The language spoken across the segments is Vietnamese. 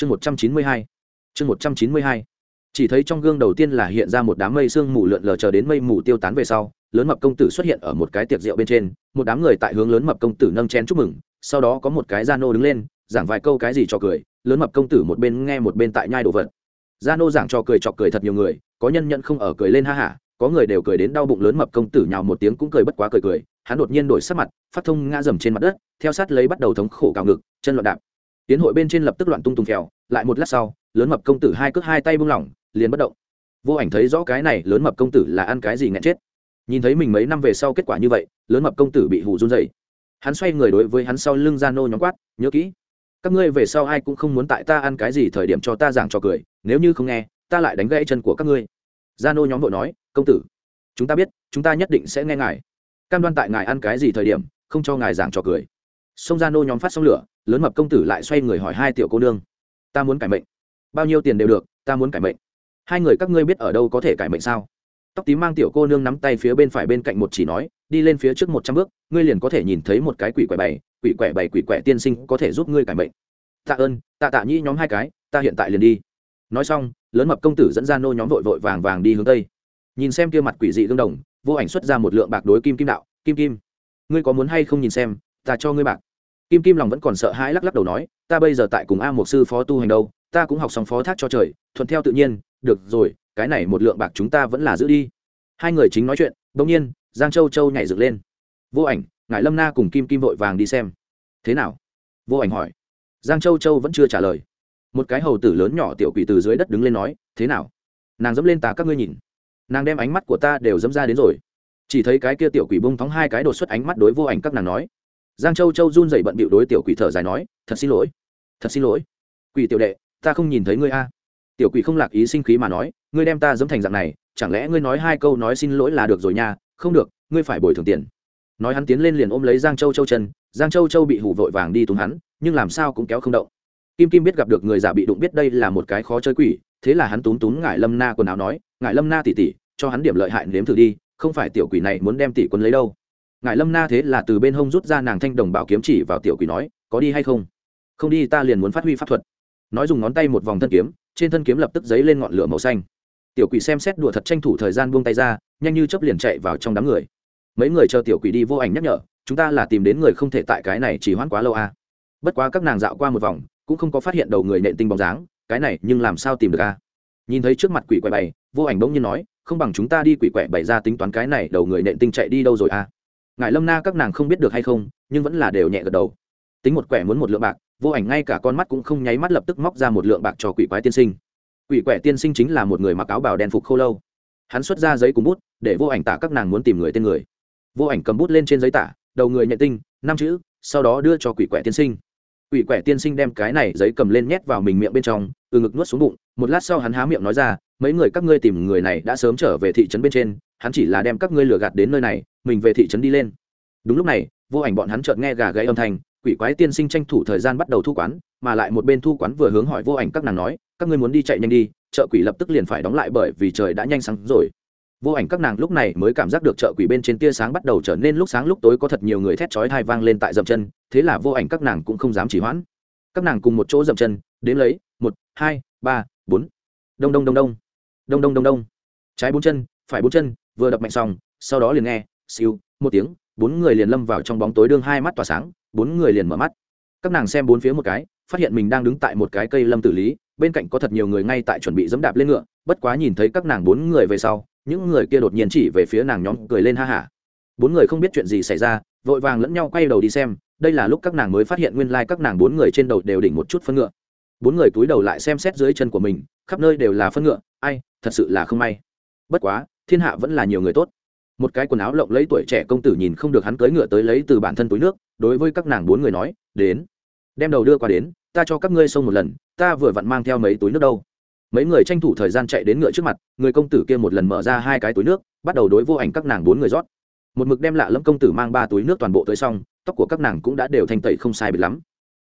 chương một trăm chín mươi hai. Chương một trăm chín mươi hai. Chỉ thấy trong gương đầu tiên là hiện ra một đám mây sương mù lượn lờ chờ đến mây mù tiêu tán về sau, lớn mập công tử xuất hiện ở một cái tiệc rượu bên trên, một đám người tại hướng lớn mập công tử nâng chén chúc mừng, sau đó có một cái gia nô đứng lên, giảng vài câu cái gì cho cười, lớn mập công tử một bên nghe một bên tại nhai đồ vật. Gia nô giảng cho cười chọc cười thật nhiều người, có nhân nhận không ở cười lên ha hả, có người đều cười đến đau bụng lớn mập công tử nhào một tiếng cũng cười bất quá cười cười, hắn đột nhiên đổi sắc mặt, phát thông ngã dầm trên mặt đất, theo sát lấy bắt đầu thống khổ cào ngực, chân loạn đạp tiến hội bên trên lập tức loạn tung tung phèo, lại một lát sau, lớn mập công tử hai cước hai tay buông lỏng, liền bất động. Vô ảnh thấy rõ cái này, lớn mập công tử là ăn cái gì nghẹn chết. Nhìn thấy mình mấy năm về sau kết quả như vậy, lớn mập công tử bị hù run dày hắn xoay người đối với hắn sau lưng gia nô nhóm quát, nhớ kỹ, các ngươi về sau ai cũng không muốn tại ta ăn cái gì thời điểm cho ta giảng cho cười, nếu như không nghe, ta lại đánh gãy chân của các ngươi. Gia nô nhóm vội nói, công tử, chúng ta biết, chúng ta nhất định sẽ nghe ngài. Cam đoan tại ngài ăn cái gì thời điểm, không cho ngài giảng trò cười sông gia nô nhóm phát xong lửa, lớn mập công tử lại xoay người hỏi hai tiểu cô nương. Ta muốn cải mệnh. Bao nhiêu tiền đều được, ta muốn cải mệnh. Hai người các ngươi biết ở đâu có thể cải mệnh sao? Tóc tím mang tiểu cô nương nắm tay phía bên phải bên cạnh một chỉ nói, đi lên phía trước một trăm bước, ngươi liền có thể nhìn thấy một cái quỷ quẻ bày quỷ quẻ bày quỷ quẻ tiên sinh có thể giúp ngươi cải mệnh. Tạ ơn, tạ tạ nhĩ nhóm hai cái, ta hiện tại liền đi. Nói xong, lớn mập công tử dẫn ra nô nhóm vội vội vàng vàng đi hướng tây. Nhìn xem kia mặt quỷ dị gương đồng, vô ảnh xuất ra một lượng bạc đối kim kim đạo, kim kim, ngươi có muốn hay không nhìn xem, ta cho ngươi bạc? Kim kim lòng vẫn còn sợ hãi lắc lắc đầu nói, ta bây giờ tại cùng a một sư phó tu hành đâu, ta cũng học xong phó thác cho trời, thuận theo tự nhiên, được rồi, cái này một lượng bạc chúng ta vẫn là giữ đi. Hai người chính nói chuyện, bỗng nhiên, giang châu châu nhảy dựng lên. Vô ảnh, ngài lâm na cùng kim kim vội vàng đi xem. Thế nào? Vô ảnh hỏi. Giang châu châu vẫn chưa trả lời. Một cái hầu tử lớn nhỏ tiểu quỷ từ dưới đất đứng lên nói, thế nào? Nàng dẫm lên ta các ngươi nhìn. Nàng đem ánh mắt của ta đều dẫm ra đến rồi. Chỉ thấy cái kia tiểu quỷ bông thóng hai cái đột xuất ánh mắt đối vô ảnh các nàng nói giang châu châu run dậy bận bịu đối tiểu quỷ thở dài nói, thật xin lỗi, thật xin lỗi. Quỷ tiểu đệ, ta không nhìn thấy ngươi a. Tiểu quỷ không lạc ý sinh khí mà nói, ngươi đem ta dẫm thành dạng này, chẳng lẽ ngươi nói hai câu nói xin lỗi là được rồi nha? Không được, ngươi phải bồi thường tiền. Nói hắn tiến lên liền ôm lấy giang châu châu chân, giang châu châu bị hủ vội vàng đi túng hắn, nhưng làm sao cũng kéo không động. Kim kim biết gặp được người giả bị đụng biết đây là một cái khó chơi quỷ, thế là hắn túm túm ngải lâm na quần áo nói, ngải lâm na tỉ tỉ cho hắn điểm lợi hại nếm thử đi, không phải tiểu quỷ này muốn đem tỷ quân lấy đâu. Ngài lâm na thế là từ bên hông rút ra nàng thanh đồng bảo kiếm chỉ vào tiểu quỷ nói, có đi hay không không đi, ta liền muốn phát huy pháp thuật nói dùng ngón tay một vòng thân kiếm, trên thân kiếm lập tức dấy lên ngọn lửa màu xanh tiểu quỷ xem xét đùa thật tranh thủ thời gian buông tay ra, nhanh như chấp liền chạy vào trong đám người mấy người chờ tiểu quỷ đi vô ảnh nhắc nhở, chúng ta là tìm đến người không thể tại cái này chỉ hoãn quá lâu à. bất quá các nàng dạo qua một vòng, cũng không có phát hiện đầu người nện tinh bóng dáng, cái này nhưng làm sao tìm được à. nhìn thấy trước mặt quỷ quẻ bày vô ảnh bỗng nhiên nói, không bằng chúng ta đi quỷ quẻ bày ra tính toán cái này, đầu người nện tinh chạy đi đâu rồi à ngài lâm na các nàng không biết được hay không, nhưng vẫn là đều nhẹ gật đầu. Tính một quẻ muốn một lượng bạc, vô ảnh ngay cả con mắt cũng không nháy mắt lập tức móc ra một lượng bạc cho quỷ quái tiên sinh. Quỷ quẻ tiên sinh chính là một người mặc áo bào đen phục khô lâu. Hắn xuất ra giấy cùng bút, để vô ảnh tả các nàng muốn tìm người tên người. Vô ảnh cầm bút lên trên giấy tả, đầu người nhận tinh, năm chữ, sau đó đưa cho quỷ quẻ tiên sinh. Quỷ quẻ tiên sinh đem cái này giấy cầm lên nhét vào mình miệng bên trong, từ ngực nuốt xuống bụng, một lát sau hắn há miệng nói ra, mấy người các ngươi tìm người này đã sớm trở về thị trấn bên trên hắn chỉ là đem các ngươi lừa gạt đến nơi này, mình về thị trấn đi lên. Đúng lúc này, vô ảnh bọn hắn chợt nghe gà gáy âm thanh, quỷ quái tiên sinh tranh thủ thời gian bắt đầu thu quán, mà lại một bên thu quán vừa hướng hỏi vô ảnh các nàng nói, các ngươi muốn đi chạy nhanh đi, chợ quỷ lập tức liền phải đóng lại bởi vì trời đã nhanh sáng rồi. Vô ảnh các nàng lúc này mới cảm giác được chợ quỷ bên trên tia sáng bắt đầu trở nên lúc sáng lúc tối có thật nhiều người thét chói thai vang lên tại dậm chân, thế là vô ảnh các nàng cũng không dám chỉ hoãn. Các nàng cùng một chỗ dậm chân, đến lấy, một, hai, ba, bốn. Đông đông đông đông. Đông đông đông đông. Trái bốn chân, phải bốn chân vừa đập mạnh xong, sau đó liền nghe, siêu, một tiếng, bốn người liền lâm vào trong bóng tối đương hai mắt tỏa sáng, bốn người liền mở mắt. Các nàng xem bốn phía một cái, phát hiện mình đang đứng tại một cái cây lâm tử lý, bên cạnh có thật nhiều người ngay tại chuẩn bị dẫm đạp lên ngựa, bất quá nhìn thấy các nàng bốn người về sau, những người kia đột nhiên chỉ về phía nàng nhóm, cười lên ha hả. Bốn người không biết chuyện gì xảy ra, vội vàng lẫn nhau quay đầu đi xem, đây là lúc các nàng mới phát hiện nguyên lai、like、các nàng bốn người trên đầu đều đỉnh một chút phân ngựa. Bốn người túi đầu lại xem xét dưới chân của mình, khắp nơi đều là phân ngựa, ai, thật sự là không may. Bất quá thiên hạ vẫn là nhiều người tốt. Một cái quần áo lộng lấy tuổi trẻ công tử nhìn không được hắn cưỡi ngựa tới lấy từ bản thân túi nước, đối với các nàng bốn người nói, đến, đem đầu đưa qua đến, ta cho các ngươi xông một lần, ta vừa vặn mang theo mấy túi nước đâu. Mấy người tranh thủ thời gian chạy đến ngựa trước mặt, người công tử kia một lần mở ra hai cái túi nước, bắt đầu đối vô ảnh các nàng bốn người rót. Một mực đem lạ lẫm công tử mang ba túi nước toàn bộ tới xong, tóc của các nàng cũng đã đều thanh tẩy không sai biệt lắm.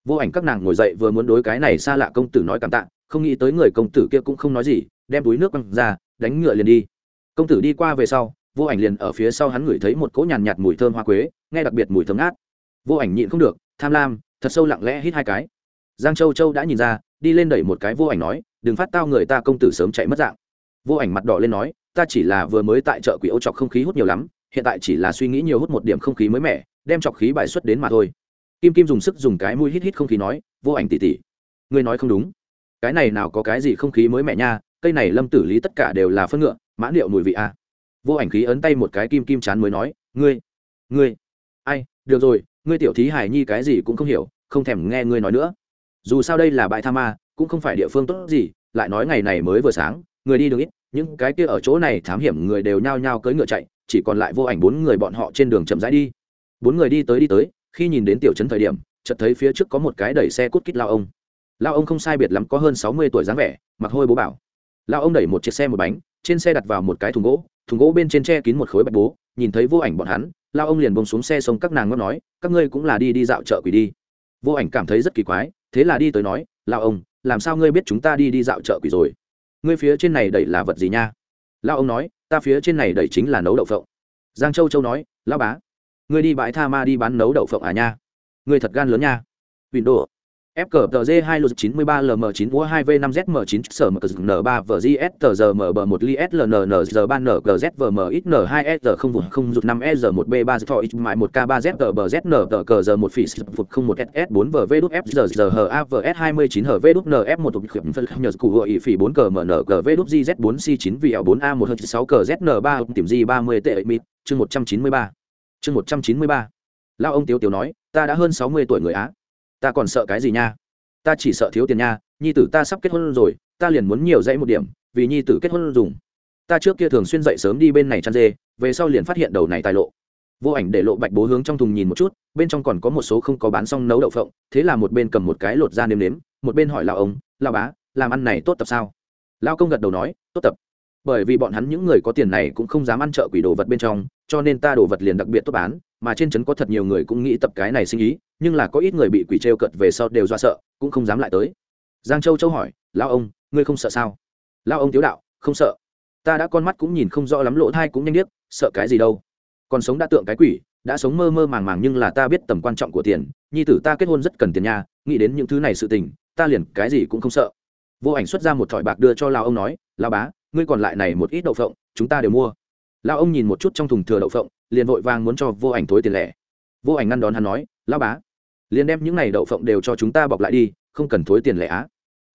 Vô ảnh các nàng ngồi dậy vừa muốn đối cái này xa lạ công tử nói cảm tạ, không nghĩ tới người công tử kia cũng không nói gì, đem túi nước quăng ra, đánh ngựa liền đi công tử đi qua về sau, vô ảnh liền ở phía sau hắn ngửi thấy một cỗ nhàn nhạt mùi thơm hoa quế, nghe đặc biệt mùi thơm ngát. Vô ảnh nhịn không được, tham lam, thật sâu lặng lẽ hít hai cái. Giang châu châu đã nhìn ra, đi lên đẩy một cái vô ảnh nói, đừng phát tao người ta, công tử sớm chạy mất dạng. Vô ảnh mặt đỏ lên nói, ta chỉ là vừa mới tại chợ quỷ ô chọc không khí hút nhiều lắm, hiện tại chỉ là suy nghĩ nhiều hút một điểm không khí mới mẻ, đem chọc khí bài xuất đến mà thôi. Kim kim dùng sức dùng cái mũi hít hít không khí nói, vô ảnh tỉ tỉ ngươi nói không đúng. Cái này nào có cái gì không khí mới mẻ nha, cây này lâm tử lý tất cả đều là phân ngựa mã liệu mùi vị a à. vô ảnh khí ấn tay một cái kim kim chán mới nói, ngươi ngươi, ai, được rồi, ngươi tiểu thí hải nhi cái gì cũng không hiểu, không thèm nghe ngươi nói nữa. Dù sao đây là bãi tha ma, cũng không phải địa phương tốt gì, lại nói ngày này mới vừa sáng, người đi đường ít, những cái kia ở chỗ này thám hiểm người đều nhao nhao cưỡi ngựa chạy, chỉ còn lại vô ảnh bốn người bọn họ trên đường chậm rãi đi. Bốn người đi tới đi tới, khi nhìn đến tiểu trấn thời điểm, chợt thấy phía trước có một cái đẩy xe cút kít lao ông. Lao ông không sai biệt lắm có hơn sáu mươi tuổi dáng vẻ, mặc hôi bố bảo lao ông đẩy một chiếc xe một bánh, trên xe đặt vào một cái thùng gỗ thùng gỗ bên trên tre kín một khối bạch bố, nhìn thấy vô ảnh bọn hắn lao ông liền bông xuống xe sông các nàng ngót nói, các ngươi cũng là đi đi dạo chợ quỷ đi. Vô ảnh cảm thấy rất kỳ quái, thế là đi tới nói lao ông, làm sao ngươi biết chúng ta đi đi dạo chợ quỷ rồi? Ngươi phía trên này đẩy là vật gì nha? Lao ông nói, ta phía trên này đẩy chính là nấu đậu phộng. Giang châu châu nói lao bá, ngươi đi bãi tha ma đi bán nấu đậu phộng à nha? Ngươi thật gan lớn nha. Windows FCTG 2 lột 93 LM9 mua 2 V5 ZM9 sở mở N3 VGS tờ giờ mở bờ 1 li SLNN giờ 3 NGZ VM ít N2 S không vùng không rụt 5 S 1 B3 thọ ít mại 1 K3 Z tờ bờ ZN tờ cờ giờ 1 phỉ phục 01 SS 4 VV đúc F giờ giờ hờ AVS 29 hờ V đúc NF 1 tục khiểm phân nhờ cụ hội phỉ 4 cờ MN cờ V đúc GZ 4 C9 VL 4 A 1 6 cờ ZN3 tìm G 30 tệ mịt chương 193 chương 193 Lao ông Tiếu Tiếu nói ta đã hơn 60 tuổi người Á ta còn sợ cái gì nha? Ta chỉ sợ thiếu tiền nha, nhi tử ta sắp kết hôn rồi, ta liền muốn nhiều dãy một điểm, vì nhi tử kết hôn dùng. Ta trước kia thường xuyên dậy sớm đi bên này chăn dê, về sau liền phát hiện đầu này tài lộ. Vô ảnh để lộ bạch bố hướng trong thùng nhìn một chút, bên trong còn có một số không có bán xong nấu đậu phộng, thế là một bên cầm một cái lột ra nêm nếm, một bên hỏi lao ông lao bá, làm ăn này tốt tập sao? Lao công gật đầu nói, tốt tập. Bởi vì bọn hắn những người có tiền này cũng không dám ăn chợ quỷ đồ vật bên trong, cho nên ta đồ vật liền đặc biệt tốt bán mà trên trấn có thật nhiều người cũng nghĩ tập cái này sinh ý, nhưng là có ít người bị quỷ t r e o cợt về sau đều do sợ, cũng không dám lại tới. Giang châu châu hỏi lao ông, ngươi không sợ sao? Lao ông tiếu đạo, không sợ. Ta đã con mắt cũng nhìn không rõ lắm, lỗ thai cũng nhanh biết sợ cái gì đâu? Còn sống đã tượng cái quỷ, đã sống mơ mơ màng màng nhưng là ta biết tầm quan trọng của tiền, nhi tử ta kết hôn rất cần tiền nha, nghĩ đến những thứ này sự tình, ta liền cái gì cũng không sợ. Vô ảnh xuất ra một thỏi bạc đưa cho lao ông nói lao bá, ngươi còn lại này một ít đậu phộng, chúng ta đều mua. Lao ông nhìn một chút trong thùng thừa đậu phộng liền vội vàng muốn cho vô ảnh thối tiền lẻ. Vô ảnh ngăn đón hắn nói lao bá, liền đem những này đậu phộng đều cho chúng ta bọc lại đi, không cần thối tiền lẻ á.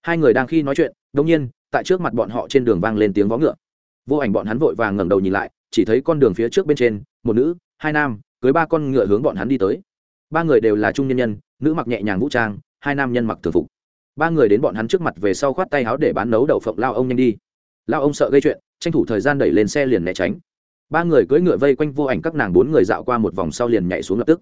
Hai người đang khi nói chuyện đông nhiên, tại trước mặt bọn họ trên đường vang lên tiếng vó ngựa. Vô ảnh bọn hắn vội vàng ngẩng đầu nhìn lại, chỉ thấy con đường phía trước bên trên, một nữ, hai nam, cưới ba con ngựa hướng bọn hắn đi tới. Ba người đều là trung nhân nhân, nữ mặc nhẹ nhàng vũ trang, hai nam nhân mặc thường phục. Ba người đến bọn hắn trước mặt về sau khoát tay áo để bán nấu đậu phộng lao ông nhanh đi. Lao ông sợ gây chuyện, tranh thủ thời gian đẩy lên xe liền né tránh ba người cưỡi ngựa vây quanh vô ảnh các nàng bốn người dạo qua một vòng sau liền nhảy xuống lập tức.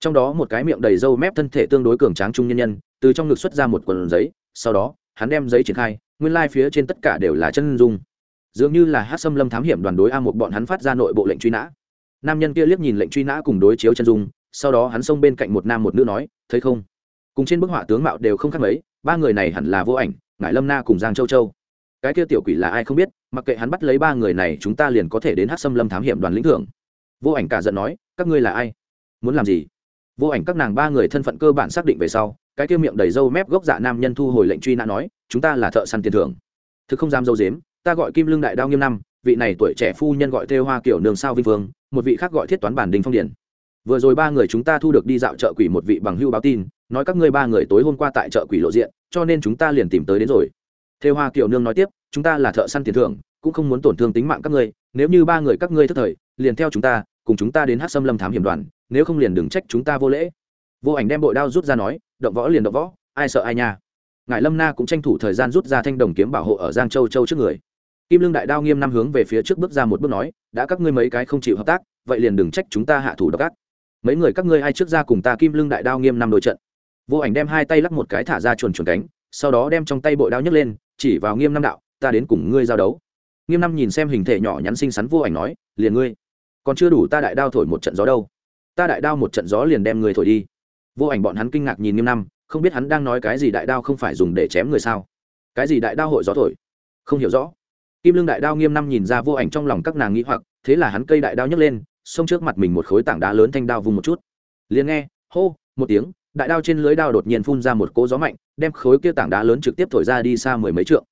Trong đó một cái miệng đầy râu mép thân thể tương đối cường tráng trung nhân nhân, từ trong ngực xuất ra một quần giấy, sau đó, hắn đem giấy triển khai, nguyên lai、like、phía trên tất cả đều là chân dung. Dường như là hát xâm lâm thám hiểm đoàn đối a một bọn hắn phát ra nội bộ lệnh truy nã. Nam nhân kia liếc nhìn lệnh truy nã cùng đối chiếu chân dung, sau đó hắn xông bên cạnh một nam một nữ nói, thấy không? Cùng trên bức họa tướng mạo đều không khác mấy, ba người này hẳn là vô ảnh ngại lâm na cùng giang châu châu cái kia tiểu quỷ là ai không biết, mặc kệ hắn bắt lấy ba người này, chúng ta liền có thể đến hát xâm lâm thám hiểm đoàn lĩnh thưởng. Vô ảnh cả giận nói, các ngươi là ai? Muốn làm gì? Vô ảnh các nàng ba người thân phận cơ bản xác định về sau, cái kia miệng đầy râu mép gốc dạ nam nhân thu hồi lệnh truy nã nói, chúng ta là thợ săn tiền thưởng. Thực không dám dâu dếm, ta gọi kim lương đại đao nghiêm năm, vị này tuổi trẻ phu nhân gọi thêu hoa kiểu nương sao vinh vương, một vị khác gọi thiết toán bản đình phong điển vừa rồi ba người chúng ta thu được đi dạo chợ quỷ một vị bằng hưu báo tin, nói các ngươi ba người tối hôm qua tại chợ quỷ lộ diện, cho nên chúng ta liền tìm tới đến rồi thêu hoa kiều nương nói tiếp, chúng ta là thợ săn tiền thưởng, cũng không muốn tổn thương tính mạng các ngươi. Nếu như ba người các ngươi thất thời, liền theo chúng ta, cùng chúng ta đến hát xâm lâm thám hiểm đoàn, nếu không liền đừng trách chúng ta vô lễ. Vô ảnh đem bội đao rút ra nói, động võ liền động võ, ai sợ ai nha. Ngài lâm na cũng tranh thủ thời gian rút ra thanh đồng kiếm bảo hộ ở giang châu châu trước người. Kim lương đại đao nghiêm năm hướng về phía trước bước ra một bước nói, đã các ngươi mấy cái không chịu hợp tác, vậy liền đừng trách chúng ta hạ thủ độc ác. Mấy người các ngươi ai trước ra cùng ta kim lương đại đao nghiêm năm đôi trận. Vô ảnh đem hai tay lắc một cái thả ra chuồn chuồn cánh, sau đó đem trong tay bội đao nhấc lên chỉ vào nghiêm năm đạo, ta đến cùng ngươi giao đấu. Nghiêm năm nhìn xem hình thể nhỏ nhắn xinh xắn vô ảnh nói, liền ngươi. Còn chưa đủ ta đại đao thổi một trận gió đâu. Ta đại đao một trận gió liền đem người thổi đi. Vô ảnh bọn hắn kinh ngạc nhìn nghiêm năm không biết hắn đang nói cái gì đại đao không phải dùng để chém người sao? Cái gì đại đao hội gió thổi? Không hiểu rõ. Kim lương đại đao nghiêm năm nhìn ra vô ảnh trong lòng các nàng nghĩ hoặc, thế là hắn cây đại đao nhấc lên, xông trước mặt mình một khối tảng đá lớn thanh đao vùng một chút. Liền nghe, hô, một tiếng đại đao trên lưới đao đột nhiên phun ra một cỗ gió mạnh, đem khối kia tảng đá lớn trực tiếp thổi ra đi xa mười mấy trượng.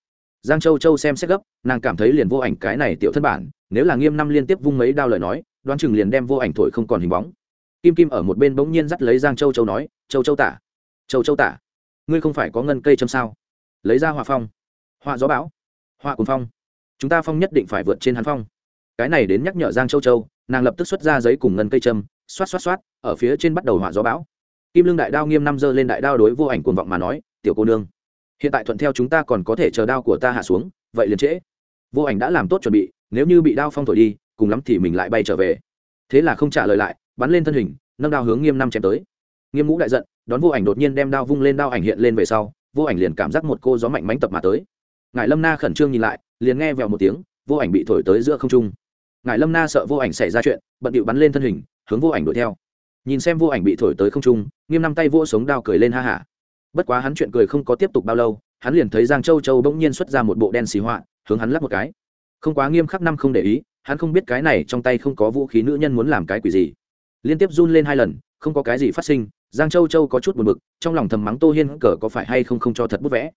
Giang châu châu xem xét gấp, nàng cảm thấy liền vô ảnh cái này tiểu thân bản, nếu là nghiêm năm liên tiếp vung mấy đao lời nói, đoán chừng liền đem vô ảnh thổi không còn hình bóng. Kim kim ở một bên bỗng nhiên dắt lấy giang châu châu nói, châu châu tả, châu châu tả, ngươi không phải có ngân cây châm sao? Lấy ra hỏa phong họa gió bão họa cùng phong, chúng ta phong nhất định phải vượt trên hắn phong. Cái này đến nhắc nhở giang châu châu, nàng lập tức xuất ra giấy cùng ngân cây châm, xoát xoát xoát, ở phía trên bắt đầu họa gió bão kim lương đại đao nghiêm năm giơ lên đại đao đối vô ảnh cuồng vọng mà nói, tiểu cô nương, hiện tại thuận theo chúng ta còn có thể chờ đao của ta hạ xuống, vậy liền trễ. Vô ảnh đã làm tốt chuẩn bị, nếu như bị đao phong thổi đi, cùng lắm thì mình lại bay trở về. Thế là không trả lời lại, bắn lên thân hình, nâng đao hướng nghiêm năm chém tới. Nghiêm ngũ đại giận, đón vô ảnh đột nhiên đem đao vung lên đao ảnh hiện lên về sau, vô ảnh liền cảm giác một cô gió mạnh mánh tập mà tới. Ngài lâm na khẩn trương nhìn lại, liền nghe vèo một tiếng, vô ảnh bị thổi tới giữa không trung. Ngài lâm na sợ vô ảnh xảy ra chuyện, bận điệu bắn lên thân hình, hướng vô ảnh đuổi theo nhìn xem vô ảnh bị thổi tới không trung, nghiêm năm tay vô sống đao cười lên ha hả. Bất quá hắn chuyện cười không có tiếp tục bao lâu, hắn liền thấy giang châu châu bỗng nhiên xuất ra một bộ đen xì họa, hướng hắn lắp một cái. Không quá nghiêm khắc năm không để ý, hắn không biết cái này trong tay không có vũ khí nữ nhân muốn làm cái quỷ gì. Liên tiếp run lên hai lần, không có cái gì phát sinh, giang châu châu có chút buồn bực, trong lòng thầm mắng tô hiên cờ có phải hay không không cho thật bút vẽ.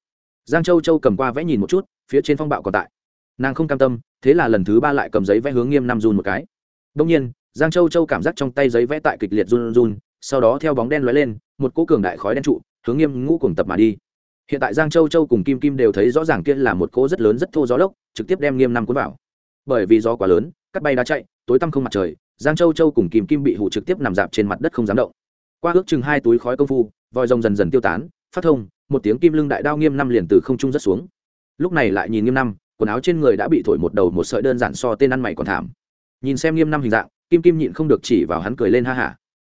Giang châu châu cầm qua vẽ nhìn một chút, phía trên phong bạo còn tại. Nàng không cam tâm, thế là lần thứ ba lại cầm giấy vẽ hướng nghiêm năm run một cái. Đông nhiên giang châu châu cảm giác trong tay giấy vẽ tại kịch liệt run run, sau đó theo bóng đen lóe lên, một cỗ cường đại khói đen trụ, hướng nghiêm ngũ cùng tập mà đi. Hiện tại giang châu châu cùng kim kim đều thấy rõ ràng kia là một cỗ rất lớn rất thô gió lốc, trực tiếp đem nghiêm năm cuốn vào. Bởi vì gió quá lớn, cắt bay đá chạy, tối tăm không mặt trời, giang châu châu cùng kim kim bị hụ trực tiếp nằm dạp trên mặt đất không dám động. Qua ước chừng hai túi khói công phu vòi rồng dần dần tiêu tán, phát thông, một tiếng kim lưng đại đao nghiêm năm liền từ không trung rất xuống. Lúc này lại nhìn nghiêm năm, quần áo trên người đã bị thổi một đầu một sợi đơn giản so tên ăn mày còn thảm. Nhìn xem nghiêm năm hình dạng kim kim nhịn không được chỉ vào hắn cười lên ha hả.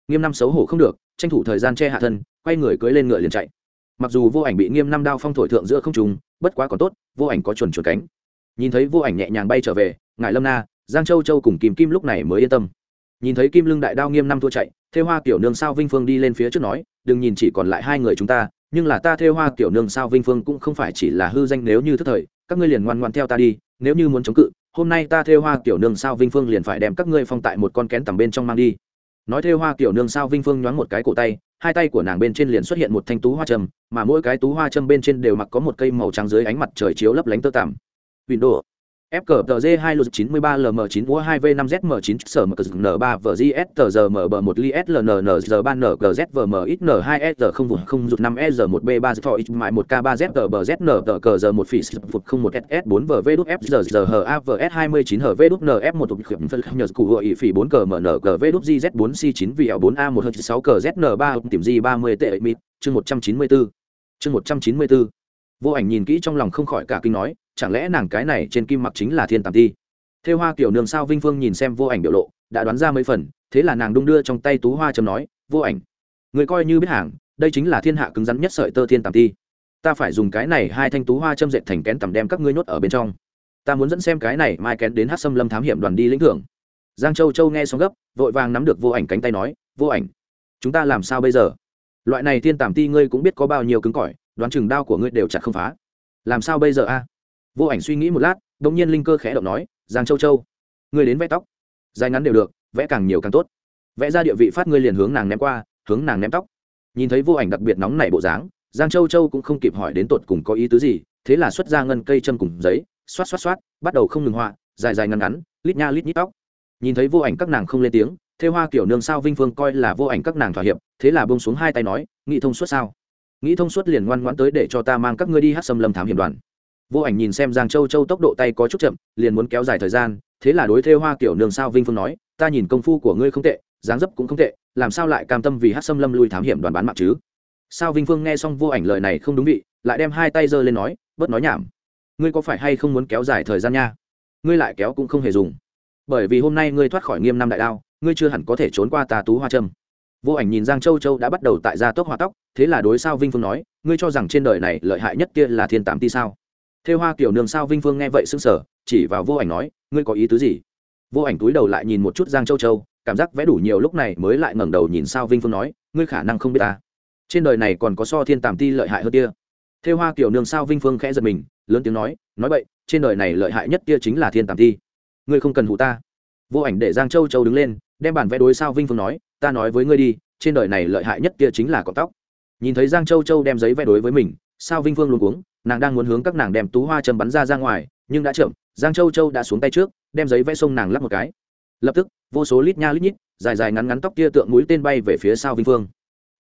Nghiêm năm xấu hổ không được, tranh thủ thời gian che hạ thân, quay người cưới lên ngựa liền chạy. Mặc dù vô ảnh bị nghiêm năm đao phong thổi thượng giữa không trùng bất quá còn tốt, vô ảnh có chuẩn chuẩn cánh. Nhìn thấy vô ảnh nhẹ nhàng bay trở về ngại lâm na, giang châu châu cùng kim kim lúc này mới yên tâm. Nhìn thấy kim lưng đại đao nghiêm năm thua chạy, thê hoa kiểu nương sao vinh phương đi lên phía trước nói, đừng nhìn chỉ còn lại hai người chúng ta, nhưng là ta thê hoa kiểu nương sao vinh phương cũng không phải chỉ là hư danh nếu như thức thời, các ngươi liền ngoan ngoan theo ta đi, nếu như muốn chống cự hôm nay ta thêu hoa kiểu nương sao vinh phương liền phải đem các ngươi phong tại một con kén tầm bên trong mang đi. Nói thêu hoa kiểu nương sao vinh phương nhoáng một cái cổ tay, hai tay của nàng bên trên liền xuất hiện một thanh tú hoa châm mà mỗi cái tú hoa châm bên trên đều mặc có một cây màu trắng dưới ánh mặt trời chiếu lấp lánh tơ tằm. Window FCTZ 2 lột 93 LM9 mua 2 V5ZM9 sở M N3 VGS tờ giờ mở bờ 1 li SLNN giờ 3 NGZ VM XN 2 S 0 vùng 0 rụt 5 S 1 B 3 for X mại 1 K 3 Z tờ bờ ZN tờ cờ giờ 1 phỉ phục 01 SS 4 VV đút F giờ giờ H A V S 29 HV đút NF 1 tục khiểm phân nhờ cụ hội phỉ 4 cờ MN GV đút GZ 4 C 9 VL 4 A 1 H 6 cờ ZN 3 tìm G 30 tệ mịt chương 194 chương 194 vô ảnh nhìn kỹ trong lòng không khỏi cả kinh nói chẳng lẽ nàng cái này trên kim mặc chính là thiên tàm ti thêu hoa kiểu nương sao vinh phương nhìn xem vô ảnh biểu lộ, đã đoán ra mấy phần, thế là nàng đung đưa trong tay tú hoa chấm nói, vô ảnh, người coi như biết hàng, đây chính là thiên hạ cứng rắn nhất sợi tơ thiên tàm ti ta phải dùng cái này hai thanh tú hoa châm dệt thành kén tầm đem các ngươi nhốt ở bên trong. Ta muốn dẫn xem cái này mai kén đến hát xâm lâm thám hiểm đoàn đi lĩnh thưởng. Giang châu châu nghe xong gấp, vội vàng nắm được vô ảnh cánh tay nói, vô ảnh, chúng ta làm sao bây giờ? Loại này thiên tàm ti ngươi cũng biết có bao nhiêu cứng cỏi, đoán chừng đao của ngươi đều chặt không phá. Làm sao bây giờ a? Vô ảnh suy nghĩ một lát đ ỗ n g nhiên linh cơ khẽ động nói, giang châu châu, ngươi đến vẽ tóc. Dài ngắn đều được, vẽ càng nhiều càng tốt. Vẽ ra địa vị phát ngươi liền hướng nàng ném qua, hướng nàng ném tóc. Nhìn thấy vô ảnh đặc biệt nóng nảy bộ dáng, giang châu châu cũng không kịp hỏi đến tột cùng có ý tứ gì, thế là xuất ra ngân cây chân cùng giấy, xoát xoát xoát, bắt đầu không ngừng họa, dài dài ngắn ngắn, lít nha lít nhít tóc. Nhìn thấy vô ảnh các nàng không lên tiếng, thê hoa kiểu nương sao vinh phương coi là vô ảnh các nàng thỏa hiệp, thế là bông xuống hai tay nói nghĩ thông suốt sao? Nghĩ thông suốt liền ngoan ngoãn tới để cho ta mang các ngươi đi hát xâm lâm thám hiểm đoàn vô ảnh nhìn xem giang châu châu tốc độ tay có chút chậm, liền muốn kéo dài thời gian, thế là đối thêu hoa kiểu nương sao vinh phương nói, ta nhìn công phu của ngươi không tệ, dáng dấp cũng không tệ, làm sao lại cam tâm vì hát xâm lâm lui thám hiểm đoàn bán mạng chứ? Sao vinh phương nghe xong vô ảnh lời này không đúng vị, lại đem hai tay giơ lên nói, bớt nói nhảm. Ngươi có phải hay không muốn kéo dài thời gian nha? Ngươi lại kéo cũng không hề dùng. Bởi vì hôm nay ngươi thoát khỏi nghiêm năm đại đao, ngươi chưa hẳn có thể trốn qua tà tú hoa trâm. Vô ảnh nhìn giang châu châu đã bắt đầu tại gia tốc hoa tóc thế là đối sao vinh phương nói, ngươi cho rằng trên đời này lợi hại nhất kia là thiên tám ti sao? Thêu hoa kiểu nương sao vinh phương nghe vậy sững sờ, chỉ vào vô ảnh nói, ngươi có ý tứ gì? Vô ảnh túi đầu lại nhìn một chút giang châu châu, cảm giác vẽ đủ nhiều lúc này mới lại ngẩng đầu nhìn sao vinh phương nói, ngươi khả năng không biết ta. Trên đời này còn có so thiên tàm ti lợi hại hơn kia. Thêu hoa kiểu nương sao vinh phương khẽ giật mình, lớn tiếng nói nói vậy trên đời này lợi hại nhất kia chính là thiên tàm ti. Ngươi không cần hụ ta. Vô ảnh để giang châu châu đứng lên, đem bản vẽ đối sao vinh phương nói, ta nói với ngươi đi, trên đời này lợi hại nhất kia chính là cọng tóc. Nhìn thấy giang châu châu đem giấy vẽ đối với mình, sao vinh phương luôn cuống nàng đang muốn hướng các nàng đem tú hoa châm bắn ra ra ngoài, nhưng đã chậm, giang châu châu đã xuống tay trước, đem giấy vẽ sông nàng lắp một cái. Lập tức, vô số lít nha lít nhít, dài dài ngắn ngắn tóc kia tượng mũi tên bay về phía sao vinh phương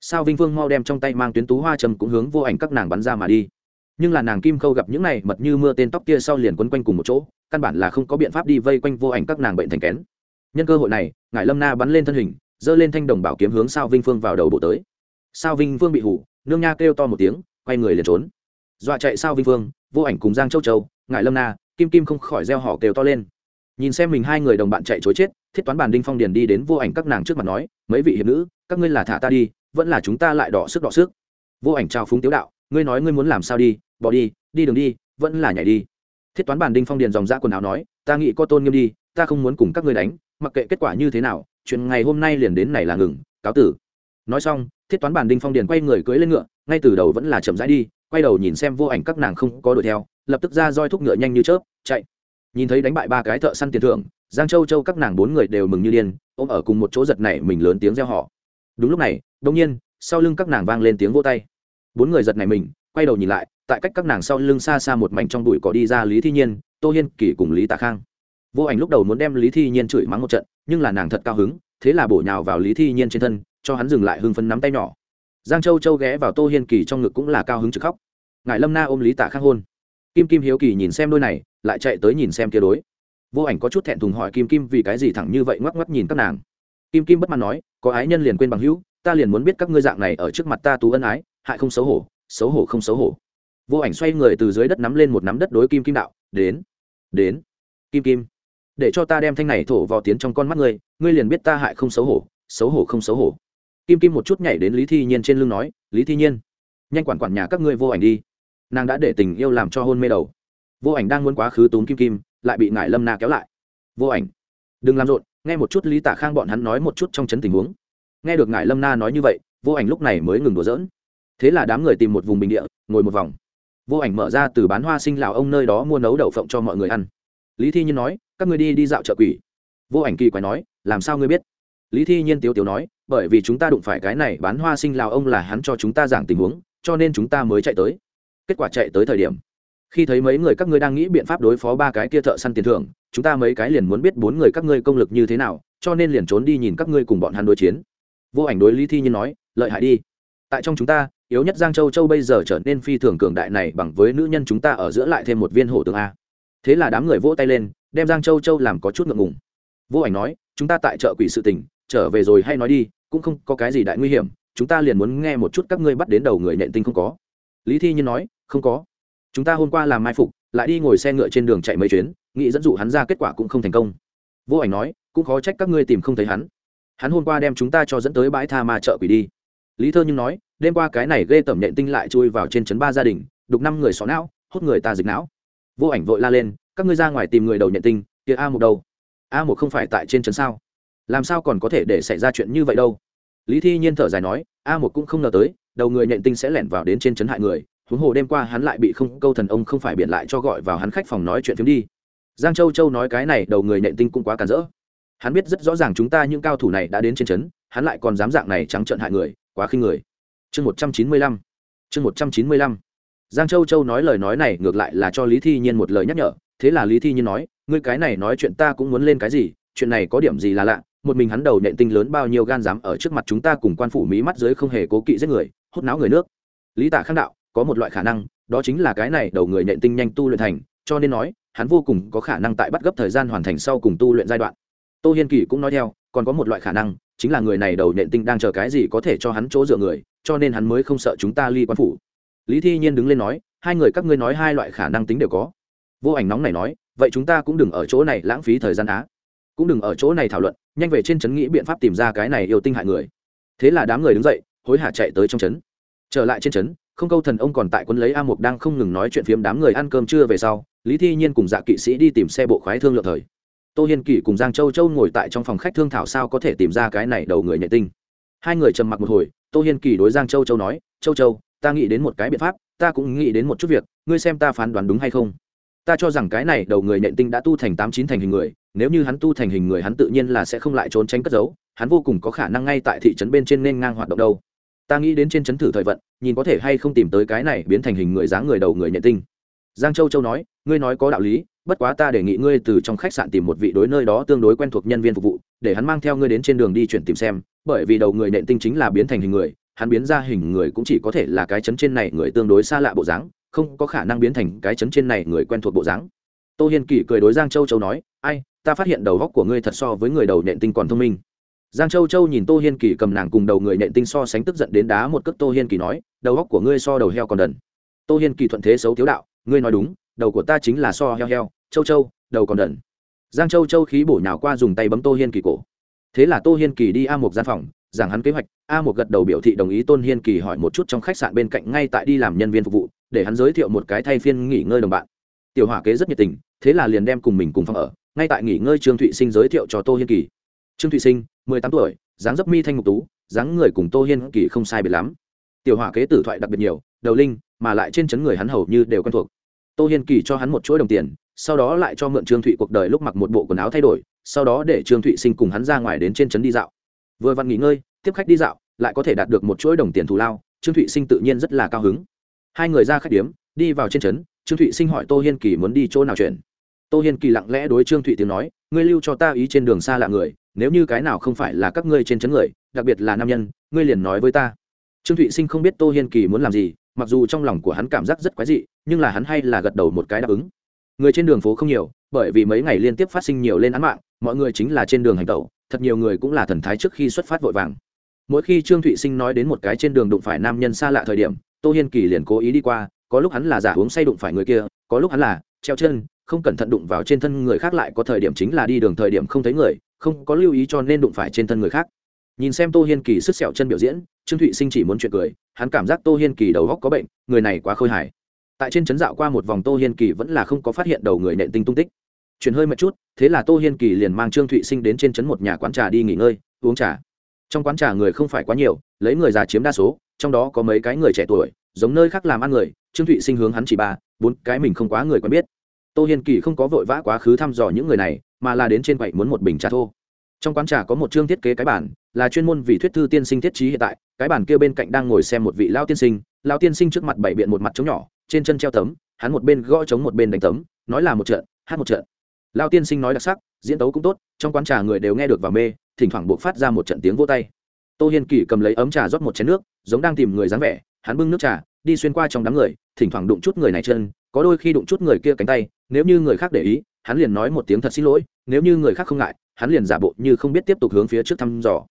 sao vinh phương mau đem trong tay mang tuyến tú hoa châm cũng hướng vô ảnh các nàng bắn ra mà đi. Nhưng là nàng kim khâu gặp những này mật như mưa tên tóc kia sau liền quấn quanh cùng một chỗ, căn bản là không có biện pháp đi vây quanh vô ảnh các nàng bệnh thành kén. Nhân cơ hội này, ngải lâm na bắn lên thân hình, giơ lên thanh đồng bảo kiếm hướng sao vinh phương vào đầu bộ tới. Sao vinh phương bị hủ, nương nha kêu to một tiếng, quay người liền trốn dọa chạy sao vinh phương vô ảnh cùng giang châu châu, ngải lâm na, kim kim không khỏi reo họ kêu to lên. Nhìn xem mình hai người đồng bạn chạy chối chết, thiết toán bàn đinh phong điền đi đến vô ảnh các nàng trước mặt nói, mấy vị hiệp nữ, các ngươi là thả ta đi, vẫn là chúng ta lại đỏ sức đỏ sức. Vô ảnh trao phúng tiếu đạo, ngươi nói ngươi muốn làm sao đi, bỏ đi đi đường đi, vẫn là nhảy đi. Thiết toán bàn đinh phong điền dòng ra quần áo nói, ta nghĩ có tôn nghiêm đi, ta không muốn cùng các ngươi đánh, mặc kệ kết quả như thế nào, chuyện ngày hôm nay liền đến này là ngừng, cáo tử. Nói xong, thiết toán bàn đinh phong điền quay người cưỡi lên ngựa, ngay từ đầu vẫn là chậm rãi đi quay đầu nhìn xem vô ảnh các nàng không có đuổi theo, lập tức ra roi thúc ngựa nhanh như chớp, chạy. Nhìn thấy đánh bại ba cái thợ săn tiền thưởng, giang châu châu các nàng bốn người đều mừng như điên, ôm ở cùng một chỗ giật này mình lớn tiếng reo họ đúng lúc này đông nhiên, sau lưng các nàng vang lên tiếng vô tay. Bốn người giật này mình, quay đầu nhìn lại, tại cách các nàng sau lưng xa xa một mảnh trong bụi cỏ đi ra lý thi nhiên, tô hiên, kỷ cùng lý tạ khang. Vô ảnh lúc đầu muốn đem lý thi nhiên chửi mắng một trận, nhưng là nàng thật cao hứng, thế là bổ nhào vào lý thi nhiên trên thân, cho hắn dừng lại hưng phấn nắm tay nhỏ giang châu châu ghé vào tô hiên kỳ trong ngực cũng là cao hứng trực khóc. Ngài lâm na ôm lý tạ khang hôn. Kim kim hiếu kỳ nhìn xem đôi này, lại chạy tới nhìn xem kia đối. Vô ảnh có chút thẹn thùng hỏi kim kim vì cái gì thẳng như vậy ngoắc ngoắc nhìn các nàng. Kim kim bất mãn nói, có ái nhân liền quên bằng hữu, ta liền muốn biết các ngươi dạng này ở trước mặt ta tú ân ái, hại không xấu hổ xấu hổ không xấu hổ. Vô ảnh xoay người từ dưới đất nắm lên một nắm đất đối kim kim đạo, đến đến, kim kim, để cho ta đem thanh này thổ vào tiến trong con mắt ngươi ngươi liền biết ta hại không xấu hổ xấu hổ không xấu hổ kim kim một chút nhảy đến lý thi nhiên trên lưng nói, lý thi nhiên, nhanh quản quản nhà các ngươi vô ảnh đi. Nàng đã để tình yêu làm cho hôn mê đầu. Vô ảnh đang muốn quá khứ túm kim kim, lại bị ngải lâm na kéo lại. Vô ảnh, đừng làm rộn, nghe một chút lý tả khang bọn hắn nói một chút trong chấn tình huống. Nghe được ngải lâm na nói như vậy, vô ảnh lúc này mới ngừng đùa dỡn thế là đám người tìm một vùng bình địa, ngồi một vòng. Vô ảnh mở ra từ bán hoa sinh lào ông nơi đó mua nấu đậu phộng cho mọi người ăn. Lý thi nhiên nói, các người đi đi dạo chợ quỷ. Vô ảnh kỳ quái nói, làm sao ngươi biết? Lý thi nhiên tiếu tiếu nói bởi vì chúng ta đụng phải cái này, bán hoa sinh lào ông là hắn cho chúng ta giảng tình huống, cho nên chúng ta mới chạy tới. Kết quả chạy tới thời điểm, khi thấy mấy người các ngươi đang nghĩ biện pháp đối phó ba cái kia thợ săn tiền thưởng, chúng ta mấy cái liền muốn biết bốn người các ngươi công lực như thế nào, cho nên liền trốn đi nhìn các ngươi cùng bọn hắn đối chiến. Vô ảnh đối lý thi nhiên nói, lợi hại đi. Tại trong chúng ta, yếu nhất giang châu châu bây giờ trở nên phi thường cường đại này bằng với nữ nhân chúng ta ở giữa lại thêm một viên hổ tường a. Thế là đám người vỗ tay lên, đem giang châu châu làm có chút ngượng ngùng. Vô ảnh nói, chúng ta tại chợ quỷ sự tình, trở về rồi hay nói đi cũng không có cái gì đại nguy hiểm, chúng ta liền muốn nghe một chút các ngươi bắt đến đầu người nện tinh không có. Lý thi nhiên nói, không có. Chúng ta hôm qua làm mai phục, lại đi ngồi xe ngựa trên đường chạy mấy chuyến, nghĩ dẫn dụ hắn ra kết quả cũng không thành công. Vô ảnh nói, cũng khó trách các ngươi tìm không thấy hắn. Hắn hôm qua đem chúng ta cho dẫn tới bãi tha ma chợ quỷ đi. Lý thơ nhưng nói, đêm qua cái này ghê tẩm nhện tinh lại chui vào trên trấn ba gia đình, đục năm người xó não hút người ta dịch não. Vô ảnh vội la lên, các ngươi ra ngoài tìm người đầu nhện tinh, kia a một đâu? A một không phải tại trên trấn sao? Làm sao còn có thể để xảy ra chuyện như vậy đâu? Lý thi nhiên thở dài nói, a một cũng không ngờ tới, đầu người nhện tinh sẽ lẻn vào đến trên trấn hại người, huống hồ đêm qua hắn lại bị không, câu thần ông không phải biện lại cho gọi vào hắn khách phòng nói chuyện phiếm đi. Giang châu châu nói cái này, đầu người nhện tinh cũng quá cản rỡ. Hắn biết rất rõ ràng chúng ta những cao thủ này đã đến trên trấn, hắn lại còn dám dạng này trắng trợn hại người, quá khinh người. Chương một trăm chín mươi lăm, chương một trăm chín mươi lăm. Giang châu châu nói lời nói này ngược lại là cho lý thi nhiên một lời nhắc nhở, thế là lý thi nhiên nói, ngươi cái này nói chuyện ta cũng muốn lên cái gì, chuyện này có điểm gì là lạ một mình hắn đầu nện tinh lớn bao nhiêu gan dám ở trước mặt chúng ta cùng quan phủ mí mắt dưới không hề cố kỵ giết người, hút não người nước. Lý tạ khang đạo, có một loại khả năng, đó chính là cái này đầu người nện tinh nhanh tu luyện thành, cho nên nói, hắn vô cùng có khả năng tại bắt gấp thời gian hoàn thành sau cùng tu luyện giai đoạn. Tô hiên kỳ cũng nói theo, còn có một loại khả năng, chính là người này đầu nện tinh đang chờ cái gì có thể cho hắn chỗ dựa người, cho nên hắn mới không sợ chúng ta ly quan phủ. Lý thi nhiên đứng lên nói, hai người các ngươi nói hai loại khả năng tính đều có. Vô ảnh nóng này nói, vậy chúng ta cũng đừng ở chỗ này lãng phí thời gian á. Cũng đừng ở chỗ này thảo luận nhanh về trên trấn nghĩ biện pháp tìm ra cái này yêu tinh hại người. Thế là đám người đứng dậy, hối hả chạy tới trong trấn. Trở lại trên trấn, không câu thần ông còn tại quân lấy a mục đang không ngừng nói chuyện phiếm đám người ăn cơm trưa về sau, lý thi nhiên cùng dạ kỵ sĩ đi tìm xe bộ khoái thương lượng thời. Tô hiên kỷ cùng giang châu châu ngồi tại trong phòng khách thương thảo sao có thể tìm ra cái này đầu người nhện tinh. Hai người trầm mặc một hồi, tô hiên kỳ đối giang châu châu nói, châu châu, ta nghĩ đến một cái biện pháp, ta cũng nghĩ đến một chút việc, ngươi xem ta phán đoán đúng hay không? Ta cho rằng cái này đầu người nện tinh đã tu thành tám chín thành hình người, nếu như hắn tu thành hình người hắn tự nhiên là sẽ không lại trốn tránh cất giấu, hắn vô cùng có khả năng ngay tại thị trấn bên trên nên ngang hoạt động đâu. Ta nghĩ đến trên trấn thử thời vận, nhìn có thể hay không tìm tới cái này biến thành hình người dáng người đầu người nhện tinh. Giang châu châu nói, ngươi nói có đạo lý, bất quá ta đề nghị ngươi từ trong khách sạn tìm một vị đối nơi đó tương đối quen thuộc nhân viên phục vụ, để hắn mang theo ngươi đến trên đường đi chuyển tìm xem, bởi vì đầu người nện tinh chính là biến thành hình người, hắn biến ra hình người cũng chỉ có thể là cái chấn trên này người tương đối xa lạ bộ dáng không có khả năng biến thành cái chấn trên này người quen thuộc bộ dáng. Tô hiên kỳ cười đối giang châu châu nói, ai, ta phát hiện đầu góc của ngươi thật so với người đầu nện tinh còn thông minh. Giang châu châu nhìn tô hiên kỳ cầm nàng cùng đầu người nện tinh so sánh tức giận đến đá một cước, tô hiên kỳ nói, đầu góc của ngươi so đầu heo còn đần. Tô hiên kỳ thuận thế xấu thiếu đạo, ngươi nói đúng, đầu của ta chính là so heo heo, châu châu, đầu còn đần. Giang châu châu khí bổ nhào qua dùng tay bấm tô hiên kỳ cổ thế là tô hiên kỳ đi a một gian phòng, giảng hắn kế hoạch. A một gật đầu biểu thị đồng ý tôn hiên kỳ hỏi một chút trong khách sạn bên cạnh ngay tại đi làm nhân viên phục vụ, để hắn giới thiệu một cái thay phiên nghỉ ngơi đồng bạn. Tiểu hỏa kế rất nhiệt tình, thế là liền đem cùng mình cùng phòng ở. Ngay tại nghỉ ngơi trương thụy sinh giới thiệu cho tô hiên kỳ. Trương thụy sinh, mười tám tuổi, dáng dấp mi thanh ngục tú, dáng người cùng tô hiên kỳ không sai biệt lắm. Tiểu hỏa kế tử thoại đặc biệt nhiều, đầu linh, mà lại trên chấn người hắn hầu như đều quen thuộc. Tô hiên kỳ cho hắn một chuỗi đồng tiền, sau đó lại cho mượn trương thụy cuộc đời lúc mặc một bộ quần áo thay đổi sau đó để trương thụy sinh cùng hắn ra ngoài đến trên trấn đi dạo. Vừa vặn nghỉ ngơi, tiếp khách đi dạo, lại có thể đạt được một chuỗi đồng tiền thù lao, trương thụy sinh tự nhiên rất là cao hứng. Hai người ra khách điếm, đi vào trên trấn, trương thụy sinh hỏi tô hiên kỳ muốn đi chỗ nào chuyển tô hiên kỳ lặng lẽ đối trương thụy tiếng nói, ngươi lưu cho ta ý trên đường xa lạ người, nếu như cái nào không phải là các ngươi trên trấn người, đặc biệt là nam nhân, ngươi liền nói với ta. Trương thụy sinh không biết tô hiên kỳ muốn làm gì, mặc dù trong lòng của hắn cảm giác rất quái dị, nhưng là hắn hay là gật đầu một cái đáp ứng. Người trên đường phố không nhiều bởi vì mấy ngày liên tiếp phát sinh nhiều lên án mạng, mọi người chính là trên đường hành tẩu, thật nhiều người cũng là thần thái trước khi xuất phát vội vàng. Mỗi khi trương thụy sinh nói đến một cái trên đường đụng phải nam nhân xa lạ thời điểm, tô hiên kỳ liền cố ý đi qua, có lúc hắn là giả uống say đụng phải người kia, có lúc hắn là treo chân, không cẩn thận đụng vào trên thân người khác lại có thời điểm chính là đi đường thời điểm không thấy người, không có lưu ý cho nên đụng phải trên thân người khác. Nhìn xem tô hiên kỳ sức sẹo chân biểu diễn, trương thụy sinh chỉ muốn chuyện cười, hắn cảm giác tô hiên kỳ đầu góc có bệnh, người này quá khôi hài. Tại trên trấn dạo qua một vòng tô hiên kỳ vẫn là không có phát hiện đầu người nện tinh tung tích chuyển hơi một chút, thế là tô hiên kỳ liền mang trương thụy sinh đến trên trấn một nhà quán trà đi nghỉ ngơi, uống trà. Trong quán trà người không phải quá nhiều, lấy người già chiếm đa số, trong đó có mấy cái người trẻ tuổi, giống nơi khác làm ăn người, trương thụy sinh hướng hắn chỉ ba, bốn cái mình không quá người quen biết. Tô hiên kỳ không có vội vã quá khứ thăm dò những người này, mà là đến trên quậy muốn một bình trà thô. Trong quán trà có một chương thiết kế cái bản là chuyên môn vì thuyết thư tiên sinh thiết trí hiện tại, cái bản kia bên cạnh đang ngồi xem một vị lao tiên sinh lao tiên sinh trước mặt bảy biện một mặt trống nhỏ, trên chân treo tấm, hắn một bên gõ trống một bên đánh tấm, nói là một trận, hát một trận lao tiên sinh nói đặc sắc, diễn tấu cũng tốt, trong quán trà người đều nghe được và mê, thỉnh thoảng buộc phát ra một trận tiếng vô tay. Tô hiên kỷ cầm lấy ấm trà rót một chén nước, giống đang tìm người dáng vẻ, hắn bưng nước trà, đi xuyên qua trong đám người, thỉnh thoảng đụng chút người này chân, có đôi khi đụng chút người kia cánh tay, nếu như người khác để ý, hắn liền nói một tiếng thật xin lỗi, nếu như người khác không ngại, hắn liền giả bộ như không biết tiếp tục hướng phía trước thăm dò.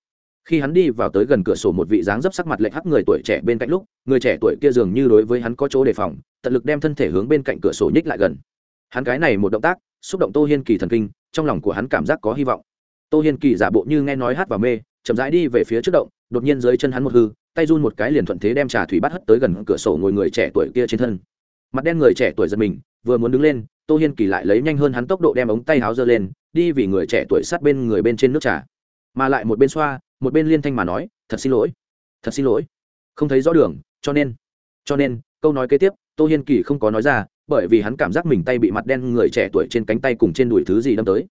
Khi hắn đi vào tới gần cửa sổ một vị dáng dấp sắc mặt lệch hắc người tuổi trẻ bên cạnh lúc, người trẻ tuổi kia dường như đối với hắn có chỗ đề phòng, tận lực đem thân thể hướng bên cạnh cửa sổ nhích lại gần. Hắn cái này một động tác xúc động tô hiên kỳ thần kinh, trong lòng của hắn cảm giác có hy vọng. Tô hiên kỳ giả bộ như nghe nói hát và mê, chậm rãi đi về phía trước động, đột nhiên dưới chân hắn một hư, tay run một cái liền thuận thế đem trà thủy bắt hất tới gần cửa sổ ngồi người trẻ tuổi kia trên thân. Mặt đen người trẻ tuổi giật mình, vừa muốn đứng lên, tô hiên kỳ lại lấy nhanh hơn hắn tốc độ đem ống tay háo giơ lên, đi vì người trẻ tuổi sát bên người bên trên nước trà. Mà lại một bên xoa, một bên liên thanh mà nói, thật xin lỗi, thật xin lỗi. Không thấy rõ đường, cho nên cho nên, câu nói kế tiếp, tô hiên kỳ không có nói ra bởi vì hắn cảm giác mình tay bị mặt đen người trẻ tuổi trên cánh tay cùng trên đùi thứ gì đâm tới.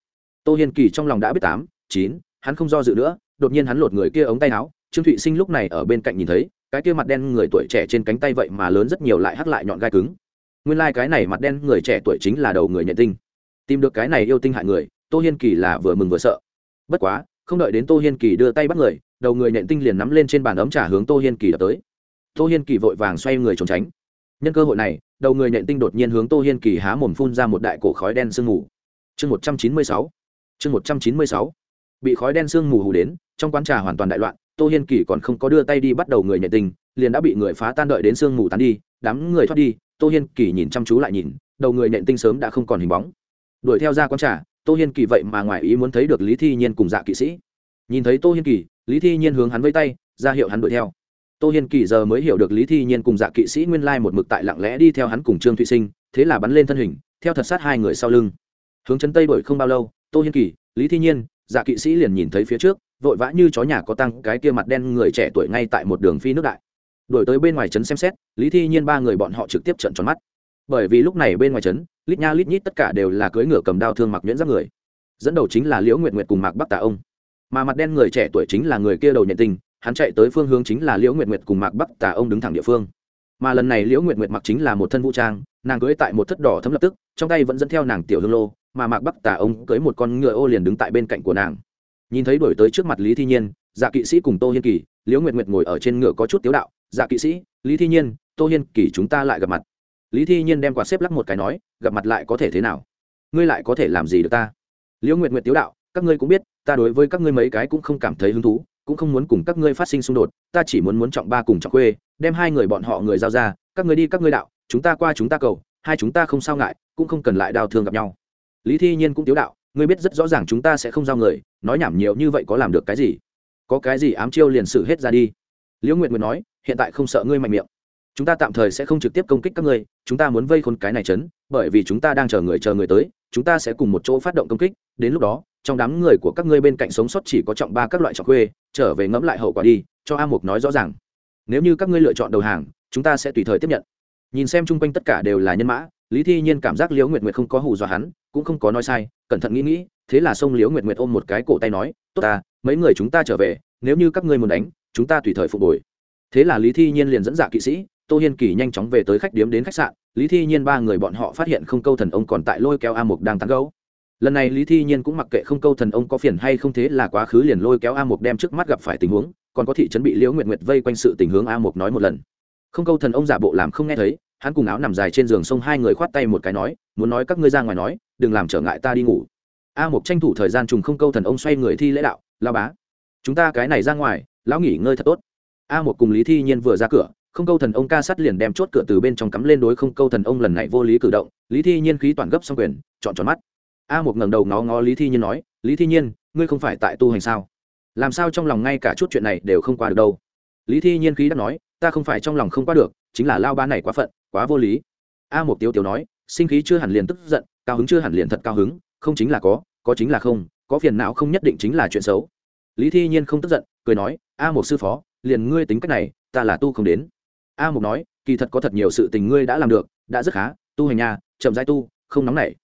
Tô hiên kỳ trong lòng đã biết tám, chín, hắn không do dự nữa, đột nhiên hắn lột người kia ống tay áo, trương thụy sinh lúc này ở bên cạnh nhìn thấy, cái kia mặt đen người tuổi trẻ trên cánh tay vậy mà lớn rất nhiều lại hắc lại nhọn gai cứng. Nguyên lai、like、cái này mặt đen người trẻ tuổi chính là đầu người nhận tinh. Tìm được cái này yêu tinh hại người, tô hiên kỳ là vừa mừng vừa sợ. Bất quá, không đợi đến tô hiên kỳ đưa tay bắt người, đầu người nhện tinh liền nắm lên trên bàn ấm trà hướng tô hiên kỳ đập tới. Tô hiên kỳ vội vàng xoay người trốn tránh. Nhân cơ hội này đầu người nhện tinh đột nhiên hướng tô hiên kỳ há mồm phun ra một đại cổ khói đen sương mù. Chương một trăm chín mươi sáu. Chương một trăm chín mươi sáu. Bị khói đen sương mù hù đến, trong quán trà hoàn toàn đại loạn, tô hiên kỳ còn không có đưa tay đi bắt đầu người nhện tinh, liền đã bị người phá tan đợi đến sương mù tán đi, đám người thoát đi, tô hiên kỳ nhìn chăm chú lại nhìn, đầu người nhện tinh sớm đã không còn hình bóng. Đuổi theo ra quán trà, tô hiên kỳ vậy mà ngoài ý muốn thấy được lý thi nhiên cùng dạ kỵ sĩ. Nhìn thấy tô hiên kỳ, lý thi nhiên hướng hắn vây tay, ra hiệu hắn đuổi theo tô hiên kỳ giờ mới hiểu được lý thi nhiên cùng dạ kỵ sĩ nguyên lai một mực tại lặng lẽ đi theo hắn cùng trương thụy sinh, thế là bắn lên thân hình, theo thật sát hai người sau lưng. Hướng chân tây đổi không bao lâu, tô hiên kỳ, lý thi nhiên dạ kỵ sĩ liền nhìn thấy phía trước, vội vã như chó nhà có tăng cái kia mặt đen người trẻ tuổi ngay tại một đường phi nước đại. Đổi tới bên ngoài trấn xem xét, lý thi nhiên ba người bọn họ trực tiếp trận tròn mắt. Bởi vì lúc này bên ngoài trấn, lít nha lít nhít tất cả đều là cưỡi ngựa cầm đao thương mặc nhuyễn giáp người. Dẫn đầu chính là liễu nguyệt nguyệt cùng mạc bắc tà ông. Mà mặt đen người trẻ tuổi chính là người kia đầu nhận tình hắn chạy tới phương hướng chính là liễu nguyệt nguyệt cùng mạc bắc tà ông đứng thẳng địa phương. Mà lần này liễu nguyệt nguyệt mặc chính là một thân vũ trang, nàng cưới tại một thất đỏ thấm lập tức, trong tay vẫn dẫn theo nàng tiểu hương lô, mà mạc bắc tà ông cưới một con ngựa ô liền đứng tại bên cạnh của nàng. Nhìn thấy đổi tới trước mặt lý thi nhiên dạ kỵ sĩ cùng tô hiên kỳ, liễu nguyệt nguyệt ngồi ở trên ngựa có chút tiếu đạo dạ kỵ sĩ, lý thi nhiên, tô hiên kỳ chúng ta lại gặp mặt. Lý thi nhiên đem quạt xếp lắc một cái nói, gặp mặt lại có thể thế nào? Ngươi lại có thể làm gì được ta? Liễu nguyệt nguyệt tiếu đạo, các ngươi cũng biết, ta đối với các ngươi mấy cái cũng không cảm thấy hứng thú cũng không muốn cùng các ngươi phát sinh xung đột ta chỉ muốn muốn trọng ba cùng trọng quê, đem hai người bọn họ người giao ra các ngươi đi các ngươi đạo chúng ta qua chúng ta cầu hai chúng ta không sao ngại cũng không cần lại đau thương gặp nhau. Lý thi nhiên cũng tiếu đạo ngươi biết rất rõ ràng chúng ta sẽ không giao người nói nhảm nhiều như vậy có làm được cái gì? Có cái gì ám chiêu liền xử hết ra đi. Liễu nguyệt nguyệt nói hiện tại không sợ ngươi mạnh miệng. Chúng ta tạm thời sẽ không trực tiếp công kích các ngươi chúng ta muốn vây khốn cái này chấn bởi vì chúng ta đang chờ người chờ người tới chúng ta sẽ cùng một chỗ phát động công kích đến lúc đó trong đám người của các ngươi bên cạnh sống sót chỉ có trọng ba các loại trọng khuê, trở về ngẫm lại hậu quả đi, cho a mục nói rõ ràng. Nếu như các ngươi lựa chọn đầu hàng, chúng ta sẽ tùy thời tiếp nhận. Nhìn xem chung quanh tất cả đều là nhân mã, lý thi nhiên cảm giác liễu nguyệt nguyệt không có hù dọa hắn, cũng không có nói sai, cẩn thận nghĩ nghĩ, thế là xông liễu nguyệt nguyệt ôm một cái cổ tay nói, tốt ta, mấy người chúng ta trở về, nếu như các ngươi muốn đánh, chúng ta tùy thời phục hồi. Thế là lý thi nhiên liền dẫn dạ kỵ sĩ, tô hiên kỳ nhanh chóng về tới khách điếm đến khách sạn, lý thi nhiên ba người bọn họ phát hiện không câu thần ông còn tại lôi kéo a mục đang tán gấu lần này lý thi nhiên cũng mặc kệ không câu thần ông có phiền hay không thế là quá khứ liền lôi kéo a mục đem trước mắt gặp phải tình huống, còn có thị trấn bị liễu nguyệt nguyệt vây quanh sự tình hướng a mục nói một lần. Không câu thần ông giả bộ làm không nghe thấy, hắn cùng áo nằm dài trên giường sông hai người khoát tay một cái nói, muốn nói các ngươi ra ngoài nói, đừng làm trở ngại ta đi ngủ. A mục tranh thủ thời gian trùng không câu thần ông xoay người thi lễ đạo lao bá, chúng ta cái này ra ngoài, lão nghỉ ngơi thật tốt. A một cùng lý thi nhiên vừa ra cửa, không câu thần ông ca sắt liền đem chốt cửa từ bên trong cắm lên đối không câu thần ông lần này vô lý cử động, lý thi nhiên khí toàn gấp xong quyền, chọn tròn mắt a một ngẩng đầu ngó ngó lý thi nhiên nói, lý thi nhiên, ngươi không phải tại tu hành sao? Làm sao trong lòng ngay cả chút chuyện này đều không qua được đâu? Lý thi nhiên khí đáp nói, ta không phải trong lòng không qua được, chính là lao ba này quá phận, quá vô lý. A một tiêu tiêu nói, sinh khí chưa hẳn liền tức giận, cao hứng chưa hẳn liền thật cao hứng, không chính là có có chính là không, có phiền não không nhất định chính là chuyện xấu. Lý thi nhiên không tức giận, cười nói, a một sư phó, liền ngươi tính cách này, ta là tu không đến. A một nói, kỳ thật có thật nhiều sự tình ngươi đã làm được, đã rất khá, tu hành nhà chậm dai tu, không nóng nảy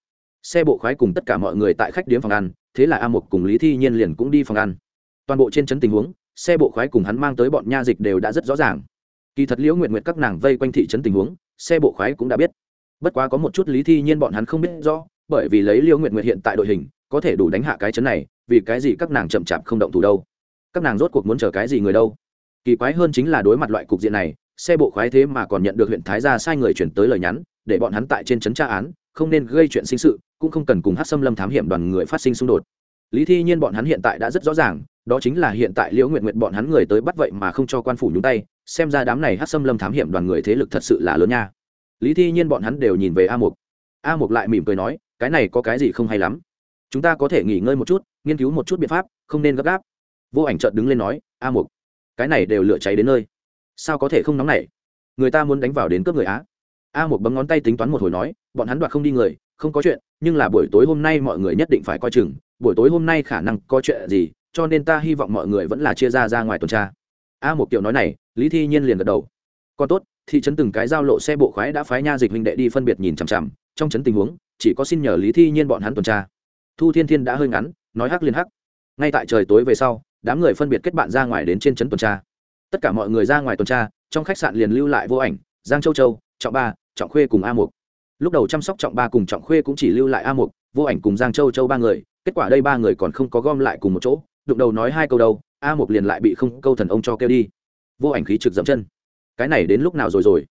xe bộ khoái cùng tất cả mọi người tại khách điếm phòng ăn, thế là a mục cùng lý thi nhiên liền cũng đi phòng ăn. Toàn bộ trên trấn tình huống, xe bộ khoái cùng hắn mang tới bọn nha dịch đều đã rất rõ ràng. Kỳ thật liễu nguyện nguyện các nàng vây quanh thị trấn tình huống, xe bộ khoái cũng đã biết. Bất quá có một chút lý thi nhiên bọn hắn không biết rõ, bởi vì lấy liễu nguyện nguyện hiện tại đội hình, có thể đủ đánh hạ cái chấn này, vì cái gì các nàng chậm chạp không động thủ đâu? Các nàng rốt cuộc muốn chờ cái gì người đâu? Kỳ quái hơn chính là đối mặt loại cục diện này, xe bộ khoái thế mà còn nhận được huyện thái gia sai người chuyển tới lời nhắn, để bọn hắn tại trên trấn tra án, không nên gây chuyện sinh sự cũng không cần cùng hát xâm lâm thám hiểm đoàn người phát sinh xung đột. Lý thi nhiên bọn hắn hiện tại đã rất rõ ràng, đó chính là hiện tại liễu nguyện nguyện bọn hắn người tới bắt vậy mà không cho quan phủ nhúng tay, xem ra đám này hát xâm lâm thám hiểm đoàn người thế lực thật sự là lớn nha. Lý thi nhiên bọn hắn đều nhìn về a mục. A mục lại mỉm cười nói, cái này có cái gì không hay lắm. Chúng ta có thể nghỉ ngơi một chút, nghiên cứu một chút biện pháp, không nên gấp gáp. Vô ảnh trợt đứng lên nói, a mục, cái này đều lửa cháy đến nơi. Sao có thể không nóng này? người ta muốn đánh vào đến cướp người á. A Mục bấm ngón tay tính toán một hồi nói, bọn hắn đoạt không đi người không có chuyện, nhưng là buổi tối hôm nay mọi người nhất định phải coi chừng, buổi tối hôm nay khả năng có chuyện gì, cho nên ta hy vọng mọi người vẫn là chia ra ra ngoài tuần tra. A một kiểu nói này, lý thi nhiên liền gật đầu. Còn tốt, thị trấn từng cái giao lộ xe bộ khoái đã phái nha dịch huynh đệ đi phân biệt nhìn chằm chằm, trong trấn tình huống, chỉ có xin nhờ lý thi nhiên bọn hắn tuần tra. Thu thiên thiên đã hơi ngắn, nói hắc liên hắc. Ngay tại trời tối về sau, đám người phân biệt kết bạn ra ngoài đến trên trấn tuần tra. Tất cả mọi người ra ngoài tuần tra, trong khách sạn liền lưu lại vô ảnh, giang châu châu, trọng ba, trọng khuê cùng a mục lúc đầu chăm sóc trọng ba cùng trọng khuê cũng chỉ lưu lại a mục, vô ảnh cùng giang châu châu ba người, kết quả đây ba người còn không có gom lại cùng một chỗ, đụng đầu nói hai câu đâu, a mục liền lại bị không câu thần ông cho kêu đi. Vô ảnh khí trực dậm chân. Cái này đến lúc nào rồi rồi?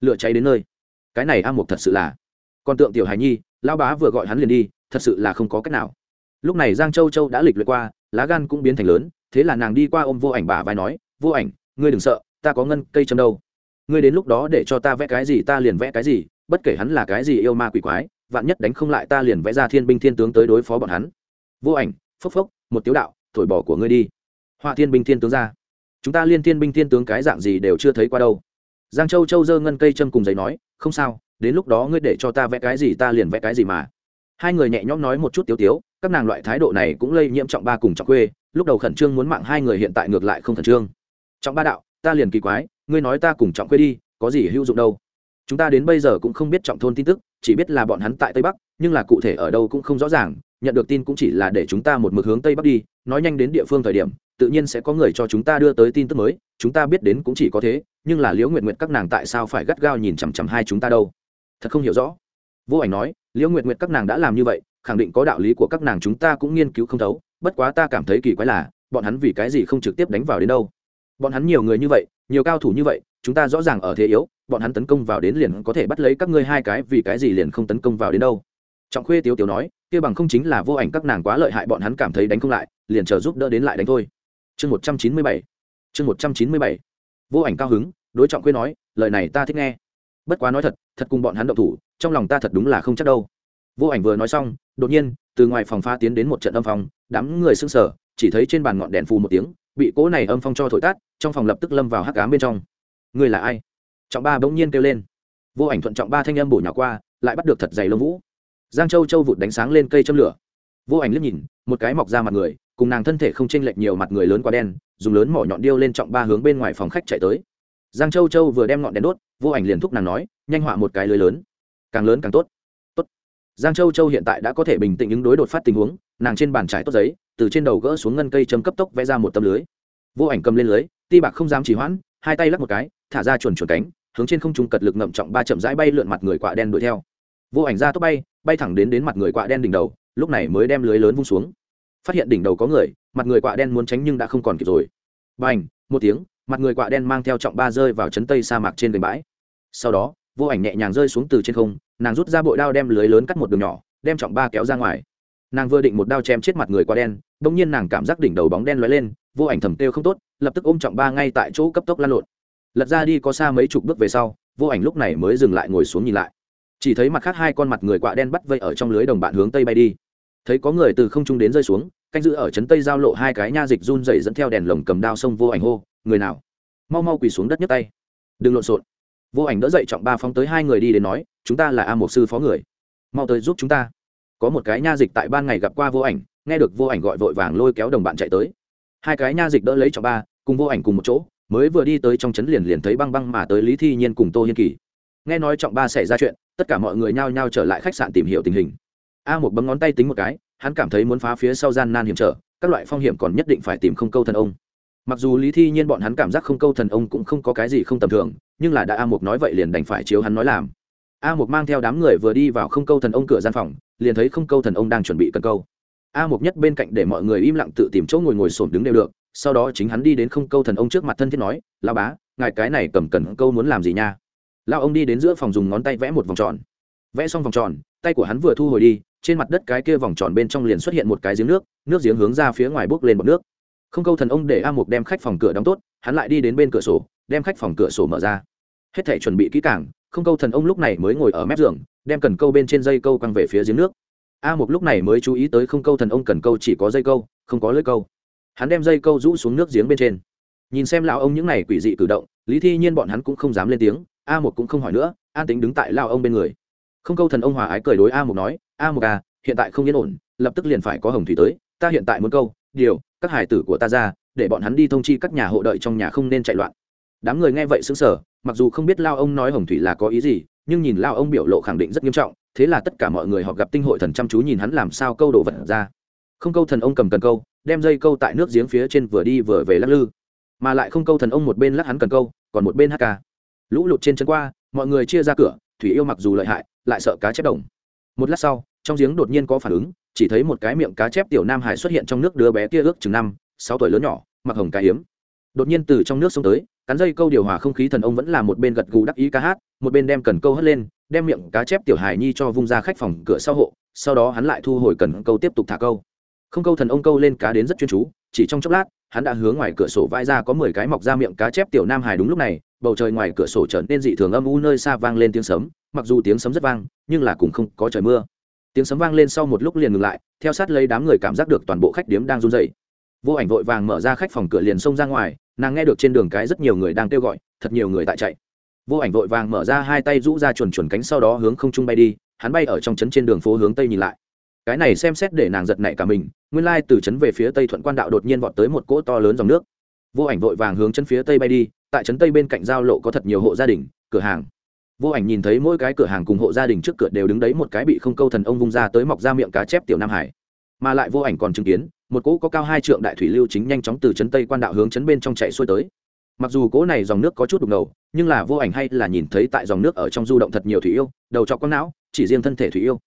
Lửa cháy đến nơi. Cái này a mục thật sự là. Còn tượng tiểu hài nhi lao bá vừa gọi hắn liền đi, thật sự là không có cách nào. Lúc này giang châu châu đã lịch luyện qua, lá gan cũng biến thành lớn, thế là nàng đi qua ôm vô ảnh bà vai nói, vô ảnh, ngươi đừng sợ, ta có ngân cây châm đâu. Ngươi đến lúc đó để cho ta vẽ cái gì, ta liền vẽ cái gì bất kể hắn là cái gì yêu ma quỷ quái, vạn nhất đánh không lại ta liền vẽ ra thiên binh thiên tướng tới đối phó bọn hắn. Vô ảnh, phốc phốc, một tiếu đạo, thổi bỏ của ngươi đi. Họa thiên binh thiên tướng ra. Chúng ta liên thiên binh thiên tướng cái dạng gì đều chưa thấy qua đâu. Giang châu châu dơ ngân cây châm cùng giấy nói, không sao, đến lúc đó ngươi để cho ta vẽ cái gì ta liền vẽ cái gì mà. Hai người nhẹ nhõm nói một chút tiếu tiếu, các nàng loại thái độ này cũng lây nhiễm trọng ba cùng trọng quê lúc đầu khẩn trương muốn mạng hai người hiện tại ngược lại không khẩn trương. Trọng ba đạo, ta liền kỳ quái, ngươi nói ta cùng trọng quê đi, có gì hữu dụng đâu? Chúng ta đến bây giờ cũng không biết trọng thôn tin tức, chỉ biết là bọn hắn tại tây bắc, nhưng là cụ thể ở đâu cũng không rõ ràng, nhận được tin cũng chỉ là để chúng ta một mực hướng tây bắc đi, nói nhanh đến địa phương thời điểm, tự nhiên sẽ có người cho chúng ta đưa tới tin tức mới, chúng ta biết đến cũng chỉ có thế, nhưng là liễu nguyện nguyện các nàng tại sao phải gắt gao nhìn chằm chằm hai chúng ta đâu? Thật không hiểu rõ. Vô ảnh nói, liễu nguyện nguyện các nàng đã làm như vậy, khẳng định có đạo lý của các nàng chúng ta cũng nghiên cứu không thấu, bất quá ta cảm thấy kỳ quái là, bọn hắn vì cái gì không trực tiếp đánh vào đến đâu? Bọn hắn nhiều người như vậy, nhiều cao thủ như vậy, chúng ta rõ ràng ở thế yếu bọn hắn tấn công vào đến liền có thể bắt lấy các ngươi hai cái, vì cái gì liền không tấn công vào đến đâu? Trọng khuê tiếu tiếu nói, kia bằng không chính là vô ảnh các nàng quá lợi hại, bọn hắn cảm thấy đánh không lại, liền chờ giúp đỡ đến lại đánh thôi. Chương một trăm chín mươi bảy, chương một trăm chín mươi bảy. Vô ảnh cao hứng, đối trọng khuê nói, lời này ta thích nghe. Bất quá nói thật thật cùng bọn hắn động thủ, trong lòng ta thật đúng là không chắc đâu. Vô ảnh vừa nói xong, đột nhiên, từ ngoài phòng pha tiến đến một trận âm phong, đám người sưng sở chỉ thấy trên bàn ngọn đèn phù một tiếng, bị cỗ này âm phong cho thổi tát trong phòng lập tức lâm vào hắc ám bên trong. Người là ai? Trọng ba bỗng nhiên kêu lên. Vô ảnh thuận trọng ba thanh âm bổ nhỏ qua, lại bắt được thật dày lông vũ. Giang châu châu vụt đánh sáng lên cây châm lửa. Vô ảnh liếc nhìn, một cái mọc ra mặt người, cùng nàng thân thể không chênh lệch nhiều mặt người lớn quá đen, dùng lớn mỏ nhọn điêu lên trọng ba hướng bên ngoài phòng khách chạy tới. Giang châu châu vừa đem ngọn đèn đốt, vô ảnh liền thúc nàng nói, nhanh họa một cái lưới lớn. Càng lớn càng tốt. Tốt. Giang châu châu hiện tại đã có thể bình tĩnh ứng đối đột phát tình huống, nàng trên bàn trải tốt giấy, từ trên đầu gỡ xuống ngân cây châm cấp tốc vẽ ra một tấm lưới. Vô ảnh cầm lên lưới, ti bạc không dám chỉ hoãn, hai tay lắc một cái, thả ra chuồn chuồn cánh hướng trên không trung cật lực ngậm trọng ba chậm rãi bay lượn mặt người quạ đen đuổi theo. Vô ảnh ra tốc bay bay thẳng đến đến mặt người quạ đen đỉnh đầu, lúc này mới đem lưới lớn vung xuống. Phát hiện đỉnh đầu có người, mặt người quạ đen muốn tránh nhưng đã không còn kịp rồi. B à n h một tiếng, mặt người quạ đen mang theo trọng ba rơi vào chấn tây sa mạc trên gành bãi. Sau đó, vô ảnh nhẹ nhàng rơi xuống từ trên không, nàng rút ra bội đao đem lưới lớn cắt một đường nhỏ, đem trọng ba kéo ra ngoài. Nàng vừa định một đao chém chết mặt người quạ đen đ ỗ n g nhiên nàng cảm giác đỉnh đầu bóng đen lóe lên, vô ảnh thầm têu không tốt, lập tức ôm trọng ba ngay tại chỗ cấp tốc lan lộn lật ra đi có xa mấy chục bước về sau, vô ảnh lúc này mới dừng lại ngồi xuống nhìn lại. Chỉ thấy mặt khác hai con mặt người quạ đen bắt vây ở trong lưới đồng bạn hướng tây bay đi. Thấy có người từ không trung đến rơi xuống, canh giữ ở trấn tây giao lộ hai cái nha dịch run dậy dẫn theo đèn lồng cầm đao sông vô ảnh hô, người nào? Mau mau quỳ xuống đất nhấc tay. Đừng lộn xộn. Vô ảnh đỡ dậy trọng ba phóng tới hai người đi đến nói, chúng ta là a một sư phó người. Mau tới giúp chúng ta. Có một cái nha dịch tại ban ngày gặp qua vô ảnh, nghe được vô ảnh gọi vội vàng lôi kéo đồng bạn chạy tới. Hai cái nha dịch đỡ lấy trọng ba, cùng vô ảnh cùng một chỗ mới vừa đi tới trong trấn liền liền thấy băng băng mà tới lý thi nhiên cùng tô hiên kỳ. Nghe nói trọng ba xảy ra chuyện, tất cả mọi người nhao nhao trở lại khách sạn tìm hiểu tình hình. A một bấm ngón tay tính một cái, hắn cảm thấy muốn phá phía sau gian nan hiểm trở, các loại phong hiểm còn nhất định phải tìm không câu thần ông. Mặc dù lý thi nhiên bọn hắn cảm giác không câu thần ông cũng không có cái gì không tầm thường, nhưng là đã a một nói vậy liền đành phải chiếu hắn nói làm. A một mang theo đám người vừa đi vào không câu thần ông cửa gian phòng, liền thấy không câu thần ông đang chuẩn bị cần câu. A một nhất bên cạnh để mọi người im lặng tự tìm chỗ ngồi ngồi xổm đứng đều được sau đó chính hắn đi đến không câu thần ông trước mặt thân thiết nói lao bá, ngài cái này cầm cần câu muốn làm gì nha? Lao ông đi đến giữa phòng dùng ngón tay vẽ một vòng tròn. Vẽ xong vòng tròn, tay của hắn vừa thu hồi đi, trên mặt đất cái kia vòng tròn bên trong liền xuất hiện một cái giếng nước nước giếng hướng ra phía ngoài bốc lên một nước. Không câu thần ông để a mục đem khách phòng cửa đóng tốt, hắn lại đi đến bên cửa sổ, đem khách phòng cửa sổ mở ra. Hết thể chuẩn bị kỹ cảng không câu thần ông lúc này mới ngồi ở mép giường, đem cần câu bên trên dây câu quăng về phía giếng nước. A mục lúc này mới chú ý tới không câu thần ông cần câu chỉ có dây câu, không có lưỡi câu hắn đem dây câu rũ xuống nước giếng bên trên. Nhìn xem lão ông những này quỷ dị cử động, lý thi nhiên bọn hắn cũng không dám lên tiếng, a một cũng không hỏi nữa, an tính đứng tại lao ông bên người. Không câu thần ông hòa ái cười đối a một nói, a một à hiện tại không yên ổn, lập tức liền phải có hồng thủy tới, ta hiện tại muốn câu, điều, các hải tử của ta ra, để bọn hắn đi thông chi các nhà hộ đợi trong nhà không nên chạy loạn. Đám người nghe vậy xứng sở mặc dù không biết lao ông nói hồng thủy là có ý gì, nhưng nhìn lao ông biểu lộ khẳng định rất nghiêm trọng, thế là tất cả mọi người họ gặp tinh hội thần chăm chú nhìn hắn làm sao câu đồ vật ra không câu thần ông cầm cần câu, đem dây câu tại nước giếng phía trên vừa đi vừa về lắc lư. Mà lại không câu thần ông một bên lắc hắn cần câu, còn một bên hát ca. Lũ lụt trên chân qua, mọi người chia ra cửa, thủy yêu mặc dù lợi hại, lại sợ cá chép đồng. Một lát sau, trong giếng đột nhiên có phản ứng, chỉ thấy một cái miệng cá chép tiểu nam hải xuất hiện trong nước đứa bé kia ước chừng năm, sáu tuổi lớn nhỏ, mặc hồng cá hiếm. Đột nhiên từ trong nước xông tới, cắn dây câu điều hòa không khí thần ông vẫn là một bên gật gù đắc ý ca hát, một bên đem cần câu hất lên, đem miệng cá chép tiểu hải nhi cho vung ra khách phòng cửa sau hộ, sau đó hắn lại thu hồi cần câu tiếp tục thả câu không câu thần ông câu lên cá đến rất chuyên chú, chỉ trong chốc lát, hắn đã hướng ngoài cửa sổ vai ra có mười cái mọc ra miệng cá chép tiểu nam hải đúng lúc này, bầu trời ngoài cửa sổ trở nên dị thường âm u nơi xa vang lên tiếng sấm, mặc dù tiếng sấm rất vang, nhưng là cũng không có trời mưa. Tiếng sấm vang lên sau một lúc liền ngừng lại, theo sát lấy đám người cảm giác được toàn bộ khách điếm đang run dậy vô ảnh vội vàng mở ra khách phòng cửa liền xông ra ngoài, nàng nghe được trên đường cái rất nhiều người đang kêu gọi, thật nhiều người tại chạy. Vô ảnh vội vàng mở ra hai tay rũ ra chuồn chuồn cánh sau đó hướng không trung bay đi, hắn bay ở trong trấn trên đường phố hướng tây nhìn lại cái này xem xét để nàng giật nảy cả mình, nguyên lai từ trấn về phía tây thuận quan đạo đột nhiên vọt tới một cỗ to lớn dòng nước. Vô ảnh vội vàng hướng chân phía tây bay đi, tại trấn tây bên cạnh giao lộ có thật nhiều hộ gia đình, cửa hàng. Vô ảnh nhìn thấy mỗi cái cửa hàng cùng hộ gia đình trước cửa đều đứng đấy một cái bị không câu thần ông vung ra tới mọc ra miệng cá chép tiểu nam hải. Mà lại vô ảnh còn chứng kiến, một cỗ có cao hai trượng đại thủy lưu chính nhanh chóng từ chấn tây quan đạo hướng chấn bên trong chạy xuôi tới. Mặc dù cỗ này dòng nước có chút đục ngầu, nhưng là vô ảnh hay là nhìn thấy tại dòng nước ở trong du động thật nhiều thủy yêu, đầu trọc con não, chỉ riêng thân thể thủy yêu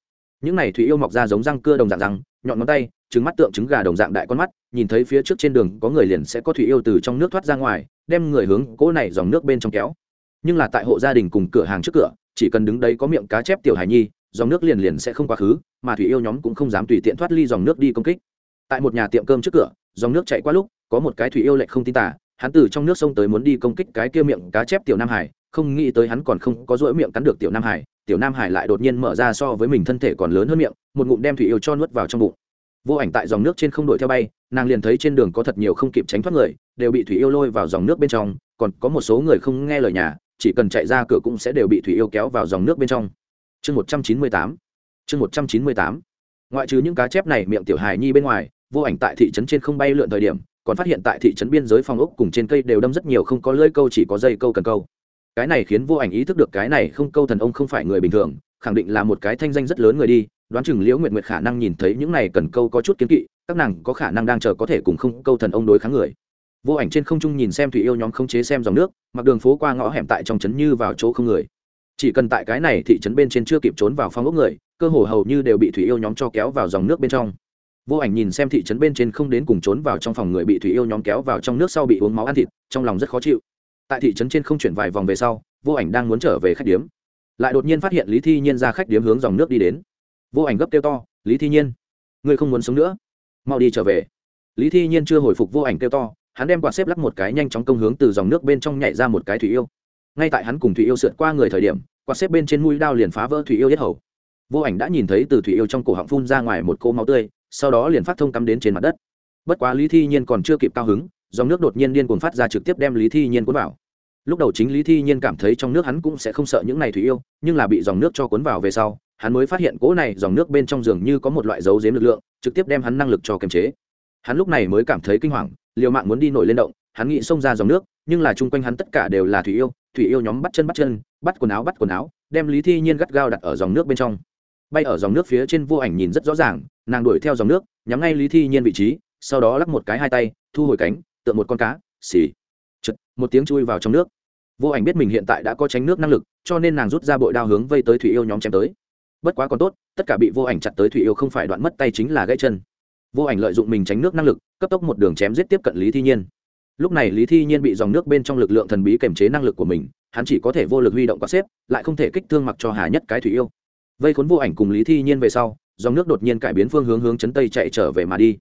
những này thủy yêu mọc ra giống răng cưa đồng dạng răng, nhọn ngón tay, trứng mắt tượng trứng gà đồng dạng đại con mắt, nhìn thấy phía trước trên đường có người liền sẽ có thủy yêu từ trong nước thoát ra ngoài, đem người hướng cỗ này dòng nước bên trong kéo. Nhưng là tại hộ gia đình cùng cửa hàng trước cửa, chỉ cần đứng đấy có miệng cá chép tiểu hải nhi, dòng nước liền liền sẽ không quá khứ, mà thủy yêu nhóm cũng không dám tùy tiện thoát ly dòng nước đi công kích. Tại một nhà tiệm cơm trước cửa, dòng nước chạy qua lúc, có một cái thủy yêu lại không tin tả hắn từ trong nước sông tới muốn đi công kích cái kia miệng cá chép tiểu nam hải, không nghĩ tới hắn còn không có rỗi miệng cắn được tiểu nam hải tiểu nam hải lại đột nhiên mở ra so với mình thân thể còn lớn hơn miệng, một ngụm đem thủy yêu cho nuốt vào trong bụng. Vô ảnh tại dòng nước trên không đội theo bay, nàng liền thấy trên đường có thật nhiều không kịp tránh thoát người, đều bị thủy yêu lôi vào dòng nước bên trong, còn có một số người không nghe lời nhà, chỉ cần chạy ra cửa cũng sẽ đều bị thủy yêu kéo vào dòng nước bên trong. Chương một trăm chín mươi tám, chương một trăm chín mươi tám. Ngoại trừ những cá chép này miệng tiểu hài nhi bên ngoài, vô ảnh tại thị trấn trên không bay lượn thời điểm, còn phát hiện tại thị trấn biên giới phòng ốc cùng trên cây đều đâm rất nhiều không có lưỡi câu chỉ có dây câu cần câu cái này khiến vô ảnh ý thức được cái này không câu thần ông không phải người bình thường, khẳng định là một cái thanh danh rất lớn người đi, đoán chừng liễu nguyệt nguyệt khả năng nhìn thấy những này cần câu có chút kiến kỵ, các nàng có khả năng đang chờ có thể cùng không câu thần ông đối kháng người. Vô ảnh trên không trung nhìn xem thủy yêu nhóm không chế xem dòng nước, mặc đường phố qua ngõ hẻm tại trong trấn như vào chỗ không người. Chỉ cần tại cái này thị trấn bên trên chưa kịp trốn vào phong ốc người, cơ hồ hầu như đều bị thủy yêu nhóm cho kéo vào dòng nước bên trong. Vô ảnh nhìn xem thị trấn bên trên không đến cùng trốn vào trong phòng người bị thủy yêu nhóm kéo vào trong nước sau bị uống máu ăn thịt, trong lòng rất khó chịu tại thị trấn trên không chuyển vài vòng về sau, vô ảnh đang muốn trở về khách điếm. Lại đột nhiên phát hiện lý thi nhiên ra khách điếm hướng dòng nước đi đến. Vô ảnh gấp kêu to, lý thi nhiên, ngươi không muốn sống nữa. Mau đi trở về. Lý thi nhiên chưa hồi phục vô ảnh kêu to, hắn đem quạt xếp lắc một cái nhanh chóng công hướng từ dòng nước bên trong nhảy ra một cái thủy yêu. Ngay tại hắn cùng thủy yêu sượt qua người thời điểm, quạt xếp bên trên mũi đao liền phá vỡ thủy yêu yết hầu. Vô ảnh đã nhìn thấy từ thủy yêu trong cổ họng phun ra ngoài một cô máu tươi, sau đó liền phát thông cắm đến trên mặt đất. Bất quá lý thi nhiên còn chưa kịp cao hứng dòng nước đột nhiên điên cuồng phát ra trực tiếp đem lý thi nhiên cuốn vào. Lúc đầu chính lý thi nhiên cảm thấy trong nước hắn cũng sẽ không sợ những này thủy yêu, nhưng là bị dòng nước cho cuốn vào về sau, hắn mới phát hiện cỗ này dòng nước bên trong giường như có một loại dấu dếm lực lượng, trực tiếp đem hắn năng lực cho kiềm chế. Hắn lúc này mới cảm thấy kinh hoàng, liều mạng muốn đi nổi lên động, hắn nghĩ xông ra dòng nước, nhưng là chung quanh hắn tất cả đều là thủy yêu thủy yêu nhóm bắt chân bắt chân, bắt quần áo bắt quần áo, đem lý thi nhiên gắt gao đặt ở dòng nước bên trong. Bay ở dòng nước phía trên vô ảnh nhìn rất rõ ràng, nàng đuổi theo dòng nước, nhắm ngay lý thi nhiên vị trí, sau đó lắc một cái hai tay, thu hồi cánh tựa một con cá, xì. Chật, một tiếng chui vào trong nước. Vô ảnh biết mình hiện tại đã có tránh nước năng lực, cho nên nàng rút ra bội đao hướng vây tới thủy yêu nhóm chém tới. Bất quá còn tốt, tất cả bị vô ảnh chặt tới thủy yêu không phải đoạn mất tay chính là gãy chân. Vô ảnh lợi dụng mình tránh nước năng lực, cấp tốc một đường chém giết tiếp cận lý thi nhiên. Lúc này lý thi nhiên bị dòng nước bên trong lực lượng thần bí kềm chế năng lực của mình, hắn chỉ có thể vô lực huy động quá xếp, lại không thể kích thương mặc cho hà nhất cái thủy yêu. Vây khốn vô ảnh cùng lý thi nhiên về sau, dòng nước đột nhiên cải biến phương hướng hướng chấn tây chạy trở về mà đi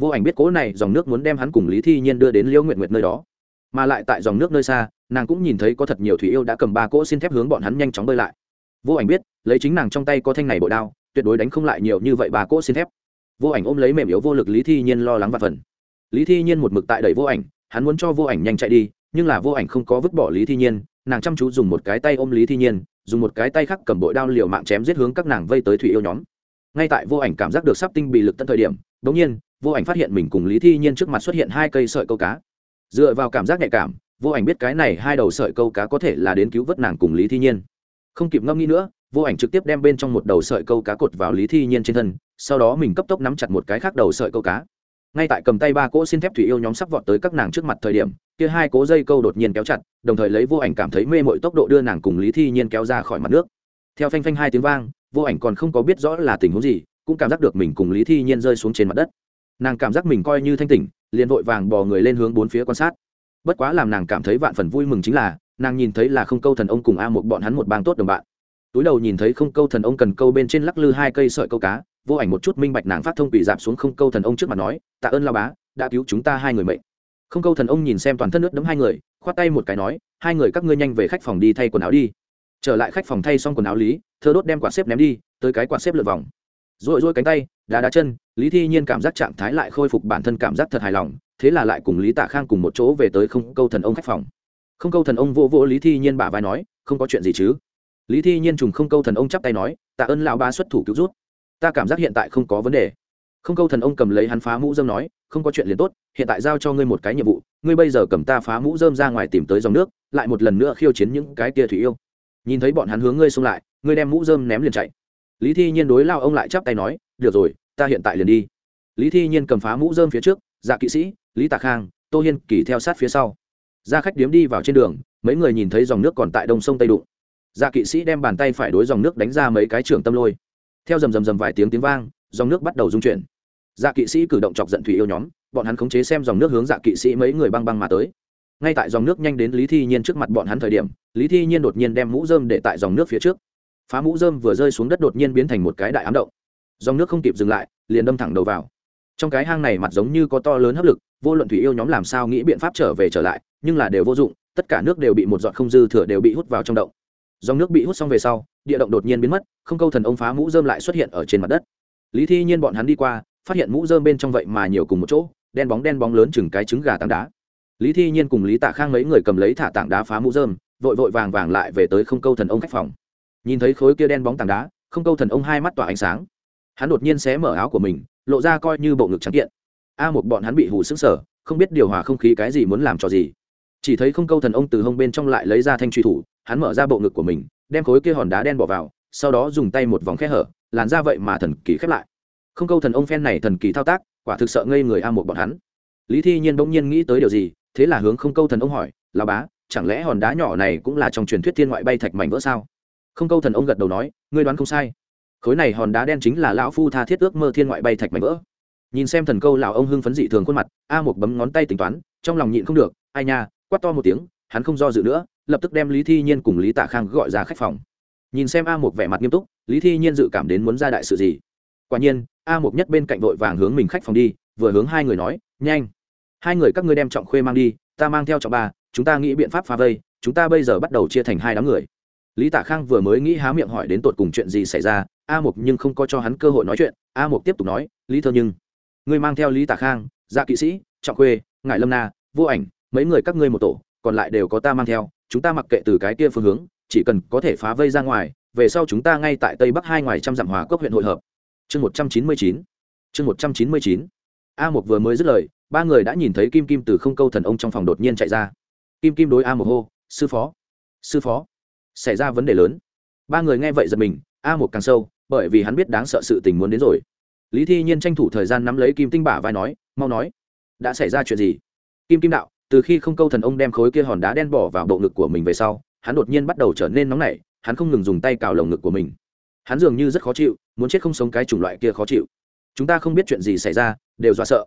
vô ảnh biết cố này dòng nước muốn đem hắn cùng lý thi nhiên đưa đến liễu nguyện nguyệt nơi đó. Mà lại tại dòng nước nơi xa, nàng cũng nhìn thấy có thật nhiều thủy yêu đã cầm ba cỗ xin thép hướng bọn hắn nhanh chóng bơi lại. Vô ảnh biết, lấy chính nàng trong tay có thanh này bội đao, tuyệt đối đánh không lại nhiều như vậy ba cỗ xin thép. Vô ảnh ôm lấy mềm yếu vô lực lý thi nhiên lo lắng và phần. Lý thi nhiên một mực tại đẩy vô ảnh, hắn muốn cho vô ảnh nhanh chạy đi, nhưng là vô ảnh không có vứt bỏ lý thi nhiên, nàng chăm chú dùng một cái tay ôm lý thi nhiên, dùng một cái tay khác cầm bội đao liều mạng chém giết hướng các nàng vây tới thủy yêu nhóm. Ngay tại vô ảnh cảm giác được sắp tinh bị lực tận thời điểm đ ỗ n g nhiên vô ảnh phát hiện mình cùng lý thi nhiên trước mặt xuất hiện hai cây sợi câu cá. Dựa vào cảm giác nhạy cảm, vô ảnh biết cái này hai đầu sợi câu cá có thể là đến cứu vớt nàng cùng lý thi nhiên. Không kịp ngâm nghĩ nữa, vô ảnh trực tiếp đem bên trong một đầu sợi câu cá cột vào lý thi nhiên trên thân, sau đó mình cấp tốc nắm chặt một cái khác đầu sợi câu cá. Ngay tại cầm tay ba cỗ xin thép thủy yêu nhóm sắp vọt tới các nàng trước mặt thời điểm, kia hai cố dây câu đột nhiên kéo chặt, đồng thời lấy vô ảnh cảm thấy mê mội tốc độ đưa nàng cùng lý thi nhiên kéo ra khỏi mặt nước. Theo phanh phanh hai tiếng vang, vô ảnh còn không có biết rõ là tình huống gì, cũng cảm giác được mình cùng lý thi nhiên rơi xuống trên mặt đất nàng cảm giác mình coi như thanh tỉnh, liền vội vàng bò người lên hướng bốn phía quan sát. Bất quá làm nàng cảm thấy vạn phần vui mừng chính là, nàng nhìn thấy là không câu thần ông cùng a một bọn hắn một bang tốt đồng bạn. Túi đầu nhìn thấy không câu thần ông cần câu bên trên lắc lư hai cây sợi câu cá, vô ảnh một chút minh bạch nàng phát thông bị dạp xuống không câu thần ông trước mặt nói, tạ ơn lao bá, đã cứu chúng ta hai người mệnh. Không câu thần ông nhìn xem toàn thân nước đấm hai người, khoát tay một cái nói, hai người các ngươi nhanh về khách phòng đi thay quần áo đi. Trở lại khách phòng thay xong quần áo lý, thơ đốt đem quạt xếp ném đi, tới cái quạt xếp lượt vòng rồi rồi cánh tay, đá đá chân, lý thi nhiên cảm giác trạng thái lại khôi phục bản thân cảm giác thật hài lòng, thế là lại cùng lý tạ khang cùng một chỗ về tới không câu thần ông khách phòng. Không câu thần ông vô vô lý thi nhiên bả vai nói, không có chuyện gì chứ? Lý thi nhiên trùng không câu thần ông chắp tay nói, tạ ơn lão ba xuất thủ cứu rút. Ta cảm giác hiện tại không có vấn đề. Không câu thần ông cầm lấy hắn phá mũ dơm nói, không có chuyện liền tốt, hiện tại giao cho ngươi một cái nhiệm vụ, ngươi bây giờ cầm ta phá mũ dơm ra ngoài tìm tới dòng nước, lại một lần nữa khiêu chiến những cái tia thủy yêu. Nhìn thấy bọn hắn hướng ngươi xông lại, ngươi đem mũ dơm ném liền chạy lý thi nhiên đối lao ông lại chắp tay nói, được rồi, ta hiện tại liền đi. Lý thi nhiên cầm phá mũ dơm phía trước dạ kỵ sĩ, lý tạ khang, tô hiên kỳ theo sát phía sau. Ra khách điếm đi vào trên đường, mấy người nhìn thấy dòng nước còn tại đông sông tây đụng. Dạ kỵ sĩ đem bàn tay phải đối dòng nước đánh ra mấy cái trưởng tâm lôi. Theo rầm rầm rầm vài tiếng tiếng vang, dòng nước bắt đầu rung chuyển. Dạ kỵ sĩ cử động chọc giận thủy yêu nhóm, bọn hắn khống chế xem dòng nước hướng dạ kỵ sĩ mấy người băng băng mà tới. Ngay tại dòng nước nhanh đến lý thi nhiên trước mặt bọn hắn thời điểm, lý thi nhiên đột nhiên đem mũ dơm để tại dòng nước phía trước phá mũ dơm vừa rơi xuống đất đột nhiên biến thành một cái đại ám động. Dòng nước không kịp dừng lại, liền đâm thẳng đầu vào. Trong cái hang này mặt giống như có to lớn hấp lực, vô luận thủy yêu nhóm làm sao nghĩ biện pháp trở về trở lại, nhưng là đều vô dụng, tất cả nước đều bị một giọt không dư thừa đều bị hút vào trong động. Dòng nước bị hút xong về sau, địa động đột nhiên biến mất, không câu thần ông phá mũ dơm lại xuất hiện ở trên mặt đất. Lý thi nhiên bọn hắn đi qua, phát hiện mũ dơm bên trong vậy mà nhiều cùng một chỗ, đen bóng đen bóng lớn chừng cái trứng gà tảng đá. Lý thi nhiên cùng lý tạ khang mấy người cầm lấy thả tảng đá phá mũ dơm vội vội vàng vàng lại về tới không câu thần ông khách phòng nhìn thấy khối kia đen bóng tảng đá, không câu thần ông hai mắt tỏa ánh sáng. Hắn đột nhiên xé mở áo của mình, lộ ra coi như bộ ngực trắng kiện. A một bọn hắn bị hù sững sờ, không biết điều hòa không khí cái gì muốn làm cho gì. Chỉ thấy không câu thần ông từ hông bên trong lại lấy ra thanh truy thủ, hắn mở ra bộ ngực của mình, đem khối kia hòn đá đen bỏ vào, sau đó dùng tay một vòng khe hở, làn ra vậy mà thần kỳ khép lại. Không câu thần ông phen này thần kỳ thao tác, quả thực sợ ngây người a một bọn hắn. Lý thi nhiên bỗng nhiên nghĩ tới điều gì, thế là hướng không câu thần ông hỏi là bá, chẳng lẽ hòn đá nhỏ này cũng là trong truyền thuyết thiên ngoại bay thạch mảnh vỡ sao? Không câu thần ông gật đầu nói, ngươi đoán không sai. Khối này hòn đá đen chính là lão phu tha thiết ước mơ thiên ngoại bay thạch mảnh vỡ. Nhìn xem thần câu lão ông hưng phấn dị thường khuôn mặt, a một bấm ngón tay tính toán, trong lòng nhịn không được, ai nha, quát to một tiếng, hắn không do dự nữa, lập tức đem lý thi nhiên cùng lý tạ khang gọi ra khách phòng. Nhìn xem a một vẻ mặt nghiêm túc, lý thi nhiên dự cảm đến muốn ra đại sự gì. Quả nhiên, a một nhất bên cạnh vội vàng hướng mình khách phòng đi, vừa hướng hai người nói, nhanh, hai người các ngươi đem trọng khuê mang đi, ta mang theo trọng ba, chúng ta nghĩ biện pháp phá vây, chúng ta bây giờ bắt đầu chia thành hai đám người lý tạ khang vừa mới nghĩ há miệng hỏi đến tột cùng chuyện gì xảy ra, a mục nhưng không có cho hắn cơ hội nói chuyện. A mục tiếp tục nói, lý thơ nhưng, ngươi mang theo lý tạ khang dạ kỵ sĩ, trọng khuê, ngải lâm na, vô ảnh, mấy người các ngươi một tổ, còn lại đều có ta mang theo. Chúng ta mặc kệ từ cái kia phương hướng, chỉ cần có thể phá vây ra ngoài, về sau chúng ta ngay tại tây bắc hai ngoài trăm dặm hòa cốc huyện hội hợp. Chương một trăm chín mươi chín, chương một trăm chín mươi chín. A Mục vừa mới dứt lời, ba người đã nhìn thấy kim kim từ không câu thần ông trong phòng đột nhiên chạy ra. Kim kim đối a Mục hô, sư phó sư phó xảy ra vấn đề lớn. Ba người nghe vậy giật mình, a một càng sâu, bởi vì hắn biết đáng sợ sự tình muốn đến rồi. Lý thi nhiên tranh thủ thời gian nắm lấy kim tinh bả vai nói, mau nói, đã xảy ra chuyện gì? Kim kim đạo, từ khi không câu thần ông đem khối kia hòn đá đen bỏ vào bộ ngực của mình về sau, hắn đột nhiên bắt đầu trở nên nóng nảy, hắn không ngừng dùng tay cào lồng ngực của mình. Hắn dường như rất khó chịu, muốn chết không sống cái chủng loại kia khó chịu. Chúng ta không biết chuyện gì xảy ra, đều dọa sợ.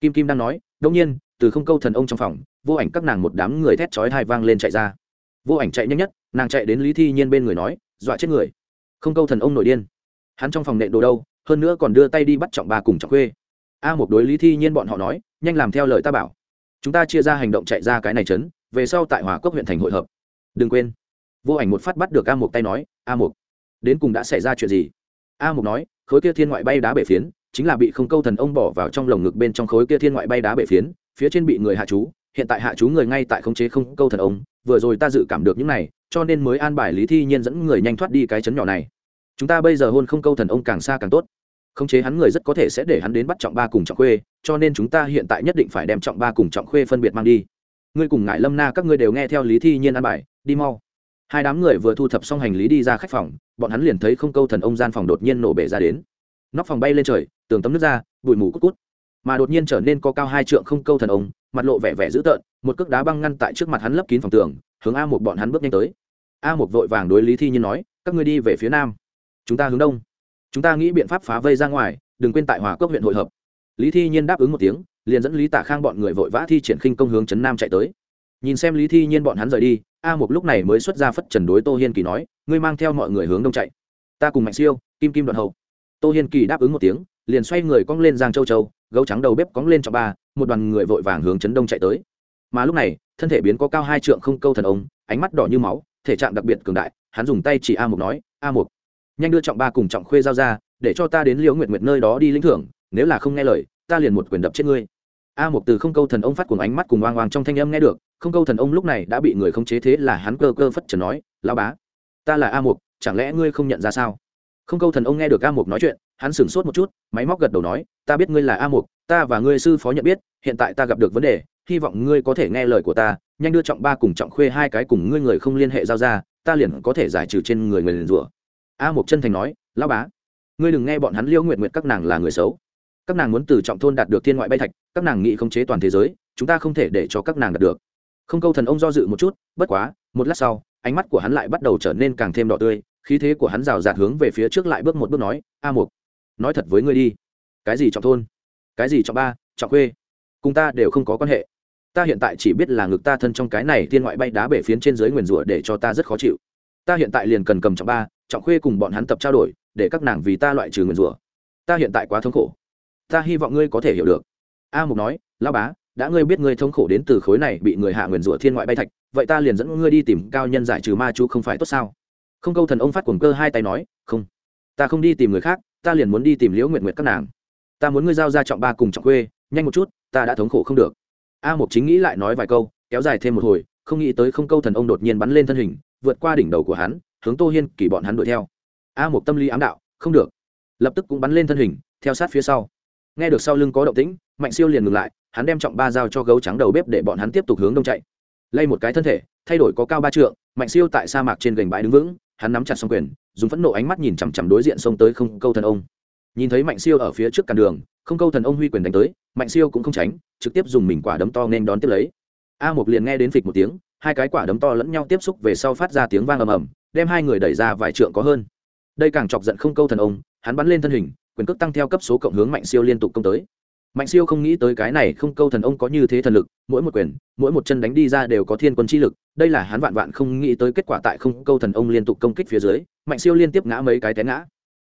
Kim kim đang nói đông nhiên, từ không câu thần ông trong phòng, vô ảnh các nàng một đám người thét chói hai vang lên chạy ra. Vô ảnh chạy nhanh nhất nàng chạy đến lý thi nhiên bên người nói, dọa chết người. Không câu thần ông nổi điên. Hắn trong phòng nện đồ đâu, hơn nữa còn đưa tay đi bắt trọng bà cùng trọng khuê. A một đối lý thi nhiên bọn họ nói, nhanh làm theo lời ta bảo. Chúng ta chia ra hành động chạy ra cái này trấn, về sau tại hòa cốc huyện thành hội hợp. Đừng quên. Vô ảnh một phát bắt được a một tay nói, a một đến cùng đã xảy ra chuyện gì? A một nói, khối kia thiên ngoại bay đá bể phiến, chính là bị không câu thần ông bỏ vào trong lồng ngực bên trong khối kia thiên ngoại bay đá bể phiến, phía trên bị người hạ chú hiện tại hạ chú người ngay tại khống chế không câu thần ông, vừa rồi ta dự cảm được những này, cho nên mới an bài lý thi nhiên dẫn người nhanh thoát đi cái chấn nhỏ này. Chúng ta bây giờ hôn không câu thần ông càng xa càng tốt. Khống chế hắn người rất có thể sẽ để hắn đến bắt trọng ba cùng trọng khuê, cho nên chúng ta hiện tại nhất định phải đem trọng ba cùng trọng khuê phân biệt mang đi. Ngươi cùng ngại lâm na các ngươi đều nghe theo lý thi nhiên an bài, đi mau. Hai đám người vừa thu thập xong hành lý đi ra khách phòng, bọn hắn liền thấy không câu thần ông gian phòng đột nhiên nổ bể ra đến. Nóc phòng bay lên trời, tường tấm nước ra, bụi mù cút cút mà đột nhiên trở nên có cao hai trượng không câu thần ông, mặt lộ vẻ vẻ dữ tợn, một cước đá băng ngăn tại trước mặt hắn lấp kín phòng tường, hướng a một bọn hắn bước nhanh tới. A một vội vàng đối lý thi nhiên nói, các ngươi đi về phía nam. Chúng ta hướng đông. Chúng ta nghĩ biện pháp phá vây ra ngoài, đừng quên tại hòa cốc huyện hội hợp. Lý thi nhiên đáp ứng một tiếng, liền dẫn lý tả khang bọn người vội vã thi triển khinh công hướng trấn nam chạy tới. Nhìn xem lý thi nhiên bọn hắn rời đi, a một lúc này mới xuất ra phất trần đối tô hiên kỳ nói, ngươi mang theo mọi người hướng đông chạy. Ta cùng mạnh siêu, kim kim đoạn hậu. Tô hiên kỳ đáp ứng một tiếng liền xoay người cong lên giang châu châu, gấu trắng đầu bếp cóng lên cho ba, một đoàn người vội vàng hướng chấn đông chạy tới. Mà lúc này, thân thể biến có cao hai trượng không câu thần ông, ánh mắt đỏ như máu, thể trạng đặc biệt cường đại, hắn dùng tay chỉ a mục nói, a mục, nhanh đưa trọng ba cùng trọng khuê giao ra, để cho ta đến liễu nguyệt nguyệt nơi đó đi lĩnh thưởng, nếu là không nghe lời, ta liền một quyền đập chết ngươi. A mục từ không câu thần ông phát cùng ánh mắt cùng oang oang trong thanh âm nghe được, không câu thần ông lúc này đã bị người không chế thế là hắn cơ cơ phất trần nói, lão bá, ta là a mục, chẳng lẽ ngươi không nhận ra sao? Không câu thần ông nghe được a mục nói chuyện, hắn sửng sốt một chút, máy móc gật đầu nói, ta biết ngươi là a mục, ta và ngươi sư phó nhận biết, hiện tại ta gặp được vấn đề, hy vọng ngươi có thể nghe lời của ta, nhanh đưa trọng ba cùng trọng khuê hai cái cùng ngươi người không liên hệ giao ra, ta liền có thể giải trừ trên người người liền rủa. A mục chân thành nói lao bá, ngươi đừng nghe bọn hắn liêu nguyện nguyện các nàng là người xấu. Các nàng muốn từ trọng thôn đạt được thiên ngoại bay thạch, các nàng nghĩ khống chế toàn thế giới, chúng ta không thể để cho các nàng đạt được. Không câu thần ông do dự một chút, bất quá, một lát sau, ánh mắt của hắn lại bắt đầu trở nên càng thêm đỏ tươi khí thế của hắn rào rạt hướng về phía trước lại bước một bước nói, a mục, nói thật với ngươi đi. Cái gì trọng thôn? Cái gì trọng ba, trọng khuê? Cùng ta đều không có quan hệ. Ta hiện tại chỉ biết là ngực ta thân trong cái này thiên ngoại bay đá bể phiến trên dưới nguyền rủa để cho ta rất khó chịu. Ta hiện tại liền cần cầm trọng ba, trọng khuê cùng bọn hắn tập trao đổi, để các nàng vì ta loại trừ nguyền rủa. Ta hiện tại quá thống khổ. Ta hy vọng ngươi có thể hiểu được. A mục nói lao bá, đã ngươi biết ngươi thống khổ đến từ khối này bị người hạ nguyền rủa thiên ngoại bay thạch, vậy ta liền dẫn ngươi đi tìm cao nhân giải trừ ma chú không phải tốt sao? Không câu thần ông phát cuồng cơ hai tay nói, không, ta không đi tìm người khác, ta liền muốn đi tìm liễu nguyện nguyện các nàng. Ta muốn ngươi giao ra trọng ba cùng trọng khuê nhanh một chút, ta đã thống khổ không được. A mục chính nghĩ lại nói vài câu, kéo dài thêm một hồi, không nghĩ tới không câu thần ông đột nhiên bắn lên thân hình, vượt qua đỉnh đầu của hắn, hướng tô hiên, kỳ bọn hắn đuổi theo. A mục tâm lý ám đạo, không được. Lập tức cũng bắn lên thân hình, theo sát phía sau. Nghe được sau lưng có động tĩnh, mạnh siêu liền ngừng lại, hắn đem trọng ba dao cho gấu trắng đầu bếp để bọn hắn tiếp tục hướng đông chạy. Lay một cái thân thể, thay đổi có cao ba trượng, mạnh siêu tại sa mạc trên gành bãi đứng vững hắn nắm chặt xong quyền, dùng phẫn nộ ánh mắt nhìn chằm chằm đối diện xông tới không câu thần ông. Nhìn thấy mạnh siêu ở phía trước cản đường, không câu thần ông huy quyền đánh tới, mạnh siêu cũng không tránh, trực tiếp dùng mình quả đấm to nên đón tiếp lấy. A một liền nghe đến phịch một tiếng, hai cái quả đấm to lẫn nhau tiếp xúc về sau phát ra tiếng vang ầm ầm, đem hai người đẩy ra vài trượng có hơn. Đây càng chọc giận không câu thần ông, hắn bắn lên thân hình, quyền cước tăng theo cấp số cộng hướng mạnh siêu liên tục công tới mạnh siêu không nghĩ tới cái này không câu thần ông có như thế thần lực, mỗi một quyền, mỗi một chân đánh đi ra đều có thiên quân chi lực, đây là hắn vạn vạn không nghĩ tới kết quả tại không câu thần ông liên tục công kích phía dưới, mạnh siêu liên tiếp ngã mấy cái té ngã.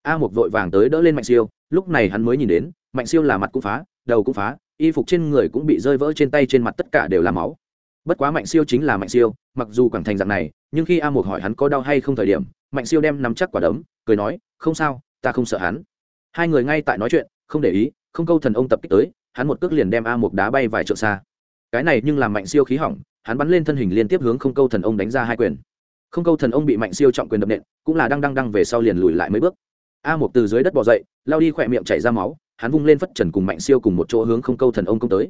A một vội vàng tới đỡ lên mạnh siêu, lúc này hắn mới nhìn đến, mạnh siêu là mặt cũng phá, đầu cũng phá, y phục trên người cũng bị rơi vỡ trên tay trên mặt tất cả đều là máu. Bất quá mạnh siêu chính là mạnh siêu, mặc dù quảng thành dạng này, nhưng khi a một hỏi hắn có đau hay không thời điểm, mạnh siêu đem nắm chắc quả đấm, cười nói, không sao, ta không sợ hắn. Hai người ngay tại nói chuyện, không để ý không câu thần ông tập kích tới, hắn một cước liền đem a một đá bay vài trượng xa. Cái này nhưng làm mạnh siêu khí hỏng, hắn bắn lên thân hình liên tiếp hướng không câu thần ông đánh ra hai quyền. Không câu thần ông bị mạnh siêu trọng quyền đập nện, cũng là đang đang đang về sau liền lùi lại mấy bước. A một từ dưới đất bò dậy, lao đi khỏe miệng chảy ra máu, hắn vung lên phất trần cùng mạnh siêu cùng một chỗ hướng không câu thần ông công tới.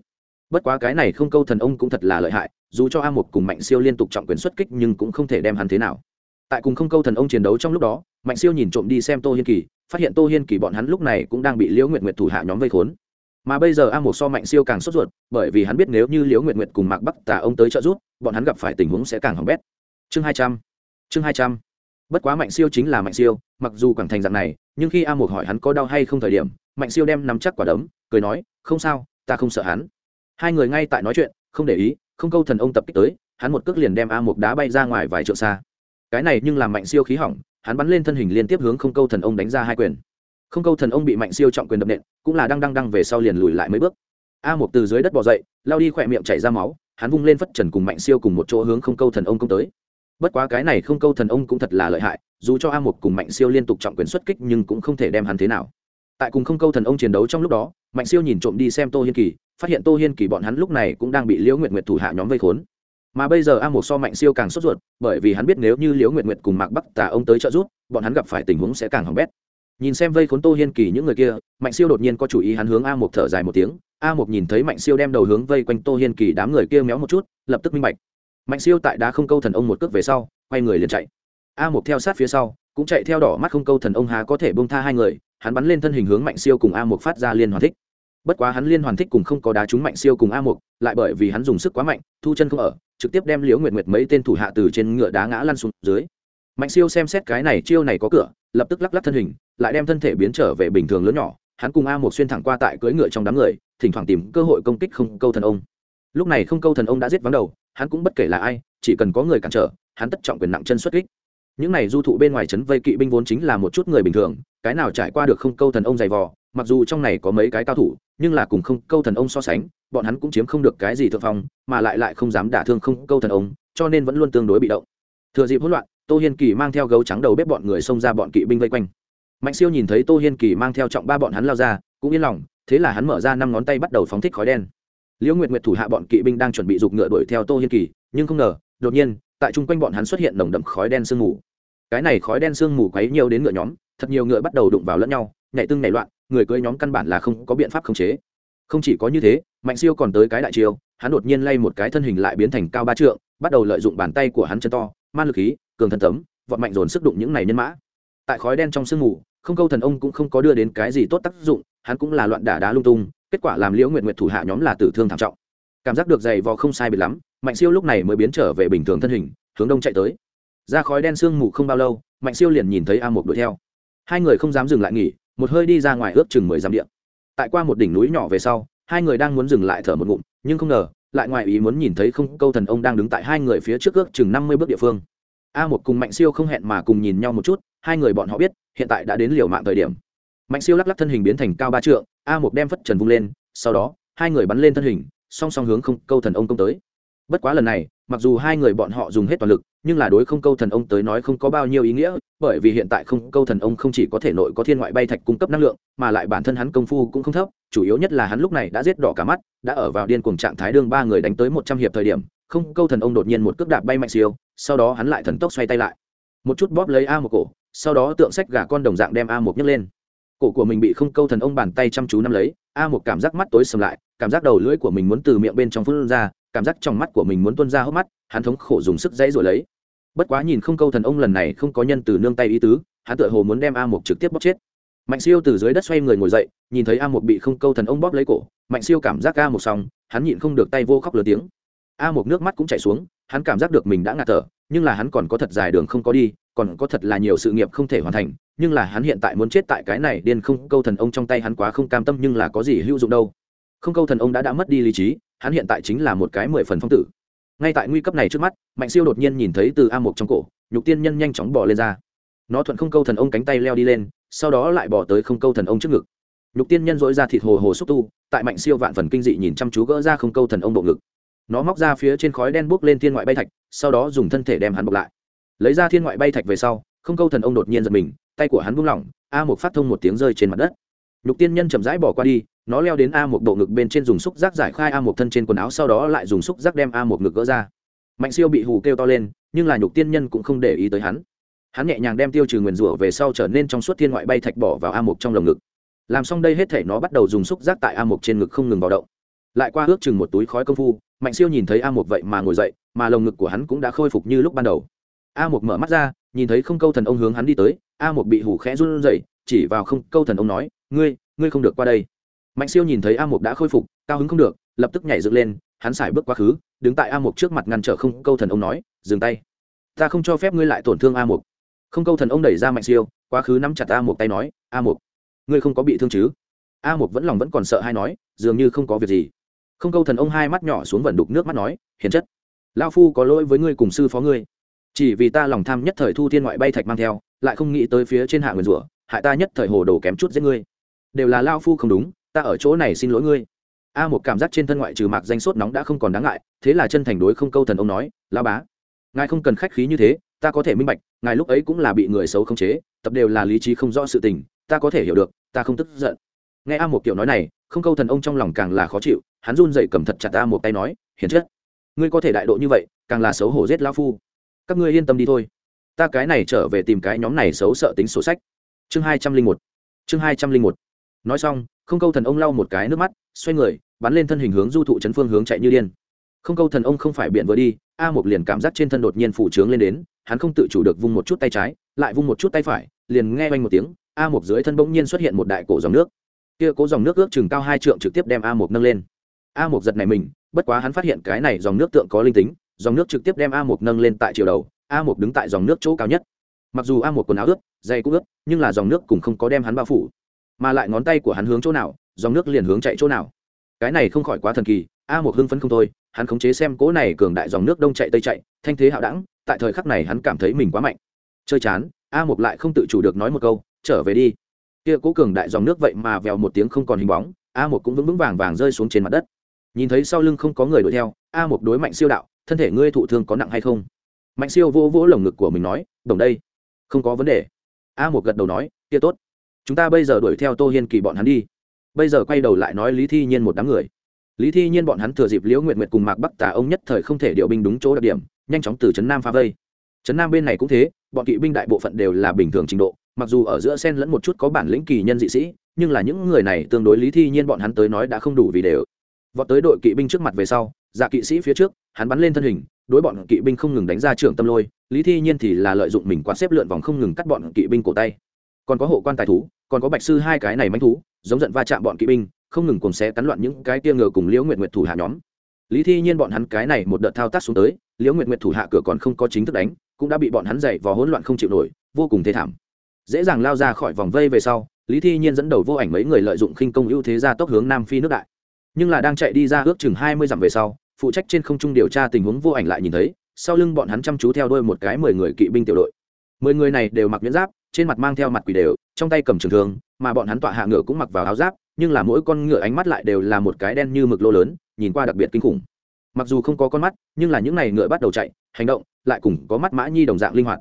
Bất quá cái này không câu thần ông cũng thật là lợi hại, dù cho a một cùng mạnh siêu liên tục trọng quyền xuất kích nhưng cũng không thể đem hắn thế nào. Tại cùng không câu thần ông chiến đấu trong lúc đó, mạnh siêu nhìn trộm đi xem tô hiên kỳ phát hiện tô hiên kỳ bọn hắn lúc này cũng đang bị liễu nguyện nguyệt thủ hạ nhóm vây khốn. Mà bây giờ a một so mạnh siêu càng sốt ruột, bởi vì hắn biết nếu như liễu nguyện nguyệt cùng mạc bắc tà ông tới trợ giúp, bọn hắn gặp phải tình huống sẽ càng hỏng bét. Chương hai trăm, chương hai trăm. Bất quá mạnh siêu chính là mạnh siêu, mặc dù càng thành dạng này, nhưng khi a một hỏi hắn có đau hay không thời điểm, mạnh siêu đem nắm chắc quả đấm, cười nói, không sao, ta không sợ hắn. Hai người ngay tại nói chuyện, không để ý, không câu thần ông tập kích tới, hắn một cước liền đem a một đá bay ra ngoài vài trượng xa. Cái này nhưng làm mạnh siêu khí hỏng hắn bắn lên thân hình liên tiếp hướng không câu thần ông đánh ra hai quyền. Không câu thần ông bị mạnh siêu trọng quyền đập nện, cũng là đang đang đang về sau liền lùi lại mấy bước. A một từ dưới đất bò dậy, lao đi khỏe miệng chảy ra máu, hắn vung lên phất trần cùng mạnh siêu cùng một chỗ hướng không câu thần ông công tới. Bất quá cái này không câu thần ông cũng thật là lợi hại, dù cho a một cùng mạnh siêu liên tục trọng quyền xuất kích nhưng cũng không thể đem hắn thế nào. Tại cùng không câu thần ông chiến đấu trong lúc đó, mạnh siêu nhìn trộm đi xem tô hiên kỳ, phát hiện tô hiên kỳ bọn hắn lúc này cũng đang bị liễu nguyện nguyện thủ hạ nhóm vây khốn mà bây giờ a một so mạnh siêu càng sốt ruột, bởi vì hắn biết nếu như liễu nguyện nguyện cùng mạc bắc tà ông tới trợ giúp, bọn hắn gặp phải tình huống sẽ càng hỏng bét. Nhìn xem vây khốn tô hiên kỳ những người kia, mạnh siêu đột nhiên có chủ ý hắn hướng a một thở dài một tiếng. A một nhìn thấy mạnh siêu đem đầu hướng vây quanh tô hiên kỳ đám người kia méo một chút, lập tức minh bạch. Mạnh siêu tại đá không câu thần ông một cước về sau, quay người liền chạy. A một theo sát phía sau, cũng chạy theo đỏ mắt không câu thần ông há có thể bông tha hai người, hắn bắn lên thân hình hướng mạnh siêu cùng a một phát ra liên hoàn thích. Bất quá hắn liên hoàn thích cùng không có đá trúng mạnh siêu cùng a một lại bởi vì hắn dùng sức quá mạnh, thu chân không ở trực tiếp đem liễu nguyệt nguyệt mấy tên thủ hạ từ trên ngựa đá ngã lăn xuống dưới. Mạnh siêu xem xét cái này chiêu này có cửa, lập tức lắc lắc thân hình, lại đem thân thể biến trở về bình thường lớn nhỏ, hắn cùng a một xuyên thẳng qua tại cưỡi ngựa trong đám người, thỉnh thoảng tìm cơ hội công kích không câu thần ông. Lúc này không câu thần ông đã giết vắng đầu, hắn cũng bất kể là ai, chỉ cần có người cản trở, hắn tất trọng quyền nặng chân xuất kích. Những này du thụ bên ngoài trấn vây kỵ binh vốn chính là một chút người bình thường, cái nào trải qua được không câu thần ông dày vò mặc dù trong này có mấy cái cao thủ, nhưng là cùng không câu thần ông so sánh, bọn hắn cũng chiếm không được cái gì thượng phong, mà lại lại không dám đả thương không câu thần ông, cho nên vẫn luôn tương đối bị động. Thừa dịp hỗn loạn, tô hiên kỳ mang theo gấu trắng đầu bếp bọn người xông ra bọn kỵ binh vây quanh. Mạnh siêu nhìn thấy tô hiên kỳ mang theo trọng ba bọn hắn lao ra, cũng yên lòng, thế là hắn mở ra năm ngón tay bắt đầu phóng thích khói đen. Liễu nguyệt nguyệt thủ hạ bọn kỵ binh đang chuẩn bị giục ngựa đuổi theo tô hiên kỳ, nhưng không ngờ, đột nhiên, tại chung quanh bọn hắn xuất hiện nồng đậm khói đen sương mù. Cái này khói đen sương mù quấy nhiều đến ngựa nhóm, thật nhiều ngựa bắt đầu đụng vào lẫn nhau, nhảy tưng nhảy loạn người cưới nhóm căn bản là không có biện pháp khống chế. Không chỉ có như thế, mạnh siêu còn tới cái đại chiêu, hắn đột nhiên lay một cái thân hình lại biến thành cao ba trượng, bắt đầu lợi dụng bàn tay của hắn chân to, man lực khí, cường thần tấm, vọt mạnh dồn sức đụng những này nhân mã. Tại khói đen trong sương mù, không câu thần ông cũng không có đưa đến cái gì tốt tác dụng, hắn cũng là loạn đả đá lung tung, kết quả làm liễu nguyện nguyện thủ hạ nhóm là tử thương thảm trọng. Cảm giác được dày vò không sai biệt lắm, mạnh siêu lúc này mới biến trở về bình thường thân hình, hướng đông chạy tới. Ra khói đen sương mù không bao lâu, mạnh siêu liền nhìn thấy a một đuổi theo. Hai người không dám dừng lại nghỉ một hơi đi ra ngoài ước chừng mười dặm điện tại qua một đỉnh núi nhỏ về sau, hai người đang muốn dừng lại thở một ngụm, nhưng không ngờ, lại ngoài ý muốn nhìn thấy không, câu thần ông đang đứng tại hai người phía trước ước chừng năm mươi bước địa phương. A một cùng mạnh siêu không hẹn mà cùng nhìn nhau một chút, hai người bọn họ biết, hiện tại đã đến liều mạng thời điểm. Mạnh siêu lắc lắc thân hình biến thành cao ba trượng, a một đem phất trần vung lên, sau đó, hai người bắn lên thân hình, song song hướng không, câu thần ông công tới. Bất quá lần này, mặc dù hai người bọn họ dùng hết toàn lực nhưng là đối không câu thần ông tới nói không có bao nhiêu ý nghĩa, bởi vì hiện tại không câu thần ông không chỉ có thể nội có thiên ngoại bay thạch cung cấp năng lượng, mà lại bản thân hắn công phu cũng không thấp, chủ yếu nhất là hắn lúc này đã giết đỏ cả mắt, đã ở vào điên cuồng trạng thái đương ba người đánh tới một trăm hiệp thời điểm, không câu thần ông đột nhiên một cước đạp bay mạnh siêu, sau đó hắn lại thần tốc xoay tay lại. Một chút bóp lấy a một cổ, sau đó tượng sách gà con đồng dạng đem a một nhấc lên. Cổ của mình bị không câu thần ông bàn tay chăm chú nắm lấy, a một cảm giác mắt tối sầm lại, cảm giác đầu lưỡi của mình muốn từ miệng bên trong phun ra, cảm giác trong mắt của mình muốn tuôn ra hốc mắt, hắn thống khổ dùng sức dãy rồi lấy bất quá nhìn không câu thần ông lần này không có nhân từ nương tay ý tứ, hắn tựa hồ muốn đem a Mục trực tiếp bóp chết. Mạnh siêu từ dưới đất xoay người ngồi dậy, nhìn thấy a Mục bị không câu thần ông bóp lấy cổ, mạnh siêu cảm giác a Mục xong, hắn nhịn không được tay vô khóc lớn tiếng. A Mục nước mắt cũng chảy xuống, hắn cảm giác được mình đã ngạt thở, nhưng là hắn còn có thật dài đường không có đi, còn có thật là nhiều sự nghiệp không thể hoàn thành, nhưng là hắn hiện tại muốn chết tại cái này điên không câu thần ông trong tay hắn quá không cam tâm nhưng là có gì hữu dụng đâu. Không câu thần ông đã đã mất đi lý trí, hắn hiện tại chính là một cái mười phần phong tử ngay tại nguy cấp này trước mắt, mạnh siêu đột nhiên nhìn thấy từ a một trong cổ, nhục tiên nhân nhanh chóng bỏ lên ra. Nó thuận không câu thần ông cánh tay leo đi lên, sau đó lại bỏ tới không câu thần ông trước ngực. Nhục tiên nhân dối ra thịt hồ hồ xúc tu, tại mạnh siêu vạn phần kinh dị nhìn chăm chú gỡ ra không câu thần ông bộ ngực. Nó móc ra phía trên khói đen buốc lên thiên ngoại bay thạch, sau đó dùng thân thể đem hắn bọc lại. Lấy ra thiên ngoại bay thạch về sau, không câu thần ông đột nhiên giật mình, tay của hắn buông lỏng, a một phát thông một tiếng rơi trên mặt đất. Nhục tiên nhân chậm rãi bỏ qua đi nó leo đến a một bộ ngực bên trên dùng xúc giác giải khai a một thân trên quần áo, sau đó lại dùng xúc giác đem a một ngực gỡ ra. Mạnh siêu bị hù kêu to lên, nhưng là nhục tiên nhân cũng không để ý tới hắn. Hắn nhẹ nhàng đem tiêu trừ nguyền rủa về sau trở nên trong suốt thiên ngoại bay thạch bỏ vào a một trong lồng ngực. Làm xong đây hết thể nó bắt đầu dùng xúc giác tại a một trên ngực không ngừng vào động. Lại qua ước chừng một túi khói công phu, mạnh siêu nhìn thấy a một vậy mà ngồi dậy, mà lồng ngực của hắn cũng đã khôi phục như lúc ban đầu. A một mở mắt ra, nhìn thấy không câu thần ông hướng hắn đi tới, a một bị hủ khẽ run rẩy, chỉ vào không câu thần ông nói, ngươi ngươi không được qua đây mạnh siêu nhìn thấy a Mục đã khôi phục cao hứng không được lập tức nhảy dựng lên hắn xài bước quá khứ đứng tại a Mục trước mặt ngăn trở không câu thần ông nói dừng tay. Ta không cho phép ngươi lại tổn thương a Mục. không câu thần ông đẩy ra mạnh siêu quá khứ nắm chặt a Mục tay nói a Mục, ngươi không có bị thương chứ? A Mục vẫn lòng vẫn còn sợ hay nói dường như không có việc gì. Không câu thần ông hai mắt nhỏ xuống vẩn đục nước mắt nói hiền chất. Lao phu có lỗi với ngươi cùng sư phó ngươi. Chỉ vì ta lòng tham nhất thời thu thiên ngoại bay thạch mang theo lại không nghĩ tới phía trên hạ nguyên rủa hại ta nhất thời hồ đồ kém chút giết ngươi. Đều là lao phu không đúng ta ở chỗ này xin lỗi ngươi. A một cảm giác trên thân ngoại trừ mạc danh sốt nóng đã không còn đáng ngại, thế là chân thành đối không câu thần ông nói lao bá, ngài không cần khách khí như thế, ta có thể minh bạch, ngài lúc ấy cũng là bị người xấu khống chế, tập đều là lý trí không rõ sự tình, ta có thể hiểu được, ta không tức giận. Nghe a một kiểu nói này, không câu thần ông trong lòng càng là khó chịu, hắn run dậy cầm thật chặt a một tay nói, hiền chất, ngươi có thể đại độ như vậy, càng là xấu hổ giết lao phu. Các ngươi yên tâm đi thôi. Ta cái này trở về tìm cái nhóm này xấu sợ tính sổ sách. Chương hai trăm linh một. Chương hai trăm linh một. Nói xong không câu thần ông lau một cái nước mắt, xoay người, bắn lên thân hình hướng du thụ trấn phương hướng chạy như điên. Không câu thần ông không phải biện vừa đi, a một liền cảm giác trên thân đột nhiên phủ trướng lên đến, hắn không tự chủ được vung một chút tay trái, lại vung một chút tay phải, liền nghe oanh một tiếng, a một dưới thân bỗng nhiên xuất hiện một đại cổ dòng nước. Kia cố dòng nước ước chừng cao hai trượng trực tiếp đem a một nâng lên. A một giật này mình, bất quá hắn phát hiện cái này dòng nước tượng có linh tính, dòng nước trực tiếp đem a một nâng lên tại chiều đầu, a một đứng tại dòng nước chỗ cao nhất. Mặc dù a một quần áo ướt dây cũng ướt, nhưng là dòng nước cũng không có đem hắn bao phủ mà lại ngón tay của hắn hướng chỗ nào, dòng nước liền hướng chạy chỗ nào. Cái này không khỏi quá thần kỳ, a một hưng phấn không thôi, hắn khống chế xem cỗ này cường đại dòng nước đông chạy tây chạy, thanh thế hạo đẳng, tại thời khắc này hắn cảm thấy mình quá mạnh. Chơi chán, a một lại không tự chủ được nói một câu, trở về đi. Kia cố cường đại dòng nước vậy mà vèo một tiếng không còn hình bóng, a một cũng vững vững vàng vàng rơi xuống trên mặt đất. Nhìn thấy sau lưng không có người đuổi theo, a một đối mạnh siêu đạo, thân thể ngươi thụ thương có nặng hay không? Mạnh siêu vô vỗ lồng ngực của mình nói, đồng đây, không có vấn đề. A một gật đầu nói, kia tốt chúng ta bây giờ đuổi theo tô hiên kỳ bọn hắn đi. Bây giờ quay đầu lại nói lý thi nhiên một đám người. Lý thi nhiên bọn hắn thừa dịp liễu nguyện nguyện cùng mạc bắc tà ông nhất thời không thể điều binh đúng chỗ đặc điểm, nhanh chóng từ trấn nam phá vây. Trấn nam bên này cũng thế, bọn kỵ binh đại bộ phận đều là bình thường trình độ, mặc dù ở giữa sen lẫn một chút có bản lĩnh kỳ nhân dị sĩ, nhưng là những người này tương đối lý thi nhiên bọn hắn tới nói đã không đủ vì đều. Vọt tới đội kỵ binh trước mặt về sau dạ kỵ sĩ phía trước, hắn bắn lên thân hình, đối bọn kỵ binh không ngừng đánh ra trưởng tâm lôi, lý thi nhiên thì là lợi dụng mình quán xếp lượn vòng không ngừng cắt bọn kỵ binh cổ tay còn có hộ quan tài thú, còn có bạch sư hai cái này manh thú, giống giận va chạm bọn kỵ binh, không ngừng cùng xé cắn loạn những cái tia ngờ cùng liễu nguyệt nguyệt thủ hạ nhóm. Lý thi nhiên bọn hắn cái này một đợt thao tác xuống tới, liễu nguyệt nguyệt thủ hạ cửa còn không có chính thức đánh, cũng đã bị bọn hắn dậy và hỗn loạn không chịu nổi, vô cùng thê thảm. Dễ dàng lao ra khỏi vòng vây về sau, lý thi nhiên dẫn đầu vô ảnh mấy người lợi dụng khinh công ưu thế ra tốc hướng nam phi nước đại. Nhưng là đang chạy đi ra ước chừng hai mươi dặm về sau, phụ trách trên không trung điều tra tình huống vô ảnh lại nhìn thấy, sau lưng bọn hắn chăm chú theo đuôi một cái mười người kỵ binh tiểu đội mười người này đều mặc nhẫn giáp, trên mặt mang theo mặt quỷ đều, trong tay cầm trường thương, mà bọn hắn tọa hạ ngựa cũng mặc vào áo giáp, nhưng là mỗi con ngựa ánh mắt lại đều là một cái đen như mực lô lớn, nhìn qua đặc biệt kinh khủng. Mặc dù không có con mắt, nhưng là những n à y ngựa bắt đầu chạy, hành động, lại cùng có mắt mã nhi đồng dạng linh hoạt.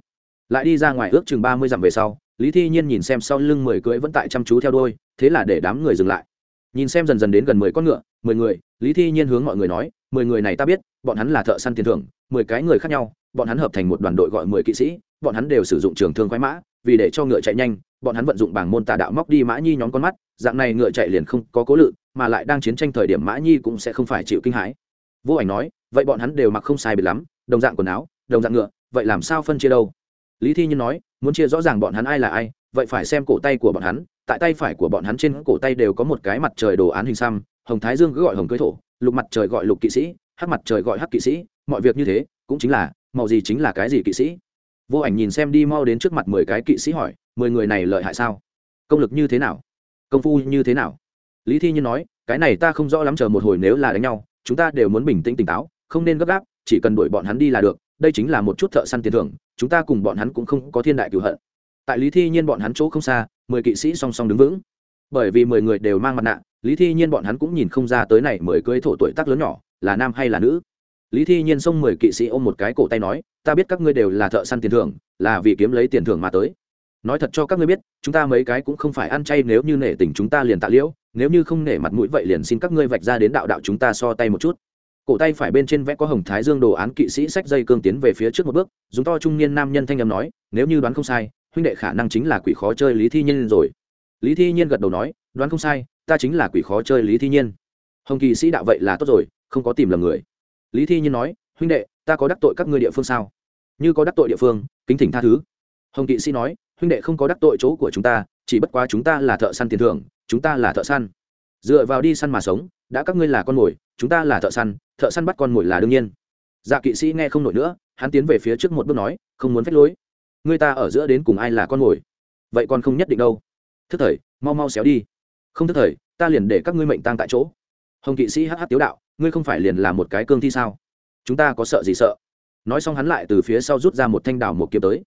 Lại đi ra ngoài ước chừng ba mươi dặm về sau, lý thi nhiên nhìn xem sau lưng mười cưỡi vẫn tại chăm chú theo đôi thế là để đám người dừng lại. Nhìn xem dần dần đến gần mười con ngựa, mười người, lý thi nhiên hướng mọi người nói, mười người này ta biết bọn hắn là thợ săn tiền thưởng, mười cái người khác nhau, bọn hắn hợp thành một đoàn đội gọi mười kỵ sĩ, bọn hắn đều sử dụng trường thương khoái mã, vì để cho ngựa chạy nhanh, bọn hắn vận dụng bảng môn tà đạo móc đi mã nhi nhóm con mắt, dạng này ngựa chạy liền không có cố lự, mà lại đang chiến tranh thời điểm mã nhi cũng sẽ không phải chịu kinh hãi. Vô ảnh nói, vậy bọn hắn đều mặc không sai biệt lắm, đồng dạng quần áo, đồng dạng ngựa, vậy làm sao phân chia đâu? Lý thi nhiên nói, muốn chia rõ ràng bọn hắn ai là ai, vậy phải xem cổ tay của bọn hắn, tại tay phải của bọn hắn trên cổ tay đều có một cái mặt trời đồ án hình xăm, hồng thái dương cứ gọi hồng cưới thổ, lục mặt trời gọi lục kỵ sĩ hắc mặt trời gọi hắc kỵ sĩ, mọi việc như thế, cũng chính là, màu gì chính là cái gì kỵ sĩ? Vô ảnh nhìn xem đi mau đến trước mặt mười cái kỵ sĩ hỏi, mười người này lợi hại sao? Công lực như thế nào? Công phu như thế nào? Lý thi nhiên nói, cái này ta không rõ lắm, chờ một hồi nếu là đánh nhau, chúng ta đều muốn bình tĩnh tỉnh táo, không nên gấp gáp, chỉ cần đuổi bọn hắn đi là được, đây chính là một chút thợ săn tiền thưởng, chúng ta cùng bọn hắn cũng không có thiên đại cửu hận. Tại lý thi nhiên bọn hắn chỗ không xa, mười kỵ sĩ song song đứng vững. Bởi vì mười người đều mang mặt nạ lý thi nhiên bọn hắn cũng nhìn không ra tới này mười cưới thổ tuổi tác lớn nhỏ, là nam hay là nữ. Lý thi nhiên xông mười kỵ sĩ ôm một cái cổ tay nói, ta biết các ngươi đều là thợ săn tiền thưởng, là vì kiếm lấy tiền thưởng mà tới. Nói thật cho các ngươi biết, chúng ta mấy cái cũng không phải ăn chay nếu như nể tình chúng ta liền tạ liễu, nếu như không nể mặt mũi vậy liền xin các ngươi vạch ra đến đạo đạo chúng ta so tay một chút. Cổ tay phải bên trên vẽ có hồng thái dương đồ án kỵ sĩ sách dây cương tiến về phía trước một bước, dùng to trung niên nam nhân thanh âm nói, nếu như đoán không sai, huynh đệ khả năng chính là quỷ khó chơi lý thi nhiên rồi. Lý thi nhiên gật đầu nói, đoán không sai ta chính là quỷ khó chơi lý thi nhiên. Hồng kỵ sĩ đạo vậy là tốt rồi, không có tìm lầm người. Lý thi nhiên nói, huynh đệ, ta có đắc tội các ngươi địa phương sao? Như có đắc tội địa phương, kính thỉnh tha thứ. Hồng kỵ sĩ nói, huynh đệ không có đắc tội chỗ của chúng ta, chỉ bất quá chúng ta là thợ săn tiền thưởng, chúng ta là thợ săn. Dựa vào đi săn mà sống, đã các ngươi là con mồi, chúng ta là thợ săn thợ săn bắt con mồi là đương nhiên. Dạ kỵ sĩ nghe không nổi nữa, hắn tiến về phía trước một bước nói, không muốn phép lối. Người ta ở giữa đến cùng ai là con mồi? Vậy còn không nhất định đâu. Thức thời, mau mau xéo đi không thức thời, ta liền để các ngươi mệnh tang tại chỗ. Hồng kỵ sĩ hh tiếu đạo, ngươi không phải liền là một cái cương thi sao? Chúng ta có sợ gì sợ? Nói xong hắn lại từ phía sau rút ra một thanh đào một kiếm tới.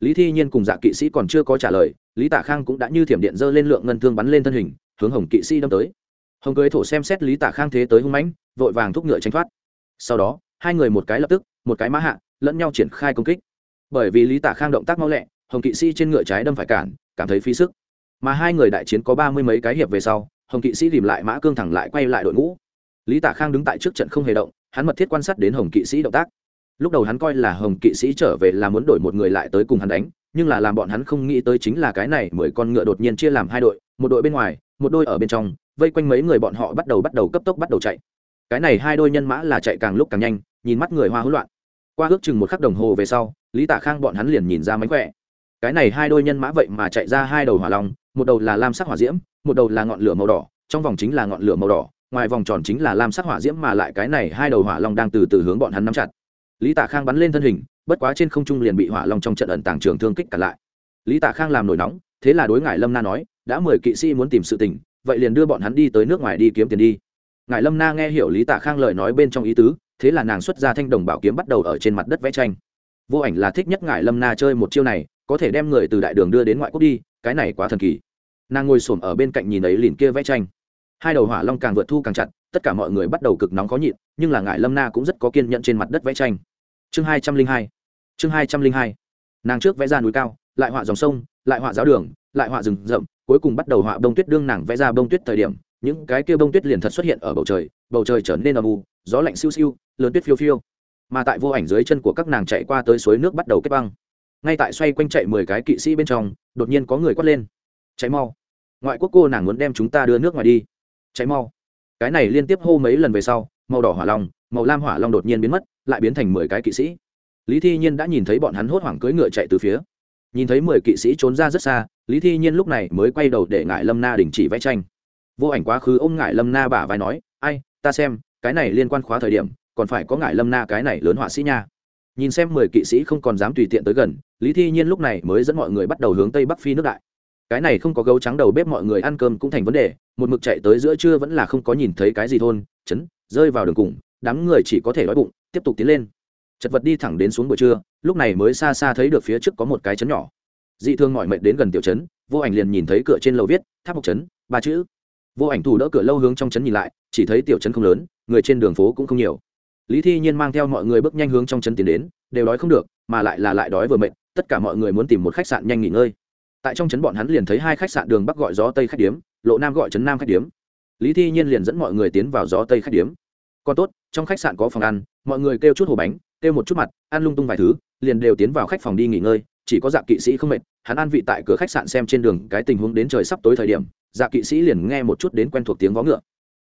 Lý thi nhiên cùng dạ kỵ sĩ còn chưa có trả lời, lý tạ khang cũng đã như thiểm điện dơ lên lượng ngân thương bắn lên thân hình, hướng hồng kỵ sĩ đâm tới. Hồng cưới thổ xem xét lý tạ khang thế tới hung mãnh, vội vàng thúc ngựa tránh thoát. Sau đó, hai người một cái lập tức, một cái mã hạ, lẫn nhau triển khai công kích. Bởi vì lý tạ khang động tác mau lẹ, hồng kỵ sĩ trên ngựa trái đâm phải cản, cảm thấy phí sức mà hai người đại chiến có ba mươi mấy cái hiệp về sau, hồng kỵ sĩ tìm lại mã cương thẳng lại quay lại đội ngũ. Lý Tả khang đứng tại trước trận không hề động, hắn mật thiết quan sát đến hồng kỵ sĩ động tác. Lúc đầu hắn coi là hồng kỵ sĩ trở về là muốn đổi một người lại tới cùng hắn đánh, nhưng là làm bọn hắn không nghĩ tới chính là cái này mười con ngựa đột nhiên chia làm hai đội, một đội bên ngoài, một đôi ở bên trong, vây quanh mấy người bọn họ bắt đầu bắt đầu cấp tốc bắt đầu chạy. Cái này hai đôi nhân mã là chạy càng lúc càng nhanh, nhìn mắt người hoa hỗn loạn. Qua ước chừng một khắc đồng hồ về sau, lý tả khang bọn hắn liền nhìn ra mánh khỏe. Cái này hai đôi nhân mã vậy mà chạy ra hai đầu hỏa long một đầu là lam sắc hỏa diễm, một đầu là ngọn lửa màu đỏ, trong vòng chính là ngọn lửa màu đỏ, ngoài vòng tròn chính là lam sắc hỏa diễm mà lại cái này hai đầu hỏa long đang từ từ hướng bọn hắn nắm chặt. Lý Tạ khang bắn lên thân hình, bất quá trên không trung liền bị hỏa long trong trận ẩn tàng trường thương kích cả lại. Lý Tạ khang làm nổi nóng, thế là đối ngại lâm na nói, đã mời kỵ sĩ muốn tìm sự tình, vậy liền đưa bọn hắn đi tới nước ngoài đi kiếm tiền đi. Ngải lâm na nghe hiểu lý tạ khang lời nói bên trong ý tứ, thế là nàng xuất ra thanh đồng bảo kiếm bắt đầu ở trên mặt đất vẽ tranh. Vô ảnh là thích nhất ngải lâm na chơi một chiêu này có thể đem người từ đại đường đưa đến ngoại quốc đi, cái này quá thần kỳ. Nàng ngồi s ổ m ở bên cạnh nhìn ấy liền kia vẽ tranh. Hai đầu hỏa long càng vượt thu càng chặt, tất cả mọi người bắt đầu cực nóng khó nhịn, nhưng là ngại lâm na cũng rất có kiên nhẫn trên mặt đất vẽ tranh. Chương hai trăm linh hai, chương hai trăm linh hai. Nàng trước vẽ ra núi cao, lại họa dòng sông, lại họa giáo đường, lại họa rừng rậm, cuối cùng bắt đầu họa bông tuyết đương nàng vẽ ra bông tuyết thời điểm, những cái kia bông tuyết liền thật xuất hiện ở bầu trời bầu trời trở nên âm u, gió lạnh siêu siêu lớn tuyết phiêu phiêu. Mà tại vô ảnh dưới chân của các nàng chạy qua tới suối nước bắt đầu kết băng ngay tại xoay quanh chạy mười cái kỵ sĩ bên trong, đột nhiên có người quát lên. Cháy mau! Ngoại quốc cô nàng muốn đem chúng ta đưa nước ngoài đi. Cháy mau! Cái này liên tiếp hô mấy lần về sau, màu đỏ hỏa long, màu lam hỏa long đột nhiên biến mất, lại biến thành mười cái kỵ sĩ. Lý thi nhiên đã nhìn thấy bọn hắn hốt hoảng cưỡi ngựa chạy từ phía. Nhìn thấy mười kỵ sĩ trốn ra rất xa, lý thi nhiên lúc này mới quay đầu để ngại lâm na đình chỉ vẽ tranh. Vô ảnh quá khứ ôm ngại lâm na bả vai nói, ai, ta xem, cái này liên quan khóa thời điểm, còn phải có ngại lâm na cái này lớn họa sĩ nha nhìn xem mười kỵ sĩ không còn dám tùy tiện tới gần, lý thi nhiên lúc này mới dẫn mọi người bắt đầu hướng tây bắc phi nước đại. Cái này không có gấu trắng đầu bếp mọi người ăn cơm cũng thành vấn đề, một mực chạy tới giữa trưa vẫn là không có nhìn thấy cái gì thôn, chấn, rơi vào đường cùng, đám người chỉ có thể đói bụng, tiếp tục tiến lên. Chật vật đi thẳng đến xuống buổi trưa, lúc này mới xa xa thấy được phía trước có một cái chấn nhỏ. Dị thương mọi mệnh đến gần tiểu trấn vô ảnh liền nhìn thấy cửa trên lầu viết, tháp mộc trấn ba chữ. Vô ảnh thủ đỡ cửa lâu hướng trong trấn nhìn lại, chỉ thấy tiểu trấn không lớn, người trên đường phố cũng không nhiều lý thi nhiên mang theo mọi người bước nhanh hướng trong trấn tiến đến, đều đói không được, mà lại là lại đói vừa mệt, tất cả mọi người muốn tìm một khách sạn nhanh nghỉ ngơi. Tại trong trấn bọn hắn liền thấy hai khách sạn đường bắc gọi gió tây khách điếm, lộ nam gọi trấn nam khách điếm. Lý thi nhiên liền dẫn mọi người tiến vào gió tây khách điếm. Còn tốt, trong khách sạn có phòng ăn, mọi người kêu chút hồ bánh, kêu một chút mặt, ăn lung tung vài thứ, liền đều tiến vào khách phòng đi nghỉ ngơi. Chỉ có dạ kỵ sĩ không mệt, hắn ăn vị tại cửa khách sạn xem trên đường cái tình huống đến trời sắp tối thời điểm dạ kỵ sĩ liền nghe một chút đến quen thuộc tiếng vó ngựa.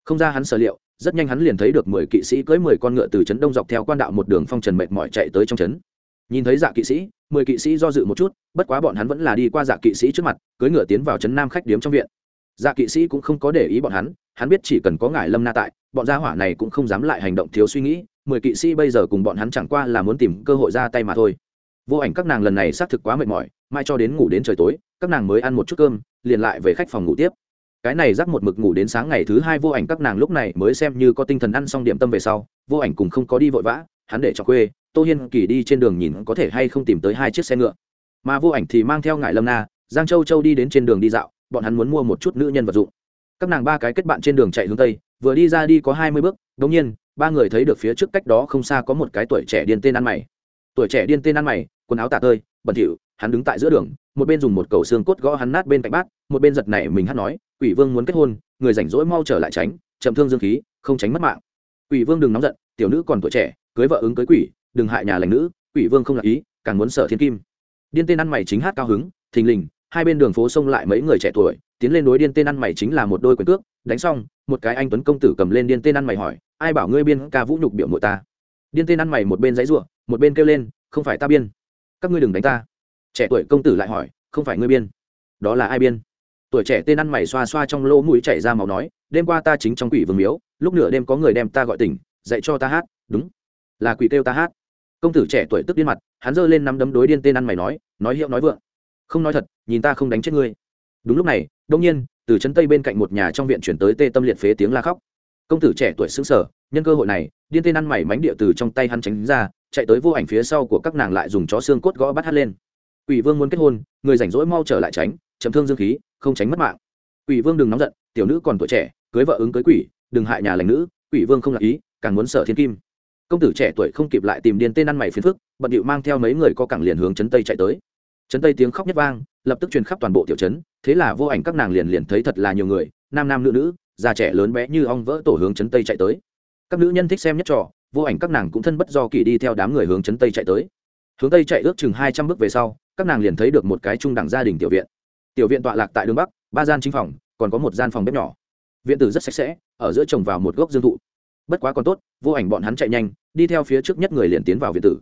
Không ra hắn sở liệu rất nhanh hắn liền thấy được mười kỵ sĩ cưỡi mười con ngựa từ trấn đông dọc theo quan đạo một đường phong trần mệt mỏi chạy tới trong trấn. Nhìn thấy dạ kỵ sĩ, mười kỵ sĩ do dự một chút, bất quá bọn hắn vẫn là đi qua dạ kỵ sĩ trước mặt, cưỡi ngựa tiến vào trấn nam khách điếm trong viện. Dạ kỵ sĩ cũng không có để ý bọn hắn hắn biết chỉ cần có ngài lâm na tại, bọn gia hỏa này cũng không dám lại hành động thiếu suy nghĩ, mười kỵ sĩ bây giờ cùng bọn hắn chẳng qua là muốn tìm cơ hội ra tay mà thôi. Vô ảnh các nàng lần này xác thực quá mệt mỏi, mai cho đến ngủ đến trời tối, các nàng mới ăn một chút cơm, liền lại về khách phòng ngủ tiếp cái này rắc một mực ngủ đến sáng ngày thứ hai vô ảnh các nàng lúc này mới xem như có tinh thần ăn xong điểm tâm về sau, vô ảnh cùng không có đi vội vã, hắn để cho quê, tô hiên kỳ đi trên đường nhìn có thể hay không tìm tới hai chiếc xe ngựa. Mà vô ảnh thì mang theo ngải lâm na, giang châu châu đi đến trên đường đi dạo, bọn hắn muốn mua một chút nữ nhân vật dụng. Các nàng ba cái kết bạn trên đường chạy hướng tây, vừa đi ra đi có hai mươi bước đ ỗ n g nhiên, ba người thấy được phía trước cách đó không xa có một cái tuổi trẻ điên tên ăn mày. Tuổi trẻ điên tên ăn mày, quần áo tả tơi, bẩn thỉu, hắn đứng tại giữa đường, một bên dùng một cầu xương cốt gõ hắn nát bên cạnh bát, một bên giật này mình hát nói quỷ vương muốn kết hôn, người rảnh rỗi mau trở lại tránh, chậm thương dương khí, không tránh mất mạng. Quỷ vương đừng nóng giận, tiểu nữ còn tuổi trẻ, cưới vợ ứng cưới quỷ, đừng hại nhà lành nữ, quỷ vương không lạc ý, càng muốn sợ thiên kim. Điên tên ăn mày chính hát cao hứng, thình lình, hai bên đường phố xông lại mấy người trẻ tuổi, tiến lên đối điên tên ăn mày chính là một đôi quyền cước, đánh xong, một cái anh tuấn công tử cầm lên điên tên ăn mày hỏi, ai bảo ngươi biên ca vũ nhục biểu mộ ta? Điên tên ăn mày một bên dãy ruộng một bên kêu lên, không phải ta biên, các ngươi đừng đánh ta. Trẻ tuổi công tử lại hỏi, không phải ngươi biên, đó là ai biên? Tuổi trẻ tên ăn mày xoa xoa trong lỗ mũi chảy ra màu nói, đêm qua ta chính trong quỷ vương miếu, lúc nửa đêm có người đem ta gọi tỉnh, dạy cho ta hát. Đúng. Là quỷ kêu ta hát. Công tử trẻ tuổi tức điên mặt, hắn giơ lên nắm đấm đối điên tên ăn mày nói nói hiệu nói vượng. Không nói thật, nhìn ta không đánh chết ngươi. Đúng lúc này đông nhiên, từ chân tây bên cạnh một nhà trong viện chuyển tới tê tâm liệt phế tiếng la khóc. Công tử trẻ tuổi xứng sở nhân cơ hội này, điên tên ăn mày mánh địa từ trong tay hắn tránh ra, chạy tới vô ảnh phía sau của các nàng lại dùng chó xương cốt gõ bắt hát lên. Quỷ vương muốn kết hôn, người rảnh rỗi mau trở lại tránh chấm thương dương khí không tránh mất mạng. Quỷ vương đừng nóng giận, tiểu nữ còn tuổi trẻ, cưới vợ ứng cưới quỷ, đừng hại nhà lành nữ, quỷ vương không lạc ý, càng muốn sợ thiên kim. Công tử trẻ tuổi không kịp lại tìm điên tên ăn mày phiền phức, bận điệu mang theo mấy người có cẳng liền hướng chấn tây chạy tới. Chấn tây tiếng khóc nhất vang, lập tức truyền khắp toàn bộ tiểu trấn, thế là vô ảnh các nàng liền liền thấy thật là nhiều người, nam nam nữ nữ, già trẻ lớn bé như ong vỡ tổ hướng chấn tây chạy tới. Các nữ nhân thích xem nhất trò, vô ảnh các nàng cũng thân bất do kỳ đi theo đám người hướng chấn tây chạy tới. Hướng tây chạy ước chừng hai trăm bước về sau, các nàng liền thấy được một cái trung đẳng gia đình tiểu viện tiểu viện tọa lạc tại đường bắc, ba gian chính phòng, còn có một gian phòng bếp nhỏ. Viện tử rất sạch sẽ, ở giữa trồng vào một gốc dương thụ. Bất quá còn tốt, vô ảnh bọn hắn chạy nhanh, đi theo phía trước nhất người liền tiến vào viện tử.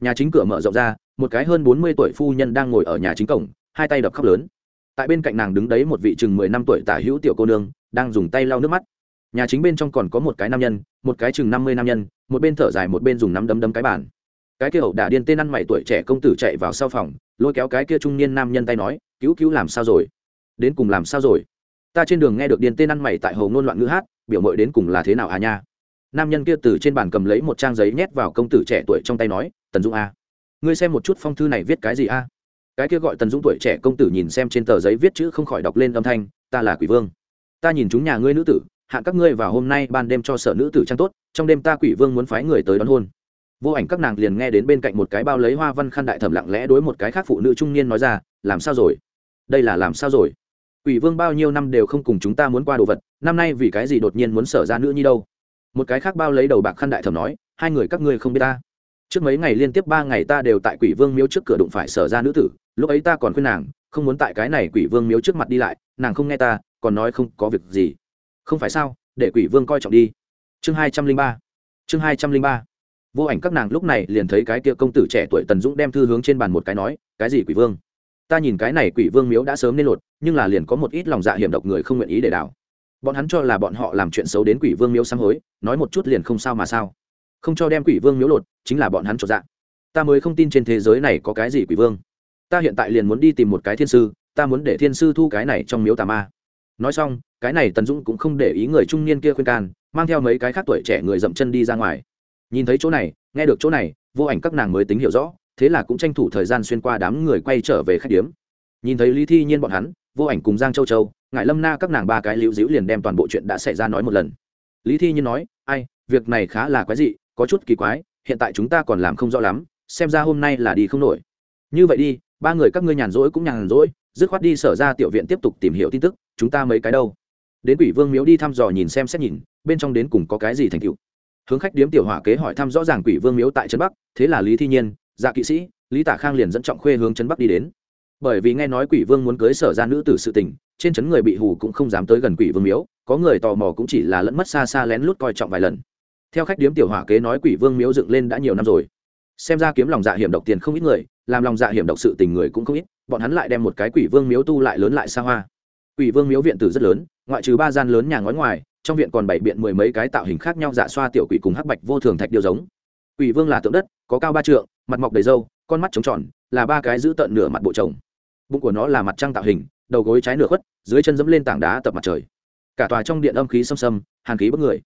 Nhà chính cửa mở rộng ra, một cái hơn bốn mươi tuổi phu nhân đang ngồi ở nhà chính cổng, hai tay đập khóc lớn. Tại bên cạnh nàng đứng đấy một vị chừng mười năm tuổi tả hữu tiểu cô nương, đang dùng tay lau nước mắt. Nhà chính bên trong còn có một cái nam nhân, một cái chừng năm mươi nam nhân, một bên thở dài một bên dùng nắm đấm đấm cái bàn. Cái kia ẩu đả điên tên ăn mày tuổi trẻ công tử chạy vào sau phòng, lôi kéo cái kia trung niên nam nhân tay nói cứu cứu làm sao rồi? Đến cùng làm sao rồi? Ta trên đường nghe được điền tên ăn mày tại hồ ngôn loạn ngữ hát, biểu mội đến cùng là thế nào à nha? Nam nhân kia từ trên bàn cầm lấy một trang giấy nhét vào công tử trẻ tuổi trong tay nói, tần dũng a à. ngươi xem một chút phong thư này viết cái gì a cái kia gọi tần dũng tuổi trẻ công tử nhìn xem trên tờ giấy viết chữ không khỏi đọc lên âm thanh, ta là quỷ vương. Ta nhìn chúng nhà ngươi nữ tử hạn các ngươi vào hôm nay ban đêm cho sở nữ tử trang tốt, trong đêm ta quỷ vương muốn phái người tới đón hôn. Vô ảnh các nàng liền nghe đến bên cạnh một cái bao lấy hoa văn khăn đại thẩm lặng lẽ đối một cái khác phụ nữ trung niên nói ra, làm sao rồi? Đây là làm sao rồi? Quỷ vương bao nhiêu năm đều không cùng chúng ta muốn qua đồ vật, năm nay vì cái gì đột nhiên muốn sở ra nữ nhi đâu? Một cái khác bao lấy đầu bạc khăn đại thẩm nói, hai người các ngươi không biết ta. Trước mấy ngày liên tiếp ba ngày ta đều tại quỷ vương miếu trước cửa đụng phải sở ra nữ tử, lúc ấy ta còn khuyên nàng, không muốn tại cái này quỷ vương miếu trước mặt đi lại, nàng không nghe ta, còn nói không có việc gì. Không phải sao, để quỷ vương coi trọng đi. Chương hai trăm linh ba. Chương hai trăm linh ba. Vô ảnh các nàng lúc này liền thấy cái kia công tử trẻ tuổi tần dũng đem thư hướng trên bàn một cái nói, cái gì quỷ vương? Ta nhìn cái này quỷ vương miếu đã sớm nên lột, nhưng là liền có một ít lòng dạ hiểm độc người không nguyện ý để đảo. Bọn hắn cho là bọn họ làm chuyện xấu đến quỷ vương miếu sáng hối, nói một chút liền không sao mà sao. Không cho đem quỷ vương miếu lột, chính là bọn hắn trọn dạ. Ta mới không tin trên thế giới này có cái gì quỷ vương. Ta hiện tại liền muốn đi tìm một cái thiên sư, ta muốn để thiên sư thu cái này trong miếu tà ma. Nói xong, cái này tần dũng cũng không để ý người trung niên kia khuyên can, mang theo mấy cái khác tuổi trẻ người dậm chân đi ra ngoài. Nhìn thấy chỗ này, nghe được chỗ này, vô ảnh các nàng mới tính hiểu rõ thế là cũng tranh thủ thời gian xuyên qua đám người quay trở về khách điếm. Nhìn thấy lý thi nhiên bọn hắn, vô ảnh cùng giang châu châu ngại lâm na các nàng ba cái liễu dĩu liền đem toàn bộ chuyện đã xảy ra nói một lần. Lý thi nhiên nói, ai, việc này khá là quái dị, có chút kỳ quái, hiện tại chúng ta còn làm không rõ lắm, xem ra hôm nay là đi không nổi. Như vậy đi, ba người các ngươi nhàn rỗi cũng nhàn rỗi, dứt khoát đi sở ra tiểu viện tiếp tục tìm hiểu tin tức, chúng ta mấy cái đâu? Đến quỷ vương miếu đi thăm dò nhìn xem xét nhìn, bên trong đến cùng có cái gì thành tựu. Hướng khách điếm tiểu hỏa kế hỏi thăm rõ ràng quỷ vương miếu tại trấn bắc, thế là lý thi nhiên dạ kỵ sĩ, lý tả khang liền dẫn trọng khuê hướng trấn bắc đi đến. Bởi vì nghe nói quỷ vương muốn cưới sở ra nữ tử sự tình, trên trấn người bị hù cũng không dám tới gần quỷ vương miếu, có người tò mò cũng chỉ là lẫn mất xa xa lén lút coi trọng vài lần. Theo khách điếm tiểu hỏa kế nói quỷ vương miếu dựng lên đã nhiều năm rồi. Xem ra kiếm lòng dạ hiểm độc tiền không ít người, làm lòng dạ hiểm độc sự tình người cũng không ít, bọn hắn lại đem một cái quỷ vương miếu tu lại lớn lại xa hoa. Quỷ vương miếu viện tử rất lớn, ngoại trừ ba gian lớn nhà ngói ngoài, trong viện còn bảy biện mười mấy cái tạo hình khác nhau dạ xoa tiểu quỷ cùng hắc bạch vô thường thạch điều giống quỷ vương là tượng đất, có cao ba trượng, mặt mọc đầy râu, con mắt trống tròn, là ba cái giữ tận nửa mặt bộ chồng. Bụng của nó là mặt trăng tạo hình, đầu gối trái nửa khuất, dưới chân dẫm lên tảng đá tập mặt trời. Cả tòa trong điện âm khí xâm xâm, hàn khí bất người.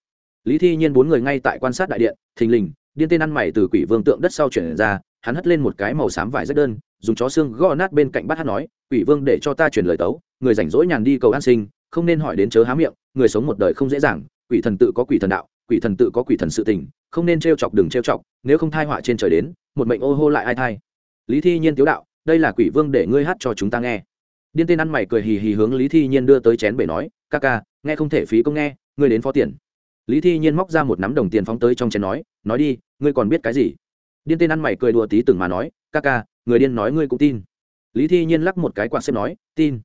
Lý thi nhiên bốn người ngay tại quan sát đại điện, thình lình, điên tên ăn mày từ quỷ vương tượng đất sau chuyển ra, hắn hất lên một cái màu xám vải rất đơn, dùng chó xương gõ nát bên cạnh bắt hát nói, quỷ vương để cho ta chuyển lời tấu, người rảnh rỗi nhàn đi cầu an sinh, không nên hỏi đến chớ há miệng, người sống một đời không dễ dàng, quỷ thần tự có quỷ thần đạo quỷ thần tự có quỷ thần sự tình, không nên trêu chọc đừng trêu chọc, nếu không thai họa trên trời đến, một mệnh ô hô lại ai thai. Lý thi nhiên tiếu đạo, đây là quỷ vương để ngươi hát cho chúng ta nghe. Điên tên ăn mày cười hì hì hướng lý thi nhiên đưa tới chén bể nói, ca ca, nghe không thể phí công nghe, ngươi đến phó tiền. Lý thi nhiên móc ra một nắm đồng tiền phóng tới trong chén nói nói đi, ngươi còn biết cái gì? Điên tên ăn mày cười đùa tí từng mà nói, ca ca, người điên nói ngươi cũng tin. Lý thi nhiên lắc một cái quạt xếp nói, tin.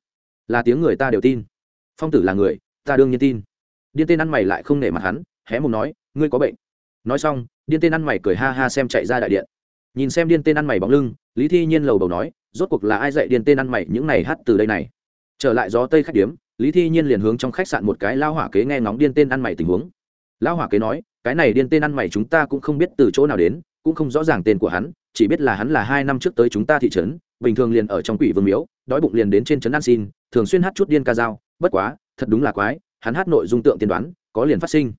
Là tiếng người ta đều tin. Phong tử là người, ta đương nhiên tin. Điên tên ăn mày lại không nể mặt hắn hé mồm nói, ngươi có bệnh. Nói xong, điên tên ăn mày cười ha ha xem chạy ra đại điện. Nhìn xem điên tên ăn mày bóng lưng, lý thi nhiên lầu đầu nói, rốt cuộc là ai dạy điên tên ăn mày những này hát từ đây này? Trở lại gió tây khách điếm, lý thi nhiên liền hướng trong khách sạn một cái lao hỏa kế nghe ngóng điên tên ăn mày tình huống. Lao hỏa kế nói, cái này điên tên ăn mày chúng ta cũng không biết từ chỗ nào đến, cũng không rõ ràng tên của hắn, chỉ biết là hắn là hai năm trước tới chúng ta thị trấn, bình thường liền ở trong quỷ vương miếu, đói bụng liền đến trên trấn ăn xin, thường xuyên hát chút điên ca dao. Bất quá, thật đúng là quái, hắn hát nội dung tượng tiên đoán, có liền phát sinh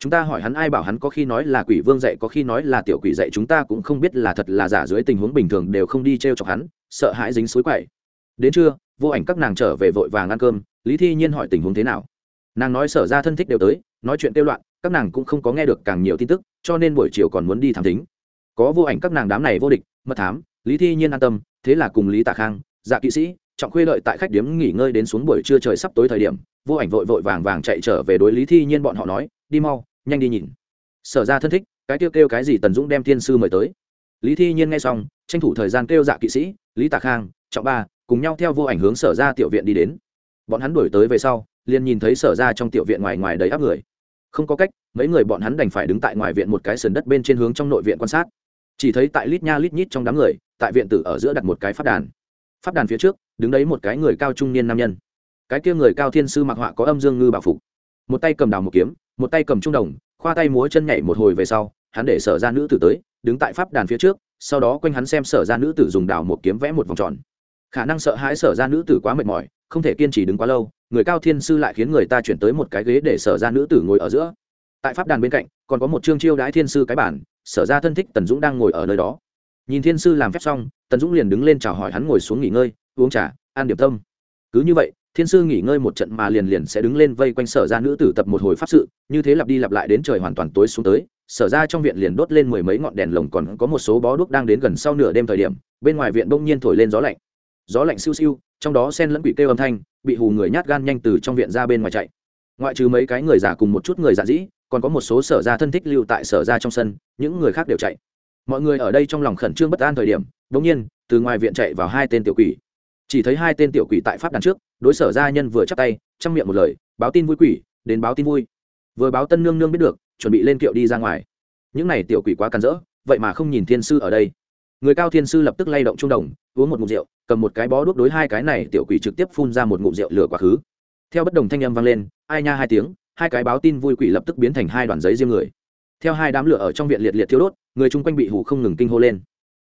chúng ta hỏi hắn ai bảo hắn có khi nói là quỷ vương dạy, có khi nói là tiểu quỷ dạy, chúng ta cũng không biết là thật là giả dưới tình huống bình thường đều không đi t r e o chọc hắn, sợ hãi dính suối quậy. Đến trưa, vô ảnh các nàng trở về vội vàng ăn cơm, lý thi nhiên hỏi tình huống thế nào. Nàng nói sở ra thân thích đều tới, nói chuyện tiêu loạn, các nàng cũng không có nghe được càng nhiều tin tức, cho nên buổi chiều còn muốn đi thám tính có vô ảnh các nàng đám này vô địch, mật thám, lý thi nhiên an tâm, thế là cùng lý tạ khang dạ kỵ sĩ trọng khuê lợi tại khách điếm nghỉ ngơi đến xuống buổi trưa trời sắp tối thời điểm, vô ảnh vội vội vàng vàng chạy trở về đối lý thi nhiên bọn họ nói, đi mau, nhanh đi nhìn. Sở ra thân thích, cái kêu kêu cái gì tần dũng đem thiên sư mời tới. Lý thi nhiên nghe xong, tranh thủ thời gian kêu dạ kỵ sĩ, lý tạ khang, trọng ba, cùng nhau theo vô ảnh hướng sở ra tiểu viện đi đến. Bọn hắn đuổi tới về sau, liền nhìn thấy sở ra trong tiểu viện ngoài ngoài đầy áp người. Không có cách, mấy người bọn hắn đành phải đứng tại ngoài viện một cái sườn đất bên trên hướng trong nội viện quan sát. Chỉ thấy tại lít nha lít nhít trong đám người, tại viện tử ở giữa đặt một cái phát đàn. Phát đàn phía trước đứng đấy một cái người cao trung niên nam nhân. Cái kia người cao thiên sư mặc họa có âm dương ngư bảo phục. Một tay cầm đào một kiếm, một tay cầm trung đồng, khoa tay múa chân nhảy một hồi về sau, hắn để sở ra nữ tử tới, đứng tại pháp đàn phía trước, sau đó quanh hắn xem sở ra nữ tử dùng đào một kiếm vẽ một vòng tròn. Khả năng sợ hãi sở ra nữ tử quá mệt mỏi, không thể kiên trì đứng quá lâu, người cao thiên sư lại khiến người ta chuyển tới một cái ghế để sở ra nữ tử ngồi ở giữa. Tại pháp đàn bên cạnh, còn có một chương chiêu đãi thiên sư cái bản, sở ra thân thích tần dũng đang ngồi ở nơi đó. Nhìn thiên sư làm phép xong, tần dũng liền đứng lên chào hỏi hắn ngồi xuống nghỉ ngơi uống trà, ăn điểm tâm. Cứ như vậy, thiên sư nghỉ ngơi một trận mà liền liền sẽ đứng lên vây quanh sở ra nữ tử tập một hồi pháp sự, như thế lặp đi lặp lại đến trời hoàn toàn tối xuống tới, sở ra trong viện liền đốt lên mười mấy ngọn đèn lồng còn có một số bó đuốc đang đến gần sau nửa đêm thời điểm, bên ngoài viện bỗng nhiên thổi lên gió lạnh. Gió lạnh siêu siêu, trong đó sen lẫn quỷ kêu âm thanh, bị hù người nhát gan nhanh từ trong viện ra bên ngoài chạy. Ngoại trừ mấy cái người già cùng một chút người già dĩ, còn có một số sở ra thân thích lưu tại sở ra trong sân, những người khác đều chạy. Mọi người ở đây trong lòng khẩn trương bất an thời điểm, bỗng nhiên, từ ngoài viện chạy vào hai tên tiểu quỷ chỉ thấy hai tên tiểu quỷ tại pháp đàn trước, đối sở gia nhân vừa chắp tay, chăm miệng một lời, báo tin vui quỷ, đến báo tin vui. Vừa báo tân nương nương biết được, chuẩn bị lên kiệu đi ra ngoài. Những này tiểu quỷ quá cắn rỡ, vậy mà không nhìn thiên sư ở đây. Người cao thiên sư lập tức lay động trung đồng, uống một ngụm rượu, cầm một cái bó đuốc đối hai cái này tiểu quỷ trực tiếp phun ra một ngụm rượu lửa quá khứ. Theo bất đồng thanh âm vang lên, ai nha hai tiếng, hai cái báo tin vui quỷ lập tức biến thành hai đoàn giấy riêng người. Theo hai đám lửa ở trong viện liệt liệt thiêu đốt, người chung quanh bị hủ không ngừng kinh hô lên.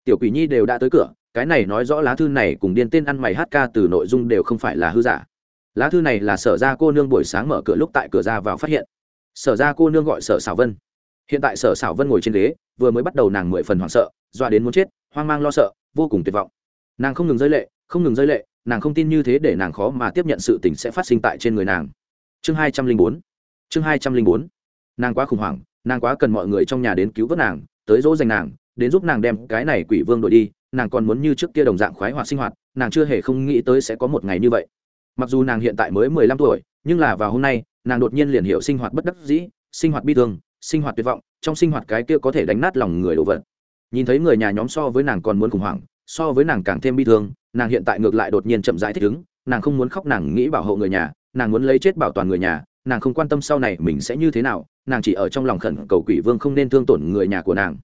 Tiểu quỷ nhi đều đã tới cửa cái này nói rõ lá thư này cùng điên tên ăn mày hát ca từ nội dung đều không phải là hư giả. Lá thư này là sở ra cô nương buổi sáng mở cửa lúc tại cửa ra vào phát hiện. Sở ra cô nương gọi sở xảo vân. Hiện tại sở xảo vân ngồi trên ghế, vừa mới bắt đầu nàng mười phần hoảng sợ, dọa đến muốn chết, hoang mang lo sợ, vô cùng tuyệt vọng. Nàng không ngừng rơi lệ, không ngừng rơi lệ, nàng không tin như thế để nàng khó mà tiếp nhận sự tình sẽ phát sinh tại trên người nàng. Chương hai trăm linh bốn. Chương hai trăm linh bốn. Nàng quá khủng hoảng, nàng quá cần mọi người trong nhà đến cứu vớt nàng, tới dỗ dành nàng, đến giúp nàng đem cái này quỷ vương đổi đi nàng còn muốn như trước kia đồng dạng khoái hoạt sinh hoạt, nàng chưa hề không nghĩ tới sẽ có một ngày như vậy. Mặc dù nàng hiện tại mới mười lăm tuổi, nhưng là vào hôm nay, nàng đột nhiên liền hiểu sinh hoạt bất đắc dĩ, sinh hoạt bi thương, sinh hoạt tuyệt vọng, trong sinh hoạt cái kia có thể đánh nát lòng người đồ vật. Nhìn thấy người nhà nhóm so với nàng còn muốn khủng hoảng, so với nàng càng thêm bi thương, nàng hiện tại ngược lại đột nhiên chậm rãi thích ứng, nàng không muốn khóc, nàng nghĩ bảo hộ người nhà, nàng muốn lấy chết bảo toàn người nhà, nàng không quan tâm sau này mình sẽ như thế nào, nàng chỉ ở trong lòng khẩn cầu quỷ vương không nên thương tổn người nhà của nàng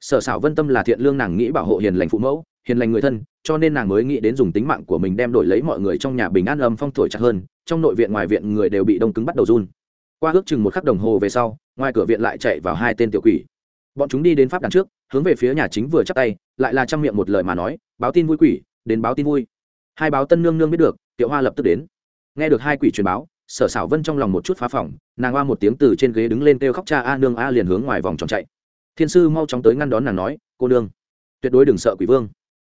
sở xảo vân tâm là thiện lương nàng nghĩ bảo hộ hiền lành phụ mẫu, hiền lành người thân, cho nên nàng mới nghĩ đến dùng tính mạng của mình đem đổi lấy mọi người trong nhà bình an âm phong thổi chặt hơn, trong nội viện ngoài viện người đều bị đông cứng bắt đầu run. Qua ước chừng một khắc đồng hồ về sau, ngoài cửa viện lại chạy vào hai tên tiểu quỷ. Bọn chúng đi đến pháp đàn trước, hướng về phía nhà chính vừa chắp tay, lại là chăm miệng một lời mà nói, báo tin vui quỷ, đến báo tin vui. Hai báo tân nương nương biết được, tiểu hoa lập tức đến. Nghe được hai quỷ truyền báo, sở xảo vân trong lòng một chút phá phòng nàng hoa một tiếng từ trên ghế đứng lên kêu khóc cha a nương a liền hướng ngoài vòng tròn chạy thiên sư mau chóng tới ngăn đón nàng nói, cô nương, tuyệt đối đừng sợ quỷ vương.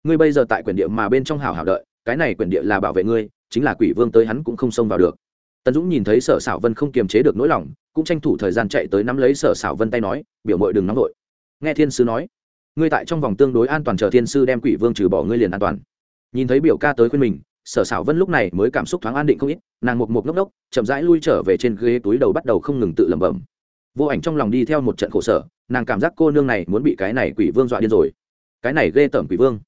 Ngươi bây giờ tại quyển địa mà bên trong hào hào đợi, cái này quyển địa là bảo vệ ngươi, chính là quỷ vương tới hắn cũng không xông vào được. Tần dũng nhìn thấy sở xảo vân không kiềm chế được nỗi lòng, cũng tranh thủ thời gian chạy tới nắm lấy sở xảo vân tay nói, biểu mội đừng nóng vội. Nghe thiên sư nói, ngươi tại trong vòng tương đối an toàn chờ thiên sư đem quỷ vương trừ bỏ ngươi liền an toàn. Nhìn thấy biểu ca tới khuyên mình, sở xảo vân lúc này mới cảm xúc thoáng an định không ít, nàng một một ngốc ngốc, chậm rãi lui trở về trên ghế túi đầu bắt đầu không ngừng tự lẩm bẩm vô ảnh trong lòng đi theo một trận khổ sở, nàng cảm giác cô nương này muốn bị cái này quỷ vương dọa điên rồi. Cái này ghê tởm quỷ vương.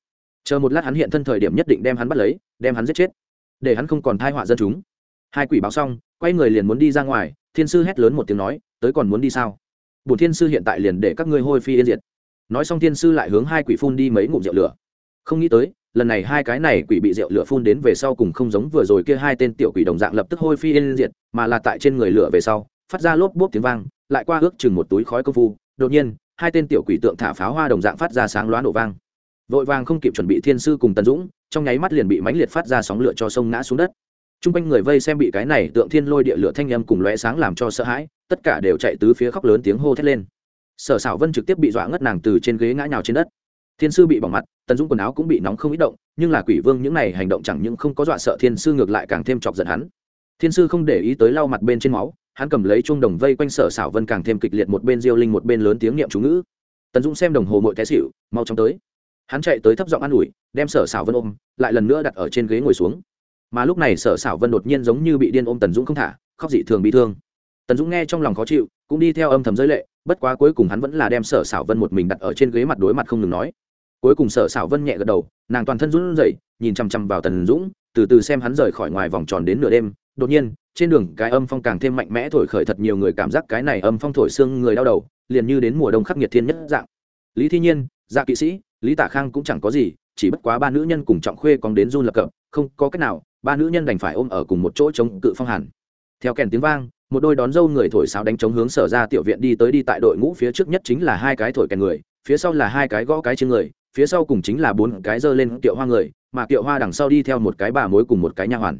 Chờ một lát hắn hiện thân thời điểm nhất định đem hắn bắt lấy, đem hắn giết chết, để hắn không còn thai họa dân chúng. Hai quỷ báo xong, quay người liền muốn đi ra ngoài, thiên sư hét lớn một tiếng nói, tới còn muốn đi sao? Bùn thiên sư hiện tại liền để các ngươi hôi phi yên diệt. Nói xong thiên sư lại hướng hai quỷ phun đi mấy ngụm rượu lửa. Không nghĩ tới, lần này hai cái này quỷ bị rượu lửa phun đến về sau cùng không giống vừa rồi kia hai tên tiểu quỷ đồng dạng lập tức hôi phi yên diệt, mà là tại trên người lửa về sau, phát ra lốp bốp tiếng vang lại qua ước chừng một túi khói công phu, đột nhiên, hai tên tiểu quỷ tượng thả pháo hoa đồng dạng phát ra sáng loá nổ vang. Vội vàng không kịp chuẩn bị thiên sư cùng tần dũng, trong nháy mắt liền bị mãnh liệt phát ra sóng lửa cho sông ngã xuống đất. T r u n g quanh người vây xem bị cái này tượng thiên lôi địa lửa thanh â m cùng lóe sáng làm cho sợ hãi, tất cả đều chạy tứ phía khóc lớn tiếng hô thét lên. Sở xảo vân trực tiếp bị dọa ngất nàng từ trên ghế ngã nhào trên đất. Thiên sư bị bỏng mặt, tần dũng quần áo cũng bị nóng không ít động, nhưng là quỷ vương những n à y hành động chẳng những không có dọa sợ thiên sư ngược lại càng thêm chọc giận hắn. Thiên sư không để ý tới lau mặt bên trên máu hắn cầm lấy chuông đồng vây quanh sở xảo vân càng thêm kịch liệt một bên diêu linh một bên lớn tiếng niệm chú ngữ. Tần dũng xem đồng hồ mội té xịu mau chóng tới. Hắn chạy tới thấp giọng an ủi, đem sở xảo vân ôm, lại lần nữa đặt ở trên ghế ngồi xuống. Mà lúc này sở xảo vân đột nhiên giống như bị điên ôm tần dũng không thả, khóc dị thường bị thương. Tần dũng nghe trong lòng khó chịu, cũng đi theo âm thầm giới lệ, bất quá cuối cùng hắn vẫn là đem sở xảo vân một mình đặt ở trên ghế mặt đối mặt không ngừng nói. Cuối cùng sở xảo vân nhẹ gật đầu, nàng toàn thân run rẩy, nhìn chằm chằm vào tần dũng, từ từ xem hắn rời khỏi ngoài vòng tròn đến nửa đêm đột nhiên, trên đường cái âm phong càng thêm mạnh mẽ thổi khởi thật nhiều người cảm giác cái này âm phong thổi xương người đau đầu, liền như đến mùa đông khắc nghiệt thiên nhất dạng. Lý thi nhiên dạ kỵ sĩ, lý tả khang cũng chẳng có gì, chỉ bất quá ba nữ nhân cùng trọng khuê còn đến run lập cập, không có cách nào, ba nữ nhân đành phải ôm ở cùng một chỗ chống cự phong hàn. Theo kèn tiếng vang, một đôi đón dâu người thổi sáo đánh chống hướng sở ra tiểu viện đi tới đi tại đội ngũ phía trước nhất chính là hai cái thổi kèn người, phía sau là hai cái gõ cái trên người, phía sau cùng chính là bốn cái dơ lên kiệu hoa người, mà kiệu hoa đằng sau đi theo một cái bà mối cùng một cái nha hoàn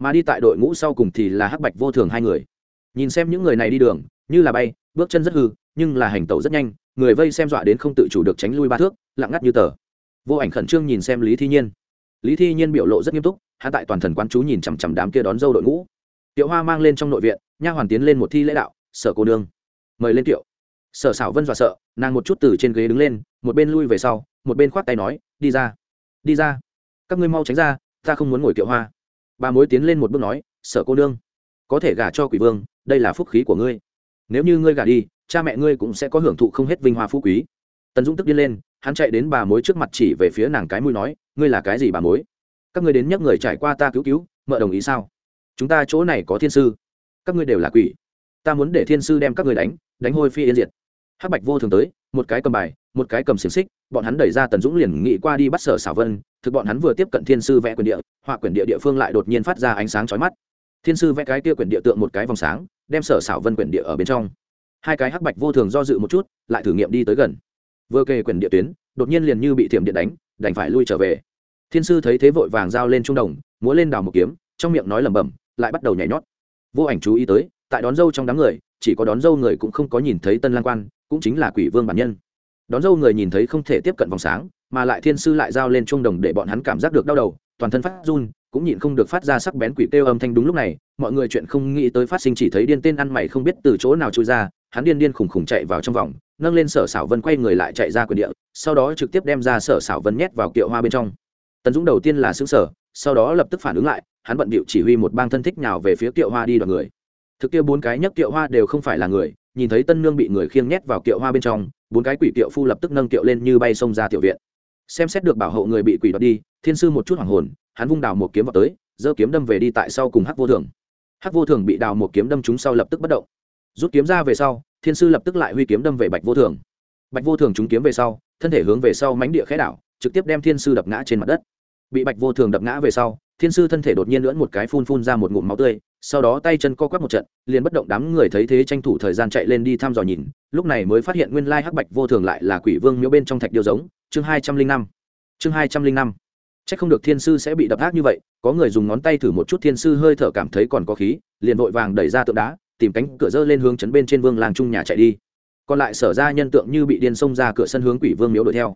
mà đi tại đội ngũ sau cùng thì là hắc bạch vô thường hai người. Nhìn xem những người này đi đường, như là bay, bước chân rất hư, nhưng là hành tẩu rất nhanh, người vây xem dọa đến không tự chủ được tránh lui ba thước, lặng ngắt như tờ. Vô ảnh khẩn trương nhìn xem lý thi nhiên. Lý thi nhiên biểu lộ rất nghiêm túc hạ tại toàn thần quán chú nhìn chằm chằm đám kia đón dâu đội ngũ. Tiệu hoa mang lên trong nội viện, nha hoàn tiến lên một thi lễ đạo, sở cô nương. Mời lên tiệu. Sở xảo vân dọa sợ, nàng một chút từ trên ghế đứng lên, một bên lui về sau, một bên khoác tay nói, đi ra đi ra. Các ngươi mau tránh ra, ta không muốn ngồi tiểu hoa bà mối tiến lên một bước nói, sở cô nương, có thể gả cho quỷ vương, đây là phúc khí của ngươi. Nếu như ngươi gả đi, cha mẹ ngươi cũng sẽ có hưởng thụ không hết vinh hoa phú quý. Tần dũng tức điên lên, hắn chạy đến bà mối trước mặt chỉ về phía nàng cái mũi nói, ngươi là cái gì bà mối? Các ngươi đến nhắc người trải qua ta cứu cứu, mợ đồng ý sao? Chúng ta chỗ này có thiên sư, các ngươi đều là quỷ. Ta muốn để thiên sư đem các người đánh đánh hôi phi yên diệt. Hắc bạch vô thường tới, một cái cầm bài, một cái cầm xiềng xích, bọn hắn đẩy ra tần dũng liền nghĩ qua đi bắt sở xảo vân thực bọn hắn vừa tiếp cận thiên sư vẽ quyền địa, họa quyền địa địa phương lại đột nhiên phát ra ánh sáng chói mắt. Thiên sư vẽ cái kia quyền địa tượng một cái vòng sáng, đem sở xảo vân quyền địa ở bên trong. Hai cái hắc bạch vô thường do dự một chút, lại thử nghiệm đi tới gần. Vừa kề quyền địa tuyến, đột nhiên liền như bị thiểm điện đánh, đành phải lui trở về. Thiên sư thấy thế vội vàng giao lên trung đồng, múa lên đào một kiếm, trong miệng nói lẩm bẩm, lại bắt đầu nhảy nhót. Vô ảnh chú ý tới, tại đón dâu trong đám người, chỉ có đón dâu người cũng không có nhìn thấy tân lang quan, cũng chính là quỷ vương bản nhân. Đón dâu người nhìn thấy không thể tiếp cận vòng sáng mà lại thiên sư lại giao lên chuông đồng để bọn hắn cảm giác được đau đầu, toàn thân phát run, cũng nhịn không được phát ra sắc bén quỷ kêu âm thanh đúng lúc này, mọi người chuyện không nghĩ tới phát sinh chỉ thấy điên tên ăn mày không biết từ chỗ nào trôi ra, hắn điên điên khủng khủng chạy vào trong vòng, nâng lên sở xảo vân quay người lại chạy ra quyền địa, sau đó trực tiếp đem ra sở xảo vân nhét vào kiệu hoa bên trong. Tần dũng đầu tiên là xứng sở sau đó lập tức phản ứng lại, hắn bận bịu chỉ huy một bang thân thích nào về phía kiệu hoa đi đoàn người. Thực kia bốn cái nhấc kiệu hoa đều không phải là người, nhìn thấy tân nương bị người khiêng nhét vào kiệu hoa bên trong, bốn cái quỷ kiệu phu lập tức nâng kiệu lên như bay xông ra tiểu viện xem xét được bảo hộ người bị quỷ đoạt đi, thiên sư một chút hoảng hồn, hắn vung đào một kiếm vào tới, giơ kiếm đâm về đi tại sau cùng hắc vô thường. Hắc vô thường bị đào một kiếm đâm trúng sau lập tức bất động. Rút kiếm ra về sau, thiên sư lập tức lại huy kiếm đâm về bạch vô thường. Bạch vô thường trúng kiếm về sau, thân thể hướng về sau mánh địa khẽ đảo, trực tiếp đem thiên sư đập ngã trên mặt đất. Bị bạch vô thường đập ngã về sau, thiên sư thân thể đột nhiên lưỡn một cái phun phun ra một ngụm máu tươi, sau đó tay chân co quắp một trận, liền bất động đám người thấy thế tranh thủ thời gian chạy lên đi thăm dò nhìn, lúc này mới phát hiện nguyên lai hắc bạch vô thường lại là quỷ vương miếu bên trong thạch điêu giống chương hai trăm linh năm. Chương hai trăm linh năm. C h ắ c không được thiên sư sẽ bị đập ác như vậy, có người dùng ngón tay thử một chút thiên sư hơi thở cảm thấy còn có khí, liền vội vàng đẩy ra tượng đá, tìm cánh cửa dơ lên hướng chấn bên trên vương làng trung nhà chạy đi. Còn lại sở ra nhân tượng như bị điên xông ra cửa sân hướng quỷ vương miếu đuổi theo.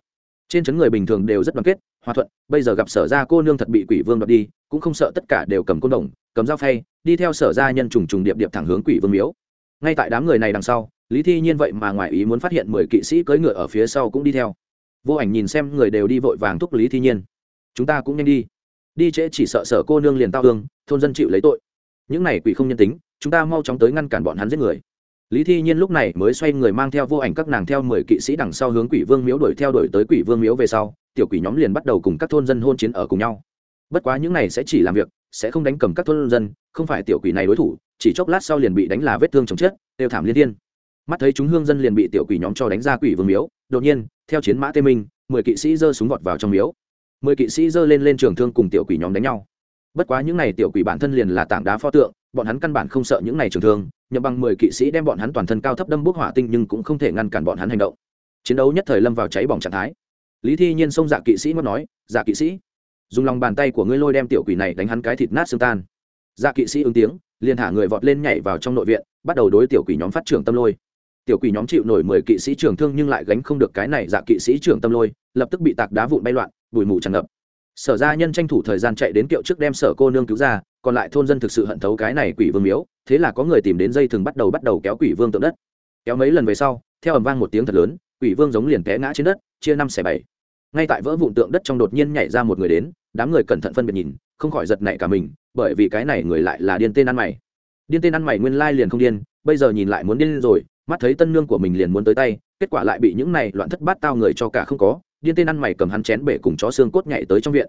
Trên chấn người bình thường đều rất đoàn kết, hòa thuận, bây giờ gặp sở ra cô nương thật bị quỷ vương đoạt đi, cũng không sợ tất cả đều cầm côn đồng, cầm dao phay, đi theo sở ra nhân trùng trùng điệp điệp thẳng hướng quỷ vương miếu. Ngay tại đám người này đằng sau, lý thi nhiên vậy mà ngoài ý muốn phát hiện mười kỵ sĩ cưỡi ngựa ở phía sau cũng đi theo vô ảnh nhìn xem người đều đi vội vàng thúc lý thi nhiên chúng ta cũng nhanh đi đi trễ chỉ sợ sở cô nương liền tao hương thôn dân chịu lấy tội những này quỷ không nhân tính chúng ta mau chóng tới ngăn cản bọn hắn giết người lý thi nhiên lúc này mới xoay người mang theo vô ảnh các nàng theo mười kỵ sĩ đằng sau hướng quỷ vương miếu đuổi theo đuổi tới quỷ vương miếu về sau tiểu quỷ nhóm liền bắt đầu cùng các thôn dân hôn chiến ở cùng nhau bất quá những này sẽ chỉ làm việc sẽ không đánh cầm các thôn dân không phải tiểu quỷ này đối thủ chỉ chốc lát sau liền bị đánh là vết thương chồng chết, đều thảm liên thiên. Mắt thấy chúng hương dân liền bị tiểu quỷ nhóm cho đánh ra quỷ vương miếu đột nhiên, theo chiến mã tê minh, mười kỵ sĩ giơ súng vọt vào trong miếu. Mười kỵ sĩ giơ lên lên trường thương cùng tiểu quỷ nhóm đánh nhau. Bất quá những n à y tiểu quỷ bản thân liền là tảng đá pho tượng, bọn hắn căn bản không sợ những n à y trường thương, nhậm bằng mười kỵ sĩ đem bọn hắn toàn thân cao thấp đâm bút hỏa tinh nhưng cũng không thể ngăn cản bọn hắn hành động. Chiến đấu nhất thời lâm vào cháy bỏng trạng thái. Lý thi nhiên xông dạ kỵ sĩ mất nói dạ kỵ sĩ, dùng lòng bàn tay của ngươi lôi đem tiểu quỷ này đánh hắn cái thịt nát xương tan. Dạ kỵ sĩ ứng tiếng, liền thả người vọt lên nhảy vào trong nội viện, bắt đầu đối tiểu quỷ nhóm phát trưởng tâm lôi tiểu quỷ nhóm chịu nổi mười kỵ sĩ trưởng thương nhưng lại gánh không được cái này dạ kỵ sĩ trưởng tâm lôi, lập tức bị tạc đá vụn bay loạn, bụi mù tràn ngập. Sở gia nhân tranh thủ thời gian chạy đến kiệu trước đem sở cô nương cứu ra, còn lại thôn dân thực sự hận thấu cái này quỷ vương miếu, thế là có người tìm đến dây thừng bắt đầu bắt đầu kéo quỷ vương tượng đất. Kéo mấy lần về sau, theo ầm vang một tiếng thật lớn, quỷ vương giống liền té ngã trên đất, chia năm xẻ bảy. Ngay tại vỡ vụn tượng đất trong đột nhiên nhảy ra một người đến, đám người cẩn thận phân biệt nhìn, không khỏi giật nảy cả mình, bởi vì cái này người lại là điên tên ăn mày. Điên tên ăn mày nguyên lai liền không điên, bây giờ nhìn lại muốn điên rồi mắt thấy tân nương của mình liền muốn tới tay, kết quả lại bị những này loạn thất bát tao người cho cả không có, điên tên ăn mày cầm hắn chén bể cùng chó xương cốt nhảy tới trong viện.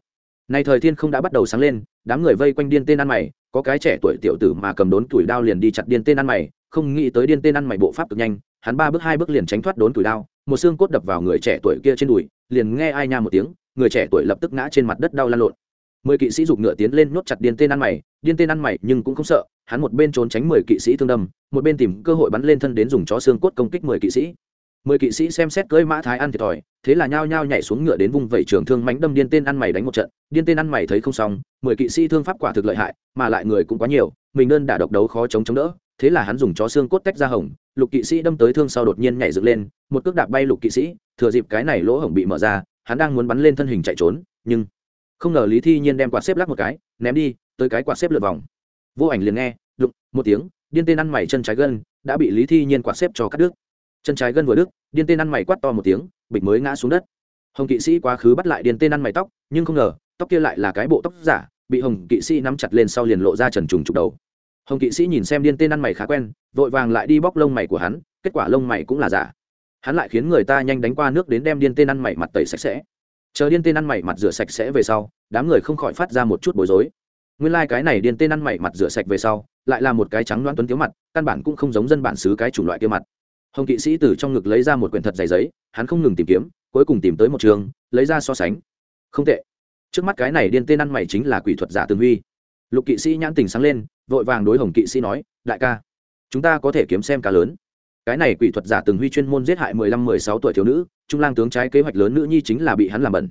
Nay thời thiên không đã bắt đầu sáng lên, đám người vây quanh điên tên ăn mày, có cái trẻ tuổi tiểu tử mà cầm đốn tuổi đao liền đi chặt điên tên ăn mày, không nghĩ tới điên tên ăn mày bộ pháp cực nhanh, hắn ba bước hai bước liền tránh thoát đốn tuổi đao, một xương cốt đập vào người trẻ tuổi kia trên đùi, liền nghe ai nha một tiếng, người trẻ tuổi lập tức ngã trên mặt đất đau lan lộn mười kỵ sĩ giục ngựa tiến lên nhốt chặt điên tên ăn mày, điên tên ăn mày nhưng cũng không sợ, hắn một bên trốn tránh mười kỵ sĩ thương đâm, một bên tìm cơ hội bắn lên thân đến dùng chó xương cốt công kích mười kỵ sĩ. Mười kỵ sĩ xem xét cưỡi mã thái ăn thiệt thòi, thế là nhao nhao nhảy xuống ngựa đến vùng vẩy trường thương mánh đâm điên tên ăn mày đánh một trận, điên tên ăn mày thấy không xong, mười kỵ sĩ thương pháp quả thực lợi hại, mà lại người cũng quá nhiều, mình đơn đả độc đấu khó chống chống đỡ, thế là hắn dùng chó xương cốt tách ra hồng, lục kỵ sĩ đâm tới thương sau đột nhiên nhảy dựng lên, một cước đạp bay lục kỵ sĩ, thừa dịp cái này lỗ hổng bị mở ra, hắn đang muốn bắn lên thân hình chạy trốn, nhưng không ngờ lý thi nhiên đem quạt xếp lắc một cái, ném đi, tới cái quạt xếp lượt vòng. Vô ảnh liền nghe, đụng, một tiếng, điên tên ăn mày chân trái gân, đã bị lý thi nhiên quạt xếp cho cắt đứt. Chân trái gân vừa đứt, điên tên ăn mày quát to một tiếng, bịch mới ngã xuống đất. Hồng kỵ sĩ quá khứ bắt lại điên tên ăn mày tóc, nhưng không ngờ, tóc kia lại là cái bộ tóc giả, bị hồng kỵ sĩ nắm chặt lên sau liền lộ ra trần trùng trục đầu. Hồng kỵ sĩ nhìn xem điên tên ăn mày khá quen, vội vàng lại đi bóc lông mày của hắn, kết quả lông mày cũng là giả. Hắn lại khiến người ta nhanh đánh qua nước đến đem điên tên ăn mày mặt tẩy sạch sẽ chờ điên tên ăn mày mặt rửa sạch sẽ về sau, đám người không khỏi phát ra một chút bối rối. Nguyên lai、like、cái này điên tên ăn mày mặt rửa sạch về sau, lại là một cái trắng loan tuấn tiếu mặt, căn bản cũng không giống dân bản xứ cái chủng loại kia mặt. Hồng kỵ sĩ từ trong ngực lấy ra một quyển thật dày giấy, hắn không ngừng tìm kiếm, cuối cùng tìm tới một trường, lấy ra so sánh. Không tệ. Trước mắt cái này điên tên ăn mày chính là quỷ thuật giả tương huy. Lục kỵ sĩ nhãn tình sáng lên, vội vàng đối hồng kỵ sĩ nói, đại ca, chúng ta có thể kiếm xem cá lớn. Cái này quỷ thuật giả từng huy chuyên môn giết hại mười lăm, mười sáu tuổi thiếu nữ trung lang tướng trái kế hoạch lớn nữ nhi chính là bị hắn làm bẩn.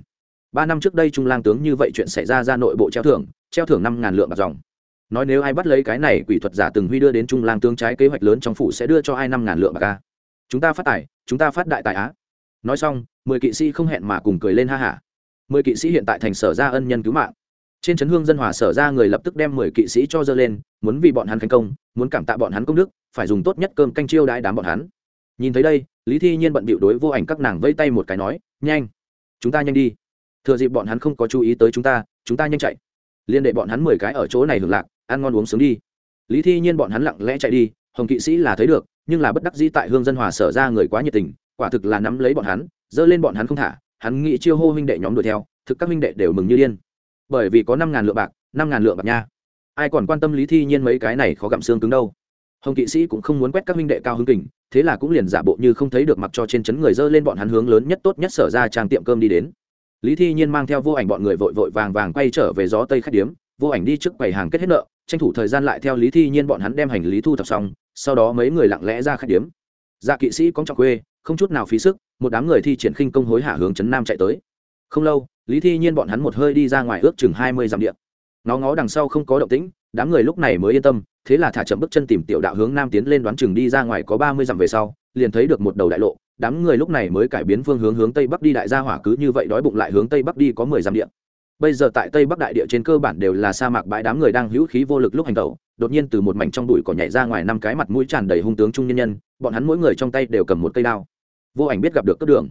Ba năm trước đây trung lang tướng như vậy chuyện xảy ra ra nội bộ treo thưởng treo thưởng năm ngàn lượng bạc dòng. Nói nếu ai bắt lấy cái này, quỷ thuật giả từng huy đưa đến trung lang tướng trái kế hoạch lớn trong phủ sẽ đưa cho ai năm ngàn lượng bạc ca chúng ta phát tài, chúng ta phát đại tài á? Nói xong, mười kỵ sĩ không hẹn mà cùng cười lên ha hả. Mười kỵ sĩ hiện tại thành sở ra ân nhân cứu mạng. Trên chấn hương dân hòa sở ra người lập tức đem mười kỵ sĩ cho dơ lên, muốn vì bọn hắn thành công, muốn cảm tạ bọn hắn công đức, phải dùng tốt nhất cơm canh chiêu đãi đám bọn hắn nhìn thấy đây, lý thi nhiên bận bịu đối vô ảnh các nàng vây tay một cái nói, nhanh, chúng ta nhanh đi. Thừa dịp bọn hắn không có chú ý tới chúng ta chúng ta nhanh chạy. Liên đệ bọn hắn mười cái ở chỗ này hưởng lạc, ăn ngon uống sướng đi. Lý thi nhiên bọn hắn lặng lẽ chạy đi, hồng kỵ sĩ là thấy được, nhưng là bất đắc dĩ tại hương dân hòa sở ra người quá nhiệt tình, quả thực là nắm lấy bọn hắn dơ lên bọn hắn không thả, hắn nghĩ chiêu hô huynh đệ nhóm đuổi theo, thực các huynh đệ đều mừng như điên. Bởi vì có năm ngàn lượng bạc, năm ngàn lượng bạc nha. Ai còn quan tâm lý thi nhiên mấy cái này khó gặm xương cứng đâu? Hồng kỵ sĩ cũng không muốn quét các minh đệ cao hứng kình, thế là cũng liền giả bộ như không thấy được mặc cho trên chấn người dơ lên bọn hắn hướng lớn nhất tốt nhất sở ra trang tiệm cơm đi đến. Lý thi nhiên mang theo vô ảnh bọn người vội vội vàng vàng quay trở về gió tây khách điếm, vô ảnh đi trước quầy hàng kết hết nợ, tranh thủ thời gian lại theo lý thi nhiên bọn hắn đem hành lý thu thập xong, sau đó mấy người lặng lẽ ra khách điếm. Dạ kỵ sĩ cóng trọng quê không chút nào phí sức, một đám người thi triển khinh công hối hả hướng chấn nam chạy tới. Không lâu, lý thi nhiên bọn hắn một hơi đi ra ngoài ước chừng hai mươi dặm điện nó ngó đằng sau không có động tĩnh, đám người lúc này mới yên tâm thế là thả chậm bước chân tìm tiểu đạo hướng nam tiến lên đoán chừng đi ra ngoài có ba mươi dặm về sau, liền thấy được một đầu đại lộ. Đám người lúc này mới cải biến phương hướng hướng tây bắc đi đại gia hỏa cứ như vậy đói bụng lại hướng tây bắc đi có mười dặm điện bây giờ tại tây bắc đại địa trên cơ bản đều là sa mạc bãi đám người đang hữu khí vô lực lúc hành tẩu, đột nhiên từ một mảnh trong đùi cỏ nhảy ra ngoài năm cái mặt mũi tràn đầy hung tướng trung nhân nhân, bọn hắn mỗi người trong tay đều cầm một cây đao. Vô ảnh biết gặp được cấp đường.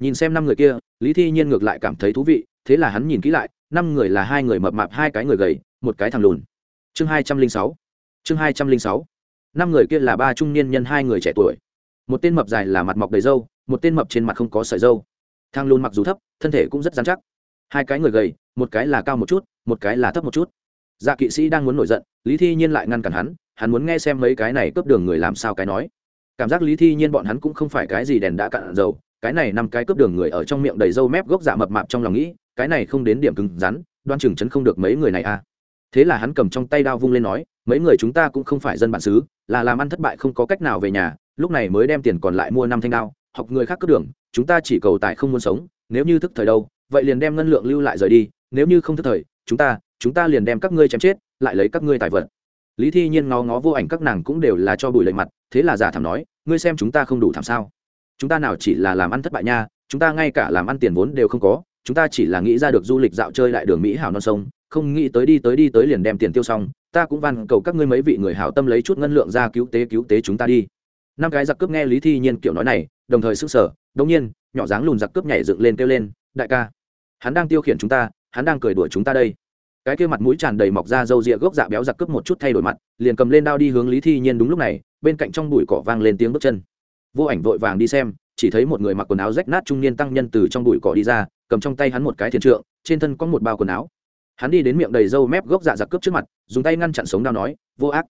Nhìn xem năm người kia, lý thi nhiên ngược lại cảm thấy thú vị, thế là hắn nhìn kỹ lại, năm người là hai người mập mạp hai cái người gầy, một cái thằng lùn. Chương hai trăm linh sáu chương hai trăm linh sáu. Năm người kia là ba trung niên nhân, hai người trẻ tuổi. Một tên mập dài là mặt mọc đầy râu, một tên mập trên mặt không có sợi râu. Thang lùn mặc dù thấp, thân thể cũng rất dán chắc. Hai cái người gầy, một cái là cao một chút, một cái là thấp một chút. Dạ kỵ sĩ đang muốn nổi giận, lý thi nhiên lại ngăn cản hắn hắn muốn nghe xem mấy cái này cướp đường người làm sao cái nói. Cảm giác lý thi nhiên bọn hắn cũng không phải cái gì đèn đã cạn dầu, cái này năm cái cướp đường người ở trong miệng đầy râu mép gốc dạ mập mạp trong lòng nghĩ, cái này không đến điểm cứng rắn, đoan chừng chấn không được mấy người này à. Thế là hắn cầm trong tay đao vung lên nói mấy người chúng ta cũng không phải dân bản xứ, là làm ăn thất bại không có cách nào về nhà, lúc này mới đem tiền còn lại mua năm thanh đao, học người khác cướp đường, chúng ta chỉ cầu tài không muốn sống, nếu như thức thời đâu, vậy liền đem ngân lượng lưu lại rời đi, nếu như không thức thời, chúng ta chúng ta liền đem các ngươi chém chết, lại lấy các ngươi tài vật. Lý thi nhiên ngó ngó vô ảnh các nàng cũng đều là cho bùi lệ mặt, thế là giả thảm nói, ngươi xem chúng ta không đủ thảm sao. Chúng ta nào chỉ là làm ăn thất bại nha, chúng ta ngay cả làm ăn tiền vốn đều không có, chúng ta chỉ là nghĩ ra được du lịch dạo chơi lại đường mỹ hảo non sông không nghĩ tới đi tới đi tới liền đem tiền tiêu xong, ta cũng van cầu các ngươi mấy vị người hảo tâm lấy chút ngân lượng ra cứu tế cứu tế chúng ta đi. Năm cái giặc cướp nghe lý thi nhiên kiểu nói này, đồng thời sức sở đông nhiên, nhỏ dáng lùn giặc cướp nhảy dựng lên kêu lên, đại ca, hắn đang tiêu khiển chúng ta, hắn đang cười đuổi chúng ta đây. Cái kia mặt mũi tràn đầy mọc ra râu rịa gốc dạ béo giặc cướp một chút thay đổi mặt, liền cầm lên đao đi hướng lý thi nhiên đúng lúc này, bên cạnh trong bụi cỏ vang lên tiếng bước chân. Vô ảnh vội vàng đi xem, chỉ thấy một người mặc quần áo rách nát trung niên tăng nhân từ trong bụi cỏ đi ra, cầm trong tay hắn một cái thiền trượng, trên thân có một bao quần áo hắn đi đến miệng đầy râu mép gốc dạ giặc cướp trước mặt, dùng tay ngăn chặn sống đao nói, vô ác,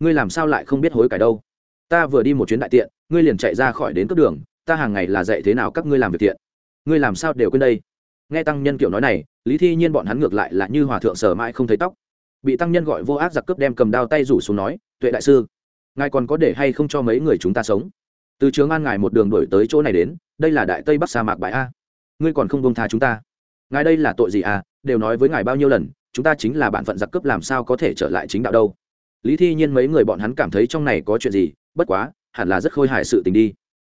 ngươi làm sao lại không biết hối cải đâu? Ta vừa đi một chuyến đại tiện, ngươi liền chạy ra khỏi đến cướp đường, ta hàng ngày là dạy thế nào các ngươi làm việc thiện. Ngươi làm sao đều quên đây? Nghe tăng nhân kiểu nói này, lý thi nhiên bọn hắn ngược lại là như hòa thượng sở mãi không thấy tóc. Bị tăng nhân gọi vô ác giặc cướp đem cầm đao tay rủ xuống nói, tuệ đại sư, ngài còn có để hay không cho mấy người chúng ta sống? Từ trường an ngài một đường đổi tới chỗ này đến, đây là đại tây bắc sa mạc bãi a. Ngươi còn không bông tha chúng ta. Ngài đây là tội gì à đều nói với ngài bao nhiêu lần, chúng ta chính là bản phận giặc cướp làm sao có thể trở lại chính đạo đâu. Lý thi nhiên mấy người bọn hắn cảm thấy trong này có chuyện gì, bất quá, hẳn là rất khôi hài sự tình đi.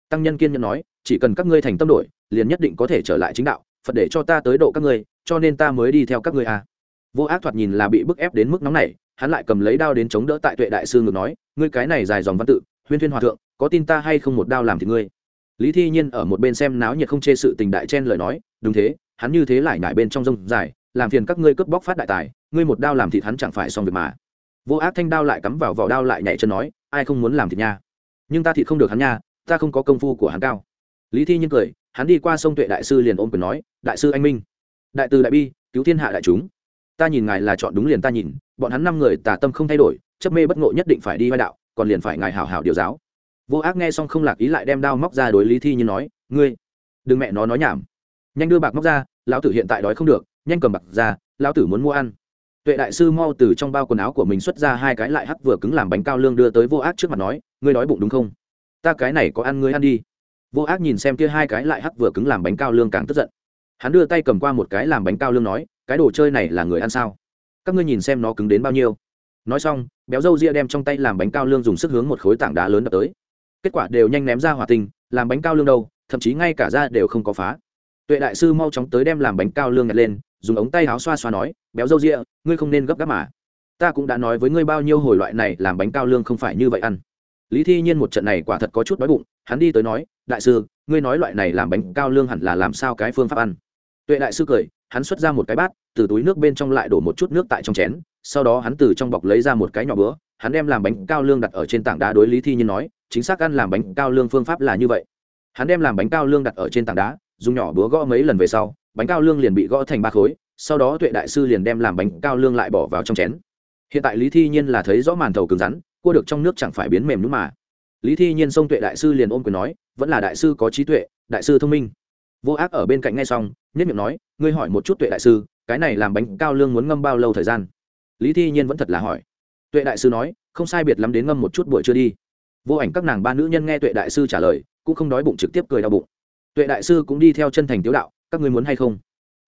Tăng nhân kiên nhẫn nói, chỉ cần các ngươi thành tâm đổi, liền nhất định có thể trở lại chính đạo, phật để cho ta tới độ các ngươi, cho nên ta mới đi theo các ngươi à. vô ác thoạt nhìn là bị bức ép đến mức nóng này hắn lại cầm lấy đao đến chống đỡ tại tuệ đại sư ngược nói, ngươi cái này dài dòng văn tự, huyên thuyên hòa thượng, có tin ta hay không một đao làm thì ngươi? Lý thi nhiên ở một bên xem náo nhiệt không chê sự tình đại chen lời nói, đúng thế, hắn như thế lại nhải bên trong rông dài làm phiền các ngươi cướp bóc phát đại tài, ngươi một đao làm thịt hắn chẳng phải xong việc mà. Vô ác thanh đao lại cắm vào vỏ đao lại nhảy chân nói, ai không muốn làm thịt nha? Nhưng ta thịt không được hắn nha, ta không có công phu của hắn cao. Lý thi nhiên cười, hắn đi qua sông tuệ đại sư liền ôm quyền nói, đại sư anh minh, đại từ đại bi, cứu thiên hạ đại chúng. Ta nhìn ngài là chọn đúng liền ta nhìn, bọn hắn năm người tà tâm không thay đổi, chấp mê bất ngộ nhất định phải đi vai đạo, còn liền phải ngài hảo hảo điều giáo. Vô ác nghe xong không lạc ý lại đem đao móc ra đối lý thi nhiên nói, ngươi, đừng mẹ nó nói nhảm. Nhanh đưa bạc móc ra, lão tử hiện tại đói không được nhanh cầm bạc ra, lão tử muốn mua ăn. Tuệ đại sư mau từ trong bao quần áo của mình xuất ra hai cái lại hắc vừa cứng làm bánh cao lương đưa tới vô ác trước mặt nói, ngươi nói bụng đúng không? Ta cái này có ăn ngươi ăn đi. Vô ác nhìn xem kia hai cái lại hắc vừa cứng làm bánh cao lương càng tức giận. Hắn đưa tay cầm qua một cái làm bánh cao lương nói, cái đồ chơi này là người ăn sao? Các ngươi nhìn xem nó cứng đến bao nhiêu. Nói xong, béo dâu ria đem trong tay làm bánh cao lương dùng sức hướng một khối tảng đá lớn đập tới. Kết quả đều nhanh ném ra hỏa tinh, làm bánh cao lương đâu, thậm chí ngay cả ra đều không có phá. Tuệ đại sư mau chóng tới đem làm bánh cao lương nhặt lên dùng ống tay áo xoa xoa nói, béo dâu ria ngươi không nên gấp gáp mà. Ta cũng đã nói với ngươi bao nhiêu hồi loại này làm bánh cao lương không phải như vậy ăn. Lý thi nhiên một trận này quả thật có chút đói bụng, hắn đi tới nói, đại sư, ngươi nói loại này làm bánh cao lương hẳn là làm sao cái phương pháp ăn? Tuệ đại sư cười, hắn xuất ra một cái bát, từ túi nước bên trong lại đổ một chút nước tại trong chén, sau đó hắn từ trong bọc lấy ra một cái nhỏ bữa, hắn đem làm bánh cao lương đặt ở trên tảng đá đối lý thi nhiên nói, chính xác ăn làm bánh cao lương phương pháp là như vậy. Hắn đem làm bánh cao lương đặt ở trên tảng đá, dùng nhỏ búa gõ mấy lần về sau bánh cao lương liền bị gõ thành ba khối, sau đó tuệ đại sư liền đem làm bánh cao lương lại bỏ vào trong chén. Hiện tại lý thi nhiên là thấy rõ màn thầu cứng rắn, cua được trong nước chẳng phải biến mềm nữa mà. Lý thi nhiên xông tuệ đại sư liền ôm quyền nói, vẫn là đại sư có trí tuệ, đại sư thông minh. Vô ác ở bên cạnh ngay xong nhất miệng nói, ngươi hỏi một chút tuệ đại sư, cái này làm bánh cao lương muốn ngâm bao lâu thời gian? Lý thi nhiên vẫn thật là hỏi. Tuệ đại sư nói, không sai biệt lắm đến ngâm một chút buổi chưa đi. Vô ảnh các nàng ba nữ nhân nghe tuệ đại sư trả lời, cũng không đói bụng trực tiếp cười đau bụng. Tuệ đại sư cũng đi theo chân thành tiếu đạo các ngươi muốn hay không?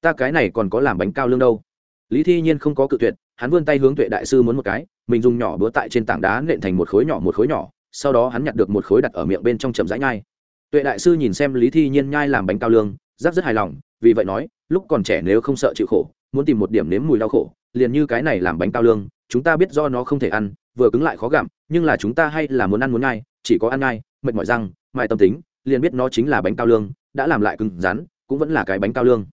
Ta cái này còn có làm bánh cao lương đâu. Lý thi nhiên không có cự tuyệt, hắn vươn tay hướng tuệ đại sư muốn một cái, mình dùng nhỏ búa tại trên tảng đá nện thành một khối nhỏ một khối nhỏ, sau đó hắn nhặt được một khối đặt ở miệng bên trong chậm rãi nhai. Tuệ đại sư nhìn xem lý thi nhiên nhai làm bánh cao lương rất rất hài lòng, vì vậy nói, lúc còn trẻ nếu không sợ chịu khổ, muốn tìm một điểm nếm mùi đau khổ, liền như cái này làm bánh cao lương, chúng ta biết do nó không thể ăn, vừa cứng lại khó gặm, nhưng là chúng ta hay là muốn ăn muốn nhai, chỉ có ăn nhai, mệt mỏi răng mại tâm tính, liền biết nó chính là bánh cao lương, đã làm lại cứng rắn cũng vẫn là cái bánh cao lương.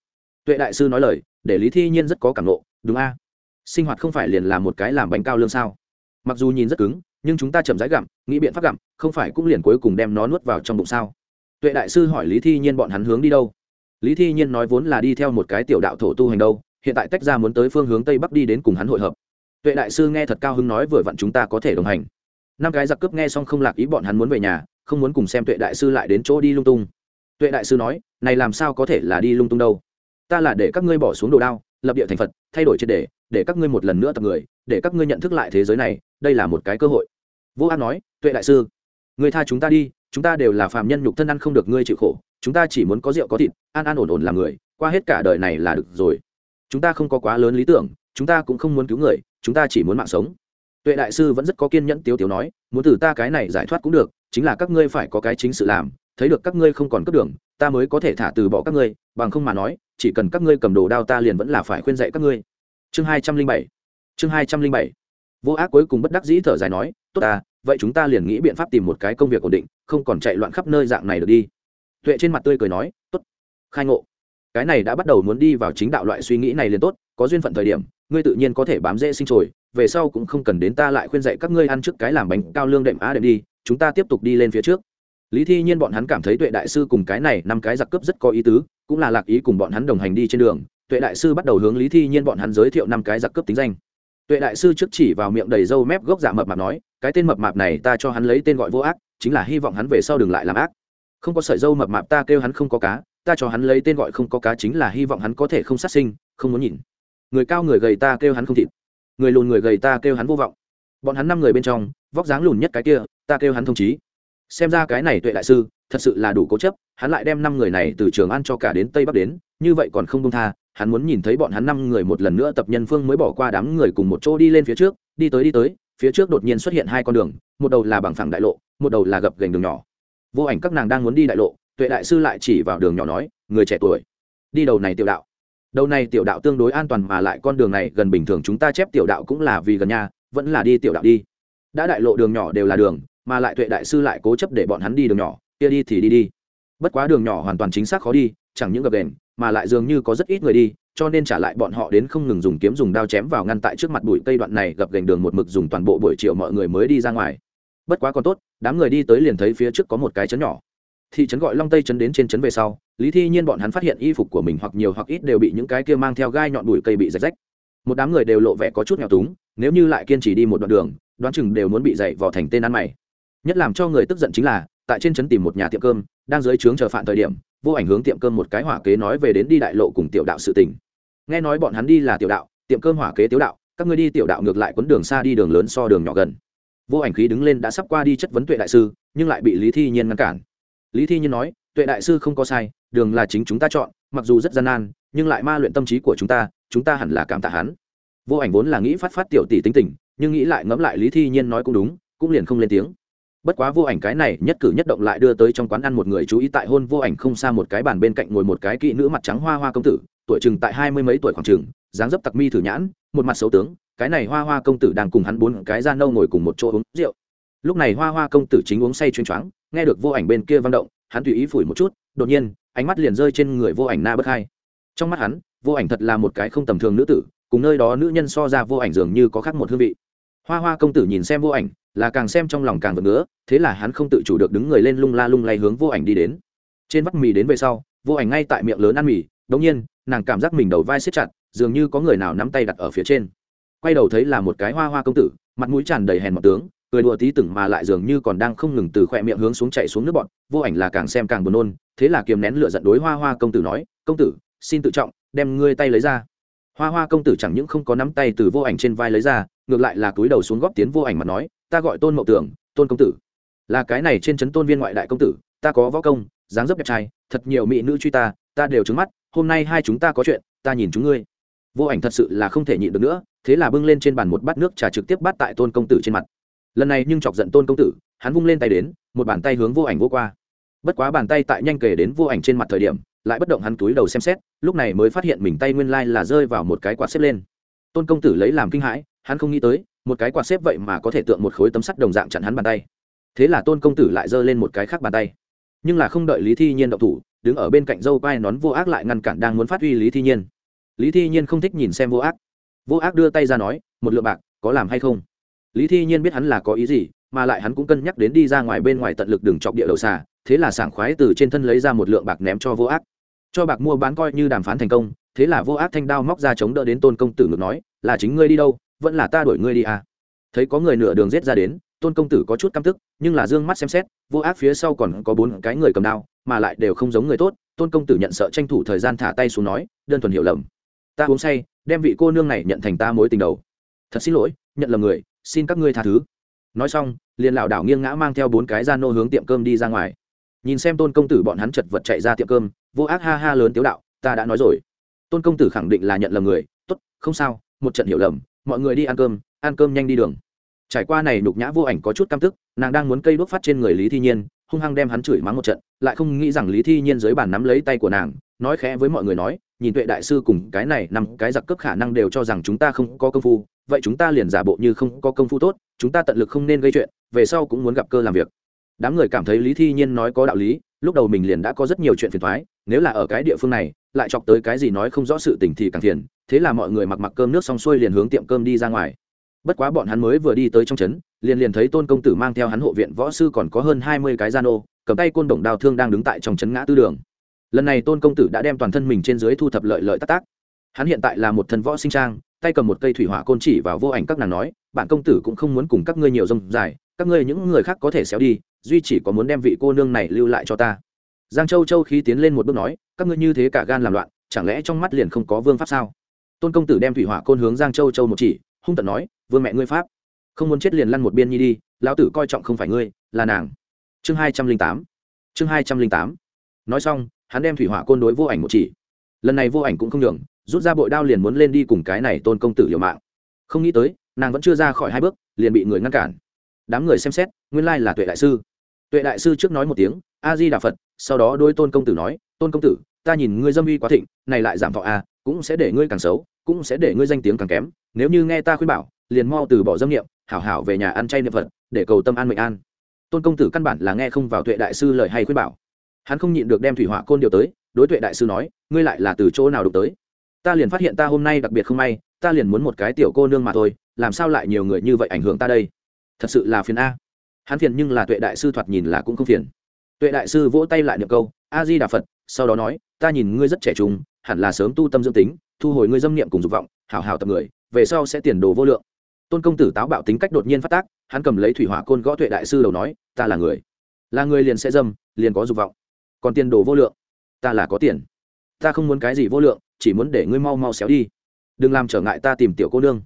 Tuệ đại sư nói lời, để lý thi nhiên rất có cảm nộ đúng a, sinh hoạt không phải liền là một cái làm bánh cao lương sao? Mặc dù nhìn rất cứng, nhưng chúng ta chậm rãi gặm, nghĩ biện pháp gặm, không phải cũng liền cuối cùng đem nó nuốt vào trong bụng sao? Tuệ đại sư hỏi lý thi nhiên bọn hắn hướng đi đâu? Lý thi nhiên nói vốn là đi theo một cái tiểu đạo thổ tu hành đâu, hiện tại tách ra muốn tới phương hướng tây bắc đi đến cùng hắn hội hợp. Tuệ đại sư nghe thật cao hứng nói vừa vặn chúng ta có thể đồng hành. Năm cái giặc cướp nghe xong không lạc ý bọn hắn muốn về nhà, không muốn cùng xem tuệ đại sư lại đến chỗ đi lung tung tuệ đại sư nói, này làm sao có thể là đi lung tung đâu? Ta là để các ngươi bỏ xuống đồ đao, lập địa thành phật, thay đổi triệt để để các ngươi một lần nữa tập người, để các ngươi nhận thức lại thế giới này, đây là một cái cơ hội. Vô an nói, tuệ đại sư, người tha chúng ta đi, chúng ta đều là phạm nhân nhục thân ăn không được ngươi chịu khổ, chúng ta chỉ muốn có rượu có thịt, an an ổn ổn làm người, qua hết cả đời này là được rồi. Chúng ta không có quá lớn lý tưởng, chúng ta cũng không muốn cứu người, chúng ta chỉ muốn mạng sống. Tuệ đại sư vẫn rất có kiên nhẫn tiếu tiếu nói, muốn từ ta cái này giải thoát cũng được, chính là các ngươi phải có cái chính sự làm thấy được các ngươi không còn cấp đường ta mới có thể thả từ bỏ các ngươi bằng không mà nói chỉ cần các ngươi cầm đồ đao ta liền vẫn là phải khuyên dạy các ngươi. Chương hai trăm linh bảy. Chương hai trăm linh bảy. Vô ác cuối cùng bất đắc dĩ thở dài nói tốt à, vậy chúng ta liền nghĩ biện pháp tìm một cái công việc ổn định không còn chạy loạn khắp nơi dạng này được đi. Tuệ trên mặt tươi cười nói tốt khai ngộ. Cái này đã bắt đầu muốn đi vào chính đạo loại suy nghĩ này liền tốt có duyên phận thời điểm ngươi tự nhiên có thể bám dễ sinh trồi về sau cũng không cần đến ta lại khuyên dạy các ngươi ăn trước cái làm bánh cao lương đệm á đệm đi chúng ta tiếp tục đi lên phía trước lý thi nhiên bọn hắn cảm thấy tuệ đại sư cùng cái này năm cái giặc cướp rất có ý tứ, cũng là lạc ý cùng bọn hắn đồng hành đi trên đường. Tuệ đại sư bắt đầu hướng lý thi nhiên bọn hắn giới thiệu năm cái giặc cướp tính danh. Tuệ đại sư trước chỉ vào miệng đầy râu mép gốc giả mập mạp nói, cái tên mập mạp này ta cho hắn lấy tên gọi vô ác, chính là hy vọng hắn về sau đừng lại làm ác. Không có sợi dâu mập mạp ta kêu hắn không có cá, ta cho hắn lấy tên gọi không có cá chính là hy vọng hắn có thể không sát sinh, không muốn nhìn. Người cao người gầy ta kêu hắn không thịt. Người lùn người gầy ta kêu hắn vô vọng. Bọn hắn năm người bên trong, vóc dáng lùn nhất cái kia, ta kêu hắn thông chí xem ra cái này tuệ đại sư, thật sự là đủ cố chấp, hắn lại đem năm người này từ trường ăn cho cả đến tây bắc đến, như vậy còn không công tha, hắn muốn nhìn thấy bọn hắn năm người một lần nữa tập nhân phương mới bỏ qua đám người cùng một chỗ đi lên phía trước, đi tới đi tới, phía trước đột nhiên xuất hiện hai con đường, một đầu là bằng phẳng đại lộ, một đầu là gập gành đường nhỏ. Vô ảnh các nàng đang muốn đi đại lộ, tuệ đại sư lại chỉ vào đường nhỏ nói, người trẻ tuổi, đi đầu này tiểu đạo. Đầu này tiểu đạo tương đối an toàn mà lại con đường này gần bình thường chúng ta chép tiểu đạo cũng là vì gần nhà, vẫn là đi tiểu đạo đi. Đã đại lộ đường nhỏ đều là đường mà lại tuệ đại sư lại cố chấp để bọn hắn đi đường nhỏ, kia đi thì đi đi. Bất quá đường nhỏ hoàn toàn chính xác khó đi, chẳng những gập đền mà lại dường như có rất ít người đi, cho nên trả lại bọn họ đến không ngừng dùng kiếm dùng đao chém vào ngăn tại trước mặt bụi cây đoạn này gập gành đường một mực dùng toàn bộ buổi chiều mọi người mới đi ra ngoài. Bất quá còn tốt, đám người đi tới liền thấy phía trước có một cái chấn nhỏ. Thị trấn gọi long tây trấn đến trên trấn về sau, lý thi nhiên bọn hắn phát hiện y phục của mình hoặc nhiều hoặc ít đều bị những cái kia mang theo gai nhọn bụi cây bị rách rách. Một đám người đều lộ vẻ có chút nghèo túng, nếu như lại kiên trì đi một đoạn đường, đoán chừng đều muốn bị dậy vào thành tên ăn mày nhất làm cho người tức giận chính là, tại trên trấn tìm một nhà tiệm cơm, đang dưới trướng chờ phạm thời điểm, vô ảnh hướng tiệm cơm một cái hỏa kế nói về đến đi đại lộ cùng tiểu đạo sự tình. Nghe nói bọn hắn đi là tiểu đạo, tiệm cơm hỏa kế tiểu đạo, các ngươi đi tiểu đạo ngược lại quấn đường xa đi đường lớn so đường nhỏ gần. Vô ảnh khí đứng lên đã sắp qua đi chất vấn tuệ đại sư, nhưng lại bị lý thi nhiên ngăn cản. Lý thi nhiên nói, tuệ đại sư không có sai, đường là chính chúng ta chọn, mặc dù rất gian nan, nhưng lại ma luyện tâm trí của chúng ta chúng ta hẳn là cảm tạ hắn. Vô ảnh vốn là nghĩ phát phát tiểu tỷ tính tình, nhưng nghĩ lại ngẫm lại lý thi nhiên nói cũng đúng, cũng liền không lên tiếng bất quá vô ảnh cái này nhất cử nhất động lại đưa tới trong quán ăn một người chú ý tại hôn vô ảnh không xa một cái bàn bên cạnh ngồi một cái kỹ nữ mặt trắng hoa hoa công tử, tuổi chừng tại hai mươi mấy tuổi khoảng chừng, dáng dấp tặc mi thử nhãn, một mặt xấu tướng, cái này hoa hoa công tử đang cùng hắn bốn cái da nâu ngồi cùng một chỗ uống rượu. Lúc này hoa hoa công tử chính uống say chuyên choáng, nghe được vô ảnh bên kia vang động, hắn tùy ý phủi một chút, đột nhiên, ánh mắt liền rơi trên người vô ảnh na bất hai. Trong mắt hắn, vô ảnh thật là một cái không tầm thường nữ tử, cùng nơi đó nữ nhân so ra vô ảnh dường như có khác một hương vị hoa hoa công tử nhìn xem vô ảnh, là càng xem trong lòng càng vật ngứa, thế là hắn không tự chủ được đứng người lên lung la lung lay hướng vô ảnh đi đến. Trên vắt mì đến về sau, vô ảnh ngay tại miệng lớn ăn mì, đống nhiên, nàng cảm giác mình đầu vai xếp chặt, dường như có người nào nắm tay đặt ở phía trên. Quay đầu thấy là một cái hoa hoa công tử, mặt mũi tràn đầy hèn mọt tướng, cười đùa tí tửng mà lại dường như còn đang không ngừng từ khỏe miệng hướng xuống chạy xuống nước bọn, vô ảnh là càng xem càng buồn nôn, thế là kiềm nén lửa giận đối hoa hoa công tử nói, công tử, xin tự trọng, đem ngươi tay lấy ra hoa hoa công tử chẳng những không có nắm tay từ vô ảnh trên vai lấy ra, ngược lại là túi đầu xuống góp tiến vô ảnh mà nói, ta gọi tôn mậu tưởng, tôn công tử. Là cái này trên trấn tôn viên ngoại đại công tử, ta có võ công, dáng dấp đẹp trai, thật nhiều mỹ nữ truy ta ta đều trứng mắt, hôm nay hai chúng ta có chuyện, ta nhìn chúng ngươi. Vô ảnh thật sự là không thể nhịn được nữa, thế là bưng lên trên bàn một bát nước trà trực tiếp bắt tại tôn công tử trên mặt. Lần này nhưng chọc giận tôn công tử, hắn vung lên tay đến, một bàn tay hướng vô ảnh vô qua. Bất quá bàn tay tại nhanh kể đến vô ảnh trên mặt thời điểm lại bất động hắn túi đầu xem xét, lúc này mới phát hiện mình tay nguyên lai là rơi vào một cái quạt xếp lên. Tôn công tử lấy làm kinh hãi, hắn không nghĩ tới, một cái quạt xếp vậy mà có thể tượng một khối tấm sắt đồng dạng chặn hắn bàn tay. Thế là tôn công tử lại giơ lên một cái khác bàn tay. Nhưng là không đợi lý thi nhiên động thủ, đứng ở bên cạnh dâu quai nón vô ác lại ngăn cản đang muốn phát huy lý thi nhiên. Lý thi nhiên không thích nhìn xem vô ác. Vô ác đưa tay ra nói, một lượng bạc, có làm hay không? Lý thi nhiên biết hắn là có ý gì, mà lại hắn cũng cân nhắc đến đi ra ngoài bên ngoài tận lực đường chọc địa đầu xà, thế là sảng khoái từ trên thân lấy ra một lượng bạc ném cho vô ác cho bạc mua bán coi như đàm phán thành công, thế là vô ác thanh đao móc ra chống đỡ đến tôn công tử ngược nói, là chính ngươi đi đâu, vẫn là ta đuổi ngươi đi à? Thấy có người nửa đường rết ra đến, tôn công tử có chút căm tức, nhưng là d ư ơ n g mắt xem xét, vô ác phía sau còn có bốn cái người cầm đao, mà lại đều không giống người tốt. Tôn công tử nhận sợ tranh thủ thời gian thả tay xuống nói, đơn thuần hiểu lầm. Ta uống say, đem vị cô nương này nhận thành ta mối tình đầu. Thật xin lỗi, nhận lầm người, xin các ngươi tha thứ. Nói xong, liền lảo đảo nghiêng ngã mang theo bốn cái ra nô hướng tiệm cơm đi ra ngoài nhìn xem tôn công tử bọn hắn chật vật chạy ra tiệm cơm, vô ác ha ha lớn tiếu đạo, ta đã nói rồi. Tôn công tử khẳng định là nhận lầm người, tốt, không sao, một trận hiểu lầm, mọi người đi ăn cơm ăn cơm nhanh đi đường. Trải qua này nhục nhã vô ảnh có chút căm tức, nàng đang muốn cây bước phát trên người lý thi nhiên, hung hăng đem hắn chửi mắng một trận, lại không nghĩ rằng lý thi nhiên dưới bàn nắm lấy tay của nàng, nói khẽ với mọi người nói, nhìn tuệ đại sư cùng cái này nằm cái giặc cướp khả năng đều cho rằng chúng ta không có công phu, vậy chúng ta liền giả bộ như không có công phu tốt, chúng ta tận lực không nên gây chuyện, về sau cũng muốn gặp cơ làm việc đám người cảm thấy lý thi nhiên nói có đạo lý, lúc đầu mình liền đã có rất nhiều chuyện phiền thoái nếu là ở cái địa phương này, lại chọc tới cái gì nói không rõ sự tình thì càng phiền, thế là mọi người mặc mặc cơm nước xong xuôi liền hướng tiệm cơm đi ra ngoài. Bất quá bọn hắn mới vừa đi tới trong trấn, liền liền thấy tôn công tử mang theo hắn hộ viện võ sư còn có hơn hai mươi cái gian ô cầm tay côn đồng đào thương đang đứng tại trong trấn ngã tư đường. Lần này tôn công tử đã đem toàn thân mình trên dưới thu thập lợi lợi tác tác hắn hiện tại là một thần võ sinh trang, tay cầm một cây thủy hỏa côn chỉ vào vô ảnh các nàng nói, bạn công tử cũng không muốn cùng các ngươi nhiều rông dài, các ngươi những người khác có thể xéo đi duy chỉ có muốn đem vị cô nương này lưu lại cho ta. Giang châu châu khí tiến lên một bước nói, các ngươi như thế cả gan làm loạn, chẳng lẽ trong mắt liền không có vương pháp sao? Tôn công tử đem thủy hỏa côn hướng giang châu châu một chỉ, hung tận nói, vương mẹ ngươi pháp. Không muốn chết liền lăn một biên nhi đi, lão tử coi trọng không phải ngươi, là nàng. Chương hai trăm linh tám. Chương hai trăm linh tám. Nói xong, hắn đem thủy hỏa côn đối vô ảnh một chỉ. Lần này vô ảnh cũng không đường rút ra bội đao liền muốn lên đi cùng cái này tôn công tử liều mạng. Không nghĩ tới, nàng vẫn chưa ra khỏi hai bước, liền bị người ngăn cản. Đám người xem xét, nguyên lai là tuệ đại sư tuệ đại sư trước nói một tiếng a di đà phật, sau đó đôi tôn công tử nói, tôn công tử, ta nhìn ngươi dâm uy quá thịnh, này lại giảm thọ a cũng sẽ để ngươi càng xấu, cũng sẽ để ngươi danh tiếng càng kém. Nếu như nghe ta khuyên bảo, liền mau từ bỏ dâm niệm, hảo hảo về nhà ăn chay niệm phật, để cầu tâm an mệnh an. Tôn công tử căn bản là nghe không vào tuệ đại sư lời hay khuyên bảo. Hắn không nhịn được đem thủy hỏa côn điều tới, đối tuệ đại sư nói, ngươi lại là từ chỗ nào đụng tới? Ta liền phát hiện ta hôm nay đặc biệt không may, ta liền muốn một cái tiểu cô nương mà thôi, làm sao lại nhiều người như vậy ảnh hưởng ta đây? Thật sự là phiền a hắn phiền nhưng là tuệ đại sư thoạt nhìn là cũng không phiền. Tuệ đại sư vỗ tay lại niệm câu a di đà phật, sau đó nói, ta nhìn ngươi rất trẻ trung, hẳn là sớm tu tâm dưỡng tính, thu hồi ngươi dâm niệm cùng dục vọng, hảo hảo tập người, về sau sẽ tiền đồ vô lượng. Tôn công tử táo bạo tính cách đột nhiên phát tác, hắn cầm lấy thủy hỏa côn gõ tuệ đại sư đầu nói, ta là người. Là người liền sẽ dâm, liền có dục vọng. Còn tiền đồ vô lượng, ta là có tiền. Ta không muốn cái gì vô lượng, chỉ muốn để ngươi mau mau xéo đi. Đừng làm trở ngại ta tìm tiểu cô nương.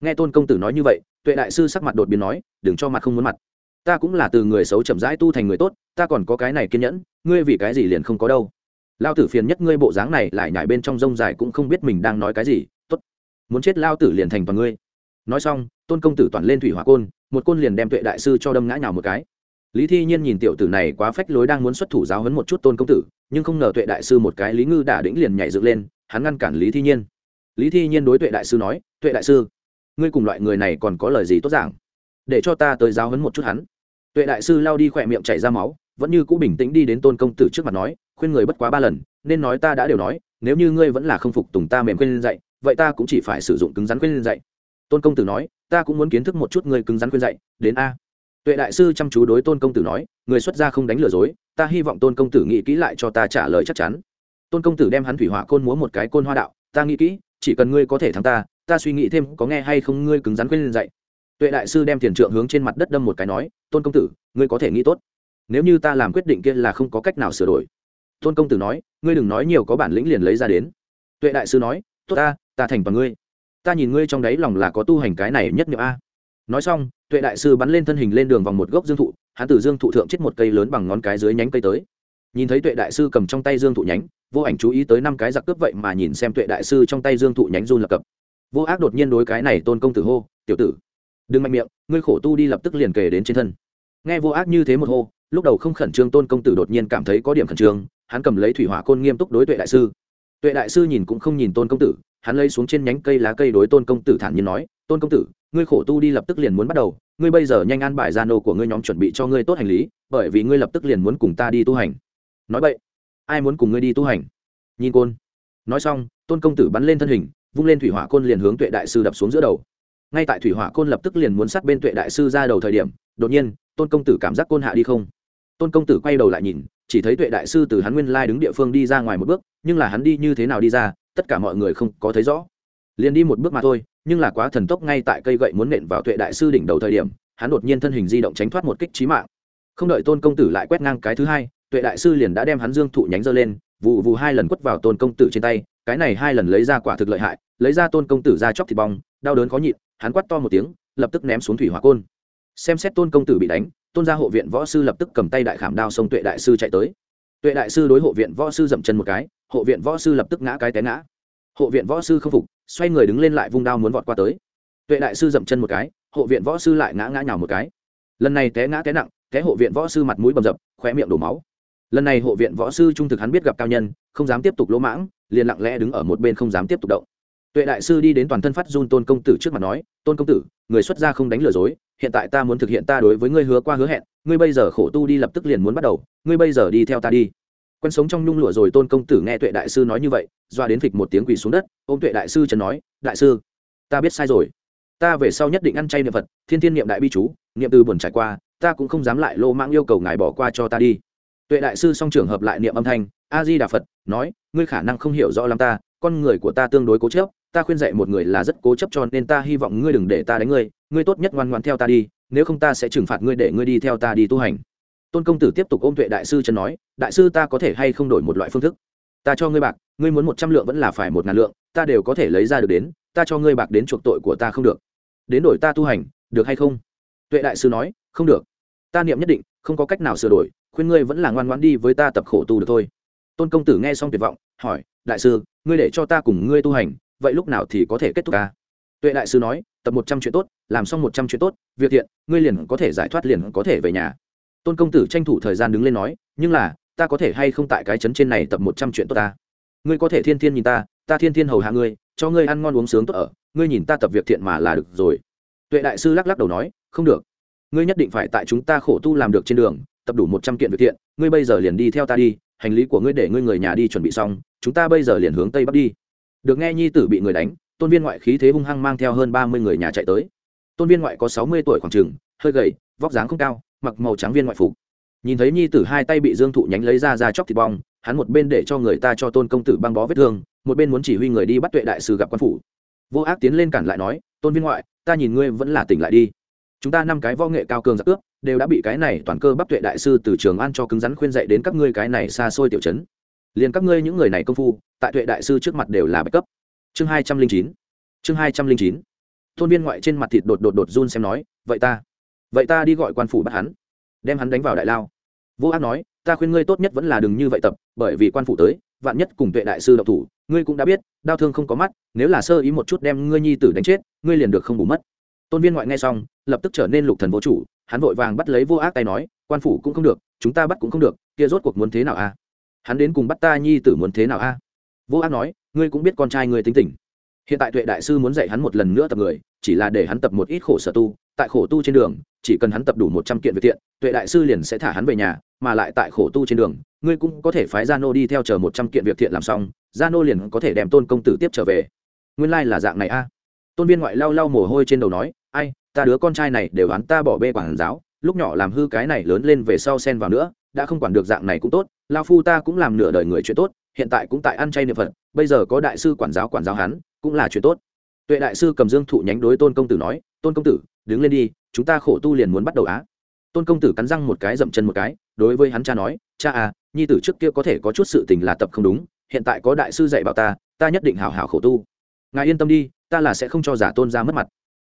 Nghe tôn công tử nói như vậy, tuệ đại sư sắc mặt đột biến nói, đừng cho mặt không muốn mặt ta cũng là từ người xấu chậm rãi tu thành người tốt, ta còn có cái này kiên nhẫn, ngươi vì cái gì liền không có đâu. Lao tử phiền nhất ngươi bộ dáng này lại nhảy bên trong rông dài cũng không biết mình đang nói cái gì t ố t muốn chết lao tử liền thành toàn ngươi. Nói xong, tôn công tử toàn lên thủy hỏa côn, một côn liền đem tuệ đại sư cho đâm ngã nhào một cái. Lý thi nhiên nhìn tiểu tử này quá phách lối đang muốn xuất thủ giáo hấn một chút tôn công tử, nhưng không ngờ tuệ đại sư một cái lý ngư đả đĩnh liền nhảy dựng lên, hắn ngăn cản lý thi nhiên. Lý thi nhiên đối tuệ đại sư nói, tuệ đại sư, ngươi cùng loại người này còn có lời gì tốt giảng? Để cho ta tới giáo hấn một chút hắn. Tuệ đại sư lao đi khỏe miệng chảy ra máu, vẫn như cũ bình tĩnh đi đến tôn công tử trước mặt nói, khuyên người bất quá ba lần, nên nói ta đã đều nói, nếu như ngươi vẫn là không phục tùng ta mềm khuyên dạy vậy ta cũng chỉ phải sử dụng cứng rắn khuyên dạy tôn công tử nói, ta cũng muốn kiến thức một chút ngươi cứng rắn khuyên dạy đến a. Tuệ đại sư chăm chú đối tôn công tử nói, người xuất gia không đánh lừa dối, ta hy vọng tôn công tử nghĩ kỹ lại cho ta trả lời chắc chắn. Tôn công tử đem hắn thủy hỏa côn múa một cái côn hoa đạo, ta nghĩ kỹ, chỉ cần ngươi có thể thắng ta ta suy nghĩ thêm có nghe hay không ngươi cứng rắn khuyên dạy tuệ đại sư đem tiền trượng hướng trên mặt đất đâm một cái nói, tôn công tử, ngươi có thể nghĩ tốt. Nếu như ta làm quyết định kia là không có cách nào sửa đổi. Tôn công tử nói, ngươi đừng nói nhiều có bản lĩnh liền lấy ra đến. Tuệ đại sư nói, tốt ta ta thành bằng ngươi. Ta nhìn ngươi trong đáy lòng là có tu hành cái này nhất niệm a. Nói xong, tuệ đại sư bắn lên thân hình lên đường vòng một gốc dương thụ, hắn từ dương thụ thượng chết một cây lớn bằng ngón cái dưới nhánh cây tới. Nhìn thấy tuệ đại sư cầm trong tay dương thụ nhánh, vô ảnh chú ý tới năm cái giặc cướp vậy mà nhìn xem tuệ đại sư trong tay dương thụ nhánh run lập cập. Vô ác đột nhiên đối cái này tôn công tử hô, tiểu tử đừng mạnh miệng, ngươi khổ tu đi lập tức liền kể đến trên thân. Nghe vô ác như thế một hô, lúc đầu không khẩn trương tôn công tử đột nhiên cảm thấy có điểm khẩn trương, hắn cầm lấy thủy hỏa côn nghiêm túc đối tuệ đại sư. Tuệ đại sư nhìn cũng không nhìn tôn công tử, hắn lấy xuống trên nhánh cây lá cây đối tôn công tử thản nhiên nói, tôn công tử, ngươi khổ tu đi lập tức liền muốn bắt đầu, ngươi bây giờ nhanh an bài gia nô của ngươi nhóm chuẩn bị cho ngươi tốt hành lý, bởi vì ngươi lập tức liền muốn cùng ta đi tu hành. Nói vậy, ai muốn cùng ngươi đi tu hành? Nhìn côn. Nói xong, tôn công tử bắn lên thân hình, vung lên thủy hỏa côn liền hướng tuệ đại sư đập xuống giữa đầu ngay tại thủy hỏa côn lập tức liền muốn sát bên tuệ đại sư ra đầu thời điểm, đột nhiên, tôn công tử cảm giác côn hạ đi không? Tôn công tử quay đầu lại nhìn, chỉ thấy tuệ đại sư từ hắn nguyên lai đứng địa phương đi ra ngoài một bước, nhưng là hắn đi như thế nào đi ra, tất cả mọi người không có thấy rõ. Liền đi một bước mà thôi, nhưng là quá thần tốc ngay tại cây gậy muốn nện vào tuệ đại sư đỉnh đầu thời điểm, hắn đột nhiên thân hình di động tránh thoát một kích trí mạng. Không đợi tôn công tử lại quét ngang cái thứ hai, tuệ đại sư liền đã đem hắn dương thụ nhánh giơ lên vụ vụ hai lần quất vào tôn công tử trên tay, cái này hai lần lấy ra quả thực lợi hại, lấy ra tôn công tử ra chóc thịt bong, đau đớn khó nhịn hắn quát to một tiếng, lập tức ném xuống thủy hỏa côn. Xem xét tôn công tử bị đánh, tôn gia hộ viện võ sư lập tức cầm tay đại khảm đao xông tuệ đại sư chạy tới. Tuệ đại sư đối hộ viện võ sư dậm chân một cái, hộ viện võ sư lập tức ngã cái té ngã. Hộ viện võ sư không phục, xoay người đứng lên lại vung đao muốn vọt qua tới. Tuệ đại sư dậm chân một cái, hộ viện võ sư lại ngã ngã nhào một cái. Lần này té ngã té nặng, té hộ viện võ sư mặt mũi bầm dập, khóe miệng đổ máu. Lần này hộ viện võ sư trung thực hắn biết gặp cao nhân, không dám tiếp tục lỗ mãng, liền lặng lẽ đứng ở một bên không dám tiếp tục động tuệ đại sư đi đến toàn thân phát run tôn công tử trước mặt nói, tôn công tử, người xuất gia không đánh lừa dối, hiện tại ta muốn thực hiện ta đối với ngươi hứa qua hứa hẹn, ngươi bây giờ khổ tu đi lập tức liền muốn bắt đầu, ngươi bây giờ đi theo ta đi. Quen sống trong nhung lụa rồi, tôn công tử nghe tuệ đại sư nói như vậy, doa đến phịch một tiếng quỳ xuống đất, ôm tuệ đại sư trần nói, đại sư, ta biết sai rồi. Ta về sau nhất định ăn chay niệm phật, thiên thiên niệm đại bi chú, niệm từ buồn trải qua, ta cũng không dám lại lô mang yêu cầu ngài bỏ qua cho ta đi. Tuệ đại sư song trường hợp lại niệm âm thanh, a di đà phật, nói, ngươi khả năng không hiểu rõ lắm ta, con người của ta tương đối cố chấp ta khuyên dạy một người là rất cố chấp cho nên ta hy vọng ngươi đừng để ta đánh ngươi ngươi tốt nhất ngoan ngoan theo ta đi, nếu không ta sẽ trừng phạt ngươi để ngươi đi theo ta đi tu hành. Tôn công tử tiếp tục ôm tuệ đại sư chân nói, đại sư ta có thể hay không đổi một loại phương thức? Ta cho ngươi bạc, ngươi muốn một trăm lượng vẫn là phải một ngàn lượng, ta đều có thể lấy ra được đến, ta cho ngươi bạc đến chuộc tội của ta không được. Đến đổi ta tu hành, được hay không? Tuệ đại sư nói, không được. Ta niệm nhất định, không có cách nào sửa đổi, khuyên ngươi vẫn là ngoan ngoãn đi với ta tập khổ tu được thôi. Tôn công tử nghe xong tuyệt vọng, hỏi, đại sư, ngươi để cho ta cùng ngươi tu hành vậy lúc nào thì có thể kết thúc ca? Tuệ đại sư nói, tập một trăm chuyện tốt, làm xong một trăm chuyện tốt, việc thiện, ngươi liền có thể giải thoát liền có thể về nhà. Tôn công tử tranh thủ thời gian đứng lên nói, nhưng là, ta có thể hay không tại cái chấn trên này tập một trăm chuyện tốt ta? Ngươi có thể thiên thiên nhìn ta ta thiên thiên hầu hạ ngươi, cho ngươi ăn ngon uống sướng tốt ở, ngươi nhìn ta tập việc thiện mà là được rồi. Tuệ đại sư lắc lắc đầu nói, không được. Ngươi nhất định phải tại chúng ta khổ tu làm được trên đường, tập đủ một trăm kiện việc thiện, ngươi bây giờ liền đi theo ta đi, hành lý của ngươi để ngươi người nhà đi chuẩn bị xong, chúng ta bây giờ liền hướng tây bắc đi được nghe nhi tử bị người đánh, tôn viên ngoại khí thế hung hăng mang theo hơn ba mươi người nhà chạy tới. Tôn viên ngoại có sáu mươi tuổi khoảng trừng hơi gầy, vóc dáng không cao, mặc màu trắng viên ngoại phục. Nhìn thấy nhi tử hai tay bị dương thụ nhánh lấy ra ra chóc thịt bong, hắn một bên để cho người ta cho tôn công tử băng bó vết thương, một bên muốn chỉ huy người đi bắt tuệ đại sư gặp quan phủ. Vô ác tiến lên cản lại nói, tôn viên ngoại, ta nhìn ngươi vẫn là tỉnh lại đi. Chúng ta năm cái võ nghệ cao cường giặc cướp, đều đã bị cái này toàn cơ bắp tuệ đại sư từ trường an cho cứng rắn khuyên dạy đến các ngươi cái này xa xôi tiểu chấn liền các ngươi những người này công phu tại tuệ đại sư trước mặt đều là bạch cấp. Chương hai trăm linh chín. Chương hai trăm linh chín. Thôn viên ngoại trên mặt thịt đột đột đột run xem nói, vậy ta vậy ta đi gọi quan phủ bắt hắn, đem hắn đánh vào đại lao. Vô ác nói, ta khuyên ngươi tốt nhất vẫn là đừng như vậy tập, bởi vì quan phủ tới, vạn nhất cùng tuệ đại sư độc thủ, ngươi cũng đã biết, đau thương không có mắt, nếu là sơ ý một chút đem ngươi nhi tử đánh chết, ngươi liền được không bù mất. Tôn viên ngoại nghe xong, lập tức trở nên lục thần vô chủ, hắn vội vàng bắt lấy vô ác tay nói, quan phủ cũng không được, chúng ta bắt cũng không được, kia rốt cuộc muốn thế nào a? Hắn đến cùng bắt ta nhi tử muốn thế nào a? Vô ác nói, ngươi cũng biết con trai ngươi tính tình. Hiện tại tuệ đại sư muốn dạy hắn một lần nữa tập người, chỉ là để hắn tập một ít khổ sở tu. Tại khổ tu trên đường, chỉ cần hắn tập đủ một trăm kiện việc tiện tuệ đại sư liền sẽ thả hắn về nhà, mà lại tại khổ tu trên đường, ngươi cũng có thể phái gia nô đi theo chờ một trăm kiện việc thiện làm xong, gia nô liền có thể đem tôn công tử tiếp trở về. Nguyên lai、like、là dạng này a. Tôn viên ngoại lau lau mồ hôi trên đầu nói, ai, ta đứa con trai này đều hắn ta bỏ bê quản giáo, lúc nhỏ làm hư cái này lớn lên về sau sen vào nữa, đã không quản được dạng này cũng tốt lao phu ta cũng làm nửa đời người chuyện tốt hiện tại cũng tại ăn chay niệm phật, bây giờ có đại sư quản giáo quản giáo hắn, cũng là chuyện tốt. Tuệ đại sư cầm dương thụ nhánh đối tôn công tử nói, tôn công tử, đứng lên đi, chúng ta khổ tu liền muốn bắt đầu á. Tôn công tử cắn răng một cái, dậm chân một cái, đối với hắn cha nói, cha à nhi tử trước kia có thể có chút sự tình là tập không đúng, hiện tại có đại sư dạy bảo ta ta nhất định hào hào khổ tu. Ngài yên tâm đi, ta là sẽ không cho giả tôn ra mất mặt.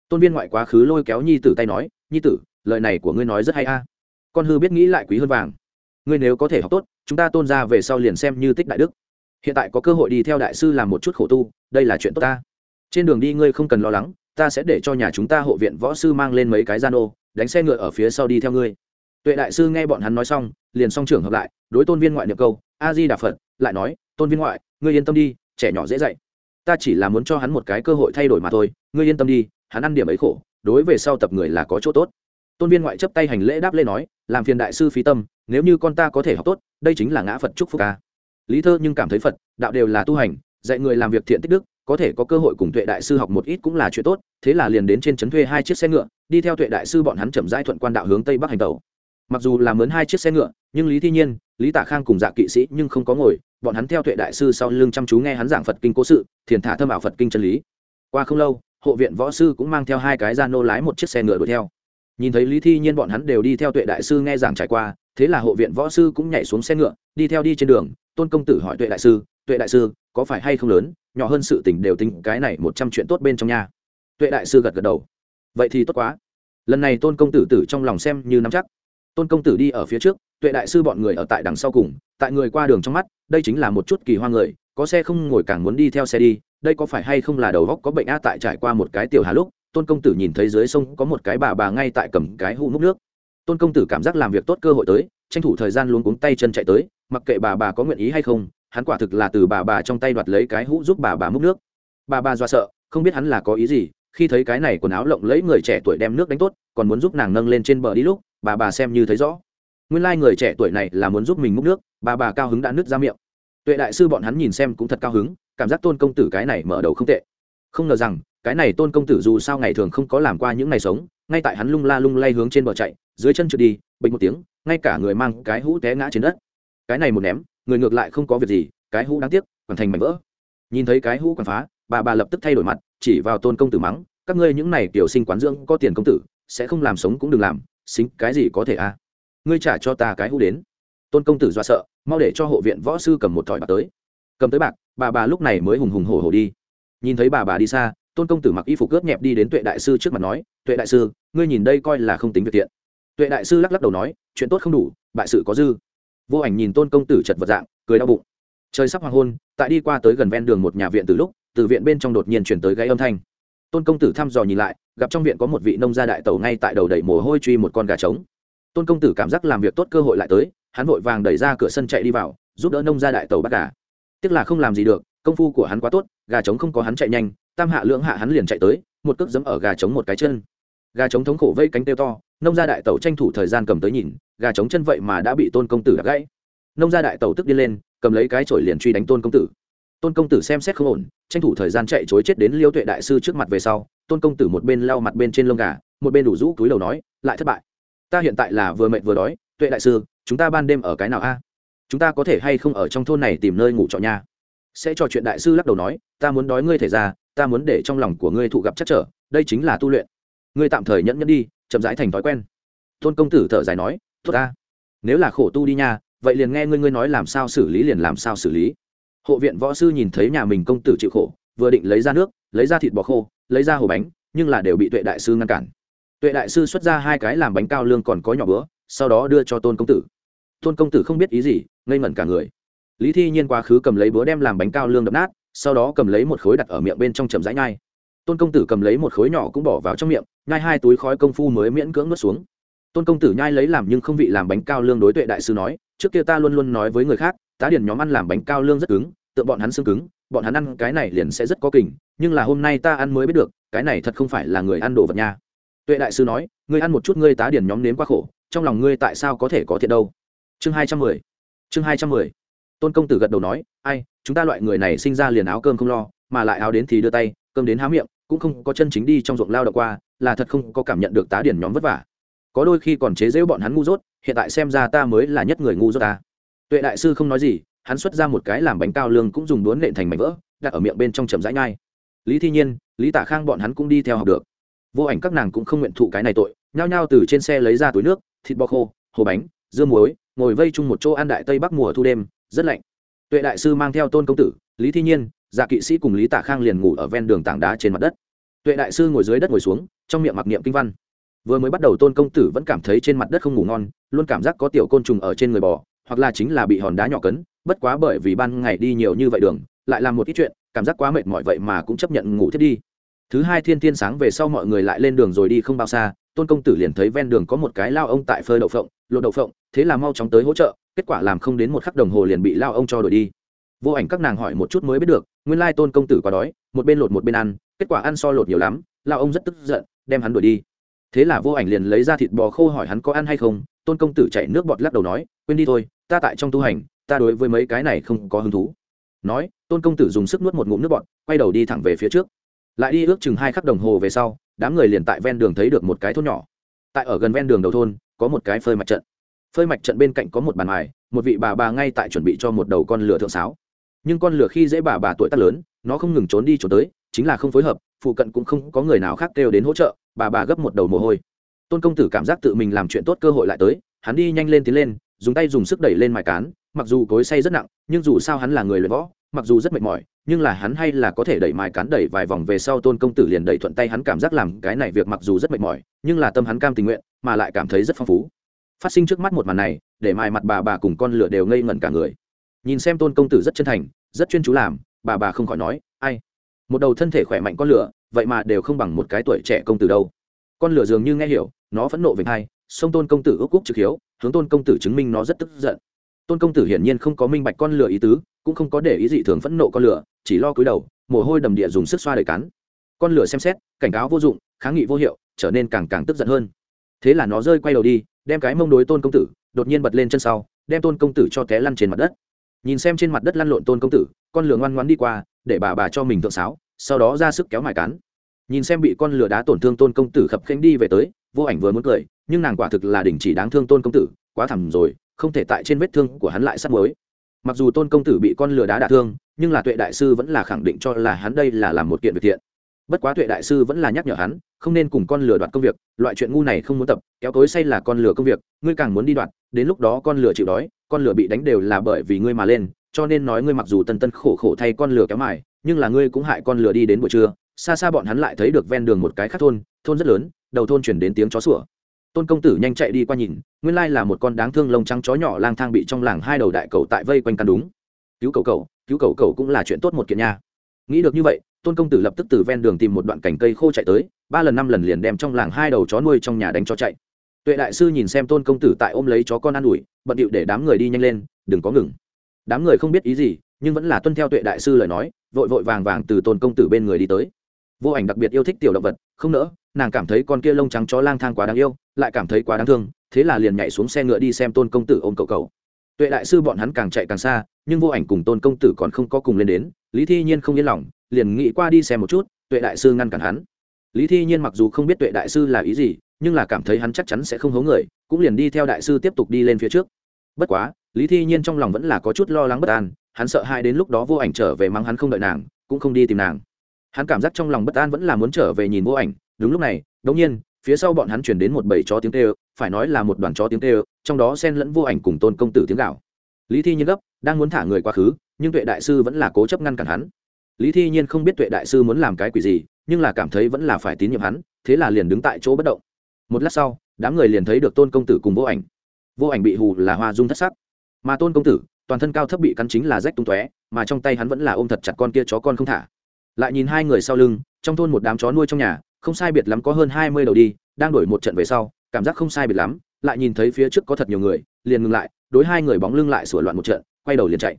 Tôn viên ngoại quá khứ lôi kéo nhi tử tay nói, nhi tử, lời này của ngươi nói rất hay a. Con hư biết nghĩ lại quý hơn vàng ngươi nếu có thể học tốt, chúng ta tôn ra về sau liền xem như tích đại đức. Hiện tại có cơ hội đi theo đại sư làm một chút khổ tu, đây là chuyện tốt ta. Trên đường đi ngươi không cần lo lắng, ta sẽ để cho nhà chúng ta hộ viện võ sư mang lên mấy cái gian ô đánh xe ngựa ở phía sau đi theo ngươi. Tuệ đại sư nghe bọn hắn nói xong, liền song trưởng hợp lại, đối tôn viên ngoại niệm câu, a di đà phật, lại nói, tôn viên ngoại, ngươi yên tâm đi, trẻ nhỏ dễ dạy. Ta chỉ là muốn cho hắn một cái cơ hội thay đổi mà thôi, ngươi yên tâm đi, hắn ăn điểm ấy khổ, đối về sau tập người là có chỗ tốt tôn viên ngoại chấp tay hành lễ đáp lên nói, làm phiền đại sư phí tâm, nếu như con ta có thể học tốt, đây chính là ngã phật chúc phúc ca lý thơ nhưng cảm thấy phật, đạo đều là tu hành, dạy người làm việc thiện tích đức, có thể có cơ hội cùng tuệ đại sư học một ít cũng là chuyện tốt, thế là liền đến trên trấn thuê hai chiếc xe ngựa, đi theo tuệ đại sư bọn hắn chậm rãi thuận quan đạo hướng tây bắc hành tàu mặc dù là mướn hai chiếc xe ngựa, nhưng lý thi nhiên, lý tả khang cùng dạ kỵ sĩ nhưng không có ngồi, bọn hắn theo tuệ đại sư sau lưng chăm chú nghe hắn giảng phật kinh cố sự, thiền thả thâm ảo phật kinh chân lý. Qua không lâu, hộ viện võ sư cũng mang theo hai cái gia nô lái một chiếc xe ngựa đuổi theo nhìn thấy lý thi nhiên bọn hắn đều đi theo tuệ đại sư nghe giảng trải qua, thế là hộ viện võ sư cũng nhảy xuống xe ngựa, đi theo đi trên đường, tôn công tử hỏi tuệ đại sư, tuệ đại sư, có phải hay không lớn? Nhỏ hơn sự tình đều tính cái này một trăm chuyện tốt bên trong nhà tuệ đại sư gật gật đầu. Vậy thì tốt quá. Lần này tôn công tử tử trong lòng xem như nắm chắc. Tôn công tử đi ở phía trước, tuệ đại sư bọn người ở tại đằng sau cùng, tại người qua đường trong mắt, đây chính là một chút kỳ hoa người, có xe không ngồi càng muốn đi theo xe đi, đây có phải hay không là đầu góc có bệnh a tại trải qua một cái tiểu hà lúc tôn công tử nhìn thấy dưới sông có một cái bà bà ngay tại cầm cái hũ múc nước. Tôn công tử cảm giác làm việc tốt cơ hội tới, tranh thủ thời gian luôn cuống tay chân chạy tới, mặc kệ bà bà có nguyện ý hay không, hắn quả thực là từ bà bà trong tay đoạt lấy cái hũ giúp bà bà múc nước. Bà bà do sợ, không biết hắn là có ý gì, khi thấy cái này quần áo lộng lẫy người trẻ tuổi đem nước đánh tốt, còn muốn giúp nàng nâng lên trên bờ đi lúc, bà bà xem như thấy rõ. Nguyên lai、like、người trẻ tuổi này là muốn giúp mình múc nước, bà bà cao hứng đã nứt ra miệng. Tuệ đại sư bọn hắn nhìn xem cũng thật cao hứng, cảm giác tôn công tử cái này mở đầu không tệ. Không ngờ rằng cái này tôn công tử dù sao ngày thường không có làm qua những ngày sống, ngay tại hắn lung la lung lay hướng trên bờ chạy, dưới chân trượt đi bình một tiếng, ngay cả người mang cái hũ té ngã trên đất. Cái này một ném, người ngược lại không có việc gì, cái hũ đáng tiếc còn thành mảnh vỡ. Nhìn thấy cái hũ còn phá, bà bà lập tức thay đổi mặt, chỉ vào tôn công tử mắng, các ngươi những này tiểu sinh quán dưỡng có tiền công tử, sẽ không làm sống cũng đừng làm, xính cái gì có thể a? À? ngươi trả cho ta cái hũ đến. Tôn công tử do sợ, mau để cho hộ viện võ sư cầm một thỏi bạc tới. Cầm tới bạc, bà bà lúc này mới hùng hùng hổ hổ đi. Nhìn thấy bà bà đi xa tôn công tử mặc y phục cướp nhẹp đi đến tuệ đại sư trước mặt nói, tuệ đại sư, ngươi nhìn đây coi là không tính việc tiện tuệ đại sư lắc lắc đầu nói, chuyện tốt không đủ, bại sự có dư. Vô ảnh nhìn tôn công tử chật vật dạng, cười đau bụng. Trời sắp hoàng hôn, tại đi qua tới gần ven đường một nhà viện từ lúc, từ viện bên trong đột nhiên chuyển tới gáy âm thanh. Tôn công tử thăm dò nhìn lại, gặp trong viện có một vị nông gia đại tẩu ngay tại đầu đẩy mồ hôi truy một con gà trống. Tôn công tử cảm giác làm việc tốt cơ hội lại tới, hắn vội vàng đẩy ra cửa sân chạy đi vào, giúp đỡ nông gia đại tẩu bắt gà. Tiếc là không làm gì được, công phu của hắn quá tốt, gà trống không có hắn chạy nhanh tam hạ lưỡng hạ hắn liền chạy tới, một cước giẫm ở gà trống một cái chân. Gà trống thống khổ vây cánh tiêu to, nông gia đại tẩu tranh thủ thời gian cầm tới nhìn, gà trống chân vậy mà đã bị tôn công tử đập gãy. Nông gia đại tẩu tức đi lên, cầm lấy cái chổi liền truy đánh tôn công tử. Tôn công tử xem xét không ổn, tranh thủ thời gian chạy chối chết đến liêu tuệ đại sư trước mặt về sau, tôn công tử một bên lau mặt bên trên lông gà, một bên đủ rũ túi đầu nói, lại thất bại. Ta hiện tại là vừa mệt vừa đói, tuệ đại sư, chúng ta ban đêm ở cái nào a? Chúng ta có thể hay không ở trong thôn này tìm nơi ngủ trọ nha? Sẽ trò chuyện đại sư lắc đầu nói, ta muốn đói ngươi thể ra ta muốn để trong lòng của ngươi thụ gặp chắc trở, đây chính là tu luyện. Ngươi tạm thời nhẫn nhẫn đi, chậm rãi thành thói quen. Tôn công tử thở dài nói, tốt ta. Nếu là khổ tu đi nha, vậy liền nghe ngươi ngươi nói làm sao xử lý liền làm sao xử lý. Hộ viện võ sư nhìn thấy nhà mình công tử chịu khổ, vừa định lấy ra nước, lấy ra thịt bò khô, lấy ra hồ bánh, nhưng là đều bị tuệ đại sư ngăn cản. Tuệ đại sư xuất ra hai cái làm bánh cao lương còn có nhỏ bữa, sau đó đưa cho tôn công tử. Tôn công tử không biết ý gì, ngây ngẩn cả người. Lý thi nhiên quá khứ cầm lấy búa đem làm bánh cao lương đập nát sau đó cầm lấy một khối đặt ở miệng bên trong chầm rãi nhai. Tôn công tử cầm lấy một khối nhỏ cũng bỏ vào trong miệng, nhai hai túi khói công phu mới miễn cưỡng nuốt xuống. Tôn công tử nhai lấy làm nhưng không vị làm bánh cao lương đối tuệ đại sư nói, trước kia ta luôn luôn nói với người khác, tá điển nhóm ăn làm bánh cao lương rất cứng tự bọn hắn xương cứng, bọn hắn ăn cái này liền sẽ rất có kình, nhưng là hôm nay ta ăn mới biết được, cái này thật không phải là người ăn đồ vật nha. Tuệ đại sư nói, ngươi ăn một chút ngươi tá điển nhóm nếm quá khổ, trong lòng ngươi tại sao có thể có thiệt đâu? Chương hai trăm mười. Chương hai trăm mười tôn công tử gật đầu nói, ai, chúng ta loại người này sinh ra liền áo cơm không lo, mà lại áo đến thì đưa tay, cơm đến há miệng, cũng không có chân chính đi trong ruộng lao động qua, là thật không có cảm nhận được tá điển nhóm vất vả. Có đôi khi còn chế giễu bọn hắn ngu dốt, hiện tại xem ra ta mới là nhất người ngu dốt ta. Tuệ đại sư không nói gì, hắn xuất ra một cái làm bánh cao lương cũng dùng đuốn nện thành mảnh vỡ, đặt ở miệng bên trong chầm rãi nhai. Lý thi nhiên, lý tả khang bọn hắn cũng đi theo học được. Vô ảnh các nàng cũng không nguyện thụ cái này tội, nhao nhao từ trên xe lấy ra túi nước, thịt bò khô, hồ bánh, dưa muối, ngồi vây chung một chỗ ăn đại tây bắc mùa thu đêm rất lạnh. Tuệ đại sư mang theo tôn công tử, lý thi nhiên dạ kỵ sĩ cùng lý tả khang liền ngủ ở ven đường tảng đá trên mặt đất. Tuệ đại sư ngồi dưới đất ngồi xuống, trong miệng mặc niệm kinh văn. Vừa mới bắt đầu tôn công tử vẫn cảm thấy trên mặt đất không ngủ ngon, luôn cảm giác có tiểu côn trùng ở trên người bò, hoặc là chính là bị hòn đá nhỏ cấn, bất quá bởi vì ban ngày đi nhiều như vậy đường, lại làm một ít chuyện, cảm giác quá mệt mỏi vậy mà cũng chấp nhận ngủ thiết đi. Thứ hai thiên thiên sáng về sau mọi người lại lên đường rồi đi không bao xa, tôn công tử liền thấy ven đường có một cái lao ông tại phơi đậu phộng, lột đậu phộng, thế là mau chóng tới hỗ trợ kết quả làm không đến một khắc đồng hồ liền bị lao ông cho đổi đi. Vô ảnh các nàng hỏi một chút mới biết được, nguyên lai tôn công tử quá đói, một bên lột một bên ăn, kết quả ăn so lột nhiều lắm, lao ông rất tức giận, đem hắn đuổi đi. Thế là vô ảnh liền lấy ra thịt bò khô hỏi hắn có ăn hay không, tôn công tử chạy nước bọt lắc đầu nói, quên đi thôi, ta tại trong tu hành, ta đối với mấy cái này không có hứng thú. Nói, tôn công tử dùng sức nuốt một ngụm nước bọt, quay đầu đi thẳng về phía trước. Lại đi ước chừng hai khắc đồng hồ về sau, đám người liền tại ven đường thấy được một cái thôn nhỏ. Tại ở gần ven đường đầu thôn, có một cái phơi mặt trận phơi mạch trận bên cạnh có một bàn mài, một vị bà bà ngay tại chuẩn bị cho một đầu con lửa thượng sáo. Nhưng con lửa khi dễ bà bà tuổi tác lớn, nó không ngừng trốn đi trốn tới, chính là không phối hợp, phụ cận cũng không có người nào khác kêu đến hỗ trợ, bà bà gấp một đầu mồ hôi. Tôn công tử cảm giác tự mình làm chuyện tốt cơ hội lại tới, hắn đi nhanh lên tiến lên, dùng tay dùng sức đẩy lên mài cán, mặc dù cối say rất nặng, nhưng dù sao hắn là người luyện võ, mặc dù rất mệt mỏi, nhưng là hắn hay là có thể đẩy mài cán đẩy vài vòng về sau tôn công tử liền đẩy thuận tay hắn cảm giác làm cái này việc mặc dù rất mệt mỏi, nhưng là tâm hắn cam tình nguyện, mà lại cảm thấy rất phong phú phát sinh trước mắt một màn này, để mài mặt bà bà cùng con lửa đều ngây ngẩn cả người. Nhìn xem tôn công tử rất chân thành, rất chuyên chú làm, bà bà không khỏi nói, ai? Một đầu thân thể khỏe mạnh con lửa, vậy mà đều không bằng một cái tuổi trẻ công tử đâu. Con lửa dường như nghe hiểu, nó phẫn nộ về hai, sông tôn công tử ước cúc trực hiếu, hướng tôn công tử chứng minh nó rất tức giận. Tôn công tử hiển nhiên không có minh bạch con lửa ý tứ, cũng không có để ý dị thường phẫn nộ con lửa, chỉ lo cúi đầu, mồ hôi đầm địa dùng sức xoa đời cắn. Con lửa xem xét, cảnh cáo vô dụng, kháng nghị vô hiệu, trở nên càng càng tức giận hơn. Thế là nó rơi quay đầu đi đem cái mông đối tôn công tử, đột nhiên bật lên chân sau, đem tôn công tử cho té lăn trên mặt đất. Nhìn xem trên mặt đất lăn lộn tôn công tử, con lửa ngoan ngoan đi qua, để bà bà cho mình thượng sáo, sau đó ra sức kéo mài cán. nhìn xem bị con lửa đá tổn thương tôn công tử khập khanh đi về tới, vô ảnh vừa muốn cười, nhưng nàng quả thực là đình chỉ đáng thương tôn công tử, quá thẳm rồi, không thể tại trên vết thương của hắn lại sắt mới mặc dù tôn công tử bị con lửa đá đả thương, nhưng là tuệ đại sư vẫn là khẳng định cho là hắn đây là làm một kiện việc thiện bất quá tuệ đại sư vẫn là nhắc nhở hắn, không nên cùng con lừa đoạt công việc, loại chuyện ngu này không muốn tập, kéo tối say là con lừa công việc, ngươi càng muốn đi đoạt, đến lúc đó con lừa chịu đói, con lừa bị đánh đều là bởi vì ngươi mà lên, cho nên nói ngươi mặc dù tân tân khổ khổ thay con lừa kéo mài, nhưng là ngươi cũng hại con lừa đi đến buổi trưa, xa xa bọn hắn lại thấy được ven đường một cái khác thôn thôn rất lớn, đầu thôn chuyển đến tiếng chó sủa. Tôn công tử nhanh chạy đi qua nhìn, nguyên lai là một con đáng thương lông trắng chó nhỏ lang thang bị trong làng hai đầu đại cầu tại vây quanh căn đúng. Cứu cầu cầu cứu cầu cầu cũng là chuyện tốt một kiện nha nghĩ được như vậy, tôn công tử lập tức từ ven đường tìm một đoạn cành cây khô chạy tới, ba lần năm lần liền đem trong làng hai đầu chó nuôi trong nhà đánh cho chạy. Tuệ đại sư nhìn xem tôn công tử tại ôm lấy chó con an ủi, bận điệu để đám người đi nhanh lên, đừng có ngừng. Đám người không biết ý gì, nhưng vẫn là tuân theo tuệ đại sư lời nói, vội vội vàng vàng từ tôn công tử bên người đi tới. Vô ảnh đặc biệt yêu thích tiểu động vật, không nỡ, nàng cảm thấy con kia lông trắng chó lang thang quá đáng yêu, lại cảm thấy quá đáng thương, thế là liền nhảy xuống xe ngựa đi xem tôn công tử ôm cậu cậu tuệ đại sư bọn hắn càng chạy càng xa, nhưng vô ảnh cùng tôn công tử còn không có cùng lên đến, lý thi nhiên không yên lòng, liền nghĩ qua đi xem một chút, tuệ đại sư ngăn cản hắn. Lý thi nhiên mặc dù không biết tuệ đại sư là ý gì, nhưng là cảm thấy hắn chắc chắn sẽ không hố người, cũng liền đi theo đại sư tiếp tục đi lên phía trước. Bất quá, lý thi nhiên trong lòng vẫn là có chút lo lắng bất an, hắn sợ hai đến lúc đó vô ảnh trở về mắng hắn không đợi nàng, cũng không đi tìm nàng. Hắn cảm giác trong lòng bất an vẫn là muốn trở về nhìn vô ảnh, đúng lúc này đống nhiên phía sau bọn hắn chuyển đến một bầy chó tiếng tê phải nói là một đoàn chó tiếng tê trong đó xen lẫn vô ảnh cùng tôn công tử tiếng gạo lý thi nhiên gấp, đang muốn thả người quá khứ, nhưng tuệ đại sư vẫn là cố chấp ngăn cản hắn. Lý thi nhiên không biết tuệ đại sư muốn làm cái quỷ gì, nhưng là cảm thấy vẫn là phải tín nhiệm hắn, thế là liền đứng tại chỗ bất động. Một lát sau, đám người liền thấy được tôn công tử cùng vô ảnh. Vô ảnh bị hù là hoa dung thất sắc. Mà tôn công tử, toàn thân cao thấp bị cắn chính là rách tung tóe, mà trong tay hắn vẫn là ôm thật chặt con kia chó con không thả. Lại nhìn hai người sau lưng, trong thôn một đám chó nuôi trong nhà không sai biệt lắm có hơn hai mươi đầu đi, đang đổi một trận về sau, cảm giác không sai biệt lắm, lại nhìn thấy phía trước có thật nhiều người, liền ngừng lại, đối hai người bóng lưng lại sửa loạn một trận, quay đầu liền chạy.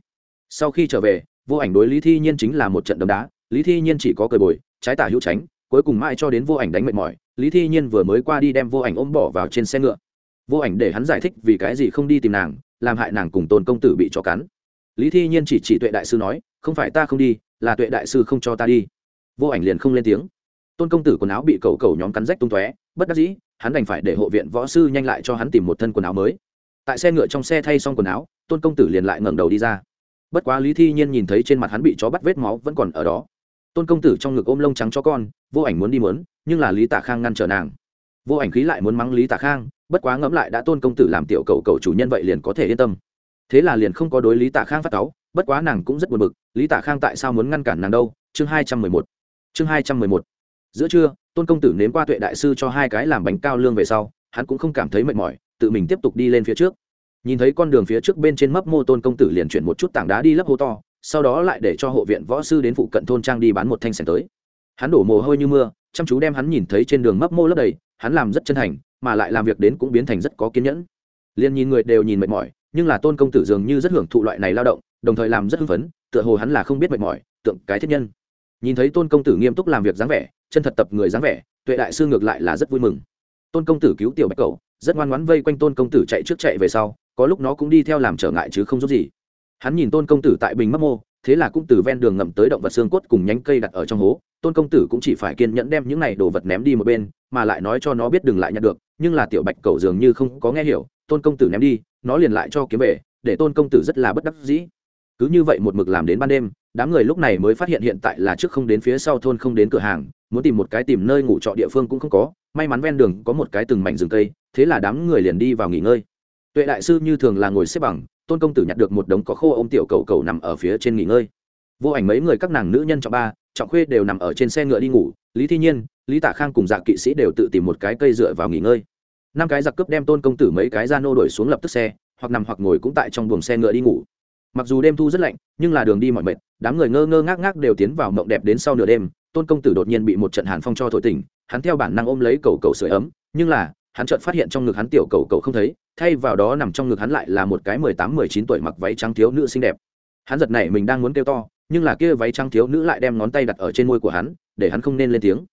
Sau khi trở về, vô ảnh đối lý thi nhiên chính là một trận đấm đá, lý thi nhiên chỉ có cười bồi, trái tả hữu tránh, cuối cùng mãi cho đến vô ảnh đánh mệt mỏi, lý thi nhiên vừa mới qua đi đem vô ảnh ôm bỏ vào trên xe ngựa. Vô ảnh để hắn giải thích vì cái gì không đi tìm nàng, làm hại nàng cùng tôn công tử bị chó cắn. Lý thi nhiên chỉ chỉ tuệ đại sư nói, không phải ta không đi, là tuệ đại sư không cho ta đi. Vô ảnh liền không lên tiếng tôn công tử quần áo bị cầu cầu nhóm cắn rách tung tóe, bất đắc dĩ, hắn đành phải để hộ viện võ sư nhanh lại cho hắn tìm một thân quần áo mới. Tại xe ngựa trong xe thay xong quần áo, tôn công tử liền lại ngẩng đầu đi ra. Bất quá lý thi nhiên nhìn thấy trên mặt hắn bị chó bắt vết máu vẫn còn ở đó. Tôn công tử trong ngực ôm lông trắng cho con, vô ảnh muốn đi mớn nhưng là lý tả khang ngăn trở nàng. Vô ảnh khí lại muốn mắng lý tả khang, bất quá ngẫm lại đã tôn công tử làm tiểu cầu cầu chủ nhân vậy liền có thể yên tâm. Thế là liền không có đối lý tả khang phát táo bất quá nàng cũng rất buồn bực, lý tả khang tại sao muốn ngăn cản nàng đâu? Chương hai trăm mười một. Chương hai trăm mười một giữa trưa, tôn công tử nếm qua tuệ đại sư cho hai cái làm bánh cao lương về sau, hắn cũng không cảm thấy mệt mỏi, tự mình tiếp tục đi lên phía trước. Nhìn thấy con đường phía trước bên trên mấp mô, tôn công tử liền chuyển một chút tảng đá đi lấp hố to, sau đó lại để cho hộ viện võ sư đến phụ cận thôn trang đi bán một thanh sẻng tới. Hắn đổ mồ hôi như mưa, chăm chú đem hắn nhìn thấy trên đường mấp mô lấp đầy, hắn làm rất chân thành, mà lại làm việc đến cũng biến thành rất có kiên nhẫn. Liền nhìn người đều nhìn mệt mỏi, nhưng là tôn công tử dường như rất hưởng thụ loại này lao động, đồng thời làm rất hưng phấn, tựa hồ hắn là không biết mệt mỏi, tượng cái thiết nhân nhìn thấy tôn công tử nghiêm túc làm việc dáng vẻ, chân thật tập người dáng vẻ, tuệ đại sư ngược lại là rất vui mừng. Tôn công tử cứu tiểu bạch cầu rất ngoan ngoãn vây quanh tôn công tử chạy trước chạy về sau, có lúc nó cũng đi theo làm trở ngại chứ không giúp gì. Hắn nhìn tôn công tử tại bình mấp mô, thế là cũng từ ven đường ngậm tới động vật xương cốt cùng nhánh cây đặt ở trong hố. Tôn công tử cũng chỉ phải kiên nhẫn đem những này đồ vật ném đi một bên, mà lại nói cho nó biết đừng lại nhặt được, nhưng là tiểu bạch cầu dường như không có nghe hiểu, tôn công tử ném đi, nó liền lại cho kiếm về, để tôn công tử rất là bất đắc dĩ. Cứ như vậy một mực làm đến ban đêm đám người lúc này mới phát hiện hiện tại là trước không đến phía sau thôn không đến cửa hàng, muốn tìm một cái tìm nơi ngủ trọ địa phương cũng không có, may mắn ven đường có một cái từng mảnh rừng cây, thế là đám người liền đi vào nghỉ ngơi. Tuệ đại sư như thường là ngồi xếp bằng, tôn công tử nhặt được một đống có khô ô m tiểu cầu cầu nằm ở phía trên nghỉ ngơi. Vô ảnh mấy người các nàng nữ nhân trọng ba, trọng khuê đều nằm ở trên xe ngựa đi ngủ, lý thi nhiên, lý tả khang cùng dạ kỵ sĩ đều tự tìm một cái cây dựa vào nghỉ ngơi. Năm cái giặc cướp đem tôn công tử mấy cái ra nô đổi xuống lập tức xe, hoặc nằm hoặc ngồi cũng tại trong buồng xe ngựa đi ngủ mặc dù đêm thu rất lạnh, nhưng là đường đi mọi mệt, đám người ngơ ngơ ngác ngác đều tiến vào mộng đẹp đến sau nửa đêm, tôn công tử đột nhiên bị một trận hàn phong cho thổi tỉnh, hắn theo bản năng ôm lấy cầu cầu sưởi ấm, nhưng là, hắn chợt phát hiện trong ngực hắn tiểu cầu cầu không thấy, thay vào đó nằm trong ngực hắn lại là một cái mười tám mười chín tuổi mặc váy trắng thiếu nữ xinh đẹp. Hắn giật này mình đang muốn kêu to, nhưng là kia váy trắng thiếu nữ lại đem ngón tay đặt ở trên môi của hắn, để hắn không nên lên tiếng.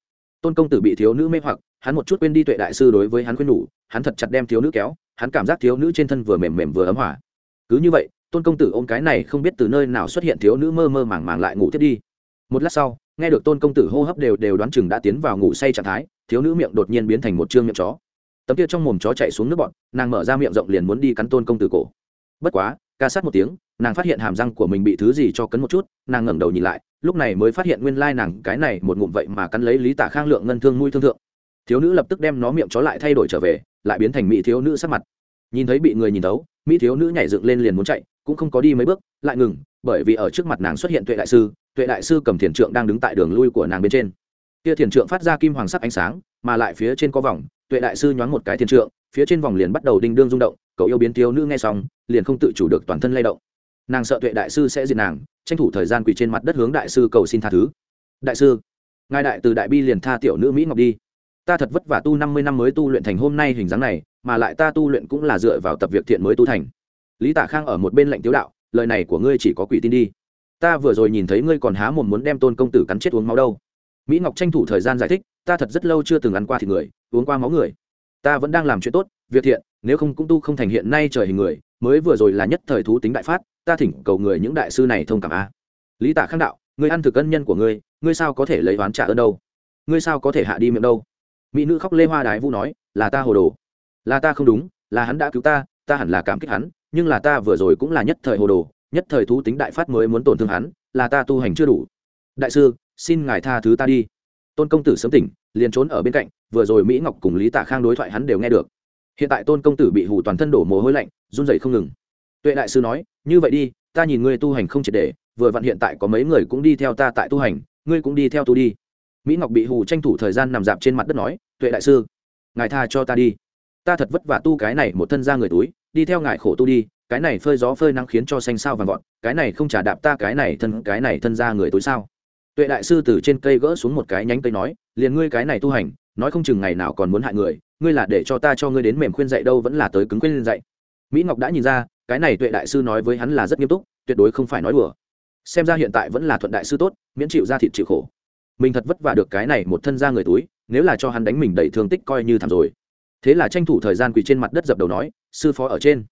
Tôn công tử bị thiếu nữ mê hoặc, hắn một chút quên đi tuệ đại sư đối với hắn khuyên nhủ, hắn thật chặt đem thiếu nữ kéo, hắn cảm giác thiếu nữ trên thân vừa mềm mềm vừa ấm hỏa cứ như vậy tôn công tử ôm cái này không biết từ nơi nào xuất hiện thiếu nữ mơ mơ màng màng lại ngủ tiếp đi. Một lát sau, nghe được tôn công tử hô hấp đều đều đoán chừng đã tiến vào ngủ say trạng thái, thiếu nữ miệng đột nhiên biến thành một chương miệng chó. Tấm kia trong mồm chó chạy xuống nước bọn, nàng mở ra miệng rộng liền muốn đi cắn tôn công tử cổ. Bất quá, ca sát một tiếng, nàng phát hiện hàm răng của mình bị thứ gì cho cấn một chút, nàng ngẩng đầu nhìn lại, lúc này mới phát hiện nguyên lai nàng cái này một ngụm vậy mà cắn lấy lý tả khang lượng ngân thương mũi thương thượng. Thiếu nữ lập tức đem nó miệng chó lại thay đổi trở về, lại biến thành mỹ thiếu nữ sắc mặt. Nhìn thấy bị người nhìn thấu, mỹ thiếu nữ nhảy dựng lên liền muốn chạy cũng không có đi mấy bước, lại ngừng, bởi vì ở trước mặt nàng xuất hiện tuệ đại sư, tuệ đại sư cầm thiền trượng đang đứng tại đường lui của nàng bên trên. Kia thiền trượng phát ra kim hoàng sắc ánh sáng, mà lại phía trên có vòng, tuệ đại sư nhoáng một cái thiền trượng, phía trên vòng liền bắt đầu đinh đương rung động, cậu yêu biến thiếu nữ nghe xong, liền không tự chủ được toàn thân lay động. Nàng sợ tuệ đại sư sẽ diệt nàng, tranh thủ thời gian quỳ trên mặt đất hướng đại sư cầu xin tha thứ. Đại sư, ngài đại từ đại bi liền tha tiểu nữ mỹ ngọc đi. Ta thật vất vả tu năm mươi năm mới tu luyện thành hôm nay hình dáng này, mà lại ta tu luyện cũng là dựa vào tập việc thiện mới tu thành lý tả khang ở một bên lệnh tiếu đạo, lời này của ngươi chỉ có quỷ tin đi. Ta vừa rồi nhìn thấy ngươi còn há mồm muốn đem tôn công tử cắn chết uống máu đâu. Mỹ ngọc tranh thủ thời gian giải thích, ta thật rất lâu chưa từng ăn qua thịt người, uống qua máu người. Ta vẫn đang làm chuyện tốt, việc thiện, nếu không cũng tu không thành hiện nay trời hình người, mới vừa rồi là nhất thời thú tính đại phát, ta thỉnh cầu người những đại sư này thông cảm a. Lý tả khang đạo, ngươi ăn thực ân nhân của ngươi ngươi sao có thể lấy oán trả ơn đâu? Ngươi sao có thể hạ đi miệng đâu? Mỹ nữ khóc lê hoa đái vũ nói, là ta hồ đồ. Là ta không đúng, là hắn đã cứu ta ta hẳn là cảm kích hắn nhưng là ta vừa rồi cũng là nhất thời hồ đồ, nhất thời thú tính đại phát mới muốn tổn thương hắn, là ta tu hành chưa đủ. Đại sư, xin ngài tha thứ ta đi. Tôn công tử sớm tỉnh, liền trốn ở bên cạnh, vừa rồi mỹ ngọc cùng lý tạ khang đối thoại hắn đều nghe được. Hiện tại tôn công tử bị hù toàn thân đổ mồ hôi lạnh, run dậy không ngừng. Tuệ đại sư nói, như vậy đi, ta nhìn ngươi tu hành không triệt để, vừa vặn hiện tại có mấy người cũng đi theo ta tại tu hành, ngươi cũng đi theo tu đi. Mỹ ngọc bị hù tranh thủ thời gian nằm dạp trên mặt đất nói, tuệ đại sư, ngài tha cho ta đi. Ta thật vất vả tu cái này một thân ra người túi đi theo ngài khổ tu đi, cái này phơi gió phơi nắng khiến cho xanh sao vàng vọt, cái này không trả đạp ta, cái này thân, cái này thân ra người túi sao? Tuệ đại sư từ trên cây gỡ xuống một cái nhánh cây nói, liền ngươi cái này tu hành, nói không chừng ngày nào còn muốn hại người, ngươi là để cho ta cho ngươi đến mềm khuyên dạy đâu vẫn là tới cứng khuyên dạy mỹ ngọc đã nhìn ra, cái này tuệ đại sư nói với hắn là rất nghiêm túc, tuyệt đối không phải nói đùa. Xem ra hiện tại vẫn là thuận đại sư tốt, miễn chịu ra thịt chịu khổ. Mình thật vất vả được cái này một thân ra người túi, nếu là cho hắn đánh mình đầy thương tích coi như thảm rồi thế là tranh thủ thời gian quỳ trên mặt đất dập đầu nói, sư phó ở trên.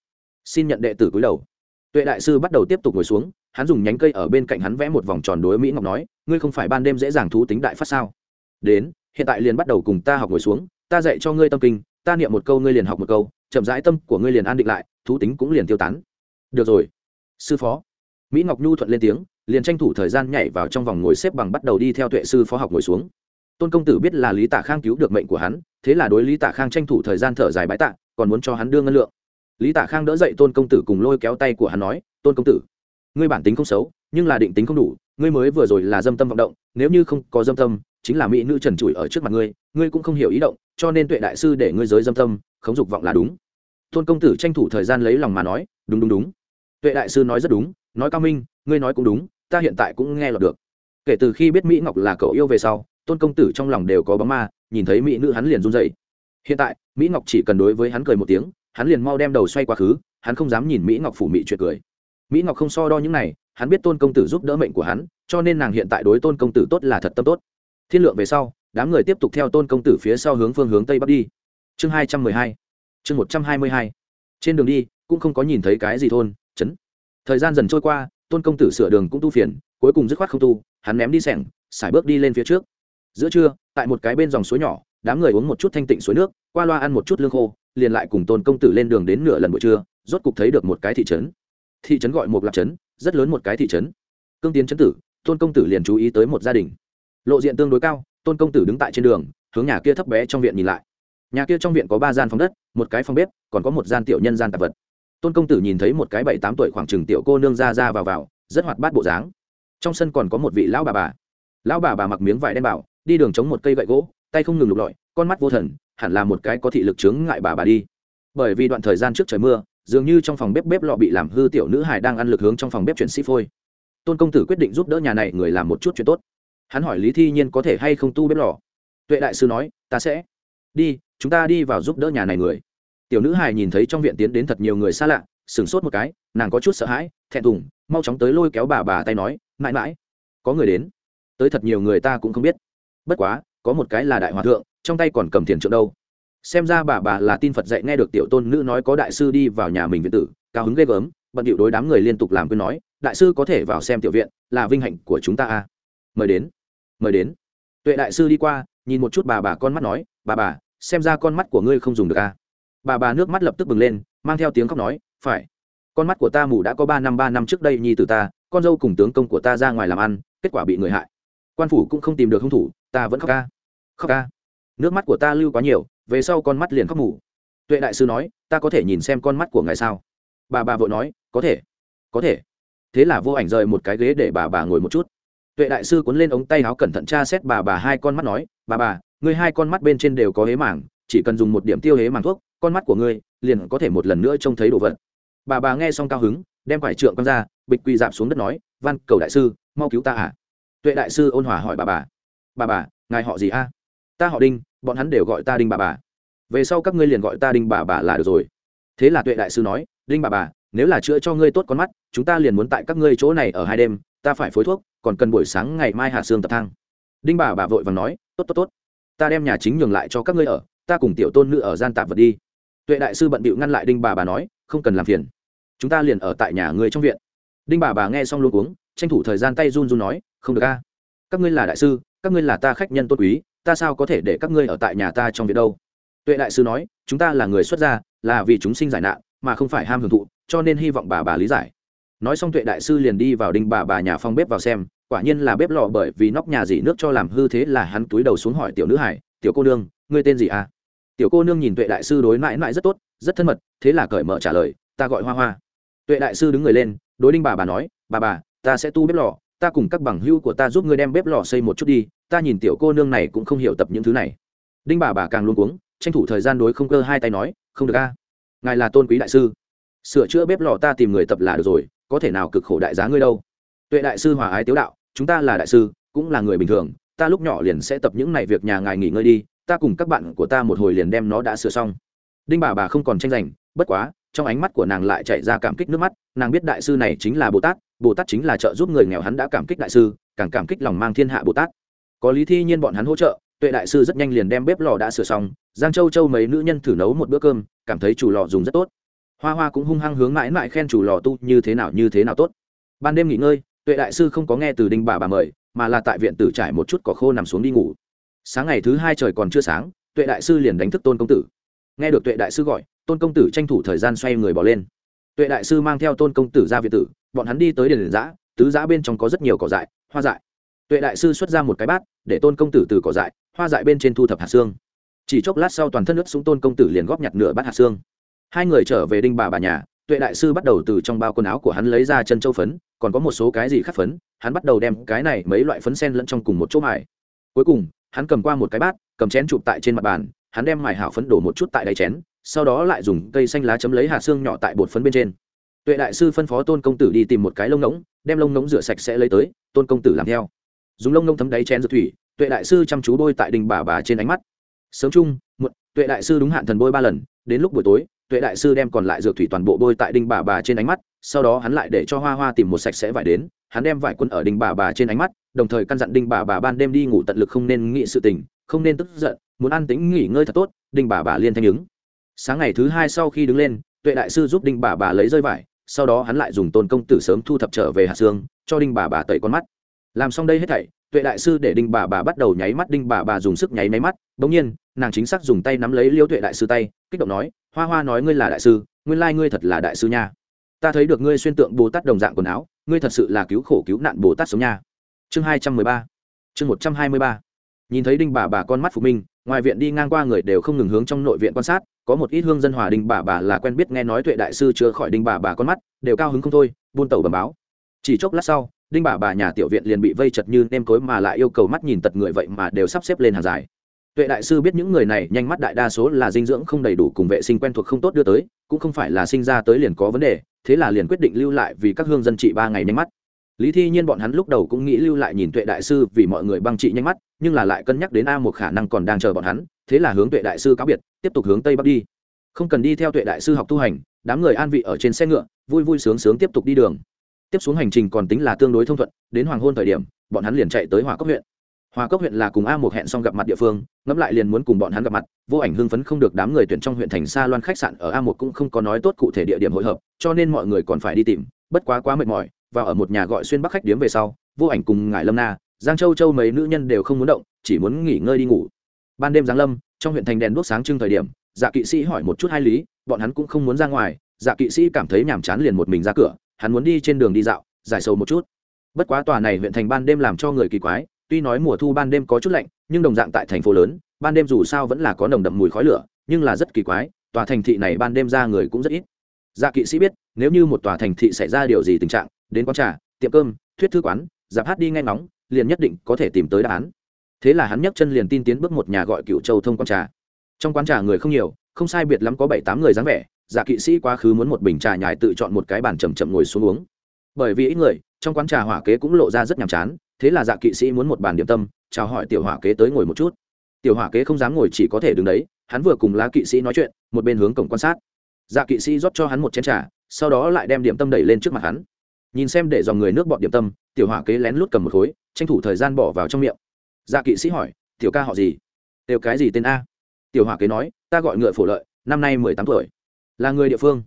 Xin nhận đệ tử cúi đầu. Tuệ đại sư bắt đầu tiếp tục ngồi xuống, hắn dùng nhánh cây ở bên cạnh hắn vẽ một vòng tròn đối mỹ ngọc nói, ngươi không phải ban đêm dễ dàng thú tính đại phát sao? Đến, hiện tại liền bắt đầu cùng ta học ngồi xuống, ta dạy cho ngươi tâm kinh, ta niệm một câu ngươi liền học một câu, chậm rãi tâm của ngươi liền an định lại, thú tính cũng liền tiêu tán. Được rồi. Sư phó. Mỹ ngọc nhu thuận lên tiếng, liền tranh thủ thời gian nhảy vào trong vòng ngồi xếp bằng bắt đầu đi theo tuệ sư phó học ngồi xuống tôn công tử biết là lý tạ khang cứu được mệnh của hắn, thế là đối lý tạ khang tranh thủ thời gian thở dài bãi tạ, còn muốn cho hắn đưa ngân lượng. Lý tạ khang đỡ dậy tôn công tử cùng lôi kéo tay của hắn nói, tôn công tử, ngươi bản tính không xấu, nhưng là định tính không đủ, ngươi mới vừa rồi là dâm tâm vọng động, nếu như không có dâm tâm, chính là mỹ nữ trần trụi ở trước mặt ngươi ngươi cũng không hiểu ý động, cho nên tuệ đại sư để ngươi giới dâm tâm, khống dục vọng là đúng. Tôn công tử tranh thủ thời gian lấy lòng mà nói, đúng đúng đúng. Tuệ đại sư nói rất đúng, nói cao minh, ngươi nói cũng đúng, ta hiện tại cũng nghe lọt được. Kể từ khi biết mỹ ngọc là cậu yêu về sau tôn công tử trong lòng đều có bóng ma, nhìn thấy mỹ nữ hắn liền run dậy hiện tại, mỹ ngọc chỉ cần đối với hắn cười một tiếng, hắn liền mau đem đầu xoay quá khứ, hắn không dám nhìn mỹ ngọc phủ mỹ chuyện cười. Mỹ ngọc không so đo những này, hắn biết tôn công tử giúp đỡ mệnh của hắn, cho nên nàng hiện tại đối tôn công tử tốt là thật tâm tốt. Thiên lượng về sau, đám người tiếp tục theo tôn công tử phía sau hướng phương hướng tây bắc đi. Chương hai trăm mười hai, chương một trăm hai mươi hai. Trên đường đi, cũng không có nhìn thấy cái gì thôn, trấn. Thời gian dần trôi qua, tôn công tử sửa đường cũng tu phiền, cuối cùng dứt khoát không tu, hắn ném đi sẻng sải bước đi lên phía trước giữa trưa, tại một cái bên dòng suối nhỏ, đám người uống một chút thanh tịnh suối nước, qua loa ăn một chút lương khô, liền lại cùng tôn công tử lên đường đến nửa lần buổi trưa, rốt cục thấy được một cái thị trấn. Thị trấn gọi một lạc trấn, rất lớn một cái thị trấn. Cương tiến trấn tử, tôn công tử liền chú ý tới một gia đình. Lộ diện tương đối cao, tôn công tử đứng tại trên đường, hướng nhà kia thấp bé trong viện nhìn lại. Nhà kia trong viện có ba gian phòng đất, một cái phòng bếp, còn có một gian tiểu nhân gian tạp vật. Tôn công tử nhìn thấy một cái bảy tám tuổi khoảng chừng tiểu cô nương ra ra vào vào, rất hoạt bát bộ dáng. Trong sân còn có một vị lão bà bà. Lão bà bà mặc miếng vải đen bảo đi đường chống một cây gậy gỗ, tay không ngừng lục lọi, con mắt vô thần, hẳn là một cái có thị lực chướng ngại bà bà đi. Bởi vì đoạn thời gian trước trời mưa, dường như trong phòng bếp bếp lọ bị làm hư tiểu nữ hải đang ăn lực hướng trong phòng bếp chuyển sĩ phôi. Tôn công tử quyết định giúp đỡ nhà này người làm một chút chuyện tốt. Hắn hỏi lý thi nhiên có thể hay không tu bếp lò. Tuệ đại sư nói, ta sẽ. Đi, chúng ta đi vào giúp đỡ nhà này người. Tiểu nữ hài nhìn thấy trong viện tiến đến thật nhiều người xa lạ, sửng sốt một cái, nàng có chút sợ hãi, thẹn thùng, mau chóng tới lôi kéo bà bà tay nói, mãi mãi, có người đến. Tới thật nhiều người ta cũng không biết bất quá, có một cái là đại hòa thượng, trong tay còn cầm tiền trượng đâu xem ra bà bà là tin phật dạy nghe được tiểu tôn nữ nói có đại sư đi vào nhà mình viện tử, cao hứng ghê gớm, bận điệu đối đám người liên tục làm quên nói, đại sư có thể vào xem tiểu viện, là vinh hạnh của chúng ta à. mời đến mời đến tuệ đại sư đi qua, nhìn một chút bà bà con mắt nói, bà bà, xem ra con mắt của ngươi không dùng được à. bà bà nước mắt lập tức bừng lên, mang theo tiếng khóc nói, phải con mắt của ta mù đã có ba năm ba năm trước đây nhi từ ta, con dâu cùng tướng công của ta ra ngoài làm ăn, kết quả bị người hại quan phủ cũng không tìm được hung thủ, ta vẫn khóc ca. Khóc ca. Nước mắt của ta lưu quá nhiều, về sau con mắt liền khóc mù. Tuệ đại sư nói, ta có thể nhìn xem con mắt của ngài sao? Bà bà vội nói, có thể. Có thể. Thế là vô ảnh rời một cái ghế để bà bà ngồi một chút. Tuệ đại sư cuốn lên ống tay áo cẩn thận tra xét bà bà hai con mắt nói, bà bà, ngươi hai con mắt bên trên đều có hế mảng chỉ cần dùng một điểm tiêu hế mảng thuốc, con mắt của ngươi liền có thể một lần nữa trông thấy đồ vật. Bà bà nghe xong cao hứng, đem quải trượng con ra, bịch quỳ dạp xuống đất nói, văn cầu đại sư, mau cứu ta à tuệ đại sư ôn hòa hỏi bà bà bà bà, ngài họ gì a? Ta họ đinh, bọn hắn đều gọi ta đinh bà bà. Về sau các ngươi liền gọi ta đinh bà bà là được rồi. Thế là tuệ đại sư nói, đinh bà bà, nếu là chữa cho ngươi tốt con mắt, chúng ta liền muốn tại các ngươi chỗ này ở hai đêm, ta phải phối thuốc, còn cần buổi sáng ngày mai hạ Sương tập thang. Đinh bà bà vội và nói, tốt tốt tốt, ta đem nhà chính nhường lại cho các ngươi ở, ta cùng tiểu tôn nữ ở gian tạp vật đi. Tuệ đại sư bận bịu ngăn lại đinh bà bà nói, không cần làm phiền, chúng ta liền ở tại nhà ngươi trong viện. Đinh bà bà nghe xong luôn uống tranh thủ thời gian tay run run nói, không được a. Các ngươi là đại sư, các ngươi là ta khách nhân tôn quý, ta sao có thể để các ngươi ở tại nhà ta trong việc đâu? Tuệ đại sư nói, chúng ta là người xuất gia, là vì chúng sinh giải nạn, mà không phải ham hưởng thụ, cho nên hy vọng bà bà lý giải. Nói xong tuệ đại sư liền đi vào đinh bà bà nhà phong bếp vào xem, quả nhiên là bếp lò bởi vì nóc nhà dỉ nước cho làm hư thế là hắn túi đầu xuống hỏi tiểu nữ hải, tiểu cô nương, ngươi tên gì à tiểu cô nương nhìn tuệ đại sư đối mãi mãi rất tốt, rất thân mật, thế là cởi mở trả lời, ta gọi hoa hoa. Tuệ đại sư đứng người lên, đối đinh bà bà nói, bà bà ta sẽ tu bếp lò, ta cùng các bằng hữu của ta giúp ngươi đem bếp lò xây một chút đi, ta nhìn tiểu cô nương này cũng không hiểu tập những thứ này. Đinh bà bà càng luôn cuống, tranh thủ thời gian đối không cơ hai tay nói, không được a, ngài là tôn quý đại sư. Sửa chữa bếp lò ta tìm người tập là được rồi, có thể nào cực khổ đại giá ngươi đâu. Tuệ đại sư hòa ái tiếu đạo, chúng ta là đại sư, cũng là người bình thường, ta lúc nhỏ liền sẽ tập những này việc nhà ngài nghỉ ngơi đi, ta cùng các bạn của ta một hồi liền đem nó đã sửa xong. Đinh bà bà không còn tranh giành, bất quá trong ánh mắt của nàng lại chảy ra cảm kích nước mắt, nàng biết đại sư này chính là bồ tát bồ tát chính là trợ giúp người nghèo hắn đã cảm kích đại sư, càng cảm kích lòng mang thiên hạ bồ tát. Có lý thi nhiên bọn hắn hỗ trợ, tuệ đại sư rất nhanh liền đem bếp lò đã sửa xong, giang châu châu mấy nữ nhân thử nấu một bữa cơm, cảm thấy chủ lò dùng rất tốt. Hoa hoa cũng hung hăng hướng mãi mãi khen chủ lò tu như thế nào như thế nào tốt. Ban đêm nghỉ ngơi, tuệ đại sư không có nghe từ đinh bà bà mời, mà là tại viện tử trải một chút cỏ khô nằm xuống đi ngủ. Sáng ngày thứ hai trời còn chưa sáng, tuệ đại sư liền đánh thức tôn công tử. Nghe được tuệ đại sư gọi tôn công tử tranh thủ thời gian xoay người bỏ lên. Tuệ đại sư mang theo tôn công tử ra viện tử, bọn hắn đi tới đền giã, tứ giã bên trong có rất nhiều cỏ dại, hoa dại. Tuệ đại sư xuất ra một cái bát, để tôn công tử từ cỏ dại, hoa dại bên trên thu thập hạt xương. Chỉ chốc lát sau toàn thân nước súng tôn công tử liền góp nhặt nửa bát hạt xương. Hai người trở về đinh bà bà nhà, tuệ đại sư bắt đầu từ trong bao quần áo của hắn lấy ra chân châu phấn, còn có một số cái gì khác phấn, hắn bắt đầu đem cái này mấy loại phấn sen lẫn trong cùng một chỗ mài. Cuối cùng, hắn cầm qua một cái bát, cầm chén chụp tại trên mặt bàn, hắn đem mài hảo phấn đổ một chút tại đáy chén sau đó lại dùng cây xanh lá chấm lấy hạt xương nhỏ tại bột phấn bên trên. Tuệ đại sư phân phó tôn công tử đi tìm một cái lông ngỗng, đem lông ngỗng rửa sạch sẽ lấy tới, tôn công tử làm theo. Dùng lông ngỗng thấm đáy chén dược thủy, tuệ đại sư chăm chú bôi tại đình bà bà trên ánh mắt. Sớm chung, muộn, tuệ đại sư đúng hạn thần bôi ba lần, đến lúc buổi tối, tuệ đại sư đem còn lại dược thủy toàn bộ bôi tại đinh bà bà trên ánh mắt, sau đó hắn lại để cho hoa hoa tìm một sạch sẽ vải đến, hắn đem vải quấn ở đinh bà bà trên ánh mắt, đồng thời căn dặn đinh bà bà ban đêm đi ngủ tận lực không nên nghĩ sự tình, không nên tức giận, muốn ăn tính nghỉ ngơi thật tốt đinh bà bà liên thanh ứng sáng ngày thứ hai sau khi đứng lên, tuệ đại sư giúp đinh bà bà lấy rơi vải, sau đó hắn lại dùng tôn công tử sớm thu thập trở về hạt xương, cho đinh bà bà tẩy con mắt. Làm xong đây hết thảy, tuệ đại sư để đinh bà bà bắt đầu nháy mắt, đinh bà bà dùng sức nháy máy mắt, bỗng nhiên, nàng chính xác dùng tay nắm lấy liêu tuệ đại sư tay, kích động nói, hoa hoa nói ngươi là đại sư, nguyên lai ngươi thật là đại sư nha. Ta thấy được ngươi xuyên tượng bồ tát đồng dạng quần áo, ngươi thật sự là cứu khổ cứu nạn bồ tát sống nha. Chương hai trăm mười ba. Chương một trăm hai mươi ba nhìn thấy đinh bà bà con mắt phụ minh, ngoài viện đi ngang qua người đều không ngừng hướng trong nội viện quan sát, có một ít hương dân hòa đinh bà bà là quen biết nghe nói tuệ đại sư chưa khỏi đinh bà bà con mắt, đều cao hứng không thôi, buôn tàu bầm báo. Chỉ chốc lát sau, đinh bà bà nhà tiểu viện liền bị vây chật như nêm cối mà lại yêu cầu mắt nhìn tật người vậy mà đều sắp xếp lên hàng dài. Tuệ đại sư biết những người này nhanh mắt đại đa số là dinh dưỡng không đầy đủ cùng vệ sinh quen thuộc không tốt đưa tới, cũng không phải là sinh ra tới liền có vấn đề, thế là liền quyết định lưu lại vì các hương dân trị ba ngày nhanh mắt lý thi nhiên bọn hắn lúc đầu cũng nghĩ lưu lại nhìn tuệ đại sư vì mọi người băng trị nhanh mắt, nhưng là lại cân nhắc đến a một khả năng còn đang chờ bọn hắn, thế là hướng tuệ đại sư cáo biệt, tiếp tục hướng tây bắc đi. Không cần đi theo tuệ đại sư học tu hành, đám người an vị ở trên xe ngựa, vui vui sướng sướng tiếp tục đi đường. Tiếp xuống hành trình còn tính là tương đối thông thuận, đến hoàng hôn thời điểm, bọn hắn liền chạy tới hòa cốc huyện. Hòa cốc huyện là cùng a một hẹn xong gặp mặt địa phương, ngẫm lại liền muốn cùng bọn hắn gặp mặt, vô ảnh hưng phấn không được đám người tuyển trong huyện thành xa loan khách sạn ở a một cũng không có nói tốt cụ thể địa điểm hội hợp, cho nên mọi người còn phải đi tìm, bất quá quá mệt mỏi và ở một nhà gọi xuyên bắc khách điếm về sau, vô ảnh cùng ngài lâm na, giang châu châu mấy nữ nhân đều không muốn động, chỉ muốn nghỉ ngơi đi ngủ. Ban đêm giáng lâm, trong huyện thành đèn đuốc sáng trưng thời điểm dạ kỵ sĩ hỏi một chút hai lý, bọn hắn cũng không muốn ra ngoài dạ kỵ sĩ cảm thấy nhàm chán liền một mình ra cửa, hắn muốn đi trên đường đi dạo, giải sầu một chút. Bất quá tòa này huyện thành ban đêm làm cho người kỳ quái, tuy nói mùa thu ban đêm có chút lạnh, nhưng đồng dạng tại thành phố lớn, ban đêm dù sao vẫn là có nồng đậm mùi khói lửa, nhưng là rất kỳ quái, tòa thành thị này ban đêm ra người cũng rất ít. Dạ kỵ sĩ biết, nếu như một tòa thành thị xảy ra điều gì tình trạng đến quán trà, tiệm cơm, thuyết thư quán giáp hát đi nghe ngóng, liền nhất định có thể tìm tới đáp án. Thế là hắn nhấc chân liền tin tiến bước một nhà gọi cựu châu thông quán trà. Trong quán trà người không nhiều, không sai biệt lắm có bảy tám người dáng vẻ dạ kỵ sĩ quá khứ muốn một bình trà nhài tự chọn một cái bàn chầm chậm ngồi xuống uống. Bởi vì ít người, trong quán trà hỏa kế cũng lộ ra rất nhàm chán, thế là dạ kỵ sĩ muốn một bàn điểm tâm, chào hỏi tiểu hỏa kế tới ngồi một chút. Tiểu hỏa kế không dám ngồi chỉ có thể đứng đấy, hắn vừa cùng lá kỵ sĩ nói chuyện, một bên hướng cổng quan sát. Dạ kỵ sĩ rót cho hắn một chén trà, sau đó lại đem điểm tâm đẩy lên trước mặt hắn nhìn xem để dòng người nước bọt điểm tâm, tiểu hỏa kế lén lút cầm một khối, tranh thủ thời gian bỏ vào trong miệng. Dạ kỵ sĩ hỏi, tiểu ca họ gì? Tiểu cái gì tên a? Tiểu hỏa kế nói, ta gọi ngựa phổ lợi, năm nay mười tám tuổi. Là người địa phương.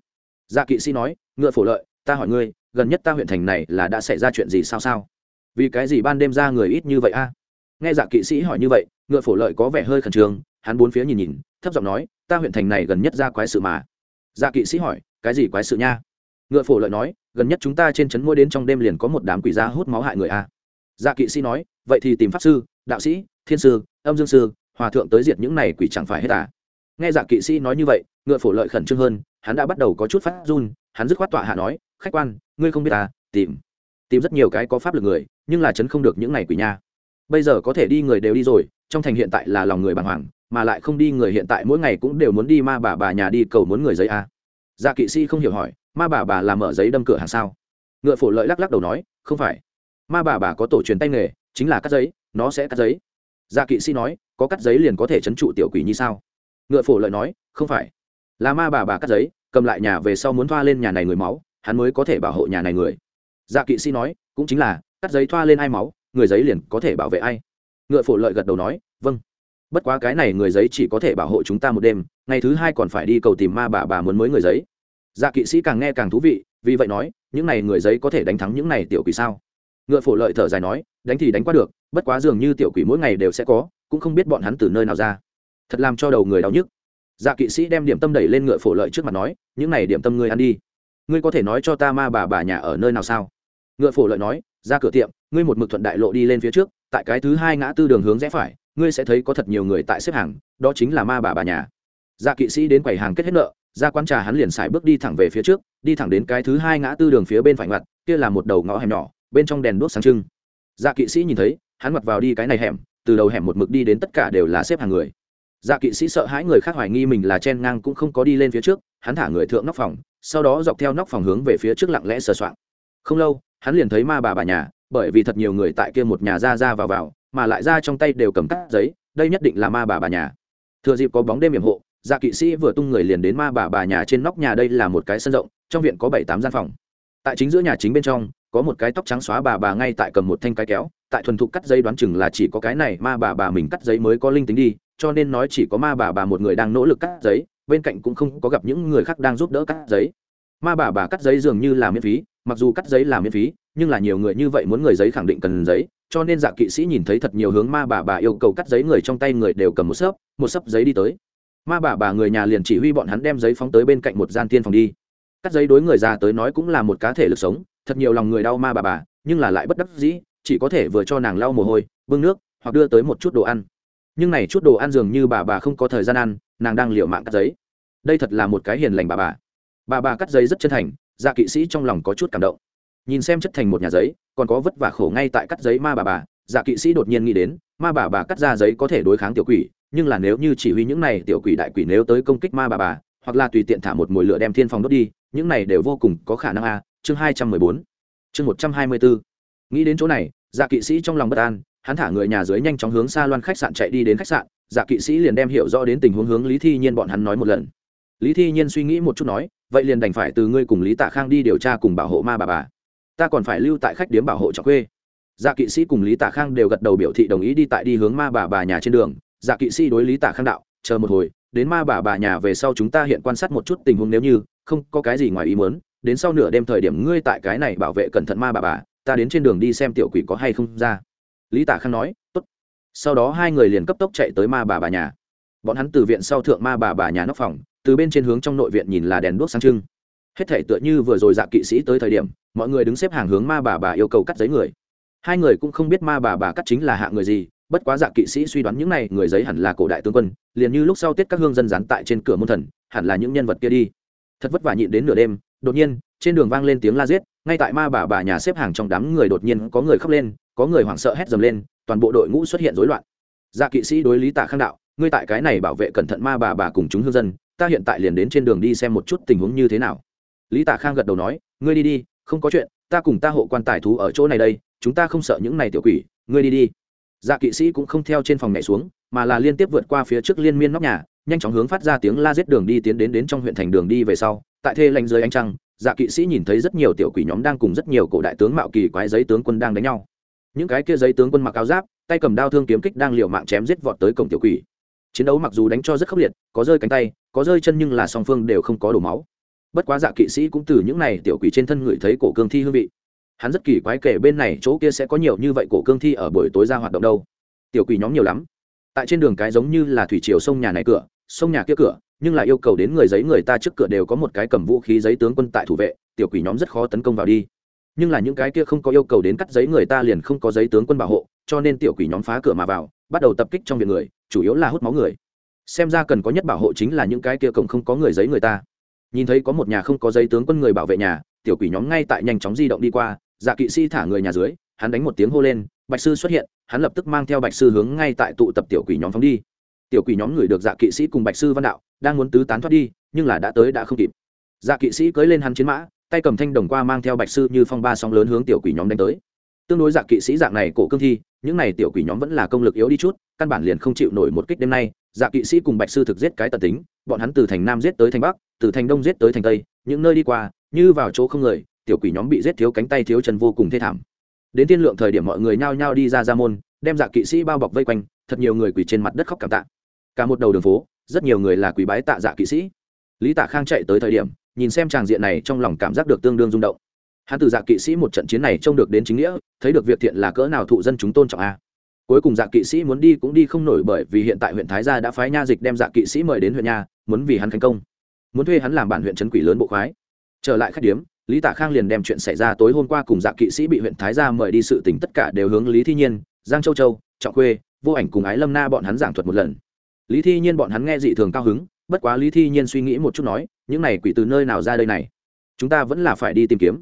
Dạ kỵ sĩ nói, ngựa phổ lợi, ta hỏi ngươi, gần nhất ta huyện thành này là đã xảy ra chuyện gì sao sao? Vì cái gì ban đêm ra người ít như vậy a? Nghe dạ kỵ sĩ hỏi như vậy, ngựa phổ lợi có vẻ hơi khẩn trương, hắn bốn phía nhìn nhìn, thấp giọng nói, ta huyện thành này gần nhất ra quái sự mà. Dạ kỵ sĩ hỏi, cái gì quái sự nha? Ngựa phổ lợi nói gần nhất chúng ta trên trấn môi đến trong đêm liền có một đám quỷ gia hút máu hại người a. Dạ kỵ sĩ nói, vậy thì tìm pháp sư, đạo sĩ, thiên sư, âm dương sư, hòa thượng tới diệt những này quỷ chẳng phải hết à? Nghe dạ kỵ sĩ nói như vậy, ngựa phổ lợi khẩn trương hơn, hắn đã bắt đầu có chút phát run, hắn dứt khoát tọa hạ nói, khách quan, ngươi không biết ta tìm tìm rất nhiều cái có pháp lực người, nhưng là chấn không được những này quỷ nha. Bây giờ có thể đi người đều đi rồi, trong thành hiện tại là lòng người bàng hoàng, mà lại không đi người hiện tại mỗi ngày cũng đều muốn đi ma bà bà nhà đi cầu muốn người giấy a dạ kỵ sĩ không hiểu hỏi ma bà bà làm mở giấy đâm cửa hàng sao? Ngựa phổ lợi lắc lắc đầu nói, không phải. Ma bà bà có tổ truyền tay nghề, chính là cắt giấy, nó sẽ cắt giấy. Dạ kỵ sĩ nói, có cắt giấy liền có thể chấn trụ tiểu quỷ như sao? Ngựa phổ lợi nói, không phải. Là ma bà bà cắt giấy, cầm lại nhà về sau muốn thoa lên nhà này người máu, hắn mới có thể bảo hộ nhà này người. Dạ kỵ sĩ nói, cũng chính là, cắt giấy thoa lên ai máu, người giấy liền có thể bảo vệ ai. Ngựa phổ lợi gật đầu nói vâng. Bất quá cái này người giấy chỉ có thể bảo hộ chúng ta một đêm, ngày thứ hai còn phải đi cầu tìm ma bà bà muốn mới người giấy dạ kỵ sĩ càng nghe càng thú vị, vì vậy nói, những này người giấy có thể đánh thắng những này tiểu quỷ sao? Ngựa phổ lợi thở dài nói, đánh thì đánh qua được, bất quá dường như tiểu quỷ mỗi ngày đều sẽ có, cũng không biết bọn hắn từ nơi nào ra. Thật làm cho đầu người đau nhức. Dạ kỵ sĩ đem điểm tâm đẩy lên ngựa phổ lợi trước mặt nói, những này điểm tâm ngươi ăn đi. Ngươi có thể nói cho ta ma bà bà nhà ở nơi nào sao? Ngựa phổ lợi nói, ra cửa tiệm, ngươi một mực thuận đại lộ đi lên phía trước, tại cái thứ hai ngã tư đường hướng rẽ phải, ngươi sẽ thấy có thật nhiều người tại xếp hàng, đó chính là ma bà bà nhà. Dạ kỵ sĩ đến quầy hàng kết hết nợ ra quán trà hắn liền xài bước đi thẳng về phía trước đi thẳng đến cái thứ hai ngã tư đường phía bên phải ngoặt, kia là một đầu ngõ hẻm nhỏ bên trong đèn đuốc sáng trưng. Dạ kỵ sĩ nhìn thấy hắn mặc vào đi cái này hẻm từ đầu hẻm một mực đi đến tất cả đều là xếp hàng người. Dạ kỵ sĩ sợ hãi người khác hoài nghi mình là chen ngang cũng không có đi lên phía trước hắn thả người thượng nóc phòng sau đó dọc theo nóc phòng hướng về phía trước lặng lẽ sờ soạn. không lâu hắn liền thấy ma bà bà nhà bởi vì thật nhiều người tại kia một nhà ra ra vào vào mà lại ra trong tay đều cầm cắt giấy đây nhất định là ma bà bà nhà. Thừa dịp có bóng đêm hiểm hộ dạ kỵ sĩ vừa tung người liền đến ma bà bà nhà trên nóc nhà đây là một cái sân rộng, trong viện có bảy tám gian phòng. Tại chính giữa nhà chính bên trong, có một cái tóc trắng xóa bà bà ngay tại cầm một thanh cái kéo, tại thuần thục cắt giấy đoán chừng là chỉ có cái này ma bà bà mình cắt giấy mới có linh tính đi, cho nên nói chỉ có ma bà bà một người đang nỗ lực cắt giấy, bên cạnh cũng không có gặp những người khác đang giúp đỡ cắt giấy. Ma bà bà cắt giấy dường như là miễn phí, mặc dù cắt giấy là miễn phí, nhưng là nhiều người như vậy muốn người giấy khẳng định cần giấy, cho nên dạ kỵ sĩ nhìn thấy thật nhiều hướng ma bà bà yêu cầu cắt giấy người trong tay người đều cầm một sấp một sấp giấy đi tới ma bà bà người nhà liền chỉ huy bọn hắn đem giấy phóng tới bên cạnh một gian tiên phòng đi. Cắt giấy đối người già tới nói cũng là một cá thể lực sống, thật nhiều lòng người đau ma bà bà, nhưng là lại bất đắc dĩ, chỉ có thể vừa cho nàng lau mồ hôi, bưng nước, hoặc đưa tới một chút đồ ăn. Nhưng này chút đồ ăn dường như bà bà không có thời gian ăn, nàng đang liệu mạng cắt giấy. Đây thật là một cái hiền lành bà bà. Bà bà cắt giấy rất chân thành dạ kỵ sĩ trong lòng có chút cảm động. Nhìn xem chất thành một nhà giấy, còn có vất vả khổ ngay tại cắt giấy ma bà bà dạ kỵ sĩ đột nhiên nghĩ đến, ma bà bà cắt ra giấy có thể đối kháng tiểu quỷ nhưng là nếu như chỉ huy những này tiểu quỷ đại quỷ nếu tới công kích ma bà bà, hoặc là tùy tiện thả một mồi lửa đem thiên phòng đốt đi, những này đều vô cùng có khả năng a. Chương hai trăm mười bốn. Chương một trăm hai mươi bốn. Nghĩ đến chỗ này dạ kỵ sĩ trong lòng bất an, hắn thả người nhà dưới nhanh chóng hướng xa loan khách sạn chạy đi đến khách sạn dạ kỵ sĩ liền đem hiểu rõ đến tình huống hướng lý thi nhiên bọn hắn nói một lần. Lý thi nhiên suy nghĩ một chút nói, vậy liền đành phải từ ngươi cùng lý tạ khang đi điều tra cùng bảo hộ ma bà bà. Ta còn phải lưu tại khách điếm bảo hộ cho quê. Dạ kỵ sĩ cùng lý tạ khang đều gật đầu biểu thị đồng ý đi tại đi hướng ma bà bà nhà trên đường dạ kỵ sĩ đối lý tạ khang đạo, chờ một hồi, đến ma bà bà nhà về sau chúng ta hiện quan sát một chút tình huống nếu như, không có cái gì ngoài ý muốn, đến sau nửa đêm thời điểm ngươi tại cái này bảo vệ cẩn thận ma bà bà, ta đến trên đường đi xem tiểu quỷ có hay không ra. Lý tạ khang nói, tốt. Sau đó hai người liền cấp tốc chạy tới ma bà bà nhà. Bọn hắn từ viện sau thượng ma bà bà nhà nóc phòng, từ bên trên hướng trong nội viện nhìn là đèn đuốc sáng trưng. Hết thể tựa như vừa rồi dạ kỵ sĩ tới thời điểm, mọi người đứng xếp hàng hướng ma bà bà yêu cầu cắt giấy người. Hai người cũng không biết ma bà bà cắt chính là hạ người gì bất quá dạ kỵ sĩ suy đoán những này người giấy hẳn là cổ đại tướng quân, liền như lúc sau tết các hương dân dán tại trên cửa môn thần, hẳn là những nhân vật kia đi. Thật vất vả nhịn đến nửa đêm, đột nhiên, trên đường vang lên tiếng la giết, ngay tại ma bà bà nhà xếp hàng trong đám người đột nhiên có người khóc lên, có người hoảng sợ hét dầm lên, toàn bộ đội ngũ xuất hiện rối loạn. Dạ kỵ sĩ đối lý tạ khang đạo, ngươi tại cái này bảo vệ cẩn thận ma bà bà cùng chúng hương dân, ta hiện tại liền đến trên đường đi xem một chút tình huống như thế nào. Lý tạ khang gật đầu nói, ngươi đi đi, không có chuyện, ta cùng ta hộ quan tài thú ở chỗ này đây, chúng ta không sợ những này tiểu quỷ, ngươi đi đi dạ kỵ sĩ cũng không theo trên phòng nhảy xuống, mà là liên tiếp vượt qua phía trước liên miên nóc nhà, nhanh chóng hướng phát ra tiếng la giết đường đi tiến đến đến trong huyện thành đường đi về sau. Tại thê lanh dưới ánh trăng dạ kỵ sĩ nhìn thấy rất nhiều tiểu quỷ nhóm đang cùng rất nhiều cổ đại tướng mạo kỳ quái giấy tướng quân đang đánh nhau. Những cái kia giấy tướng quân mặc áo giáp, tay cầm đao thương kiếm kích đang liều mạng chém giết vọt tới cổng tiểu quỷ. Chiến đấu mặc dù đánh cho rất khốc liệt, có rơi cánh tay, có rơi chân nhưng là song phương đều không có đổ máu. Bất quá dạ kỵ sĩ cũng từ những này tiểu quỷ trên thân người thấy cổ cương thi hương vị hắn rất kỳ quái kể bên này chỗ kia sẽ có nhiều như vậy cổ cương thi ở buổi tối ra hoạt động đâu. Tiểu quỷ nhóm nhiều lắm. Tại trên đường cái giống như là thủy triều sông nhà này cửa, sông nhà kia cửa, nhưng lại yêu cầu đến người giấy người ta trước cửa đều có một cái cầm vũ khí giấy tướng quân tại thủ vệ, tiểu quỷ nhóm rất khó tấn công vào đi. Nhưng là những cái kia không có yêu cầu đến cắt giấy người ta liền không có giấy tướng quân bảo hộ, cho nên tiểu quỷ nhóm phá cửa mà vào, bắt đầu tập kích trong việc người, chủ yếu là hút máu người. Xem ra cần có nhất bảo hộ chính là những cái kia cộng không có người giấy người ta. Nhìn thấy có một nhà không có giấy tướng quân người bảo vệ nhà, tiểu quỷ nhóm ngay tại nhanh chóng di động đi qua dạ kỵ sĩ thả người nhà dưới, hắn đánh một tiếng hô lên, bạch sư xuất hiện, hắn lập tức mang theo bạch sư hướng ngay tại tụ tập tiểu quỷ nhóm phóng đi. Tiểu quỷ nhóm người được dạ kỵ sĩ cùng bạch sư văn đạo, đang muốn tứ tán thoát đi, nhưng là đã tới đã không kịp. Dạ kỵ sĩ cưỡi lên hắn chiến mã, tay cầm thanh đồng qua mang theo bạch sư như phong ba sóng lớn hướng tiểu quỷ nhóm đánh tới. Tương đối dạ kỵ sĩ dạng này cổ cương thi, những này tiểu quỷ nhóm vẫn là công lực yếu đi chút, căn bản liền không chịu nổi một kích đêm nay. Dạ kỵ sĩ cùng bạch sư thực giết cái tật tính, bọn hắn từ thành nam giết tới thành bắc, từ thành đông giết tới thành tây, những nơi đi qua, như vào chỗ không người tiểu quỷ nhóm bị giết thiếu cánh tay thiếu chân vô cùng thê thảm. Đến tiên lượng thời điểm mọi người nhao nhao đi ra ra môn đem dạ kỵ sĩ bao bọc vây quanh thật nhiều người quỳ trên mặt đất khóc cảm tạ. Cả một đầu đường phố rất nhiều người là quỳ bái tạ dạ kỵ sĩ. Lý tạ khang chạy tới thời điểm nhìn xem tràng diện này trong lòng cảm giác được tương đương rung động. Hắn từ dạ kỵ sĩ một trận chiến này trông được đến chính nghĩa thấy được việc thiện là cỡ nào thụ dân chúng tôn trọng a. Cuối cùng dạ kỵ sĩ muốn đi cũng đi không nổi bởi vì hiện tại huyện thái gia đã phái nha dịch đem dạ kỵ sĩ mời đến huyện nhà, muốn vì hắn thành công. Muốn thuê hắn làm bản huyện trấn quỷ lớn bộ khoái. Trở lại khách điếm lý tạ khang liền đem chuyện xảy ra tối hôm qua cùng dạ kỵ sĩ bị huyện thái gia mời đi sự tình tất cả đều hướng lý thi nhiên, giang châu châu, trọng khuê, vô ảnh cùng ái lâm na bọn hắn giảng thuật một lần. Lý thi nhiên bọn hắn nghe dị thường cao hứng, bất quá lý thi nhiên suy nghĩ một chút nói, những này quỷ từ nơi nào ra đây này? Chúng ta vẫn là phải đi tìm kiếm.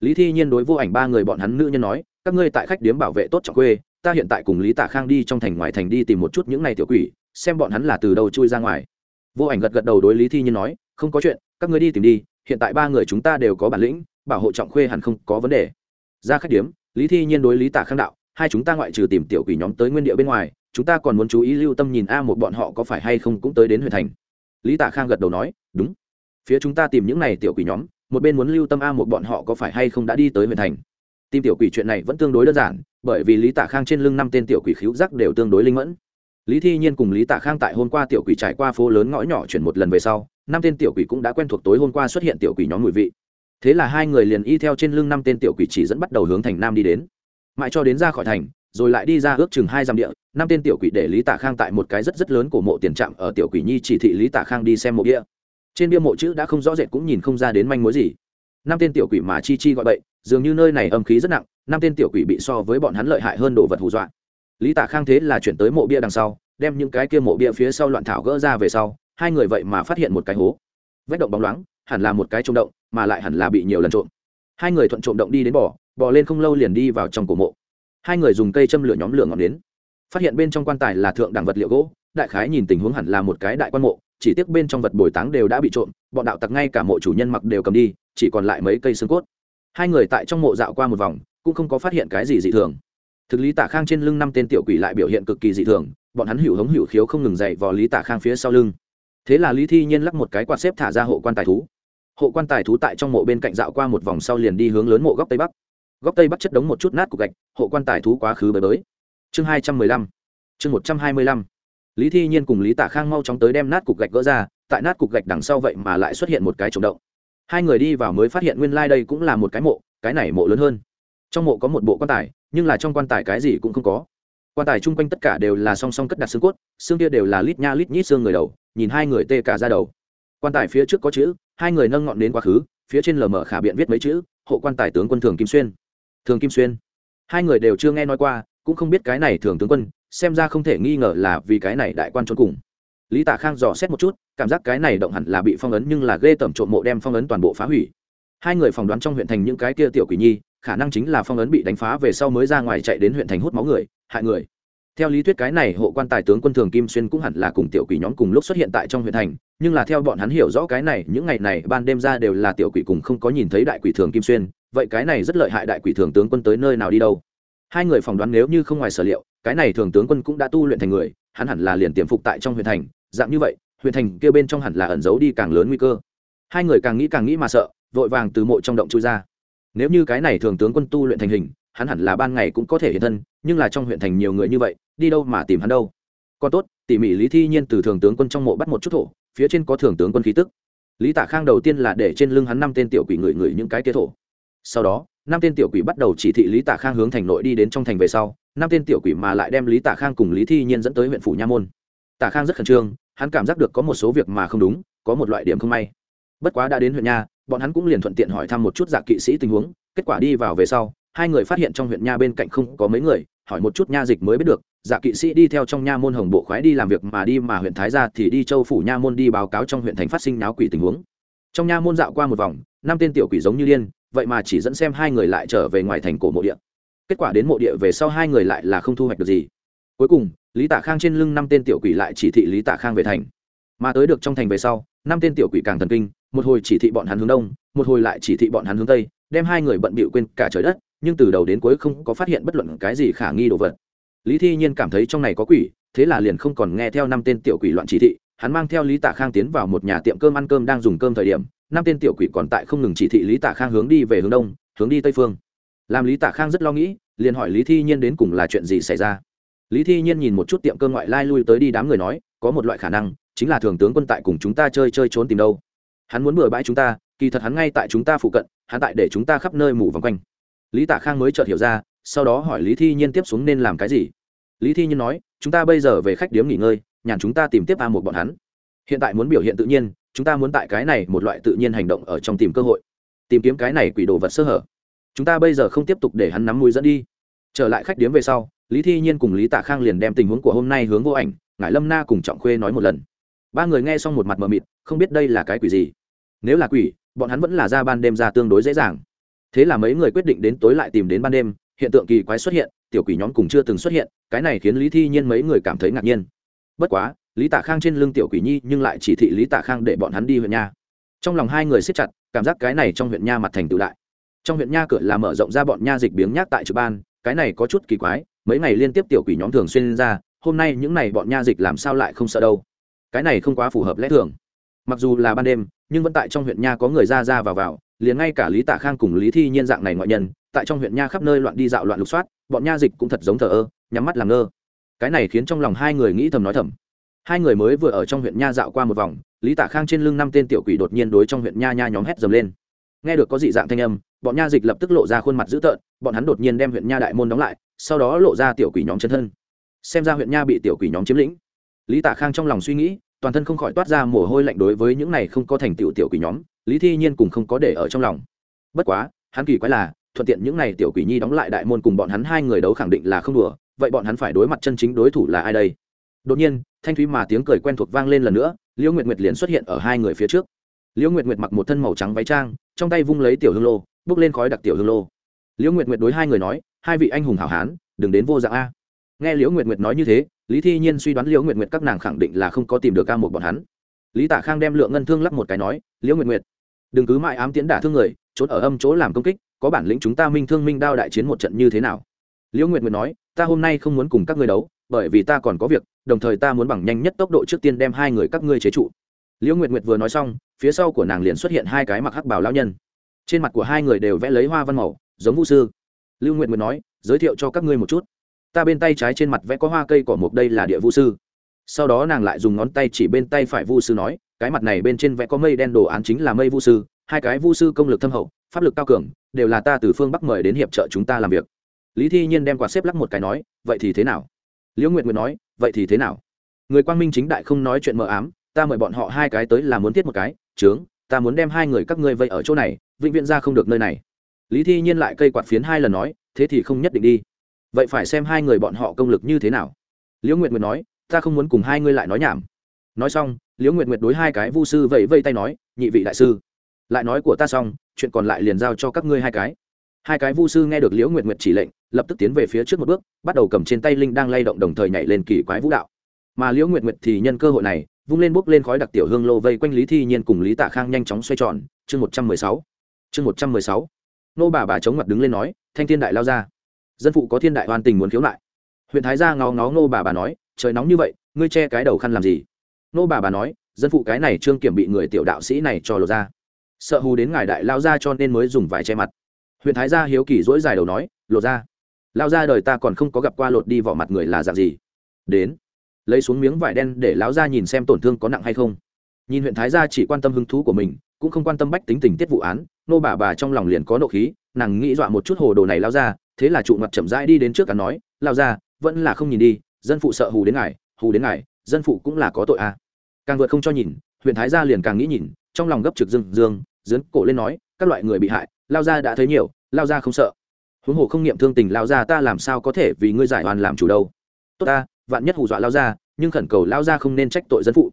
Lý thi nhiên đối vô ảnh ba người bọn hắn nữ nhân nói, các ngươi tại khách điếm bảo vệ tốt trọng quê ta hiện tại cùng lý tạ khang đi trong thành ngoài thành đi tìm một chút những này tiểu quỷ, xem bọn hắn là từ đâu chui ra ngoài. Vô ảnh gật gật đầu đối lý thi nhiên nói, không có chuyện, các ngươi đi tìm đi hiện tại ba người chúng ta đều có bản lĩnh, bảo hộ trọng khuê hẳn không có vấn đề. Ra khách điếm, lý thi nhiên đối lý tạ khang đạo, hai chúng ta ngoại trừ tìm tiểu quỷ nhóm tới nguyên địa bên ngoài, chúng ta còn muốn chú ý lưu tâm nhìn a một bọn họ có phải hay không cũng tới đến huyện thành. Lý tạ khang gật đầu nói, đúng. Phía chúng ta tìm những này tiểu quỷ nhóm, một bên muốn lưu tâm a một bọn họ có phải hay không đã đi tới huyện thành. Tìm tiểu quỷ chuyện này vẫn tương đối đơn giản, bởi vì lý tạ khang trên lưng năm tên tiểu quỷ khíu giác đều tương đối linh mẫn. Lý thi nhiên cùng lý tạ khang tại hôm qua tiểu quỷ trải qua phố lớn ngõ nhỏ chuyển một lần về sau năm tên tiểu quỷ cũng đã quen thuộc tối hôm qua xuất hiện tiểu quỷ nhóm mùi vị. Thế là hai người liền y theo trên lưng năm tên tiểu quỷ chỉ dẫn bắt đầu hướng thành nam đi đến. Mãi cho đến ra khỏi thành, rồi lại đi ra ước chừng hai dặm địa, năm tên tiểu quỷ để lý Tả khang tại một cái rất rất lớn của mộ tiền trạm ở tiểu quỷ nhi chỉ thị lý Tả khang đi xem mộ bia trên bia mộ chữ đã không rõ rệt cũng nhìn không ra đến manh mối gì. Năm tên tiểu quỷ mà chi chi gọi bậy, dường như nơi này âm khí rất nặng, năm tên tiểu quỷ bị so với bọn hắn lợi hại hơn đồ vật hù dọa. Lý Tả khang thế là chuyển tới mộ bia đằng sau, đem những cái kia mộ bia phía sau loạn thảo gỡ ra về sau hai người vậy mà phát hiện một cái hố. Vách động bóng loáng, hẳn là một cái trộm động, mà lại hẳn là bị nhiều lần trộm. Hai người thuận trộm động đi đến bỏ bò lên không lâu liền đi vào trong cổ mộ. Hai người dùng cây châm lửa nhóm lửa ngọn đến phát hiện bên trong quan tài là thượng đẳng vật liệu gỗ, đại khái nhìn tình huống hẳn là một cái đại quan mộ, chỉ tiếc bên trong vật bồi táng đều đã bị trộm, bọn đạo tặc ngay cả mộ chủ nhân mặc đều cầm đi, chỉ còn lại mấy cây xương cốt. Hai người tại trong mộ dạo qua một vòng, cũng không có phát hiện cái gì dị thường. Thực lý tả khang trên lưng năm tên tiểu quỷ lại biểu hiện cực kỳ dị thường, bọn hắn hữu hống hữu khiếu không ngừng dậy vào lý tả khang phía sau lưng thế là lý thi nhiên lắc một cái quạt xếp thả ra hộ quan tài thú. Hộ quan tài thú tại trong mộ bên cạnh dạo qua một vòng sau liền đi hướng lớn mộ góc tây bắc. Góc tây bắc chất đống một chút nát cục gạch, hộ quan tài thú quá khứ bới bới. Chương hai trăm mười lăm. Chương một trăm hai mươi lăm. Lý thi nhiên cùng lý tả khang mau chóng tới đem nát cục gạch gỡ ra, tại nát cục gạch đằng sau vậy mà lại xuất hiện một cái trồng động. Hai người đi vào mới phát hiện nguyên lai、like、đây cũng là một cái mộ, cái này mộ lớn hơn. Trong mộ có một bộ quan tài, nhưng là trong quan tài cái gì cũng không có quan tài chung quanh tất cả đều là song song cất đặt xương cốt, xương kia đều là lít nha lít nhít xương người đầu, nhìn hai người tê cả ra đầu. Quan tài phía trước có chữ, hai người nâng ngọn đến quá khứ, phía trên lờ mờ khả biện viết mấy chữ, hộ quan tài tướng quân thường kim xuyên. Thường kim xuyên. Hai người đều chưa nghe nói qua, cũng không biết cái này thường tướng quân, xem ra không thể nghi ngờ là vì cái này đại quan trốn cùng. Lý tạ khang dò xét một chút, cảm giác cái này động hẳn là bị phong ấn nhưng là ghê tẩm trộm mộ đem phong ấn toàn bộ phá hủy. Hai người phỏng đoán trong huyện thành những cái kia tiểu quỷ nhi khả năng chính là phong ấn bị đánh phá về sau mới ra ngoài chạy đến huyện thành hút máu người, hại người. Theo lý thuyết cái này, hộ quan tài tướng quân thường kim xuyên cũng hẳn là cùng tiểu quỷ nhóm cùng lúc xuất hiện tại trong huyện thành, nhưng là theo bọn hắn hiểu rõ cái này, những ngày này ban đêm ra đều là tiểu quỷ cùng không có nhìn thấy đại quỷ thường kim xuyên, vậy cái này rất lợi hại đại quỷ thường tướng quân tới nơi nào đi đâu? Hai người phỏng đoán nếu như không ngoài sở liệu, cái này thường tướng quân cũng đã tu luyện thành người, hắn hẳn là liền tiềm phục tại trong huyện thành, dạng như vậy, huyện thành kia bên trong hẳn là ẩn giấu đi càng lớn nguy cơ. Hai người càng nghĩ càng nghĩ mà sợ, vội vàng từ mộ trong động chui ra nếu như cái này thường tướng quân tu luyện thành hình, hắn hẳn là ban ngày cũng có thể hiện thân, nhưng là trong huyện thành nhiều người như vậy, đi đâu mà tìm hắn đâu. Còn tốt, tỉ mỉ lý thi nhiên từ thường tướng quân trong mộ bắt một chút thổ, phía trên có thường tướng quân khí tức. Lý tạ khang đầu tiên là để trên lưng hắn năm tên tiểu quỷ ngửi ngửi những cái kia thổ. Sau đó, năm tên tiểu quỷ bắt đầu chỉ thị lý tạ khang hướng thành nội đi đến trong thành về sau, năm tên tiểu quỷ mà lại đem lý tạ khang cùng lý thi nhiên dẫn tới huyện phủ nha môn. Tạ khang rất khẩn trương, hắn cảm giác được có một số việc mà không đúng, có một loại điểm không may. Bất quá đã đến huyện nha bọn hắn cũng liền thuận tiện hỏi thăm một chút dạ kỵ sĩ tình huống, kết quả đi vào về sau, hai người phát hiện trong huyện nha bên cạnh không có mấy người, hỏi một chút nha dịch mới biết được dạ kỵ sĩ đi theo trong nha môn hồng bộ khoái đi làm việc mà đi mà huyện thái ra thì đi châu phủ nha môn đi báo cáo trong huyện thành phát sinh náo quỷ tình huống. Trong nha môn dạo qua một vòng, năm tên tiểu quỷ giống như điên, vậy mà chỉ dẫn xem hai người lại trở về ngoài thành cổ mộ địa. Kết quả đến mộ địa về sau hai người lại là không thu hoạch được gì. Cuối cùng, lý tạ khang trên lưng năm tên tiểu quỷ lại chỉ thị lý tạ khang về thành. Mà tới được trong thành về sau, năm tên tiểu quỷ càng thần kinh một hồi chỉ thị bọn hắn hướng đông, một hồi lại chỉ thị bọn hắn hướng tây, đem hai người bận bịu quên cả trời đất, nhưng từ đầu đến cuối không có phát hiện bất luận cái gì khả nghi đồ vật. Lý thi nhiên cảm thấy trong này có quỷ, thế là liền không còn nghe theo năm tên tiểu quỷ loạn chỉ thị, hắn mang theo lý tạ khang tiến vào một nhà tiệm cơm ăn cơm đang dùng cơm thời điểm, năm tên tiểu quỷ còn tại không ngừng chỉ thị lý tạ khang hướng đi về hướng đông, hướng đi tây phương. Làm lý tạ khang rất lo nghĩ, liền hỏi lý thi nhiên đến cùng là chuyện gì xảy ra. Lý thi nhiên nhìn một chút tiệm cơm ngoại lai lui tới đi đám người nói, có một loại khả năng, chính là thường tướng quân tại cùng chúng ta chơi chơi trốn tìm đâu hắn muốn bừa bãi chúng ta, kỳ thật hắn ngay tại chúng ta phụ cận, hắn tại để chúng ta khắp nơi mù vòng quanh. Lý tạ khang mới chợt hiểu ra, sau đó hỏi lý thi nhiên tiếp xuống nên làm cái gì. Lý thi nhiên nói, chúng ta bây giờ về khách điếm nghỉ ngơi, nhàn chúng ta tìm tiếp a một bọn hắn. Hiện tại muốn biểu hiện tự nhiên, chúng ta muốn tại cái này một loại tự nhiên hành động ở trong tìm cơ hội, tìm kiếm cái này quỷ đồ vật sơ hở. Chúng ta bây giờ không tiếp tục để hắn nắm mũi dẫn đi. Trở lại khách điếm về sau, lý thi nhiên cùng lý tạ khang liền đem tình huống của hôm nay hướng vô ảnh, ngải lâm na cùng trọng khuê nói một lần. Ba người nghe xong một mặt mờ mịt, không biết đây là cái quỷ gì nếu là quỷ, bọn hắn vẫn là ra ban đêm ra tương đối dễ dàng. Thế là mấy người quyết định đến tối lại tìm đến ban đêm, hiện tượng kỳ quái xuất hiện, tiểu quỷ nhóm cùng chưa từng xuất hiện, cái này khiến lý thi nhiên mấy người cảm thấy ngạc nhiên. Bất quá, lý tạ khang trên lưng tiểu quỷ nhi nhưng lại chỉ thị lý tạ khang để bọn hắn đi huyện nha. Trong lòng hai người siết chặt, cảm giác cái này trong huyện nha mặt thành tự đại. Trong huyện nha cửa là mở rộng ra bọn nha dịch biếng nhác tại trực ban, cái này có chút kỳ quái, mấy ngày liên tiếp tiểu quỷ nhóm thường xuyên ra, hôm nay những n à y bọn nha dịch làm sao lại không sợ đâu? Cái này không quá phù hợp lẽ thường mặc dù là ban đêm, nhưng vẫn tại trong huyện nha có người ra ra vào vào, liền ngay cả lý tạ khang cùng lý thi nhiên dạng này ngoại nhân, tại trong huyện nha khắp nơi loạn đi dạo loạn lục soát, bọn nha dịch cũng thật giống thờ ơ, nhắm mắt làm ngơ. Cái này khiến trong lòng hai người nghĩ thầm nói thầm. Hai người mới vừa ở trong huyện nha dạo qua một vòng, lý tạ khang trên lưng năm tên tiểu quỷ đột nhiên đối trong huyện nha nha nhóm hét dầm lên. Nghe được có dị dạng thanh âm, bọn nha dịch lập tức lộ ra khuôn mặt dữ tợn, bọn hắn đột nhiên đem huyện nha đại môn đóng lại, sau đó lộ ra tiểu quỷ nhóm chân thân. Xem ra huyện nha bị tiểu quỷ nhóm chiếm lĩnh. Lý tạ khang trong lòng suy nghĩ toàn thân không khỏi toát ra mồ hôi lạnh đối với những này không có thành tựu tiểu quỷ nhóm, lý thi nhiên cùng không có để ở trong lòng. Bất quá, hắn kỳ quái là, thuận tiện những này tiểu quỷ nhi đóng lại đại môn cùng bọn hắn hai người đấu khẳng định là không đùa, vậy bọn hắn phải đối mặt chân chính đối thủ là ai đây? Đột nhiên, thanh thúy mà tiếng cười quen thuộc vang lên lần nữa, liễu nguyệt nguyệt liền xuất hiện ở hai người phía trước. Liễu nguyệt nguyệt mặc một thân màu trắng váy trang, trong tay vung lấy tiểu hương lô, bước lên khói đặc tiểu hương lô. Liễu nguyệt nguyệt đối hai người nói, hai vị anh hùng hảo hán, đừng đến vô dạng a nghe liễu nguyệt nguyệt nói như thế, lý thi nhiên suy đoán liễu nguyệt nguyệt các nàng khẳng định là không có tìm được ca một bọn hắn. Lý tạ khang đem lượng ngân thương lắp một cái nói, liễu nguyệt nguyệt, đừng cứ mãi ám tiễn đả thương người trốn ở âm chỗ làm công kích, có bản lĩnh chúng ta minh thương minh đao đại chiến một trận như thế nào? Liễu nguyệt nguyệt nói, ta hôm nay không muốn cùng các ngươi đấu, bởi vì ta còn có việc, đồng thời ta muốn bằng nhanh nhất tốc độ trước tiên đem hai người các ngươi chế trụ. Liễu nguyệt nguyệt vừa nói xong, phía sau của nàng liền xuất hiện hai cái mặc hắc bảo lao nhân. Trên mặt của hai người đều vẽ lấy hoa văn màu, giống vũ sư. Lưu nguyệt nguyệt nói, giới thiệu cho các ngươi một chút ta bên tay trái trên mặt vẽ có hoa cây cỏ mục, đây là địa vũ sư. Sau đó nàng lại dùng ngón tay chỉ bên tay phải vu sư nói, cái mặt này bên trên vẽ có mây đen đồ án chính là mây vu sư, hai cái vu sư công lực thâm hậu, pháp lực cao cường, đều là ta từ phương bắc mời đến hiệp trợ chúng ta làm việc. Lý thi nhiên đem quạt xếp lắc một cái nói, vậy thì thế nào? Liễu nguyệt nguyệt nói, vậy thì thế nào? Người quang minh chính đại không nói chuyện mờ ám, ta mời bọn họ hai cái tới là muốn thiết một cái, trướng, ta muốn đem hai người các ngươi vây ở chỗ này, vĩnh viễn ra không được nơi này. Lý thi nhiên lại cây quạt phiến hai lần nói, thế thì không nhất định đi vậy phải xem hai người bọn họ công lực như thế nào. Liễu nguyệt nguyệt nói, ta không muốn cùng hai ngươi lại nói nhảm. Nói xong, liễu nguyệt nguyệt đối hai cái vu sư vẫy vây tay nói, nhị vị đại sư, lại nói của ta xong, chuyện còn lại liền giao cho các ngươi hai cái. Hai cái vu sư nghe được liễu nguyệt nguyệt chỉ lệnh, lập tức tiến về phía trước một bước, bắt đầu cầm trên tay linh đang lay động đồng thời nhảy lên kỳ quái vũ đạo. Mà liễu nguyệt nguyệt thì nhân cơ hội này, vung lên bốc lên khói đặc tiểu hương lô vây quanh lý thi nhiên cùng lý tạ khang nhanh chóng xoay tròn. Chương một trăm mười sáu. Chương một trăm mười sáu. Nô bà bà chống mặt đứng lên nói, thanh thiên đại lao ra dân phụ có thiên đại hoàn tình muốn khiếu nại. Huyện thái gia ngó ngó nô bà bà nói, trời nóng như vậy, ngươi che cái đầu khăn làm gì? Nô bà bà nói, dân phụ cái này trương kiểm bị người tiểu đạo sĩ này cho lột ra. Sợ hù đến ngài đại lao ra cho nên mới dùng vải che mặt. Huyện thái gia hiếu kỳ dỗi dài đầu nói, lột ra? Lao ra đời ta còn không có gặp qua lột đi vỏ mặt người là dạng gì? Đến, lấy xuống miếng vải đen để lão ra nhìn xem tổn thương có nặng hay không. Nhìn huyện thái gia chỉ quan tâm hứng thú của mình, cũng không quan tâm bách tính tình tiết vụ án nô bà bà trong lòng liền có nộ khí, nàng nghĩ dọa một chút hồ đồ này lao ra thế là trụ mặt chậm rãi đi đến trước cả nói lao ra vẫn là không nhìn đi, dân phụ sợ hù đến ngài, hù đến ngài, dân phụ cũng là có tội à. càng vượt không cho nhìn, huyện thái gia liền càng nghĩ nhìn, trong lòng gấp trực dương dương, dướn cổ lên nói, các loại người bị hại lao ra đã thấy nhiều lao ra không sợ. Huống hồ không nghiệm thương tình lao ra ta làm sao có thể vì ngươi giải hoàn làm chủ đâu. Tốt ta, vạn nhất hù dọa lao ra nhưng khẩn cầu lao ra không nên trách tội dân phụ.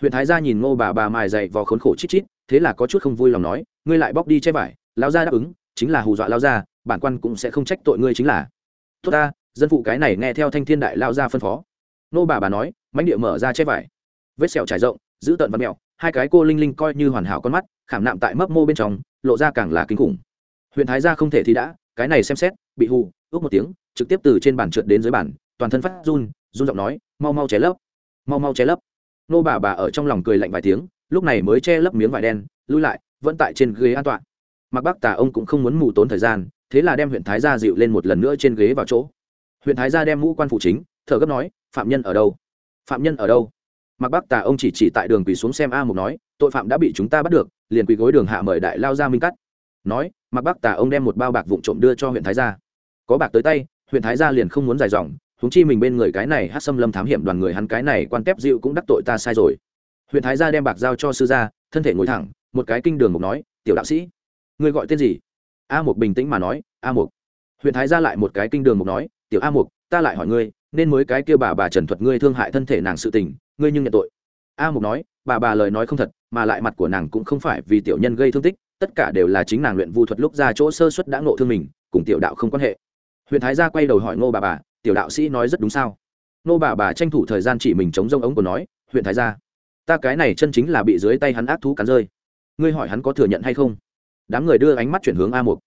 Huyện thái gia nhìn ngô bà bà mài dậy vò khốn khổ chít chít, thế là có chút không vui lòng nói, ngươi lại bóc đi che vải lao gia đáp ứng chính là hù dọa lao ra, bản quan cũng sẽ không trách tội ngươi chính là. Tốt ta dân phụ cái này nghe theo thanh thiên đại lao ra phân phó. Nô bà bà nói mánh địa mở ra che vải. Vết sẹo trải rộng giữ tợn văn mẹo hai cái cô linh linh coi như hoàn hảo con mắt khảm nạm tại mấp mô bên trong lộ ra càng là kinh khủng. Huyện thái gia không thể thì đã cái này xem xét bị hù ước một tiếng trực tiếp từ trên bàn trượt đến dưới bàn toàn thân phát run run giọng nói mau mau che lấp mau mau che lấp. Nô bà bà ở trong lòng cười lạnh vài tiếng lúc này mới che lấp miếng vải đen lui lại vẫn tại trên ghế an toàn mặc bác tà ông cũng không muốn mù tốn thời gian, thế là đem huyện thái gia dịu lên một lần nữa trên ghế vào chỗ. Huyện thái gia đem mũ quan phụ chính, thở gấp nói, phạm nhân ở đâu? Phạm nhân ở đâu? Mặc bác tà ông chỉ chỉ tại đường quỳ xuống xem a mục nói, tội phạm đã bị chúng ta bắt được, liền quỳ gối đường hạ mời đại lao ra minh cắt. Nói, mặc bác tà ông đem một bao bạc vụn trộm đưa cho huyện thái gia. Có bạc tới tay, huyện thái gia liền không muốn dài dòng húng chi mình bên người cái này hát xâm lâm thám hiểm đoàn người hắn cái này quan tép dịu cũng đắc tội ta sai rồi. Huyện thái gia đem bạc giao cho sư gia, thân thể ngồi thẳng, một cái kinh đường mục nói, tiểu đạo sĩ người gọi tên gì? A mục bình tĩnh mà nói, a mục. Huyện thái gia lại một cái kinh đường mục nói, tiểu a mục, ta lại hỏi ngươi, nên mới cái kia bà bà trần thuật ngươi thương hại thân thể nàng sự tình, ngươi nhưng nhận tội. A mục nói, bà bà lời nói không thật, mà lại mặt của nàng cũng không phải vì tiểu nhân gây thương tích, tất cả đều là chính nàng luyện vu thuật lúc ra chỗ sơ xuất đã ngộ thương mình, cùng tiểu đạo không quan hệ. Huyện thái gia quay đầu hỏi ngô bà bà, tiểu đạo sĩ nói rất đúng sao? Ngô bà bà tranh thủ thời gian chỉ mình chống rông ống của nói huyện thái gia ta cái này chân chính là bị dưới tay hắn ác thú cắn rơi. Ngươi hỏi hắn có thừa nhận hay không? Đám người đưa ánh mắt chuyển hướng a mục.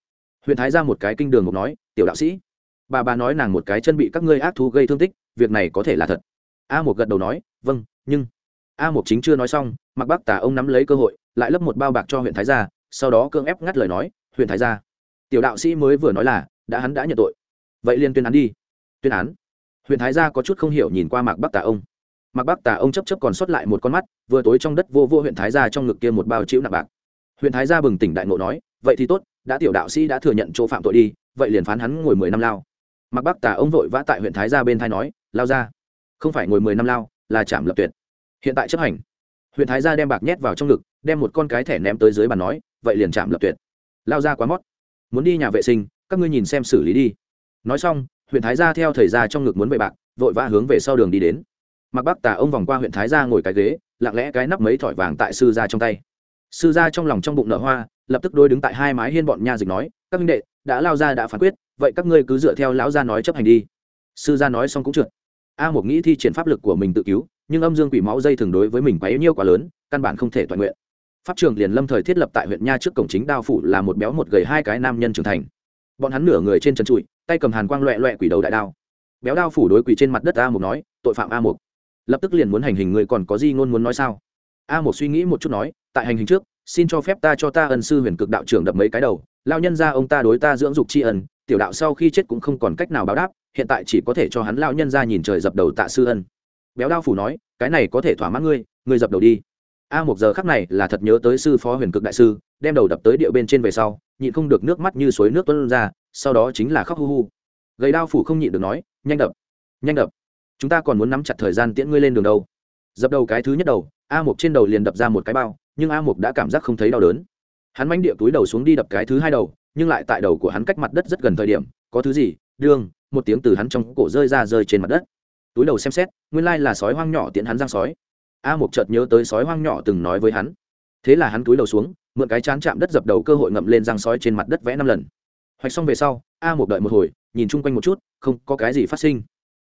Huyện thái gia một cái kinh đường mục nói, tiểu đạo sĩ, bà bà nói nàng một cái chân bị các ngươi ác thú gây thương tích, việc này có thể là thật. A một gật đầu nói vâng nhưng a một chính chưa nói xong, mặc bác tả ông nắm lấy cơ hội, lại lấp một bao bạc cho huyện thái gia sau đó cưỡng ép ngắt lời nói huyện thái gia tiểu đạo sĩ mới vừa nói là, đã hắn đã nhận tội. Vậy liền tuyên án đi. Tuyên án. Huyện thái gia có chút không hiểu nhìn qua mạc bắc tà ông. Mạc bắc tà ông chấp chấp còn sót lại một con mắt, vừa tối trong đất vô vô huyện thái gia trong ngực kia một bao chữ nặng bạc huyện thái gia bừng tỉnh đại ngộ nói, vậy thì tốt, đã tiểu đạo sĩ đã thừa nhận chỗ phạm tội đi, vậy liền phán hắn ngồi mười năm lao. Mặc bắc tà ông vội vã tại huyện thái gia bên thái nói, lao ra, không phải ngồi mười năm lao, là chạm lập tuyệt. Hiện tại chấp hành. Huyện thái gia đem bạc nhét vào trong ngực, đem một con cái thẻ ném tới dưới bàn nói, vậy liền chạm lập tuyệt. Lao ra quá mót. Muốn đi nhà vệ sinh, các ngươi nhìn xem xử lý đi. Nói xong, huyện thái gia theo thời gia trong ngực muốn về bạc, vội vã hướng về sau đường đi đến. Mặc bắc tà ông vòng qua huyện thái gia ngồi cái ghế, lặng lẽ cái nắp mấy thỏi vàng tại sư gia trong tay sư gia trong lòng trong bụng nở hoa, lập tức đôi đứng tại hai mái hiên bọn nha dịch nói, các minh đệ, đã lao ra đã phán quyết, vậy các ngươi cứ dựa theo lão gia nói chấp hành đi. Sư gia nói xong cũng trượt. A một nghĩ thi triển pháp lực của mình tự cứu, nhưng âm dương quỷ máu dây thường đối với mình quá yếu nhiêu quá lớn, căn bản không thể toàn nguyện. Pháp trường liền lâm thời thiết lập tại huyện nha trước cổng chính đao phủ là một béo một gầy hai cái nam nhân trưởng thành. Bọn hắn nửa người trên trần trụi, tay cầm hàn quang loẹ loẹ quỷ đầu đại đao. Béo đao phủ đối quỷ trên mặt đất a một nói, tội phạm a một lập tức liền muốn hành hình người còn có gì ngôn muốn nói sao? A một suy nghĩ một chút nói tại hành hình trước, xin cho phép ta cho ta ân sư huyền cực đạo trưởng đập mấy cái đầu, lao nhân ra ông ta đối ta dưỡng dục tri ân, tiểu đạo sau khi chết cũng không còn cách nào báo đáp, hiện tại chỉ có thể cho hắn lao nhân ra nhìn trời dập đầu tạ sư ân. Béo đao phủ nói, cái này có thể thỏa mãn ngươi ngươi dập đầu đi. A một giờ khắc này là thật nhớ tới sư phó huyền cực đại sư, đem đầu đập tới địa bên trên về sau, nhịn không được nước mắt như suối nước tuân ra, sau đó chính là khóc hu hu. Gầy đao phủ không nhịn được nói, nhanh đập nhanh đập. Chúng ta còn muốn nắm chặt thời gian tiễn ngươi lên đường đâu. Dập đầu cái thứ nhất đầu, a một trên đầu liền đập ra một cái bao nhưng a Mục đã cảm giác không thấy đau đớn. Hắn mánh địa túi đầu xuống đi đập cái thứ hai đầu, nhưng lại tại đầu của hắn cách mặt đất rất gần thời điểm, có thứ gì, đương, một tiếng từ hắn trong cổ rơi ra rơi trên mặt đất. Túi đầu xem xét, nguyên lai là sói hoang nhỏ tiện hắn giang sói. A Mục chợt nhớ tới sói hoang nhỏ từng nói với hắn. Thế là hắn túi đầu xuống, mượn cái chán chạm đất dập đầu cơ hội ngậm lên giang sói trên mặt đất vẽ năm lần. Hoạch xong về sau, a một đợi một hồi, nhìn chung quanh một chút, không có cái gì phát sinh.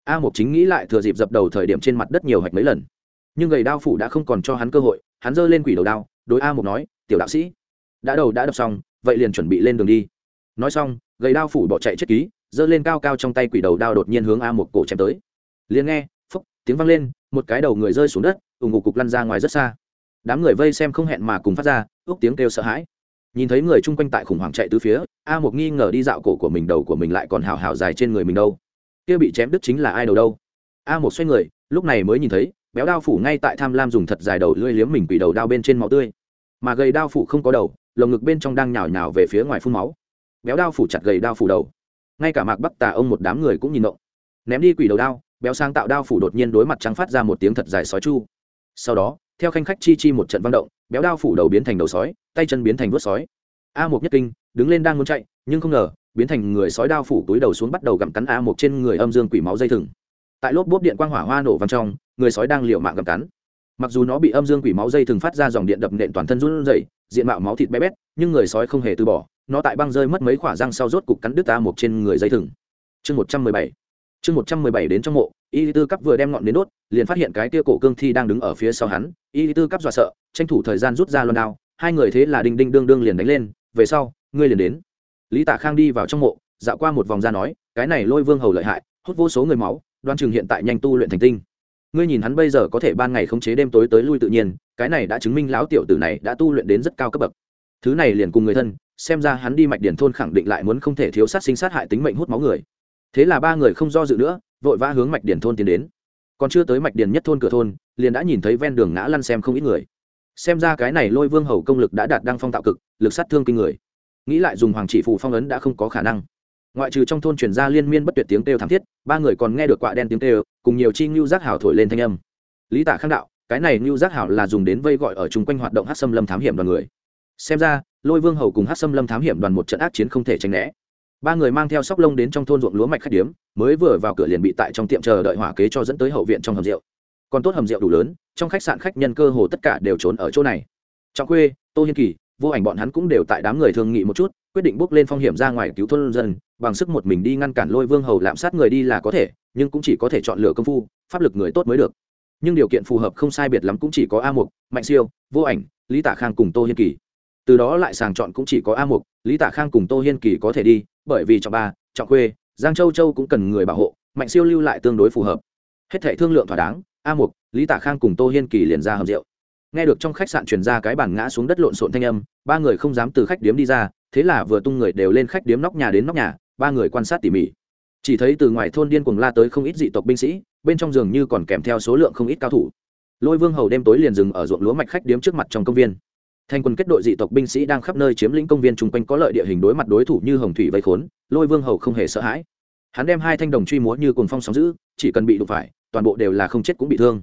A một chính nghĩ lại thừa dịp dập đầu thời điểm trên mặt đất nhiều hoạch mấy lần nhưng gầy đao phủ đã không còn cho hắn cơ hội, hắn giơ lên quỷ đầu đao, đối a một nói, tiểu đạo sĩ, đã đầu đã đập xong, vậy liền chuẩn bị lên đường đi. Nói xong, gầy đao phủ bỏ chạy chết ký, giơ lên cao cao trong tay quỷ đầu đao đột nhiên hướng a một cổ chém tới. Liền nghe, phúc, tiếng vang lên, một cái đầu người rơi xuống đất ủng ngục cục lăn ra ngoài rất xa. Đám người vây xem không hẹn mà cùng phát ra, ước tiếng kêu sợ hãi. Nhìn thấy người chung quanh tại khủng hoảng chạy từ phía, a một nghi ngờ đi dạo cổ của mình, đầu của mình lại còn hào hào dài trên người mình đâu. Kia bị chém đứt chính là ai đầu đâu? A một xoay người, lúc này mới nhìn thấy béo đao phủ ngay tại tham lam dùng thật dài đầu lưỡi liếm mình quỷ đầu đao bên trên máu tươi. Mà gầy đao phủ không có đầu, lồng ngực bên trong đang nhào nhào về phía ngoài phun máu. Béo đao phủ chặt gầy đao phủ đầu. Ngay cả mạc bắc tà ông một đám người cũng nhìn động ném đi quỷ đầu đao, béo sang tạo đao phủ đột nhiên đối mặt trắng phát ra một tiếng thật dài sói chu. Sau đó, theo khanh khách chi chi một trận vang động, béo đao phủ đầu biến thành đầu sói, tay chân biến thành vớt sói. A một nhất kinh, đứng lên đang muốn chạy, nhưng không ngờ, biến thành người sói đao phủ túi đầu xuống bắt đầu gặm cắn a một trên người âm dương quỷ máu dây thừng tại lốp bốp điện quang hỏa hoa nổ văng trong, người sói đang liều mạng gầm cắn. Mặc dù nó bị âm dương quỷ máu dây thường phát ra dòng điện đập nện toàn thân run rẩy, diện mạo máu thịt bé bét, nhưng người sói không hề từ bỏ, nó tại băng rơi mất mấy khỏa răng sau rốt cục cắn đứt ta một trên người dây thừng. Chương một trăm mười bảy, chương một trăm mười bảy đến trong mộ, y tư cấp vừa đem ngọn đến đốt, liền phát hiện cái tia cổ cương thi đang đứng ở phía sau hắn. Y tư cấp dọa sợ, tranh thủ thời gian rút ra loan đao, hai người thế là đinh đinh đương đương liền đánh lên, về sau, ngươi liền đến. Lý tả khang đi vào trong mộ, dạo qua một vòng ra nói, cái này lôi vương hầu lợi hại, hút vô số người máu đoan chừng hiện tại nhanh tu luyện thành tinh. Ngươi nhìn hắn bây giờ có thể ban ngày khống chế đêm tối tới lui tự nhiên, cái này đã chứng minh lão tiểu tử này đã tu luyện đến rất cao cấp bậc. Thứ này liền cùng người thân, xem ra hắn đi mạch điển thôn khẳng định lại muốn không thể thiếu sát sinh sát hại tính mệnh hút máu người. Thế là ba người không do dự nữa, vội vã hướng mạch điển thôn tiến đến. Còn chưa tới mạch điển nhất thôn cửa thôn, liền đã nhìn thấy ven đường ngã lăn xem không ít người. Xem ra cái này lôi vương hầu công lực đã đạt đăng phong tạo cực, lực sát thương kinh người. Nghĩ lại dùng hoàng chỉ phù phong ấn đã không có khả năng ngoại trừ trong thôn truyền ra liên miên bất tuyệt tiếng kêu thảm thiết, ba người còn nghe được quạ đen tiếng kêu, cùng nhiều chi ngưu giác hảo thổi lên thanh âm. Lý tả khang đạo, cái này ngưu giác hảo là dùng đến vây gọi ở chung quanh hoạt động hát xâm lâm thám hiểm đoàn người. Xem ra, lôi vương hầu cùng hát xâm lâm thám hiểm đoàn một trận ác chiến không thể tránh né. Ba người mang theo sóc lông đến trong thôn ruộng lúa mạch khách điếm, mới vừa vào cửa liền bị tại trong tiệm chờ đợi hỏa kế cho dẫn tới hậu viện trong hầm rượu. Còn tốt hầm rượu đủ lớn, trong khách sạn khách nhân cơ hồ tất cả đều trốn ở chỗ này. Trọng quê tô hiên kỳ vô ảnh bọn hắn cũng đều tại đám người thương nghị một chút, quyết định bước lên phong hiểm ra ngoài cứu thôn dân, bằng sức một mình đi ngăn cản lôi vương hầu lạm sát người đi là có thể, nhưng cũng chỉ có thể chọn lựa công phu, pháp lực người tốt mới được. Nhưng điều kiện phù hợp không sai biệt lắm cũng chỉ có a mục, mạnh siêu, vô ảnh, lý tả khang cùng tô hiên kỳ. Từ đó lại sàng chọn cũng chỉ có a mục, lý tả khang cùng tô hiên kỳ có thể đi, bởi vì trọng ba trọng khuê giang châu châu cũng cần người bảo hộ, mạnh siêu lưu lại tương đối phù hợp. Hết thể thương lượng thỏa đáng, a mục, lý tả khang cùng tô hiên kỳ liền ra hầm rượu nghe được trong khách sạn truyền ra cái bản ngã xuống đất lộn xộn thanh âm, ba người không dám từ khách điếm đi ra, thế là vừa tung người đều lên khách điếm nóc nhà đến nóc nhà, ba người quan sát tỉ mỉ. Chỉ thấy từ ngoài thôn điên cuồng la tới không ít dị tộc binh sĩ, bên trong giường như còn kèm theo số lượng không ít cao thủ. Lôi vương hầu đêm tối liền dừng ở ruộng lúa mạch khách điếm trước mặt trong công viên. Thành quân kết đội dị tộc binh sĩ đang khắp nơi chiếm lĩnh công viên chung quanh có lợi địa hình đối mặt đối thủ như hồng thủy vây khốn, lôi vương hầu không hề sợ hãi. Hắn đem hai thanh đồng truy múa như cồn phong sóng giữ chỉ cần bị đụng phải, toàn bộ đều là không chết cũng bị thương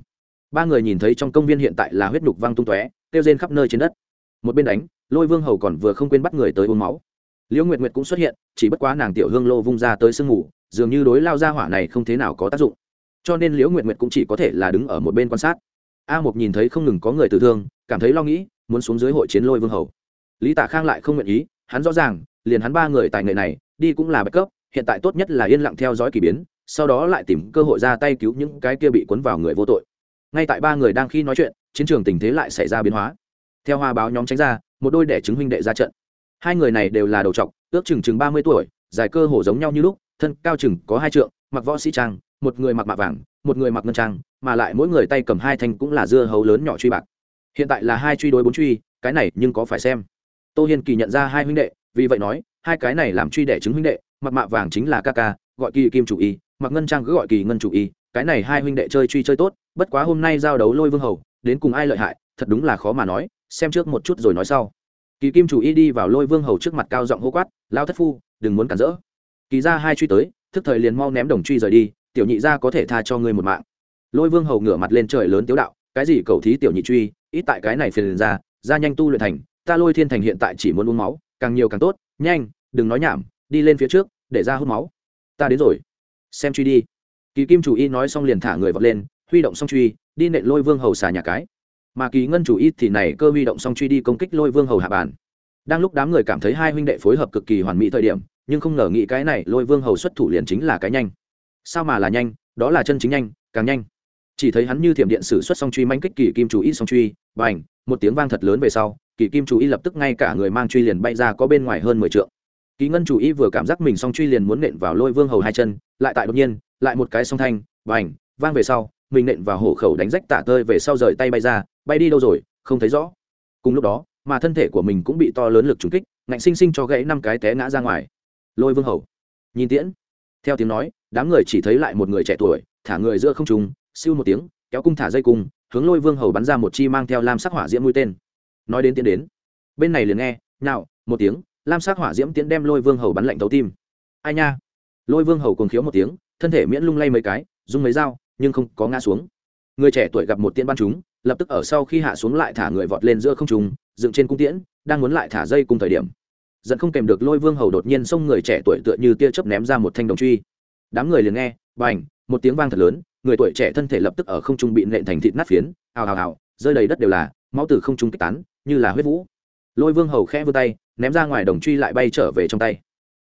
ba người nhìn thấy trong công viên hiện tại là huyết nhục văng tung tóe tiêu rên khắp nơi trên đất. Một bên đánh, lôi vương hầu còn vừa không quên bắt người tới uống máu. Liễu nguyệt nguyệt cũng xuất hiện, chỉ bất quá nàng tiểu hương lô vung ra tới sương ngủ dường như đối lao ra hỏa này không thế nào có tác dụng. Cho nên liễu nguyệt nguyệt cũng chỉ có thể là đứng ở một bên quan sát. A Mục nhìn thấy không ngừng có người tử thương, cảm thấy lo nghĩ, muốn xuống dưới hội chiến lôi vương hầu. Lý tả khang lại không nguyện ý, hắn rõ ràng, liền hắn ba người tài nghệ này, đi cũng là bất cấp, hiện tại tốt nhất là yên lặng theo dõi k ỳ biến, sau đó lại tìm cơ hội ra tay cứu những cái kia bị cuốn vào người vô tội ngay tại ba người đang khi nói chuyện, chiến trường tình thế lại xảy ra biến hóa. Theo hoa báo nhóm tránh ra, một đôi đẻ chứng huynh đệ ra trận. Hai người này đều là đầu trọc, ước chừng chừng ba mươi tuổi, dài cơ hồ giống nhau như lúc, thân cao chừng có hai trượng, mặc võ sĩ trang, một người mặc mạ vàng, một người mặc ngân trang, mà lại mỗi người tay cầm hai thanh cũng là dưa hấu lớn nhỏ truy bạc. Hiện tại là hai truy đối bốn truy, cái này nhưng có phải xem. Tô hiên kỳ nhận ra hai huynh đệ, vì vậy nói, hai cái này làm truy đẻ chứng huynh đệ, mặc mạ vàng chính là ca ca, gọi kỳ kim chủ y, mặc ngân trang cứ gọi kỳ ngân chủ y, cái này hai huynh đệ chơi truy chơi tốt bất quá hôm nay giao đấu lôi vương hầu, đến cùng ai lợi hại, thật đúng là khó mà nói, xem trước một chút rồi nói sau. Kỳ kim chủ y đi vào lôi vương hầu trước mặt cao giọng hô quát lao thất phu, đừng muốn cản rỡ. Kỳ ra hai truy tới, thức thời liền mau ném đồng truy rời đi, tiểu nhị ra có thể tha cho ngươi một mạng. Lôi vương hầu ngửa mặt lên trời lớn tiếu đạo, cái gì cầu thí tiểu nhị truy, ít tại cái này phiền ra ra nhanh tu luyện thành, ta lôi thiên thành hiện tại chỉ muốn uống máu, càng nhiều càng tốt, nhanh, đừng nói nhảm, đi lên phía trước, để ra hút máu. Ta đến rồi. Xem truy đi. Kỳ kim chủ y nói xong liền thả người vọt lên huy động song truy, đi nện lôi vương hầu xà nhà cái. Mà kỳ ngân chủ y thì này cơ huy động song truy đi công kích lôi vương hầu hạ bàn. Đang lúc đám người cảm thấy hai huynh đệ phối hợp cực kỳ hoàn mỹ thời điểm, nhưng không ngờ nghĩ cái này lôi vương hầu xuất thủ liền chính là cái nhanh. Sao mà là nhanh? Đó là chân chính nhanh, càng nhanh. Chỉ thấy hắn như thiểm điện sử xuất song truy manh kích kỳ kim chủ y song truy và ảnh một tiếng vang thật lớn về sau, kỳ kim chủ y lập tức ngay cả người mang truy liền bay ra có bên ngoài hơn mười trượng. Kỳ ngân chủ y vừa cảm giác mình song truy liền muốn nện vào lôi vương hầu hai chân, lại tại đột nhiên, lại một cái song thanh và ảnh vang về sau mình nện vào hổ khẩu đánh rách tả tơi về sau rời tay bay ra, bay đi đâu rồi, không thấy rõ. Cùng lúc đó, mà thân thể của mình cũng bị to lớn lực trúng kích, ngạnh sinh sinh cho gãy năm cái té ngã ra ngoài. Lôi vương hầu. Nhìn tiễn. Theo tiếng nói, đám người chỉ thấy lại một người trẻ tuổi, thả người giữa không trùng siêu một tiếng, kéo cung thả dây cung, hướng lôi vương hầu bắn ra một chi mang theo lam sắc hỏa diễm mũi tên. Nói đến tiến đến. Bên này liền nghe, nào, một tiếng, lam sắc hỏa diễm tiến đem lôi vương hầu bắn lạnh thấu tim. Ai nha. Lôi vương hầu cùng khiếu một tiếng, thân thể miễn lung lay mấy cái dùng mấy dao nhưng không có ngã xuống. Người trẻ tuổi gặp một tiễn ban chúng, lập tức ở sau khi hạ xuống lại thả người vọt lên giữa không trùng dựng trên cung tiễn, đang muốn lại thả dây cùng thời điểm. Dẫn không kèm được lôi vương hầu đột nhiên xông người trẻ tuổi tựa như tia chớp ném ra một thanh đồng truy. Đám người liền nghe, bành, một tiếng vang thật lớn, người tuổi trẻ thân thể lập tức ở không trung bị nện thành thịt nát phiến ào ào ào rơi đầy đất đều là, máu từ không trung kích tán, như là huyết vũ. Lôi vương hầu khẽ vươn tay, ném ra ngoài đồng truy lại bay trở về trong tay.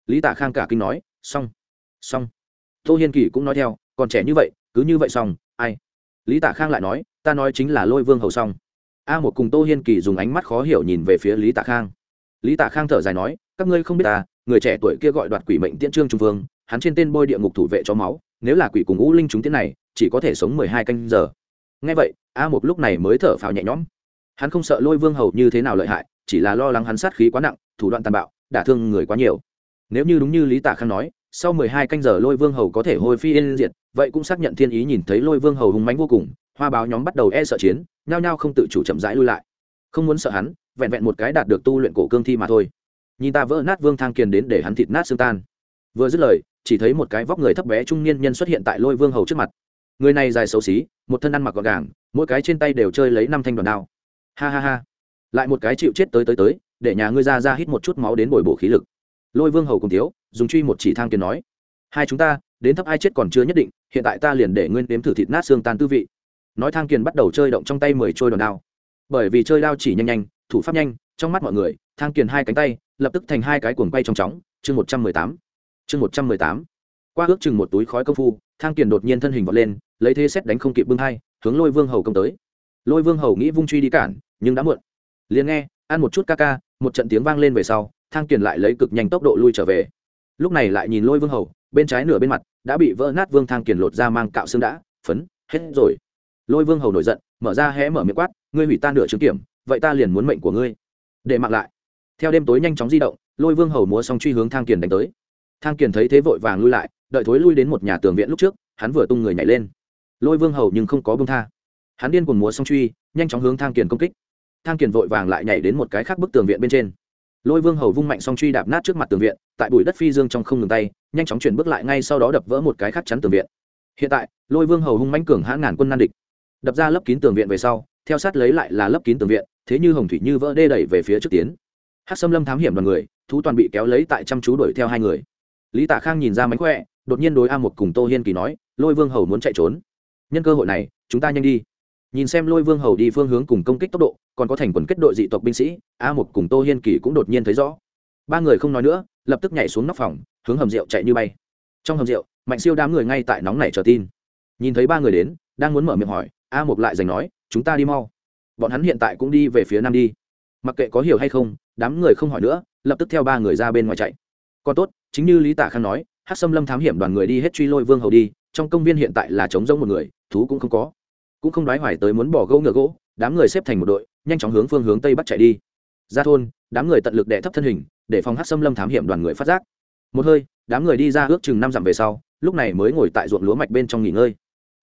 Lý tạ khang cả kinh nói, xong xong. Tô hiên kỳ cũng nói theo, còn trẻ như vậy cứ như vậy xong, ai? Lý tạ khang lại nói, ta nói chính là lôi vương hầu xong. A một cùng tô hiên kỳ dùng ánh mắt khó hiểu nhìn về phía lý tạ khang. Lý tạ khang thở dài nói, các ngươi không biết ta, người trẻ tuổi kia gọi đoạt quỷ mệnh tiễn trương trung vương, hắn trên tên bôi địa ngục thủ vệ cho máu, nếu là quỷ cùng ngũ linh chúng tiến này, chỉ có thể sống mười hai canh giờ. Ngay vậy, a một lúc này mới thở phào nhẹ nhõm. Hắn không sợ lôi vương hầu như thế nào lợi hại, chỉ là lo lắng hắn sát khí quá nặng, thủ đoạn tàn bạo, đả thương người quá nhiều. Nếu như đúng như lý tạ khang nói sau mười hai canh giờ lôi vương hầu có thể hôi phi yên diệt, vậy cũng xác nhận thiên ý nhìn thấy lôi vương hầu hùng mánh vô cùng, hoa báo nhóm bắt đầu e sợ chiến, nhao nhao không tự chủ chậm rãi lui lại. Không muốn sợ hắn, vẹn vẹn một cái đạt được tu luyện cổ cương thi mà thôi. Nhìn ta vỡ nát vương thang kiền đến để hắn thịt nát xương tan. Vừa dứt lời, chỉ thấy một cái vóc người thấp bé trung niên nhân xuất hiện tại lôi vương hầu trước mặt. Người này dài xấu xí, một thân ăn mặc gọn gàng, mỗi cái trên tay đều chơi lấy năm thanh đoàn đao. Ha ha ha. Lại một cái chịu chết tới tới tới, để nhà ngươi ra ra hít một chút máu đến bồi bổ khí lực lôi vương hầu cùng thiếu dùng truy một chỉ thang kiến nói, hai chúng ta, đến thấp ai chết còn chưa nhất định, hiện tại ta liền để nguyên đếm thử thịt nát xương tan tư vị. Nói thang kiền bắt đầu chơi động trong tay mười trôi đòn đao. Bởi vì chơi đao chỉ nhanh nhanh, thủ pháp nhanh, trong mắt mọi người, thang kiền hai cánh tay, lập tức thành hai cái cuồng quay trong chóng, chương một trăm mười tám, chương một trăm mười tám. Qua ước chừng một túi khói công phu, thang kiền đột nhiên thân hình vọt lên, lấy thế xét đánh không kịp bưng hai, hướng lôi vương hầu công tới. Lôi vương hầu nghĩ vung truy đi cản, nhưng đã muộn. Liền nghe, ăn một chút ca ca, một trận tiếng vang lên về sau thang kiền lại lấy cực nhanh tốc độ lui trở về. Lúc này lại nhìn lôi vương hầu, bên trái nửa bên mặt, đã bị vỡ nát vương thang kiền lột ra mang cạo xương đã, phấn, hết rồi. Lôi vương hầu nổi giận, mở ra hé mở miệng quát, ngươi hủy ta nửa chứng kiểm, vậy ta liền muốn mệnh của ngươi. Để mặc lại. Theo đêm tối nhanh chóng di động, lôi vương hầu múa xong truy hướng thang kiền đánh tới. Thang kiền thấy thế vội vàng lui lại, đợi thối lui đến một nhà tường viện lúc trước, hắn vừa tung người nhảy lên. Lôi vương hầu nhưng không có bông tha. Hắn điên cuồng múa xong truy, nhanh chóng hướng thang kiền công kích. Thang kiền vội vàng lại nhảy đến một cái khác bức tường viện bên trên lôi vương hầu vung mạnh song truy đạp nát trước mặt tường viện, tại bụi đất phi dương trong không ngừng tay, nhanh chóng chuyển bước lại ngay sau đó đập vỡ một cái khắc chắn tường viện. Hiện tại, lôi vương hầu hung mãnh cường hãn ngàn quân nan địch. Đập ra lấp kín tường viện về sau, theo sát lấy lại là lấp kín tường viện, thế như hồng thủy như vỡ đê đẩy về phía trước tiến. Hát xâm lâm thám hiểm đoàn người, thú toàn bị kéo lấy tại chăm chú đuổi theo hai người. Lý tạ khang nhìn ra mánh khỏe, đột nhiên đối a một cùng tô hiên kỳ nói, lôi vương hầu muốn chạy trốn. Nhân cơ hội này, chúng ta nhanh đi nhìn xem lôi vương hầu đi phương hướng cùng công kích tốc độ, còn có thành quần kết đội dị tộc binh sĩ, a một cùng tô hiên kỳ cũng đột nhiên thấy rõ. Ba người không nói nữa, lập tức nhảy xuống nóc phòng, hướng hầm rượu chạy như bay. Trong hầm rượu, mạnh siêu đám người ngay tại nóng này chờ tin. Nhìn thấy ba người đến, đang muốn mở miệng hỏi, a một lại giành nói, chúng ta đi mau. Bọn hắn hiện tại cũng đi về phía nam đi. Mặc kệ có hiểu hay không, đám người không hỏi nữa, lập tức theo ba người ra bên ngoài chạy. Còn tốt, chính như lý tả khang nói hát xâm lâm thám hiểm đoàn người đi hết truy lôi vương hầu đi, trong công viên hiện tại là trống rỗng một người, thú cũng không có cũng không đoái hoài tới muốn bỏ gỗ ngựa gỗ, đám người xếp thành một đội, nhanh chóng hướng phương hướng tây bắc chạy đi. Ra thôn, đám người tận lực đệ thấp thân hình, để phòng hát xâm lâm thám hiểm đoàn người phát giác. Một hơi, đám người đi ra ước chừng năm dặm về sau, lúc này mới ngồi tại ruộng lúa mạch bên trong nghỉ ngơi.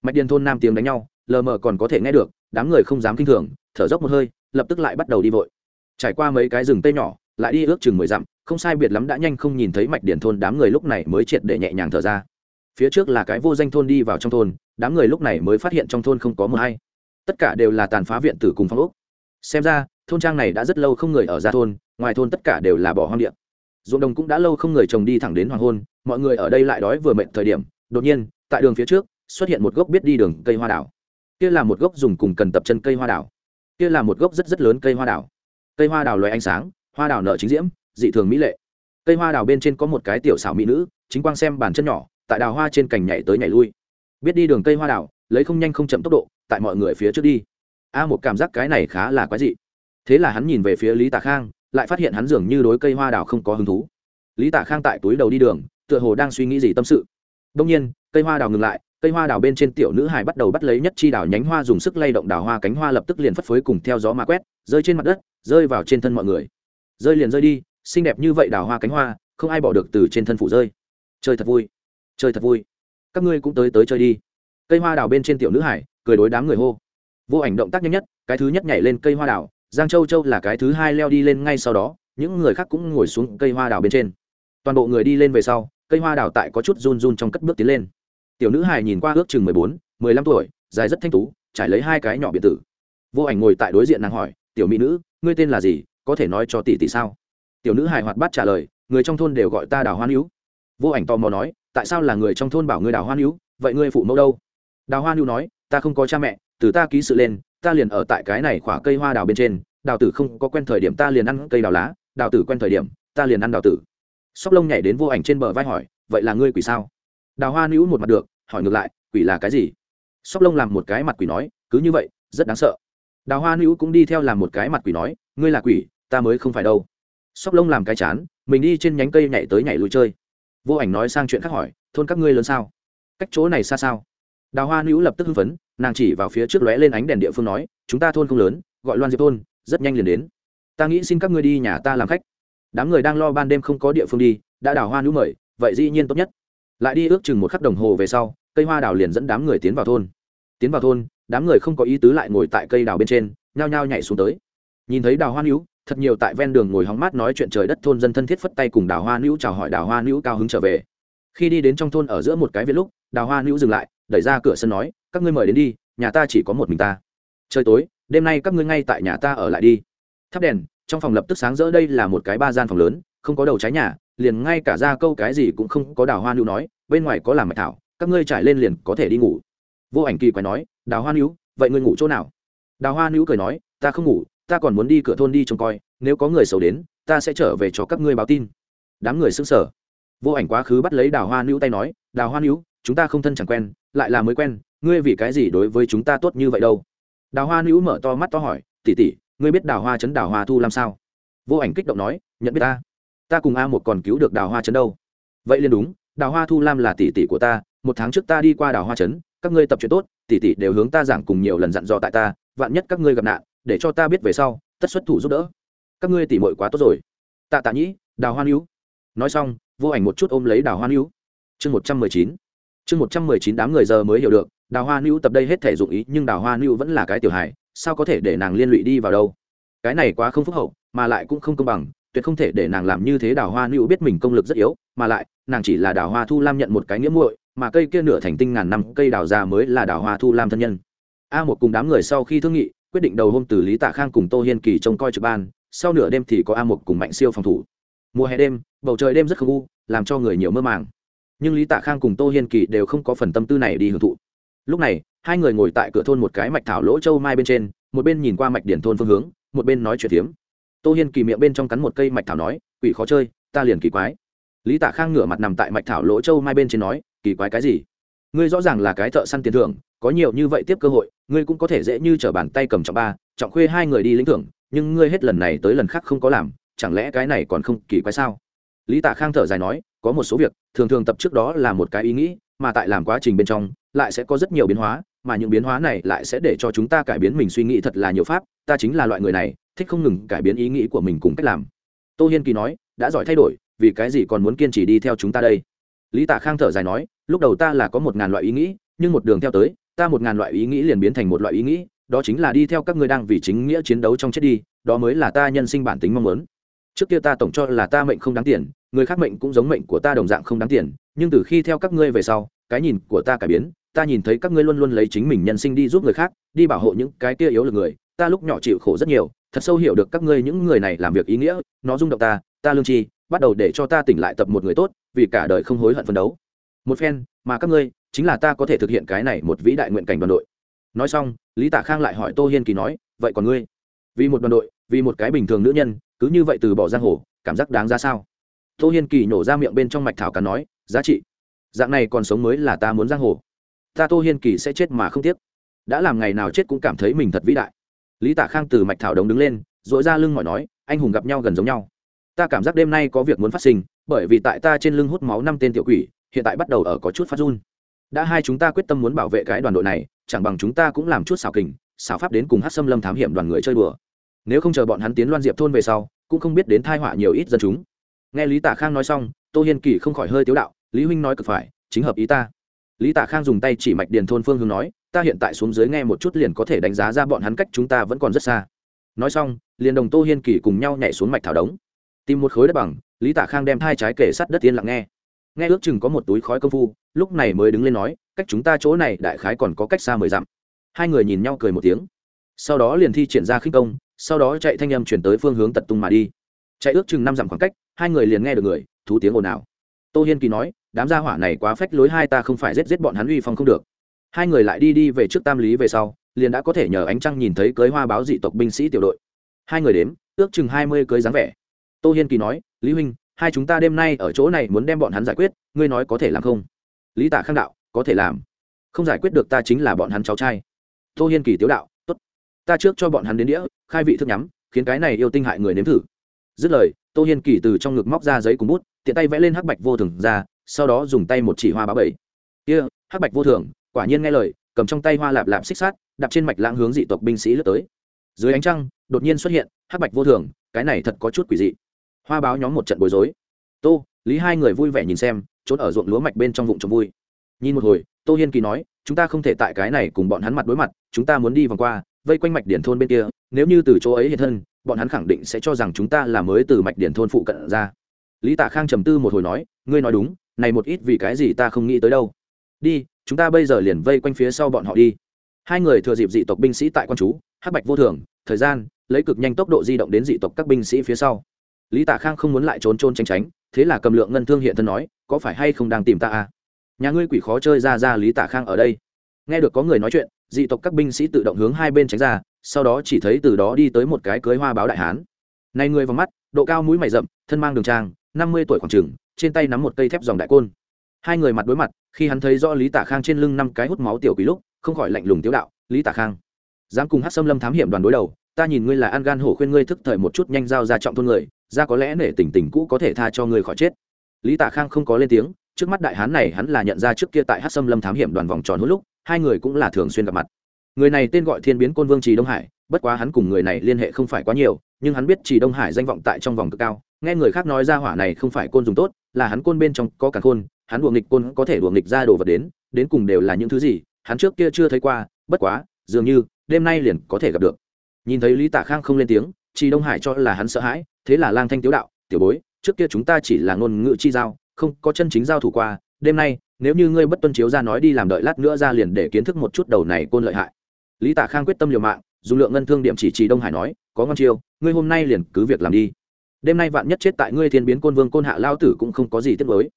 Mạch điền thôn nam tiếng đánh nhau, lờ mờ còn có thể nghe được, đám người không dám kinh thường, thở dốc một hơi, lập tức lại bắt đầu đi vội. Trải qua mấy cái rừng tây nhỏ, lại đi ước chừng mười dặm, không sai biệt lắm đã nhanh không nhìn thấy mạch điền thôn đám người lúc này mới triệt để nhẹ nhàng thở ra. Phía trước là cái vô danh thôn đi vào trong thôn đám người lúc này mới phát hiện trong thôn không có mờ hay. Tất cả đều là tàn phá viện tử cùng phong ốc. Xem ra, thôn trang này đã rất lâu không người ở ra thôn, ngoài thôn tất cả đều là bỏ hoang điện ruộng đồng cũng đã lâu không người trồng đi thẳng đến hoàng hôn, mọi người ở đây lại đói vừa mệnh thời điểm, đột nhiên, tại đường phía trước, xuất hiện một gốc biết đi đường cây hoa đảo. Kia là một gốc dùng cùng cần tập chân cây hoa đảo. Kia là một gốc rất rất lớn cây hoa đảo. Cây hoa đào loài ánh sáng, hoa đào nở chính diễm, dị thường mỹ lệ. Cây hoa đào bên trên có một cái tiểu xảo mỹ nữ, chính quang xem bàn chân nhỏ, tại đào hoa trên cành nhảy tới nhảy lui biết đi đường cây hoa đào lấy không nhanh không chậm tốc độ, tại mọi người phía trước đi. A một cảm giác cái này khá là quái dị. Thế là hắn nhìn về phía lý tạ khang, lại phát hiện hắn dường như đối cây hoa đào không có hứng thú. Lý tạ khang tại túi đầu đi đường, tựa hồ đang suy nghĩ gì tâm sự. Đông nhiên, cây hoa đào ngừng lại, cây hoa đào bên trên tiểu nữ hải bắt đầu bắt lấy nhất chi đào nhánh hoa dùng sức lay động đào hoa cánh hoa lập tức liền phất phới cùng theo gió mà quét, rơi trên mặt đất, rơi vào trên thân mọi người. Rơi liền rơi đi, xinh đẹp như vậy đào hoa cánh hoa, không ai bỏ được từ trên thân phủ rơi. Chơi thật vui, chơi thật vui các ngươi cũng tới tới chơi đi. Cây hoa đào bên trên tiểu nữ hải, cười đối đám người hô. Vô ảnh động tác nhanh nhất, cái thứ nhất nhảy lên cây hoa đào, giang châu châu là cái thứ hai leo đi lên ngay sau đó, những người khác cũng ngồi xuống cây hoa đào bên trên. Toàn bộ người đi lên về sau, cây hoa đào tại có chút run run trong cất bước tiến lên. Tiểu nữ hải nhìn qua ước chừng mười bốn, mười lăm tuổi, dài rất thanh tú, trải lấy hai cái nhỏ biệt tử. Vô ảnh ngồi tại đối diện nàng hỏi, tiểu mỹ nữ, ngươi tên là gì? Có thể nói cho tỷ tỷ sao? Tiểu nữ hài hoạt bát trả lời, người trong thôn đều gọi ta đào hoan hữu. Vô ảnh tò mò nói tại sao là người trong thôn bảo ngươi đào hoa hữu vậy ngươi phụ mẫu đâu? Đào hoa hữu nói, ta không có cha mẹ, từ ta ký sự lên, ta liền ở tại cái này khỏa cây hoa đào bên trên, đào tử không có quen thời điểm ta liền ăn cây đào lá, đào tử quen thời điểm, ta liền ăn đào tử. Sóc lông nhảy đến vô ảnh trên bờ vai hỏi, vậy là ngươi quỷ sao? Đào hoa nữ một mặt được, hỏi ngược lại, quỷ là cái gì? Sóc lông làm một cái mặt quỷ nói, cứ như vậy, rất đáng sợ. Đào hoa nữ cũng đi theo làm một cái mặt quỷ nói, ngươi là quỷ, ta mới không phải đâu. Sóc lông làm cái chán, mình đi trên nhánh cây nhảy tới nhảy lùi chơi vô ảnh nói sang chuyện khác hỏi, thôn các ngươi lớn sao? Cách chỗ này xa sao? Đào hoa nữ lập tức hưng phấn, nàng chỉ vào phía trước lóe lên ánh đèn địa phương nói, chúng ta thôn không lớn, gọi loan diệp thôn, rất nhanh liền đến. Ta nghĩ xin các ngươi đi nhà ta làm khách. Đám người đang lo ban đêm không có địa phương đi, đã đào hoa nữ mời, vậy dĩ nhiên tốt nhất. Lại đi ước chừng một khắc đồng hồ về sau, cây hoa đào liền dẫn đám người tiến vào thôn. Tiến vào thôn, đám người không có ý tứ lại ngồi tại cây đào bên trên, nhao nhao nhảy xuống tới. Nhìn thấy đào hoa nữ thật nhiều tại ven đường ngồi hóng mát nói chuyện trời đất thôn dân thân thiết phất tay cùng đào hoa nữ chào hỏi đào hoa nữ cao hứng trở về. Khi đi đến trong thôn ở giữa một cái viện lúc, đào hoa nữ dừng lại, đẩy ra cửa sân nói, các ngươi mời đến đi, nhà ta chỉ có một mình ta. Trời tối, đêm nay các ngươi ngay tại nhà ta ở lại đi. Thắp đèn, trong phòng lập tức sáng rỡ đây là một cái ba gian phòng lớn, không có đầu trái nhà, liền ngay cả ra câu cái gì cũng không có đào hoa nữ nói, bên ngoài có làm mạch thảo, các ngươi trải lên liền có thể đi ngủ. Vô ảnh kỳ quái nói, đào hoa nữ, vậy ngươi ngủ chỗ nào? Đào hoa nữ cười nói, ta không ngủ ta còn muốn đi cửa thôn đi trông coi, nếu có người xấu đến, ta sẽ trở về cho các ngươi báo tin. Đám người xứng sở vô ảnh quá khứ bắt lấy đào hoa nữ tay nói, đào hoa nữ chúng ta không thân chẳng quen, lại là mới quen, ngươi vì cái gì đối với chúng ta tốt như vậy đâu? Đào hoa nữ mở to mắt to hỏi tỉ tỉ ngươi biết đào hoa chấn đào hoa thu làm sao? Vô ảnh kích động nói, nhận biết ta. Ta cùng a một còn cứu được đào hoa chấn đâu? Vậy liền đúng, đào hoa thu lam là tỷ tỷ của ta, một tháng trước ta đi qua đào hoa trấn, các ngươi tập chuyện tốt, tỷ tỷ đều hướng ta giảng cùng nhiều lần dặn dò tại ta, vạn nhất các ngươi gặp nạn để cho ta biết về sau, tất xuất thủ giúp đỡ. Các ngươi tỉ mội quá tốt rồi. Tạ tạ nhĩ, đào hoa hữu. Nói xong, vô ảnh một chút ôm lấy đào hoa hữu. Chương một trăm mười chín. Chương một trăm mười chín đám người giờ mới hiểu được, đào hoa hữu tập đây hết thể dụng ý, nhưng đào hoa hữu vẫn là cái tiểu hài, sao có thể để nàng liên lụy đi vào đâu? Cái này quá không phúc hậu, mà lại cũng không công bằng, tuyệt không thể để nàng làm như thế, đào hoa hữu biết mình công lực rất yếu, mà lại, nàng chỉ là đào hoa thu lam nhận một cái nghĩa muội, mà cây kia nửa thành tinh ngàn năm, cây đào già mới là đào hoa thu lam thân nhân. A một cùng đám người sau khi thương nghị quyết định đầu hôm từ lý tạ khang cùng tô hiên kỳ trông coi trực ban, sau nửa đêm thì có a một cùng mạnh siêu phòng thủ. Mùa hè đêm, bầu trời đêm rất khô u, làm cho người nhiều mơ màng. Nhưng lý tạ khang cùng tô hiên kỳ đều không có phần tâm tư này đi hưởng thụ. Lúc này, hai người ngồi tại cửa thôn một cái mạch thảo lỗ châu mai bên trên, một bên nhìn qua mạch điển thôn phương hướng, một bên nói chuyện phiếm. Tô hiên kỳ miệng bên trong cắn một cây mạch thảo nói, quỷ khó chơi, ta liền kỳ quái. Lý tạ khang ngửa mặt nằm tại mạch thảo lỗ châu mai bên trên nói, kỳ quái cái gì? Ngươi rõ ràng là cái thợ săn tiền thưởng có nhiều như vậy tiếp cơ hội, ngươi cũng có thể dễ như t r ở bàn tay cầm trọng ba, trọng khuê hai người đi lĩnh thưởng, nhưng ngươi hết lần này tới lần khác không có làm, chẳng lẽ cái này còn không kỳ quái sao? Lý tạ khang thở dài nói, có một số việc, thường thường tập trước đó là một cái ý nghĩ, mà tại làm quá trình bên trong, lại sẽ có rất nhiều biến hóa, mà những biến hóa này lại sẽ để cho chúng ta cải biến mình suy nghĩ thật là nhiều pháp, ta chính là loại người này, thích không ngừng cải biến ý nghĩ của mình cùng cách làm. Tô hiên kỳ nói, đã giỏi thay đổi, vì cái gì còn muốn kiên trì đi theo chúng ta đây? Lý tạ khang thở dài nói, lúc đầu ta là có một ngàn loại ý nghĩ, nhưng một đường theo tới ta một ngàn loại ý nghĩ liền biến thành một loại ý nghĩ, đó chính là đi theo các ngươi đang vì chính nghĩa chiến đấu trong chết đi, đó mới là ta nhân sinh bản tính mong muốn. Trước kia ta tổng cho là ta mệnh không đáng tiền, người khác mệnh cũng giống mệnh của ta đồng dạng không đáng tiền, nhưng từ khi theo các ngươi về sau, cái nhìn của ta cải biến, ta nhìn thấy các ngươi luôn luôn lấy chính mình nhân sinh đi giúp người khác, đi bảo hộ những cái kia yếu lực người, ta lúc nhỏ chịu khổ rất nhiều, thật sâu hiểu được các ngươi những người này làm việc ý nghĩa, nó rung động ta ta lương chi bắt đầu để cho ta tỉnh lại tập một người tốt, vì cả đời không hối hận phấn đấu. Một phen, mà các ngươi chính là ta có thể thực hiện cái này một vĩ đại nguyện cảnh đoàn đội. Nói xong, lý tạ khang lại hỏi tô hiên kỳ nói, vậy còn ngươi? Vì một đoàn đội, vì một cái bình thường nữ nhân, cứ như vậy từ bỏ giang hồ, cảm giác đáng ra sao? Tô hiên kỳ nổ ra miệng bên trong mạch thảo cắn nói, giá trị, dạng này còn sống mới là ta muốn giang hồ. Ta tô hiên kỳ sẽ chết mà không tiếc. Đã làm ngày nào chết cũng cảm thấy mình thật vĩ đại. Lý tạ khang từ mạch thảo đống đứng lên dội ra lưng mỏi nói, anh hùng gặp nhau gần giống nhau. Ta cảm giác đêm nay có việc muốn phát sinh, bởi vì tại ta trên lưng hút máu năm tên tiểu quỷ, hiện tại bắt đầu ở có chút phát run đã hai chúng ta quyết tâm muốn bảo vệ cái đoàn đội này, chẳng bằng chúng ta cũng làm chút xảo kình, xảo pháp đến cùng hát xâm lâm thám hiểm đoàn người chơi đùa. Nếu không chờ bọn hắn tiến loan diệp thôn về sau, cũng không biết đến thai họa nhiều ít dân chúng. Nghe lý tạ khang nói xong, tô hiên kỳ không khỏi hơi tiếu đạo, lý huynh nói cực phải, chính hợp ý ta. Lý tạ khang dùng tay chỉ mạch điền thôn phương hướng nói, ta hiện tại xuống dưới nghe một chút liền có thể đánh giá ra bọn hắn cách chúng ta vẫn còn rất xa. Nói xong, liền đồng tô hiên kỳ cùng nhau nhảy xuống mạch thảo đống. Tìm một khối đất bằng, lý tạ khang đem hai trái kể sắt đất yên lặng nghe nghe ước chừng có một túi khói công phu, lúc này mới đứng lên nói, cách chúng ta chỗ này đại khái còn có cách xa mười dặm. Hai người nhìn nhau cười một tiếng. Sau đó liền thi triển ra khinh công, sau đó chạy thanh âm chuyển tới phương hướng tật tung mà đi. Chạy ước chừng năm dặm khoảng cách, hai người liền nghe được người, thú tiếng ồn ào. Tô hiên kỳ nói, đám gia hỏa này quá phách lối hai ta không phải giết giết bọn hắn uy phong không được. Hai người lại đi đi về trước tam lý về sau, liền đã có thể nhờ ánh trăng nhìn thấy cưới hoa báo dị tộc binh sĩ tiểu đội. Hai người đếm, ước chừng hai mươi cưới dáng vẻ. Tô hiên kỳ nói, lý huynh hai chúng ta đêm nay ở chỗ này muốn đem bọn hắn giải quyết, ngươi nói có thể làm không? Lý tạ khang đạo, có thể làm. Không giải quyết được ta chính là bọn hắn cháu trai. Tô hiên kỳ tiếu đạo t ố t ta trước cho bọn hắn đến đĩa, khai vị thức nhắm, khiến cái này yêu tinh hại người nếm thử. Dứt lời, tô hiên kỳ từ trong ngực móc ra giấy cùng bút, tiện tay vẽ lên hắc bạch vô thường ra, sau đó dùng tay một chỉ hoa bá bảy kia, hắc bạch vô thường, quả nhiên nghe lời, cầm trong tay hoa lạp lạp xích sát đạp trên mạch lãng hướng dị tộc binh sĩ lướt tới. Dưới ánh trăng, đột nhiên xuất hiện, hắc bạch vô thường, cái này thật có chút quỷ dị hoa báo nhóm một trận bối rối. Tô, lý hai người vui vẻ nhìn xem, trốn ở ruộng lúa mạch bên trong vùng trồng vui. Nhìn một hồi, tô hiên kỳ nói, chúng ta không thể tại cái này cùng bọn hắn mặt đối mặt, chúng ta muốn đi vòng qua, vây quanh mạch điển thôn bên kia, nếu như từ chỗ ấy hiện thân, bọn hắn khẳng định sẽ cho rằng chúng ta là mới từ mạch điển thôn phụ cận ra. Lý tạ khang trầm tư một hồi nói, ngươi nói đúng, này một ít vì cái gì ta không nghĩ tới đâu. Đi, chúng ta bây giờ liền vây quanh phía sau bọn họ đi. Hai người thừa dịp dị tộc binh sĩ tại quan chú hắc bạch vô thường, thời gian, lấy cực nhanh tốc độ di động đến dị tộc các binh sĩ phía sau lý tạ khang không muốn lại trốn trôn tranh tránh, thế là cầm lượng ngân thương hiện thân nói, có phải hay không đang tìm ta à? Nhà ngươi quỷ khó chơi ra ra lý tạ khang ở đây. Nghe được có người nói chuyện, dị tộc các binh sĩ tự động hướng hai bên tránh ra, sau đó chỉ thấy từ đó đi tới một cái cưới hoa báo đại hán. Này người vào mắt, độ cao mũi mày rậm, thân mang đường trang, năm mươi tuổi khoảng trừng trên tay nắm một cây thép dòng đại côn. Hai người mặt đối mặt, khi hắn thấy rõ lý tả khang trên lưng năm cái hút máu tiểu quý lúc, không khỏi lạnh lùng tiếu đạo, lý tả khang, dám cùng hát xâm lâm thám hiểm đoàn đối đầu ta nhìn ngươi là an gan hổ khuyên ngươi thức thời một chút nhanh giao ra trọng thôn người, ra có lẽ nể tình tình cũ có thể tha cho ngươi khỏi chết. Lý Tạ khang không có lên tiếng, trước mắt đại hán này hắn là nhận ra trước kia tại hát xâm lâm thám hiểm đoàn vòng tròn hút lúc, hai người cũng là thường xuyên gặp mặt. Người này tên gọi thiên biến côn vương trì đông hải, bất quá hắn cùng người này liên hệ không phải quá nhiều, nhưng hắn biết trì đông hải danh vọng tại trong vòng cực cao, nghe người khác nói ra hỏa này không phải côn dùng tốt, là hắn côn bên trong có cả côn, hắn đùa nghịch côn có thể đùa nghịch ra đồ vật đến đến cùng đều là những thứ gì, hắn trước kia chưa thấy qua, bất quá, dường như, đêm nay liền có thể gặp được nhìn thấy lý tạ khang không lên tiếng chị đông hải cho là hắn sợ hãi thế là lang thanh tiếu đạo tiểu bối trước kia chúng ta chỉ là ngôn ngữ chi giao không có chân chính giao thủ qua đêm nay nếu như ngươi bất tuân chiếu ra nói đi làm đợi lát nữa ra liền để kiến thức một chút đầu này côn lợi hại. Lý tạ khang quyết tâm liều mạng dù lượng ngân thương điểm chỉ trì đông hải nói có ngon chiêu ngươi hôm nay liền cứ việc làm đi. Đêm nay vạn nhất chết tại ngươi thiên biến côn vương côn hạ lao tử cũng không có gì tiếc mới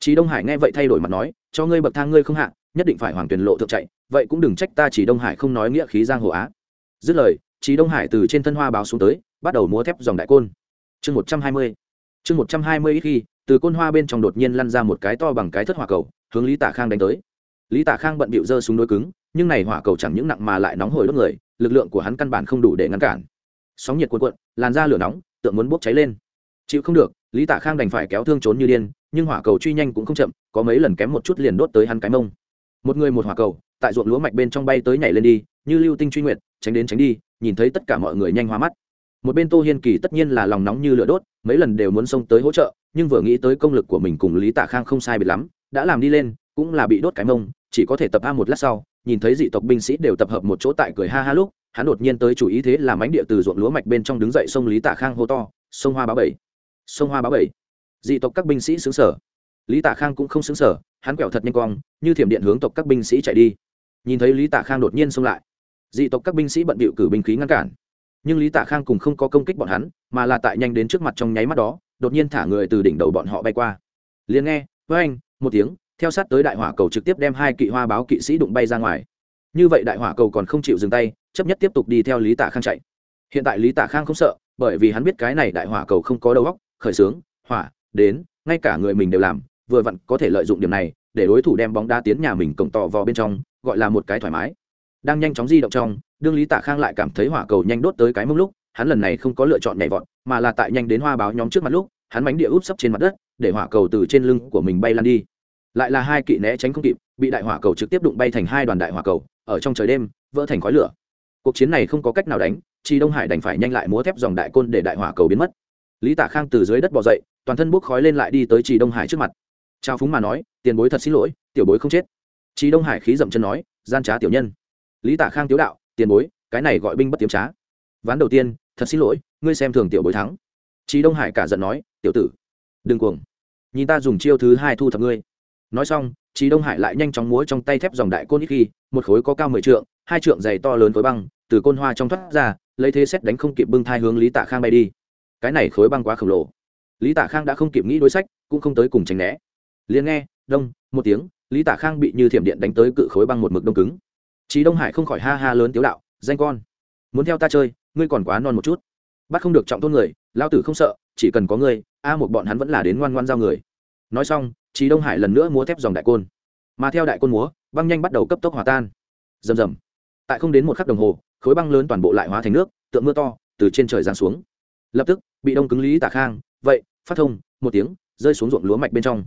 Trí Đông Hải nghe vậy thay đổi mặt nói, cho ngươi bậc thang ngươi không hạ, nhất định phải hoàng tuyển lộ thượng chạy, vậy cũng đừng trách ta Chỉ Đông Hải không nói nghĩa khí giang hồ á. Dứt lời, Chí Đông Hải từ trên thân hoa báo xuống tới, bắt đầu múa thép dòng đại côn. Chương một trăm hai mươi Chương một trăm hai mươi ít khi, từ côn hoa bên trong đột nhiên lăn ra một cái to bằng cái thất hỏa cầu, hướng Lý Tả Khang đánh tới. Lý Tả Khang bận bịu giơ súng đối cứng, nhưng này hỏa cầu chẳng những nặng mà lại nóng hổi đốt người, lực lượng của hắn căn bản không đủ để ngăn cản. Sóng nhiệt cuộn cuộn, làn da lửa nóng, tượng muốn bốc cháy lên. Chịu không được, Lý Tả Khang đành phải kéo thương trốn như điên, nhưng hỏa cầu truy nhanh cũng không chậm có mấy lần kém một chút liền đốt tới hắn cái mông một người một hỏa cầu tại ruộng lúa mạch bên trong bay tới nhảy lên đi như lưu tinh truy nguyệt tránh đến tránh đi nhìn thấy tất cả mọi người nhanh hoa mắt. Một bên tô hiên kỳ tất nhiên là lòng nóng như lửa đốt, mấy lần đều muốn xông tới hỗ trợ, nhưng vừa nghĩ tới công lực của mình cùng lý tạ khang không sai biệt lắm, đã làm đi lên, cũng là bị đốt cái mông, chỉ có thể tập a một lát sau, nhìn thấy dị tộc binh sĩ đều tập hợp một chỗ tại cười ha ha lúc, hắn đột nhiên tới chủ ý thế làm ánh địa từ ruộng lúa mạch bên trong đứng dậy sông lý tạ khang hô to, sông hoa bá bảy! Sông hoa bá bảy! Dị tộc các binh sĩ xứng sở lý tạ khang cũng không xứng sở hắn quẹo thật nhanh quang như thiểm điện hướng tộc các binh sĩ chạy đi. Nhìn thấy lý tạ khang đột nhiên xông lại dị tộc các binh sĩ bận bịu cử binh khí ngăn cản. Nhưng lý tạ khang cùng không có công kích bọn hắn, mà là tại nhanh đến trước mặt trong nháy mắt đó, đột nhiên thả người từ đỉnh đầu bọn họ bay qua. Liền nghe với anh một tiếng, theo sát tới đại hỏa cầu trực tiếp đem hai kỵ hoa báo kỵ sĩ đụng bay ra ngoài. Như vậy đại hỏa cầu còn không chịu dừng tay, chấp nhất tiếp tục đi theo lý tạ khang chạy. Hiện tại lý tạ khang không sợ, bởi vì hắn biết cái này đại hỏa cầu không có đầu óc, khởi xướng hỏa, đến, ngay cả người mình đều làm, vừa vặn có thể lợi dụng điểm này để đối thủ đem bóng đá tiến nhà mình cổng tỏ vào bên trong, gọi là một cái thoải mái đang nhanh chóng di động trong, đương lý tạ khang lại cảm thấy hỏa cầu nhanh đốt tới cái mông lúc, hắn lần này không có lựa chọn nhảy vọt, mà là tại nhanh đến hoa báo nhóm trước mặt lúc, hắn bánh địa úp sấp trên mặt đất, để hỏa cầu từ trên lưng của mình bay lan đi. Lại là hai kỵ né tránh không kịp, bị đại hỏa cầu trực tiếp đụng bay thành hai đoàn đại hỏa cầu, ở trong trời đêm, vỡ thành khói lửa. Cuộc chiến này không có cách nào đánh chỉ đông hải đành phải nhanh lại múa thép dòng đại côn để đại hỏa cầu biến mất. Lý tạ khang từ dưới đất bỏ dậy, toàn thân bốc khói lên lại đi tới trì đông hải trước mặt. Trao phúng mà nói, tiền bối thật xin lỗi, tiểu bối không chết. Trì đông hải khí dậm chân nói, gian trá tiểu nhân lý tạ khang tiếu đạo, tiền bối, cái này gọi binh bất tiếm trá. Ván đầu tiên, thật xin lỗi, ngươi xem thường tiểu bối thắng. Chí đông hải cả giận nói, tiểu tử, đừng cuồng. Nhìn ta dùng chiêu thứ hai thu thập ngươi. Nói xong, chí đông hải lại nhanh chóng múa trong tay thép dòng đại côn ít khi, một khối có cao mười trượng, hai trượng dày to lớn với băng, từ côn hoa trong thoát ra, lấy thế xét đánh không kịp bưng thai hướng lý tạ khang bay đi. Cái này khối băng quá khổng lồ. Lý tạ khang đã không kịp nghĩ đối sách, cũng không tới cùng tránh né. Liền nghe, đông, một tiếng, lý tạ khang bị như thiểm điện đánh tới cự khối băng một mực đông cứng. Chí Đông Hải không khỏi ha ha lớn tiếu đạo, danh con, muốn theo ta chơi, ngươi còn quá non một chút. Bắt không được trọng tôn người, lao tử không sợ, chỉ cần có ngươi, a một bọn hắn vẫn là đến ngoan ngoan giao người. Nói xong, Chí Đông Hải lần nữa múa thép dòng đại côn. Mà theo đại côn múa, băng nhanh bắt đầu cấp tốc hòa tan. Rầm rầm. Tại không đến một khắc đồng hồ, khối băng lớn toàn bộ lại hóa thành nước, tượng mưa to từ trên trời giáng xuống. Lập tức, bị đông cứng Lý Tả Khang, vậy, phát thông, một tiếng, rơi xuống ruộng lúa mạch bên trong.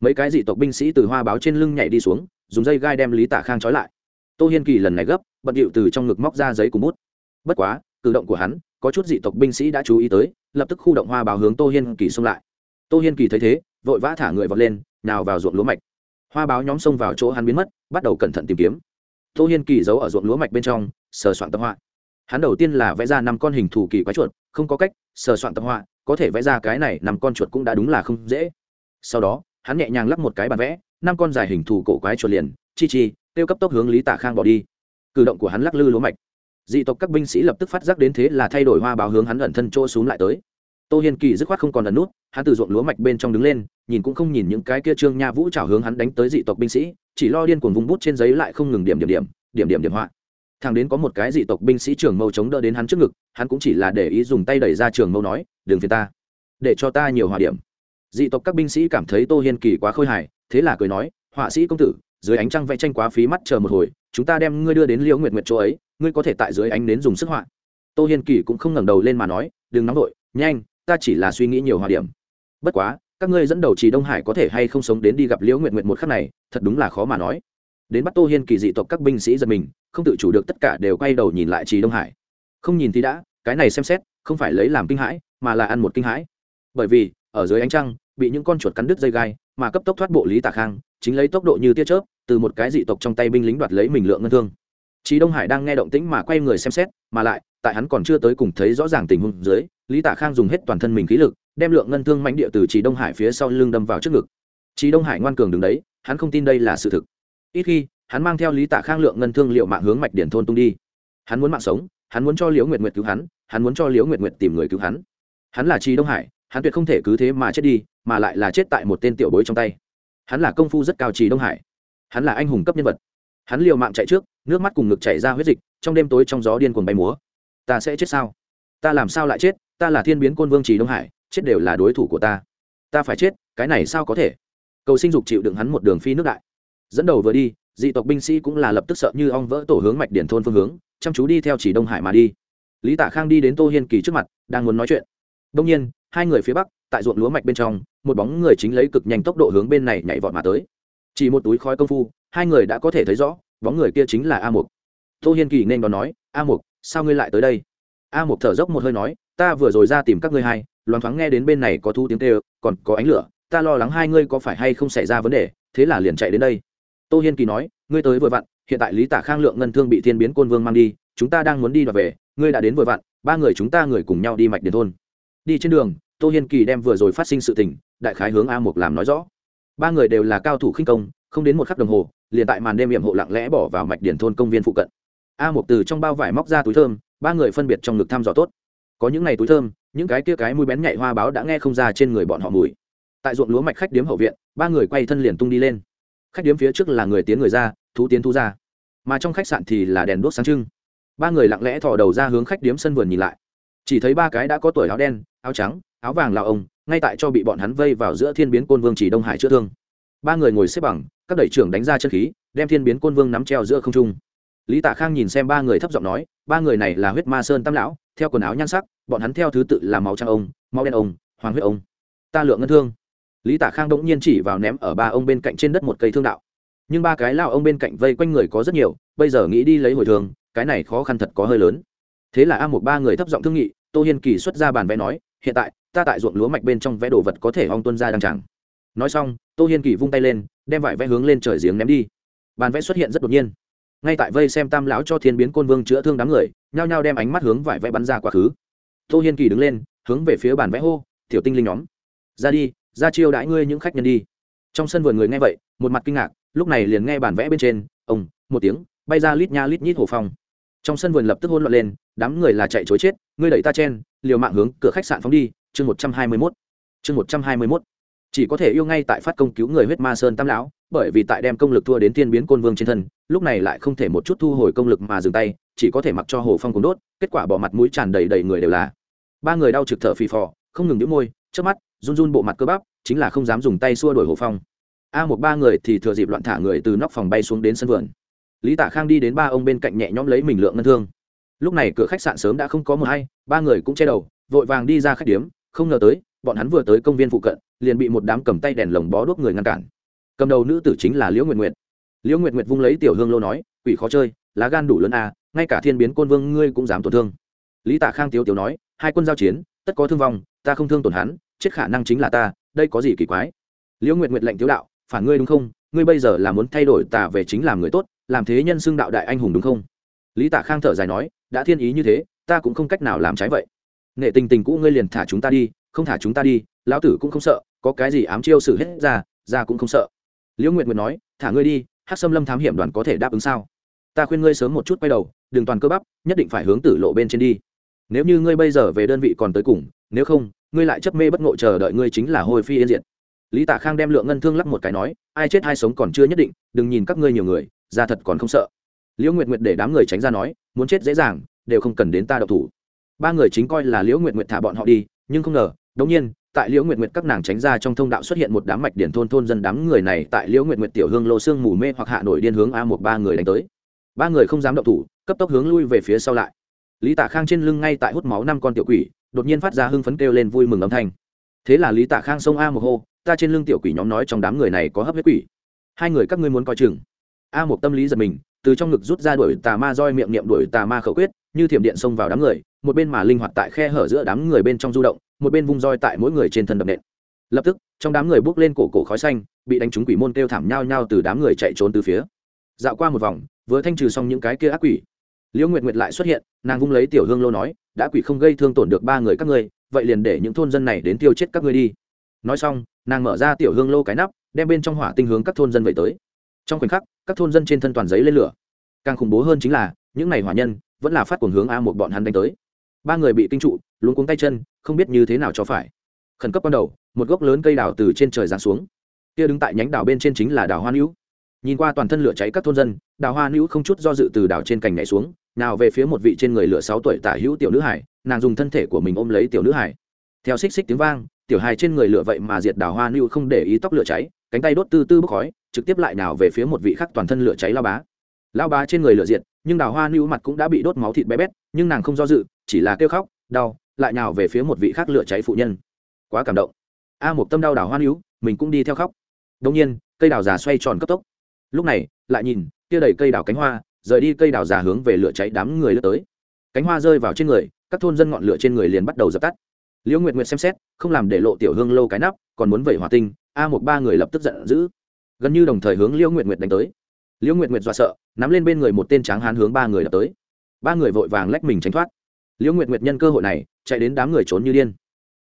Mấy cái dị tộc binh sĩ từ hoa báo trên lưng nhảy đi xuống, dùng dây gai đem Lý Tả Khang trói lại tô hiên kỳ lần này gấp, bận điệu từ trong ngực móc ra giấy cùng bút. Bất quá, cử động của hắn, có chút dị tộc binh sĩ đã chú ý tới, lập tức khu động hoa báo hướng tô hiên kỳ xông lại. Tô hiên kỳ thấy thế, vội vã thả người vọt lên, nào vào ruộng lúa mạch. Hoa báo nhóm xông vào chỗ hắn biến mất, bắt đầu cẩn thận tìm kiếm. Tô hiên kỳ giấu ở ruộng lúa mạch bên trong, sờ soạn tập họa. Hắn đầu tiên là vẽ ra năm con hình thù kỳ quái chuột, không có cách, sờ soạn tập họa, có thể vẽ ra cái này năm con chuột cũng đã đúng là không dễ. Sau đó, hắn nhẹ nhàng lắp một cái bàn vẽ, năm con dài hình thù cổ quái chuột liền, chi chi tiêu cấp tốc hướng lý tạ khang bỏ đi. Cử động của hắn lắc lư lúa mạch. Dị tộc các binh sĩ lập tức phát giác đến thế là thay đổi hoa báo hướng hắn ẩn thân chỗ xuống lại tới. Tô hiên kỳ dứt khoát không còn ẩn nút, hắn từ ruộng lúa mạch bên trong đứng lên, nhìn cũng không nhìn những cái kia trương nha vũ trào hướng hắn đánh tới dị tộc binh sĩ, chỉ lo điên cuồng vùng bút trên giấy lại không ngừng điểm điểm điểm điểm điểm điểm họa. Thằng đến có một cái dị tộc binh sĩ trường mâu chống đỡ đến hắn trước ngực, hắn cũng chỉ là để ý dùng tay đẩy ra trường mâu nói, đừng phiền ta. Để cho ta nhiều hòa điểm. Dị tộc các binh sĩ cảm thấy tô hiên kỳ quá khôi hài, thế là cười nói, họa sĩ công tử dưới ánh trăng vẽ tranh quá phí mắt chờ một hồi, chúng ta đem ngươi đưa đến liễu nguyệt nguyệt chỗ ấy, ngươi có thể tại dưới ánh đến dùng sức họa. Tô hiên kỳ cũng không ngẩng đầu lên mà nói, đừng nóng vội, nhanh, ta chỉ là suy nghĩ nhiều hòa điểm. Bất quá, các ngươi dẫn đầu chỉ đông hải có thể hay không sống đến đi gặp liễu nguyệt nguyệt một khắc này, thật đúng là khó mà nói. Đến bắt tô hiên kỳ dị tộc các binh sĩ giật mình, không tự chủ được tất cả đều quay đầu nhìn lại trì đông hải. Không nhìn thì đã, cái này xem xét, không phải lấy làm kinh hãi, mà là ăn một kinh hãi. Bởi vì, ở dưới ánh trăng bị những con chuột cắn đứt dây gai mà cấp tốc thoát bộ lý tạ khang chính lấy tốc độ như tia chớp từ một cái dị tộc trong tay binh lính đoạt lấy mình lượng ngân thương Chí Đông Hải đang nghe động tĩnh mà quay người xem xét, mà lại, tại hắn còn chưa tới cùng thấy rõ ràng tình huống dưới, Lý Tả Khang dùng hết toàn thân mình khí lực, đem lượng ngân thương mãnh địa từ Chí Đông Hải phía sau lưng đâm vào trước ngực. Chí Đông Hải ngoan cường đứng đấy, hắn không tin đây là sự thực. Ít khi, hắn mang theo Lý Tả Khang lượng ngân thương liệu mạng hướng mạch điển thôn tung đi. Hắn muốn mạng sống, hắn muốn cho Liễu Nguyệt Nguyệt cứu hắn, hắn muốn cho Liễu Nguyệt Nguyệt tìm người cứu hắn. Hắn là Chí Đông Hải, hắn tuyệt không thể cứ thế mà chết đi, mà lại là chết tại một tên tiểu bối trong tay. Hắn là công phu rất cao trì Đông Hải. Hắn là anh hùng cấp nhân vật. Hắn liều mạng chạy trước nước mắt cùng ngực chảy ra huyết dịch trong đêm tối trong gió điên cuồng bay múa. Ta sẽ chết sao? Ta làm sao lại chết? Ta là thiên biến côn vương trì đông hải chết đều là đối thủ của ta. Ta phải chết cái này sao có thể? Cầu sinh dục chịu đựng hắn một đường phi nước đại. Dẫn đầu vừa đi dị tộc binh sĩ cũng là lập tức sợ như ong vỡ tổ hướng mạch điển thôn phương hướng chăm chú đi theo chỉ đông hải mà đi. Lý tạ khang đi đến tô hiên kỳ trước mặt đang muốn nói chuyện. Đông nhiên hai người phía bắc, tại ruộng lúa mạch bên trong, một bóng người chính lấy cực nhanh tốc độ hướng bên này nhảy vọt mà tới. Chỉ một túi khói công phu, hai người đã có thể thấy rõ, bóng người kia chính là a mục. Tô hiên kỳ nên đón nói, a mục, sao ngươi lại tới đây? A mục thở dốc một hơi nói, ta vừa rồi ra tìm các ngươi hai, loáng thoáng nghe đến bên này có thu tiếng tê còn có ánh lửa, ta lo lắng hai ngươi có phải hay không xảy ra vấn đề, thế là liền chạy đến đây. Tô hiên kỳ nói, ngươi tới vừa vặn, hiện tại lý tả khang lượng ngân thương bị thiên biến côn vương mang đi, chúng ta đang muốn đi đoạt về, ngươi đã đến vừa vặn, ba người chúng ta người cùng nhau đi mạch điền thôn đi trên đường, tô hiên kỳ đem vừa rồi phát sinh sự tình, đại khái hướng a mục làm nói rõ. Ba người đều là cao thủ khinh công, không đến một khắc đồng hồ, liền tại màn đêm hiểm hộ lặng lẽ bỏ vào mạch điển thôn công viên phụ cận. A mục từ trong bao vải móc ra túi thơm, ba người phân biệt trong ngực thăm dò tốt. Có những ngày túi thơm, những cái kia cái mũi bén nhạy hoa báo đã nghe không ra trên người bọn họ mùi. Tại ruộng lúa mạch khách điếm hậu viện, ba người quay thân liền tung đi lên. Khách điếm phía trước là người tiến người ra, thú tiến thú ra. Mà trong khách sạn thì là đèn đốt sáng trưng. Ba người lặng lẽ thò đầu ra hướng khách điếm sân vườn nhìn lại chỉ thấy ba cái đã có tuổi áo đen, áo trắng, áo vàng là ông, ngay tại cho bị bọn hắn vây vào giữa thiên biến côn vương chỉ đông hải chữa thương. Ba người ngồi xếp bằng, các đẩy trưởng đánh ra chân khí, đem thiên biến côn vương nắm treo giữa không trung. Lý tạ khang nhìn xem ba người thấp giọng nói, ba người này là huyết ma sơn tam lão, theo quần áo nhan sắc, bọn hắn theo thứ tự là máu trang ông, máu đen ông, hoàng huyết ông. Ta lượng ngân thương. Lý tạ khang đ ỗ n g nhiên chỉ vào ném ở ba ông bên cạnh trên đất một cây thương đạo. Nhưng ba cái lao ông bên cạnh vây quanh người có rất nhiều, bây giờ nghĩ đi lấy hồi thường, cái này khó khăn thật có hơi lớn. Thế là a một ba người thấp giọng thương nghị tô hiên kỳ xuất ra bàn vẽ nói, hiện tại, ta tại ruộng lúa mạch bên trong vẽ đồ vật có thể ong tuân ra đăng tràng nói xong, tô hiên kỳ vung tay lên, đem vải vẽ hướng lên trời giếng ném đi. Bàn vẽ xuất hiện rất đột nhiên. Ngay tại vây xem tam lão cho thiên biến côn vương chữa thương đám người, nhao nhao đem ánh mắt hướng vải vẽ bắn ra quá khứ. Tô hiên kỳ đứng lên, hướng về phía bàn vẽ hô, tiểu tinh linh nhóm, ra đi, ra chiêu đãi ngươi những khách nhân đi. Trong sân vườn người nghe vậy, một mặt kinh ngạc, lúc này liền nghe bản vẽ bên trên ông một tiếng, bay ra lít nha lít nhít hồ phong. Trong sân vườn lập tức hôn loạn lên, đám người là chạy chối chết ngươi đẩy ta chen, liều mạng hướng cửa khách sạn phóng đi, chương một trăm hai mươi mốt. Chương một trăm hai mươi mốt. Chỉ có thể yêu ngay tại phát công cứu người huyết ma sơn tam lão, bởi vì tại đem công lực thua đến tiên biến côn vương trên thân, lúc này lại không thể một chút thu hồi công lực mà dừng tay, chỉ có thể mặc cho hồ phong cùng đốt, kết quả bỏ mặt mũi tràn đầy đầy người đều là. Ba người đau trực thở phì phò, không ngừng nhũ môi trước mắt, run run bộ mặt cơ bắp, chính là không dám dùng tay xua đuổi hồ phong. A một ba người thì thừa dịp loạn thả người từ nóc phòng bay xuống đến sân vườn. Lý tạ khang đi đến ba ông bên cạnh nhẹ nhõm lấy mình lượng ngân thương lúc này cửa khách sạn sớm đã không có mờ hay, ba người cũng che đầu, vội vàng đi ra khách điếm, không ngờ tới, bọn hắn vừa tới công viên phụ cận, liền bị một đám cầm tay đèn lồng bó đuốc người ngăn cản. Cầm đầu nữ tử chính là liễu nguyệt nguyệt. Liễu nguyệt nguyệt vung lấy tiểu hương lô nói, quỷ khó chơi, lá gan đủ lớn à ngay cả thiên biến côn vương ngươi cũng dám tổn thương. Lý tạ khang tiếu tiếu nói, hai quân giao chiến, tất có thương vong, ta không thương tổn hắn, chết khả năng chính là ta, đây có gì kỳ quái? Liễu nguyệt nguyệt lệnh tiếu đạo, phản ngươi đúng không? Ngươi bây giờ là muốn thay đổi tà về chính làm người tốt, làm thế nhân xưng đạo đại anh hùng đúng không? Lý tạ khang thở dài nói đã thiên ý như thế, ta cũng không cách nào làm trái vậy. Nghệ tình tình cũ ngươi liền thả chúng ta đi, không thả chúng ta đi, lão tử cũng không sợ, có cái gì ám chiêu xử hết ra ra cũng không sợ. Liễu nguyệt nguyệt nói, thả ngươi đi hát xâm lâm thám hiểm đoàn có thể đáp ứng sao? Ta khuyên ngươi sớm một chút quay đầu, đừng toàn cơ bắp, nhất định phải hướng tử lộ bên trên đi. Nếu như ngươi bây giờ về đơn vị còn tới cùng, nếu không, ngươi lại chấp mê bất ngộ chờ đợi ngươi chính là hồi phi yên diện. lý tạ khang đem lượng ngân thương lắc một cái nói, ai chết ai sống còn chưa nhất định, đừng nhìn các ngươi nhiều người, ra thật còn không sợ liễu nguyệt nguyệt để đám người tránh ra nói, muốn chết dễ dàng, đều không cần đến ta độc thủ. Ba người chính coi là liễu nguyệt nguyệt thả bọn họ đi, nhưng không ngờ, đống nhiên, tại liễu nguyệt nguyệt các nàng tránh ra trong thông đạo xuất hiện một đám mạch điển thôn thôn dân đám người này, tại liễu nguyệt nguyệt tiểu hương lô xương mù mê hoặc hạ nổi điên hướng a một ba người đánh tới. Ba người không dám động thủ, cấp tốc hướng lui về phía sau lại. Lý tạ khang trên lưng ngay tại hút máu năm con tiểu quỷ, đột nhiên phát ra hưng phấn kêu lên vui mừng âm thanh. Thế là lý tạ khang xông a một hô, ta trên lưng tiểu quỷ nhóm nói trong đám người này có hấp huyết quỷ. Hai người các ngươi muốn coi chừng. A một tâm lý giật mình từ trong ngực rút ra đuổi tà ma roi miệng niệm đuổi tà ma khẩu quyết, như thiểm điện xông vào đám người, một bên mà linh hoạt tại khe hở giữa đám người bên trong du động, một bên vung roi tại mỗi người trên thân đập nện. Lập tức, trong đám người bước lên cổ cổ khói xanh, bị đánh trúng quỷ môn kêu thảm nhao nhao từ đám người chạy trốn từ phía. Dạo qua một vòng, vừa thanh trừ xong những cái kia ác quỷ. Liễu nguyệt nguyệt lại xuất hiện, nàng vung lấy tiểu hương lô nói, đã quỷ không gây thương tổn được ba người các ngươi, vậy liền để những thôn dân này đến tiêu chết các ngươi đi. Nói xong, nàng mở ra tiểu hương lô cái nắp, đem bên trong hỏa tinh hướng các thôn dân vậy tới trong khoảnh khắc, các thôn dân trên thân toàn giấy lên lửa. Càng khủng bố hơn chính là, những ngày hỏa nhân vẫn là phát cuồng hướng a một bọn hắn đánh tới. Ba người bị kinh trụ, luống cuống tay chân, không biết như thế nào cho phải. Khẩn cấp ban đầu, một gốc lớn cây đào từ trên trời giáng xuống. Kia đứng tại nhánh đào bên trên chính là đào hoa nữ nhìn qua toàn thân lửa cháy các thôn dân đào hoa nữ không chút do dự từ đào trên cành nhảy xuống, nào về phía một vị trên người lửa sáu tuổi tả hữu tiểu nữ hải, nàng dùng thân thể của mình ôm lấy tiểu nữ hải. Theo xích xích tiếng vang, tiểu hài trên người lửa vậy mà diệt đào hoa nữ không để ý tóc lửa cháy, cánh tay đốt tư tư bốc khói trực tiếp lại nào về phía một vị khắc toàn thân lửa cháy lao bá. Lao bá trên người lửa diệt, nhưng đào hoa nữ mặt cũng đã bị đốt máu thịt bé bét, nhưng nàng không do dự, chỉ là kêu khóc, đau, lại nào về phía một vị khác lửa cháy phụ nhân. Quá cảm động. A một tâm đau đào hoa nữ mình cũng đi theo khóc. Đông nhiên, cây đào già xoay tròn cấp tốc. Lúc này, lại nhìn, kia đầy cây đào cánh hoa, rời đi cây đào già hướng về lửa cháy đám người lướt tới. Cánh hoa rơi vào trên người, các thôn dân ngọn lửa trên người liền bắt đầu dập tắt. Liễu nguyệt nguyệt xem xét, không làm để lộ tiểu hương lâu cái nắp, còn muốn vẩy hòa tinh, a một ba người lập tức giận dữ gần như đồng thời hướng liễu nguyệt nguyệt đánh tới. Liễu nguyệt nguyệt dọa sợ, nắm lên bên người một tên tráng hán hướng ba người đập tới. Ba người vội vàng lách mình tránh thoát. Liễu nguyệt nguyệt nhân cơ hội này, chạy đến đám người trốn như điên.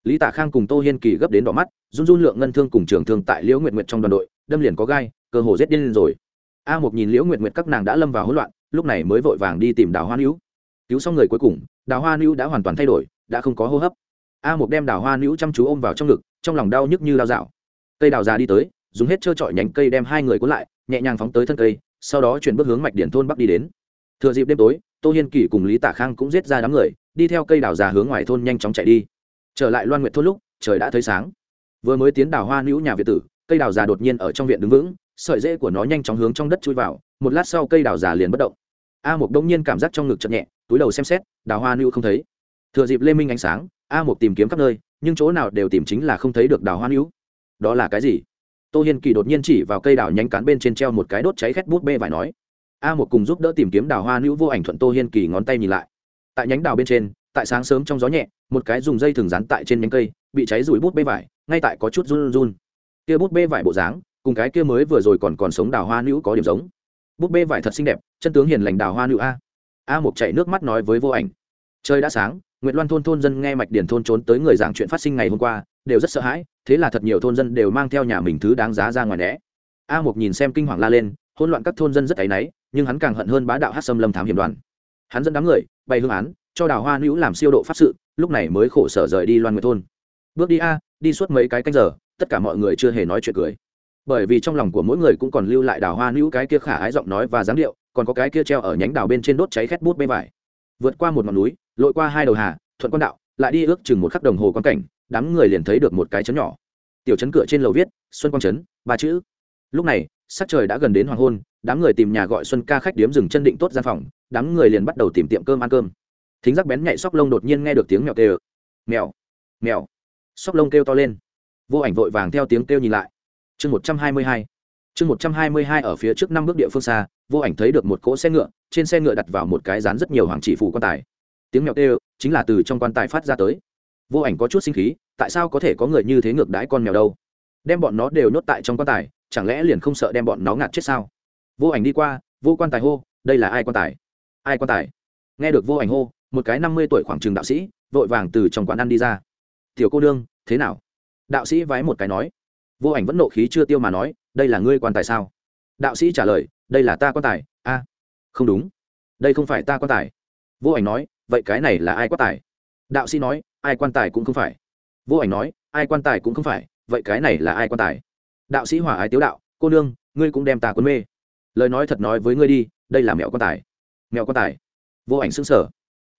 Lý tạ khang cùng tô hiên kỳ gấp đến đỏ mắt, run run lượng ngân thương cùng trường thương tại liễu nguyệt nguyệt trong đoàn đội, đâm liền có gai, cơ hồ giết điên lên rồi. A một nhìn liễu nguyệt nguyệt các nàng đã lâm vào hỗn loạn, lúc này mới vội vàng đi tìm đào hoa nữ. Cứu xong người cuối cùng, đào hoa nữ đã hoàn toàn thay đổi, đã không có hô hấp. A một đem đào hoa nữ chăm chú ôm vào trong ngực, trong lòng đau nhức như lao dạo. Cây đào già đi tới dùng hết trơ trọi nhánh cây đem hai người cuốn lại, nhẹ nhàng phóng tới thân cây, sau đó chuyển bước hướng mạch điển thôn bắc đi đến. Thừa dịp đêm tối, tô hiên kỳ cùng lý tả khang cũng giết ra đám người, đi theo cây đào già hướng ngoài thôn nhanh chóng chạy đi. Trở lại loan nguyệt thôn lúc, trời đã thấy sáng. Vừa mới tiến đào hoa nữ nhà việt tử, cây đào già đột nhiên ở trong viện đứng vững, sợi rễ của nó nhanh chóng hướng trong đất chui vào, một lát sau cây đào già liền bất động. A một đông nhiên cảm giác trong ngực chậm nhẹ, túi đầu xem xét, đào hoa nữ không thấy. Thừa dịp lê minh ánh sáng, a một tìm kiếm khắp nơi, nhưng chỗ nào đều tìm chính là không thấy được đào hoa nữ. Đó là cái gì? Tô hiên kỳ đột nhiên chỉ vào cây đào nhánh cán bên trên treo một cái đốt cháy khét bút bê vải nói, a một cùng giúp đỡ tìm kiếm đào hoa nữ vô ảnh thuận tô hiên kỳ ngón tay nhìn lại. Tại nhánh đào bên trên, tại sáng sớm trong gió nhẹ, một cái dùng dây thường rán tại trên nhánh cây, bị cháy rủi bút bê vải, ngay tại có chút run run kia bút bê vải bộ dáng, cùng cái kia mới vừa rồi còn còn sống đào hoa nữ có điểm giống. Bút bê vải thật xinh đẹp, chân tướng hiền lành đào hoa nữ a. A một chạy nước mắt nói với vô ảnh, trời đã sáng nguyệt loan thôn thôn dân nghe mạch điển thôn trốn tới người giảng chuyện phát sinh ngày hôm qua, đều rất sợ hãi, thế là thật nhiều thôn dân đều mang theo nhà mình thứ đáng giá ra ngoài né a Mộc nhìn xem kinh hoàng la lên, hỗn loạn các thôn dân rất áy náy, nhưng hắn càng hận hơn bá đạo Hắc xâm lâm thám hiểm đoàn. Hắn dẫn đám người, bày hương án, cho đào hoa Nữu làm siêu độ pháp sự, lúc này mới khổ sở rời đi loan nguyệt thôn. Bước đi a, đi suốt mấy cái canh giờ, tất cả mọi người chưa hề nói chuyện cười. Bởi vì trong lòng của mỗi người cũng còn lưu lại đào hoa Nữu cái kia khả ái giọng nói và dáng điệu, còn có cái kia treo ở nhánh đào bên trên đốt cháy khét bút bê vải. Vượt qua một ngọn núi lội qua hai đầu hà, thuận quan đạo, lại đi ước chừng một khắc đồng hồ quan cảnh, đám người liền thấy được một cái chấn nhỏ. Tiểu chấn cửa trên lầu viết, xuân quang chấn, ba chữ. Lúc này, sắc trời đã gần đến hoàng hôn, đám người tìm nhà gọi xuân ca khách điếm dừng chân định tốt gian phòng, đám người liền bắt đầu tìm tiệm cơm ăn cơm. Thính giác bén nhạy sóc lông đột nhiên nghe được tiếng mèo kêu. Mèo mèo. Sóc lông kêu to lên. Vô ảnh vội vàng theo tiếng kêu nhìn lại. Chương một trăm hai mươi hai. Chương một trăm hai mươi hai ở phía trước năm bước địa phương xa, vô ảnh thấy được một cỗ xe ngựa, trên xe ngựa đặt vào một cái rán rất nhiều hoàng chỉ phủ quan tài tiếng mèo kêu chính là từ trong quan tài phát ra tới. Vô ảnh có chút sinh khí, tại sao có thể có người như thế ngược đãi con mèo đâu? Đem bọn nó đều nhốt tại trong quan tài, chẳng lẽ liền không sợ đem bọn nó ngạt chết sao? Vô ảnh đi qua, vô quan tài hô, đây là ai quan tài? Ai quan tài? Nghe được vô ảnh hô, một cái năm mươi tuổi khoảng trường đạo sĩ vội vàng từ trong quán ăn đi ra. Tiểu cô nương, thế nào? Đạo sĩ vái một cái nói. Vô ảnh vẫn nộ khí chưa tiêu mà nói, đây là ngươi quan tài sao? Đạo sĩ trả lời, đây là ta quan tài, a, không đúng. Đây không phải ta quan tài. Vô ảnh nói vậy cái này là ai quan tài? Đạo sĩ nói, ai quan tài cũng không phải. Vô ảnh nói, ai quan tài cũng không phải, vậy cái này là ai quan tài? Đạo sĩ hòa ái tiếu đạo, cô nương, ngươi cũng đem ta quân mê. Lời nói thật nói với ngươi đi, đây là mẹo quan tài. Mẹo quan tài. Vô ảnh xứng sở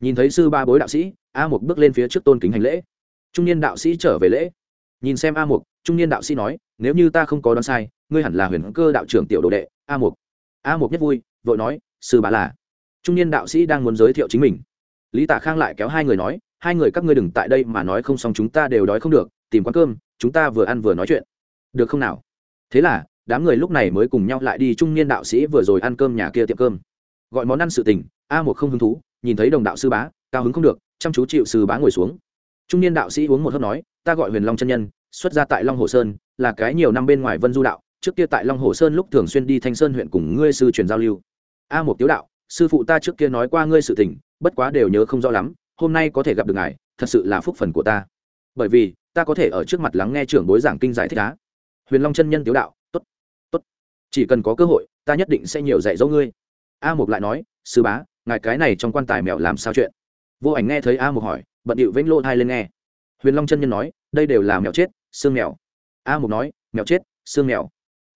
nhìn thấy sư ba bối đạo sĩ, a một bước lên phía trước tôn kính hành lễ. Trung niên đạo sĩ trở về lễ. Nhìn xem a một trung niên đạo sĩ nói, nếu như ta không có đoán sai, ngươi hẳn là huyền cơ đạo trưởng tiểu đồ đệ, a một a một nhất vui, vội nói, sư bá là. Trung niên đạo sĩ đang muốn giới thiệu chính mình lý tạ khang lại kéo hai người nói, hai người các ngươi đừng tại đây mà nói không xong chúng ta đều đói không được, tìm quán cơm, chúng ta vừa ăn vừa nói chuyện. Được không nào? Thế là, đám người lúc này mới cùng nhau lại đi trung niên đạo sĩ vừa rồi ăn cơm nhà kia tiệm cơm. Gọi món ăn sự tình, a một không hứng thú, nhìn thấy đồng đạo sư bá, cao hứng không được, chăm chú chịu sư bá ngồi xuống. Trung niên đạo sĩ uống một hớp nói, ta gọi huyền long chân nhân, xuất ra tại long hồ sơn, là cái nhiều năm bên ngoài vân du đạo, trước kia tại long hồ sơn lúc thường xuyên đi thanh sơn huyện cùng ngươi sư truyền giao lưu. A một tiếu đạo sư phụ ta trước kia nói qua ngươi sự tình, bất quá đều nhớ không rõ lắm, hôm nay có thể gặp được ngài, thật sự là phúc phần của ta. Bởi vì, ta có thể ở trước mặt lắng nghe trưởng bối giảng kinh giải thích á. Huyền long chân nhân tiếu đạo t ố t t ố t chỉ cần có cơ hội, ta nhất định sẽ nhiều dạy dỗ ngươi. A mục lại nói, sư bá, ngài cái này trong quan tài mèo làm sao chuyện? Vô ảnh nghe thấy a mục hỏi, bận điệu vĩnh lô hai lên nghe. Huyền long chân nhân nói, đây đều là mèo chết, xương mèo. A mục nói, mèo chết, xương mèo.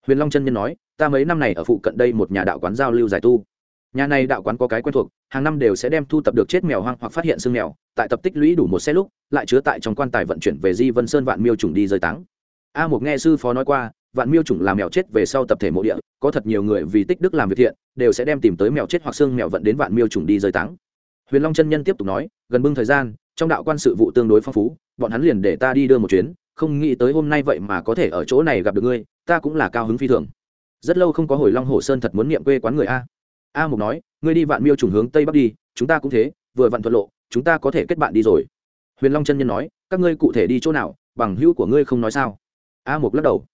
Huyền long chân nhân nói, ta mấy năm này ở phụ cận đây một nhà đạo quán giao lưu giải tu nhà này đạo quán có cái quen thuộc, hàng năm đều sẽ đem thu tập được chết mèo hoang hoặc phát hiện xương mèo, tại tập tích lũy đủ một xe lúc, lại chứa tại trong quan tài vận chuyển về di vân sơn vạn miêu trùng đi rơi táng. A một nghe sư phó nói qua, vạn miêu trùng làm mèo chết về sau tập thể mộ địa, có thật nhiều người vì tích đức làm việc thiện, đều sẽ đem tìm tới mèo chết hoặc xương mèo vận đến vạn miêu trùng đi rơi táng. Huyền long chân nhân tiếp tục nói, gần bưng thời gian, trong đạo quan sự vụ tương đối phong phú, bọn hắn liền để ta đi đưa một chuyến, không nghĩ tới hôm nay vậy mà có thể ở chỗ này gặp được ngươi, ta cũng là cao hứng phi thường. Rất lâu không có hồi long hồ sơn thật muốn niệm quê quán người a a mục nói, ngươi đi vạn miêu trùng hướng tây bắc đi, chúng ta cũng thế, vừa vặn thuận lộ, chúng ta có thể kết bạn đi rồi. Huyền long chân nhân nói, các ngươi cụ thể đi chỗ nào, bằng hữu của ngươi không nói sao? A mục lắc đầu.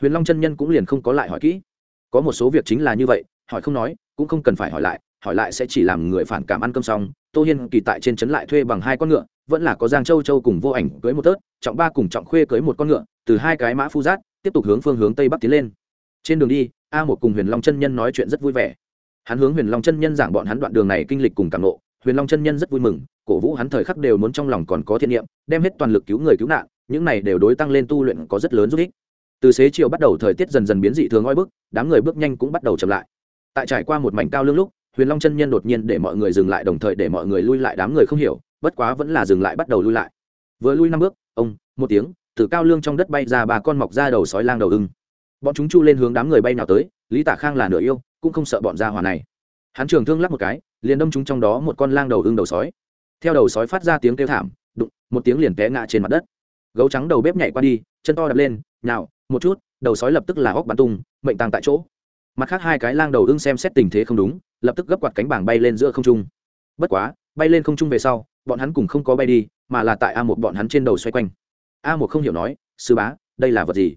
Huyền long chân nhân cũng liền không có lại hỏi kỹ. Có một số việc chính là như vậy, hỏi không nói, cũng không cần phải hỏi lại hỏi lại sẽ chỉ làm người phản cảm ăn cơm xong. Tô hiên kỳ tại trên trấn lại thuê bằng hai con ngựa, vẫn là có giang châu châu cùng vô ảnh cưới một tớt, trọng ba cùng trọng khuê cưới một con ngựa, từ hai cái mã phu giác tiếp tục hướng phương hướng tây bắc tiến lên. Trên đường đi, a một cùng huyền long chân nhân nói chuyện rất vui vẻ hắn hướng huyền long chân nhân giảng bọn hắn đoạn đường này kinh lịch cùng cảm nộ huyền long chân nhân rất vui mừng, cổ vũ hắn thời khắc đều muốn trong lòng còn có thiện niệm, đem hết toàn lực cứu người cứu nạn, những này đều đối tăng lên tu luyện có rất lớn giúp ích. Từ xế chiều bắt đầu thời tiết dần dần biến dị thường oi bức, đám người bước nhanh cũng bắt đầu chậm lại. Tại trải qua một mảnh cao lương lúc, huyền long chân nhân đột nhiên để mọi người dừng lại đồng thời để mọi người lui lại đám người không hiểu, bất quá vẫn là dừng lại bắt đầu lui lại. Vừa lui năm bước, ông, một tiếng, từ cao lương trong đất bay ra ba con mọc ra đầu sói lang đầu ưng. Bọn chúng chu lên hướng đám người bay nào tới, lý tả khang là nửa yêu cũng không sợ bọn gia hỏa này. Hắn trường thương lắc một cái, liền đâm chúng trong đó một con lang đầu ưng đầu sói. Theo đầu sói phát ra tiếng kêu thảm, đụng, một tiếng liền té ngã trên mặt đất. Gấu trắng đầu bếp nhảy qua đi, chân to đập lên, nhào, một chút, đầu sói lập tức là óc bắn tung, mệnh tàng tại chỗ. Mặt khác hai cái lang đầu ưng xem xét tình thế không đúng, lập tức gấp quạt cánh bảng bay lên giữa không trung. Bất quá, bay lên không trung về sau, bọn hắn cùng không có bay đi, mà là tại a một bọn hắn trên đầu xoay quanh. A một không hiểu nói, sư bá, đây là vật gì?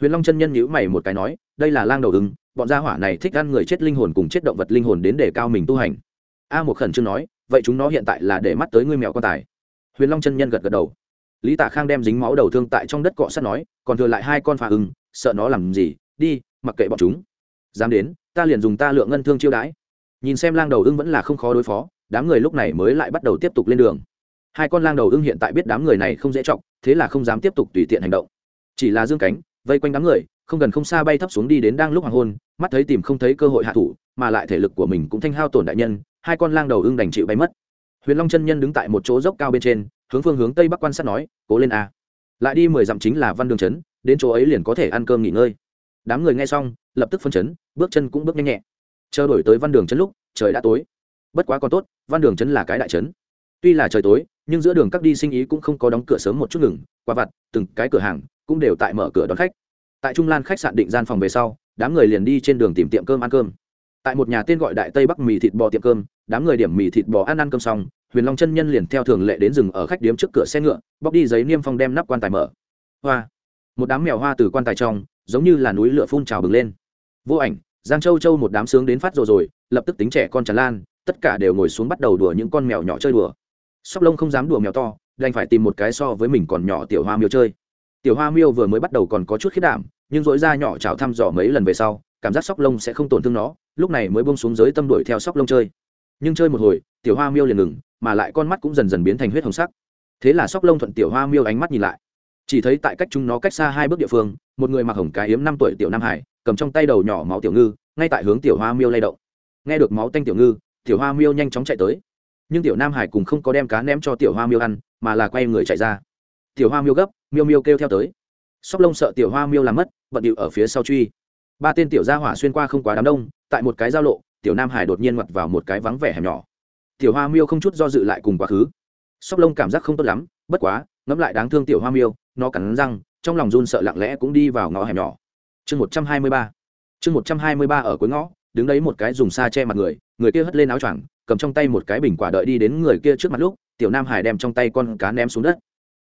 Huyền long chân nhân nhữ mày một cái nói, đây là lang đầu ưng bọn gia hỏa này thích ăn người chết linh hồn cùng chết động vật linh hồn đến để cao mình tu hành. A một khẩn trương nói, vậy chúng nó hiện tại là để mắt tới ngươi mèo quan tài. Huyền long chân nhân gật gật đầu. Lý tả khang đem dính máu đầu thương tại trong đất cọ sát nói, còn thừa lại hai con phà ưng, sợ nó làm gì, đi, mặc kệ bọn chúng. Dám đến, ta liền dùng ta lượng ngân thương chiêu đãi. Nhìn xem lang đầu ưng vẫn là không khó đối phó, đám người lúc này mới lại bắt đầu tiếp tục lên đường. Hai con lang đầu ưng hiện tại biết đám người này không dễ trọng thế là không dám tiếp tục tùy tiện hành động. Chỉ là dương cánh, vây quanh đám người không gần không xa bay thấp xuống đi đến đang lúc hoàng hôn, mắt thấy tìm không thấy cơ hội hạ thủ, mà lại thể lực của mình cũng thanh hao tổn đại nhân, hai con lang đầu ưng đành chịu bay mất. Huyền long chân nhân đứng tại một chỗ dốc cao bên trên, hướng phương hướng tây bắc quan sát nói, cố lên a. Lại đi mười dặm chính là văn đường trấn, đến chỗ ấy liền có thể ăn cơm nghỉ ngơi. Đám người nghe xong, lập tức phân chấn, bước chân cũng bước nhanh nhẹ. Chờ đổi tới văn đường trấn lúc, trời đã tối. Bất quá còn tốt, văn đường trấn là cái đại trấn. Tuy là trời tối, nhưng giữa đường các đi sinh ý cũng không có đóng cửa sớm một chút ngừng quả vặt, từng cái cửa hàng cũng đều tại mở cửa đón khách tại trung lan khách sạn định gian phòng về sau, đám người liền đi trên đường tìm tiệm cơm ăn cơm. Tại một nhà tên gọi đại tây bắc mì thịt bò tiệm cơm, đám người điểm mì thịt bò ăn ăn cơm xong, huyền long chân nhân liền theo thường lệ đến rừng ở khách điếm trước cửa xe ngựa, bóc đi giấy niêm phong đem nắp quan tài mở. Hoa. Một đám mèo hoa từ quan tài trong, giống như là núi lửa phun trào bừng lên. Vô ảnh, giang châu châu một đám sướng đến phát rồi rồi, lập tức tính trẻ con tràn lan, tất cả đều ngồi xuống bắt đầu đùa những con mèo nhỏ chơi đùa. Sóc lông không dám đùa mèo to, đành phải tìm một cái so với mình còn nhỏ tiểu hoa miêu chơi. Tiểu hoa miêu vừa mới bắt đầu còn có chút khiết đảm nhưng dỗi da nhỏ chào thăm dò mấy lần về sau, cảm giác sóc lông sẽ không tổn thương nó, lúc này mới bông xuống dưới tâm đuổi theo sóc lông chơi. Nhưng chơi một hồi, tiểu hoa miêu liền ngừng, mà lại con mắt cũng dần dần biến thành huyết hồng sắc. Thế là sóc lông thuận tiểu hoa miêu ánh mắt nhìn lại. Chỉ thấy tại cách chúng nó cách xa hai bước địa phương, một người mặc hồng cái hiếm năm tuổi tiểu nam hải, cầm trong tay đầu nhỏ máu tiểu ngư, ngay tại hướng tiểu hoa miêu lay động. Nghe được máu tanh tiểu ngư, tiểu hoa miêu nhanh chóng chạy tới. Nhưng tiểu nam hải cùng không có đem cá ném cho tiểu hoa miêu ăn, mà là quay người chạy ra. Tiểu hoa miêu gấp, miêu miêu kêu theo tới sóc lông sợ tiểu hoa miêu làm mất, bận điệu ở phía sau truy. Ba tên tiểu gia hỏa xuyên qua không quá đám đông, tại một cái giao lộ, tiểu nam hải đột nhiên ngoặt vào một cái vắng vẻ hẻm nhỏ. Tiểu hoa miêu không chút do dự lại cùng quá khứ. Sóc lông cảm giác không tốt lắm, bất quá, ngẫm lại đáng thương tiểu hoa miêu, nó cắn răng, trong lòng run sợ lặng lẽ cũng đi vào ngõ hẻm nhỏ. Chương một trăm hai mươi ba. Chương một trăm hai mươi ba ở cuối ngõ, đứng đấy một cái dùng xa che mặt người người kia hất lên áo choàng, cầm trong tay một cái bình quả đợi đi đến người kia trước mặt lúc, tiểu nam hải đem trong tay con cá ném xuống đất.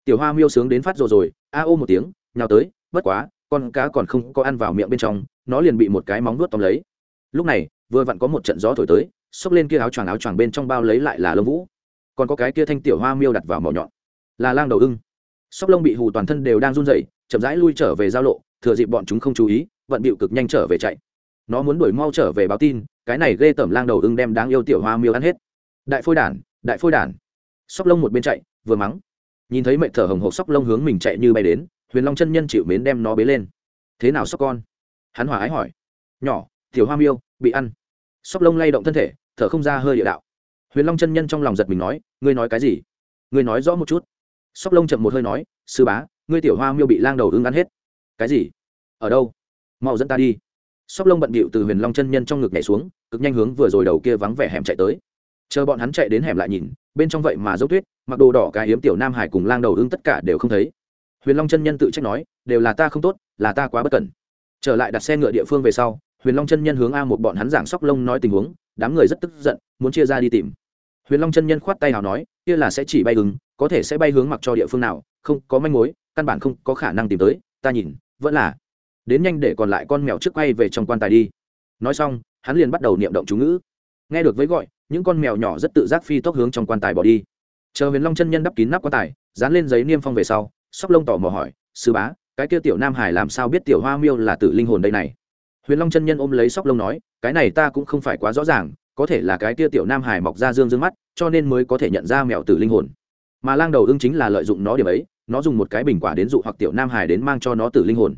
Tiểu hoa miêu sướng đến phát rồi rồi, a ô một tiếng nhào tới, bất quá, con cá còn không có ăn vào miệng bên trong, nó liền bị một cái móng nuốt tóm lấy. Lúc này, vừa vặn có một trận gió thổi tới, xốc lên kia áo choàng áo choàng bên trong bao lấy lại là lông vũ. Còn có cái kia thanh tiểu hoa miêu đặt vào mỏ nhọn. Là lang đầu ưng. Sóc lông bị hù toàn thân đều đang run rẩy, chậm rãi lui trở về giao lộ, thừa dịp bọn chúng không chú ý, vận bịu cực nhanh trở về chạy. Nó muốn đuổi mau trở về báo tin, cái này ghê tởm lang đầu ưng đem đáng yêu tiểu hoa miêu ăn hết. Đại phôi đản, đại phôi đản. Sóc lông một bên chạy, vừa mắng. Nhìn thấy mẹ thở hồng hộc sóc lông hướng mình chạy như bay đến huyền long chân nhân chịu mến đem nó bế lên. Thế nào sóc con? Hắn hòa ái hỏi. Nhỏ, tiểu hoa miêu, bị ăn. Sóc lông lay động thân thể, thở không ra hơi địa đạo. Huyền long chân nhân trong lòng giật mình nói, ngươi nói cái gì? Ngươi nói rõ một chút. Sóc lông chậm một hơi nói, sư bá, ngươi tiểu hoa miêu bị lang đầu ưng ăn hết. Cái gì? Ở đâu? Mau dẫn ta đi. Sóc lông bận bịu từ huyền long chân nhân trong ngực nhảy xuống, cực nhanh hướng vừa rồi đầu kia vắng vẻ hẻm chạy tới. Chờ bọn hắn chạy đến hẻm lại nhìn, bên trong vậy mà dốc tuyết, mặc đồ đỏ cái hiếm tiểu nam hải cùng lang đầu ưng tất cả đều không thấy huyền long chân nhân tự trách nói đều là ta không tốt là ta quá bất cẩn. Trở lại đặt xe ngựa địa phương về sau huyền long chân nhân hướng a một bọn hắn giảng sóc lông nói tình huống đám người rất tức giận muốn chia ra đi tìm. Huyền long chân nhân khoát tay nào nói kia là sẽ chỉ bay hướng, có thể sẽ bay hướng mặc cho địa phương nào không có manh mối căn bản không có khả năng tìm tới ta nhìn vẫn là đến nhanh để còn lại con mèo trước quay về trong quan tài đi. Nói xong hắn liền bắt đầu niệm động chú ngữ. Nghe được với gọi những con mèo nhỏ rất tự giác phi tốc hướng trong quan tài bỏ đi. Chờ huyền long chân nhân đắp kín nắp quan tài dán lên giấy niêm phong về sau sóc lông tỏ mò hỏi, sư bá, cái kia tiểu nam hải làm sao biết tiểu hoa miêu là tử linh hồn đây này? Huyền long chân nhân ôm lấy sóc lông nói, cái này ta cũng không phải quá rõ ràng, có thể là cái kia tiểu nam hải mọc ra dương dương mắt, cho nên mới có thể nhận ra mèo tử linh hồn. Mà lang đầu ưng chính là lợi dụng nó điểm ấy, nó dùng một cái bình quả đến dụ hoặc tiểu nam hải đến mang cho nó tử linh hồn.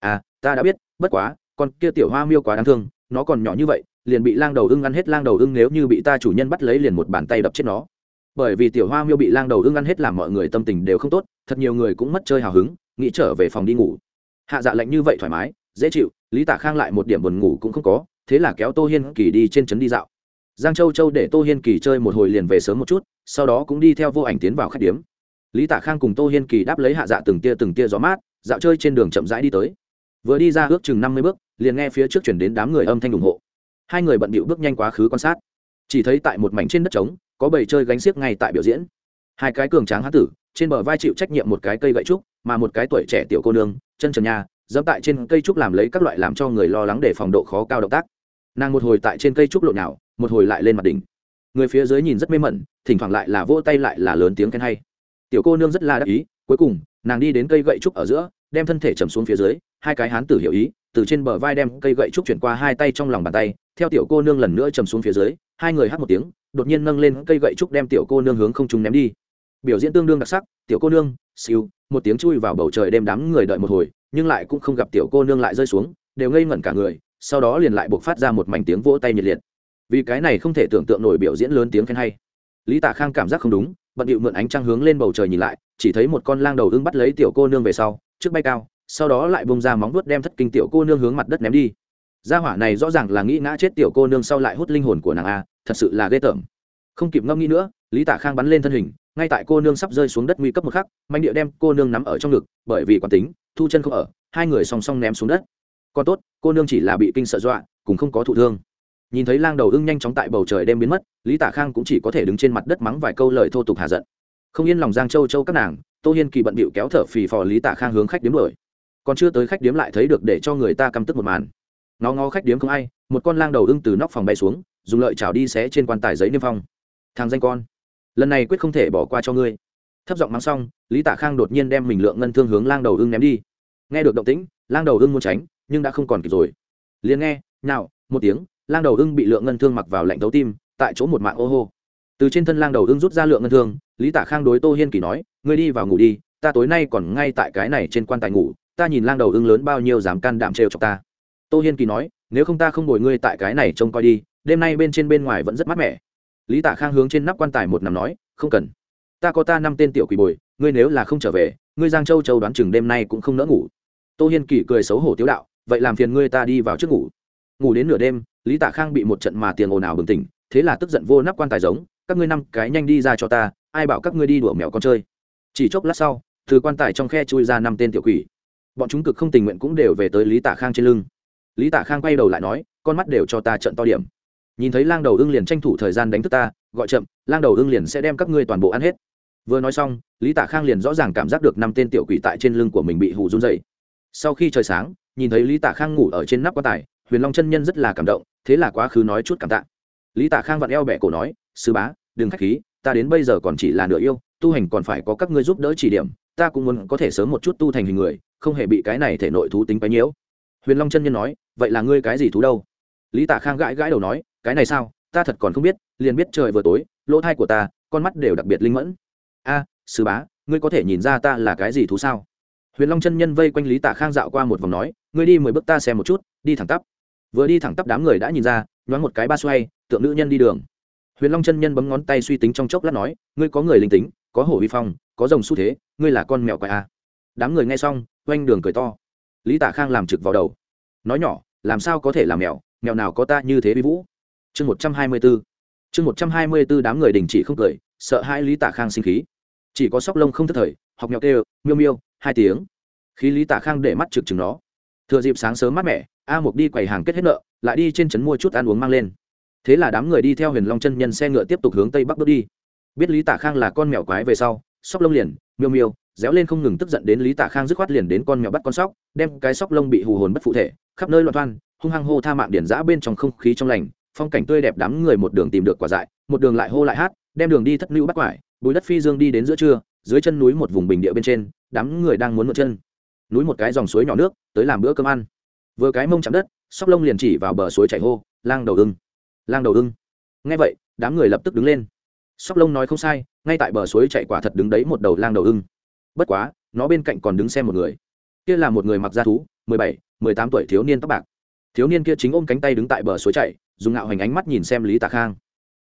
À ta đã biết, bất quá, con kia tiểu hoa miêu quá đáng thương, nó còn nhỏ như vậy, liền bị lang đầu ưng ăn hết, lang đầu ưng nếu như bị ta chủ nhân bắt lấy liền một bàn tay đập chết nó bởi vì tiểu hoa miêu bị lang đầu ưng ăn hết làm mọi người tâm tình đều không tốt, thật nhiều người cũng mất chơi hào hứng, nghĩ trở về phòng đi ngủ. Hạ dạ lạnh như vậy thoải mái, dễ chịu, lý tả khang lại một điểm buồn ngủ cũng không có, thế là kéo tô hiên kỳ đi trên trấn đi dạo. Giang châu châu để tô hiên kỳ chơi một hồi liền về sớm một chút, sau đó cũng đi theo vô ảnh tiến vào khách điếm. Lý tả khang cùng tô hiên kỳ đáp lấy hạ dạ từng tia từng tia gió mát, dạo chơi trên đường chậm rãi đi tới. Vừa đi ra ước chừng năm mươi bước, liền nghe phía trước chuyển đến đám người âm thanh ủng hộ. Hai người bận bịu bước nhanh quá khứ quan sát. Chỉ thấy tại một mảnh trên đất trống có bầy chơi gánh xiếc ngay tại biểu diễn. Hai cái cường tráng hán tử, trên bờ vai chịu trách nhiệm một cái cây gậy trúc, mà một cái tuổi trẻ tiểu cô nương, chân trần nhà, dẫm tại trên cây trúc làm lấy các loại làm cho người lo lắng để phòng độ khó cao động tác. Nàng một hồi tại trên cây trúc lộn nào một hồi lại lên mặt đỉnh. Người phía dưới nhìn rất mê mẩn, thỉnh thoảng lại là vỗ tay lại là lớn tiếng khen hay. Tiểu cô nương rất là đắc ý, cuối cùng, nàng đi đến cây gậy trúc ở giữa, đem thân thể chầm xuống phía dưới, hai cái hán tử hiểu ý, từ trên bờ vai đem cây gậy trúc chuyển qua hai tay trong lòng bàn tay, theo tiểu cô nương lần nữa chầm xuống phía dưới, hai người hát một tiếng đột nhiên nâng lên cây gậy trúc đem tiểu cô nương hướng không trung ném đi. Biểu diễn tương đương đặc sắc, tiểu cô nương, siêu, một tiếng chui vào bầu trời đêm đám người đợi một hồi, nhưng lại cũng không gặp tiểu cô nương lại rơi xuống, đều ngây ngẩn cả người, sau đó liền lại buộc phát ra một mảnh tiếng vỗ tay nhiệt liệt. Vì cái này không thể tưởng tượng nổi biểu diễn lớn tiếng khen hay. Lý tạ khang cảm giác không đúng, bận điệu mượn ánh trăng hướng lên bầu trời nhìn lại, chỉ thấy một con lang đầu ưng bắt lấy tiểu cô nương về sau, trước bay cao, sau đó lại bông ra móng vuốt đem thất kinh tiểu cô nương hướng mặt đất ném đi. Gia hỏa này rõ ràng là nghĩ ngã chết tiểu cô nương sau lại hút linh hồn của nàng a thật sự là ghê tởm. Không kịp ngâm nghĩ nữa, lý Tả khang bắn lên thân hình, ngay tại cô nương sắp rơi xuống đất nguy cấp một khắc mạnh địa đem cô nương nắm ở trong ngực, bởi vì quán tính, thu chân không ở, hai người song song ném xuống đất. Còn tốt, cô nương chỉ là bị kinh sợ dọa, cũng không có thụ thương. Nhìn thấy lang đầu ưng nhanh chóng tại bầu trời đem biến mất, lý tả khang cũng chỉ có thể đứng trên mặt đất mắng vài câu lời thô tục hạ giận. Không yên lòng giang châu châu các nàng, tô hiên kỳ bận bịu kéo thở phì phò lý tả khang hướng khách điếm đuổi. Còn chưa tới khách điếm lại thấy được để cho người ta căm tức một màn. Nó ngó khách điếm không ai, một con lang đầu ưng từ nóc phòng bay xuống dùng lợi chảo đi xé trên quan tài giấy niêm phong. Thằng danh con, lần này quyết không thể bỏ qua cho ngươi. Thấp giọng mắng xong, lý tạ khang đột nhiên đem mình lượng ngân thương hướng lang đầu Hưng ném đi. Nghe được động tĩnh, lang đầu Hưng muốn tránh, nhưng đã không còn kịp rồi. Liền nghe, nào, một tiếng, lang đầu Hưng bị lượng ngân thương mặc vào lạnh thấu tim, tại chỗ một mạng ô hô. Từ trên thân lang đầu Hưng rút ra lượng ngân thương, lý tạ khang đối tô hiên kỳ nói, ngươi đi vào ngủ đi, ta tối nay còn ngay tại cái này trên quan tài ngủ, ta nhìn lang đầu Hưng lớn bao nhiêu dám can đảm trêu chọc ta. Tô hiên kỳ nói, nếu không ta không bồi ngươi tại cái này trông coi đi đêm nay bên trên bên ngoài vẫn rất mát mẻ. Lý tạ khang hướng trên nắp quan tài một nằm nói, không cần. Ta có ta năm tên tiểu quỷ bồi, ngươi nếu là không trở về, ngươi giang châu châu đoán chừng đêm nay cũng không nỡ ngủ. Tô hiên kỳ cười xấu hổ tiếu đạo, vậy làm phiền ngươi ta đi vào trước ngủ. Ngủ đến nửa đêm, lý tạ khang bị một trận mà tiền ồn ào bừng tỉnh, thế là tức giận vô nắp quan tài giống, các ngươi năm cái nhanh đi ra cho ta, ai bảo các ngươi đi đùa mèo con chơi. Chỉ chốc lát sau, từ quan tài trong khe chui ra năm tên tiểu quỷ. Bọn chúng cực không tình nguyện cũng đều về tới lý tạ khang trên lưng. Lý tạ khang quay đầu lại nói, con mắt đều cho ta trận to điểm nhìn thấy lang đầu ưng liền tranh thủ thời gian đánh thức ta, gọi chậm, lang đầu ưng liền sẽ đem các ngươi toàn bộ ăn hết. Vừa nói xong, lý tạ khang liền rõ ràng cảm giác được năm tên tiểu quỷ tại trên lưng của mình bị hù run dậy sau khi trời sáng, nhìn thấy lý tạ khang ngủ ở trên nắp quan tài, huyền long chân nhân rất là cảm động, thế là quá khứ nói chút cảm tạ. Lý tạ khang vặn eo bẻ cổ nói, sư bá, đừng k h á c h khí, ta đến bây giờ còn chỉ là nửa yêu, tu hành còn phải có các ngươi giúp đỡ chỉ điểm, ta cũng muốn có thể sớm một chút tu thành hình người, không hề bị cái này thể nội thú tính bấy nhiễu huyền long chân nhân nói, vậy là ngươi cái gì thú đâu? Lý tạ khang gãi gãi đầu nói cái này sao? Ta thật còn không biết, liền biết trời vừa tối, lỗ thai của ta, con mắt đều đặc biệt linh mẫn. A, sư bá, ngươi có thể nhìn ra ta là cái gì thú sao? Huyền long chân nhân vây quanh lý tạ khang dạo qua một vòng nói, ngươi đi mười bước ta xem một chút, đi thẳng tắp. Vừa đi thẳng tắp đám người đã nhìn ra, nhoáng một cái ba xoay, tượng nữ nhân đi đường. Huyền long chân nhân bấm ngón tay suy tính trong chốc lát nói, ngươi có người linh tính, có hổ vi phong, có rồng xu thế, ngươi là con mèo quái a. Đám người nghe xong, oanh đường cười to. Lý tạ khang làm trực vào đầu. Nói nhỏ, làm sao có thể làm mèo? Mèo nào có ta như thế vi vũ? Chương một trăm hai mươi b ố chương một trăm hai mươi b ố đám người đình chỉ không cười, sợ hai lý tạ khang sinh khí. Chỉ có sóc lông không thất thời, học nhọc kêu, miêu miêu, hai tiếng. Khi lý tạ khang để mắt trực chừng nó, thừa dịp sáng sớm mát mẻ, a mục đi quầy hàng kết hết nợ, lại đi trên trấn mua chút ăn uống mang lên. Thế là đám người đi theo huyền long chân nhân xe ngựa tiếp tục hướng tây bắc bước đi. Biết lý tạ khang là con mèo quái về sau, sóc lông liền, miêu miêu, réo lên không ngừng tức giận đến lý tạ khang dứt khoát liền đến con mèo bắt con sóc, đem cái sóc lông bị hù hồn bất phụ thể, khắp nơi loạn thoan, hung hăng hô tha mạng điển giã bên trong không khí trong lành phong cảnh tươi đẹp đám người một đường tìm được quả dại, một đường lại hô lại hát, đem đường đi thất lưu bắt quải, bùi đất phi dương đi đến giữa trưa, dưới chân núi một vùng bình địa bên trên, đám người đang muốn mượn chân. Núi một cái dòng suối nhỏ nước, tới làm bữa cơm ăn. Vừa cái mông chạm đất, sóc lông liền chỉ vào bờ suối chảy hô, lang đầu ưng, lang đầu ưng. Ngay vậy, đám người lập tức đứng lên. Sóc lông nói không sai, ngay tại bờ suối chạy quả thật đứng đấy một đầu lang đầu ưng. Bất quá, nó bên cạnh còn đứng xem một người. Kia là một người mặc da thú, mười bảy, mười tám tuổi thiếu niên tóc bạc. Thiếu niên kia chính ôm cánh tay đứng tại bờ suối chạy dùng ngạo hành ánh mắt nhìn xem lý tạ khang.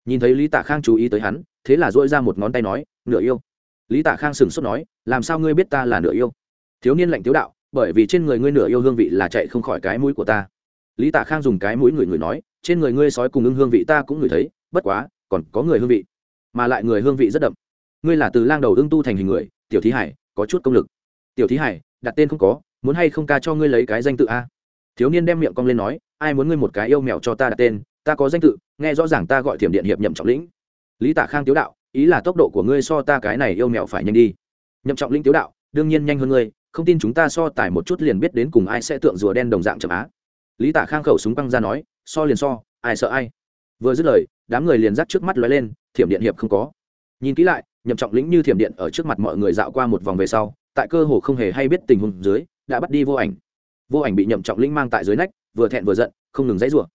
Nhìn thấy lý tạ khang chú ý tới hắn, thế là dỗi ra một ngón tay nói, nửa yêu. Lý tạ khang sừng sốt nói, làm sao ngươi biết ta là nửa yêu? Thiếu niên lạnh tiếu đạo, bởi vì trên người ngươi nửa yêu hương vị là chạy không khỏi cái mũi của ta. Lý tạ khang dùng cái mũi người người nói, trên người ngươi sói cùng ưng hương vị ta cũng ngửi thấy, bất quá, còn có người hương vị. Mà lại người hương vị rất đậm. Ngươi là từ lang đầu ưng tu thành hình người, tiểu thí hải, có chút công lực. Tiểu thí hải, đặt tên không có, muốn hay không ca cho ngươi lấy cái danh tự a? Thiếu niên đem miệng cong lên nói, ai muốn ngươi một cái yêu mèo cho ta đặt tên, ta có danh tự, nghe rõ ràng ta gọi thiểm điện hiệp nhậm trọng lĩnh. Lý Tả khang tiếu đạo, ý là tốc độ của ngươi so ta cái này yêu mèo phải nhanh đi. Nhậm trọng lĩnh tiếu đạo, đương nhiên nhanh hơn ngươi, không tin chúng ta so tải một chút liền biết đến cùng ai sẽ tượng rùa đen đồng dạng chậm á. Lý Tả khang khẩu súng băng ra nói, so liền so, ai sợ ai. Vừa dứt lời, đám người liền dắt trước mắt lóe lên, thiểm điện hiệp không có. Nhìn kỹ lại, nhậm trọng lĩnh như thiểm điện ở trước mặt mọi người dạo qua một vòng về sau, tại cơ hồ không hề hay biết tình huống dưới, đã bắt đi vô ảnh vô ảnh bị nhậm trọng linh mang tại dưới nách, vừa thẹn vừa giận, không ngừng dãy rủa.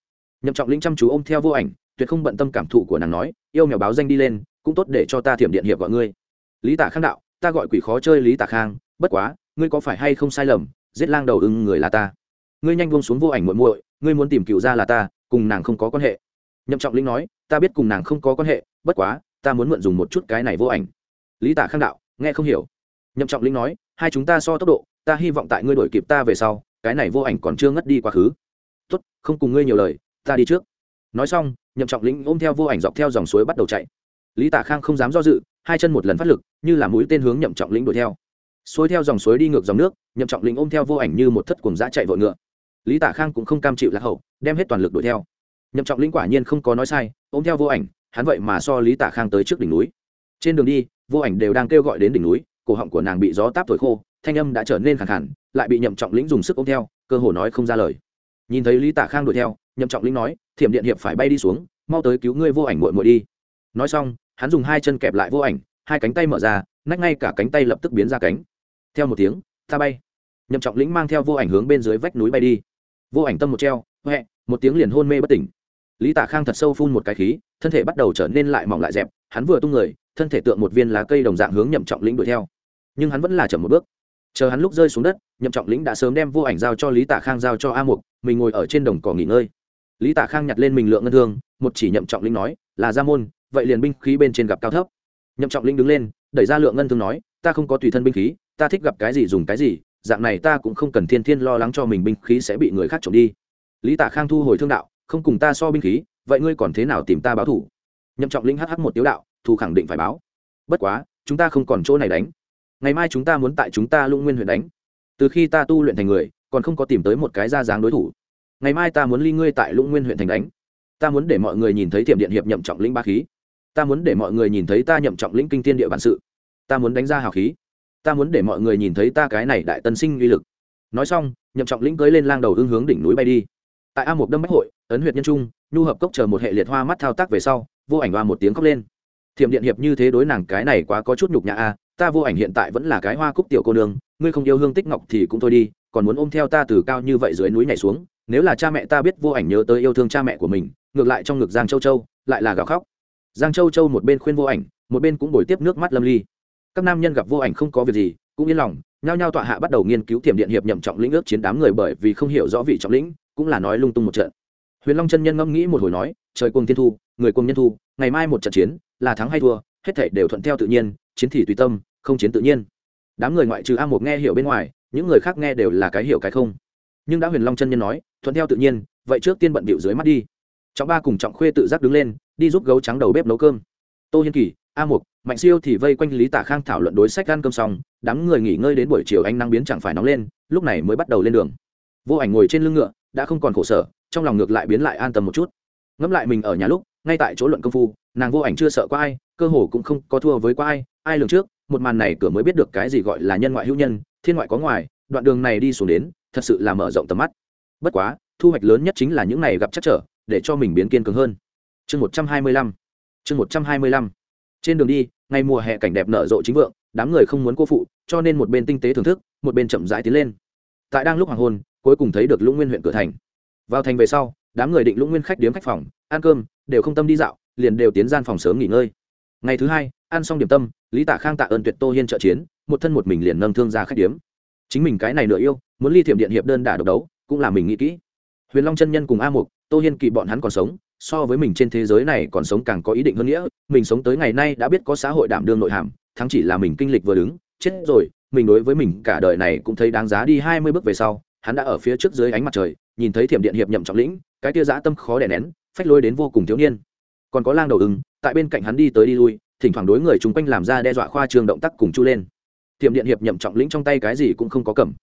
Nhậm trọng linh chăm chú ôm theo vô ảnh, tuyệt không bận tâm cảm thụ của nàng nói, yêu mèo báo danh đi lên, cũng tốt để cho ta thiểm điện hiệp gọi ngươi. Lý tả khang đạo, ta gọi quỷ khó chơi lý tả khang, bất quá, ngươi có phải hay không sai lầm, giết lang đầu ưng người là ta. Ngươi nhanh buông xuống vô ảnh muội muội, ngươi muốn tìm cựu ra là ta, cùng nàng không có quan hệ. Nhậm trọng linh nói, ta biết cùng nàng không có quan hệ, bất quá, ta muốn mượn dùng một chút cái này vô ảnh. Lý tả khang đạo, nghe không hiểu. Nhậm trọng linh nói, hai chúng ta so tốc độ, ta hy vọng tại ngươi đổi kịp ta về sau cái này vô ảnh còn chưa ngất đi quá khứ. Tốt, không cùng ngươi nhiều lời, ta đi trước. Nói xong, nhậm trọng lĩnh ôm theo vô ảnh dọc theo dòng suối bắt đầu chạy. Lý tả khang không dám do dự, hai chân một lần phát lực, như là mũi tên hướng nhậm trọng lĩnh đuổi theo. Xuôi theo dòng suối đi ngược dòng nước, nhậm trọng lĩnh ôm theo vô ảnh như một thất cuồng dã chạy vội ngựa. Lý tả khang cũng không cam chịu lạc hậu, đem hết toàn lực đuổi theo. Nhậm trọng lĩnh quả nhiên không có nói sai, ôm theo vô ảnh, hắn vậy mà so lý tả khang tới trước đỉnh núi. Trên đường đi, vô ảnh đều đang kêu gọi đến đỉnh núi, cổ họng của nàng bị gió táp thổi khô, thanh âm đã trở nên khẳng hẳn lại bị nhậm trọng lĩnh dùng sức ôm theo, cơ hồ nói không ra lời. Nhìn thấy lý tả khang đuổi theo, nhậm trọng lĩnh nói, thiểm điện hiệp phải bay đi xuống, mau tới cứu ngươi vô ảnh muội muội đi. Nói xong, hắn dùng hai chân kẹp lại vô ảnh, hai cánh tay mở ra, nách ngay cả cánh tay lập tức biến ra cánh. Theo một tiếng, ta bay. Nhậm trọng lĩnh mang theo vô ảnh hướng bên dưới vách núi bay đi. Vô ảnh tâm một treo huệ một tiếng liền hôn mê bất tỉnh. Lý tả khang thật sâu phun một cái khí, thân thể bắt đầu trở nên lại mỏng lại dẹp, hắn vừa tung người, thân thể tượng một viên lá cây đồng dạng hướng nhậm trọng lĩnh đuổi theo. Nhưng hắn vẫn là chậm một bước chờ hắn lúc rơi xuống đất, nhậm trọng lĩnh đã sớm đem vô ảnh giao cho lý tả khang giao cho a mục, mình ngồi ở trên đồng cỏ nghỉ ngơi. Lý tả khang nhặt lên mình lượng ngân thương, một chỉ nhậm trọng lĩnh nói, là ra môn, vậy liền binh khí bên trên gặp cao thấp. Nhậm trọng lĩnh đứng lên, đẩy ra lượng ngân thương nói, ta không có tùy thân binh khí, ta thích gặp cái gì dùng cái gì, dạng này ta cũng không cần thiên thiên lo lắng cho mình binh khí sẽ bị người khác trộm đi. Lý tả khang thu hồi thương đạo, không cùng ta so binh khí, vậy ngươi còn thế nào tìm ta báo thủ? Nhậm trọng lĩnh hh một tiếu đạo, thù khẳng định phải báo. Bất quá, chúng ta không còn chỗ này đánh ngày mai chúng ta muốn tại chúng ta lũng nguyên huyện đánh. Từ khi ta tu luyện thành người, còn không có tìm tới một cái ra dáng đối thủ. Ngày mai ta muốn ly ngươi tại lũng nguyên huyện thành đánh. Ta muốn để mọi người nhìn thấy tiềm điện hiệp nhậm trọng lĩnh ba khí. Ta muốn để mọi người nhìn thấy ta nhậm trọng lĩnh kinh tiên địa bản sự. Ta muốn đánh ra hào khí. Ta muốn để mọi người nhìn thấy ta cái này đại tân sinh uy lực. Nói xong, nhậm trọng lĩnh cưới lên lang đầu hương hướng đỉnh núi bay đi. Tại a một đâm bách hội, ấn huyện nhân trung, nhu hợp cốc chờ một hệ liệt hoa mắt thao tác về sau, vô ảnh hoa một tiếng khóc lên. Thiểm điện hiệp như thế đối nàng cái này quá có chút nhục nhã a ta vô ảnh hiện tại vẫn là cái hoa cúc tiểu cô nương, ngươi không yêu hương tích ngọc thì cũng thôi đi, còn muốn ôm theo ta từ cao như vậy dưới núi nhảy xuống, nếu là cha mẹ ta biết vô ảnh nhớ tới yêu thương cha mẹ của mình, ngược lại trong ngực giang châu châu, lại là gào khóc. Giang châu châu một bên khuyên vô ảnh, một bên cũng bồi tiếp nước mắt lâm ly. Các nam nhân gặp vô ảnh không có việc gì, cũng yên lòng, nhao nhao tọa hạ bắt đầu nghiên cứu tiềm điện hiệp nhậm trọng lĩnh ước chiến đám người bởi vì không hiểu rõ vị trọng lĩnh, cũng là nói lung tung một trận. Huyền long chân nhân ngẫm nghĩ một hồi nói, trời cuồng thiên thu, người cuồng nhân thu, ngày mai một trận chiến, là thắng hay thua, hết thảy đều thuận theo tự nhiên, chiến thì tùy tâm không chiến tự nhiên. Đám người ngoại trừ a một nghe hiểu bên ngoài, những người khác nghe đều là cái hiểu cái không. Nhưng đã huyền long chân nhân nói, thuận theo tự nhiên, vậy trước tiên bận bịu dưới mắt đi. Trọng ba cùng trọng khuê tự giác đứng lên, đi giúp gấu trắng đầu bếp nấu cơm. Tô hiên kỳ, a mục mạnh siêu thì vây quanh lý tả khang thảo luận đối sách ăn cơm xong, đám người nghỉ ngơi đến buổi chiều anh năng biến chẳng phải nóng lên, lúc này mới bắt đầu lên đường. Vô ảnh ngồi trên lưng ngựa, đã không còn khổ sở, trong lòng ngược lại biến lại an tâm một chút. Ngẫm lại mình ở nhà lúc, ngay tại chỗ luận công phu, nàng vô ảnh chưa sợ qua ai, cơ hồ cũng không có thua với qua ai ai lường trước một màn này cửa mới biết được cái gì gọi là nhân ngoại hữu nhân, thiên ngoại có ngoài, đoạn đường này đi xuống đến, thật sự là mở rộng tầm mắt. Bất quá, thu hoạch lớn nhất chính là những này gặp chắc trở, để cho mình biến kiên cường hơn. Chương một trăm hai mươi lăm. Chương một trăm hai mươi lăm. Trên đường đi, ngày mùa hè cảnh đẹp nở rộ chính vượng, đám người không muốn cô phụ, cho nên một bên tinh tế thưởng thức, một bên chậm rãi tiến lên. Tại đang lúc hoàng hôn, cuối cùng thấy được lũng nguyên huyện cửa thành. Vào thành về sau, đám người định lũng nguyên khách điếm khách phòng, ăn cơm, đều không tâm đi dạo, liền đều tiến gian phòng sớm nghỉ ngơi ngày thứ hai, ăn xong điểm tâm, lý tạ khang tạ ơn tuyệt tô hiên trợ chiến, một thân một mình liền nâng thương ra khách điếm. Chính mình cái này nửa yêu, muốn ly thiểm điện hiệp đơn đả độc đấu, cũng là mình nghĩ kỹ. Huyền long chân nhân cùng a mục, tô hiên kỳ bọn hắn còn sống, so với mình trên thế giới này còn sống càng có ý định hơn nghĩa, mình sống tới ngày nay đã biết có xã hội đảm đương nội hàm, thắng chỉ là mình kinh lịch vừa đứng, chết rồi, mình đối với mình cả đời này cũng thấy đáng giá đi hai mươi bước về sau, hắn đã ở phía trước dưới ánh mặt trời, nhìn thấy thiểm điện hiệp nhậm trọng lĩnh, cái tia dã tâm khó đè nén, phách lôi đến vô cùng thiếu niên. Còn có lang đầu ưng tại bên cạnh hắn đi tới đi lui, thỉnh thoảng đối người chung quanh làm ra đe dọa khoa trường động tác cùng chu lên. Tiệm điện hiệp nhậm trọng lĩnh trong tay cái gì cũng không có cầm.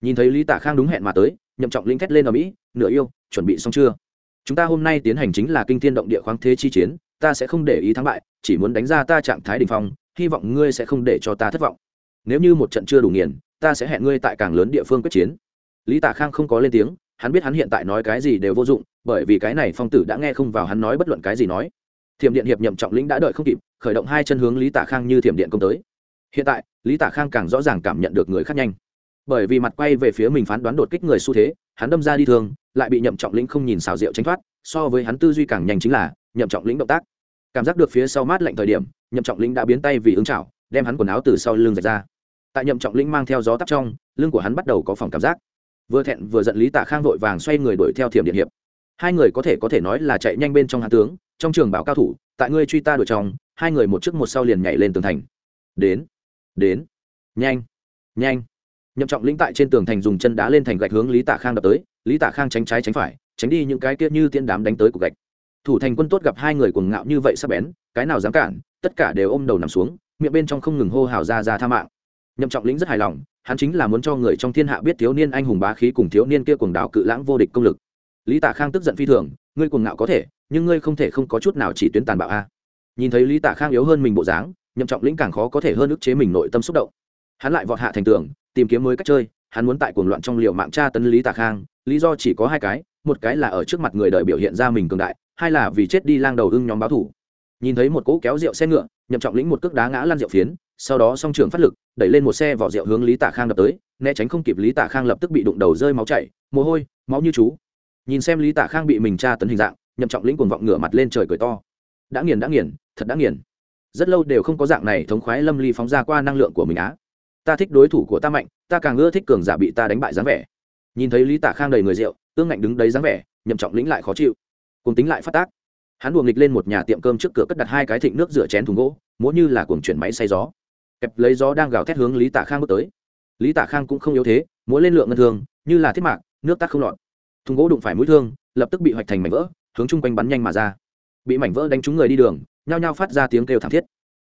Nhìn thấy lý tả khang đúng hẹn mà tới, nhậm trọng lĩnh thét lên ở mỹ nửa yêu, chuẩn bị xong chưa? Chúng ta hôm nay tiến hành chính là kinh thiên động địa khoáng thế chi chiến, ta sẽ không để ý thắng bại, chỉ muốn đánh ra ta trạng thái đình phong, hy vọng ngươi sẽ không để cho ta thất vọng. Nếu như một trận chưa đủ nghiền, ta sẽ hẹn ngươi tại càng lớn địa phương quyết chiến. Lý tả khang không có lên tiếng, hắn biết hắn hiện tại nói cái gì đều vô dụng, bởi vì cái này phong tử đã nghe không vào hắn nói bất luận cái gì nói thiểm điện hiệp nhậm trọng lĩnh đã đợi không kịp, khởi động hai chân hướng lý tả khang như thiểm điện công tới. Hiện tại, lý tả khang càng rõ ràng cảm nhận được người khác nhanh. Bởi vì mặt quay về phía mình phán đoán đột kích người xu thế, hắn đâm ra đi thường lại bị nhậm trọng lĩnh không nhìn xào rượu tránh thoát, so với hắn tư duy càng nhanh chính là nhậm trọng lĩnh động tác. Cảm giác được phía sau mát lạnh thời điểm, nhậm trọng lĩnh đã biến tay vì ứng chảo, đem hắn quần áo từ sau lưng rạch ra. Tại nhậm trọng lĩnh mang theo gió tắt trong, lưng của hắn bắt đầu có phòng cảm giác. Vừa thẹn vừa giận, lý tạ khang vội vàng xoay người đuổi theo thiểm điện hiệp. Hai người có thể có thể nói là chạy nhanh bên trong hạ tướng trong trường bảo cao thủ, tại ngươi truy ta đuổi trong, hai người một trước một sau liền nhảy lên tường thành. Đến đến, nhanh nhanh. Nhậm trọng lĩnh tại trên tường thành dùng chân đá lên thành gạch hướng lý tạ khang đập tới, lý tạ khang tránh trái tránh phải, tránh đi những cái kia như tiên đám đánh tới cục gạch. Thủ thành quân tốt gặp hai người cuồng ngạo như vậy sắp bén, cái nào dám cản, tất cả đều ôm đầu nằm xuống, miệng bên trong không ngừng hô hào ra ra tha mạng. Nhậm trọng lĩnh rất hài lòng, hắn chính là muốn cho người trong thiên hạ biết thiếu niên anh hùng bá khí cùng thiếu niên kia cuồng đạo cự lãng vô địch công lực. Lý tạ khang tức giận phi thường, ngươi cuồng ngạo có thể nhưng ngươi không thể không có chút nào chỉ tuyến tàn bạo a. Nhìn thấy lý tạ khang yếu hơn mình bộ dáng, nhậm trọng lĩnh càng khó có thể hơn ức chế mình nội tâm xúc động. Hắn lại vọt hạ thành tường, tìm kiếm mới cách chơi, hắn muốn tại cuồng loạn trong liều mạng tra tấn lý tạ khang, lý do chỉ có hai cái, một cái là ở trước mặt người đời biểu hiện ra mình cường đại, hai là vì chết đi lang đầu hưng nhóm báo thủ. Nhìn thấy một cỗ kéo rượu xe ngựa, nhậm trọng lĩnh một cước đá ngã lăn rượu phiến, sau đó song trường phát lực, đẩy lên một xe vỏ rượu hướng lý tạ khang đập tới, né tránh không kịp lý tạ khang lập tức bị đụng đầu rơi máu chảy, mồ hôi, máu như chú. Nhìn xem lý tạ khang bị mình tra tấn hình dạng nhậm trọng lĩnh cuồng vọng ngửa mặt lên trời cười to. Đã nghiền đã nghiền, thật đã nghiền. Rất lâu đều không có dạng này thống khoái lâm ly phóng ra qua năng lượng của mình á. Ta thích đối thủ của ta mạnh, ta càng ưa thích cường giả bị ta đánh bại dáng vẻ. Nhìn thấy lý tạ khang đầy người rượu tương ngạnh đứng đấy dáng vẻ, nhậm trọng lĩnh lại khó chịu. Cùng tính lại phát tác. Hắn buồng nghịch lên một nhà tiệm cơm trước cửa cất đặt hai cái thịnh nước rửa chén thùng gỗ, múa như là cuồng chuyển máy xay gió. Kẹp lấy gió đang gào thét hướng lý tạ khang bước tới. Lý tạ khang cũng không yếu thế, múa lên lượng ngân thường như là thiết mạc, nước tắc không lọt. Thùng gỗ đụng phải mũi thương, lập tức bị hoạch thành mảnh vỡ hướng chung quanh bắn nhanh mà ra. Bị mảnh vỡ đánh trúng người đi đường, nhao nhao phát ra tiếng kêu thảm thiết.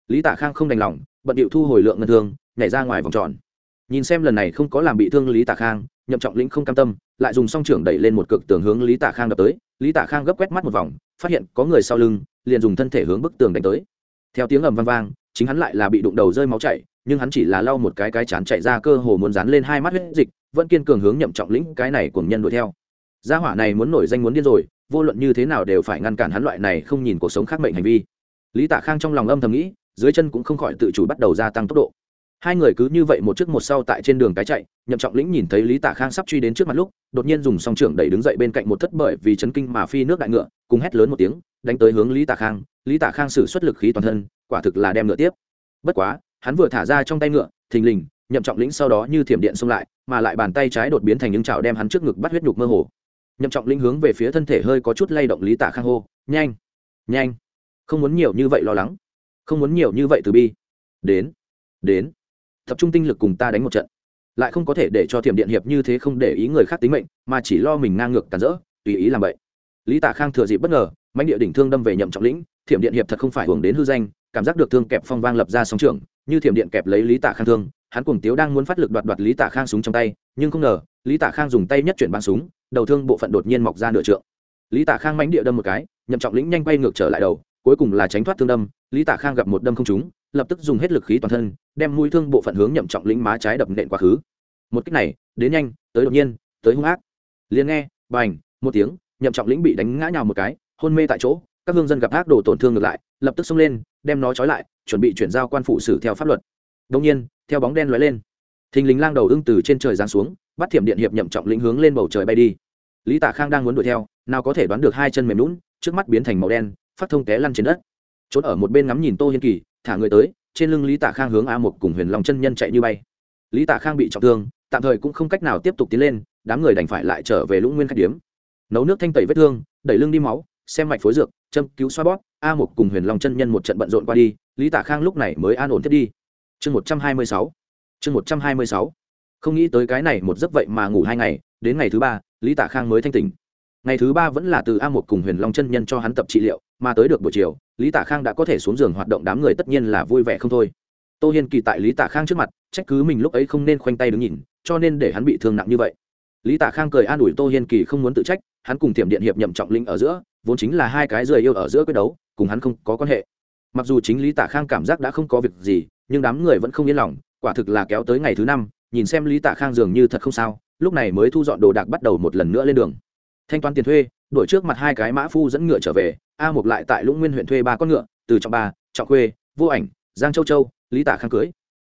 Lý tạ khang không đành lòng, bận điệu thu hồi lượng ngân thương, nhảy ra ngoài vòng tròn. Nhìn xem lần này không có làm bị thương lý tạ khang, nhậm trọng lĩnh không cam tâm, lại dùng song trưởng đẩy lên một cực tường hướng lý tạ khang đập tới. Lý tạ khang gấp quét mắt một vòng, phát hiện có người sau lưng, liền dùng thân thể hướng bức tường đánh tới. Theo tiếng ầm vang vang, chính hắn lại là bị đụng đầu rơi máu chảy, nhưng hắn chỉ là lau một cái cái chán chạy ra cơ hồ muốn dán lên hai mắt huyết dịch, vẫn kiên cường hướng nhậm trọng lĩnh cái này cùng nhân đuổi theo. Gia hỏa này muốn nổi danh muốn điên rồi vô luận như thế nào đều phải ngăn cản hắn loại này không nhìn cuộc sống khác mệnh hành vi. Lý tạ khang trong lòng âm thầm nghĩ, dưới chân cũng không khỏi tự chủ bắt đầu gia tăng tốc độ. Hai người cứ như vậy một trước một sau tại trên đường cái chạy, nhậm trọng lĩnh nhìn thấy lý tạ khang sắp truy đến trước mặt lúc, đột nhiên dùng song trưởng đẩy đứng dậy bên cạnh một thất bởi vì chấn kinh mà phi nước đại ngựa, cùng hét lớn một tiếng, đánh tới hướng lý tạ khang. Lý tạ khang sử xuất lực khí toàn thân, quả thực là đem ngựa tiếp. Bất quá, hắn vừa thả ra trong tay ngựa, thình lình, nhậm trọng lĩnh sau đó như thiểm điện xông lại, mà lại bàn tay trái đột biến thành những chảo đem hắn trước ngực bắt huyết nhục mơ hồ nhậm trọng linh hướng về phía thân thể hơi có chút lay động lý Tả khang hô, nhanh nhanh, không muốn nhiều như vậy lo lắng, không muốn nhiều như vậy từ bi. Đến đến, tập trung tinh lực cùng ta đánh một trận. Lại không có thể để cho thiểm điện hiệp như thế không để ý người khác tính mệnh, mà chỉ lo mình ngang ngược cản rỡ, tùy ý làm vậy. Lý Tả khang thừa dịp bất ngờ, mãnh địa đỉnh thương đâm về nhậm trọng lĩnh, thiểm điện hiệp thật không phải hưởng đến hư danh, cảm giác được thương kẹp phong vang lập ra sóng trường, như thiểm điện kẹp lấy lý Tả khang thương hắn cùng tiếu đang muốn phát lực đoạt đoạt lý tạ khang súng trong tay, nhưng không ngờ, lý tạ khang dùng tay nhất chuyển bắn súng, đầu thương bộ phận đột nhiên mọc ra nửa trượng. Lý tạ khang mánh địa đâm một cái, nhậm trọng lĩnh nhanh quay ngược trở lại đầu, cuối cùng là tránh thoát thương đâm, lý tạ khang gặp một đâm không trúng, lập tức dùng hết lực khí toàn thân, đem mũi thương bộ phận hướng nhậm trọng lĩnh má trái đập nện quá khứ. Một cách này, đến nhanh, tới đột nhiên, tới hung ác. Liền nghe, bành, một tiếng, nhậm trọng lĩnh bị đánh ngã nhào một cái, hôn mê tại chỗ, các hương dân gặp ác đồ tổn thương ngược lại, lập tức xông lên, đem nó trói lại, chuẩn bị chuyển giao quan phụ xử theo pháp luật đông nhiên, theo bóng đen lóe lên. Thình lình lang đầu ưng từ trên trời giáng xuống, bắt thiểm điện hiệp nhậm trọng lĩnh hướng lên bầu trời bay đi. Lý tạ khang đang muốn đuổi theo, nào có thể đoán được hai chân mềm lún trước mắt biến thành màu đen, phát thông té lăn trên đất. Trốn ở một bên ngắm nhìn tô hiên kỳ, thả người tới, trên lưng lý tạ khang hướng a một cùng huyền long chân nhân chạy như bay. Lý tạ khang bị trọng thương, tạm thời cũng không cách nào tiếp tục tiến lên, đám người đành phải lại trở về lũng nguyên khách điếm. Nấu nước thanh tẩy vết thương, đẩy lưng đi máu, xem mạch phối dược, châm cứu xoa bóp, a một cùng huyền long chân nhân một trận bận rộn qua đi, lý tạ khang lúc này mới an ổn thiết đi chương một trăm hai mươi sáu. Chương một trăm hai mươi sáu. Không nghĩ tới cái này một giấc vậy mà ngủ hai ngày, đến ngày thứ ba, lý tạ khang mới thanh tỉnh. Ngày thứ ba vẫn là từ a một cùng huyền long chân nhân cho hắn tập trị liệu, mà tới được buổi chiều, lý tạ khang đã có thể xuống giường hoạt động đám người tất nhiên là vui vẻ không thôi. Tô hiên kỳ tại lý tạ khang trước mặt, trách cứ mình lúc ấy không nên khoanh tay đứng nhìn, cho nên để hắn bị thương nặng như vậy. Lý tạ khang cười an ủi tô hiên kỳ không muốn tự trách, hắn cùng tiềm điện hiệp nhậm trọng linh ở giữa, vốn chính là hai cái rời yêu ở giữa quyết đấu, cùng hắn không có quan hệ. Mặc dù chính lý tạ khang cảm giác đã không có việc gì nhưng đám người vẫn không yên lòng, quả thực là kéo tới ngày thứ năm, nhìn xem lý tạ khang dường như thật không sao, lúc này mới thu dọn đồ đạc bắt đầu một lần nữa lên đường. Thanh toán tiền thuê, đổi trước mặt hai cái mã phu dẫn ngựa trở về, a một lại tại lũng nguyên huyện thuê ba con ngựa, từ trọng ba, trọng khuê, vô ảnh, giang châu châu, lý tạ khang cưới.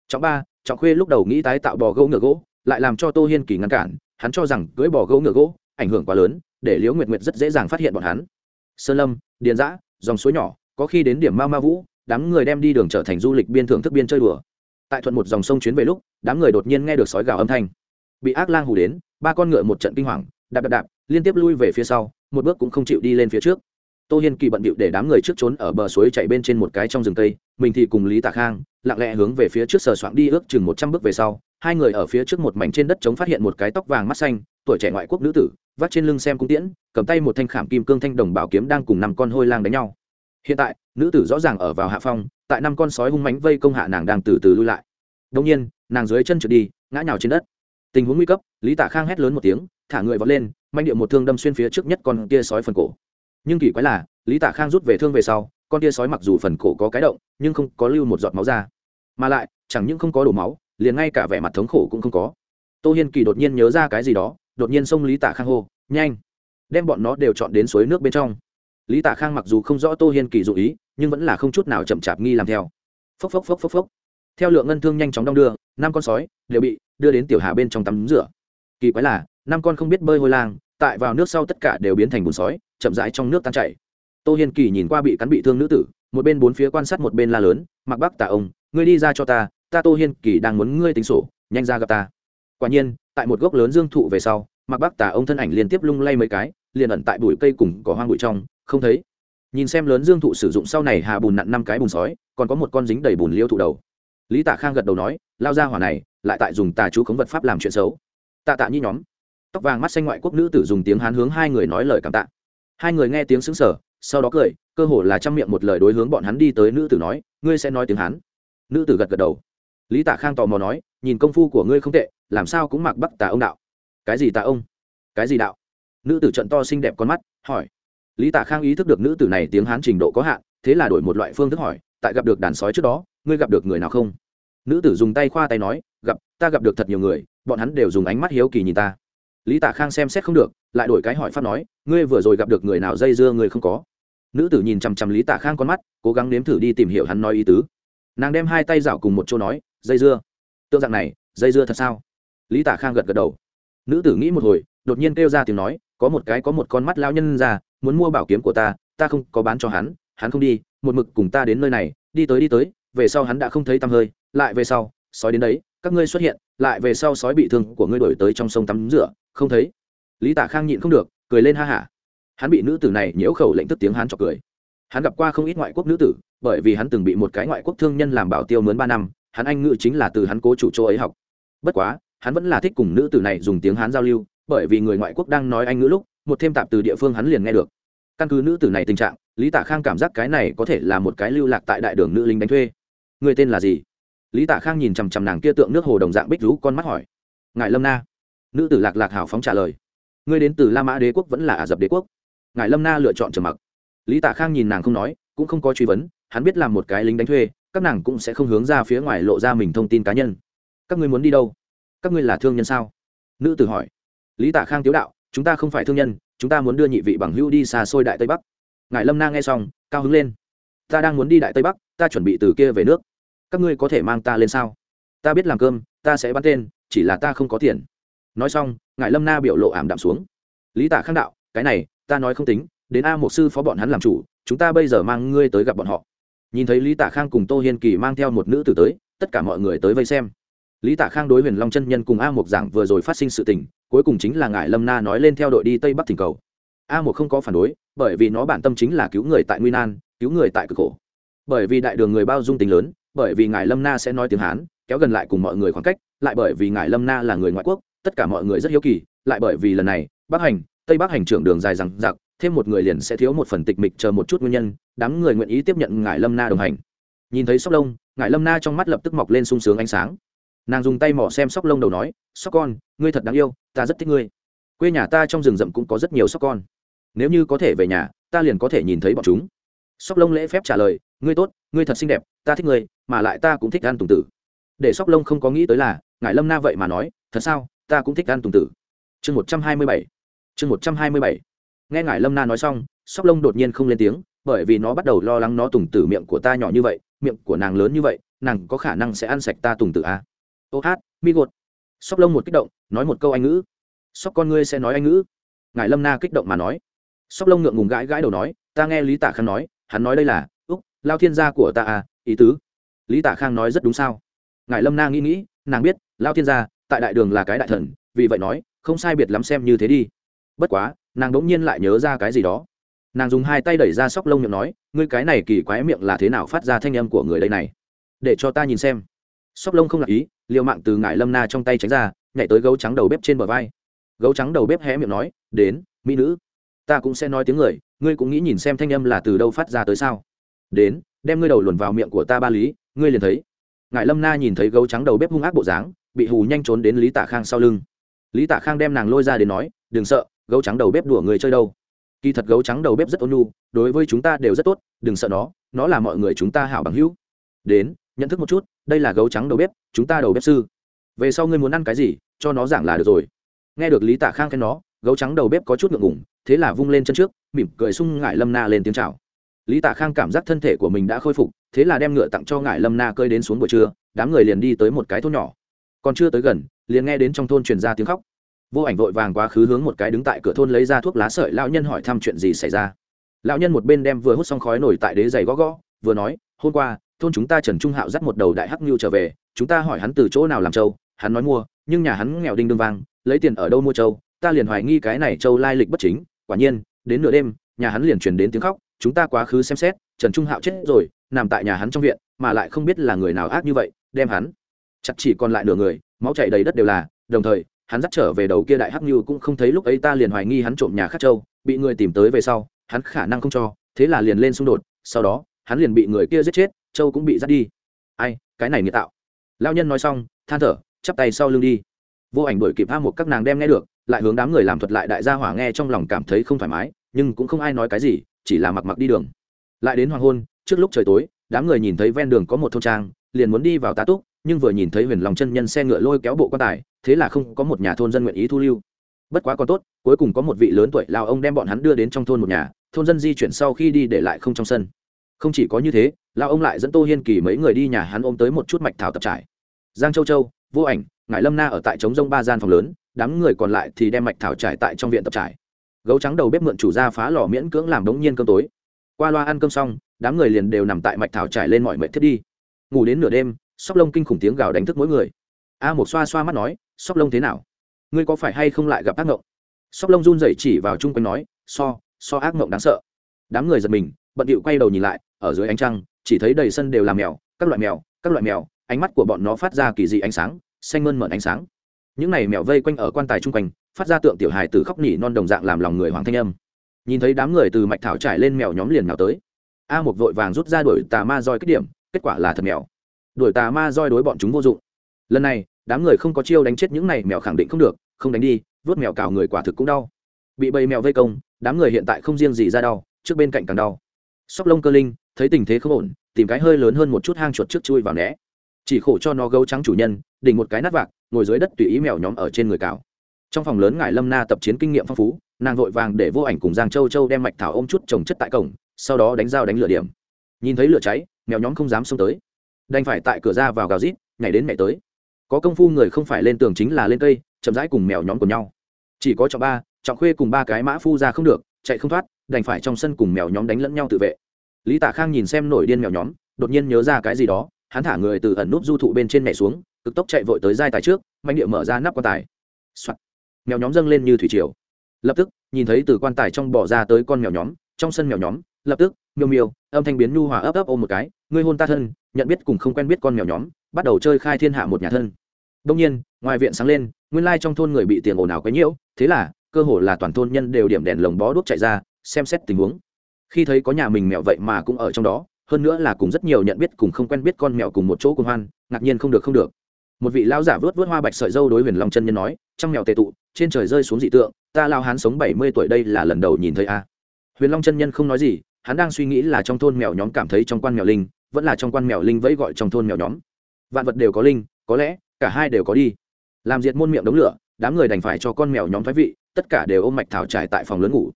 Trọng ba, trọng khuê lúc đầu nghĩ tái tạo bò gỗ ngựa gỗ, lại làm cho tô hiên kỳ ngăn cản, hắn cho rằng cưới bò gỗ ngựa gỗ ảnh hưởng quá lớn, để liễu nguyệt nguyệt rất dễ dàng phát hiện bọn hắn. Sơn lâm, điền giã, dòng suối nhỏ, có khi đến điểm ma ma vũ đám người đem đi đường trở thành du lịch biên thưởng thức biên chơi đùa. Tại thuận một dòng sông chuyến về lúc, đám người đột nhiên nghe được sói gào âm thanh. Bị ác lang hù đến, ba con ngựa một trận kinh hoàng, đạp đạp đạp, liên tiếp lui về phía sau, một bước cũng không chịu đi lên phía trước. Tô hiên kỳ bận bịu để đám người trước trốn ở bờ suối chạy bên trên một cái trong rừng cây, mình thì cùng lý tạ khang, lặng lẽ hướng về phía trước sờ soạng đi ước chừng một trăm bước về sau, hai người ở phía trước một mảnh trên đất trống phát hiện một cái tóc vàng mắt xanh, tuổi trẻ ngoại quốc nữ tử vắt trên lưng xem cung tiễn, cầm tay một thanh khảm kim cương thanh đồng bảo kiếm đang cùng năm con hôi lang đánh nhau hiện tại, nữ tử rõ ràng ở vào hạ phong, tại năm con sói hung mánh vây công hạ nàng đang từ từ lui lại. Đông nhiên, nàng dưới chân trượt đi, ngã nhào trên đất. Tình huống nguy cấp, lý tạ khang hét lớn một tiếng, thả người vọt lên, manh điệu một thương đâm xuyên phía trước nhất con kia sói phần cổ. Nhưng kỳ quái là, lý tạ khang rút về thương về sau, con kia sói mặc dù phần cổ có cái động, nhưng không có lưu một giọt máu ra. Mà lại, chẳng những không có đổ máu, liền ngay cả vẻ mặt thống khổ cũng không có. Tô hiên kỳ đột nhiên nhớ ra cái gì đó, đột nhiên xông lý tạ khang hô, nhanh! Đem bọn nó đều chọn đến suối nước bên trong lý tạ khang mặc dù không rõ tô hiên kỳ dụ ý, nhưng vẫn là không chút nào chậm chạp nghi làm theo. Phốc phốc phốc phốc phốc. Theo lượng ngân thương nhanh chóng đong đưa, năm con sói đều bị đưa đến tiểu hà bên trong tắm rửa. Kỳ quái là, năm con không biết bơi hôi lang, tại vào nước sau tất cả đều biến thành bùn sói, chậm rãi trong nước tan chảy. Tô hiên kỳ nhìn qua bị cắn bị thương nữ tử, một bên bốn phía quan sát một bên la lớn, mặc bắc tà ông, ngươi đi ra cho ta ta tô hiên kỳ đang muốn ngươi tính sổ, nhanh ra gặp ta. Quả nhiên, tại một gốc lớn dương thụ về sau, mặc bắc tà ông thân ảnh liên tiếp lung lay mấy cái, liền ẩn tại bụi cây cùng cỏ hoang bụi trong không thấy. Nhìn xem lớn dương thụ sử dụng sau này hà bùn nặn năm cái bùn sói, còn có một con dính đầy bùn liêu thụ đầu. Lý tạ khang gật đầu nói, lao ra hỏa này, lại tại dùng tà chú khống vật pháp làm chuyện xấu. Tạ tạ như nhóm. Tóc vàng mắt xanh ngoại quốc nữ tử dùng tiếng hán hướng hai người nói lời cảm tạ. Hai người nghe tiếng xứng sở sau đó cười, cơ hồ là chăm miệng một lời đối hướng bọn hắn đi tới nữ tử nói, ngươi sẽ nói tiếng hán? Nữ tử gật gật đầu. Lý tạ khang tò mò nói, nhìn công phu của ngươi không tệ, làm sao cũng mặc bắc tà ông đạo. Cái gì tà ông? Cái gì đạo? Nữ tử trận to xinh đẹp con mắt, hỏi lý tạ khang ý thức được nữ tử này tiếng hán trình độ có hạn, thế là đổi một loại phương thức hỏi, tại gặp được đàn sói trước đó, ngươi gặp được người nào không? Nữ tử dùng tay khoa tay nói, gặp, ta gặp được thật nhiều người, bọn hắn đều dùng ánh mắt hiếu kỳ nhìn ta. Lý tạ khang xem xét không được, lại đổi cái hỏi pháp nói, ngươi vừa rồi gặp được người nào dây dưa người không có? Nữ tử nhìn chằm chằm lý tạ khang con mắt, cố gắng nếm thử đi tìm hiểu hắn nói ý tứ. Nàng đem hai tay rảo cùng một chỗ nói, dây dưa. Tượng dạng này, dây dưa thật sao? Lý tạ khang gật gật đầu. Nữ tử nghĩ một hồi, đột nhiên kêu ra tiếng nói, có một cái có một con mắt lao nhân ra muốn mua bảo kiếm của ta ta không có bán cho hắn hắn không đi, một mực cùng ta đến nơi này, đi tới đi tới, về sau hắn đã không thấy tăm hơi, lại về sau, sói đến đấy, các ngươi xuất hiện, lại về sau sói bị thương của ngươi đổi tới trong sông tắm rửa, không thấy. Lý tả khang nhịn không được, cười lên ha hả. Hắn bị nữ tử này nhiễu khẩu lệnh tức tiếng hắn chọc cười. Hắn gặp qua không ít ngoại quốc nữ tử, bởi vì hắn từng bị một cái ngoại quốc thương nhân làm bảo tiêu mướn ba năm, hắn anh ngữ chính là từ hắn cố chủ chỗ ấy học. Bất quá, hắn vẫn là thích cùng nữ tử này dùng tiếng hán giao lưu, bởi vì người ngoại quốc đang nói anh ngữ lúc một thêm tạp từ địa phương hắn liền nghe được. Căn cứ nữ tử này tình trạng, lý tạ khang cảm giác cái này có thể là một cái lưu lạc tại đại đường nữ lính đánh thuê. Người tên là gì? Lý tạ khang nhìn chằm chằm nàng kia tượng nước hồ đồng dạng bích rú, con mắt hỏi. Ngài lâm na. Nữ tử lạc lạc hào phóng trả lời. Ngươi đến từ la mã đế quốc vẫn là ả rập đế quốc. Ngài lâm na lựa chọn trầm mặc. Lý tạ khang nhìn nàng không nói, cũng không có truy vấn, hắn biết làm một cái lính đánh thuê, các nàng cũng sẽ không hướng ra phía ngoài lộ ra mình thông tin cá nhân. Các ngươi muốn đi đâu? Các ngươi là thương nhân sao? Nữ tử hỏi. Lý tạ khang tiếu đạo chúng ta không phải thương nhân, chúng ta muốn đưa nhị vị bằng hữu đi xa xôi đại tây bắc. Ngài lâm na nghe xong, cao hứng lên. Ta đang muốn đi đại tây bắc, ta chuẩn bị từ kia về nước. Các ngươi có thể mang ta lên sao? Ta biết làm cơm, ta sẽ bắn tên, chỉ là ta không có tiền. Nói xong, ngài lâm na biểu lộ ảm đạm xuống. Lý tạ khang đạo, cái này, ta nói không tính, đến a một sư phó bọn hắn làm chủ, chúng ta bây giờ mang ngươi tới gặp bọn họ. Nhìn thấy lý tạ khang cùng tô hiên kỳ mang theo một nữ tử tới, tất cả mọi người tới vây xem. Lý tạ khang đối huyền long chân nhân cùng a mục giảng vừa rồi phát sinh sự tình cuối cùng chính là ngài lâm na nói lên theo đội đi tây bắc thỉnh cầu. A một không có phản đối, bởi vì nó bản tâm chính là cứu người tại nguy nan, cứu người tại cực khổ. Bởi vì đại đường người bao dung tính lớn, bởi vì ngài lâm na sẽ nói tiếng hán, kéo gần lại cùng mọi người khoảng cách, lại bởi vì ngài lâm na là người ngoại quốc, tất cả mọi người rất hiếu kỳ, lại bởi vì lần này, bắc hành, tây bắc hành trưởng đường dài rằng giặc thêm một người liền sẽ thiếu một phần tịch mịch chờ một chút nguyên nhân, đám người nguyện ý tiếp nhận ngài lâm na đồng hành. Nhìn thấy sóc lông, ngài lâm na trong mắt lập tức mọc lên sung sướng ánh sáng nàng dùng tay mỏ xem sóc lông đầu nói, sóc con, ngươi thật đáng yêu, ta rất thích ngươi. Quê nhà ta trong rừng rậm cũng có rất nhiều sóc con. Nếu như có thể về nhà, ta liền có thể nhìn thấy bọn chúng. Sóc lông lễ phép trả lời, ngươi tốt, ngươi thật xinh đẹp, ta thích ngươi, mà lại ta cũng thích ăn tùng tử. Để sóc lông không có nghĩ tới là ngài lâm na vậy mà nói, thật sao, ta cũng thích ăn tùng tử. Chương một trăm hai mươi bảy, chương một trăm hai mươi bảy. Nghe ngài lâm na nói xong, sóc lông đột nhiên không lên tiếng, bởi vì nó bắt đầu lo lắng nó tùng tử miệng của ta nhỏ như vậy, miệng của nàng lớn như vậy, nàng có khả năng sẽ ăn sạch ta tùng tử à? Ô hát, mi gột. Sóc lông một kích động, nói một câu anh ngữ. Sóc con ngươi sẽ nói anh ngữ. Ngài lâm na kích động mà nói. Sóc lông ngượng ngùng gãi gãi đầu nói, ta nghe lý tả Khang nói, hắn nói đây là, úc, lao thiên gia của ta à ý tứ. Lý tả khang nói rất đúng sao? Ngài lâm na nghĩ nghĩ, nàng biết, lao thiên gia, tại đại đường là cái đại thần, vì vậy nói, không sai biệt lắm xem như thế đi. Bất quá, nàng đ ỗ n g nhiên lại nhớ ra cái gì đó. Nàng dùng hai tay đẩy ra sóc lông miệng nói, ngươi cái này kỳ quái miệng là thế nào phát ra thanh âm của người đây này? Để cho ta nhìn xem sóc lông không lạc ý l i ề u mạng từ ngải lâm na trong tay tránh ra, nhảy tới gấu trắng đầu bếp trên bờ vai. Gấu trắng đầu bếp hé miệng nói, đến, mỹ nữ, ta cũng sẽ nói tiếng người, ngươi cũng nghĩ nhìn xem thanh âm là từ đâu phát ra tới sao? Đến, đem ngươi đầu luồn vào miệng của ta ba lý, ngươi liền thấy. Ngải lâm na nhìn thấy gấu trắng đầu bếp hung ác bộ dáng, bị hù nhanh trốn đến lý Tạ khang sau lưng. Lý Tạ khang đem nàng lôi ra đến nói, đừng sợ, gấu trắng đầu bếp đùa người chơi đâu. Kỳ thật gấu trắng đầu bếp rất ôn nhu, đối với chúng ta đều rất tốt, đừng sợ nó nó là mọi người chúng ta hảo bằng hữu. Đến nhận thức một chút, đây là gấu trắng đầu bếp, chúng ta đầu bếp sư. Về sau ngươi muốn ăn cái gì, cho nó giảng là được rồi. Nghe được lý tả khang khen nó, gấu trắng đầu bếp có chút ngượng ngủng thế là vung lên chân trước, mỉm cười sung ngại lâm na lên tiếng chào. Lý tả khang cảm giác thân thể của mình đã khôi phục, thế là đem ngựa tặng cho ngại lâm na cơi đến xuống buổi trưa, đám người liền đi tới một cái thôn nhỏ. Còn chưa tới gần, liền nghe đến trong thôn truyền ra tiếng khóc. Vô ảnh vội vàng quá khứ hướng một cái đứng tại cửa thôn lấy ra thuốc lá sợi, lão nhân hỏi thăm chuyện gì xảy ra. Lão nhân một bên đem vừa hút xong khói nổi tại đế giày gõ gõ, vừa nói, hôm qua thôn chúng ta trần trung hạo dắt một đầu đại hắc nhu trở về, chúng ta hỏi hắn từ chỗ nào làm trâu hắn nói mua, nhưng nhà hắn nghèo đinh đương vang, lấy tiền ở đâu mua trâu ta liền hoài nghi cái này trâu lai lịch bất chính, quả nhiên, đến nửa đêm, nhà hắn liền truyền đến tiếng khóc, chúng ta quá khứ xem xét, trần trung hạo chết rồi, nằm tại nhà hắn trong viện, mà lại không biết là người nào ác như vậy, đem hắn chặt chỉ còn lại nửa người, máu chảy đầy đất đều là, đồng thời, hắn dắt trở về đầu kia đại hắc như cũng không thấy lúc ấy ta liền hoài nghi hắn trộm nhà khắc châu, bị người tìm tới về sau, hắn khả năng không cho, thế là liền lên xung đột, sau đó hắn liền bị người kia giết chết, châu cũng bị dắt đi. Ai, cái này nghĩa tạo. Lao nhân nói xong, than thở, chắp tay sau lưng đi. Vô ảnh đổi kịp a một các nàng đem nghe được, lại hướng đám người làm thuật lại đại gia hỏa nghe trong lòng cảm thấy không thoải mái, nhưng cũng không ai nói cái gì, chỉ là mặc mặc đi đường. Lại đến hoàng hôn, trước lúc trời tối, đám người nhìn thấy ven đường có một thôn trang, liền muốn đi vào tá túc, nhưng vừa nhìn thấy huyền lòng chân nhân xe ngựa lôi kéo bộ quan tài, thế là không có một nhà thôn dân nguyện ý thu lưu. Bất quá còn tốt, cuối cùng có một vị lớn tuổi lao ông đem bọn hắn đưa đến trong thôn một nhà, thôn dân di chuyển sau khi đi để lại không trong sân không chỉ có như thế lao ông lại dẫn tô hiên kỳ mấy người đi nhà hắn ôm tới một chút mạch thảo tập trải giang châu châu, vô ảnh, ngải lâm na ở tại trống rông ba gian phòng lớn, đám người còn lại thì đem mạch thảo trải tại trong viện tập trải gấu trắng đầu bếp mượn chủ ra phá lò miễn cưỡng làm đống nhiên cơm tối. Qua loa ăn cơm xong, đám người liền đều nằm tại mạch thảo trải lên mọi mệt thiết đi. Ngủ đến nửa đêm, sóc lông kinh khủng tiếng gào đánh thức mỗi người. A một xoa xoa mắt nói, sóc lông thế nào? Ngươi có phải hay không lại gặp ác mộng sóc lông run rẩy chỉ vào chung quanh nói, so so ác mộng đáng sợ. Đám người giật mình, bận điệu quay đầu nhìn lại ở dưới ánh trăng, chỉ thấy đầy sân đều là mèo, các loại mèo, các loại mèo, ánh mắt của bọn nó phát ra kỳ dị ánh sáng, xanh mơn mởn ánh sáng. Những này mèo vây quanh ở quan tài chung quanh, phát ra tượng tiểu hài từ khóc nhỉ non đồng dạng làm lòng người hoàng thanh âm. Nhìn thấy đám người từ mạch thảo trải lên mèo nhóm liền nào tới. A một vội vàng rút ra đuổi tà ma roi kích điểm, kết quả là thật mèo. Đuổi tà ma roi đối bọn chúng vô dụng. Lần này, đám người không có chiêu đánh chết những này mèo khẳng định không được, không đánh đi, vớt mèo cào người quả thực cũng đau. Bị bầy mèo vây công, đám người hiện tại không riêng gì ra đau, trước bên cạnh càng đau. Sóc lông cơ linh thấy tình thế không ổn, tìm cái hơi lớn hơn một chút hang chuột trước chui vào né. Chỉ khổ cho nó gấu trắng chủ nhân, đỉnh một cái nát vạc, ngồi dưới đất tùy ý mèo nhóm ở trên người cào. Trong phòng lớn ngải lâm na tập chiến kinh nghiệm phong phú, nàng vội vàng để vô ảnh cùng giang châu châu đem mạch thảo ôm chút trồng chất tại cổng, sau đó đánh dao đánh lửa điểm. Nhìn thấy lửa cháy, mèo nhóm không dám xông tới. Đành phải tại cửa ra vào gào rít, nhảy đến mẹ tới. Có công phu người không phải lên tường chính là lên cây, chậm rãi cùng mèo nhóm của nhau. Chỉ có trọng ba, trọng khuê cùng ba cái mã phu ra không được, chạy không thoát, đành phải trong sân cùng mèo nhóm đánh lẫn nhau tự vệ lý tạ khang nhìn xem nổi điên mèo nhóm, đột nhiên nhớ ra cái gì đó, hắn thả người từ ẩn nút du thụ bên trên mẹ xuống, cực tốc chạy vội tới giai tài trước manh địa mở ra nắp quan tài、Soạn. mèo nhóm dâng lên như thủy triều. Lập tức, nhìn thấy từ quan tài trong bỏ ra tới con mèo nhóm, trong sân mèo nhóm, lập tức, miêu miêu, âm thanh biến nhu hòa ấp ấp ôm một cái, ngươi hôn ta thân, nhận biết cùng không quen biết con mèo nhóm, bắt đầu chơi khai thiên hạ một nhà thân. Đông nhiên, ngoài viện sáng lên, nguyên lai trong thôn người bị tiền ồn ào quấy nhiễu, thế là, cơ hồ là toàn thôn nhân đều điểm đèn lồng bó đuốc chạy ra, xem xét tình huống khi thấy có nhà mình mèo vậy mà cũng ở trong đó, hơn nữa là cùng rất nhiều nhận biết cùng không quen biết con mèo cùng một chỗ cùng hoan, ngạc nhiên không được không được. Một vị lão giả vớt vớt hoa bạch sợi dâu đối huyền long chân nhân nói, trong mèo tệ tụ, trên trời rơi xuống dị tượng, ta lao hán sống bảy mươi tuổi đây là lần đầu nhìn thấy a. Huyền long chân nhân không nói gì, hắn đang suy nghĩ là trong thôn mèo nhóm cảm thấy trong quan mèo linh, vẫn là trong quan mèo linh vẫy gọi trong thôn mèo nhóm. Vạn vật đều có linh, có lẽ, cả hai đều có đi. Làm diệt môn miệng đống lửa, đám người đành phải cho con mèo nhóm thoái vị, tất cả đều ôm mạch thảo trải tại phòng lớn ngủ.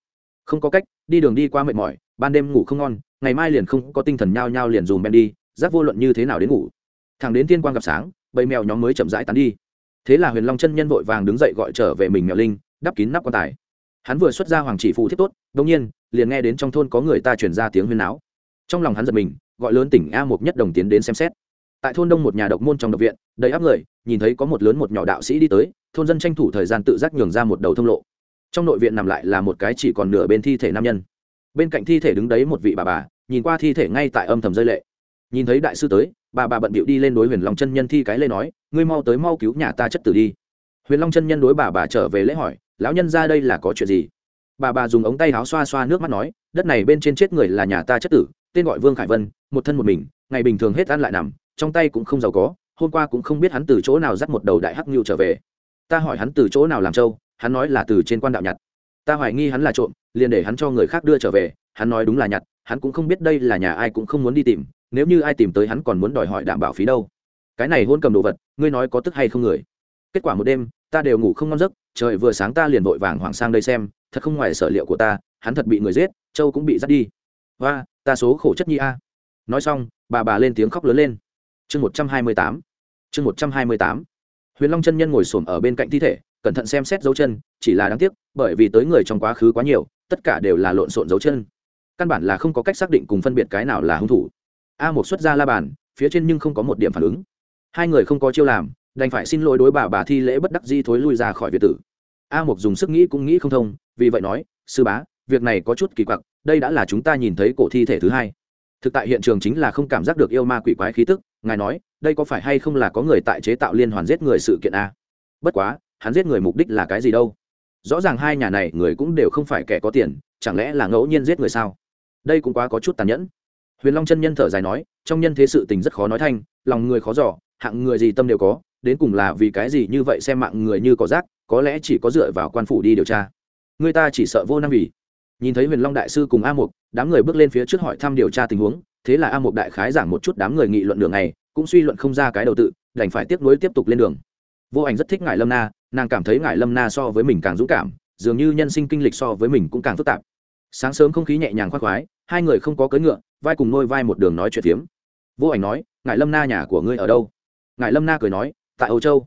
Không có cách, đi đường đi qua mệt mỏi ban đêm ngủ không ngon, ngày mai liền không có tinh thần nhao nhao liền dùm ben đi giác vô luận như thế nào đến ngủ. Thằng đến thiên quang gặp sáng, bầy mèo nhóm mới chậm rãi tán đi. Thế là huyền long chân nhân vội vàng đứng dậy gọi trở về mình mèo linh, đắp kín nắp quan tài. Hắn vừa xuất ra hoàng chỉ phụ thiết tốt đông nhiên, liền nghe đến trong thôn có người ta chuyển ra tiếng huyên náo. Trong lòng hắn giật mình, gọi lớn tỉnh a một nhất đồng tiến đến xem xét. Tại thôn đông một nhà độc môn trong độc viện, đầy áp người, nhìn thấy có một lớn một nhỏ đạo sĩ đi tới, thôn dân tranh thủ thời gian tự giác nhường ra một đầu thông lộ. Trong nội viện nằm lại là một cái chỉ còn nửa bên thi thể nam nhân bên cạnh thi thể đứng đấy một vị bà bà, nhìn qua thi thể ngay tại âm thầm rơi lệ. Nhìn thấy đại sư tới, bà bà bận bịu đi lên đối huyền long chân nhân thi cái lê nói, ngươi mau tới mau cứu nhà ta chất tử đi. Huyền long chân nhân đối bà bà trở về lễ hỏi, lão nhân ra đây là có chuyện gì? Bà bà dùng ống tay áo xoa xoa nước mắt nói, đất này bên trên chết người là nhà ta chất tử, tên gọi vương khải vân, một thân một mình, ngày bình thường hết ăn lại nằm, trong tay cũng không giàu có, hôm qua cũng không biết hắn từ chỗ nào dắt một đầu đại hắc nhu trở về. Ta hỏi hắn từ chỗ nào làm trâu, hắn nói là từ trên quan đạo nhặt ta hoài nghi hắn là trộm, liền để hắn cho người khác đưa trở về, hắn nói đúng là nhặt, hắn cũng không biết đây là nhà ai cũng không muốn đi tìm, nếu như ai tìm tới hắn còn muốn đòi hỏi đảm bảo phí đâu. Cái này hôn cầm đồ vật, ngươi nói có tức hay không người? Kết quả một đêm, ta đều ngủ không ngon giấc, trời vừa sáng ta liền vội vàng hoảng sang đây xem, thật không ngoài sở liệu của ta, hắn thật bị người giết, châu cũng bị dắt đi. Và ta số khổ chất nhi a. Nói xong, bà bà lên tiếng khóc lớn lên. Chương một trăm hai mươi tám, chương một trăm hai mươi tám. Huyền long chân nhân ngồi s ổ m ở bên cạnh thi thể cẩn thận xem xét dấu chân, chỉ là đáng tiếc, bởi vì tới người trong quá khứ quá nhiều, tất cả đều là lộn xộn dấu chân. Căn bản là không có cách xác định cùng phân biệt cái nào là hung thủ. A một xuất ra la bàn, phía trên nhưng không có một điểm phản ứng. Hai người không có chiêu làm, đành phải xin lỗi đối bà bà thi lễ bất đắc di thối lui ra khỏi việt tử. A một dùng sức nghĩ cũng nghĩ không thông, vì vậy nói, sư bá, việc này có chút kỳ quặc, đây đã là chúng ta nhìn thấy cổ thi thể thứ hai. Thực tại hiện trường chính là không cảm giác được yêu ma quỷ quái khí tức, ngài nói, đây có phải hay không là có người tại chế tạo liên hoàn giết người sự kiện a? Bất quá hắn giết người mục đích là cái gì đâu? Rõ ràng hai nhà này người cũng đều không phải kẻ có tiền, chẳng lẽ là ngẫu nhiên giết người sao? Đây cũng quá có chút tàn nhẫn. Huyền long chân nhân thở dài nói, trong nhân thế sự tình rất khó nói thanh, lòng người khó giỏ hạng người gì tâm đều có, đến cùng là vì cái gì như vậy xem mạng người như có rác, có lẽ chỉ có dựa vào quan phủ đi điều tra. Người ta chỉ sợ vô năng vì. Nhìn thấy huyền long đại sư cùng a mục, đám người bước lên phía trước hỏi thăm điều tra tình huống, thế là a mục đại khái giảng một chút đám người nghị luận đường này cũng suy luận không ra cái đầu tự, đành phải tiếp nối tiếp tục lên đường. Vô ảnh rất thích ngại lâm na nàng cảm thấy ngài lâm na so với mình càng dũng cảm, dường như nhân sinh kinh lịch so với mình cũng càng phức tạp. Sáng sớm không khí nhẹ nhàng khoác khoái, hai người không có cưỡi ngựa, vai cùng nôi vai một đường nói chuyện phiếm. Vô ảnh nói, ngài lâm na nhà của ngươi ở đâu? Ngài lâm na cười nói, tại âu châu.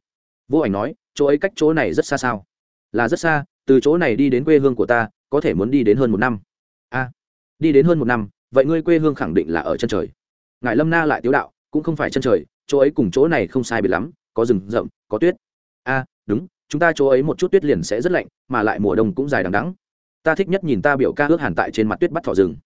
Vô ảnh nói, chỗ ấy cách chỗ này rất xa sao? Là rất xa, từ chỗ này đi đến quê hương của ta, có thể muốn đi đến hơn một năm. A, đi đến hơn một năm, vậy ngươi quê hương khẳng định là ở chân trời. Ngài lâm na lại tiếu đạo, cũng không phải chân trời, chỗ ấy cùng chỗ này không sai biệt lắm, có rừng rậm, có tuyết. A đúng, chúng ta chỗ ấy một chút tuyết liền sẽ rất lạnh, mà lại mùa đông cũng dài đằng đắng ta thích nhất nhìn ta biểu ca ước hàn tại trên mặt tuyết bắt thỏ rừng.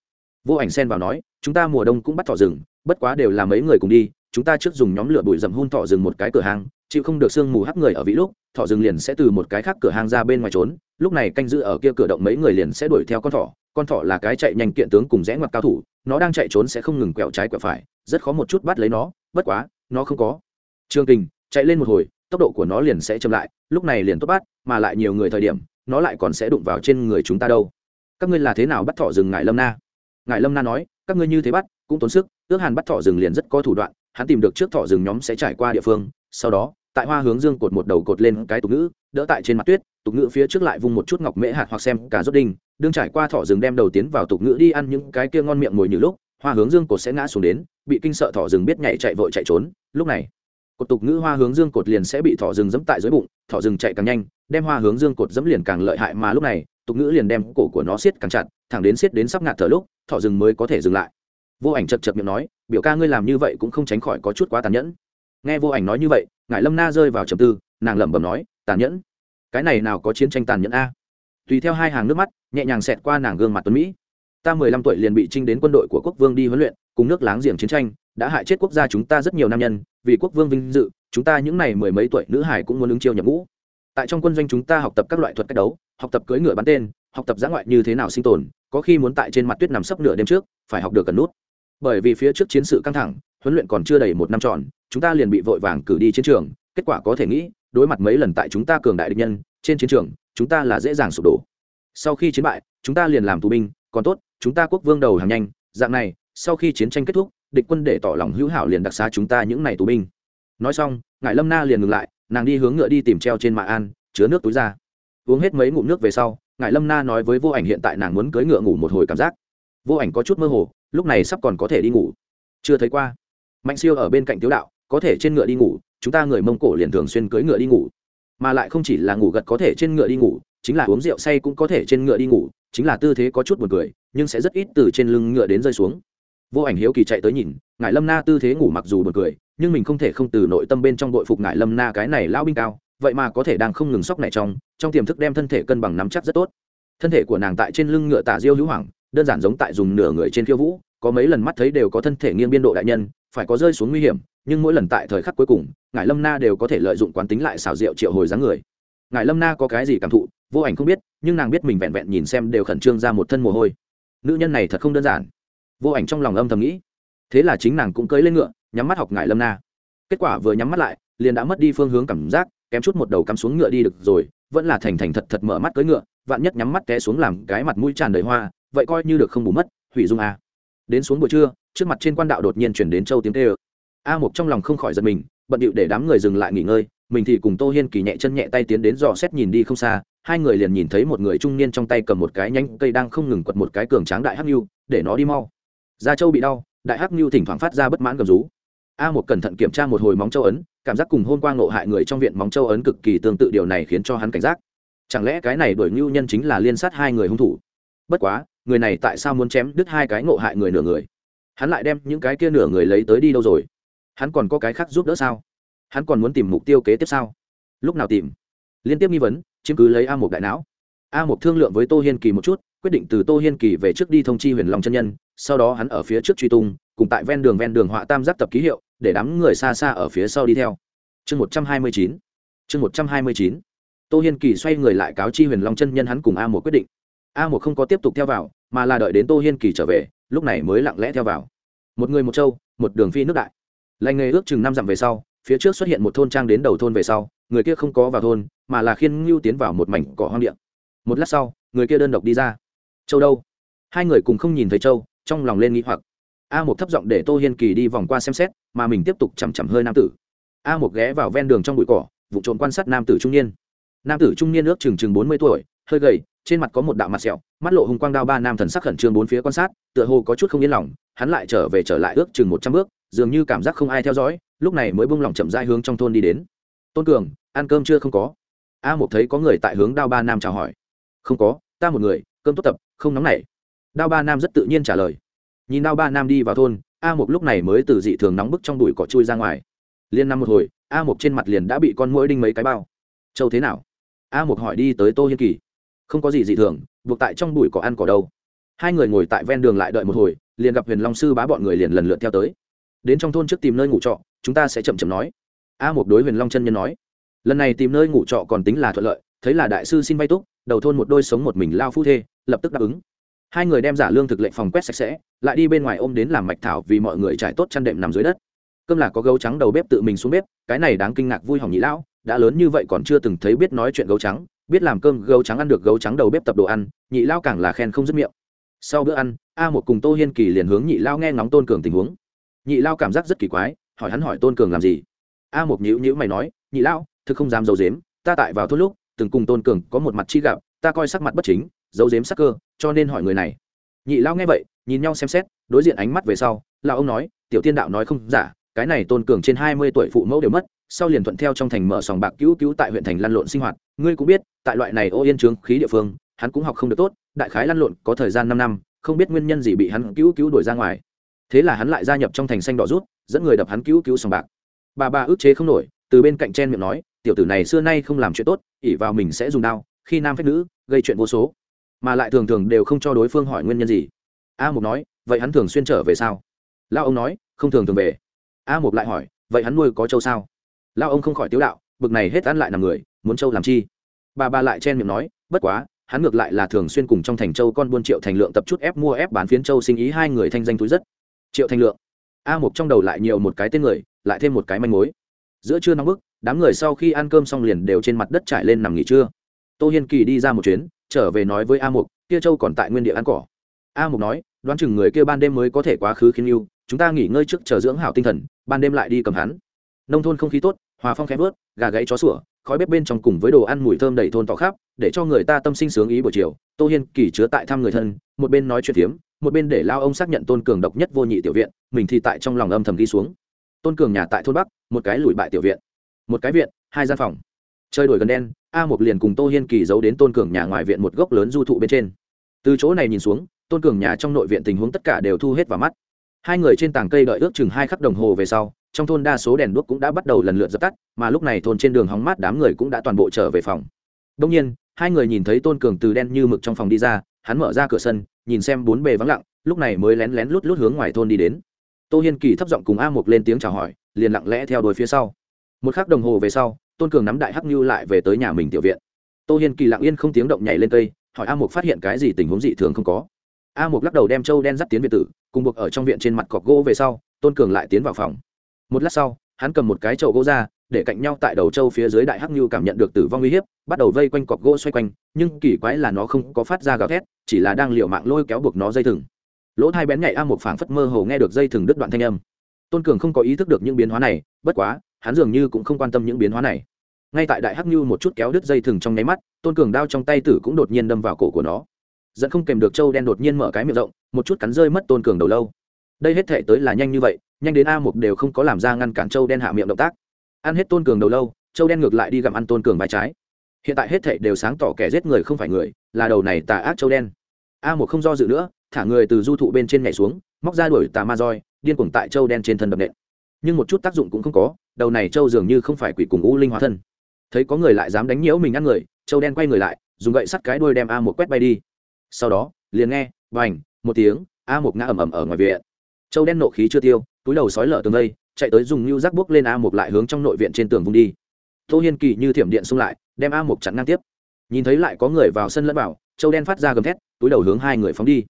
Vô ảnh sen vào nói, chúng ta mùa đông cũng bắt thỏ rừng, bất quá đều là mấy người cùng đi, chúng ta trước dùng nhóm lửa bụi rậm hun thỏ rừng một cái cửa hàng chịu không được sương mù hắc người ở vĩ lúc, thỏ rừng liền sẽ từ một cái khác cửa hàng ra bên ngoài trốn, lúc này canh giữ ở kia cửa động mấy người liền sẽ đuổi theo con thỏ con thỏ là cái chạy nhanh kiện tướng cùng rẽ ngoặt cao thủ, nó đang chạy trốn sẽ không ngừng quẹo trái quẹo phải, rất khó một chút bắt lấy nó, bất quá, nó không có. Trương kình, chạy lên một hồi tốc độ của nó liền sẽ chậm lại, lúc này liền tốt bắt, mà lại nhiều người thời điểm, nó lại còn sẽ đụng vào trên người chúng ta đâu. Các ngươi là thế nào bắt thỏ rừng ngại lâm na? Ngại lâm na nói, các ngươi như thế bắt, cũng tốn sức, ước hàn bắt thỏ rừng liền rất có thủ đoạn, hắn tìm được trước thỏ rừng nhóm sẽ trải qua địa phương, sau đó, tại hoa hướng dương cột một đầu cột lên cái tục ngữ, đỡ tại trên mặt tuyết, tục ngữ phía trước lại vung một chút ngọc mễ hạt hoặc xem cả rốt đinh, đương trải qua thỏ rừng đem đầu tiến vào tục ngữ đi ăn những cái kia ngon miệng ngồi như lúc, hoa hướng dương cột sẽ ngã xuống đến, bị kinh sợ thỏ rừng biết nhảy chạy vội chạy trốn, lúc này cột tục ngữ hoa hướng dương cột liền sẽ bị thỏ rừng dẫm tại dưới bụng, thỏ rừng chạy càng nhanh, đem hoa hướng dương cột dẫm liền càng lợi hại mà lúc này, tục ngữ liền đem cổ của nó siết càng chặt, thẳng đến siết đến sắp ngạt thở lúc, thỏ rừng mới có thể dừng lại. Vô ảnh chật chật miệng nói, biểu ca ngươi làm như vậy cũng không tránh khỏi có chút quá tàn nhẫn. Nghe vô ảnh nói như vậy ngại lâm na rơi vào trầm tư, nàng lẩm bẩm nói, tàn nhẫn? Cái này nào có chiến tranh tàn nhẫn a? Tùy theo hai hàng nước mắt, nhẹ nhàng xẹt qua nàng gương mặt tuấn mỹ. Ta mười lăm tuổi liền bị trinh đến quân đội của quốc vương đi huấn luyện, cùng nước láng giềng chiến tranh đã hại chết quốc gia chúng ta rất nhiều nam nhân, vì quốc vương vinh dự, chúng ta những n à y mười mấy tuổi nữ hải cũng muốn ứng chiêu nhập ngũ. Tại trong quân doanh chúng ta học tập các loại thuật cách đấu, học tập cưỡi ngựa bắn tên, học tập giã ngoại như thế nào sinh tồn, có khi muốn tại trên mặt tuyết nằm sấp nửa đêm trước, phải học được cần nút. Bởi vì phía trước chiến sự căng thẳng, huấn luyện còn chưa đầy một năm tròn, chúng ta liền bị vội vàng cử đi chiến trường, kết quả có thể nghĩ, đối mặt mấy lần tại chúng ta cường đại địch nhân, trên chiến trường, chúng ta là dễ dàng sụp đổ. Sau khi chiến bại, chúng ta liền làm tù binh, còn tốt, chúng ta quốc vương đầu hàng nhanh, dạng này, sau khi chiến tranh kết thúc địch quân để tỏ lòng hữu hảo liền đặc xá chúng ta những ngày tù binh. Nói xong ngài lâm na liền ngừng lại, nàng đi hướng ngựa đi tìm treo trên mạ an, chứa nước túi ra. Uống hết mấy ngụm nước về sau ngài lâm na nói với vô ảnh hiện tại nàng muốn cưới ngựa ngủ một hồi cảm giác. Vô ảnh có chút mơ hồ, lúc này sắp còn có thể đi ngủ. Chưa thấy qua. Mạnh siêu ở bên cạnh tiếu đạo, có thể trên ngựa đi ngủ, chúng ta người mông cổ liền thường xuyên cưới ngựa đi ngủ. Mà lại không chỉ là ngủ gật có thể trên ngựa đi ngủ, chính là uống rượu say cũng có thể trên ngựa đi ngủ, chính là tư thế có chút buồn cười, nhưng sẽ rất ít từ trên lưng ngựa đến rơi xuống vô ảnh hiếu kỳ chạy tới nhìn ngài lâm na tư thế ngủ mặc dù b u ồ n cười, nhưng mình không thể không từ nội tâm bên trong đội phục ngài lâm na cái này lão binh cao, vậy mà có thể đang không ngừng sóc này trong trong tiềm thức đem thân thể cân bằng nắm chắc rất tốt. Thân thể của nàng tại trên lưng ngựa tả diêu hữu hoàng đơn giản giống tại dùng nửa người trên khiêu vũ, có mấy lần mắt thấy đều có thân thể nghiêng biên độ đại nhân, phải có rơi xuống nguy hiểm, nhưng mỗi lần tại thời khắc cuối cùng ngài lâm na đều có thể lợi dụng quán tính lại xào rượu triệu hồi dáng người. Ngài lâm na có cái gì cảm thụ, vô ảnh không biết, nhưng nàng biết mình vẹn vẹn nhìn xem đều khẩn trương ra một thân mồ hôi. Nữ nhân này thật không đơn giản vô ảnh trong lòng âm thầm nghĩ. Thế là chính nàng cũng cưỡi lên ngựa, nhắm mắt học ngại lâm na. Kết quả vừa nhắm mắt lại, liền đã mất đi phương hướng cảm giác, kém chút một đầu cắm xuống ngựa đi được rồi, vẫn là thành thành thật thật mở mắt cưỡi ngựa, vạn nhất nhắm mắt té xuống làm cái mặt mũi tràn đầy hoa, vậy coi như được không bù mất, hủy dung a. Đến xuống buổi trưa, trước mặt trên quan đạo đột nhiên chuyển đến châu tiếng tê ơ. A một trong lòng không khỏi giật mình, bận điệu để đám người dừng lại nghỉ ngơi, mình thì cùng tô hiên kỳ nhẹ chân nhẹ tay tiến đến dò xét nhìn đi không xa, hai người liền nhìn thấy một người trung niên trong tay cầm một cái nhánh cây đang không ngừng quật một cái cường tráng đại hắc nhu, để nó đi mau gia châu bị đau, đại hắc nhu thỉnh thoảng phát ra bất mãn gầm rú. A một cẩn thận kiểm tra một hồi móng châu ấn, cảm giác cùng hôn qua ngộ hại người trong viện móng châu ấn cực kỳ tương tự, điều này khiến cho hắn cảnh giác. Chẳng lẽ cái này đuổi nhu nhân chính là liên sát hai người hung thủ? Bất quá, người này tại sao muốn chém đứt hai cái ngộ hại người nửa người? Hắn lại đem những cái kia nửa người lấy tới đi đâu rồi? Hắn còn có cái khác giúp đỡ sao? Hắn còn muốn tìm mục tiêu kế tiếp sao? Lúc nào tìm? Liên tiếp nghi vấn chứng cứ lấy a một đại não. A một thương lượng với tô hiên kỳ một chút quyết định từ tô hiên kỳ về trước đi thông chi huyền long chân nhân, sau đó hắn ở phía trước truy tung, cùng tại ven đường ven đường họa tam giác tập ký hiệu, để đám người xa xa ở phía sau đi theo. Chương một trăm hai mươi chín. Chương một trăm hai mươi chín. Tô hiên kỳ xoay người lại cáo chi huyền long chân nhân hắn cùng a một quyết định. A một không có tiếp tục theo vào, mà là đợi đến tô hiên kỳ trở về, lúc này mới lặng lẽ theo vào. Một người một châu một đường phi nước đại. Lành nghề ước chừng năm dặm về sau, phía trước xuất hiện một thôn trang đến đầu thôn về sau, người kia không có vào thôn, mà là khiên ngưu tiến vào một mảnh cỏ hoang điện một lát sau, người kia đơn độc đi ra châu đâu? Hai người cùng không nhìn thấy châu, trong lòng lên nghĩ hoặc. A một thấp giọng để tô hiên kỳ đi vòng qua xem xét, mà mình tiếp tục chằm chằm hơi nam tử. A một ghé vào ven đường trong bụi cỏ, vụ trộm quan sát nam tử trung niên. Nam tử trung niên ước chừng chừng bốn mươi tuổi, hơi gầy, trên mặt có một đạo mặt sẹo, mắt lộ hùng quang đao ba nam thần sắc khẩn trương bốn phía quan sát, tựa hồ có chút không yên lòng, hắn lại trở về trở lại ước chừng một trăm bước, dường như cảm giác không ai theo dõi, lúc này mới bung lòng chậm rãi hướng trong thôn đi đến. Tôn cường, ăn cơm chưa không có? A một thấy có người tại hướng đao ba nam chào hỏi. Không có, ta một người cơm tốt tập, không nóng nảy. Đao ba nam rất tự nhiên trả lời. Nhìn đao ba nam đi vào thôn, a một lúc này mới từ dị thường nóng bức trong đùi cỏ chui ra ngoài. Liên năm một hồi, a một trên mặt liền đã bị con mũi đinh mấy cái bao. Châu thế nào? A một hỏi đi tới tô hiên kỳ. Không có gì dị thường, buộc tại trong bụi cỏ ăn cỏ đâu. Hai người ngồi tại ven đường lại đợi một hồi, liền gặp huyền long sư bá bọn người liền lần lượt theo tới. Đến trong thôn trước tìm nơi ngủ trọ, chúng ta sẽ chậm chậm nói. A một đối huyền long chân nhân nói. Lần này tìm nơi ngủ trọ còn tính là thuận lợi, thấy là đại sư xin vay túc, đầu thôn một đôi sống một mình lao phu thê lập tức đáp ứng. Hai người đem giả lương thực lệnh phòng quét sạch sẽ, lại đi bên ngoài ôm đến làm mạch thảo vì mọi người trải tốt chăn đệm nằm dưới đất. Cơm là có gấu trắng đầu bếp tự mình xuống bếp, cái này đáng kinh ngạc vui hỏng nhị lão, đã lớn như vậy còn chưa từng thấy biết nói chuyện gấu trắng, biết làm cơm gấu trắng ăn được gấu trắng đầu bếp tập đồ ăn, nhị lao càng là khen không dứt miệng. Sau bữa ăn, a một cùng tô hiên kỳ liền hướng nhị lao nghe ngóng tôn cường tình huống. Nhị lao cảm giác rất kỳ quái, hỏi hắn hỏi tôn cường làm gì? A một nhữ nhữ mày nói, nhị lao thực không dám giấu dếm ta tại vào thốt lúc, từng cùng tôn cường có một mặt chi gặp, ta coi sắc mặt bất chính giấu dếm sắc cơ, cho nên hỏi người này. Nhị lao nghe vậy, nhìn nhau xem xét, đối diện ánh mắt về sau, lão ông nói, tiểu tiên đạo nói không giả, cái này tôn cường trên hai mươi tuổi phụ mẫu đều mất, sau liền thuận theo trong thành mở sòng bạc cứu cứu tại huyện thành lăn lộn sinh hoạt. Ngươi cũng biết, tại loại này ô yên trướng khí địa phương, hắn cũng học không được tốt, đại khái lăn lộn có thời gian năm năm, không biết nguyên nhân gì bị hắn cứu cứu đuổi ra ngoài. Thế là hắn lại gia nhập trong thành xanh đỏ rút, dẫn người đập hắn cứu cứu sòng bạc. Bà bà ức chế không nổi, từ bên cạnh chen miệng nói, tiểu tử này xưa nay không làm chuyện tốt ỉ vào mình sẽ dùng đao, khi nam phép nữ, gây chuyện vô số mà lại thường thường đều không cho đối phương hỏi nguyên nhân gì. A mục nói, vậy hắn thường xuyên trở về sao? Lao ông nói, không thường thường về. A mục lại hỏi, vậy hắn nuôi có trâu sao? Lao ông không khỏi tiếu đạo, bực này hết ăn lại nằm người, muốn trâu làm chi? Bà bà lại chen miệng nói, bất quá, hắn ngược lại là thường xuyên cùng trong thành châu con buôn triệu thành lượng tập chút ép mua ép bán phiến châu sinh ý hai người thanh danh túi rất. Triệu thành lượng. A mục trong đầu lại nhiều một cái tên người, lại thêm một cái manh mối. Giữa trưa nóng bức, đám người sau khi ăn cơm xong liền đều trên mặt đất trải lên nằm nghỉ trưa. Tô hiên kỳ đi ra một chuyến trở về nói với a mục, kia châu còn tại nguyên địa ăn cỏ. A mục nói, đoán chừng người kia ban đêm mới có thể quá khứ khiến yêu, chúng ta nghỉ ngơi trước chờ dưỡng hảo tinh thần, ban đêm lại đi cầm hắn. Nông thôn không khí tốt, hòa phong khẽ vớt, gà gáy chó sủa, khói bếp bên trong cùng với đồ ăn mùi thơm đầy thôn tỏ khắp, để cho người ta tâm sinh sướng ý buổi chiều. Tô hiên kỳ chứa tại thăm người thân, một bên nói chuyện phiếm, một bên để lao ông xác nhận tôn cường độc nhất vô nhị tiểu viện, mình thì tại trong lòng âm thầm đi xuống. Tôn cường nhà tại thôn bắc, một cái lùi bại tiểu viện, một cái viện, hai gian phòng. Chơi đổi gần đen a một liền cùng tô hiên kỳ giấu đến tôn cường nhà ngoài viện một gốc lớn du thụ bên trên. Từ chỗ này nhìn xuống, tôn cường nhà trong nội viện tình huống tất cả đều thu hết vào mắt. Hai người trên tảng cây đợi ước chừng hai khắc đồng hồ về sau, trong thôn đa số đèn đuốc cũng đã bắt đầu lần lượt dập tắt, mà lúc này thôn trên đường hóng mát đám người cũng đã toàn bộ trở về phòng. Đông nhiên, hai người nhìn thấy tôn cường từ đen như mực trong phòng đi ra, hắn mở ra cửa sân, nhìn xem bốn bề vắng lặng, lúc này mới lén lén lút lút hướng ngoài thôn đi đến. Tô hiên kỳ thấp giọng cùng a mục lên tiếng chào hỏi, liền lặng lẽ theo đuôi phía sau. Một khắc đồng hồ về sau tôn cường nắm đại hắc như lại về tới nhà mình tiểu viện. Tô hiên kỳ lặng yên không tiếng động nhảy lên cây, hỏi a mục phát hiện cái gì tình huống dị thường không có. A mục lắc đầu đem trâu đen dắt tiến viện tử, cùng buộc ở trong viện trên mặt cọc gỗ về sau, tôn cường lại tiến vào phòng. Một lát sau, hắn cầm một cái chậu gỗ ra, để cạnh nhau tại đầu trâu phía dưới đại hắc như cảm nhận được tử vong uy hiếp, bắt đầu vây quanh cọc gỗ xoay quanh, nhưng kỳ quái là nó không có phát ra gào thét, chỉ là đang liều mạng lôi kéo buộc nó dây thừng. Lỗ thai bén nhạy a một phảng phất mơ hồ nghe được dây thừng đứt đoạn thanh âm. Tôn cường không có ý thức được những biến hóa này, bất quá hắn dường như cũng không quan tâm những biến hóa này. Ngay tại đại hắc như một chút kéo đứt dây thừng trong nháy mắt, tôn cường đao trong tay tử cũng đột nhiên đâm vào cổ của nó. Dẫn không kèm được trâu đen đột nhiên mở cái miệng rộng, một chút cắn rơi mất tôn cường đầu lâu. Đây hết thể tới là nhanh như vậy, nhanh đến a một đều không có làm ra ngăn cản trâu đen hạ miệng động tác. Ăn hết tôn cường đầu lâu, trâu đen ngược lại đi gặm ăn tôn cường vai trái. Hiện tại hết thể đều sáng tỏ kẻ giết người không phải người, là đầu này tà ác trâu đen. A một không do dự nữa, thả người từ du thụ bên trên nhảy xuống, móc ra đuổi tà ma roi, điên cuồng tại trâu đen trên thân đập nện. Nhưng một chút tác dụng cũng không có đầu này Châu dường như không phải quỷ cùng u linh hóa thân. Thấy có người lại dám đánh nhiễu mình ăn người Châu đen quay người lại, dùng gậy sắt cái đuôi đem a một quét bay đi. Sau đó, liền nghe vành một tiếng, a một ngã ầm ầm ở ngoài viện. Châu đen nộ khí chưa tiêu, túi đầu sói lở tường đây, chạy tới dùng nhu rác bước lên a một lại hướng trong nội viện trên tường vung đi. Tô hiên kỳ như thiểm điện xung lại, đem a một chặn ngang tiếp. Nhìn thấy lại có người vào sân lẫn vào châu đen phát ra gầm thét, túi đầu hướng hai người phóng đi.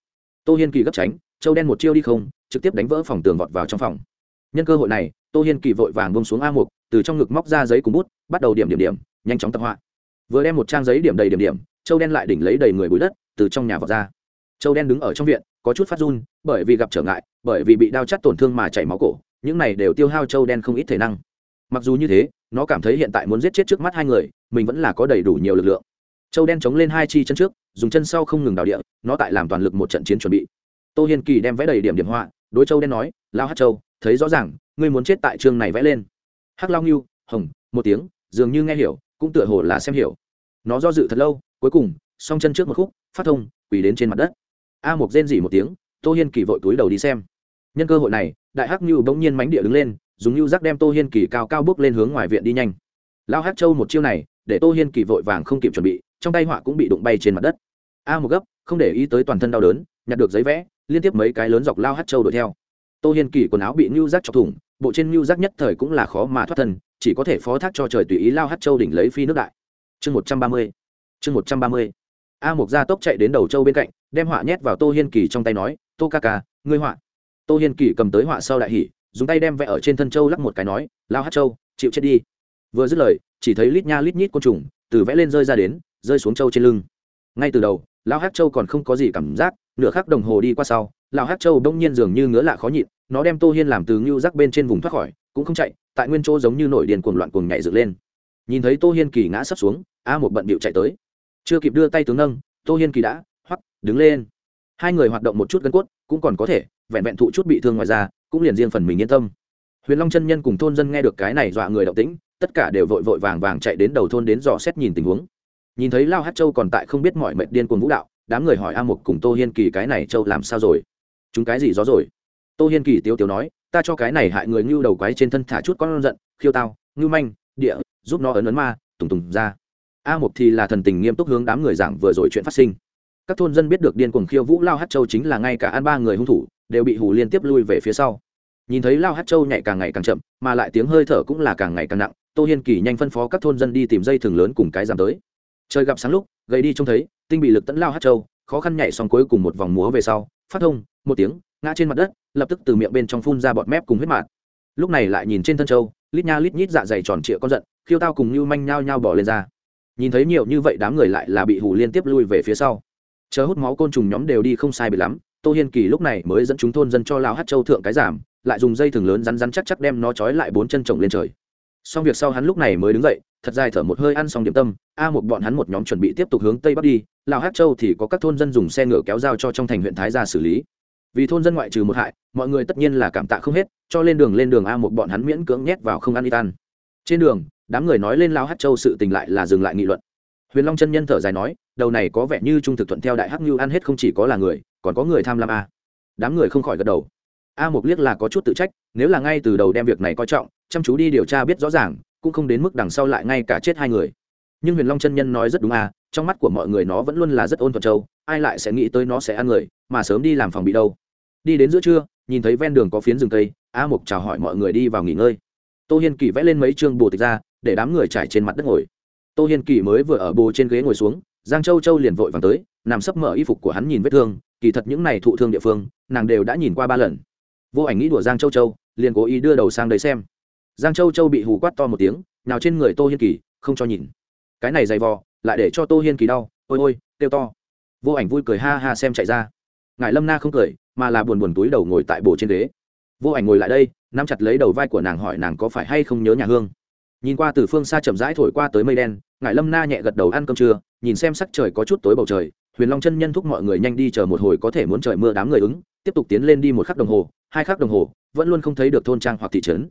Tô hiên kỳ gấp tránh châu đen một chiêu đi không, trực tiếp đánh vỡ phòng tường vọt vào trong phòng. Nhân cơ hội này tô hiên kỳ vội vàng bông xuống a mục, từ trong ngực móc ra giấy cùng bút, bắt đầu điểm điểm điểm, nhanh chóng tập họa. Vừa đem một trang giấy điểm đầy điểm điểm, châu đen lại đỉnh lấy đầy người bụi đất, từ trong nhà vọt ra. Châu đen đứng ở trong viện, có chút phát run, bởi vì gặp trở ngại, bởi vì bị đau chắt tổn thương mà chảy máu cổ, những này đều tiêu hao châu đen không ít thể năng. Mặc dù như thế, nó cảm thấy hiện tại muốn giết chết trước mắt hai người, mình vẫn là có đầy đủ nhiều lực lượng. Châu đen chống lên hai chi chân trước, dùng chân sau không ngừng đào địa, nó tại làm toàn lực một trận chiến chuẩn bị. Tô hiên kỳ đem vẽ đầy điểm điểm họa, đối châu đen nói lao hát châu, thấy rõ ràng ngươi muốn chết tại trường này vẽ lên. Hắc lao nghiêu hồng, một tiếng, dường như nghe hiểu, cũng tựa hồ là xem hiểu. Nó do dự thật lâu, cuối cùng, song chân trước một khúc, phát thông, quỳ đến trên mặt đất. A một rên dỉ một tiếng, tô hiên kỳ vội túi đầu đi xem. Nhân cơ hội này, đại hắc như bỗng nhiên mánh địa đứng lên, dùng như rác đem tô hiên kỳ cao cao bước lên hướng ngoài viện đi nhanh. Lao hát châu một chiêu này, để tô hiên kỳ vội vàng không kịp chuẩn bị, trong tay họa cũng bị đụng bay trên mặt đất. A một gấp, không để ý tới toàn thân đau đớn, nhặt được giấy vẽ, liên tiếp mấy cái lớn dọc lao hát châu đuổi theo. Tô hiên kỳ quần áo bị nhu rác chọc thủng bộ trên mưu giác nhất thời cũng là khó mà thoát thân, chỉ có thể phó thác cho trời tùy ý lao hát châu đỉnh lấy phi nước đại. Chương một trăm ba mươi, chương một trăm ba mươi. A một gia tốc chạy đến đầu châu bên cạnh, đem họa nhét vào tô hiên kỳ trong tay nói, tô ca ca, ngươi họa. Tô hiên kỳ cầm tới họa sau đại hỉ, dùng tay đem vẽ ở trên thân châu lắc một cái nói, lao hát châu, chịu chết đi. Vừa dứt lời, chỉ thấy lít nha lít nhít côn trùng, từ vẽ lên rơi ra đến, rơi xuống châu trên lưng. Ngay từ đầu, lao hát châu còn không có gì cảm giác, nửa khắc đồng hồ đi qua sau Lão hát châu đông nhiên dường như ngứa lạ khó nhịn, nó đem tô hiên làm từ ngưu rắc bên trên vùng thoát khỏi, cũng không chạy, tại nguyên chỗ giống như nổi điền cuồng loạn cuồng nhảy dựng lên. Nhìn thấy tô hiên kỳ ngã sấp xuống, a một bận bịu chạy tới. Chưa kịp đưa tay tướng nâng, tô hiên kỳ đã, hoắc, đứng lên. Hai người hoạt động một chút gân cốt, cũng còn có thể, vẹn vẹn thụ chút bị thương ngoài ra cũng liền riêng phần mình yên tâm. Huyền long chân nhân cùng thôn dân nghe được cái này dọa người động tĩnh, tất cả đều vội vội vàng vàng chạy đến đầu thôn đến dò xét nhìn tình huống. Nhìn thấy lao hát châu còn tại không biết mọi mệnh điên cuồng vũ đạo, đám người hỏi a mục cùng tô hiên kỳ cái này châu làm sao rồi? Chúng cái gì gió rồi? Tô hiên kỳ tiêu tiêu nói, ta cho cái này hại người ngưu đầu quái trên thân thả chút con giận, khiêu tao, ngưu manh, địa, giúp nó ấn ấn ma, tùng tùng ra. A mục thì là thần tình nghiêm túc hướng đám người giảng vừa rồi chuyện phát sinh. Các thôn dân biết được điên cuồng khiêu vũ lao hát châu chính là ngay cả an ba người hung thủ, đều bị hù liên tiếp lui về phía sau. Nhìn thấy lao hát châu nhảy càng ngày càng chậm, mà lại tiếng hơi thở cũng là càng ngày càng nặng, tô hiên kỳ nhanh phân phó các thôn dân đi tìm dây thừng lớn cùng cái giảm tới. Trời gặp sáng lúc, gầy đi trông thấy, tinh bị lực tẫn lao hát châu, khó khăn nhảy xong cuối cùng một vòng múa về sau, phát thông một tiếng, ngã trên mặt đất, lập tức từ miệng bên trong phun ra bọt mép cùng huyết mạt. Lúc này lại nhìn trên thân châu, lít nha lít nhít dạ dày tròn trịa con giận, khiêu tao cùng như manh nhao nhao bỏ lên ra. Nhìn thấy nhiều như vậy đám người lại là bị hù liên tiếp lui về phía sau. Chờ hút máu côn trùng nhóm đều đi không sai bị lắm, tô hiên kỳ lúc này mới dẫn chúng thôn dân cho lao hát châu thượng cái giảm, lại dùng dây thừng lớn rắn rắn chắc chắc đem nó trói lại bốn chân trồng lên trời. Xong việc sau hắn lúc này mới đứng dậy, thật dài thở một hơi ăn xong điểm tâm, a một bọn hắn một nhóm chuẩn bị tiếp tục hướng tây bắc đi lao hát châu thì có các thôn dân dùng xe ngựa kéo dao cho trong thành huyện thái ra xử lý vì thôn dân ngoại trừ một hại, mọi người tất nhiên là cảm tạ không hết, cho lên đường lên đường a một bọn hắn miễn cưỡng nhét vào không ăn y tan. Trên đường, đám người nói lên lao hát châu sự tình lại là dừng lại nghị luận. Huyền long chân nhân thở dài nói, đầu này có vẻ như trung thực thuận theo đại hắc như ăn hết không chỉ có là người, còn có người tham lam a. Đám người không khỏi gật đầu. A một liếc là có chút tự trách, nếu là ngay từ đầu đem việc này coi trọng, chăm chú đi điều tra biết rõ ràng, cũng không đến mức đằng sau lại ngay cả chết hai người. Nhưng huyền long chân nhân nói rất đúng à trong mắt của mọi người nó vẫn luôn là rất ôn thuận châu, ai lại sẽ nghĩ tới nó sẽ ăn người, mà sớm đi làm phòng bị đâu đi đến giữa trưa, nhìn thấy ven đường có phiến rừng cây, a mục chào hỏi mọi người đi vào nghỉ ngơi. Tô hiên kỳ vẽ lên mấy chương bồ tịch ra, để đám người trải trên mặt đất ngồi. Tô hiên kỳ mới vừa ở bồ trên ghế ngồi xuống, giang châu châu liền vội vàng tới, nằm sấp mở y phục của hắn nhìn vết thương, kỳ thật những này thụ thương địa phương, nàng đều đã nhìn qua ba lần. Vô ảnh nghĩ đùa giang châu châu, liền cố ý đưa đầu sang đấy xem. Giang châu châu bị hù quát to một tiếng, nào trên người tô hiên kỳ, không cho nhìn. Cái này dày vò, lại để cho tô hiên kỳ đau, ôi ôi, kêu to. Vô ảnh vui cười ha ha xem chạy ra ngài lâm na không cười, mà là buồn buồn túi đầu ngồi tại bồ trên ghế. Vô ảnh ngồi lại đây, nắm chặt lấy đầu vai của nàng hỏi nàng có phải hay không nhớ nhà hương. Nhìn qua từ phương xa chậm rãi thổi qua tới mây đen, ngài lâm na nhẹ gật đầu ăn cơm trưa, nhìn xem sắc trời có chút tối bầu trời, huyền long chân nhân thúc mọi người nhanh đi chờ một hồi có thể muốn trời mưa đám người ứng, tiếp tục tiến lên đi một khắc đồng hồ, hai khắc đồng hồ, vẫn luôn không thấy được thôn trang hoặc thị trấn.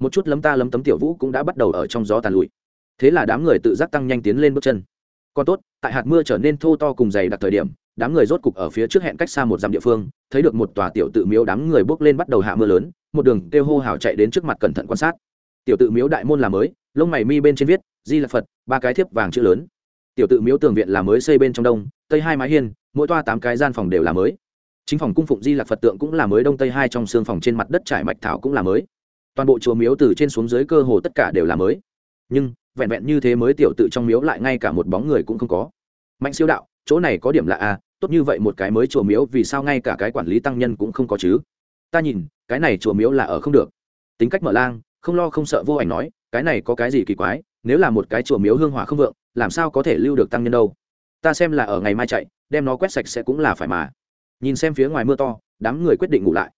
Một chút lấm ta lấm tấm tiểu vũ cũng đã bắt đầu ở trong gió tàn lụi. Thế là đám người tự giác tăng nhanh tiến lên bước chân. Còn tốt, tại hạt mưa trở nên thô to cùng dày đặc thời điểm đám người rốt cục ở phía trước hẹn cách xa một dặm địa phương, thấy được một tòa tiểu tự miếu đám người bước lên bắt đầu hạ mưa lớn, một đường kêu hô hào chạy đến trước mặt cẩn thận quan sát. Tiểu tự miếu đại môn là mới, lông mày mi bên trên viết, di là phật, ba cái thiếp vàng chữ lớn. Tiểu tự miếu tường viện là mới xây bên trong đông, tây hai mái hiên, mỗi toa tám cái gian phòng đều là mới. Chính phòng cung phụng di lạc phật tượng cũng là mới, đông tây hai trong xương phòng trên mặt đất trải mạch thảo cũng là mới. Toàn bộ chùa miếu từ trên xuống dưới cơ hồ tất cả đều là mới. Nhưng, vẹn vẹn như thế mới tiểu tự trong miếu lại ngay cả một bóng người cũng không có. Mạnh siêu đạo chỗ này có điểm lạ à tốt như vậy một cái mới chùa miếu, vì sao ngay cả cái quản lý tăng nhân cũng không có chứ? Ta nhìn, cái này chùa miếu là ở không được. Tính cách mở lang, không lo không sợ vô ảnh nói, cái này có cái gì kỳ quái, nếu là một cái chùa miếu hương hỏa không vượng, làm sao có thể lưu được tăng nhân đâu? Ta xem là ở ngày mai chạy, đem nó quét sạch sẽ cũng là phải mà. Nhìn xem phía ngoài mưa to, đám người quyết định ngủ lại.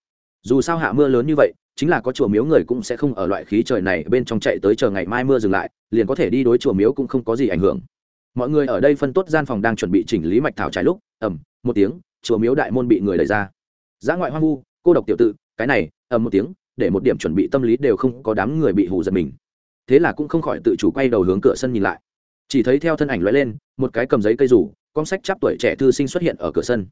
Dù sao hạ mưa lớn như vậy, chính là có chùa miếu người cũng sẽ không ở loại khí trời này bên trong chạy tới chờ ngày mai mưa dừng lại, liền có thể đi đối chùa miếu cũng không có gì ảnh hưởng mọi người ở đây phân tốt gian phòng đang chuẩn bị chỉnh lý mạch thảo trái lúc ẩm một tiếng, chùa miếu đại môn bị người đẩy ra. Giã ngoại hoang vu, cô độc tiểu tự, cái này, ầm một tiếng, để một điểm chuẩn bị tâm lý đều không có đám người bị hù giật mình. Thế là cũng không khỏi tự chủ quay đầu hướng cửa sân nhìn lại. Chỉ thấy theo thân ảnh lóe lên, một cái cầm giấy cây rủ, con sách chắp tuổi trẻ thư sinh xuất hiện ở cửa sân.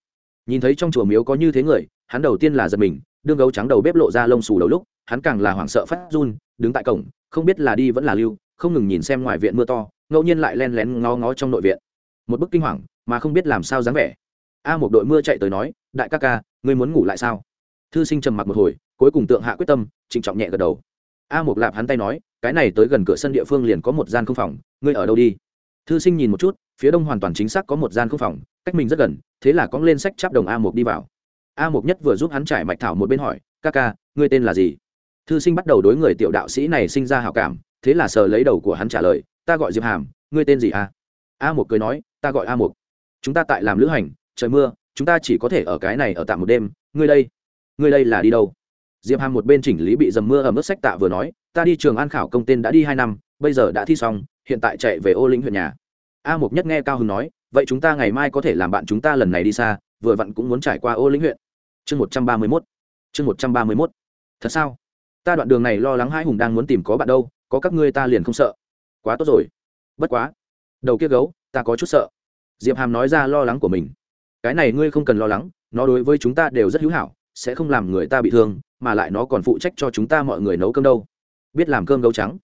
Nhìn thấy trong chùa miếu có như thế người, hắn đầu tiên là giật mình, đương gấu trắng đầu bếp lộ ra lông xù đầu lúc, hắn càng là hoảng sợ phát run, đứng tại cổng, không biết là đi vẫn là lưu, không ngừng nhìn xem ngoài viện mưa to ngẫu nhiên lại len lén ngó ngó trong nội viện. Một bức kinh hoàng, mà không biết làm sao dáng vẻ. A một đội mưa chạy tới nói, đại ca ca, ngươi muốn ngủ lại sao? Thư sinh trầm mặc một hồi, cuối cùng tượng hạ quyết tâm, trịnh trọng nhẹ gật đầu. A một lạp hắn tay nói, cái này tới gần cửa sân địa phương liền có một gian không phòng, ngươi ở đâu đi? Thư sinh nhìn một chút, phía đông hoàn toàn chính xác có một gian không phòng, cách mình rất gần, thế là cóng lên sách chắp đồng a một đi vào. A một nhất vừa giúp hắn trải mạch thảo một bên hỏi, ca ca, ngươi tên là gì? Thư sinh bắt đầu đối người tiểu đạo sĩ này sinh ra hào cảm, thế là sờ lấy đầu của hắn trả lời ta gọi diệp hàm, ngươi tên gì à? a a một cười nói, ta gọi a một chúng ta tại làm lữ hành, trời mưa, chúng ta chỉ có thể ở cái này ở tạm một đêm. Ngươi đây ngươi đây là đi đâu? Diệp hàm một bên chỉnh lý bị dầm mưa ở mức sách tạ vừa nói, ta đi trường an khảo công tên đã đi hai năm, bây giờ đã thi xong, hiện tại chạy về ô lĩnh huyện nhà. A mục nhất nghe cao hưng nói, vậy chúng ta ngày mai có thể làm bạn chúng ta lần này đi xa, vừa vặn cũng muốn trải qua ô lĩnh huyện. Chương một trăm ba mươi mốt, chương một trăm ba mươi mốt. Thật sao? Ta đoạn đường này lo lắng hai hùng đang muốn tìm có bạn đâu, có các ngươi ta liền không sợ quá tốt rồi. Bất quá, đầu kia gấu, ta có chút sợ. Diệp hàm nói ra lo lắng của mình. Cái này ngươi không cần lo lắng, nó đối với chúng ta đều rất hữu hảo, sẽ không làm người ta bị thương, mà lại nó còn phụ trách cho chúng ta mọi người nấu cơm đâu. Biết làm cơm gấu trắng.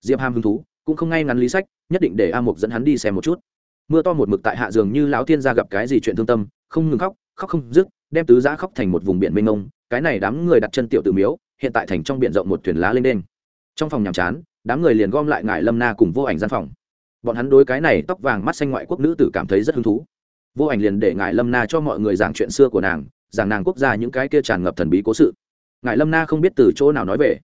Diệp hàm hứng thú, cũng không ngay ngắn lý sách, nhất định để a mục dẫn hắn đi xem một chút. Mưa to một mực tại hạ giường như lão tiên gia gặp cái gì chuyện thương tâm, không ngừng khóc khóc không dứt, đem tứ giã khóc thành một vùng biển mênh mông, cái này đám người đặt chân tiểu tự miếu, hiện tại thành trong biển rộng một thuyền lá lên đen trong phòng nhàm chán đám người liền gom lại ngài lâm na cùng vô ảnh gian phòng. Bọn hắn đối cái này tóc vàng mắt xanh ngoại quốc nữ tử cảm thấy rất hứng thú. Vô ảnh liền để ngài lâm na cho mọi người giảng chuyện xưa của nàng, giảng nàng quốc gia những cái kia tràn ngập thần bí cố sự. Ngài lâm na không biết từ chỗ nào nói về.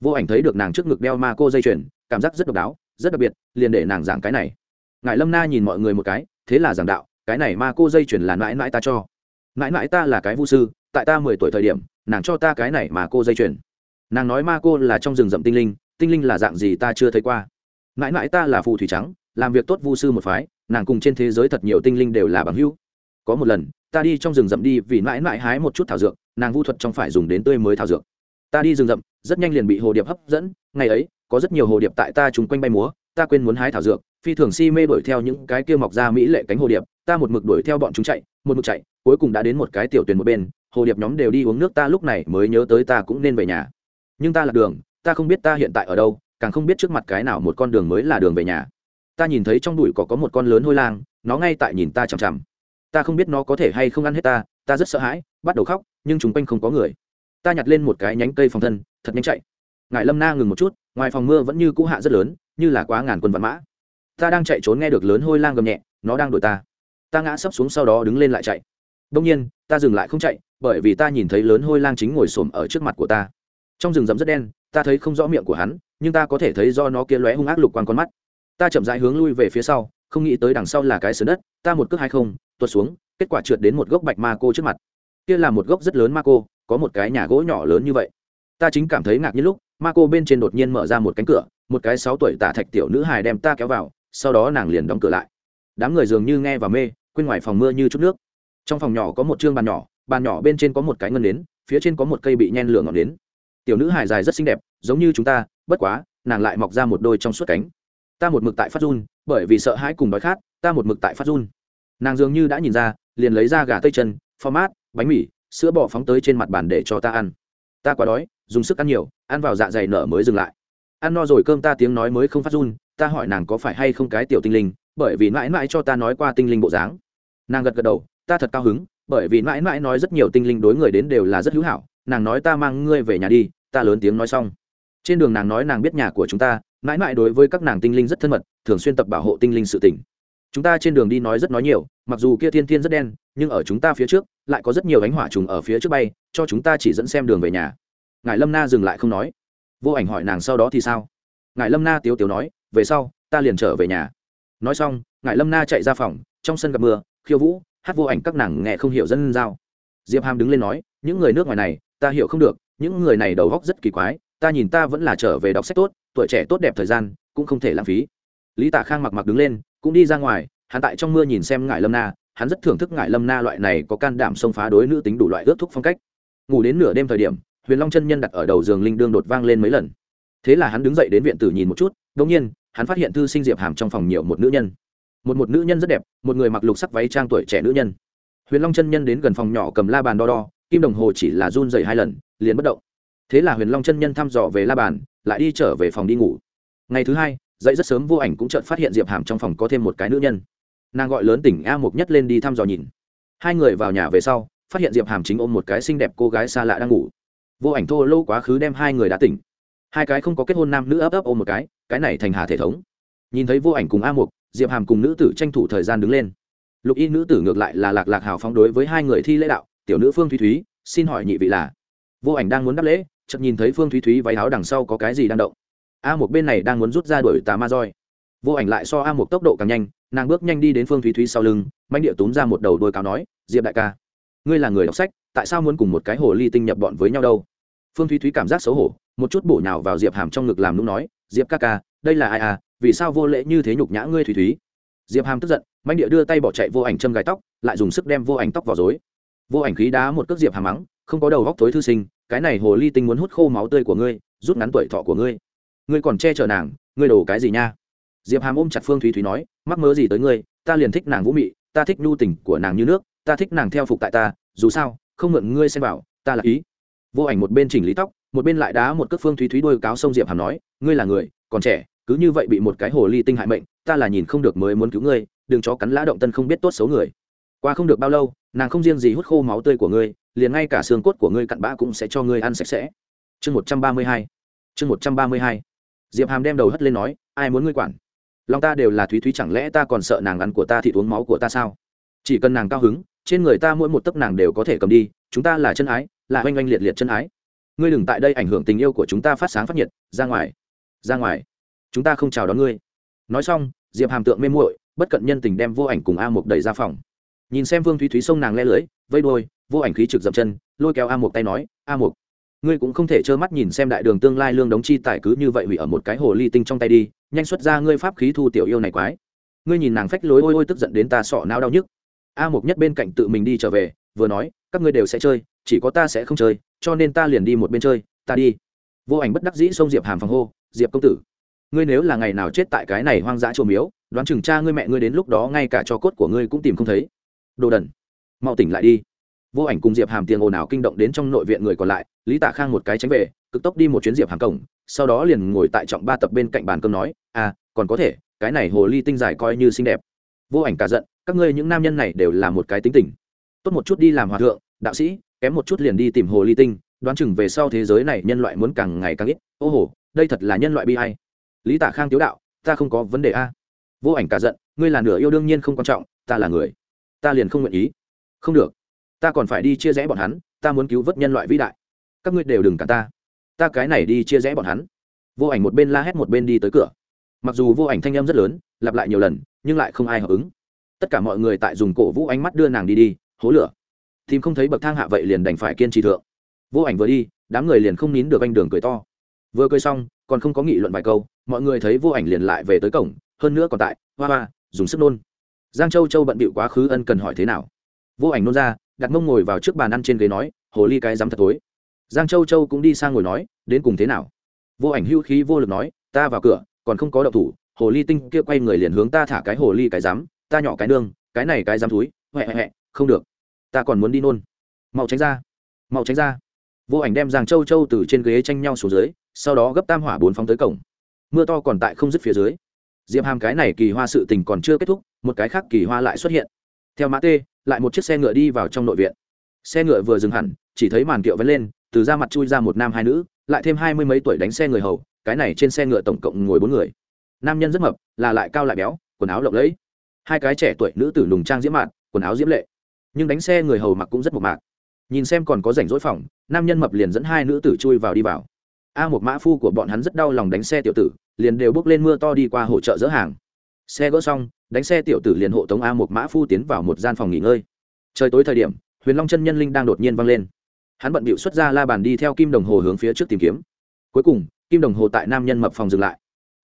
Vô ảnh thấy được nàng trước ngực đeo ma cô dây chuyền, cảm giác rất độc đáo, rất đặc biệt, liền để nàng giảng cái này. Ngài lâm na nhìn mọi người một cái, thế là giảng đạo, cái này ma cô dây chuyền là mãi mãi ta cho. Mãi mãi ta là cái vu sư, tại ta mười tuổi thời điểm, nàng cho ta cái này mà cô dây chuyền. Nàng nói ma cô là trong rừng rậm tinh linh tinh linh là dạng gì ta chưa thấy qua. Mãi mãi ta là phù thủy trắng, làm việc tốt vu sư một phái, nàng cùng trên thế giới thật nhiều tinh linh đều là bằng hữu. Có một lần, ta đi trong rừng rậm đi vì mãi mãi hái một chút thảo dược, nàng vu thuật trong phải dùng đến tươi mới thảo dược. Ta đi rừng rậm, rất nhanh liền bị hồ điệp hấp dẫn, ngày ấy, có rất nhiều hồ điệp tại ta chúng quanh bay múa, ta quên muốn hái thảo dược, phi thường si mê đuổi theo những cái kia mọc ra mỹ lệ cánh hồ điệp, ta một mực đuổi theo bọn chúng chạy, một mực chạy, cuối cùng đã đến một cái tiểu tuyển một bên, hồ điệp nhóm đều đi uống nước ta lúc này mới nhớ tới ta cũng nên về nhà. Nhưng ta lạc đường ta không biết ta hiện tại ở đâu, càng không biết trước mặt cái nào một con đường mới là đường về nhà. Ta nhìn thấy trong bụi cỏ có một con lớn hôi lang, nó ngay tại nhìn ta chằm chằm. Ta không biết nó có thể hay không ăn hết ta ta rất sợ hãi, bắt đầu khóc, nhưng chúng quanh không có người. Ta nhặt lên một cái nhánh cây phòng thân, thật nhanh chạy. Ngài lâm na ngừng một chút, ngoài phòng mưa vẫn như cũ hạ rất lớn, như là quá ngàn quân vạn mã. Ta đang chạy trốn nghe được lớn hôi lang gầm nhẹ, nó đang đuổi ta. Ta ngã sấp xuống sau đó đứng lên lại chạy. Đông nhiên, ta dừng lại không chạy, bởi vì ta nhìn thấy lớn hôi lang chính ngồi xổm ở trước mặt của ta trong rừng rậm rất đen, ta thấy không rõ miệng của hắn, nhưng ta có thể thấy do nó kia lóe hung ác lục quan con mắt. Ta chậm rãi hướng lui về phía sau, không nghĩ tới đằng sau là cái sườn đất, ta một cước hay không, tuột xuống, kết quả trượt đến một gốc bạch ma cô trước mặt. Kia là một gốc rất lớn ma cô, có một cái nhà gỗ nhỏ lớn như vậy. Ta chính cảm thấy ngạc nhiên lúc, ma cô bên trên đột nhiên mở ra một cánh cửa, một cái sáu tuổi tả thạch tiểu nữ hài đem ta kéo vào, sau đó nàng liền đóng cửa lại. Đám người dường như nghe và mê, quên ngoài phòng mưa như chút nước. Trong phòng nhỏ có một chương bàn nhỏ bàn nhỏ bên trên có một cái ngân nến, phía trên có một cây bị nhen lửa ngọn nến tiểu nữ hài dài rất xinh đẹp, giống như chúng ta, bất quá, nàng lại mọc ra một đôi trong suốt cánh. Ta một mực tại phát run, bởi vì sợ hãi cùng đói khát, ta một mực tại phát run. Nàng dường như đã nhìn ra, liền lấy ra gà tây chân, format, bánh mì, sữa bò phóng tới trên mặt bàn để cho ta ăn. Ta quá đói, dùng sức ăn nhiều, ăn vào dạ dày nở mới dừng lại. Ăn no rồi cơm ta tiếng nói mới không phát run, ta hỏi nàng có phải hay không cái tiểu tinh linh, bởi vì mãi mãi cho ta nói qua tinh linh bộ dáng. Nàng gật gật đầu, ta thật cao hứng, bởi vì mãi mãi nói rất nhiều tinh linh đối người đến đều là rất hữu hảo, nàng nói ta mang ngươi về nhà đi ta lớn tiếng nói xong. Trên đường nàng nói nàng biết nhà của chúng ta, mãi mãi đối với các nàng tinh linh rất thân mật, thường xuyên tập bảo hộ tinh linh sự tỉnh chúng ta trên đường đi nói rất nói nhiều, mặc dù kia thiên thiên rất đen, nhưng ở chúng ta phía trước, lại có rất nhiều ánh hỏa trùng ở phía trước bay, cho chúng ta chỉ dẫn xem đường về nhà. Ngài lâm na dừng lại không nói. Vô ảnh hỏi nàng sau đó thì sao? Ngài lâm na tiếu tiếu nói, về sau, ta liền trở về nhà. Nói xong, ngài lâm na chạy ra phòng, trong sân gặp mưa, khiêu vũ, hát vô ảnh các nàng nghe không hiểu dân giao. Diệp hàm đứng lên nói, những người nước ngoài này, ta hiểu không được những người này đầu góc rất kỳ quái, ta nhìn ta vẫn là trở về đọc sách tốt, tuổi trẻ tốt đẹp thời gian, cũng không thể lãng phí. Lý tả khang mặc mặc đứng lên, cũng đi ra ngoài, hắn tại trong mưa nhìn xem ngại lâm na, hắn rất thưởng thức ngại lâm na loại này có can đảm xông phá đối nữ tính đủ loại ước thúc phong cách. Ngủ đến nửa đêm thời điểm, huyền long chân nhân đặt ở đầu giường linh đương đột vang lên mấy lần. Thế là hắn đứng dậy đến viện tử nhìn một chút đông nhiên, hắn phát hiện thư sinh diệp hàm trong phòng nhiều một nữ nhân. Một một nữ nhân rất đẹp, một người mặc lục sắc váy trang tuổi trẻ nữ nhân. Huyền long chân nhân đến gần phòng nhỏ cầm la bàn đo đo, kim đồng hồ chỉ là run dày hai lần liền bất động. Thế là huyền long chân nhân thăm dò về la bàn, lại đi trở về phòng đi ngủ. Ngày thứ hai, dậy rất sớm vô ảnh cũng chợt phát hiện diệp hàm trong phòng có thêm một cái nữ nhân. Nàng gọi lớn tỉnh a mục nhất lên đi thăm dò nhìn. Hai người vào nhà về sau, phát hiện diệp hàm chính ôm một cái xinh đẹp cô gái xa lạ đang ngủ. Vô ảnh thô lâu quá khứ đem hai người đã tỉnh. Hai cái không có kết hôn nam nữ ấp ấp ôm một cái cái này thành hà thể thống. Nhìn thấy vô ảnh cùng a mục, diệp hàm cùng nữ tử tranh thủ thời gian đứng lên. Lục y nữ tử ngược lại là lạc lạc hào phóng đối với hai người thi lễ đạo, tiểu nữ phương thúy thúy, xin hỏi nhị vị là vô ảnh đang muốn đáp lễ, chợt nhìn thấy phương thúy thúy váy áo đằng sau có cái gì đang động. A một bên này đang muốn rút ra đuổi tà ma roi. Vô ảnh lại so a một tốc độ càng nhanh, nàng bước nhanh đi đến phương thúy thúy sau lưng manh địa túm ra một đầu đôi cáo nói, diệp đại ca, ngươi là người đọc sách, tại sao muốn cùng một cái hồ ly tinh nhập bọn với nhau đâu? Phương thúy thúy cảm giác xấu hổ, một chút bổ nhào vào diệp hàm trong ngực làm nung nói, diệp ca ca, đây là ai à vì sao vô lễ như thế nhục nhã ngươi thúy thúy? Diệp hàm tức giận manh địa đưa tay bỏ chạy vô ảnh châm gai tóc, lại dùng sức đem vô ảnh tóc vào dối vô ảnh khí đá một cước diệp hàm mắng không có đầu góc thối thư sinh, cái này hồ ly tinh muốn hút khô máu tươi của ngươi, rút ngắn tuổi thọ của ngươi. Ngươi còn che chở nàng, ngươi đổ cái gì nha? Diệp hàm ôm chặt phương thúy thúy nói, mắc mớ gì tới ngươi, ta liền thích nàng vũ mị, ta thích nhu tình của nàng như nước, ta thích nàng theo phục tại ta, dù sao, không mượn ngươi xem bảo, ta là ý. Vô ảnh một bên chỉnh lý tóc, một bên lại đá một cước phương thúy thúy đôi cáo sông diệp hàm nói, ngươi là người, còn trẻ, cứ như vậy bị một cái hồ ly tinh hại mệnh, ta là nhìn không được mới muốn cứu ngươi, đừng chó cắn lã động tân không biết tốt xấu người. Qua không được bao lâu, nàng không riêng gì hút khô máu tươi của ngươi liền ngay cả xương cốt của ngươi cặn bã cũng sẽ cho ngươi ăn sạch sẽ. Chương một trăm ba mươi hai, chương một trăm ba mươi hai. Diệp hàm đem đầu hất lên nói, ai muốn ngươi quản? Lòng ta đều là thúy thúy, chẳng lẽ ta còn sợ nàng ăn của ta thì uống máu của ta sao? Chỉ cần nàng cao hứng, trên người ta mỗi một tấc nàng đều có thể cầm đi, chúng ta là chân ái, là oanh oanh liệt liệt chân ái. Ngươi đừng tại đây ảnh hưởng tình yêu của chúng ta phát sáng phát nhiệt, ra ngoài ra ngoài. Chúng ta không chào đón ngươi. Nói xong, diệp hàm tượng mê muội, bất cận nhân tình đem vô ảnh cùng a mục đẩy ra phòng. Nhìn xem vương thúy thúy xông nàng le lưới vây đôi vô ảnh khí trực dậm chân, lôi kéo a mục tay nói, a mục, ngươi cũng không thể trơ mắt nhìn xem đại đường tương lai lương đống chi tài cứ như vậy hủy ở một cái hồ ly tinh trong tay đi, nhanh xuất ra ngươi pháp khí thu tiểu yêu này quái. Ngươi nhìn nàng phách lối ôi ôi tức giận đến ta sọ nao đau nhức. A Mục nhất bên cạnh tự mình đi trở về, vừa nói, các ngươi đều sẽ chơi, chỉ có ta sẽ không chơi, cho nên ta liền đi một bên chơi, ta đi. Vô ảnh bất đắc dĩ xông diệp hàm phòng hô, diệp công tử, ngươi nếu là ngày nào chết tại cái này hoang dã chùa miếu, đoán chừng cha ngươi mẹ ngươi đến lúc đó ngay cả cho cốt của ngươi cũng tìm không thấy. Đồ đần, mau tỉnh lại đi vô ảnh cùng diệp hàm tiền ồn ào kinh động đến trong nội viện người còn lại, lý tạ khang một cái tránh về, cực tốc đi một chuyến diệp hàm cổng, sau đó liền ngồi tại trọng ba tập bên cạnh bàn cơm nói à còn có thể, cái này hồ ly tinh dài coi như xinh đẹp. Vô ảnh cả giận, các ngươi những nam nhân này đều là một cái tính tình. Tốt một chút đi làm hòa thượng, đạo sĩ, kém một chút liền đi tìm hồ ly tinh, đoán chừng về sau thế giới này nhân loại muốn càng ngày càng ít. Ô hồ, đây thật là nhân loại bi hay lý tạ khang tiếu đạo, ta không có vấn đề a. Vô ảnh cả giận, ngươi là nửa yêu đương nhiên không quan trọng, ta là người. Ta liền không nguyện ý. Không được ta còn phải đi chia rẽ bọn hắn, ta muốn cứu vớt nhân loại vĩ đại. Các ngươi đều đừng cả ta. Ta cái này đi chia rẽ bọn hắn. Vô ảnh một bên la hét một bên đi tới cửa. Mặc dù vô ảnh thanh em rất lớn, lặp lại nhiều lần, nhưng lại không ai hợp ứng. Tất cả mọi người tại dùng cổ vũ ánh mắt đưa nàng đi đi, hố lửa. Tìm không thấy bậc thang hạ vậy liền đành phải kiên trì thượng. Vô ảnh vừa đi, đám người liền không nín được anh đường cười to. Vừa cười xong, còn không có nghị luận vài câu, mọi người thấy vô ảnh liền lại về tới cổng, hơn nữa còn tại, hoa hoa, dùng sức nôn. Giang châu châu bận bịu quá khứ ân cần hỏi thế nào. Vô ảnh nôn ra đặt mông ngồi vào trước bàn ăn trên ghế nói, hồ ly cái dám thật tối giang châu châu cũng đi sang ngồi nói, đến cùng thế nào? Vô ảnh hưu khí vô lực nói, ta vào cửa, còn không có động thủ, hồ ly tinh kia quay người liền hướng ta thả cái hồ ly cái dám, ta nhỏ cái nương, cái này cái dám túi huệ huệ không được. Ta còn muốn đi nôn. Mau tránh ra. Mau tránh ra. Vô ảnh đem giang châu châu từ trên ghế tranh nhau xuống dưới, sau đó gấp tam hỏa bốn phóng tới cổng. Mưa to còn tại không dứt phía dưới. Diệp hàm cái này kỳ hoa sự tình còn chưa kết thúc, một cái khác kỳ hoa lại xuất hiện theo mã tê, lại một chiếc xe ngựa đi vào trong nội viện. Xe ngựa vừa dừng hẳn, chỉ thấy màn kiệu vẫn lên, từ ra mặt chui ra một nam hai nữ, lại thêm hai mươi mấy tuổi đánh xe người hầu, cái này trên xe ngựa tổng cộng ngồi bốn người. Nam nhân rất mập, là lại cao lại béo, quần áo lộng lẫy. Hai cái trẻ tuổi nữ tử lùng trang diễm mạn, quần áo diễm lệ. Nhưng đánh xe người hầu mặc cũng rất mộc mạc. Nhìn xem còn có rảnh rỗi phòng, nam nhân mập liền dẫn hai nữ tử chui vào đi vào. A một mã phu của bọn hắn rất đau lòng đánh xe tiểu tử, liền đều bước lên mưa to đi qua hỗ trợ dỡ hàng. Xe gỡ xong đánh xe tiểu tử liền hộ tống a một mã phu tiến vào một gian phòng nghỉ ngơi. Trời tối thời điểm, huyền long chân nhân linh đang đột nhiên vang lên. Hắn bận bịu xuất ra la bàn đi theo kim đồng hồ hướng phía trước tìm kiếm. Cuối cùng, kim đồng hồ tại nam nhân mập phòng dừng lại.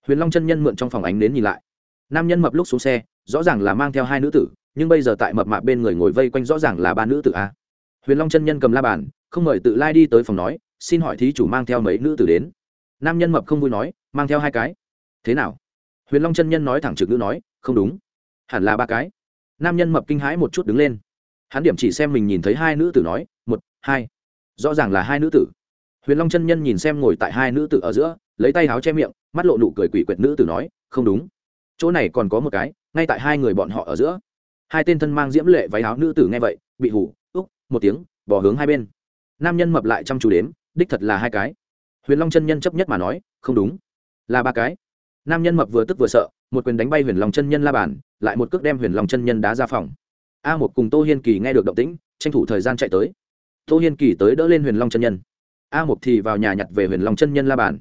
Huyền long chân nhân mượn trong phòng ánh đến nhìn lại. Nam nhân mập lúc xuống xe, rõ ràng là mang theo hai nữ tử, nhưng bây giờ tại mập mạp bên người ngồi vây quanh rõ ràng là ba nữ tử a. Huyền long chân nhân cầm la bàn, không mời tự lai đi tới phòng nói, xin hỏi thí chủ mang theo mấy nữ tử đến? Nam nhân mập không vui nói, mang theo hai cái. Thế nào? Huyền long chân nhân nói thẳng trực nữ nói không đúng. Hẳn là ba cái. Nam nhân mập kinh hãi một chút đứng lên. Hắn điểm chỉ xem mình nhìn thấy hai nữ tử nói, một, hai. Rõ ràng là hai nữ tử. Huyền long chân nhân nhìn xem ngồi tại hai nữ tử ở giữa, lấy tay háo che miệng, mắt lộ nụ cười quỷ quyệt nữ tử nói, không đúng. Chỗ này còn có một cái, ngay tại hai người bọn họ ở giữa. Hai tên thân mang diễm lệ váy áo nữ tử nghe vậy, bị hủ úc, một tiếng, bỏ hướng hai bên. Nam nhân mập lại chăm chú đếm, đích thật là hai cái. Huyền long chân nhân chấp nhất mà nói, không đúng. Là ba cái. Nam nhân mập vừa tức vừa sợ một quyền đánh bay huyền long chân nhân la bàn, lại một cước đem huyền long chân nhân đá ra phòng. A một cùng tô hiên kỳ nghe được động tĩnh, tranh thủ thời gian chạy tới. Tô hiên kỳ tới đỡ lên huyền long chân nhân. A một thì vào nhà nhặt về huyền long chân nhân la bàn.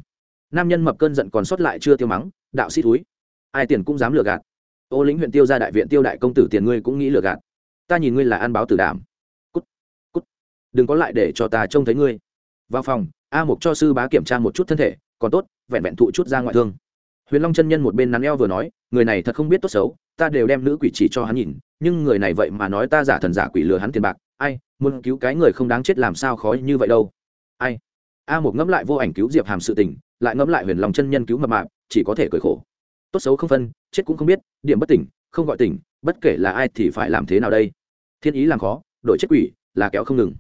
Nam nhân mập cơn giận còn sót lại chưa tiêu mắng, đạo sĩ túi ai tiền cũng dám lừa gạt. Ô lĩnh huyện tiêu ra đại viện tiêu đại công tử tiền ngươi cũng nghĩ lừa gạt. Ta nhìn ngươi là an báo tử đảm cút cút. Đừng có lại để cho ta trông thấy ngươi. Vào phòng, a mục cho sư bá kiểm tra một chút thân thể, còn tốt, vẹn vẹn thụ chút ra ngoại thương huyền long chân nhân một bên nắn eo vừa nói, người này thật không biết tốt xấu, ta đều đem nữ quỷ chỉ cho hắn nhìn, nhưng người này vậy mà nói ta giả thần giả quỷ lừa hắn tiền bạc, ai, muốn cứu cái người không đáng chết làm sao khó như vậy đâu. Ai? A một ngẫm lại vô ảnh cứu diệp hàm sự tình, lại ngẫm lại huyền long chân nhân cứu mập mạp, chỉ có thể cười khổ. Tốt xấu không phân, chết cũng không biết, điểm bất tỉnh, không gọi tỉnh, bất kể là ai thì phải làm thế nào đây? Thiên ý làm khó đội chết quỷ, là kéo không ngừng.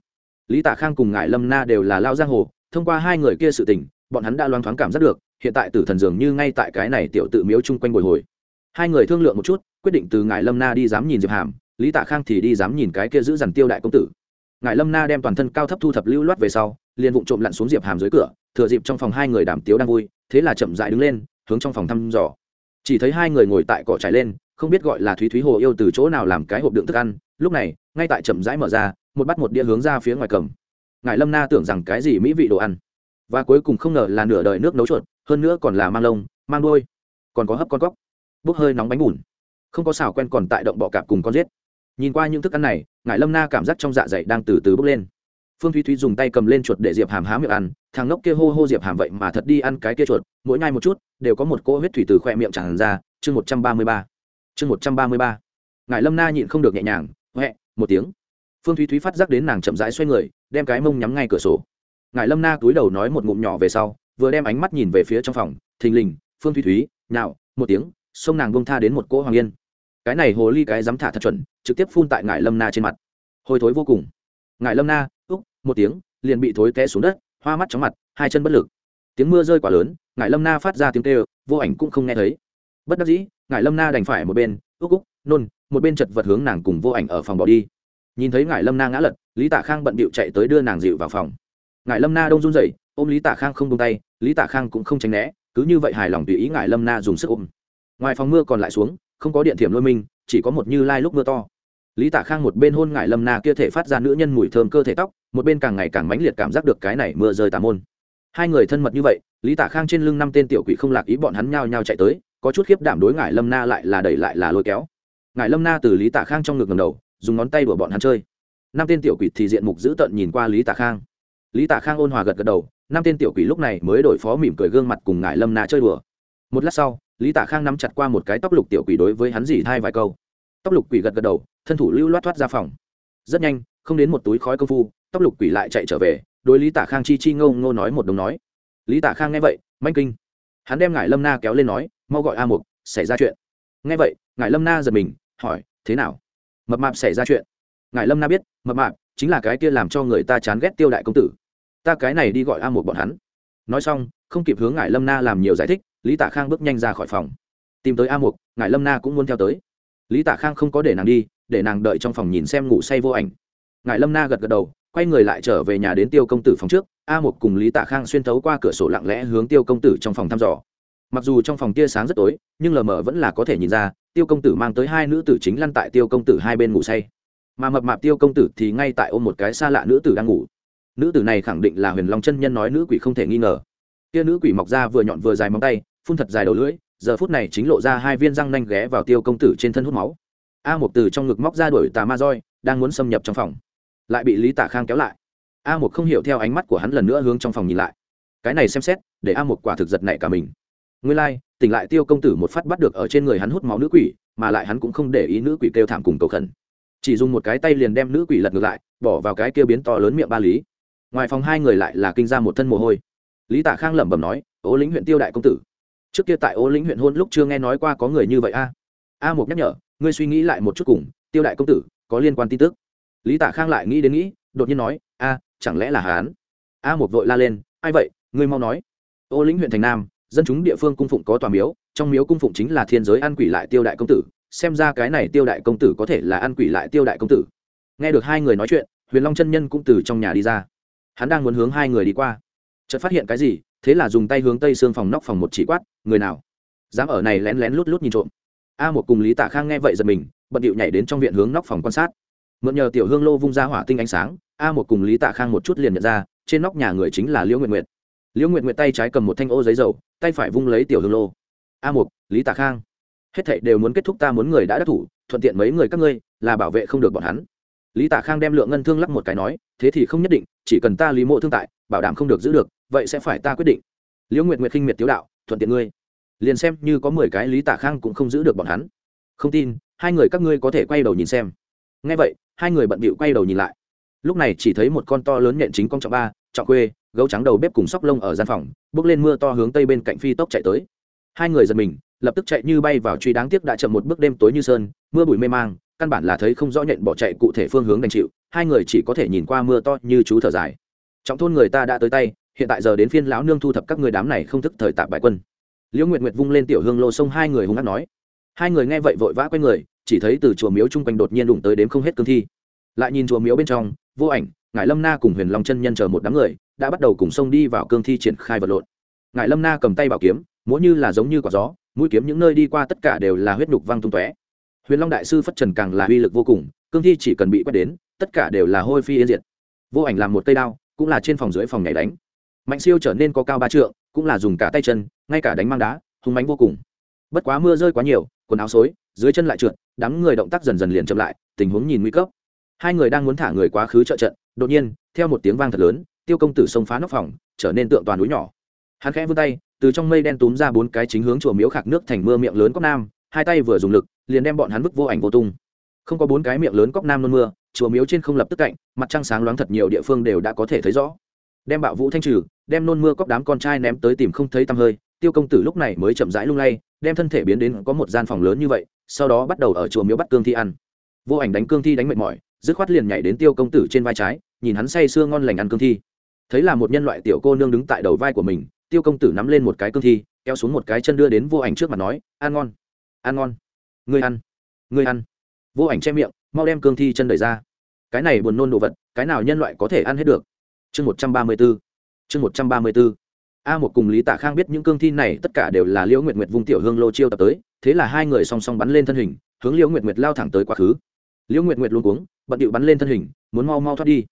Lý tạ khang cùng ngài lâm na đều là lao giang hồ, thông qua hai người kia sự tình, bọn hắn đã loáng thoáng cảm giác được hiện tại tử thần dường như ngay tại cái này tiểu tự miếu chung quanh bồi hồi. Hai người thương lượng một chút, quyết định từ ngài lâm na đi dám nhìn diệp hàm, lý tạ khang thì đi dám nhìn cái kia giữ dằn tiêu đại công tử. Ngài lâm na đem toàn thân cao thấp thu thập lưu loát về sau, liền vụng trộm lặn xuống diệp hàm dưới cửa, thừa dịp trong phòng hai người đàm tiếu đang vui, thế là chậm dại đứng lên, hướng trong phòng thăm dò. Chỉ thấy hai người ngồi tại cỏ trải lên, không biết gọi là thúy thúy hồ yêu từ chỗ nào làm cái hộp đựng thức ăn, lúc này, ngay tại chậm rãi mở ra, một bắt một đĩa hướng ra phía ngoài cầm. Ngài lâm na tưởng rằng cái gì mỹ vị đồ ăn, và cuối cùng không ngờ là nửa đời nước nấu chuột hơn nữa còn là mang lông, mang đôi còn có hấp con cóc, bốc hơi nóng bánh bùn, không có xào quen còn tại động bọ cạp cùng con giết. Nhìn qua những thức ăn này ngài lâm na cảm giác trong dạ dày đang từ từ bốc lên. Phương thúy thúy dùng tay cầm lên chuột để diệp hàm há miệng ăn, thằng ngốc kia hô hô diệp hàm vậy mà thật đi ăn cái kia chuột, mỗi nhai một chút, đều có một cỗ huyết thủy từ khoe miệng tràn ra. Chương một trăm ba mươi ba, chương một trăm ba mươi ba. Ngài lâm na nhịn không được nhẹ nhàng huệ một tiếng. Phương thúy thúy phát giác đến nàng chậm rãi xoay người, đem cái mông nhắm ngay cửa sổ. Ngài lâm na túi đầu nói một ngụm nhỏ về sau vừa đem ánh mắt nhìn về phía trong phòng, thình lình, phương thúy thúy, nào, một tiếng, sông nàng bông tha đến một cỗ hoàng yên. Cái này hồ ly cái dám thả thật chuẩn, trực tiếp phun tại ngài lâm na trên mặt. Hôi thối vô cùng. Ngài lâm na úc một tiếng, liền bị thối té xuống đất, hoa mắt chóng mặt, hai chân bất lực. Tiếng mưa rơi quá lớn ngài lâm na phát ra tiếng kêu, vô ảnh cũng không nghe thấy. Bất đắc dĩ ngài lâm na đành phải một bên úc úc nôn, một bên chật vật hướng nàng cùng vô ảnh ở phòng bỏ đi. Nhìn thấy ngài lâm na ngã lật, lý tạ khang bận bịu chạy tới đưa nàng dịu vào phòng. Ngài lâm na đông run rẩy ôm lý tạ khang không tung tay, lý tạ khang cũng không tránh né, cứ như vậy hài lòng tùy ý ngại lâm na dùng sức ôm. Ngoài phòng mưa còn lại xuống, không có điện thiểm lôi minh chỉ có một như lai lúc mưa to. Lý tạ khang một bên hôn ngại lâm na kia thể phát ra nữ nhân mùi thơm cơ thể tóc, một bên càng ngày càng mãnh liệt cảm giác được cái này mưa rơi tà môn. Hai người thân mật như vậy, lý tạ khang trên lưng năm tên tiểu quỷ không lạc ý bọn hắn nhao nhao chạy tới, có chút khiếp đảm đối ngại lâm na lại là đẩy lại là lôi kéo. Ngại lâm na từ lý tạ khang trong ngực ngầm đầu, dùng ngón tay đùa bọn hắn chơi. Năm tên tiểu quỷ thì diện mục dữ tợn nhìn qua lý tạ khang. Lý tạ khang ôn hòa gật gật đầu năm tên tiểu quỷ lúc này mới đổi phó mỉm cười gương mặt cùng ngải lâm na chơi đùa. Một lát sau, lý tạ khang nắm chặt qua một cái tóc lục tiểu quỷ đối với hắn dỉ thai vài câu. Tóc lục quỷ gật gật đầu, thân thủ lưu loát thoát ra phòng. Rất nhanh, không đến một túi khói công phu, tóc lục quỷ lại chạy trở về, đối lý tạ khang chi chi ngâu ngô nói một đồng nói. Lý tạ khang nghe vậy, manh kinh. Hắn đem ngải lâm na kéo lên nói, mau gọi a mục, xảy ra chuyện. Nghe vậy, ngải lâm na giật mình, hỏi, thế nào? Mập mạp xảy ra chuyện. Ngải lâm na biết, mập mạp, chính là cái kia làm cho người ta chán ghét tiêu đại công tử ta cái này đi gọi a một bọn hắn. Nói xong, không kịp hướng ngải lâm na làm nhiều giải thích, lý tạ khang bước nhanh ra khỏi phòng. Tìm tới a mục, ngải lâm na cũng muốn theo tới. Lý tạ khang không có để nàng đi, để nàng đợi trong phòng nhìn xem ngủ say vô ảnh. Ngài lâm na gật gật đầu, quay người lại trở về nhà đến tiêu công tử phòng trước. A một cùng lý tạ khang xuyên thấu qua cửa sổ lặng lẽ hướng tiêu công tử trong phòng thăm dò. Mặc dù trong phòng tia sáng rất tối, nhưng lờ mờ vẫn là có thể nhìn ra, tiêu công tử mang tới hai nữ tử chính lăn tại tiêu công tử hai bên ngủ say. Mà mập mạp tiêu công tử thì ngay tại ôm một cái xa lạ nữ tử đang ngủ nữ tử này khẳng định là huyền long chân nhân nói nữ quỷ không thể nghi ngờ. Kia nữ quỷ mọc ra vừa nhọn vừa dài móng tay phun thật dài đầu lưỡi giờ phút này chính lộ ra hai viên răng nanh ghé vào tiêu công tử trên thân hút máu. A một từ trong ngực móc ra đuổi tà ma roi đang muốn xâm nhập trong phòng. Lại bị lý tả khang kéo lại. A một không hiểu theo ánh mắt của hắn lần nữa hướng trong phòng nhìn lại. Cái này xem xét để a một quả thực giật này cả mình. Nguyên lai、like, tỉnh lại tiêu công tử một phát bắt được ở trên người hắn hút máu nữ quỷ mà lại hắn cũng không để ý nữ quỷ kêu thảm cùng cầu khẩn. Chỉ dùng một cái tay liền đem nữ quỷ lật ngược lại bỏ vào cái kia biến to lớn miệng ba lý ngoài phòng hai người lại là kinh ra một thân mồ hôi. Lý tả khang lẩm bẩm nói ố lĩnh huyện tiêu đại công tử, trước kia tại ô lĩnh huyện hôn lúc chưa nghe nói qua có người như vậy a. A một nhắc nhở, ngươi suy nghĩ lại một chút cùng, tiêu đại công tử, có liên quan tin tức. Lý tạ khang lại nghĩ đến nghĩ, đột nhiên nói, a, chẳng lẽ là hán a một vội la lên, ai vậy, ngươi mau nói. Ô lĩnh huyện thành nam, dân chúng địa phương cung phụng có tòa miếu, trong miếu cung phụng chính là thiên giới ăn quỷ lại tiêu đại công tử, xem ra cái này tiêu đại công tử có thể là ăn quỷ lại tiêu đại công tử. Nghe được hai người nói chuyện, huyền long chân nhân cũng từ trong nhà đi ra hắn đang muốn hướng hai người đi qua. Chợt phát hiện cái gì, thế là dùng tay hướng tây xương phòng nóc phòng một chỉ quát, người nào? Dám ở này lén lén lút lút nhìn trộm. A một cùng lý tạ khang nghe vậy giật mình, bận điệu nhảy đến trong viện hướng nóc phòng quan sát. Mượn nhờ tiểu hương lô vung ra hỏa tinh ánh sáng, a một cùng lý tạ khang một chút liền nhận ra, trên nóc nhà người chính là liễu nguyện nguyện liễu nguyện nguyện tay trái cầm một thanh ô giấy dầu, tay phải vung lấy tiểu hương lô. A một lý tạ khang, hết thảy đều muốn kết thúc ta muốn người đã đắc thủ, thuận tiện mấy người các ngươi, là bảo vệ không được bọn hắn lý tạ khang đem lượng ngân thương lắc một cái nói, thế thì không nhất định, chỉ cần ta lý mộ thương tại, bảo đảm không được giữ được, vậy sẽ phải ta quyết định. Liễu nguyệt nguyệt khinh miệt tiếu đạo, thuận tiện ngươi. Liền xem như có mười cái lý tả khang cũng không giữ được bọn hắn. Không tin, hai người các ngươi có thể quay đầu nhìn xem. Ngay vậy, hai người bận bịu quay đầu nhìn lại. Lúc này chỉ thấy một con to lớn nhện chính con trọng ba, trọng quê gấu trắng đầu bếp cùng sóc lông ở gian phòng, bước lên mưa to hướng tây bên cạnh phi tốc chạy tới. Hai người giật mình, lập tức chạy như bay vào truy đáng tiếc đã chậm một bước đêm tối như sơn, mưa bụi mê mang căn bản là thấy không rõ nhện bỏ chạy cụ thể phương hướng đành chịu, hai người chỉ có thể nhìn qua mưa to như chú thở dài. Trọng thôn người ta đã tới tay, hiện tại giờ đến phiên lão nương thu thập các người đám này không thức thời tạp bại quân. Liễu nguyệt nguyệt vung lên tiểu hương lô sông hai người hung hát nói. Hai người nghe vậy vội vã q u a y người, chỉ thấy từ chùa miếu chung quanh đột nhiên đụng tới đếm không hết cương thi. Lại nhìn chùa miếu bên trong, vô ảnh ngài lâm na cùng huyền long chân nhân chờ một đám người, đã bắt đầu cùng sông đi vào cương thi triển khai vật lộn. Ngài lâm na cầm tay bảo kiếm, múa như là giống như quả gió, mũi kiếm những nơi đi qua tất cả đều là huyết nhục văng tung tóe huyền long đại sư phất trần càng là uy lực vô cùng, cương thi chỉ cần bị quét đến, tất cả đều là hôi phi yên diệt. Vô ảnh làm một cây đao, cũng là trên phòng dưới phòng nhảy đánh. Mạnh siêu trở nên có cao ba trượng, cũng là dùng cả tay chân, ngay cả đánh mang đá, hung mánh vô cùng. Bất quá mưa rơi quá nhiều, quần áo xối, dưới chân lại trượt, đám người động tác dần dần liền chậm lại, tình huống nhìn nguy cấp. Hai người đang muốn thả người quá khứ trợ trận, đột nhiên, theo một tiếng vang thật lớn, tiêu công tử xông phá nóc phòng, trở nên tượng toàn núi nhỏ. Hắn khẽ vươn tay, từ trong mây đen túm ra bốn cái chính hướng chùa miếu khạc nước thành mưa miệng lớn cốc nam hai tay vừa dùng lực, liền đem bọn hắn vứt vô ảnh vô tung. Không có bốn cái miệng lớn cóc nam nôn mưa, chùa miếu trên không lập tức cạnh, mặt trăng sáng loáng thật nhiều địa phương đều đã có thể thấy rõ. Đem bạo vũ thanh trừ, đem nôn mưa cóc đám con trai ném tới tìm không thấy tăm hơi, tiêu công tử lúc này mới chậm rãi lung lay, đem thân thể biến đến có một gian phòng lớn như vậy, sau đó bắt đầu ở chùa miếu bắt cương thi ăn. Vô ảnh đánh cương thi đánh mệt mỏi, dứt khoát liền nhảy đến tiêu công tử trên vai trái, nhìn hắn say sưa ngon lành ăn cương thi. Thấy là một nhân loại tiểu cô nương đứng tại đầu vai của mình, tiêu công tử nắm lên một cái cương thi, kéo xuống một cái chân đưa đến vô ảnh trước mặt nói, ăn ngon ăn ngon. Ngươi ăn. Ngươi ăn. Vô ảnh che miệng, mau đem cương thi chân đẩy ra. Cái này buồn nôn đồ vật, cái nào nhân loại có thể ăn hết được? Chương một trăm ba mươi b ố chương một trăm ba mươi b ố a một cùng lý tạ khang biết những cương thi này tất cả đều là liễu nguyệt nguyệt vung tiểu hương lô chiêu tập tới, thế là hai người song song bắn lên thân hình, hướng liễu nguyệt nguyệt lao thẳng tới quá khứ. Liễu nguyệt nguyệt luôn cuống, bận điệu bắn lên thân hình, muốn mau mau thoát đi.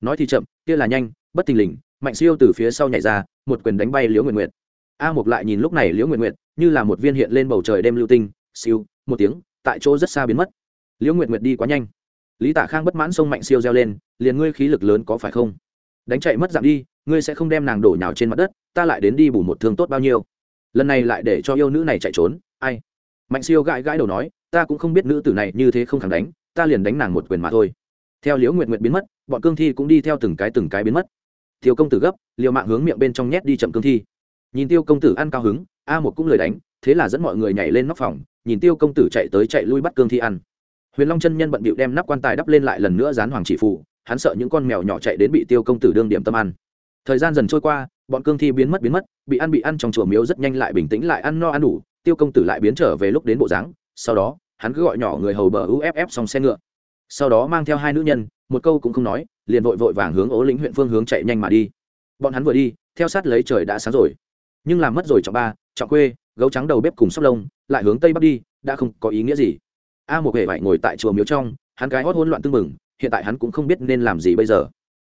Nói thì chậm, kia là nhanh, bất thình lình, mạnh siêu từ phía sau nhảy ra, một quyền đánh bay liễu nguyệt nguyệt a mục lại nhìn lúc này liễu nguyệt nguyệt, như là một viên hiện lên bầu trời đêm lưu tinh, siêu, một tiếng, tại chỗ rất xa biến mất. Liễu nguyệt nguyệt đi quá nhanh. Lý tạ khang bất mãn sông mạnh siêu reo lên, liền ngươi khí lực lớn có phải không? Đánh chạy mất dạng đi, ngươi sẽ không đem nàng đổ nhào trên mặt đất, ta lại đến đi bù một thương tốt bao nhiêu. Lần này lại để cho yêu nữ này chạy trốn, ai? Mạnh siêu gãi gãi đầu nói, ta cũng không biết nữ tử này như thế không thẳng đánh, ta liền đánh nàng một quyền mà thôi. Theo liễu nguyệt nguyệt biến mất, bọn cương thi cũng đi theo từng cái từng cái biến mất. Tiêu công tử gấp, liều mạng hướng miệng bên trong nhét đi chậm cương thi nhìn tiêu công tử ăn cao hứng, a một cũng lời đánh, thế là dẫn mọi người nhảy lên nóc phòng, nhìn tiêu công tử chạy tới chạy lui bắt cương thi ăn. Huyền long chân nhân bận bịu đem nắp quan tài đắp lên lại lần nữa dán hoàng chỉ phụ hắn sợ những con mèo nhỏ chạy đến bị tiêu công tử đương điểm tâm ăn. Thời gian dần trôi qua, bọn cương thi biến mất biến mất, bị ăn bị ăn trong chùa miếu rất nhanh lại bình tĩnh lại ăn no ăn đủ, tiêu công tử lại biến trở về lúc đến bộ dáng, sau đó, hắn cứ gọi nhỏ người hầu bờ uff xong xe ngựa. Sau đó mang theo hai nữ nhân, một câu cũng không nói, liền vội vội vàng hướng ố lĩnh huyện phương hướng chạy nhanh mà đi. Bọn hắn vừa đi, theo sát lấy trời đã sáng rồi nhưng làm mất rồi trọng ba, trọng quê gấu trắng đầu bếp cùng sóc lông, lại hướng tây bắc đi, đã không có ý nghĩa gì. A một hệ vải ngồi tại chùa miếu trong, hắn cái hót hôn loạn tưng mừng hiện tại hắn cũng không biết nên làm gì bây giờ.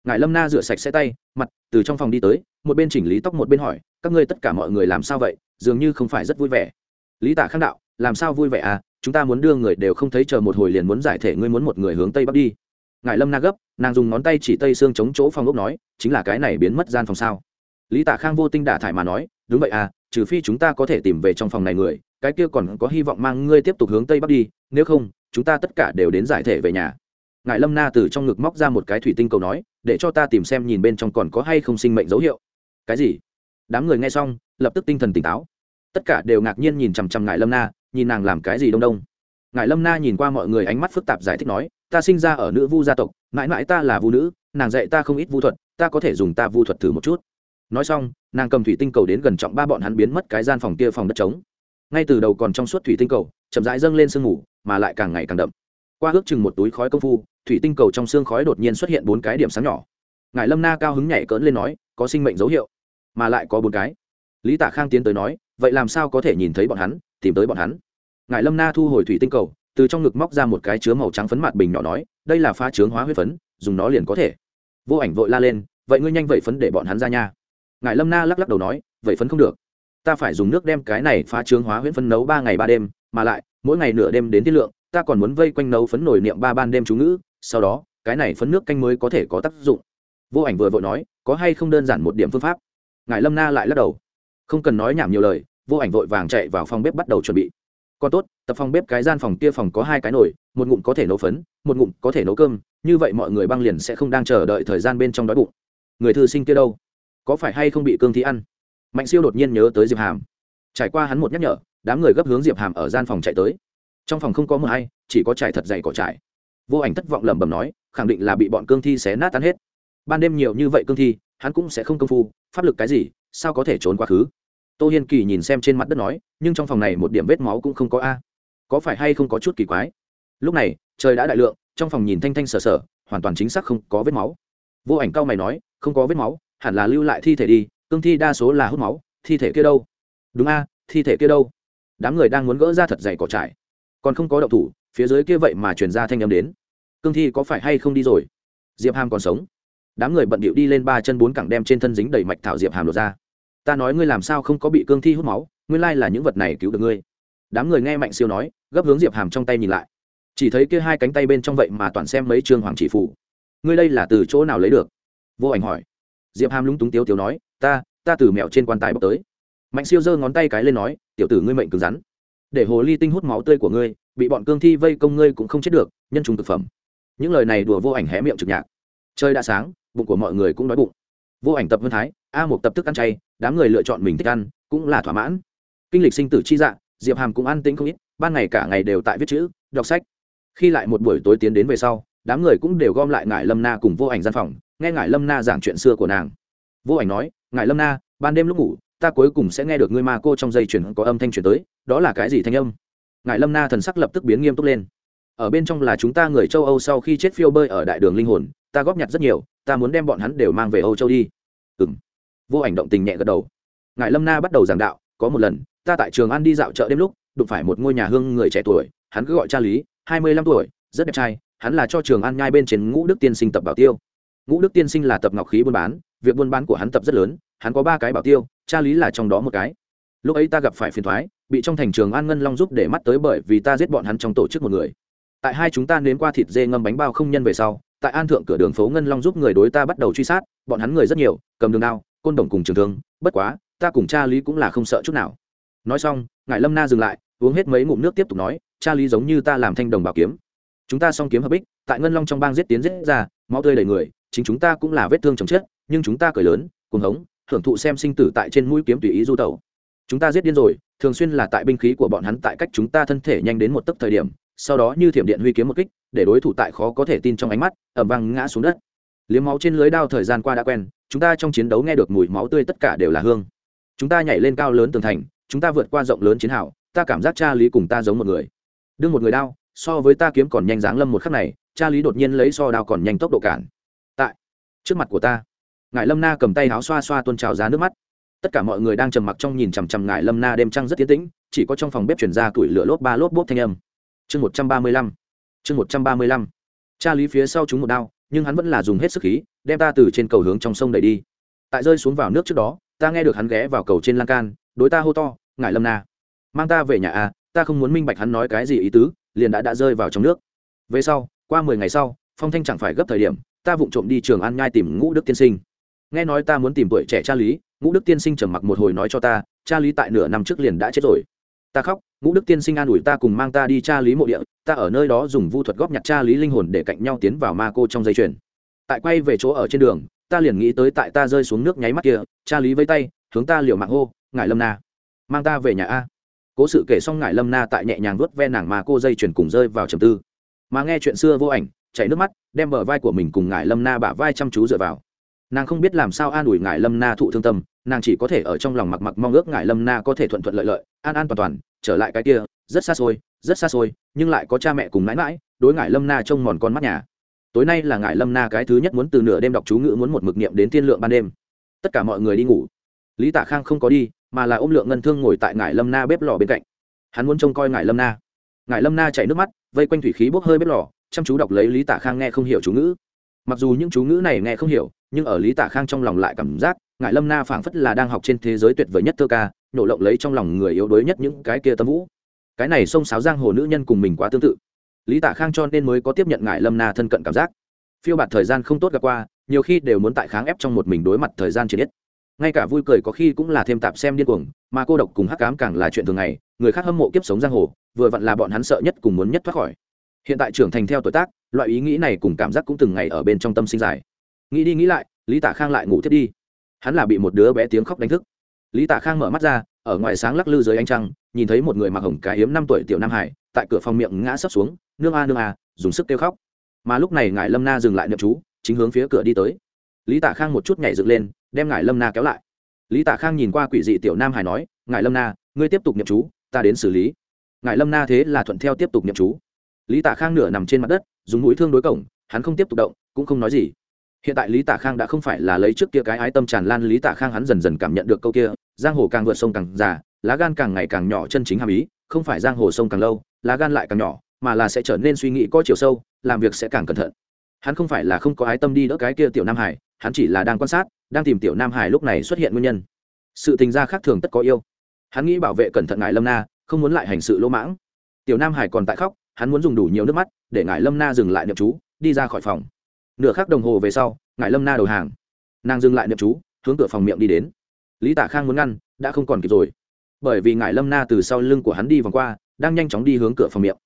Ngài lâm na rửa sạch xe tay, mặt, từ trong phòng đi tới, một bên chỉnh lý tóc một bên hỏi, các ngươi tất cả mọi người làm sao vậy, dường như không phải rất vui vẻ. Lý tả khang đạo, làm sao vui vẻ à chúng ta muốn đưa người đều không thấy chờ một hồi liền muốn giải thể ngươi muốn một người hướng tây bắc đi. Ngài lâm na gấp, nàng dùng ngón tay chỉ tây xương chống chỗ phòng ốc nói, chính là cái này biến mất gian phòng sao. Lý tả khang vô tinh đả thải mà nói đúng vậy à trừ phi chúng ta có thể tìm về trong phòng này người, cái kia còn có hy vọng mang ngươi tiếp tục hướng tây bắc đi, nếu không, chúng ta tất cả đều đến giải thể về nhà. Ngài lâm na từ trong ngực móc ra một cái thủy tinh cầu nói, để cho ta tìm xem nhìn bên trong còn có hay không sinh mệnh dấu hiệu. Cái gì? Đám người nghe xong, lập tức tinh thần tỉnh táo. Tất cả đều ngạc nhiên nhìn chằm chằm ngài lâm na, nhìn nàng làm cái gì đông đông. Ngài lâm na nhìn qua mọi người ánh mắt phức tạp giải thích nói, ta sinh ra ở nữ vu gia tộc, mãi mãi ta là vu nữ, nàng dạy ta không ít vu thuật, ta có thể dùng ta vu thuật thử một chút nói xong, nàng cầm thủy tinh cầu đến gần trọng ba bọn hắn biến mất cái gian phòng kia phòng đất trống. Ngay từ đầu còn trong suốt thủy tinh cầu, chậm rãi dâng lên sương mù, mà lại càng ngày càng đậm. Qua ước chừng một túi khói công phu, thủy tinh cầu trong xương khói đột nhiên xuất hiện bốn cái điểm sáng nhỏ. Ngài lâm na cao hứng nhảy cỡn lên nói, có sinh mệnh dấu hiệu, mà lại có bốn cái. Lý Tả khang tiến tới nói, vậy làm sao có thể nhìn thấy bọn hắn, tìm tới bọn hắn? Ngài lâm na thu hồi thủy tinh cầu, từ trong ngực móc ra một cái chứa màu trắng phấn mặt bình nhỏ nói, đây là pha chướng hóa huyết phấn, dùng nó liền có thể. Vô ảnh vội la lên, vậy ngươi nhanh vậy phấn để bọn hắn ra nha ngài lâm na lắc lắc đầu nói, vậy phấn không được. Ta phải dùng nước đem cái này phá trướng hóa huyễn phấn nấu ba ngày ba đêm, mà lại, mỗi ngày nửa đêm đến tiết lượng, ta còn muốn vây quanh nấu phấn nổi niệm ba ban đêm chú ngữ, sau đó, cái này phấn nước canh mới có thể có tác dụng. Vô ảnh vừa vội nói, có hay không đơn giản một điểm phương pháp? Ngài lâm na lại lắc đầu. Không cần nói nhảm nhiều lời, vô ảnh vội vàng chạy vào phòng bếp bắt đầu chuẩn bị. Còn tốt, tập phòng bếp cái gian phòng kia phòng có hai cái nồi, một ngụm có thể nấu phấn, một ngụm có thể nấu cơm, như vậy mọi người băng liền sẽ không đang chờ đợi thời gian bên trong đói bụng. Người thư sinh kia đâu? Có phải hay không bị cương thi ăn? Mạnh siêu đột nhiên nhớ tới diệp hàm. Trải qua hắn một nhắc nhở, đám người gấp hướng diệp hàm ở gian phòng chạy tới. Trong phòng không có mờ hay chỉ có trải thật dày cỏ trải. Vô ảnh thất vọng lẩm bẩm nói, khẳng định là bị bọn cương thi xé nát tan hết. Ban đêm nhiều như vậy cương thi, hắn cũng sẽ không công phu, pháp lực cái gì, sao có thể trốn quá khứ? Tô hiên kỳ nhìn xem trên mặt đất nói, nhưng trong phòng này một điểm vết máu cũng không có a. Có phải hay không có chút kỳ quái? Lúc này, trời đã đại lượng, trong phòng nhìn thanh thanh sờ sờ, hoàn toàn chính xác không có vết máu. Vô ảnh cao mày nói, không có vết máu hẳn là lưu lại thi thể đi, cương thi đa số là hút máu, thi thể kia đâu? Đúng a, thi thể kia đâu? Đám người đang muốn gỡ ra thật dày cỏ trải còn không có động thủ, phía dưới kia vậy mà truyền ra thanh â m đến. Cương thi có phải hay không đi rồi? Diệp hàm còn sống. Đám người bận bịu đi lên ba chân bốn cẳng đem trên thân dính đầy mạch thảo diệp hàm lột ra. Ta nói ngươi làm sao không có bị cương thi hút máu, nguyên lai là những vật này cứu được ngươi. Đám người nghe mạnh siêu nói, gấp hướng diệp hàm trong tay nhìn lại. Chỉ thấy kia hai cánh tay bên trong vậy mà toàn xem mấy chương hoàng chỉ phủ. Ngươi đây là từ chỗ nào lấy được? Vô ảnh hỏi diệp hàm lúng túng tiếu tiếu nói, ta ta từ mẹo trên quan tài bốc tới. Mạnh siêu giơ ngón tay cái lên nói, tiểu tử ngươi mệnh cứng rắn. Để hồ ly tinh hút máu tươi của ngươi, bị bọn cương thi vây công ngươi cũng không chết được, nhân trùng thực phẩm. Những lời này đùa vô ảnh hé miệng trực nhạc. Trời đã sáng, bụng của mọi người cũng đói bụng. Vô ảnh tập vân thái, a một tập thức ăn chay, đám người lựa chọn mình thích ăn, cũng là thỏa mãn. Kinh lịch sinh tử chi dạ diệp hàm cũng ăn tĩnh không ít, ban ngày cả ngày đều tại viết chữ, đọc sách. Khi lại một buổi tối tiến đến về sau, đám người cũng đều gom lại ngải lâm na cùng vô ảnh gian phòng nghe ngải lâm na giảng chuyện xưa của nàng. Vô ảnh nói ngải lâm na, ban đêm lúc ngủ, ta cuối cùng sẽ nghe được ngươi ma cô trong dây chuyển có âm thanh chuyển tới, đó là cái gì thanh âm? Ngài lâm na thần sắc lập tức biến nghiêm túc lên. Ở bên trong là chúng ta người châu âu sau khi chết phiêu bơi ở đại đường linh hồn, ta góp nhặt rất nhiều, ta muốn đem bọn hắn đều mang về âu châu đi. Ừ m vô ảnh động tình nhẹ gật đầu. Ngài lâm na bắt đầu giảng đạo, có một lần, ta tại trường an đi dạo chợ đêm lúc, đụng phải một ngôi nhà hương người trẻ tuổi, hắn cứ gọi cha lý, hai mươi lăm tuổi, rất đẹp trai, hắn là cho trường an nhai bên trên ngũ đức tiên sinh tập bảo tiêu ngũ đức tiên sinh là tập ngọc khí buôn bán, việc buôn bán của hắn tập rất lớn, hắn có ba cái bảo tiêu, cha lý là trong đó một cái. Lúc ấy ta gặp phải phiền thoái, bị trong thành trường an ngân long giúp để mắt tới bởi vì ta giết bọn hắn trong tổ chức một người. Tại hai chúng ta nếm qua thịt dê ngâm bánh bao không nhân về sau, tại an thượng cửa đường phố ngân long giúp người đối ta bắt đầu truy sát, bọn hắn người rất nhiều, cầm đường đao, côn đồng cùng trường thương, bất quá, ta cùng cha lý cũng là không sợ chút nào. Nói xong, ngài lâm na dừng lại, uống hết mấy ngụm nước tiếp tục nói, cha lý giống như ta làm thanh đồng bảo kiếm. Chúng ta song kiếm hợp bích, tại ngân long trong bang giết tiến giết ra, máu tươi đầy người chính chúng ta cũng là vết thương chồng chết, nhưng chúng ta cười lớn, cuồng hống thưởng thụ xem sinh tử tại trên mũi kiếm tùy ý du tẩu. Chúng ta giết điên rồi, thường xuyên là tại binh khí của bọn hắn tại cách chúng ta thân thể nhanh đến một tấc thời điểm, sau đó như thiểm điện huy kiếm một kích, để đối thủ tại khó có thể tin trong ánh mắt ẩm văng ngã xuống đất. Liếm máu trên lưới đao thời gian qua đã quen, chúng ta trong chiến đấu nghe được mùi máu tươi tất cả đều là hương. Chúng ta nhảy lên cao lớn tường thành, chúng ta vượt qua rộng lớn chiến hào, ta cảm giác cha lý cùng ta giống một người. Đương một người đao, so với ta kiếm còn nhanh dáng lâm một khắc này, cha lý đột nhiên lấy so đao còn nhanh tốc độ cản trước mặt của ta. Ngài lâm na cầm tay áo xoa xoa tuôn trào ra nước mắt. Tất cả mọi người đang trầm mặc trong nhìn chằm chằm ngài lâm na đêm trăng rất tiến tĩnh, chỉ có trong phòng bếp chuyển ra tuổi lửa lốp ba lốp bốp thanh âm. Chương một trăm ba mươi lăm. Chương một trăm ba mươi lăm. Cha lý phía sau chúng một đao, nhưng hắn vẫn là dùng hết sức khí, đem ta từ trên cầu hướng trong sông đẩy đi. Tại rơi xuống vào nước trước đó, ta nghe được hắn ghé vào cầu trên lan can, đối ta hô to ngài lâm na, mang ta về nhà a ta không muốn minh bạch hắn nói cái gì ý tứ, liền đã đã rơi vào trong nước. Về sau, qua mười ngày sau, phong thanh chẳng phải gấp thời điểm ta vụng trộm đi trường an nhai tìm ngũ đức tiên sinh. Nghe nói ta muốn tìm tuổi trẻ cha lý, ngũ đức tiên sinh trầm mặc một hồi nói cho ta, cha lý tại nửa năm trước liền đã chết rồi. Ta khóc, ngũ đức tiên sinh an ủi ta cùng mang ta đi cha lý mộ địa, ta ở nơi đó dùng vu thuật góp nhặt cha lý linh hồn để cạnh nhau tiến vào ma cô trong dây chuyền. Tại quay về chỗ ở trên đường, ta liền nghĩ tới tại ta rơi xuống nước nháy mắt kia, cha lý vây tay, hướng ta liều mạng hô ngải lâm na, mang ta về nhà a. Cố sự kể xong ngải lâm na tại nhẹ nhàng vuốt ve nàng mà cô dây chuyền cùng rơi vào trầm tư. Mà nghe chuyện xưa vô ảnh chảy nước mắt, đem bờ vai của mình cùng ngài lâm na bả vai chăm chú dựa vào. Nàng không biết làm sao an ủi ngài lâm na thụ thương tâm, nàng chỉ có thể ở trong lòng mặc mặc mong ước ngài lâm na có thể thuận thuận lợi lợi, an an toàn toàn, trở lại cái kia, rất xa xôi, rất xa xôi, nhưng lại có cha mẹ cùng mãi mãi, đối ngài lâm na trông mòn con mắt nhà. Tối nay là ngài lâm na cái thứ nhất muốn từ nửa đêm đọc chú ngữ muốn một mực niệm đến thiên lượng ban đêm. Tất cả mọi người đi ngủ. Lý tạ khang không có đi, mà là ôm lượng ngân thương ngồi tại ngài lâm na bếp lò bên cạnh. Hắn muốn trông coi ngài lâm na. Ngài lâm na chạy nước mắt, vây quanh thủy khí bốc hơi bếp lò chăm chú đọc lấy lý Tả khang nghe không hiểu chú ngữ. Mặc dù những chú ngữ này nghe không hiểu, nhưng ở lý tả khang trong lòng lại cảm giác ngại lâm na phảng phất là đang học trên thế giới tuyệt vời nhất thơ ca, nổ lộng lấy trong lòng người yếu đuối nhất những cái kia tâm vũ. Cái này xông sáo giang hồ nữ nhân cùng mình quá tương tự. Lý tả khang cho nên mới có tiếp nhận ngại lâm na thân cận cảm giác. Phiêu bạt thời gian không tốt gặp qua, nhiều khi đều muốn tại kháng ép trong một mình đối mặt thời gian chỉ nhất ngay cả vui cười có khi cũng là thêm tạp xem điên cuồng, mà cô độc cùng hắc cám càng là chuyện thường ngày, người khác hâm mộ kiếp sống giang hồ, vừa vặn là bọn hắn sợ nhất cùng muốn nhất thoát khỏi hiện tại trưởng thành theo tuổi tác, loại ý nghĩ này cùng cảm giác cũng từng ngày ở bên trong tâm sinh dài. Nghĩ đi nghĩ lại, lý tả khang lại ngủ thiết đi. Hắn là bị một đứa bé tiếng khóc đánh thức. Lý tả khang mở mắt ra, ở ngoài sáng lắc lư dưới ánh trăng, nhìn thấy một người mặc hồng cái hiếm năm tuổi tiểu nam hải, tại cửa phòng miệng ngã sấp xuống, nương a nương a, dùng sức kêu khóc. Mà lúc này ngài lâm na dừng lại niệm chú, chính hướng phía cửa đi tới. Lý tả khang một chút nhảy dựng lên, đem ngài lâm na kéo lại. Lý tả khang nhìn qua quỷ dị tiểu nam hải nói, ngài lâm na, ngươi tiếp tục niệm chú, ta đến xử lý. Ngài lâm na thế là thuận theo tiếp tục niệm chú lý tả khang nửa nằm trên mặt đất, dùng mũi thương đối cổng, hắn không tiếp tục động, cũng không nói gì. Hiện tại lý tả khang đã không phải là lấy trước kia cái ái tâm tràn lan, lý tả khang hắn dần dần cảm nhận được câu kia, giang hồ càng vượt sông càng già, lá gan càng ngày càng nhỏ chân chính hàm ý, không phải giang hồ sông càng lâu, lá gan lại càng nhỏ, mà là sẽ trở nên suy nghĩ có chiều sâu, làm việc sẽ càng cẩn thận. Hắn không phải là không có ái tâm đi đỡ cái kia tiểu nam hải, hắn chỉ là đang quan sát, đang tìm tiểu nam hải lúc này xuất hiện nguyên nhân. Sự tình gia khác thường tất có yêu. Hắn nghĩ bảo vệ cẩn thận ngài lâm na, không muốn lại hành sự lỗ mãng. Tiểu nam hải còn tại khóc hắn muốn dùng đủ nhiều nước mắt để ngài lâm na dừng lại niệm chú, đi ra khỏi phòng. Nửa khắc đồng hồ về sau, ngài lâm na đầu hàng. Nàng dừng lại niệm chú, hướng cửa phòng miệng đi đến. Lý tả khang muốn ngăn, đã không còn kịp rồi. Bởi vì ngài lâm na từ sau lưng của hắn đi vòng qua, đang nhanh chóng đi hướng cửa phòng miệng.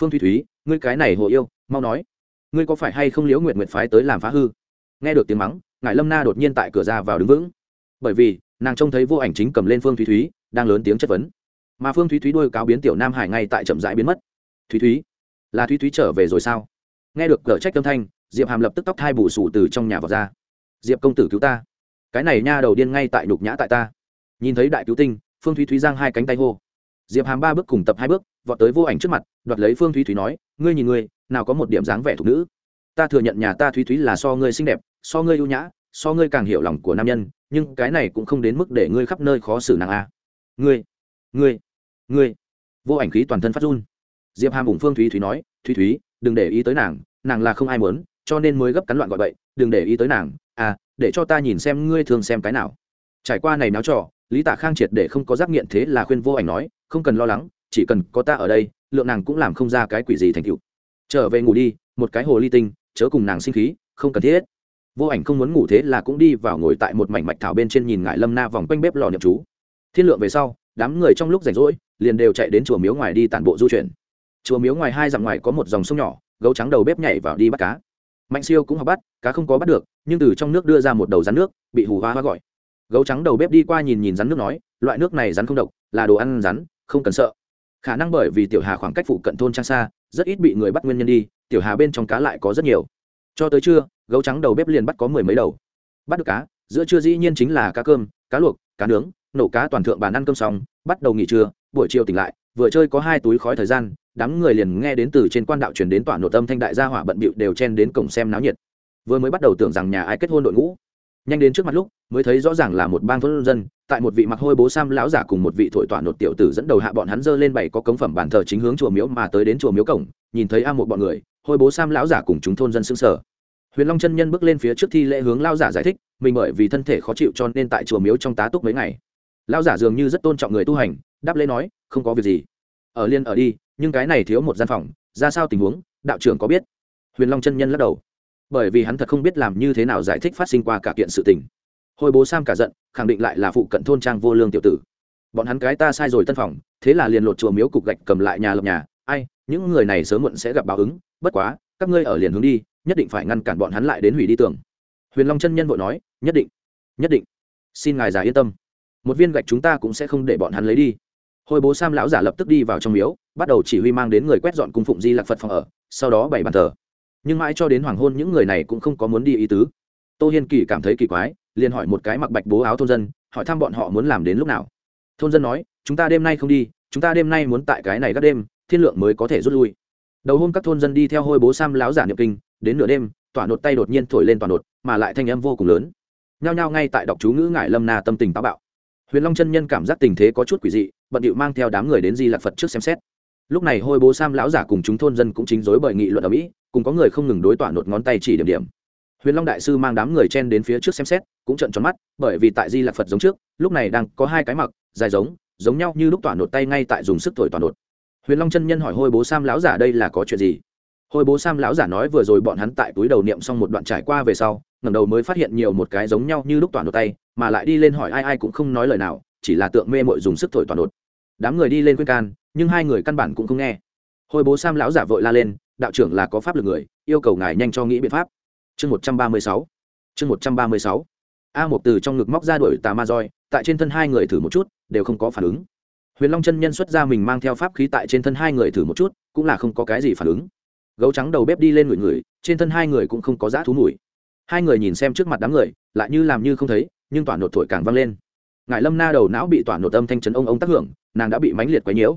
Phương thúy thúy, ngươi cái này hồ yêu, mau nói. Ngươi có phải hay không liễu nguyện nguyện phái tới làm phá hư? Nghe được tiếng mắng, ngài lâm na đột nhiên tại cửa ra vào đứng vững. Bởi vì, nàng trông thấy vô ảnh chính cầm lên phương thúy thúy, đang lớn tiếng chất vấn. Mà phương thúy thúy đôi cáo biến tiểu nam hải ngay tại chậm rãi biến mất thúy thúy. Là thúy thúy trở về rồi sao? Nghe được cờ trách âm thanh, diệp hàm lập tức tóc thai bù sù từ trong nhà vào ra. Diệp công tử cứu ta. Cái này nha đầu điên ngay tại nhục nhã tại ta. Nhìn thấy đại cứu tinh, phương thúy thúy giang hai cánh tay hô. Diệp hàm ba bước cùng tập hai bước, vọt tới vô ảnh trước mặt, đoạt lấy phương thúy thúy nói, ngươi nhìn ngươi, nào có một điểm dáng vẻ thục nữ. Ta thừa nhận nhà ta thúy thúy là so ngươi xinh đẹp, so ngươi ưu nhã, so ngươi càng hiểu lòng của nam nhân, nhưng cái này cũng không đến mức để ngươi khắp nơi khó xử nàng a. Ngươi ngươi ngươi. Vô ảnh khí toàn thân phát run diệp hàm ủng phương thúy thúy nói, thúy thúy, đừng để ý tới nàng nàng là không ai muốn, cho nên mới gấp cắn loạn gọi vậy đừng để ý tới nàng à để cho ta nhìn xem ngươi thường xem cái nào. Trải qua này náo trò, lý tạ khang triệt để không có giác nghiện thế là khuyên vô ảnh nói, không cần lo lắng, chỉ cần có ta ở đây, lượng nàng cũng làm không ra cái quỷ gì thành cựu trở về ngủ đi, một cái hồ ly tinh, chớ cùng nàng sinh khí, không cần thiết. Vô ảnh không muốn ngủ thế là cũng đi vào ngồi tại một mảnh mạch thảo bên trên nhìn ngại lâm na vòng quanh bếp lò niệm chú. Thiên lượng về sau, đám người trong lúc rảnh rỗi, liền đều chạy đến chùa miếu ngoài đi tản bộ du chuyển chùa miếu ngoài hai dặm ngoài có một dòng sông nhỏ, gấu trắng đầu bếp nhảy vào đi bắt cá. Mạnh siêu cũng học bắt, cá không có bắt được, nhưng từ trong nước đưa ra một đầu rắn nước, bị hù hoa hoa gọi. Gấu trắng đầu bếp đi qua nhìn nhìn rắn nước nói, loại nước này rắn không độc, là đồ ăn rắn, không cần sợ. Khả năng bởi vì tiểu hà khoảng cách phụ cận thôn trang xa, rất ít bị người bắt nguyên nhân đi, tiểu hà bên trong cá lại có rất nhiều. Cho tới trưa, gấu trắng đầu bếp liền bắt có mười mấy đầu. Bắt được cá, giữa trưa dĩ nhiên chính là cá cơm, cá luộc, cá nướng, nổ cá toàn thượng bàn ăn cơm xong, bắt đầu nghỉ trưa, buổi chiều tỉnh lại, vừa chơi có hai túi khói thời gian đám người liền nghe đến từ trên quan đạo truyền đến tỏa nội tâm thanh đại gia hỏa bận bịu đều chen đến cổng xem náo nhiệt. Vừa mới bắt đầu tưởng rằng nhà ai kết hôn đội ngũ. Nhanh đến trước mặt lúc, mới thấy rõ ràng là một bang thôn dân, tại một vị mặc hôi bố sam lão giả cùng một vị thổi tỏa nột tiểu tử dẫn đầu hạ bọn hắn dơ lên bảy có cống phẩm bàn thờ chính hướng chùa miếu mà tới đến chùa miếu cổng, nhìn thấy a một bọn người, hôi bố sam lão giả cùng chúng thôn dân sững sở huyền long chân nhân bước lên phía trước thi lễ hướng lão giả giải thích, mình bởi vì thân thể khó chịu cho nên tại chùa miếu trong tá túc mấy ngày. Lão giả dường như rất tôn trọng người tu hành, đáp lễ nói, không có việc gì ở liên ở đi, nhưng cái này thiếu một gian phòng, ra sao tình huống, đạo trưởng có biết? Huyền long chân nhân lắc đầu. Bởi vì hắn thật không biết làm như thế nào giải thích phát sinh qua cả kiện sự tình. Hồi bố sam cả giận, khẳng định lại là phụ cận thôn trang vô lương tiểu tử. Bọn hắn cái ta sai rồi tân phòng, thế là liền lột chùa miếu cục gạch cầm lại nhà lập nhà. Ai, những người này sớm muộn sẽ gặp báo ứng, bất quá, các ngươi ở liền hướng đi, nhất định phải ngăn cản bọn hắn lại đến hủy đi tường. Huyền long chân nhân vội nói, nhất định nhất định. Xin ngài già yên tâm. Một viên gạch chúng ta cũng sẽ không để bọn hắn lấy đi hồi bố sam lão giả lập tức đi vào trong miếu, bắt đầu chỉ huy mang đến người quét dọn cung phụng di lạc phật phòng ở, sau đó bày bàn thờ. Nhưng mãi cho đến hoàng hôn những người này cũng không có muốn đi ý tứ. Tô hiên kỳ cảm thấy kỳ quái, liền hỏi một cái mặc bạch bố áo thôn dân, hỏi thăm bọn họ muốn làm đến lúc nào. Thôn dân nói, chúng ta đêm nay không đi, chúng ta đêm nay muốn tại cái này các đêm, thiên lượng mới có thể rút lui. Đầu hôm các thôn dân đi theo hôi bố sam láo giả niệm kinh, đến nửa đêm, tỏa nột tay đột nhiên thổi lên tỏa nột, mà lại thanh âm vô cùng lớn. Nhao nhao ngay tại đọc chú ngữ ngại lâm na tâm tình táo bạo. Huyền long chân nhân cảm giác tình thế có chút quỷ dị bận điệu mang theo đám người đến di lạc phật trước xem xét. Lúc này hôi bố sam lão giả cùng chúng thôn dân cũng chính dối bởi nghị luận ở mỹ, cùng có người không ngừng đối tỏa nột ngón tay chỉ điểm điểm. Huyền long đại sư mang đám người chen đến phía trước xem xét, cũng trận tròn mắt, bởi vì tại di lạc phật giống trước, lúc này đang có hai cái mặc, dài giống giống nhau như lúc tỏa nột tay ngay tại dùng sức thổi tỏa nột. Huyền long chân nhân hỏi hôi bố sam lão giả đây là có chuyện gì? Hôi bố sam lão giả nói vừa rồi bọn hắn tại túi đầu niệm xong một đoạn trải qua về sau, ngẩng đầu mới phát hiện nhiều một cái giống nhau như lúc tỏa nột tay, mà lại đi lên hỏi ai ai cũng không nói lời nào, chỉ là tượng mê mội dùng sức thổi tỏa nột đám người đi lên khuyên can, nhưng hai người căn bản cũng không nghe. Hồi bố sam lão giả vội la lên, đạo trưởng là có pháp lực người, yêu cầu ngài nhanh cho nghĩ biện pháp. Chương một trăm ba mươi sáu. Chương một trăm ba mươi sáu. A một từ trong ngực móc ra đuổi tà ma roi, tại trên thân hai người thử một chút, đều không có phản ứng. Huyền long chân nhân xuất ra mình mang theo pháp khí tại trên thân hai người thử một chút, cũng là không có cái gì phản ứng. Gấu trắng đầu bếp đi lên người người trên thân hai người cũng không có giá thú mùi. Hai người nhìn xem trước mặt đám người, lại như làm như không thấy, nhưng tỏa nột thổi càng vang lên. Ngại lâm na đầu não bị tỏa nột âm thanh chấn ông ông tác hưởng nàng đã bị mãnh liệt quấy nhiễu.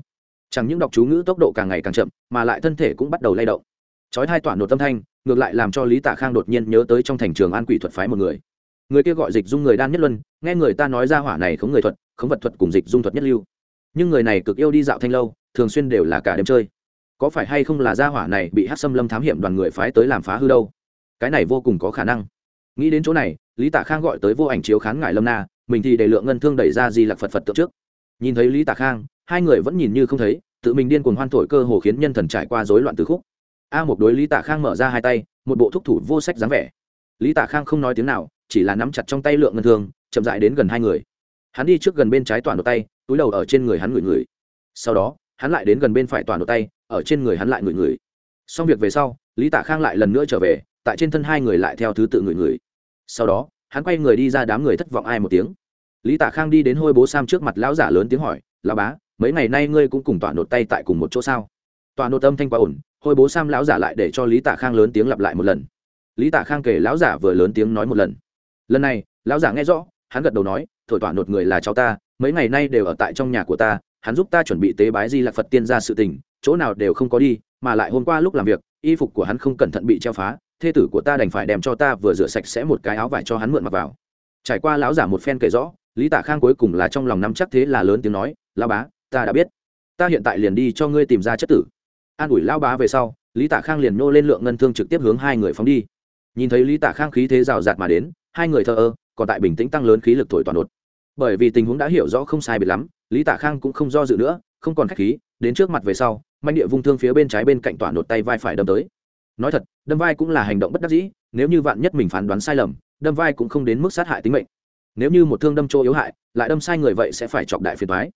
Chẳng những đọc chú ngữ tốc độ càng ngày càng chậm, mà lại thân thể cũng bắt đầu lay động. Chói hai tỏa nột âm thanh, ngược lại làm cho lý tạ khang đột nhiên nhớ tới trong thành trường an quỷ thuật phái một người. Người kia gọi dịch dung người đan nhất luân, nghe người ta nói ra hỏa này không người thuật, không vật thuật cùng dịch dung thuật nhất lưu. Nhưng người này cực yêu đi dạo thanh lâu, thường xuyên đều là cả đêm chơi. Có phải hay không là gia hỏa này bị hát xâm lâm thám hiểm đoàn người phái tới làm phá hư đâu? Cái này vô cùng có khả năng. Nghĩ đến chỗ này, lý tạ khang gọi tới vô ảnh chiếu khán ngại lâm na, mình thì để lượng ngân thương đẩy ra di lạc phật phật tượng trước nhìn thấy lý tạ khang, hai người vẫn nhìn như không thấy, tự mình điên cuồng hoan thổi cơ hồ khiến nhân thần trải qua rối loạn từ khúc. A một đối lý tạ khang mở ra hai tay, một bộ thúc thủ vô sách dáng vẻ. Lý tạ khang không nói tiếng nào, chỉ là nắm chặt trong tay lượng ngân thương, chậm dại đến gần hai người. Hắn đi trước gần bên trái toàn đột tay, túi đầu ở trên người hắn ngửi ngửi. Sau đó, hắn lại đến gần bên phải toàn đột tay, ở trên người hắn lại ngửi ngửi. Xong việc về sau, lý tạ khang lại lần nữa trở về, tại trên thân hai người lại theo thứ tự ngửi ngửi. Sau đó, hắn quay người đi ra đám người thất vọng ai một tiếng lý tạ khang đi đến hôi bố sam trước mặt lão giả lớn tiếng hỏi, lão bá, mấy ngày nay ngươi cũng cùng tọa nột tay tại cùng một chỗ sao? Tọa nột âm thanh quá ổn, hôi bố sam lão giả lại để cho lý tạ khang lớn tiếng lặp lại một lần. Lý tạ khang kể lão giả vừa lớn tiếng nói một lần. Lần này, lão giả nghe rõ, hắn gật đầu nói thổi tọa nột người là cháu ta, mấy ngày nay đều ở tại trong nhà của ta, hắn giúp ta chuẩn bị tế bái di lạc phật tiên ra sự tình, chỗ nào đều không có đi, mà lại hôm qua lúc làm việc, y phục của hắn không cẩn thận bị treo phá, thê tử của ta đành phải đem cho ta vừa rửa sạch sẽ một cái áo vải cho hắn mượn mặc vào. Trải qua lão giả một phen kể rõ lý tạ khang cuối cùng là trong lòng nắm chắc thế là lớn tiếng nói lao bá, ta đã biết. Ta hiện tại liền đi cho ngươi tìm ra chất tử. An ủi lao bá về sau, lý tạ khang liền nô lên lượng ngân thương trực tiếp hướng hai người phóng đi. Nhìn thấy lý tạ khang khí thế rào rạt mà đến, hai người thờ ơ, còn tại bình tĩnh tăng lớn khí lực thổi toàn đột. Bởi vì tình huống đã hiểu rõ không sai biệt lắm, lý tạ khang cũng không do dự nữa, không còn k h á c h khí, đến trước mặt về sau manh địa vung thương phía bên trái bên cạnh toàn đột tay vai phải đâm tới. Nói thật, đâm vai cũng là hành động bất đắc dĩ, nếu như vạn nhất mình phán đoán sai lầm, đâm vai cũng không đến mức sát hại tính mệnh nếu như một thương đâm chỗ yếu hại, lại đâm sai người vậy sẽ phải chọc đại phiền thoái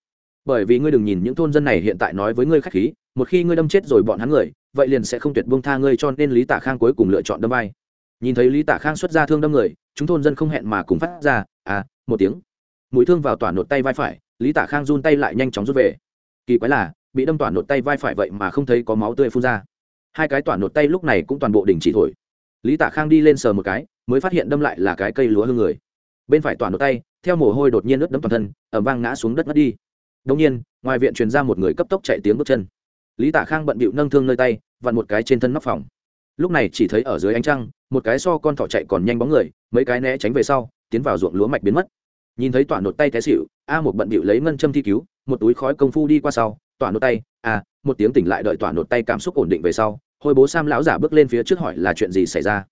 bởi vì ngươi đừng nhìn những thôn dân này hiện tại nói với ngươi khách khí, một khi ngươi đâm chết rồi bọn hắn người, vậy liền sẽ không tuyệt buông tha ngươi cho nên lý tả khang cuối cùng lựa chọn đâm vai. Nhìn thấy lý tả khang xuất ra thương đâm người, chúng thôn dân không hẹn mà cùng phát ra à một tiếng. Mũi thương vào tỏa nột tay vai phải, lý tả khang run tay lại nhanh chóng rút về. Kỳ quái là, bị đâm tỏa nột tay vai phải vậy mà không thấy có máu tươi phun ra. Hai cái tỏa nột tay lúc này cũng toàn bộ đình chỉ thổi. Lý tả khang đi lên sờ một cái, mới phát hiện đâm lại là cái cây lúa hương người bên phải toàn nột tay, theo mồ hôi đột nhiên ướt đẫm toàn thân ẩm vang ngã xuống đất mất đi. Đông nhiên, ngoài viện truyền ra một người cấp tốc chạy tiếng bước chân. Lý tả khang bận bịu nâng thương nơi tay, vặn một cái trên thân nóc phòng. Lúc này chỉ thấy ở dưới ánh trăng, một cái so con thỏ chạy còn nhanh bóng người, mấy cái né tránh về sau, tiến vào ruộng lúa mạch biến mất. Nhìn thấy tỏa nột tay té xịu a một bận bịu lấy ngân châm thi cứu, một túi khói công phu đi qua sau, tỏa nột tay a một tiếng tỉnh lại đợi tỏa nột tay cảm xúc ổn định về sau, hồi bố sam lão giả bước lên phía trước hỏi là chuyện gì xảy ra.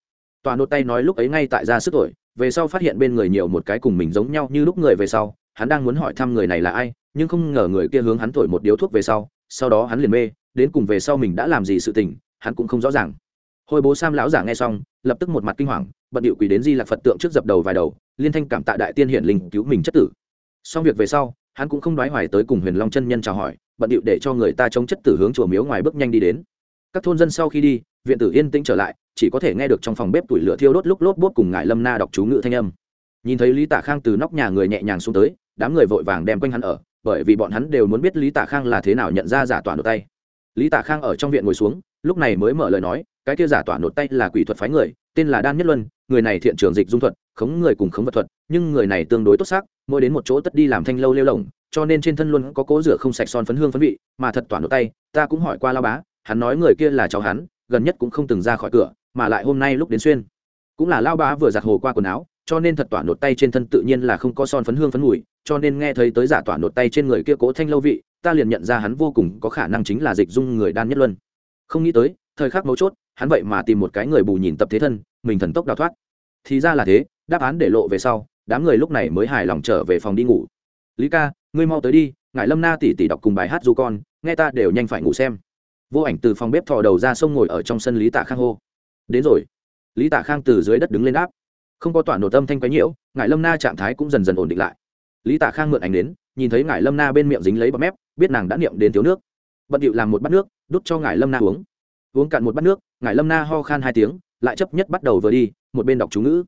Tỏa nột tay nói lúc ấy ngay tại ra sức tuổi về sau phát hiện bên người nhiều một cái cùng mình giống nhau như lúc người về sau, hắn đang muốn hỏi thăm người này là ai, nhưng không ngờ người kia hướng hắn thổi một điếu thuốc về sau sau đó hắn liền mê, đến cùng về sau mình đã làm gì sự tình, hắn cũng không rõ ràng. Hồi bố sam lão giả nghe xong, lập tức một mặt kinh hoàng, bận điệu quỳ đến di lạc phật tượng trước dập đầu vài đầu, liên thanh cảm tạ đại tiên hiển linh cứu mình chất tử. Xong việc về sau, hắn cũng không đoái hoài tới cùng huyền long chân nhân chào hỏi, bận điệu để cho người ta chống chất tử hướng chùa miếu ngoài bước nhanh đi đến. Các thôn dân sau khi đi, viện tử yên tĩnh trở lại chỉ có thể nghe được trong phòng bếp tủi lửa thiêu đốt lúc lốt bốp cùng ngại lâm na đọc chú ngữ thanh âm. Nhìn thấy lý tả khang từ nóc nhà người nhẹ nhàng xuống tới, đám người vội vàng đem quanh hắn ở, bởi vì bọn hắn đều muốn biết lý tả khang là thế nào nhận ra giả tỏa nột tay. Lý tả khang ở trong viện ngồi xuống, lúc này mới mở lời nói, cái kia giả tỏa nột tay là quỷ thuật phái người, tên là đan nhất luân, người này thiện trường dịch dung thuật, khống người cùng khống vật thuật, nhưng người này tương đối tốt sắc mỗi đến một chỗ tất đi làm thanh lâu lêu lồng cho nên trên thân luôn có cố rửa không sạch son phấn hương phấn vị, mà thật tỏa nột tay, ta cũng hỏi qua lao bá, hắn nói người kia là cháu hắn, gần nhất cũng không từng ra khỏi cửa mà lại hôm nay lúc đến xuyên. Cũng là lao bá vừa giặt hồ qua quần áo, cho nên thật tỏa nột tay trên thân tự nhiên là không có son phấn hương phấn mùi, cho nên nghe thấy tới giả tỏa nột tay trên người kia cố thanh lâu vị, ta liền nhận ra hắn vô cùng có khả năng chính là dịch dung người đan nhất luân. Không nghĩ tới, thời khắc mấu chốt, hắn vậy mà tìm một cái người bù nhìn tập thế thân, mình thần tốc đào thoát. Thì ra là thế, đáp án để lộ về sau, đám người lúc này mới hài lòng trở về phòng đi ngủ. Lý ca, ngươi mau tới đi ngại lâm na tỉ tỉ đọc cùng bài hát du con, nghe ta đều nhanh phải ngủ xem. Vô ảnh từ phòng bếp thò đầu ra sông ngồi ở trong sân lý tạ khang hô đến rồi. Lý tạ khang từ dưới đất đứng lên đáp. Không có tỏa nổ tâm thanh quái nhiễu ngài lâm na trạng thái cũng dần dần ổn định lại. Lý tạ khang mượn ảnh đến nhìn thấy ngài lâm na bên miệng dính lấy bọt mép, biết nàng đã niệm đến thiếu nước. Bận điệu làm một bát nước, đút cho ngài lâm na uống. Uống cạn một bát nước ngài lâm na ho khan hai tiếng, lại chấp nhất bắt đầu vừa đi, một bên đọc chú ngữ.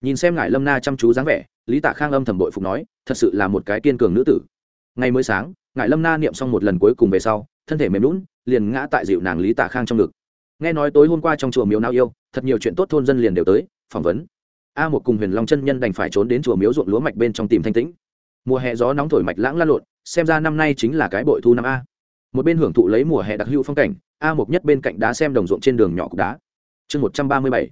Nhìn xem ngài lâm na chăm chú dáng vẻ, lý tạ khang âm thầm bội phục nói, thật sự là một cái kiên cường nữ tử. Ngày mới sáng ngài lâm na niệm xong một lần cuối cùng về sau, thân thể mềm lún liền ngã tại dịu nàng lý tạ khang trong ngực nghe nói tối hôm qua trong chùa miếu nao yêu, thật nhiều chuyện tốt thôn dân liền đều tới, phỏng vấn. A một cùng huyền long chân nhân đành phải trốn đến chùa miếu ruộng lúa mạch bên trong tìm thanh tĩnh. Mùa hè gió nóng thổi mạch lãng lan lộn, xem ra năm nay chính là cái bội thu năm a. Một bên hưởng thụ lấy mùa hè đặc hữu phong cảnh, a một nhất bên cạnh đá xem đồng ruộng trên đường nhỏ cục đá. Chương một trăm ba mươi bảy.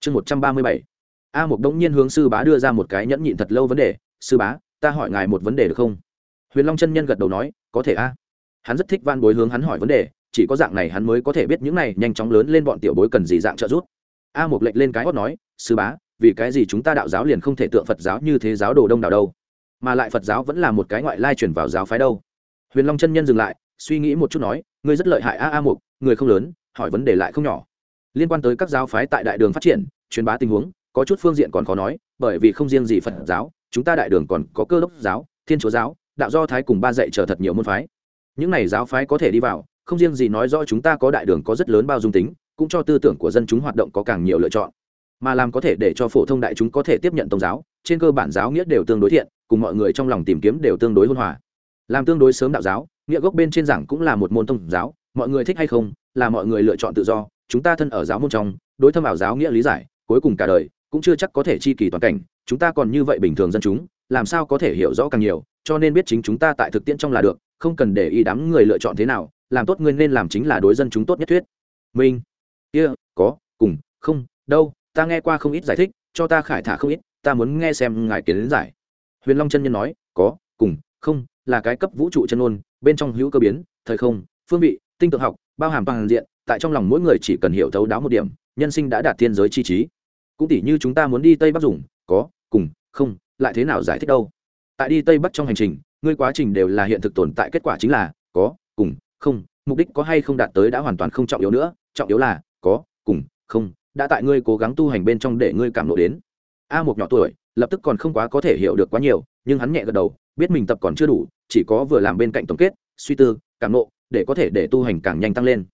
Chương một trăm ba mươi bảy. A một đống nhiên hướng sư bá đưa ra một cái nhẫn nhịn thật lâu vấn đề, sư bá, ta hỏi ngài một vấn đề được không? Huyền long chân nhân gật đầu nói, có thể a. Hắn rất thích van bối hướng hắn hỏi vấn đề chỉ có dạng này hắn mới có thể biết những này nhanh chóng lớn lên bọn tiểu bối cần gì dạng trợ giúp. A mục lệnh lên cái hót nói, sư bá, vì cái gì chúng ta đạo giáo liền không thể tượng phật giáo như thế giáo đồ đông đảo đâu? Mà lại phật giáo vẫn là một cái ngoại lai chuyển vào giáo phái đâu? Huyền long chân nhân dừng lại, suy nghĩ một chút nói, ngươi rất lợi hại a a mục, người không lớn, hỏi vấn đề lại không nhỏ. Liên quan tới các giáo phái tại đại đường phát triển, truyền bá tình huống, có chút phương diện còn khó nói, bởi vì không riêng gì phật giáo, chúng ta đại đường còn có cơ đốc giáo, thiên chúa giáo, đạo do thái cùng ba dạy chờ thật nhiều môn phái. Những này giáo phái có thể đi vào không riêng gì nói rõ chúng ta có đại đường có rất lớn bao dung tính, cũng cho tư tưởng của dân chúng hoạt động có càng nhiều lựa chọn. Mà làm có thể để cho phổ thông đại chúng có thể tiếp nhận tôn giáo, trên cơ bản giáo nghĩa đều tương đối thiện, cùng mọi người trong lòng tìm kiếm đều tương đối hôn hòa. Làm tương đối sớm đạo giáo, nghĩa gốc bên trên giảng cũng là một môn tôn giáo, mọi người thích hay không, là mọi người lựa chọn tự do, chúng ta thân ở giáo môn trong, đối thâm ảo giáo nghĩa lý giải, cuối cùng cả đời, cũng chưa chắc có thể chi kỳ toàn cảnh, chúng ta còn như vậy bình thường dân chúng, làm sao có thể hiểu rõ càng nhiều, cho nên biết chính chúng ta tại thực tiễn trong là được, không cần để ý đám người lựa chọn thế nào làm tốt ngươi nên làm chính là đối dân chúng tốt nhất thuyết. Minh. Kia、yeah, có cùng không đâu ta nghe qua không ít giải thích cho ta khải thả không ít ta muốn nghe xem ngài kiến giải. Huyền long chân nhân nói có cùng không là cái cấp vũ trụ chân ôn bên trong hữu cơ biến thời không phương vị tinh tượng học bao hàm toàn diện tại trong lòng mỗi người chỉ cần hiểu thấu đáo một điểm nhân sinh đã đạt thiên giới chi trí. Cũng tỉ như chúng ta muốn đi tây bắc dùng có cùng không lại thế nào giải thích đâu? Tại đi tây bắc trong hành trình ngươi quá trình đều là hiện thực tồn tại kết quả chính là có cùng không mục đích có hay không đạt tới đã hoàn toàn không trọng yếu nữa trọng yếu là có cùng không đã tại ngươi cố gắng tu hành bên trong để ngươi cảm lộ đến. A một nhỏ tuổi lập tức còn không quá có thể hiểu được quá nhiều nhưng hắn nhẹ gật đầu biết mình tập còn chưa đủ chỉ có vừa làm bên cạnh tổng kết suy tư cảm nộ để có thể để tu hành càng nhanh tăng lên.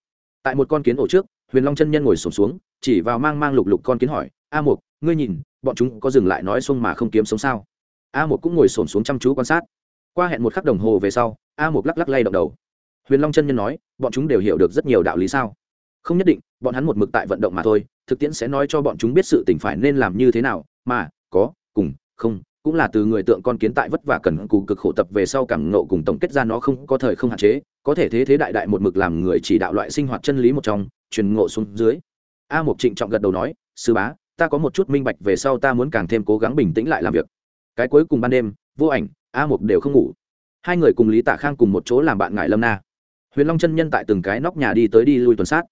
Tại một con kiến ổ trước huyền long chân nhân ngồi sổm xuống, xuống chỉ vào mang mang lục lục con kiến hỏi a một ngươi nhìn bọn chúng có dừng lại nói xuông mà không kiếm sống sao? A một cũng ngồi sổm xuống chăm chú quan sát. Qua hẹn một khắc đồng hồ về sau a một lắc lắc lay động đầu huyền long chân nhân nói, bọn chúng đều hiểu được rất nhiều đạo lý sao? Không nhất định, bọn hắn một mực tại vận động mà thôi, thực tiễn sẽ nói cho bọn chúng biết sự tình phải nên làm như thế nào, mà, có, cùng, không, cũng là từ người tượng con kiến tại vất vả cần cù cực khổ tập về sau cảm ngộ cùng tổng kết ra nó không có thời không hạn chế, có thể thế thế đại đại một mực làm người chỉ đạo loại sinh hoạt chân lý một trong, truyền ngộ xuống dưới. A Mục trịnh trọng gật đầu nói, sư bá, ta có một chút minh bạch về sau ta muốn càng thêm cố gắng bình tĩnh lại làm việc. Cái cuối cùng ban đêm, vô ảnh, a Mục đều không ngủ. Hai người cùng lý tạ khang cùng một chỗ làm bạn ngại lâm na huyền long chân nhân tại từng cái nóc nhà đi tới đi lui tuần sát.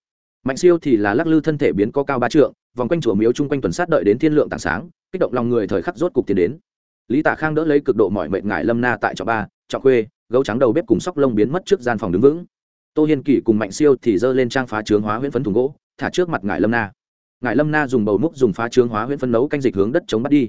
Mạnh siêu thì là lắc lư thân thể biến có cao ba trượng, vòng quanh chùa miếu chung quanh tuần sát đợi đến thiên lượng tảng sáng, kích động lòng người thời khắc rốt cục tiến đến. Lý tạ khang đỡ lấy cực độ mọi mệnh ngại lâm na tại chỗ ba trọng khuê, gấu trắng đầu bếp cùng sóc lông biến mất trước gian phòng đứng vững. Tô hiên kỷ cùng mạnh siêu thì giơ lên trang phá trướng hóa huyễn phấn thùng gỗ, thả trước mặt ngại lâm na. Ngại lâm na dùng bầu múc dùng phá trướng hóa huyễn phấn nấu canh dịch hướng đất chống bắt đi.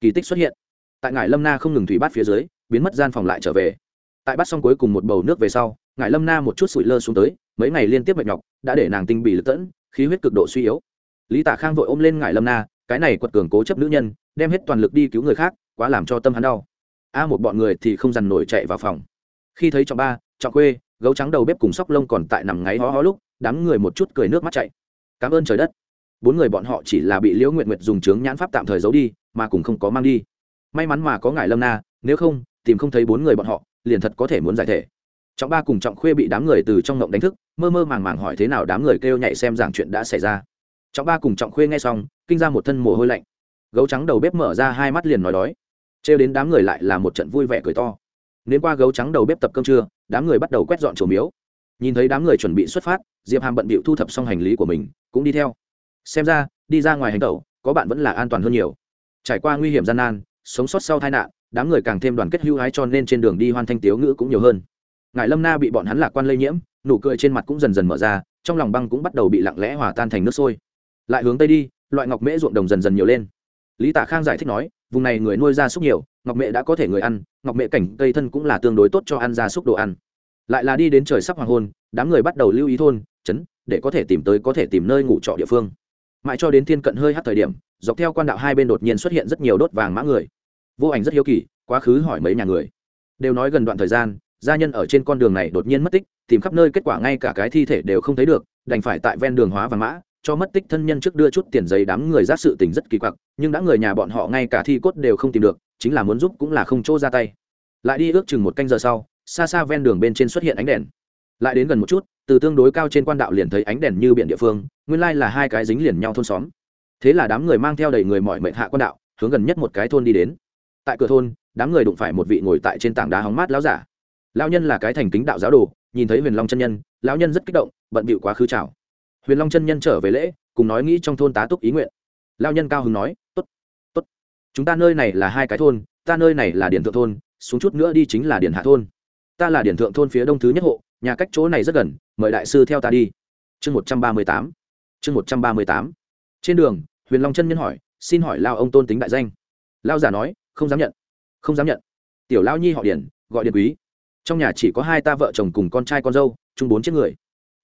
Kỳ tích xuất hiện. Tại ngại lâm na không ngừng thủy bát phía dưới, biến mất gian phòng lại trở về. Tại bắt xong cuối cùng một bầu nước về sau Ngải lâm na một chút sụi lơ xuống tới, mấy ngày liên tiếp mệt nhọc, đã để nàng tinh bị lật tẫn, khí huyết cực độ suy yếu. Lý Tả khang vội ôm lên Ngải lâm na, cái này quật cường cố chấp nữ nhân, đem hết toàn lực đi cứu người khác, quá làm cho tâm hắn đau. A một bọn người thì không dằn nổi chạy vào phòng. Khi thấy trọng ba, trọng quê gấu trắng đầu bếp cùng sóc lông còn tại nằm ngáy hó hó lúc, đám người một chút cười nước mắt chạy. Cảm ơn trời đất. Bốn người bọn họ chỉ là bị liễu nguyện nguyệt dùng trướng nhãn pháp tạm thời giấu đi, mà cũng không có mang đi. May mắn mà có ngài lâm na, nếu không, tìm không thấy bốn người bọn họ, liền thật có thể muốn giải thể trọng ba cùng trọng khuê bị đám người từ trong ngộng đánh thức, mơ mơ màng màng hỏi thế nào đám người kêu nhảy xem rằng chuyện đã xảy ra. Trọng ba cùng trọng khuê nghe xong, kinh ra một thân mồ hôi lạnh. Gấu trắng đầu bếp mở ra hai mắt liền nói đói. Trêu đến đám người lại là một trận vui vẻ cười to. Nên qua gấu trắng đầu bếp tập cơm trưa, đám người bắt đầu quét dọn chỗ miếu. Nhìn thấy đám người chuẩn bị xuất phát, diệp hàm bận bịu thu thập xong hành lý của mình, cũng đi theo. Xem ra, đi ra ngoài hành tẩu, có bạn vẫn là an toàn hơn nhiều. Trải qua nguy hiểm gian nan, sống sót sau tai nạn, đám người càng thêm đoàn kết hưu hái cho nên trên đường đi hoan thanh tiếu ngữ cũng nhiều hơn ngài lâm na bị bọn hắn lạc quan lây nhiễm nụ cười trên mặt cũng dần dần mở ra trong lòng băng cũng bắt đầu bị lặng lẽ hòa tan thành nước sôi lại hướng tây đi loại ngọc mễ ruộng đồng dần dần nhiều lên lý tả khang giải thích nói vùng này người nuôi gia súc nhiều ngọc mễ đã có thể người ăn ngọc mễ cảnh cây thân cũng là tương đối tốt cho ăn gia súc đồ ăn lại là đi đến trời sắp hoàng hôn đám người bắt đầu lưu ý thôn trấn để có thể tìm tới có thể tìm nơi ngủ trọ địa phương mãi cho đến thiên cận hơi hát thời điểm dọc theo quan đạo hai bên đột nhiên xuất hiện rất nhiều đốt vàng mã người vô ảnh rất hiếu kỳ quá khứ hỏi mấy nhà người đều nói gần đoạn thời gian gia nhân ở trên con đường này đột nhiên mất tích, tìm khắp nơi kết quả ngay cả cái thi thể đều không thấy được, đành phải tại ven đường hóa vàng mã, cho mất tích thân nhân trước đưa chút tiền giấy đám người giác sự tình rất kỳ quặc, nhưng đã người nhà bọn họ ngay cả thi cốt đều không tìm được, chính là muốn giúp cũng là không chỗ ra tay. Lại đi ước chừng một canh giờ sau, xa xa ven đường bên trên xuất hiện ánh đèn. Lại đến gần một chút, từ tương đối cao trên quan đạo liền thấy ánh đèn như biển địa phương, nguyên lai là hai cái dính liền nhau thôn xóm. Thế là đám người mang theo đầy người mọi mệnh hạ quan đạo, hướng gần nhất một cái thôn đi đến. Tại cửa thôn, đám người đụng phải một vị ngồi tại trên tảng đá hóng mát lão giả lão nhân là cái thành kính đạo giáo đồ, nhìn thấy huyền long chân nhân, lão nhân rất kích động, bận bịu quá khứ chào. Huyền long chân nhân trở về lễ, cùng nói nghĩ trong thôn tá túc ý nguyện. Lão nhân cao hứng nói t ố t t ố t chúng ta nơi này là hai cái thôn, ta nơi này là điển thượng thôn, xuống chút nữa đi chính là điển hạ thôn. Ta là điển thượng thôn phía đông thứ nhất hộ, nhà cách chỗ này rất gần, mời đại sư theo ta đi. Chương một trăm ba mươi tám. Chương một trăm ba mươi tám. Trên đường, huyền long chân nhân hỏi, xin hỏi lao ông tôn tính đại danh? Lao giả nói, không dám nhận, không dám nhận. Tiểu lao nhi họ điển, gọi điện quý trong nhà chỉ có hai ta vợ chồng cùng con trai con dâu, chung bốn chiếc người.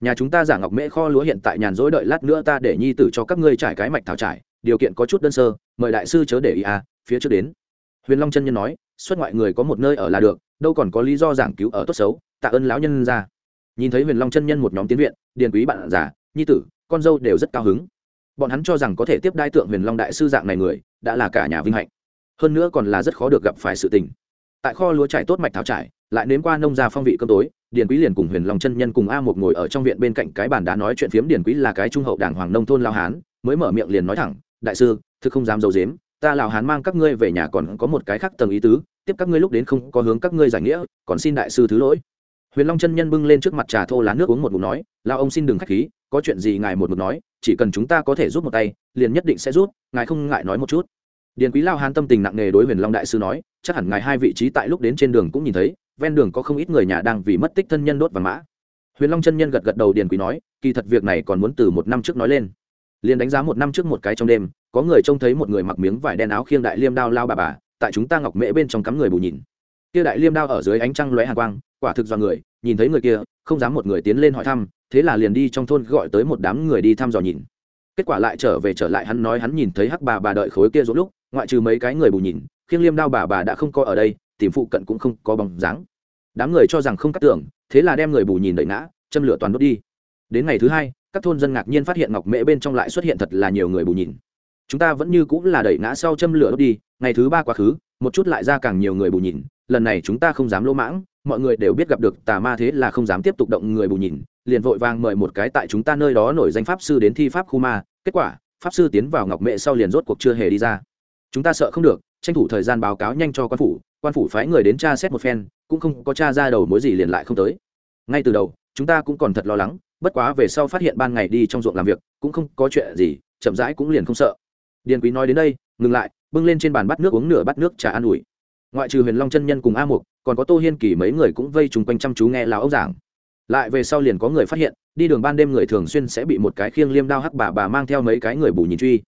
Nhà chúng ta giả ngọc mễ kho lúa hiện tại nhàn rỗi đợi lát nữa ta để nhi tử cho các ngươi trải cái mạch thảo trải, điều kiện có chút đơn sơ, mời đại sư chớ để ý à phía trước đến. Huyền long chân nhân nói, xuất ngoại người có một nơi ở là được, đâu còn có lý do giảng cứu ở tốt xấu, tạ ơn lão nhân ra nhìn thấy huyền long chân nhân một nhóm tiến viện, điền quý bạn già, nhi tử, con dâu đều rất cao hứng. Bọn hắn cho rằng có thể tiếp đai tượng huyền long đại sư dạng này người, đã là cả nhà vinh hạnh. Hơn nữa còn là rất khó được gặp phải sự tình. Tại kho lúa trải tốt mạch thảo trải lại nếm qua nông gia phong vị cơm tối, điền quý liền cùng huyền long chân nhân cùng a một ngồi ở trong viện bên cạnh cái bàn đá nói chuyện phiếm. Điền quý là cái trung hậu đảng hoàng nông thôn lao hán, mới mở miệng liền nói thẳng, đại sư, thực không dám d i ấ u dếm ta lào hán mang các ngươi về nhà còn có một cái khác tầng ý tứ, tiếp các ngươi lúc đến không có hướng các ngươi giải nghĩa, còn xin đại sư thứ lỗi. Huyền long chân nhân bưng lên trước mặt trà thô lá nước uống một mục nói, lao ông xin đừng k h á c h khí, có chuyện gì ngài một mục nói, chỉ cần chúng ta có thể giúp một tay, liền nhất định sẽ rút, ngài không ngại nói một chút. Điền quý lao hán tâm tình nặng nề đối huyền long đại sư nói, chắc hẳn ngài hai vị trí tại lúc đến trên đường cũng nhìn thấy ven đường có không ít người nhà đang vì mất tích thân nhân đốt vàng mã. Huyền long chân nhân gật gật đầu điền quý nói, kỳ thật việc này còn muốn từ một năm trước nói lên. Liền đánh giá một năm trước một cái trong đêm, có người trông thấy một người mặc miếng vải đen áo khiêng đại liêm đao lao bà bà, tại chúng ta ngọc mễ bên trong cắm người bù nhìn. Kia đại liêm đao ở dưới ánh trăng lóe hàng quang, quả thực do người, nhìn thấy người kia, không dám một người tiến lên hỏi thăm, thế là liền đi trong thôn gọi tới một đám người đi thăm dò nhìn. Kết quả lại trở về trở lại hắn nói hắn nhìn thấy hắc bà bà đợi khối kia rốt lúc, ngoại trừ mấy cái người bù nhìn, khiêng liêm đao bà bà đã không có ở đây tìm phụ cận cũng không có bóng dáng. Đám người cho rằng không cắt tưởng thế là đem người bù nhìn đợi ngã, châm lửa toàn đốt đi. Đến ngày thứ hai, các thôn dân ngạc nhiên phát hiện ngọc mễ bên trong lại xuất hiện thật là nhiều người bù nhìn. Chúng ta vẫn như cũng là đẩy ngã sau châm lửa đốt đi, ngày thứ ba quá khứ, một chút lại ra càng nhiều người bù nhìn, lần này chúng ta không dám lỗ mãng, mọi người đều biết gặp được tà ma thế là không dám tiếp tục động người bù nhìn, liền vội vàng mời một cái tại chúng ta nơi đó nổi danh pháp sư đến thi pháp khu ma, kết quả, pháp sư tiến vào ngọc mễ sau liền rốt cuộc chưa hề đi ra. Chúng ta sợ không được, tranh thủ thời gian báo cáo nhanh cho quan phủ quan phủ phái người đến tra xét một phen, cũng không có tra ra đầu mối gì liền lại không tới. Ngay từ đầu, chúng ta cũng còn thật lo lắng, bất quá về sau phát hiện ban ngày đi trong ruộng làm việc, cũng không có chuyện gì, chậm rãi cũng liền không sợ. Điền quý nói đến đây, ngừng lại, bưng lên trên bàn bắt nước uống nửa bát nước trà an ủi. Ngoại trừ huyền long chân nhân cùng a mục, còn có tô hiên kỳ mấy người cũng vây chung quanh chăm chú nghe lão ốc giảng. Lại về sau liền có người phát hiện, đi đường ban đêm người thường xuyên sẽ bị một cái khiêng liêm đao hắc bà bà mang theo mấy cái người bù nhìn truy.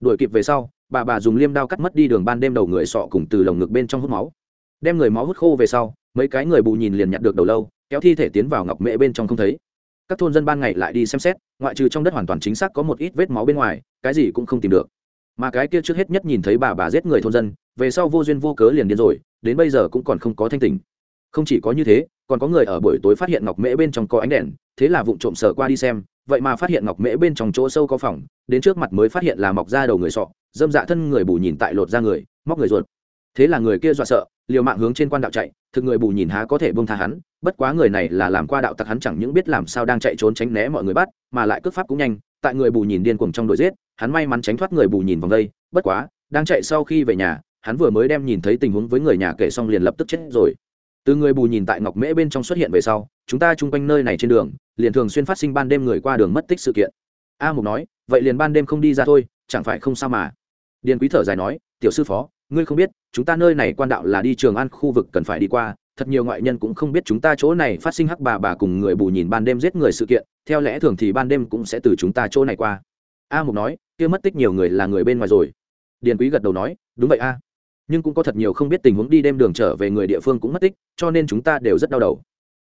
Đuổi kịp về sau, bà bà dùng liêm đao cắt mất đi đường ban đêm đầu người sọ cùng từ lồng ngực bên trong hút máu đem người máu hút khô về sau, mấy cái người bù nhìn liền nhặt được đầu lâu, kéo thi thể tiến vào ngọc mễ bên trong không thấy. Các thôn dân ban ngày lại đi xem xét, ngoại trừ trong đất hoàn toàn chính xác có một ít vết máu bên ngoài, cái gì cũng không tìm được. Mà cái kia trước hết nhất nhìn thấy bà bà giết người thôn dân, về sau vô duyên vô cớ liền điên rồi, đến bây giờ cũng còn không có thanh tình không chỉ có như thế, còn có người ở buổi tối phát hiện ngọc mễ bên trong có ánh đèn, thế là vụ trộm sờ qua đi xem, vậy mà phát hiện ngọc mễ bên trong chỗ sâu có phòng, đến trước mặt mới phát hiện là mọc ra đầu người sọ, dâm dạ thân người bù nhìn tại lột ra người, móc người ruột. Thế là người kia dọa sợ liều mạng hướng trên quan đạo chạy, thực người bù nhìn há có thể bông tha hắn, bất quá người này là làm qua đạo tặc hắn chẳng những biết làm sao đang chạy trốn tránh né mọi người bắt, mà lại cướp pháp cũng nhanh, tại người bù nhìn điên cuồng trong đội giết, hắn may mắn tránh thoát người bù nhìn vòng đây, bất quá, đang chạy sau khi về nhà, hắn vừa mới đem nhìn thấy tình huống với người nhà kể xong liền lập tức chết rồi. Từ người bù nhìn tại ngọc mễ bên trong xuất hiện về sau, chúng ta chung quanh nơi này trên đường, liền thường xuyên phát sinh ban đêm người qua đường mất tích sự kiện. A mục nói, vậy liền ban đêm không đi ra thôi, chẳng phải không sao mà? Điền quý thở dài nói tiểu sư phó, ngươi không biết, chúng ta nơi này quan đạo là đi trường An khu vực cần phải đi qua, thật nhiều ngoại nhân cũng không biết chúng ta chỗ này phát sinh hắc bà bà cùng người bù nhìn ban đêm giết người sự kiện, theo lẽ thường thì ban đêm cũng sẽ từ chúng ta chỗ này qua. A mục nói, kia mất tích nhiều người là người bên ngoài rồi. Điền quý gật đầu nói, đúng vậy a. Nhưng cũng có thật nhiều không biết tình huống đi đêm đường trở về người địa phương cũng mất tích, cho nên chúng ta đều rất đau đầu.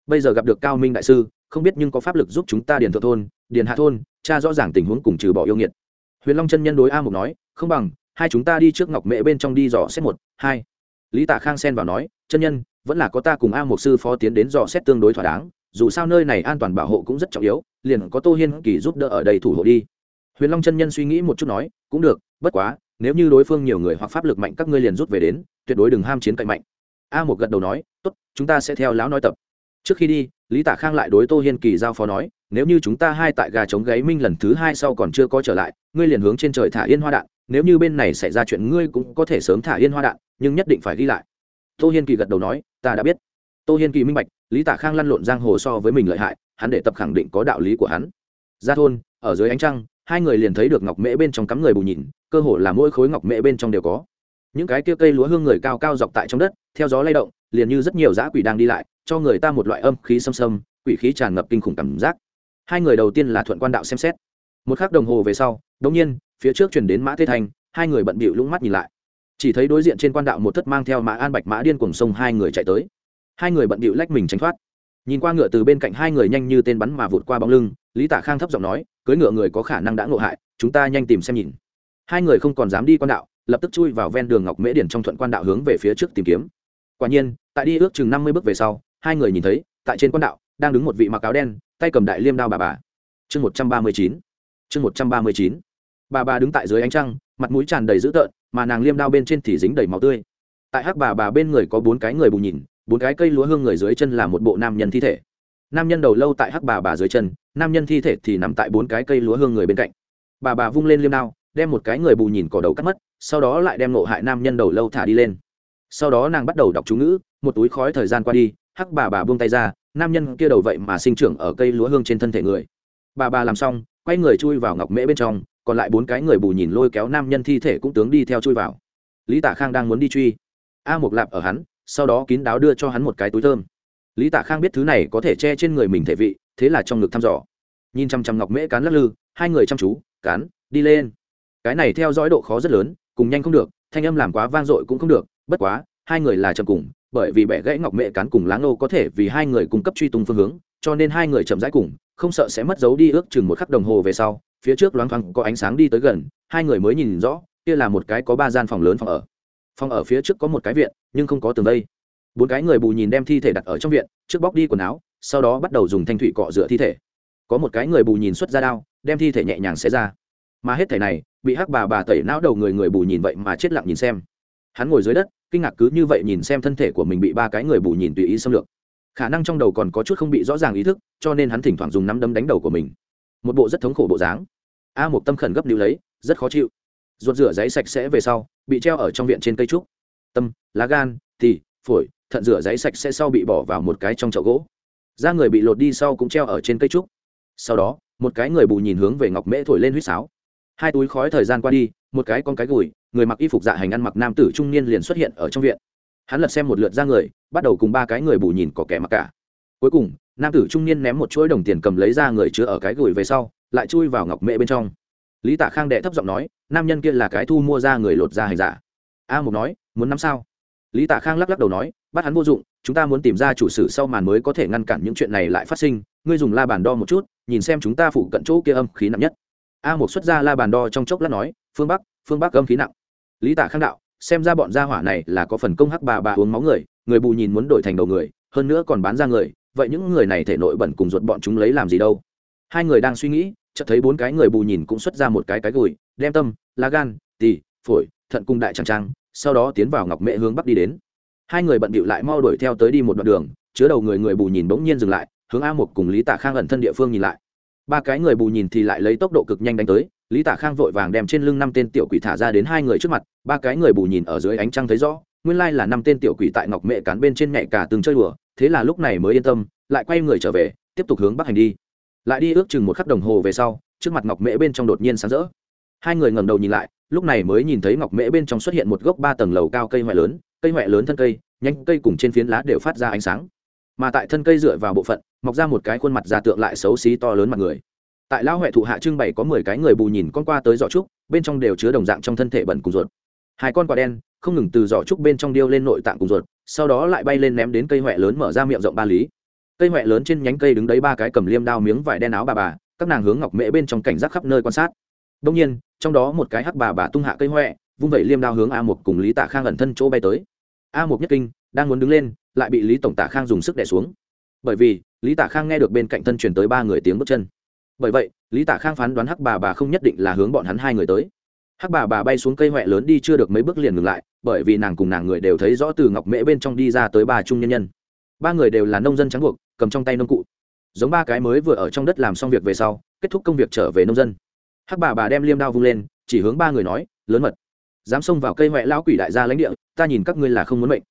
Bây giờ gặp được cao minh đại sư, không biết nhưng có pháp lực giúp chúng ta điền thượng thôn, điền hạ thôn cha rõ ràng tình huống cùng trừ bỏ yêu nghiệt. Huyền long chân nhân đối a mục nói, không bằng hai chúng ta đi trước ngọc mễ bên trong đi dò xét một, hai. Lý tạ khang xen vào nói, chân nhân, vẫn là có ta cùng a một sư phó tiến đến dò xét tương đối thỏa đáng, dù sao nơi này an toàn bảo hộ cũng rất trọng yếu, liền có tô hiên kỳ giúp đỡ ở đây thủ hộ đi. Huyền long chân nhân suy nghĩ một chút nói, cũng được, bất quá, nếu như đối phương nhiều người hoặc pháp lực mạnh các ngươi liền rút về đến, tuyệt đối đừng ham chiến cạnh mạnh. A một gật đầu nói, tốt, chúng ta sẽ theo lão nói tập. Trước khi đi, lý tả khang lại đối tô hiên kỳ giao phó nói, nếu như chúng ta hai tại gà chống gáy minh lần thứ hai sau còn chưa có trở lại, ngươi liền hướng trên trời thả yên hoa đạn nếu như bên này xảy ra chuyện ngươi cũng có thể sớm thả yên hoa đạn, nhưng nhất định phải ghi lại. Tô hiên kỳ gật đầu nói, ta đã biết. Tô hiên kỳ minh bạch, lý tả khang lăn lộn giang hồ so với mình lợi hại, hắn để tập khẳng định có đạo lý của hắn. Ra thôn, ở dưới ánh trăng, hai người liền thấy được ngọc mễ bên trong cắm người bù nhìn, cơ hồ là mỗi khối ngọc mễ bên trong đều có. Những cái kia cây lúa hương người cao cao dọc tại trong đất, theo gió lay động, liền như rất nhiều dã quỷ đang đi lại, cho người ta một loại âm khí xâm xâm quỷ khí tràn ngập kinh khủng cảm giác. Hai người đầu tiên là thuận quan đạo xem xét. Một khắc đồng hồ về sau đống nhiên phía trước chuyển đến mã thế thành hai người bận bịu lũng mắt nhìn lại. Chỉ thấy đối diện trên quan đạo một thất mang theo mã an bạch mã điên cùng sông hai người chạy tới. Hai người bận bịu lách mình tránh thoát. Nhìn qua ngựa từ bên cạnh hai người nhanh như tên bắn mà vụt qua bóng lưng, lý tả khang thấp giọng nói, cưới ngựa người có khả năng đã ngộ hại, chúng ta nhanh tìm xem nhìn. Hai người không còn dám đi quan đạo, lập tức chui vào ven đường ngọc mễ điển trong thuận quan đạo hướng về phía trước tìm kiếm. Quả nhiên, tại đi ước chừng năm mươi bước về sau, hai người nhìn thấy, tại trên quan đạo, đang đứng một vị mặc áo đen, tay cầm đại liêm đao bà bà. Chương một trăm ba mươi chín. Chương một trăm ba mươi chín bà bà đứng tại dưới ánh trăng, mặt mũi tràn đầy dữ tợn, mà nàng liêm đao bên trên thì dính đầy máu tươi. Tại hắc bà bà bên người có bốn cái người bù nhìn, bốn cái cây lúa hương người dưới chân là một bộ nam nhân thi thể. Nam nhân đầu lâu tại hắc bà bà dưới chân, nam nhân thi thể thì nằm tại bốn cái cây lúa hương người bên cạnh. Bà bà vung lên liêm đao, đem một cái người bù nhìn cỏ đầu cắt mất, sau đó lại đem nộ hại nam nhân đầu lâu thả đi lên. Sau đó nàng bắt đầu đọc chú ngữ, một túi khói thời gian qua đi, hắc bà bà buông tay ra, nam nhân kia đầu vậy mà sinh trưởng ở cây lúa hương trên thân thể người. Bà bà làm xong, quay người chui vào ngọc mễ bên trong còn lại bốn cái người bù nhìn lôi kéo nam nhân thi thể cũng tướng đi theo chui vào. Lý tả khang đang muốn đi truy. A một lạp ở hắn, sau đó kín đáo đưa cho hắn một cái túi thơm. Lý tả khang biết thứ này có thể che trên người mình thể vị, thế là trong ngực thăm dò. Nhìn chăm chăm ngọc mễ cán lắc lư, hai người chăm chú, cán, đi lên. Cái này theo dõi độ khó rất lớn, cùng nhanh không được, thanh âm làm quá vang dội cũng không được, bất quá, hai người là chậm cùng, bởi vì bẻ gãy ngọc mễ cán cùng láng nô có thể vì hai người cung cấp truy tung phương hướng, cho nên hai người chậm rãi cùng, không sợ sẽ mất dấu đi ước chừng một khắc đồng hồ về sau phía trước loáng thoáng có ánh sáng đi tới gần, hai người mới nhìn rõ, kia là một cái có ba gian phòng lớn phòng ở. Phòng ở phía trước có một cái viện, nhưng không có tường vây. Bốn cái người bù nhìn đem thi thể đặt ở trong viện, trước bóc đi quần áo, sau đó bắt đầu dùng thanh thủy cọ rửa thi thể. Có một cái người bù nhìn xuất ra đao, đem thi thể nhẹ nhàng xé ra. Mà hết thể này, bị hắc bà bà tẩy não đầu người người bù nhìn vậy mà chết lặng nhìn xem. Hắn ngồi dưới đất, kinh ngạc cứ như vậy nhìn xem thân thể của mình bị ba cái người bù nhìn tùy ý xâm lược. Khả năng trong đầu còn có chút không bị rõ ràng ý thức, cho nên hắn thỉnh thoảng dùng nắm đấm đánh đầu của mình một bộ rất thống khổ bộ dáng. A một tâm khẩn gấp níu lấy, rất khó chịu. Ruột rửa giấy sạch sẽ về sau, bị treo ở trong viện trên cây trúc. Tâm, lá gan thì phổi, thận rửa giấy sạch sẽ sau bị bỏ vào một cái trong chậu gỗ. Da người bị lột đi sau cũng treo ở trên cây trúc. Sau đó, một cái người bù nhìn hướng về ngọc mễ thổi lên huýt sáo. Hai túi khói thời gian qua đi, một cái con cái gùi, người mặc y phục dạ hành ăn mặc nam tử trung niên liền xuất hiện ở trong viện. Hắn lật xem một lượt ra người, bắt đầu cùng ba cái người bù nhìn có kẻ mặc cả. Cuối cùng nam tử trung niên ném một chuỗi đồng tiền cầm lấy ra người chứa ở cái gửi về sau, lại chui vào ngọc mễ bên trong. Lý tạ khang đệ thấp giọng nói, nam nhân kia là cái thu mua ra người lột ra hành giả. A mục nói, muốn năm sao? Lý tạ khang lắc lắc đầu nói, bắt hắn vô dụng, chúng ta muốn tìm ra chủ sử sau màn mới có thể ngăn cản những chuyện này lại phát sinh, ngươi dùng la bàn đo một chút, nhìn xem chúng ta phụ cận chỗ kia âm khí nặng nhất. A Mục xuất ra la bàn đo trong chốc lát nói, phương bắc phương bắc âm khí nặng. Lý tạ khang đạo, xem ra bọn gia hỏa này là có phần công hắc bà bà uống máu người người bù nhìn muốn đổi thành đầu người, hơn nữa còn bán ra người vậy những người này thể nội bẩn cùng ruột bọn chúng lấy làm gì đâu? Hai người đang suy nghĩ, chợt thấy bốn cái người bù nhìn cũng xuất ra một cái cái gùi, đem tâm lá gan, tỳ, phổi, thận cung đại tràng trang sau đó tiến vào ngọc mễ hướng bắc đi đến. Hai người bận bịu lại mau đuổi theo tới đi một đoạn đường, chứa đầu người người bù nhìn bỗng nhiên dừng lại, hướng a một cùng lý tạ khang ẩn thân địa phương nhìn lại. Ba cái người bù nhìn thì lại lấy tốc độ cực nhanh đánh tới, lý tạ khang vội vàng đem trên lưng năm tên tiểu quỷ thả ra đến hai người trước mặt, ba cái người bù nhìn ở dưới ánh trăng thấy rõ, nguyên lai là năm tên tiểu quỷ tại ngọc mẹ cán bên trên nhẹ cả từng chơi đùa thế là lúc này mới yên tâm, lại quay người trở về, tiếp tục hướng bắc hành đi. Lại đi ước chừng một khắc đồng hồ về sau, trước mặt ngọc mễ bên trong đột nhiên sáng rỡ. Hai người ngẩng đầu nhìn lại, lúc này mới nhìn thấy ngọc mễ bên trong xuất hiện một gốc ba tầng lầu cao cây hoại lớn, cây hoại lớn thân cây, nhánh cây cùng trên phiến lá đều phát ra ánh sáng. Mà tại thân cây dựa vào bộ phận, mọc ra một cái khuôn mặt già tượng lại xấu xí to lớn mặt người. Tại lão huệ thụ hạ trưng bày có mười cái người bù nhìn con qua tới giỏ trúc, bên trong đều chứa đồng dạng trong thân thể bẩn cùng ruột hai con quả đen, không ngừng từ giỏ trúc bên trong điêu lên nội tạng cùng ruột, sau đó lại bay lên ném đến cây huệ lớn mở ra miệng rộng ba lý. Cây huệ lớn trên nhánh cây đứng đấy ba cái cầm liêm đao miếng vải đen áo bà bà, các nàng hướng ngọc mễ bên trong cảnh giác khắp nơi quan sát. Đông nhiên, trong đó một cái hắc bà bà tung hạ cây huệ vung vẩy liêm đao hướng a một cùng lý tạ khang ẩn thân chỗ bay tới. A một nhất kinh, đang muốn đứng lên, lại bị lý tổng tạ khang dùng sức đẻ xuống. Bởi vì, lý tạ khang nghe được bên cạnh thân truyền tới ba người tiếng bước chân. Bởi vậy, lý tạ khang phán đoán hắc bà bà không nhất định là hướng bọn hắn hai người tới hắc bà bà bay xuống cây huệ lớn đi chưa được mấy bước liền ngừng lại, bởi vì nàng cùng nàng người đều thấy rõ từ ngọc mễ bên trong đi ra tới ba trung nhân nhân. Ba người đều là nông dân trắng buộc, cầm trong tay nông cụ. Giống ba cái mới vừa ở trong đất làm xong việc về sau, kết thúc công việc trở về nông dân. Hắc bà bà đem liêm đao vung lên, chỉ hướng ba người nói, lớn mật, dám xông vào cây huệ lão quỷ đại gia lãnh địa, ta nhìn các ngươi là không muốn mệnh.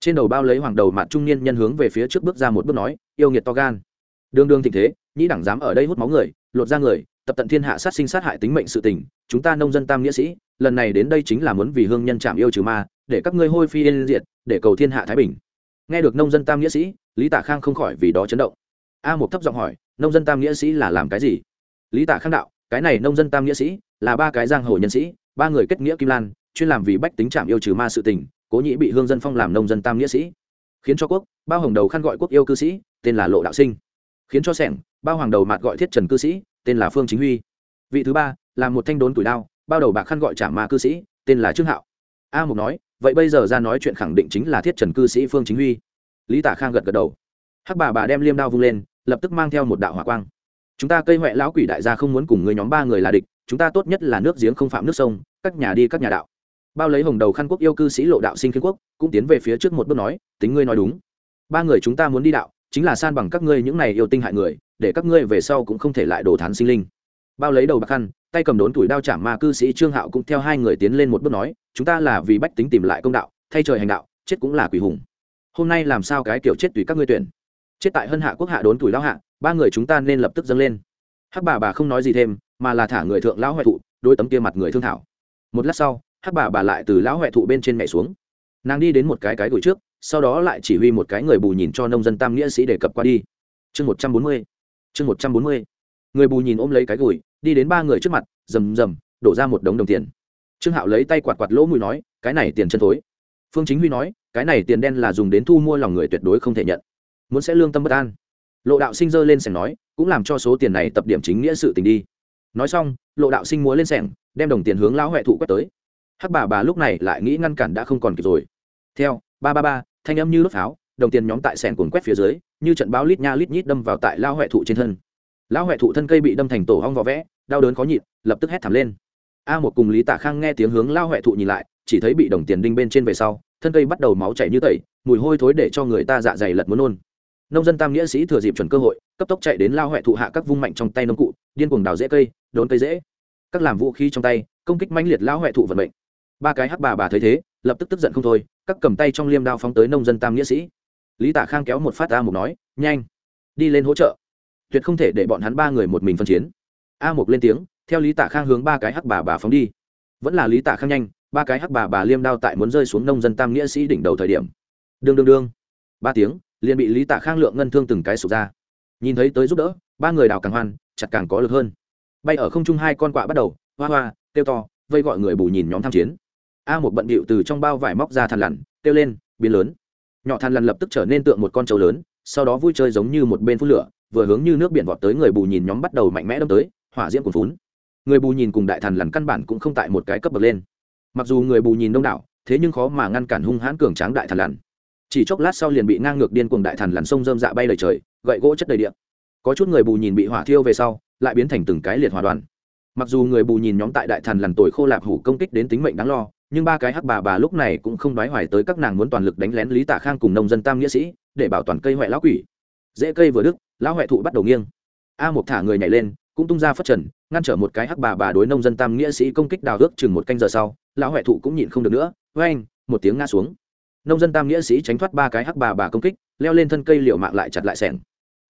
Trên đầu bao lấy hoàng đầu mặt trung niên nhân hướng về phía trước bước ra một bước nói, yêu nghiệt to gan. Đương đương thịnh thế, nhĩ đẳng dám ở đây hút máu người, lột ra người, tập tận thiên hạ sát sinh sát hại tính mệnh sự tình chúng ta nông dân tam nghĩa sĩ, lần này đến đây chính là muốn vì hương nhân chạm yêu trừ ma, để các ngươi hôi phi yên diệt, để cầu thiên hạ thái bình. Nghe được nông dân tam nghĩa sĩ, lý tả khang không khỏi vì đó chấn động. A một thấp giọng hỏi, nông dân tam nghĩa sĩ là làm cái gì? Lý tả khang đạo, cái này nông dân tam nghĩa sĩ là ba cái giang hồ nhân sĩ, ba người kết nghĩa kim lan, chuyên làm vì bách tính trạm yêu trừ ma sự tình, cố nhĩ bị hương dân phong làm nông dân tam nghĩa sĩ. Khiến cho quốc, bao hồng đầu khăn gọi quốc yêu cư sĩ, tên là lộ đạo sinh. Khiến cho sẻng, bao hoàng đầu mạt gọi thiết trần cư sĩ, tên là phương chính huy. Vị thứ ba là một thanh đốn tuổi đao, bao đầu bạc khăn gọi trả ma cư sĩ, tên là trương hạo. A mục nói, vậy bây giờ ra nói chuyện khẳng định chính là thiết trần cư sĩ phương chính huy. Lý tả khang gật gật đầu. Hắc bà bà đem liêm đao vung lên, lập tức mang theo một đạo hỏa quang. Chúng ta cây huệ lão quỷ đại gia không muốn cùng người nhóm ba người là địch, chúng ta tốt nhất là nước giếng không phạm nước sông, các nhà đi các nhà đạo. Bao lấy hồng đầu khăn quốc yêu cư sĩ lộ đạo sinh kiến quốc, cũng tiến về phía trước một bước nói, tính ngươi nói đúng. Ba người chúng ta muốn đi đạo, chính là san bằng các ngươi những này yêu tinh hại người, để các ngươi về sau cũng không thể lại đồ thán sinh linh. Bao lấy đầu bạc khăn tay cầm đốn tuổi đao chạm ma cư sĩ trương hạo cũng theo hai người tiến lên một bước nói, chúng ta là vì bách tính tìm lại công đạo, thay trời hành đạo, chết cũng là quỷ hùng. Hôm nay làm sao cái kiểu chết tùy các ngươi tuyển? Chết tại hân hạ quốc hạ đốn tuổi lao hạ, ba người chúng ta nên lập tức dâng lên. Hắc bà bà không nói gì thêm, mà là thả người thượng lão huệ thụ, đôi tấm kia mặt người thương thảo. Một lát sau, hắc bà bà lại từ lão huệ thụ bên trên mẹ xuống. Nàng đi đến một cái cái gửi trước, sau đó lại chỉ huy một cái người bù nhìn cho nông dân tam nghĩa sĩ đề cập qua đi. Chương một trăm bốn mươi, chương một trăm bốn mươi. Người bù nhìn ôm lấy cái gửi đi đến ba người trước mặt, rầm rầm, đổ ra một đống đồng tiền. Trương hạo lấy tay quạt quạt lỗ mùi nói, cái này tiền chân thối. Phương chính huy nói, cái này tiền đen là dùng đến thu mua lòng người tuyệt đối không thể nhận. Muốn sẽ lương tâm bất an. Lộ đạo sinh dơ lên sẻng nói, cũng làm cho số tiền này tập điểm chính nghĩa sự tình đi. Nói xong, lộ đạo sinh múa lên sẻng, đem đồng tiền hướng lão huệ thụ quét tới. Hắc bà bà lúc này lại nghĩ ngăn cản đã không còn kịp rồi. Theo, ba ba ba, thanh âm như lốt pháo, đồng tiền nhóm tại sẻng cuốn quét phía dưới, như trận báo lít nha lít nhít đâm vào tại lao huệ thụ trên thân lão huệ thụ thân cây bị đâm thành tổ hong vỏ vẽ, đau đớn khó nhịn, lập tức hét thảm lên. A một cùng lý tạ khang nghe tiếng hướng lao huệ thụ nhìn lại, chỉ thấy bị đồng tiền đinh bên trên về sau, thân cây bắt đầu máu chảy như tẩy, mùi hôi thối để cho người ta dạ dày lật muốn nôn. Nông dân tam nghĩa sĩ thừa dịp chuẩn cơ hội, cấp tốc chạy đến lao huệ thụ hạ các vung mạnh trong tay nông cụ, điên cuồng đào dễ cây, đốn cây dễ các làm vũ khí trong tay, công kích mãnh liệt lao huệ thụ vận mệnh. Ba cái hắc bà bà thấy thế, lập tức tức giận không thôi, các cầm tay trong liêm đao phóng tới nông dân tam nghĩa sĩ. Lý tạ khang kéo một phát a mục nói, nhanh, đi lên hỗ trợ tuyệt không thể để bọn hắn ba người một mình phân chiến. A mục lên tiếng, theo lý tạ khang hướng ba cái hắc bà bà phóng đi. Vẫn là lý tạ khang nhanh, ba cái hắc bà bà liêm đao tại muốn rơi xuống nông dân tam nghĩa sĩ đỉnh đầu thời điểm. Đương đương đương. Ba tiếng, liền bị lý tạ khang lượng ngân thương từng cái sụp ra. Nhìn thấy tới giúp đỡ, ba người đào càng hoan, chặt càng có lực hơn. Bay ở không trung hai con quạ bắt đầu, hoa hoa, kêu to, vây gọi người bù nhìn nhóm tham chiến. A một bận bịu từ trong bao vải móc ra thằn lằn, kêu lên, biến lớn. Nhỏ thằn lằn lập tức trở nên tượng một con trâu lớn, sau đó vui chơi giống như một bên phút lửa vừa hướng như nước biển vọt tới người bù nhìn nhóm bắt đầu mạnh mẽ đâm tới, hỏa diễm cuồn phún người bù nhìn cùng đại thần lằn căn bản cũng không tại một cái cấp bậc lên. Mặc dù người bù nhìn đông đảo, thế nhưng khó mà ngăn cản hung hãn cường tráng đại thần lằn chỉ chốc lát sau liền bị ngang ngược điên cuồng đại thần lằn sông dơm dạ bay lời trời, gậy gỗ chất đầy điện có chút người bù nhìn bị hỏa thiêu về sau, lại biến thành từng cái liệt hỏa đoàn. Mặc dù người bù nhìn nhóm tại đại thần lằn tuổi khô lạp hủ công kích đến tính mệnh đáng lo, nhưng ba cái hắc bà bà lúc này cũng không đoái hoài tới các nàng muốn toàn lực đánh lén lý tạ khang cùng nông dân tam nghĩa sĩ, để bảo toàn cây huệ lão quỷ. Dễ cây vừa đức lão huệ thụ bắt đầu nghiêng. A một thả người nhảy lên, cũng tung ra phất trần, ngăn trở một cái hắc bà bà đối nông dân tam nghĩa sĩ công kích đào ước chừng một canh giờ sau, lão huệ thụ cũng nhịn không được nữa với anh một tiếng ngã xuống. Nông dân tam nghĩa sĩ tránh thoát ba cái hắc bà bà công kích, leo lên thân cây liều mạng lại chặt lại sẻng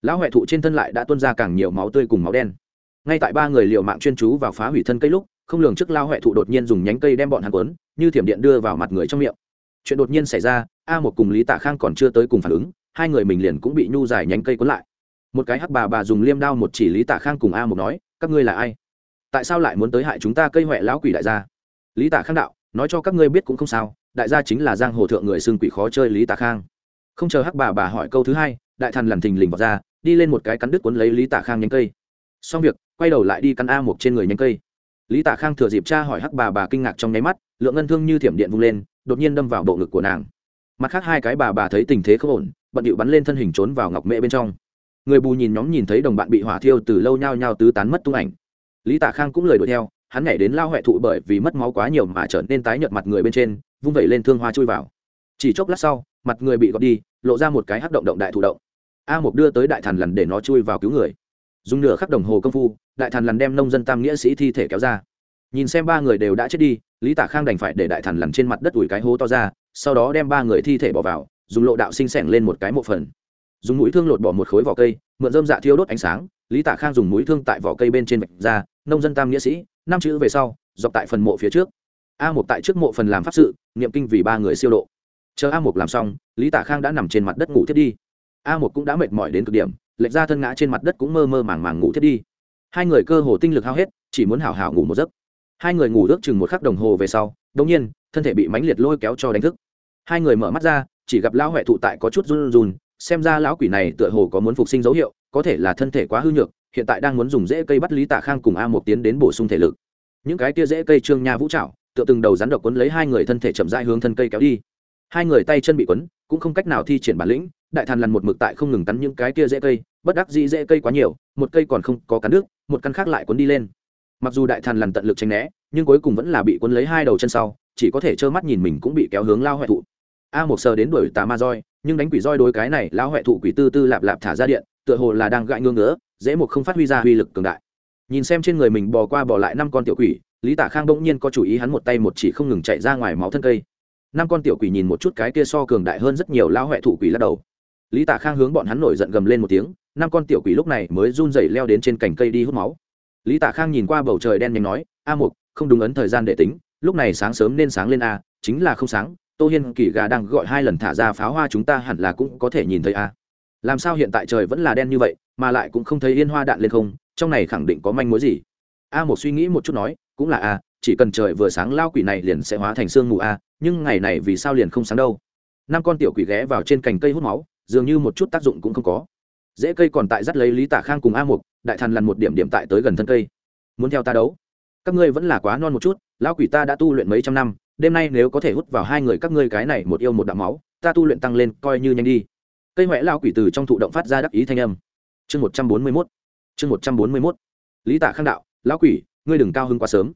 lão huệ thụ trên thân lại đã tuôn ra càng nhiều máu tươi cùng máu đen. Ngay tại ba người liều mạng chuyên chú vào phá hủy thân cây lúc, không lường trước lao huệ thụ đột nhiên dùng nhánh cây đem bọn hắn quấn như thiểm điện đưa vào mặt người trong miệng. Chuyện đột nhiên xảy ra, a một cùng lý tạ khang còn chưa tới cùng phản ứng, hai người mình liền cũng bị nhu dài nhánh cây quấn lại một cái hắc bà bà dùng liêm đao một chỉ lý tạ khang cùng a một nói, các ngươi là ai? Tại sao lại muốn tới hại chúng ta cây huệ lão quỷ đại gia? Lý tạ khang đạo, nói cho các ngươi biết cũng không sao, đại gia chính là giang hồ thượng người xương quỷ khó chơi lý tạ khang. Không chờ hắc bà bà hỏi câu thứ hai, đại thần lằn thình lình vào ra, đi lên một cái cắn đứt cuốn lấy lý tạ khang nhánh cây. Xong việc, quay đầu lại đi cắn a một trên người nhánh cây. Lý tạ khang thừa dịp cha hỏi hắc bà bà kinh ngạc trong nháy mắt, lượng ngân thương như thiểm điện vung lên, đột nhiên đâm vào bộ ngực của nàng. Mặt khác hai cái bà bà thấy tình thế không ổn, bận điệu bắn lên thân hình trốn vào ngọc mễ bên trong người bù nhìn nhóm nhìn thấy đồng bạn bị hỏa thiêu từ lâu nhao nhao tứ tán mất tung ảnh. Lý tạ khang cũng lời đuổi theo, hắn nhảy đến lao huệ thụ bởi vì mất máu quá nhiều mà trở nên tái nhợt mặt người bên trên, vung vẩy lên thương hoa chui vào. Chỉ chốc lát sau, mặt người bị gọt đi, lộ ra một cái hắc động động đại thủ động. A Mục đưa tới đại thần lần để nó chui vào cứu người. Dùng nửa khắc đồng hồ công phu, đại thần lần đem nông dân tam nghĩa sĩ thi thể kéo ra. Nhìn xem ba người đều đã chết đi, lý tạ khang đành phải để đại thần lần trên mặt đất ủi cái hố to ra, sau đó đem ba người thi thể bỏ vào, dùng lộ đạo sinh sẻng lên một cái mộ phần dùng mũi thương lột bỏ một khối vỏ cây, mượn dơm dạ thiêu đốt ánh sáng, lý tạ khang dùng mũi thương tại vỏ cây bên trên vạch ra, nông dân tam nghĩa sĩ, năm chữ về sau, dọc tại phần mộ phía trước. A một tại trước mộ phần làm pháp sự, niệm kinh vì ba người siêu độ. Chờ a một làm xong, lý tạ khang đã nằm trên mặt đất ngủ thiết đi. A một cũng đã mệt mỏi đến cực điểm, lệch ra thân ngã trên mặt đất cũng mơ mơ màng màng ngủ thiết đi. Hai người cơ hồ tinh lực hao hết, chỉ muốn hảo hảo ngủ một giấc. Hai người ngủ ước chừng một khắc đồng hồ về sau đống nhiên, thân thể bị mánh liệt lôi kéo cho đánh thức. Hai người mở mắt ra, chỉ gặp lão huệ thụ tại có chút run run xem ra lão quỷ này tựa hồ có muốn phục sinh dấu hiệu, có thể là thân thể quá hư nhược, hiện tại đang muốn dùng rễ cây bắt lý tạ khang cùng a một tiến đến bổ sung thể lực. Những cái tia rễ cây trương nha vũ trạo tựa từng đầu rắn độc quấn lấy hai người thân thể chậm rãi hướng thân cây kéo đi. Hai người tay chân bị quấn, cũng không cách nào thi triển bản lĩnh, đại thàn lằn một mực tại không ngừng cắn những cái kia dễ cây, bất đắc dĩ dễ cây quá nhiều, một cây còn không có cắn nước một căn khác lại cuốn đi lên. Mặc dù đại thàn lằn tận lực tránh né, nhưng cuối cùng vẫn là bị cuốn lấy hai đầu chân sau, chỉ có thể trơ mắt nhìn mình cũng bị kéo hướng lao hoại thụ. A một sờ đến đuổi tà ma roi nhưng đánh quỷ roi đối cái này lão huệ thụ quỷ tư tư lạp lạp thả ra điện, tựa hồ là đang gãi ngương ngứa, dễ một không phát huy ra uy lực cường đại. Nhìn xem trên người mình bò qua bỏ lại năm con tiểu quỷ, lý tả khang bỗng nhiên có chủ ý hắn một tay một chỉ không ngừng chạy ra ngoài máu thân cây. Năm con tiểu quỷ nhìn một chút cái kia so cường đại hơn rất nhiều lão huệ thụ quỷ lắc đầu. Lý tả khang hướng bọn hắn nổi giận gầm lên một tiếng, năm con tiểu quỷ lúc này mới run rẩy leo đến trên cành cây đi hút máu. Lý tả khang nhìn qua bầu trời đen nhanh nói, a mục, không đúng ấn thời gian để tính, lúc này sáng sớm nên sáng lên a, chính là không sáng tô hiên kỳ gà đang gọi hai lần thả ra pháo hoa chúng ta hẳn là cũng có thể nhìn thấy a làm sao hiện tại trời vẫn là đen như vậy, mà lại cũng không thấy yên hoa đạn lên không, trong này khẳng định có manh mối gì? A một suy nghĩ một chút nói, cũng là a chỉ cần trời vừa sáng lao quỷ này liền sẽ hóa thành sương mù a nhưng ngày này vì sao liền không sáng đâu? Năm con tiểu quỷ ghé vào trên cành cây hút máu, dường như một chút tác dụng cũng không có. Dễ cây còn tại dắt lấy lý tả khang cùng a mục đại thần lằn một điểm điểm tại tới gần thân cây. Muốn theo ta đấu? Các ngươi vẫn là quá non một chút, lão quỷ ta đã tu luyện mấy trăm năm đêm nay nếu có thể hút vào hai người các ngươi cái này một yêu một đạo máu, ta tu luyện tăng lên coi như nhanh đi. Cây huệ lao quỷ từ trong thụ động phát ra đắc ý thanh âm. Chương một trăm bốn mươi mốt. Chương một trăm bốn mươi mốt. Lý tả khang đạo, lão quỷ, ngươi đừng cao hưng quá sớm.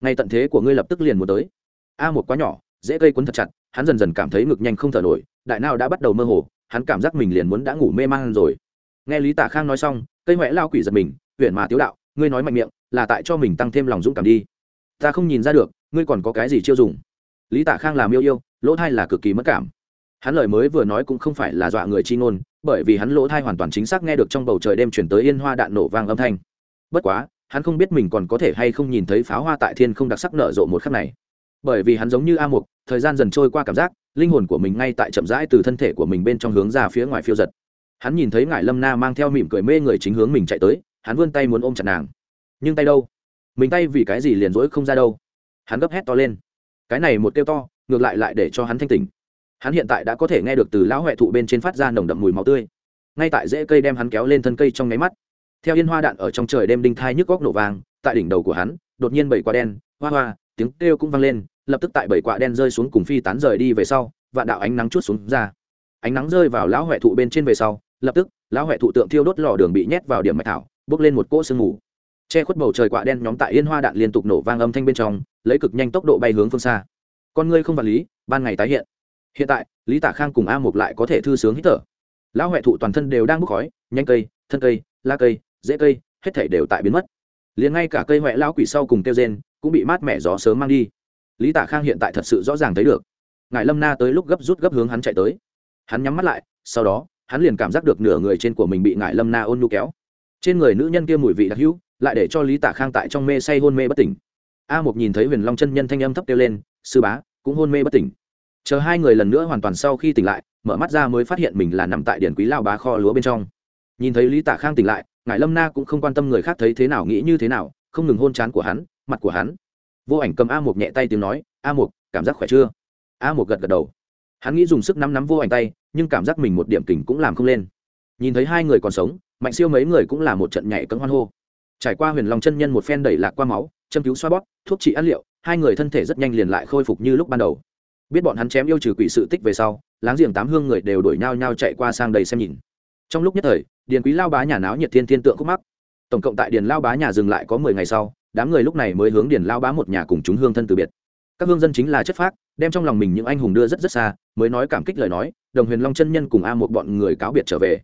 Ngay tận thế của ngươi lập tức liền muốn tới. A một quá nhỏ, dễ cây cuốn thật chặt, hắn dần dần cảm thấy ngực nhanh không thở nổi, đại nào đã bắt đầu mơ hồ, hắn cảm giác mình liền muốn đã ngủ mê man rồi. Nghe lý tả khang nói xong, cây huệ lao quỷ giật mình huyện mà tiếu đạo, ngươi nói mạnh miệng, là tại cho mình tăng thêm lòng dũng cảm đi. Ta không nhìn ra được ngươi còn có cái gì chiêu dùng? Lý tả khang làm yêu yêu, lỗ thai là cực kỳ mất cảm. Hắn lời mới vừa nói cũng không phải là dọa người chi ngôn, bởi vì hắn lỗ thai hoàn toàn chính xác nghe được trong bầu trời đêm chuyển tới yên hoa đạn nổ vang âm thanh. Bất quá, hắn không biết mình còn có thể hay không nhìn thấy pháo hoa tại thiên không đặc sắc nở rộ một khắc này. Bởi vì hắn giống như a mục, thời gian dần trôi qua cảm giác, linh hồn của mình ngay tại chậm rãi từ thân thể của mình bên trong hướng ra phía ngoài phiêu giật. Hắn nhìn thấy ngải lâm na mang theo mỉm cười mê người chính hướng mình chạy tới, hắn vươn tay muốn ôm chặt nàng. Nhưng tay đâu? Mình tay vì cái gì liền rỗi không ra đâu? Hắn gấp hét to lên. Cái này một kêu to, ngược lại lại để cho hắn thanh tỉnh. Hắn hiện tại đã có thể nghe được từ lão huệ thụ bên trên phát ra nồng đậm mùi máu tươi. Ngay tại rễ cây đem hắn kéo lên thân cây trong nháy mắt, theo yên hoa đạn ở trong trời đêm đinh thai nhức góc nổ vàng tại đỉnh đầu của hắn, đột nhiên bảy quả đen, hoa hoa, tiếng kêu cũng vang lên, lập tức tại bảy quả đen rơi xuống cùng phi tán rời đi về sau, vạn đạo ánh nắng chút xuống ra. Ánh nắng rơi vào lão huệ thụ bên trên về sau, lập tức, lão huệ thụ tượng thiêu đốt lò đường bị nhét vào điểm mạch thảo bốc lên một cỗ sương mù che khuất bầu trời quạ đen nhóm tại yên hoa đạn liên tục nổ vang âm thanh bên trong, lấy cực nhanh tốc độ bay hướng phương xa. Con ngươi không vật lý, ban ngày tái hiện. Hiện tại, lý tả khang cùng a mục lại có thể thư sướng hít thở. Lão huệ thụ toàn thân đều đang bốc khói, nhanh cây, thân cây, la cây dễ cây, hết thể đều tại biến mất. Liền ngay cả cây huệ lão quỷ sau cùng kêu rên, cũng bị mát mẻ gió sớm mang đi. Lý tả khang hiện tại thật sự rõ ràng thấy được. Ngài lâm na tới lúc gấp rút gấp hướng hắn chạy tới. Hắn nhắm mắt lại, sau đó, hắn liền cảm giác được nửa người trên của mình bị ngài lâm na ôn nhu kéo. Trên người nữ nhân kia mùi vị đặc hữu lại để cho lý tả khang tại trong mê say hôn mê bất tỉnh a một nhìn thấy huyền long chân nhân thanh âm thấp kêu lên sư bá cũng hôn mê bất tỉnh chờ hai người lần nữa hoàn toàn sau khi tỉnh lại mở mắt ra mới phát hiện mình là nằm tại điển quý lao bá kho lúa bên trong nhìn thấy lý tả khang tỉnh lại ngài lâm na cũng không quan tâm người khác thấy thế nào nghĩ như thế nào không ngừng hôn chán của hắn mặt của hắn vô ảnh cầm a một nhẹ tay tiếng nói a một cảm giác khỏe chưa a một gật gật đầu hắn nghĩ dùng sức nắm nắm vô ảnh tay nhưng cảm giác mình một điểm kình cũng làm không lên nhìn thấy hai người còn sống mạnh siêu mấy người cũng là một trận nhảy cấm hoan hô trải qua huyền lòng chân nhân một phen đẩy lạc qua máu, châm cứu xoa bóp, thuốc trị ăn liệu, hai người thân thể rất nhanh liền lại khôi phục như lúc ban đầu. Biết bọn hắn chém yêu trừ quỷ sự tích về sau, láng giềng tám hương người đều đuổi nhau nhau chạy qua sang đầy xem nhìn. Trong lúc nhất thời, điền quý lao bá nhà náo nhiệt thiên thiên tượng khúc mắc. Tổng cộng tại điền lao bá nhà dừng lại có mười ngày sau, đám người lúc này mới hướng điền lao bá một nhà cùng chúng hương thân từ biệt. Các hương dân chính là chất phác, đem trong lòng mình những anh hùng đưa rất rất xa, mới nói cảm kích lời nói, đồng huyền long chân nhân cùng a một bọn người cáo biệt trở về.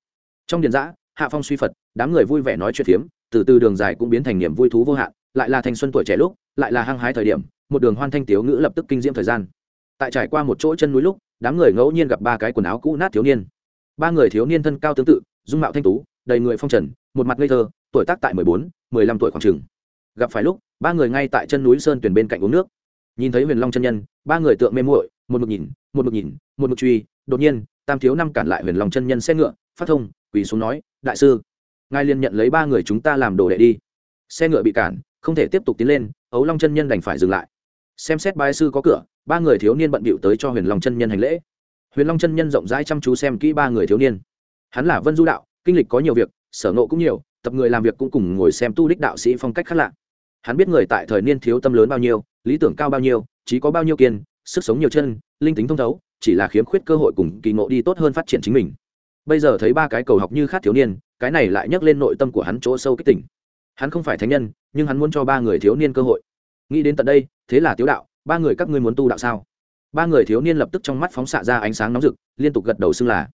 Trong điền giã, hạ phong suy phật, đám người vui vẻ nói chuyện phiếm từ từ đường dài cũng biến thành niềm vui thú vô hạn, lại là thanh xuân tuổi trẻ lúc, lại là hăng hái thời điểm, một đường hoan thanh tiếu ngữ lập tức kinh diễm thời gian. Tại trải qua một chỗ chân núi lúc, đám người ngẫu nhiên gặp ba cái quần áo cũ nát thiếu niên. Ba người thiếu niên thân cao tương tự, dung mạo thanh tú, đầy người phong trần, một mặt ngây thơ, tuổi tác tại mười bốn, mười lăm tuổi khoảng trường gặp phải lúc, ba người ngay tại chân núi sơn tuyển bên cạnh uống nước. Nhìn thấy huyền long chân nhân, ba người tượng mê muội, một mực nhìn, một mực nhìn, một mực truy. Đột nhiên, tam thiếu năm cản lại huyền long chân nhân xe ngựa, phát thông, quỳ xuống nói, đại sư ngài liền nhận lấy ba người chúng ta làm đồ đệ đi. Xe ngựa bị cản, không thể tiếp tục tiến lên, ấu long chân nhân đành phải dừng lại. Xem xét bái sư có cửa, ba người thiếu niên bận bịu tới cho huyền long chân nhân hành lễ. Huyền long chân nhân rộng rãi chăm chú xem kỹ ba người thiếu niên. Hắn là vân du đạo, kinh lịch có nhiều việc, sở nộ cũng nhiều, tập người làm việc cũng cùng ngồi xem tu đích đạo sĩ phong cách khác lạ. Hắn biết người tại thời niên thiếu tâm lớn bao nhiêu, lý tưởng cao bao nhiêu, trí có bao nhiêu kiên, sức sống nhiều chân, linh tính thông thấu, chỉ là khiếm khuyết cơ hội cùng kỳ ngộ đi tốt hơn phát triển chính mình bây giờ thấy ba cái cầu học như khát thiếu niên, cái này lại nhắc lên nội tâm của hắn chỗ sâu kích tỉnh. Hắn không phải thánh nhân, nhưng hắn muốn cho ba người thiếu niên cơ hội. Nghĩ đến tận đây, thế là tiếu đạo, ba người các ngươi muốn tu đạo sao? Ba người thiếu niên lập tức trong mắt phóng xạ ra ánh sáng nóng rực, liên tục gật đầu xưng là.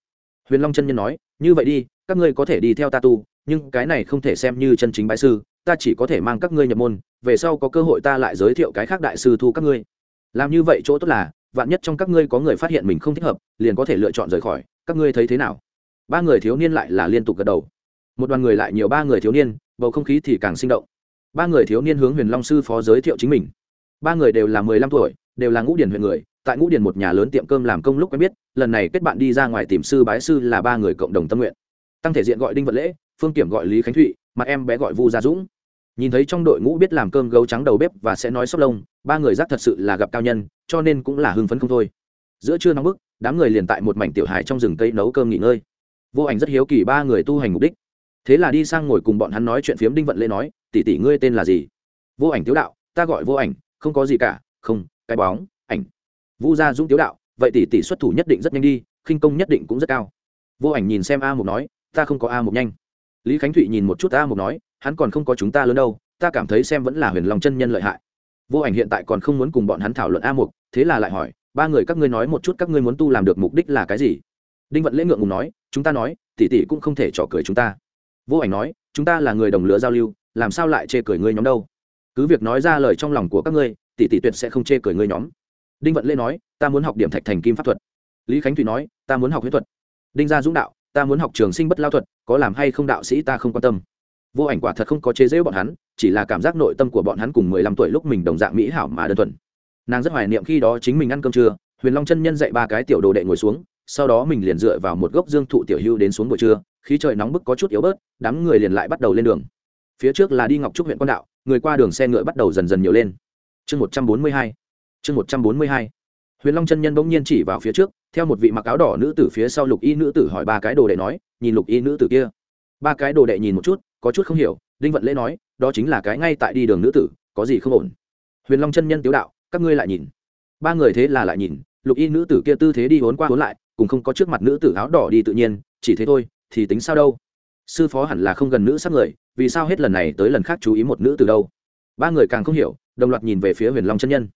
Huyền long chân nhân nói, như vậy đi, các ngươi có thể đi theo ta tu, nhưng cái này không thể xem như chân chính bái sư, ta chỉ có thể mang các ngươi nhập môn, về sau có cơ hội ta lại giới thiệu cái khác đại sư thu các ngươi. Làm như vậy chỗ tốt là, vạn nhất trong các ngươi có người phát hiện mình không thích hợp, liền có thể lựa chọn rời khỏi, các ngươi thấy thế nào? Ba người thiếu niên lại là liên tục gật đầu. Một đoàn người lại nhiều ba người thiếu niên, bầu không khí thì càng sinh động. Ba người thiếu niên hướng huyền long sư phó giới thiệu chính mình. Ba người đều là mười lăm tuổi, đều là ngũ điển huyện người, tại ngũ điển một nhà lớn tiệm cơm làm công lúc quen biết, lần này kết bạn đi ra ngoài tìm sư bái sư là ba người cộng đồng tâm nguyện. Tăng thể diện gọi đinh vật lễ, phương kiểm gọi lý khánh thụy, mặt em bé gọi vu gia dũng. Nhìn thấy trong đội ngũ biết làm cơm gấu trắng đầu bếp và sẽ nói sóc lông, ba người giác thật sự là gặp cao nhân, cho nên cũng là hưng phấn không thôi. Giữa trưa nóng bức, đám người liền tại một mảnh tiểu hài trong rừng cây nấu cơm nghỉ ngơi vô ảnh rất hiếu kỳ ba người tu hành mục đích. Thế là đi sang ngồi cùng bọn hắn nói chuyện phiếm đinh vận lễ nói, tỷ tỷ ngươi tên là gì? Vô ảnh tiếu đạo, ta gọi vô ảnh, không có gì cả, không, cái bóng, ảnh. Vu gia dũng tiếu đạo, vậy tỷ tỷ xuất thủ nhất định rất nhanh đi, khinh công nhất định cũng rất cao. Vô ảnh nhìn xem a mục nói, ta không có a mục nhanh. Lý khánh thụy nhìn một chút a mục nói, hắn còn không có chúng ta lớn đâu, ta cảm thấy xem vẫn là huyền lòng chân nhân lợi hại. Vô ảnh hiện tại còn không muốn cùng bọn hắn thảo luận a mục, thế là lại hỏi, ba người các ngươi nói một chút các ngươi muốn tu làm được mục đích là cái gì? Đinh vận lễ ngượng ngùng nói, chúng ta nói, tỷ tỷ cũng không thể trò cười chúng ta. Vô ảnh nói, chúng ta là người đồng lứa giao lưu, làm sao lại chê cười ngươi nhóm đâu? Cứ việc nói ra lời trong lòng của các ngươi, tỷ tỷ tuyệt sẽ không chê cười ngươi nhóm. Đinh vận lễ nói, ta muốn học điểm thạch thành kim pháp thuật. Lý khánh thủy nói, ta muốn học huyết thuật. Đinh gia dũng đạo, ta muốn học trường sinh bất lao thuật, có làm hay không đạo sĩ ta không quan tâm. Vô ảnh quả thật không có chế dễ bọn hắn, chỉ là cảm giác nội tâm của bọn hắn cùng mười lăm tuổi lúc mình đồng dạng mỹ hảo mà đơn thuần. Nàng rất hoài niệm khi đó chính mình ăn cơm trưa, huyền long chân nhân dạy ba cái tiểu đồ đệ ngồi xuống sau đó mình liền dựa vào một gốc dương thụ tiểu hưu đến xuống buổi trưa khi trời nóng bức có chút yếu bớt, đám người liền lại bắt đầu lên đường. Phía trước là đi ngọc trúc huyện quan đạo, người qua đường xe ngựa bắt đầu dần dần nhiều lên. Chương một trăm bốn mươi hai, chương một trăm bốn mươi hai. Huyền long chân nhân bỗng nhiên chỉ vào phía trước, theo một vị mặc áo đỏ nữ tử phía sau lục y nữ tử hỏi ba cái đồ đệ nói, nhìn lục y nữ tử kia. Ba cái đồ đệ nhìn một chút, có chút không hiểu, đinh vận lễ nói, đó chính là cái ngay tại đi đường nữ tử, có gì không ổn? Huyền long chân nhân tiếu đạo, các ngươi lại nhìn. Ba người thế là lại nhìn, lục y nữ tử kia tư thế đi hốn qua hốn lại cũng không có trước mặt nữ tử áo đỏ đi tự nhiên, chỉ thế thôi, thì tính sao đâu? Sư phó hẳn là không gần nữ sắc người, vì sao hết lần này tới lần khác chú ý một nữ từ đâu? Ba người càng không hiểu, đồng loạt nhìn về phía huyền long chân nhân.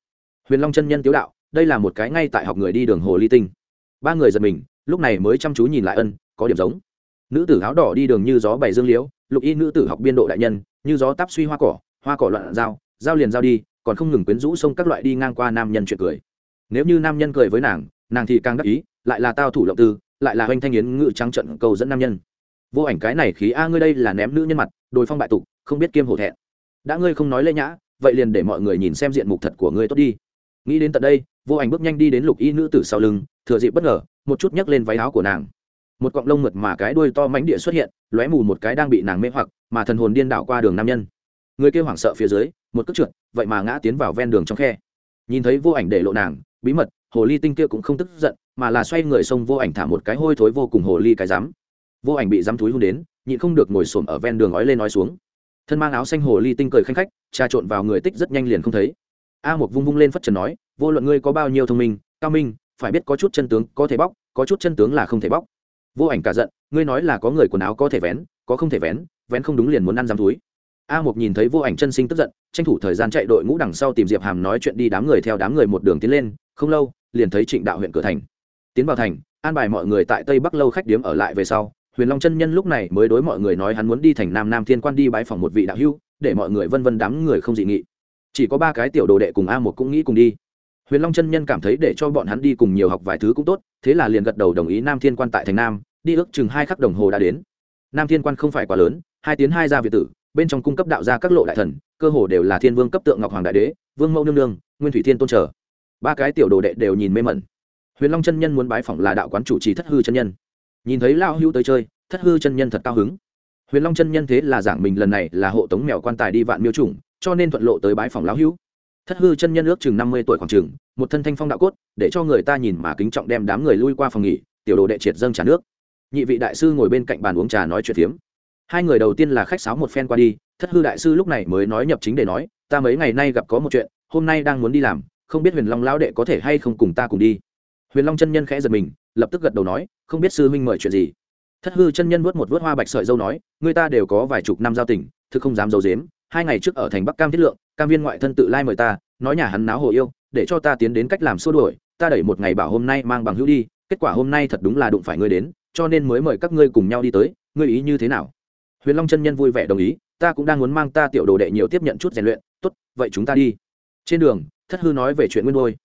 Huyền long chân nhân tiếu đạo, đây là một cái ngay tại học người đi đường hồ ly tinh. Ba người giật mình, lúc này mới chăm chú nhìn lại ân, có điểm giống. Nữ tử áo đỏ đi đường như gió bày dương liễu, lục y nữ tử học biên độ đại nhân, như gió táp suy hoa cỏ hoa cỏ loạn dao dao liền dao đi, còn không ngừng quyến rũ xông các loại đi ngang qua nam nhân chuyện cười. Nếu như nam nhân cười với nàng nàng thì càng đắc ý, lại là tao thủ động tư, lại là hoành thanh yến ngự trắng trận cầu dẫn nam nhân. Vô ảnh cái này khí a, ngươi đây là ném nữ nhân mặt, đồi phong bại tục, không biết kiêm hổ thẹn. Đã ngươi không nói lễ nhã, vậy liền để mọi người nhìn xem diện mục thật của ngươi tốt đi. Nghĩ đến tận đây, vô ảnh bước nhanh đi đến lục y nữ tử sau lưng, thừa dịp bất ngờ, một chút nhấc lên váy áo của nàng. Một cọng lông mượt mà cái đuôi to mánh địa xuất hiện, lóe mù một cái đang bị nàng mê hoặc, mà thần hồn điên đảo qua đường nam nhân. Người kêu hoảng sợ phía dưới, một cước trượt, vậy mà ngã tiến vào ven đường trong khe. Nhìn thấy vô ảnh để lộ nàng, bí mật hồ ly tinh kia cũng không tức giận, mà là xoay người xông vô ảnh thả một cái hôi thối vô cùng hồ ly cái rắm. Vô ảnh bị rắm túi hôn đến, nhịn không được ngồi xổm ở ven đường ói lên nói xuống. Thân mang áo xanh hồ ly tinh cười khanh khách, trà trộn vào người tích rất nhanh liền không thấy. A một vung vung lên phất trần nói, vô luận ngươi có bao nhiêu thông minh, cao minh, phải biết có chút chân tướng có thể bóc, có chút chân tướng là không thể bóc. Vô ảnh cả giận, ngươi nói là có người quần áo có thể vén, có không thể vén vén không đúng liền muốn ăn dám túi a một nhìn thấy vô ảnh chân sinh tức giận, tranh thủ thời gian chạy đội ngũ đằng sau tìm diệp hàm nói chuyện đi đám người theo đám người một đường tiến lên không lâu, liền thấy trịnh đạo huyện cửa thành. Tiến vào thành, an bài mọi người tại tây bắc lâu khách điếm ở lại về sau, huyền long chân nhân lúc này mới đối mọi người nói hắn muốn đi thành nam nam thiên quan đi bái phòng một vị đạo hưu để mọi người vân vân đám người không dị nghị. Chỉ có ba cái tiểu đồ đệ cùng a một cũng nghĩ cùng đi. Huyền long chân nhân cảm thấy để cho bọn hắn đi cùng nhiều học vài thứ cũng tốt, thế là liền gật đầu đồng ý nam thiên quan tại thành nam, đi ước chừng hai khắc đồng hồ đã đến. Nam thiên quan không phải quá lớn, hai tiến hai gia việt tử, bên trong cung cấp đạo ra các lộ đại thần, cơ hồ đều là thiên vương cấp tượng ngọc hoàng đại đế, vương mẫu nương nương, nguyên thủy thiên tôn trở ba cái tiểu đồ đệ đều nhìn mê mẩn. Huyền long chân nhân muốn bái phỏng là đạo quán chủ trì thất hư chân nhân. Nhìn thấy lao hưu tới chơi, thất hư chân nhân thật cao hứng. Huyền long chân nhân thế là giảng mình lần này là hộ tống mèo quan tài đi vạn miêu chủng, cho nên thuận lộ tới bái phỏng lão hưu. thất hư chân nhân ước chừng năm mươi tuổi khoảng chừng, một thân thanh phong đạo cốt, để cho người ta nhìn mà kính trọng đem đám người lui qua phòng nghỉ, tiểu đồ đệ triệt dâng trà nước. Nhị vị đại sư ngồi bên cạnh bàn uống trà nói chuyện phiếm. Hai người đầu tiên là khách sáo một phen qua đi, thất hư đại sư lúc này mới nói nhập chính để nói, ta mấy ngày nay gặp có một chuyện, hôm nay đang muốn đi làm không biết huyền long lão đệ có thể hay không cùng ta cùng đi huyền long chân nhân khẽ giật mình lập tức gật đầu nói không biết sư huynh mời chuyện gì thất hư chân nhân vuốt một vuốt hoa bạch sợi dâu nói người ta đều có vài chục năm giao tình thực không dám giấu dếm hai ngày trước ở thành bắc cam thiết lượng cam viên ngoại thân tự lai mời ta nói nhà hắn náo hồ yêu để cho ta tiến đến cách làm xua đuổi ta đẩy một ngày bảo hôm nay mang bằng hữu đi kết quả hôm nay thật đúng là đụng phải ngươi đến cho nên mới mời các ngươi cùng nhau đi tới ngươi ý như thế nào huyền long chân nhân vui vẻ đồng ý ta cũng đang muốn mang ta tiểu đồ đệ nhiều tiếp nhận chút rèn luyện tốt, vậy chúng ta đi. Trên đường thất hư nói về chuyện nguyên đôi.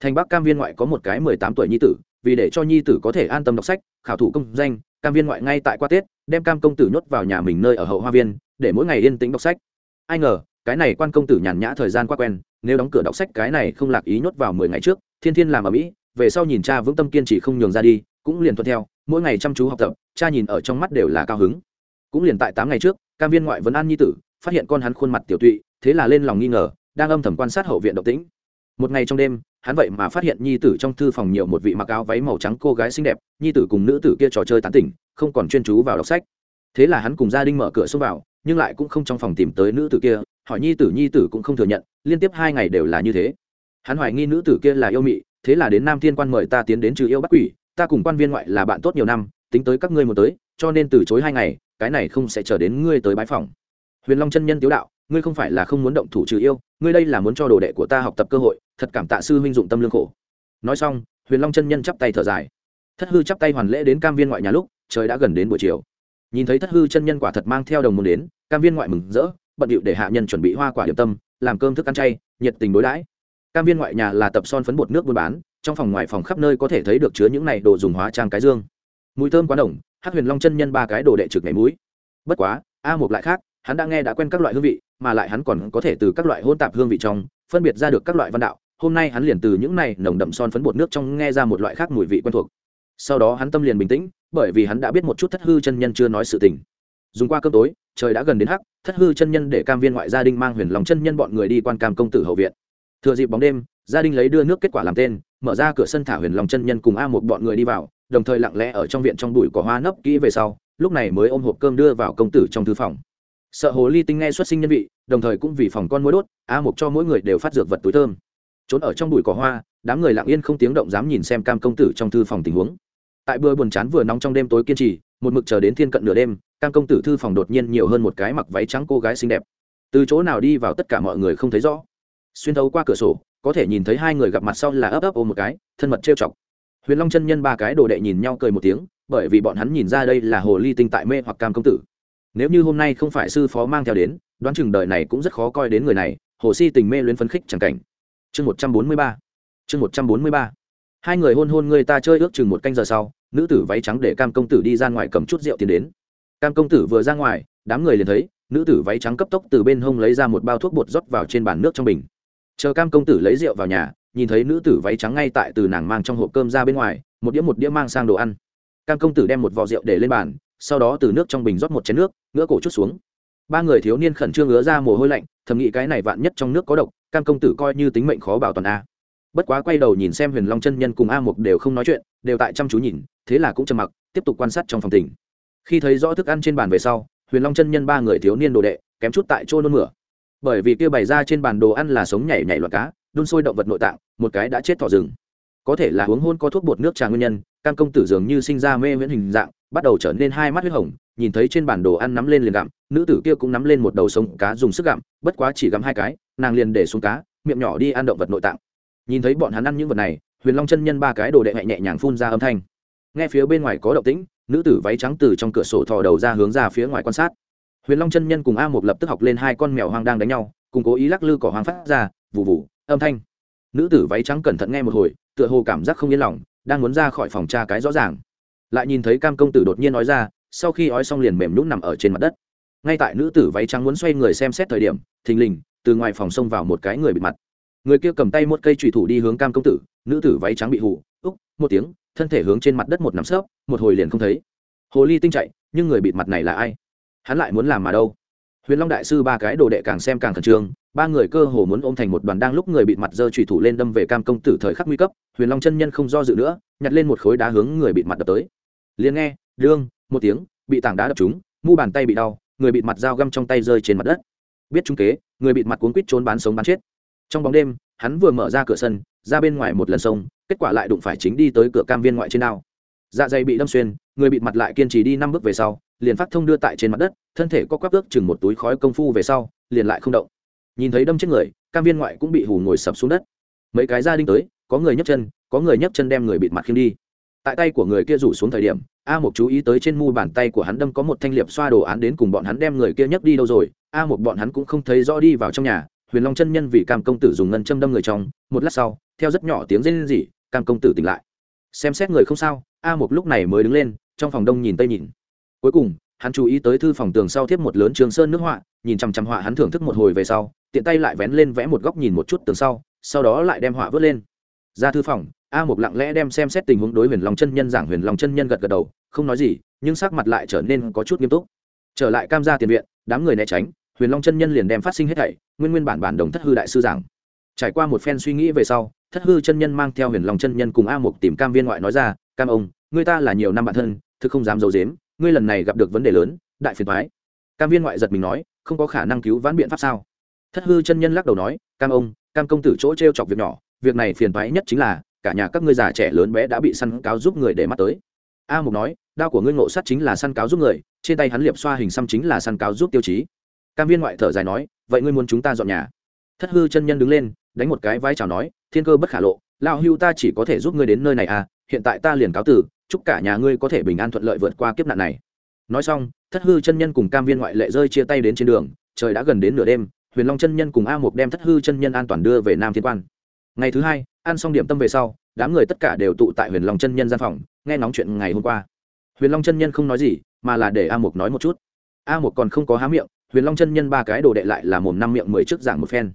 Thành bắc cam viên ngoại có một cái mười tám tuổi nhi tử, vì để cho nhi tử có thể an tâm đọc sách, khảo thủ công danh, cam viên ngoại ngay tại qua tết, đem cam công tử nhốt vào nhà mình nơi ở hậu hoa viên, để mỗi ngày yên tĩnh đọc sách. Ai ngờ, cái này quan công tử nhàn nhã thời gian qua quen, nếu đóng cửa đọc sách cái này không lạc ý nhốt vào mười ngày trước, thiên thiên làm ở mỹ, về sau nhìn cha vững tâm kiên trì không nhường ra đi, cũng liền thuận theo, mỗi ngày chăm chú học tập, cha nhìn ở trong mắt đều là cao hứng. Cũng liền tại tám ngày trước, cam viên ngoại vấn an nhi tử, phát hiện con hắn khuôn mặt tiểu tụy, thế là lên lòng nghi ngờ, đang âm thầm quan sát hậu viện độc tĩnh một ngày trong đêm, hắn vậy mà phát hiện nhi tử trong thư phòng nhiều một vị mặc áo váy màu trắng cô gái xinh đẹp, nhi tử cùng nữ tử kia trò chơi tán tỉnh, không còn chuyên chú vào đọc sách. Thế là hắn cùng gia đình mở cửa xông vào, nhưng lại cũng không trong phòng tìm tới nữ tử kia, hỏi nhi tử nhi tử cũng không thừa nhận, liên tiếp hai ngày đều là như thế. Hắn hoài nghi nữ tử kia là yêu mị, thế là đến nam thiên quan mời ta tiến đến trừ yêu bắt quỷ, ta cùng quan viên ngoại là bạn tốt nhiều năm, tính tới các ngươi một tới, cho nên từ chối hai ngày, cái này không sẽ chờ đến ngươi tới bãi phòng. Huyền long chân nhân tiếu đạo, ngươi không phải là không muốn động thủ trừ yêu ngươi đây là muốn cho đồ đệ của ta học tập cơ hội, thật cảm tạ sư huynh dụng tâm lương khổ. Nói xong, huyền long chân nhân chắp tay thở dài. Thất hư chắp tay hoàn lễ đến cam viên ngoại nhà lúc, trời đã gần đến buổi chiều. Nhìn thấy thất hư chân nhân quả thật mang theo đồng môn đến, cam viên ngoại mừng rỡ, bận điệu để hạ nhân chuẩn bị hoa quả điểm tâm, làm cơm thức ăn chay, nhiệt tình đối đãi. Cam viên ngoại nhà là tập son phấn bột nước buôn bán, trong phòng ngoài phòng khắp nơi có thể thấy được chứa những này đồ dùng hóa trang cái dương. Mùi thơm quá đồng hát huyền long chân nhân ba cái đồ đệ trực nhảy mũi. Bất quá, a một lại khác, hắn đã nghe đã quen các loại hương vị mà lại hắn còn có thể từ các loại hôn tạp hương vị trong phân biệt ra được các loại văn đạo. Hôm nay hắn liền từ những này nồng đậm son phấn bột nước trong nghe ra một loại khác mùi vị quen thuộc. Sau đó hắn tâm liền bình tĩnh, bởi vì hắn đã biết một chút thất hư chân nhân chưa nói sự tình. Dùng qua cơm tối, trời đã gần đến hắc, thất hư chân nhân để cam viên ngoại gia đình mang huyền lòng chân nhân bọn người đi quan cam công tử hậu viện. Thừa dịp bóng đêm, gia đình lấy đưa nước kết quả làm tên, mở ra cửa sân thả huyền lòng chân nhân cùng a một bọn người đi vào, đồng thời lặng lẽ ở trong viện trong bụi có hoa nấp kỹ về sau, lúc này mới ôm hộp cơm đưa vào công tử trong thư phòng sợ hồ ly tinh nghe xuất sinh nhân vị, đồng thời cũng vì phòng con mối đốt a Mục cho mỗi người đều phát dược vật túi thơm. Trốn ở trong bụi cỏ hoa, đám người lặng yên không tiếng động dám nhìn xem cam công tử trong thư phòng tình huống. Tại bữa buồn chán vừa nóng trong đêm tối kiên trì, một mực chờ đến thiên cận nửa đêm, cam công tử thư phòng đột nhiên nhiều hơn một cái mặc váy trắng cô gái xinh đẹp. Từ chỗ nào đi vào tất cả mọi người không thấy rõ. Xuyên thấu qua cửa sổ, có thể nhìn thấy hai người gặp mặt sau là ấp ấp ôm một cái, thân mật trêu chọc. Huyền long chân nhân ba cái đồ đệ nhìn nhau cười một tiếng, bởi vì bọn hắn nhìn ra đây là hồ ly tinh tại mê hoặc cam công tử nếu như hôm nay không phải sư phó mang theo đến, đoán chừng đời này cũng rất khó coi đến người này, hồ si tình mê luyến phấn khích chẳng cảnh. Chương một trăm bốn mươi ba. Chương một trăm bốn mươi ba. Hai người hôn hôn người ta chơi ước chừng một canh giờ sau, nữ tử váy trắng để cam công tử đi ra ngoài cầm chút rượu tiền đến. Cam công tử vừa ra ngoài, đám người liền thấy, nữ tử váy trắng cấp tốc từ bên hông lấy ra một bao thuốc bột rót vào trên bàn nước trong bình. Chờ cam công tử lấy rượu vào nhà, nhìn thấy nữ tử váy trắng ngay tại từ nàng mang trong hộp cơm ra bên ngoài, một đĩa một đĩa mang sang đồ ăn. Cam công tử đem một vò rượu để lên bàn sau đó từ nước trong bình rót một chén nước, ngửa cổ chút xuống. Ba người thiếu niên khẩn trương ngứa ra mồ hôi lạnh, thầm nghĩ cái này vạn nhất trong nước có độc, cam công tử coi như tính mệnh khó bảo toàn a. Bất quá quay đầu nhìn xem huyền long chân nhân cùng a mục đều không nói chuyện, đều tại chăm chú nhìn, thế là cũng trầm mặc, tiếp tục quan sát trong phòng tỉnh khi thấy rõ thức ăn trên bàn về sau, huyền long chân nhân ba người thiếu niên đồ đệ, kém chút tại chỗ nôn mửa. Bởi vì kia bày ra trên bàn đồ ăn là sống nhảy nhảy loạt cá, đun sôi động vật nội tạng, một cái đã chết thỏ rừng. Có thể là uống hôn có thuốc bột nước trà nguyên nhân, cam công tử dường như sinh ra mê miễn hình dạng bắt đầu trở nên hai mắt huyết hồng, nhìn thấy trên bản đồ ăn nắm lên liền gặm, nữ tử kia cũng nắm lên một đầu sống cá dùng sức gặm, bất quá chỉ gặm hai cái, nàng liền để xuống cá, miệng nhỏ đi ăn động vật nội tạng. Nhìn thấy bọn hắn ăn những vật này, huyền long chân nhân ba cái đồ đệ nhẹ nhàng phun ra âm thanh. Nghe phía bên ngoài có động tĩnh, nữ tử váy trắng từ trong cửa sổ thò đầu ra hướng ra phía ngoài quan sát. Huyền long chân nhân cùng a một lập tức học lên hai con mèo hoang đang đánh nhau, cùng cố ý lắc lư cỏ hoang phát ra vụ vụ âm thanh. Nữ tử váy trắng cẩn thận nghe một hồi, tựa hồ cảm giác không yên lòng, đang muốn ra khỏi phòng tra cái rõ ràng lại nhìn thấy cam công tử đột nhiên nói ra, sau khi ói xong liền mềm nhũng nằm ở trên mặt đất. Ngay tại nữ tử váy trắng muốn xoay người xem xét thời điểm, thình lình, từ ngoài phòng xông vào một cái người bị mặt. Người kia cầm tay một cây trùy thủ đi hướng cam công tử, nữ tử váy trắng bị hụ úc một tiếng, thân thể hướng trên mặt đất một nắm sớp một hồi liền không thấy. Hồ ly tinh chạy, nhưng người bịt mặt này là ai? Hắn lại muốn làm mà đâu? Huyền long đại sư ba cái đồ đệ càng xem càng khẩn trương, ba người cơ hồ muốn ôm thành một đoàn đang lúc người bịt mặt giơ trùy thủ lên đâm về cam công tử thời khắc nguy cấp, huyền long chân nhân không do dự nữa, nhặt lên một khối đá hướng người bịt mặt đập tới liền nghe, đương, một tiếng, bị tảng đá đập trúng, mu bàn tay bị đau, người bịt mặt dao găm trong tay rơi trên mặt đất. Biết trung kế, người bịt mặt cuốn quýt trốn bán sống bán chết. Trong bóng đêm, hắn vừa mở ra cửa sân, ra bên ngoài một lần sông, kết quả lại đụng phải chính đi tới cửa cam viên ngoại trên đao. Dạ dày bị đâm xuyên, người bịt mặt lại kiên trì đi năm bước về sau, liền phát thông đưa tại trên mặt đất, thân thể có quắp ước chừng một túi khói công phu về sau, liền lại không động. Nhìn thấy đâm chết người, cam viên ngoại cũng bị hù ngồi sập xuống đất. Mấy cái gia đình tới, có người nhấc chân, có người nhấc chân đem người bịt mặt khiêng đi tại tay của người kia rủ xuống thời điểm, a một chú ý tới trên mu bàn tay của hắn đâm có một thanh liệp xoa đồ án đến cùng bọn hắn đem người kia nhấc đi đâu rồi. A một bọn hắn cũng không thấy rõ đi vào trong nhà, huyền long chân nhân vì cam công tử dùng ngân châm đâm người trong, một lát sau, theo rất nhỏ tiếng rên rỉ, cam công tử tỉnh lại. Xem xét người không sao, a một lúc này mới đứng lên, trong phòng đông nhìn tây nhìn. Cuối cùng, hắn chú ý tới thư phòng tường sau tiếp một lớn trường sơn nước họa, nhìn chằm chằm họa hắn thưởng thức một hồi về sau, tiện tay lại vén lên vẽ một góc nhìn một chút tường sau sau đó lại đem họa vớt lên. Ra thư phòng a một lặng lẽ đem xem xét tình huống đối huyền long chân nhân giảng huyền long chân nhân gật gật đầu, không nói gì, nhưng sắc mặt lại trở nên có chút nghiêm túc. Trở lại cam gia tiền viện, đám người né tránh, huyền long chân nhân liền đem phát sinh hết thảy, nguyên nguyên bản bản đồng thất hư đại sư giảng. Trải qua một phen suy nghĩ về sau, thất hư chân nhân mang theo huyền long chân nhân cùng a mục tìm cam viên ngoại nói ra, cam ông người ta là nhiều năm bạn thân, thực không dám giấu i dếm ngươi lần này gặp được vấn đề lớn, đại phiền thoái cam viên ngoại giật mình nói, không có khả năng cứu vãn biện pháp sao? Thất hư chân nhân lắc đầu nói, cam ông, cam công tử chỗ t r e o chọc việc nhỏ, việc này phiền thoái nhất chính là cả nhà các ngươi già trẻ lớn bé đã bị săn cáo giúp người để mắt tới. A mục nói, đao của ngươi ngộ sát chính là săn cáo giúp người, trên tay hắn liệp xoa hình xăm chính là săn cáo giúp tiêu chí. Cam viên ngoại thở dài nói, vậy ngươi muốn chúng ta dọn nhà? Thất hư chân nhân đứng lên, đánh một cái vai chào nói, thiên cơ bất khả lộ lao hưu ta chỉ có thể giúp ngươi đến nơi này à hiện tại ta liền cáo tử, chúc cả nhà ngươi có thể bình an thuận lợi vượt qua kiếp nạn này. Nói xong, thất hư chân nhân cùng cam viên ngoại lệ rơi chia tay đến trên đường, trời đã gần đến nửa đêm, huyền long chân nhân cùng a Mục đem thất hư chân nhân an toàn đưa về nam thiên quan. Ngày thứ hai ăn xong điểm tâm về sau, đám người tất cả đều tụ tại huyền long chân nhân gian phòng, nghe nóng chuyện ngày hôm qua. Huyền long chân nhân không nói gì, mà là để a Mục nói một chút. A Mục còn không có há miệng, huyền long chân nhân ba cái đồ đệ lại là mồm năm miệng mười trước giảng một phen.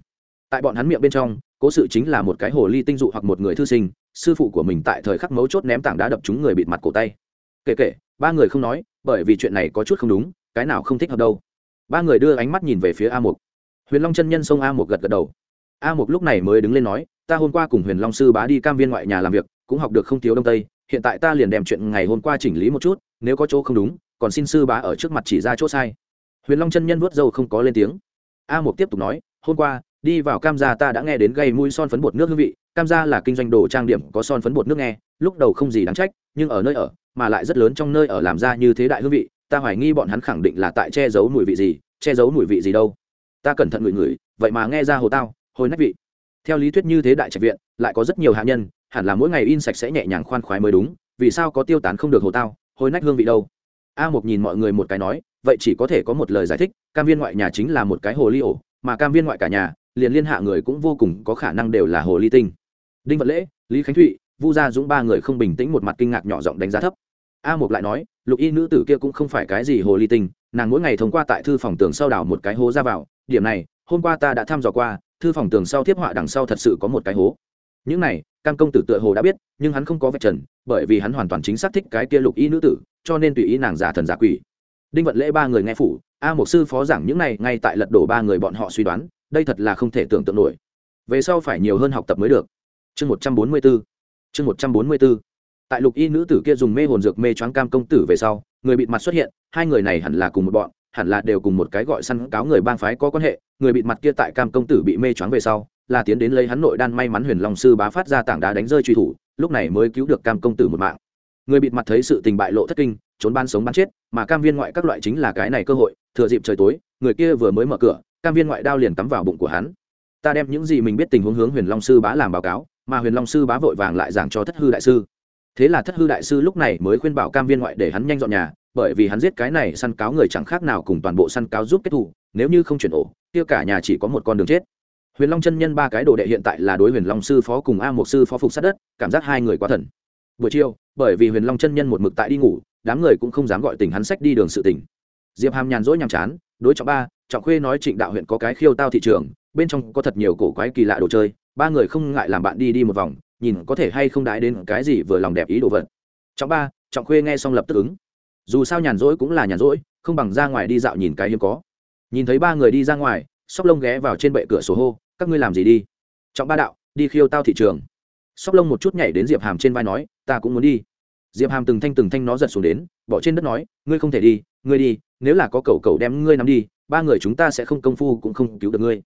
Tại bọn hắn miệng bên trong, cố sự chính là một cái hồ ly tinh dụ hoặc một người thư sinh, sư phụ của mình tại thời khắc mấu chốt ném tảng đá đập chúng người bịt mặt cổ tay. Kể kể, ba người không nói, bởi vì chuyện này có chút không đúng, cái nào không thích hợp đâu. Ba người đưa ánh mắt nhìn về phía a mục. Huyền long chân nhân xông a mục gật gật đầu a mục lúc này mới đứng lên nói, ta hôm qua cùng huyền long sư bá đi cam viên ngoại nhà làm việc, cũng học được không thiếu đông tây, hiện tại ta liền đem chuyện ngày hôm qua chỉnh lý một chút, nếu có chỗ không đúng, còn xin sư bá ở trước mặt chỉ ra chỗ sai. Huyền long chân nhân vuốt dâu không có lên tiếng. A mục tiếp tục nói, hôm qua, đi vào cam gia ta đã nghe đến gây mũi son phấn bột nước hương vị, cam gia là kinh doanh đồ trang điểm có son phấn bột nước nghe, lúc đầu không gì đáng trách, nhưng ở nơi ở, mà lại rất lớn trong nơi ở làm ra như thế đại hương vị, ta hoài nghi bọn hắn khẳng định là tại che giấu mùi vị gì, che giấu mùi vị gì đâu. Ta cẩn thận ngửi ngửi, vậy mà nghe ra hồ tao hồi nách vị. Theo lý thuyết như thế đại trạch viện, lại có rất nhiều hạ nhân, hẳn là mỗi ngày in sạch sẽ nhẹ nhàng khoan khoái mới đúng, vì sao có tiêu tán không được hồ tao, hồi nách hương vị đâu? A một nhìn mọi người một cái nói, vậy chỉ có thể có một lời giải thích, cam viên ngoại nhà chính là một cái hồ ly ổ, mà cam viên ngoại cả nhà, liền liên hạ người cũng vô cùng có khả năng đều là hồ ly tinh. Đinh vật lễ, lý khánh thụy, vu gia dũng ba người không bình tĩnh một mặt kinh ngạc nhỏ giọng đánh giá thấp. A một lại nói, lục y nữ tử kia cũng không phải cái gì hồ ly tinh, nàng mỗi ngày thông qua tại thư phòng tường sau đào một cái hố ra vào, điểm này, hôm qua ta đã thăm dò qua thư phòng tường sau thiếp họa đằng sau thật sự có một cái hố. Những này, cam công tử tựa hồ đã biết, nhưng hắn không có vạch trần, bởi vì hắn hoàn toàn chính xác thích cái kia lục y nữ tử, cho nên tùy ý nàng giả thần giả quỷ. Đinh vận lễ ba người nghe phủ, a một sư phó giảng những này ngay tại lật đổ ba người bọn họ suy đoán, đây thật là không thể tưởng tượng nổi. Về sau phải nhiều hơn học tập mới được. Chương một trăm bốn mươi bốn chương một trăm bốn mươi bốn tại lục y nữ tử kia dùng mê hồn dược mê choáng cam công tử về sau, người bịt mặt xuất hiện, hai người này hẳn là cùng một bọn hẳn là đều cùng một cái gọi săn cáo người bang phái có quan hệ, người bịt mặt kia tại cam công tử bị mê choáng về sau, là tiến đến lấy hắn nội đan may mắn huyền long sư bá phát ra tảng đá đánh rơi truy thủ, lúc này mới cứu được cam công tử một mạng. Người bịt mặt thấy sự tình bại lộ thất kinh, trốn ban sống ban chết, mà cam viên ngoại các loại chính là cái này cơ hội, thừa dịp trời tối, người kia vừa mới mở cửa, cam viên ngoại đao liền cắm vào bụng của hắn. Ta đem những gì mình biết tình huống hướng huyền long sư bá làm báo cáo, mà huyền long sư bá vội vàng lại giảng cho thất hư đại sư. Thế là thất hư đại sư lúc này mới khuyên bảo cam viên ngoại để hắn nhanh dọn nhà bởi vì hắn giết cái này săn cáo người chẳng khác nào cùng toàn bộ săn cáo giúp kết thủ nếu như không chuyển ổ, kia cả nhà chỉ có một con đường chết. Huyền long chân nhân ba cái đồ đệ hiện tại là đối huyền long sư phó cùng a một sư phó phục sát đất, cảm giác hai người quá thần. Buổi chiều, bởi vì huyền long chân nhân một mực tại đi ngủ, đám người cũng không dám gọi tình hắn sách đi đường sự tỉnh diệp hàm nhàn rỗi nhàm chán, đối trọng ba, trọng khuê nói trịnh đạo huyện có cái khiêu tao thị trường, bên trong có thật nhiều cổ quái kỳ lạ đồ chơi, ba người không ngại làm bạn đi đi một vòng, nhìn có thể hay không đãi đến cái gì vừa lòng đẹp ý đồ vật. Trọng ba, trọng khuê nghe xong lập tức ứng dù sao nhàn rỗi cũng là nhàn rỗi, không bằng ra ngoài đi dạo nhìn cái hiếm có. Nhìn thấy ba người đi ra ngoài, sóc lông ghé vào trên bệ cửa sổ hô, các ngươi làm gì đi? Trọng ba đạo, đi khiêu tao thị trường. Sóc lông một chút nhảy đến diệp hàm trên vai nói, ta cũng muốn đi. Diệp hàm từng thanh từng thanh nó giật xuống đến, bỏ trên đất nói, ngươi không thể đi, ngươi đi, nếu là có cầu cầu đem ngươi nắm đi, ba người chúng ta sẽ không công phu cũng không cứu được ngươi.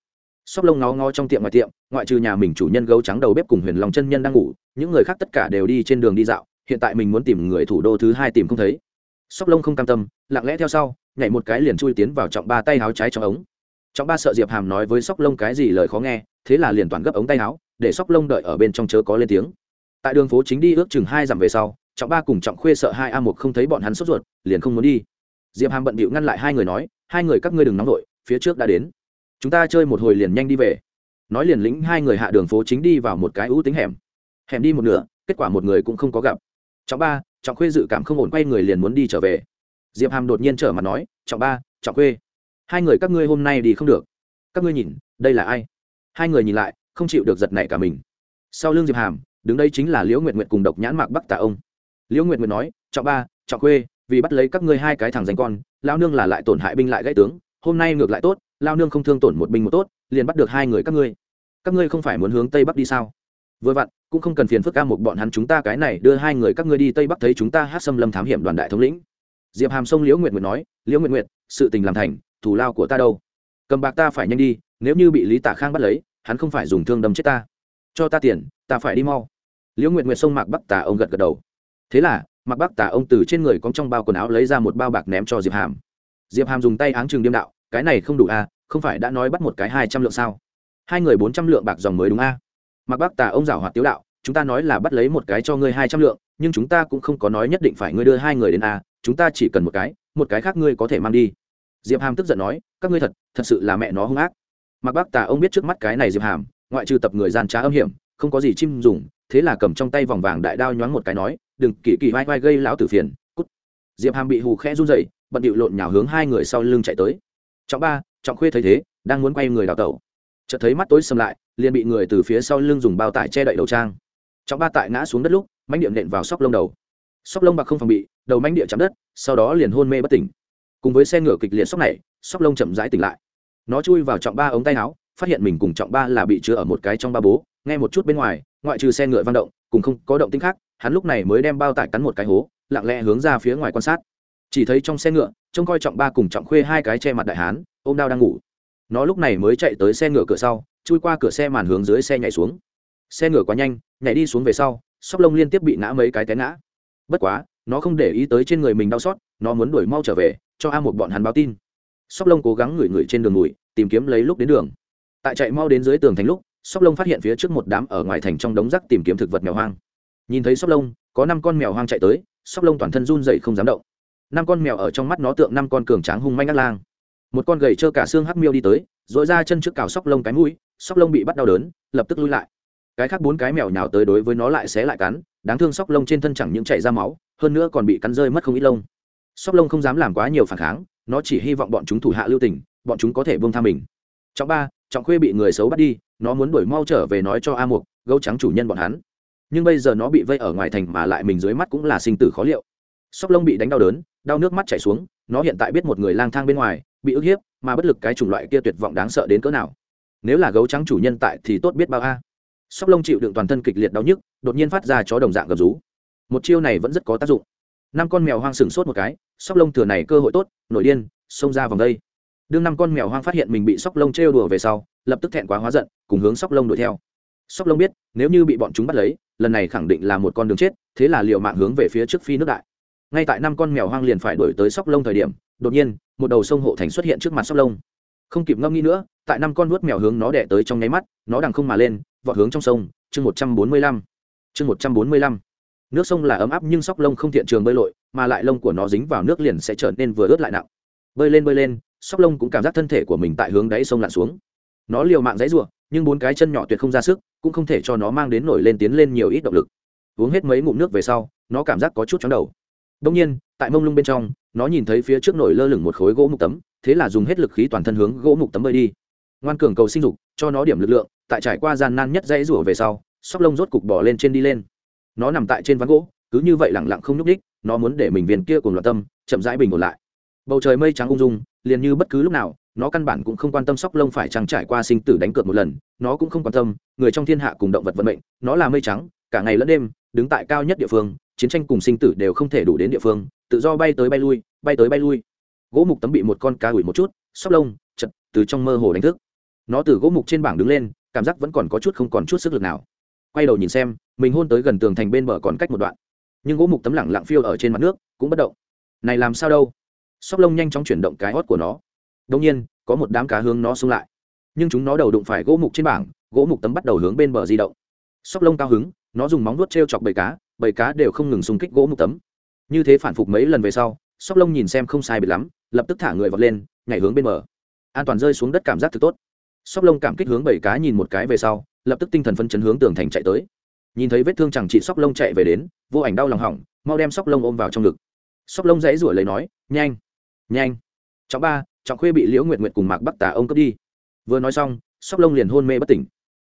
Sóc lông nó ngó trong tiệm ngoài tiệm, ngoại trừ nhà mình chủ nhân gấu trắng đầu bếp cùng huyền lòng chân nhân đang ngủ, những người khác tất cả đều đi trên đường đi dạo, hiện tại mình muốn tìm người thủ đô thứ hai tìm không thấy sóc lông không cam tâm, lặng lẽ theo sau, nhảy một cái liền chui tiến vào trọng ba tay áo trái trong ống. Trọng ba sợ diệp hàm nói với sóc lông cái gì lời khó nghe, thế là liền toàn gấp ống tay áo, để sóc lông đợi ở bên trong chớ có lên tiếng. Tại đường phố chính đi ước chừng hai dặm về sau, trọng ba cùng trọng khuê sợ hai a một không thấy bọn hắn sốt ruột, liền không muốn đi. Diệp hàm bận bịu ngăn lại hai người nói, hai người các ngươi đừng nóng vội, phía trước đã đến. Chúng ta chơi một hồi liền nhanh đi về. Nói liền lĩnh hai người hạ đường phố chính đi vào một cái ưu tính hẻm. Hẻm đi một nửa, kết quả một người cũng không có gặp. Trọng ba trọng khuê dự cảm không ổn, quay người liền muốn đi trở về. Diệp hàm đột nhiên trở mặt nói, trọng ba, trọng khuê, hai người các ngươi hôm nay đi không được. Các ngươi nhìn, đây là ai? Hai người nhìn lại, không chịu được giật nảy cả mình. Sau l ư n g diệp hàm, đứng đây chính là liễu nguyện nguyện cùng độc nhãn mạc bắc tà ông. Liễu nguyện nguyện nói, trọng ba, trọng khuê, vì bắt lấy các ngươi hai cái thằng danh con lao nương là lại tổn hại binh lại gãy tướng, hôm nay ngược lại tốt lao nương không thương tổn một binh một tốt, liền bắt được hai người các ngươi. Các ngươi không phải muốn hướng tây bắc đi sao? Vừa vặn cũng không cần phiền phức ca một bọn hắn chúng ta cái này đưa hai người các ngươi đi tây bắc thấy chúng ta hát xâm lâm thám hiểm đoàn đại thống lĩnh. Diệp hàm sông liễu nguyện nguyện nói liễu nguyện nguyện sự tình làm thành thủ lao của ta đâu? Cầm bạc ta phải nhanh đi nếu như bị lý tả khang bắt lấy hắn không phải dùng thương đâm chết ta. Cho ta tiền ta phải đi mau. Liễu nguyện nguyện sông mạc bắc tà ông gật gật đầu. Thế là mạc bắc tà ông từ trên người cóng trong bao quần áo lấy ra một bao bạc ném cho diệp hàm. Diệp hàm dùng tay áng chừng điêm đạo cái này không đủ a à, không phải đã nói bắt một cái hai trăm lượng sao? Hai người bốn trăm lượng bạc dòng mới đúng a à? mạc bắc tà ông giảo hoạt tiếu đạo chúng ta nói là bắt lấy một cái cho ngươi hai trăm lượng, nhưng chúng ta cũng không có nói nhất định phải ngươi đưa hai người đến a, chúng ta chỉ cần một cái một cái khác ngươi có thể mang đi. Diệp hàm tức giận nói, các ngươi thật thật sự là mẹ nó hung ác. Mặc bác tà ông biết trước mắt cái này diệp hàm, ngoại trừ tập người gian trá âm hiểm, không có gì chim dùng, thế là cầm trong tay vòng vàng đại đao nhoáng một cái nói, đừng, kỳ kỳ, vai vai gây lão tử phiền, cút. Diệp hàm bị hù khẽ run dậy bận điệu lộn nhào hướng hai người sau lưng chạy tới. Trọng ba, trọng khuê thấy thế, đang muốn quay người đào tẩu. Chợt thấy mắt tối sầm lại, liền bị người từ phía sau lưng dùng bao tải che đậy đầu trang trọng ba tại ngã xuống đất lúc mánh điện nện vào sóc lông đầu. Sóc lông bạc không phòng bị, đầu mánh địa chạm đất, sau đó liền hôn mê bất tỉnh. Cùng với xe ngựa kịch liệt sóc này, sóc lông chậm rãi tỉnh lại. Nó chui vào trọng ba ống tay áo, phát hiện mình cùng trọng ba là bị chứa ở một cái trong ba bố, nghe một chút bên ngoài, ngoại trừ xe ngựa vang động, cùng không có động tinh khác, hắn lúc này mới đem bao tải cắn một cái hố, lặng lẽ hướng ra phía ngoài quan sát. Chỉ thấy trong xe ngựa, trông coi trọng ba cùng trọng khuê hai cái che mặt đại hán, ôm đao đang ngủ. Nó lúc này mới chạy tới xe ngựa cửa sau, chui qua cửa xe màn hướng dưới xe nhảy xuống xe ngựa quá nhanh, nhảy đi xuống về sau, sóc lông liên tiếp bị ngã mấy cái té ngã. Bất quá, nó không để ý tới trên người mình đau xót, nó muốn đuổi mau trở về, cho a một bọn hắn báo tin. Sóc lông cố gắng ngửi ngửi trên đường ngủi tìm kiếm lấy lúc đến đường. Tại chạy mau đến dưới tường thành lúc, sóc lông phát hiện phía trước một đám ở ngoài thành trong đống rác tìm kiếm thực vật mèo hoang. Nhìn thấy sóc lông, có năm con mèo hoang chạy tới, sóc lông toàn thân run dậy không dám động. Năm con mèo ở trong mắt nó tượng năm con cường tráng hung manh ác lang. Một con gầy trơ cả xương hắc miêu đi tới dội ra chân trước cào sóc lông cái mũi, sóc lông bị bắt đau đớn, lập tức lui lại cái khác bốn cái mèo nhào tới đối với nó lại xé lại cắn, đáng thương sóc lông trên thân chẳng những chảy ra máu, hơn nữa còn bị cắn rơi mất không ít lông. Sóc lông không dám làm quá nhiều phản kháng, nó chỉ hy vọng bọn chúng thủ hạ lưu tình, bọn chúng có thể buông tha mình. Trọng ba, trọng khuê bị người xấu bắt đi, nó muốn đuổi mau trở về nói cho a mục, gấu trắng chủ nhân bọn hắn. Nhưng bây giờ nó bị vây ở ngoài thành mà lại mình dưới mắt cũng là sinh tử khó liệu. Sóc lông bị đánh đau đớn, đau nước mắt chảy xuống, nó hiện tại biết một người lang thang bên ngoài, bị ức hiếp, mà bất lực cái chủng loại kia tuyệt vọng đáng sợ đến cỡ nào. Nếu là gấu trắng chủ nhân tại thì tốt biết bao a sóc lông chịu đựng toàn thân kịch liệt đau nhức, đột nhiên phát ra chó đồng dạng gầm rú. Một chiêu này vẫn rất có tác dụng. Năm con mèo hoang sừng sốt một cái, sóc lông thừa này cơ hội tốt, nổi điên, xông ra vòng đây. Đương năm con mèo hoang phát hiện mình bị sóc lông trêu đùa về sau, lập tức thẹn quá hóa giận, cùng hướng sóc lông đuổi theo. Sóc lông biết, nếu như bị bọn chúng bắt lấy, lần này khẳng định là một con đường chết, thế là liệu mạng hướng về phía trước phi nước đại. Ngay tại năm con mèo hoang liền phải đuổi tới sóc lông thời điểm, đột nhiên, một đầu sông hộ thành xuất hiện trước mặt sóc lông. Không kịp ngâm nghĩ nữa, tại năm con nuốt mèo hướng nó đẻ tới trong nháy mắt, nó đằng không mà lên vọt hướng trong sông, chương một trăm bốn mươi lăm, chương một trăm bốn mươi lăm. Nước sông là ấm áp nhưng sóc lông không thiện trường bơi lội, mà lại lông của nó dính vào nước liền sẽ trở nên vừa ướt lại nặng. Bơi lên bơi lên, sóc lông cũng cảm giác thân thể của mình tại hướng đáy sông lặn xuống. Nó liều mạng dãy ruộng, nhưng bốn cái chân nhỏ tuyệt không ra sức, cũng không thể cho nó mang đến nổi lên tiến lên nhiều ít động lực. Uống hết mấy ngụm nước về sau, nó cảm giác có chút chóng đầu. Đông nhiên, tại mông lung bên trong, nó nhìn thấy phía trước nổi lơ lửng một khối gỗ mục tấm, thế là dùng hết lực khí toàn thân hướng gỗ mục tấm bơi đi. Ngoan cường cầu sinh dục, cho nó điểm lực lượng tại trải qua gian nan nhất dãy rủa về sau, sóc lông rốt cục bỏ lên trên đi lên. Nó nằm tại trên ván gỗ, cứ như vậy lẳng lặng không nhúc đích nó muốn để mình viên kia cùng loạn tâm, chậm rãi bình ổn lại. Bầu trời mây trắng ung dung, liền như bất cứ lúc nào, nó căn bản cũng không quan tâm sóc lông phải chăng trải qua sinh tử đánh cược một lần, nó cũng không quan tâm, người trong thiên hạ cùng động vật vận mệnh, nó là mây trắng, cả ngày lẫn đêm, đứng tại cao nhất địa phương, chiến tranh cùng sinh tử đều không thể đủ đến địa phương, tự do bay tới bay lui, bay tới bay lui. Gỗ mục tấm bị một con cá ủi một chút, sóc lông, chật, từ trong mơ hồ đánh thức. Nó từ gỗ mục trên bảng đứng lên cảm giác vẫn còn có chút không còn chút sức lực nào. Quay đầu nhìn xem, mình hôn tới gần tường thành bên bờ còn cách một đoạn. Nhưng gỗ mục tấm lẳng lặng phiêu ở trên mặt nước, cũng bất động. Này làm sao đâu? Sóc lông nhanh chóng chuyển động cái hót của nó. Đông nhiên, có một đám cá hướng nó xung lại. Nhưng chúng nó đầu đụng phải gỗ mục trên bảng, gỗ mục tấm bắt đầu hướng bên bờ di động. Sóc lông cao hứng, nó dùng móng vuốt t r e o chọc bầy cá bầy cá đều không ngừng xung kích gỗ mục tấm. Như thế phản phục mấy lần về sau, sóc lông nhìn xem không sai biệt lắm, lập tức thả người vọt lên, nhảy hướng bên bờ. An toàn rơi xuống đất cảm giác thực tốt sóc lông cảm kích hướng bảy cá nhìn một cái về sau, lập tức tinh thần phân chấn hướng tường thành chạy tới. Nhìn thấy vết thương chẳng chị sóc lông chạy về đến, vô ảnh đau lòng hỏng, mau đem sóc lông ôm vào trong ngực. Sóc lông dãy rủi lấy nói, nhanh nhanh. Trọng ba, trọng khuê bị liễu nguyệt nguyệt cùng mạc bắc tà ông cướp đi. Vừa nói xong, sóc lông liền hôn mê bất tỉnh.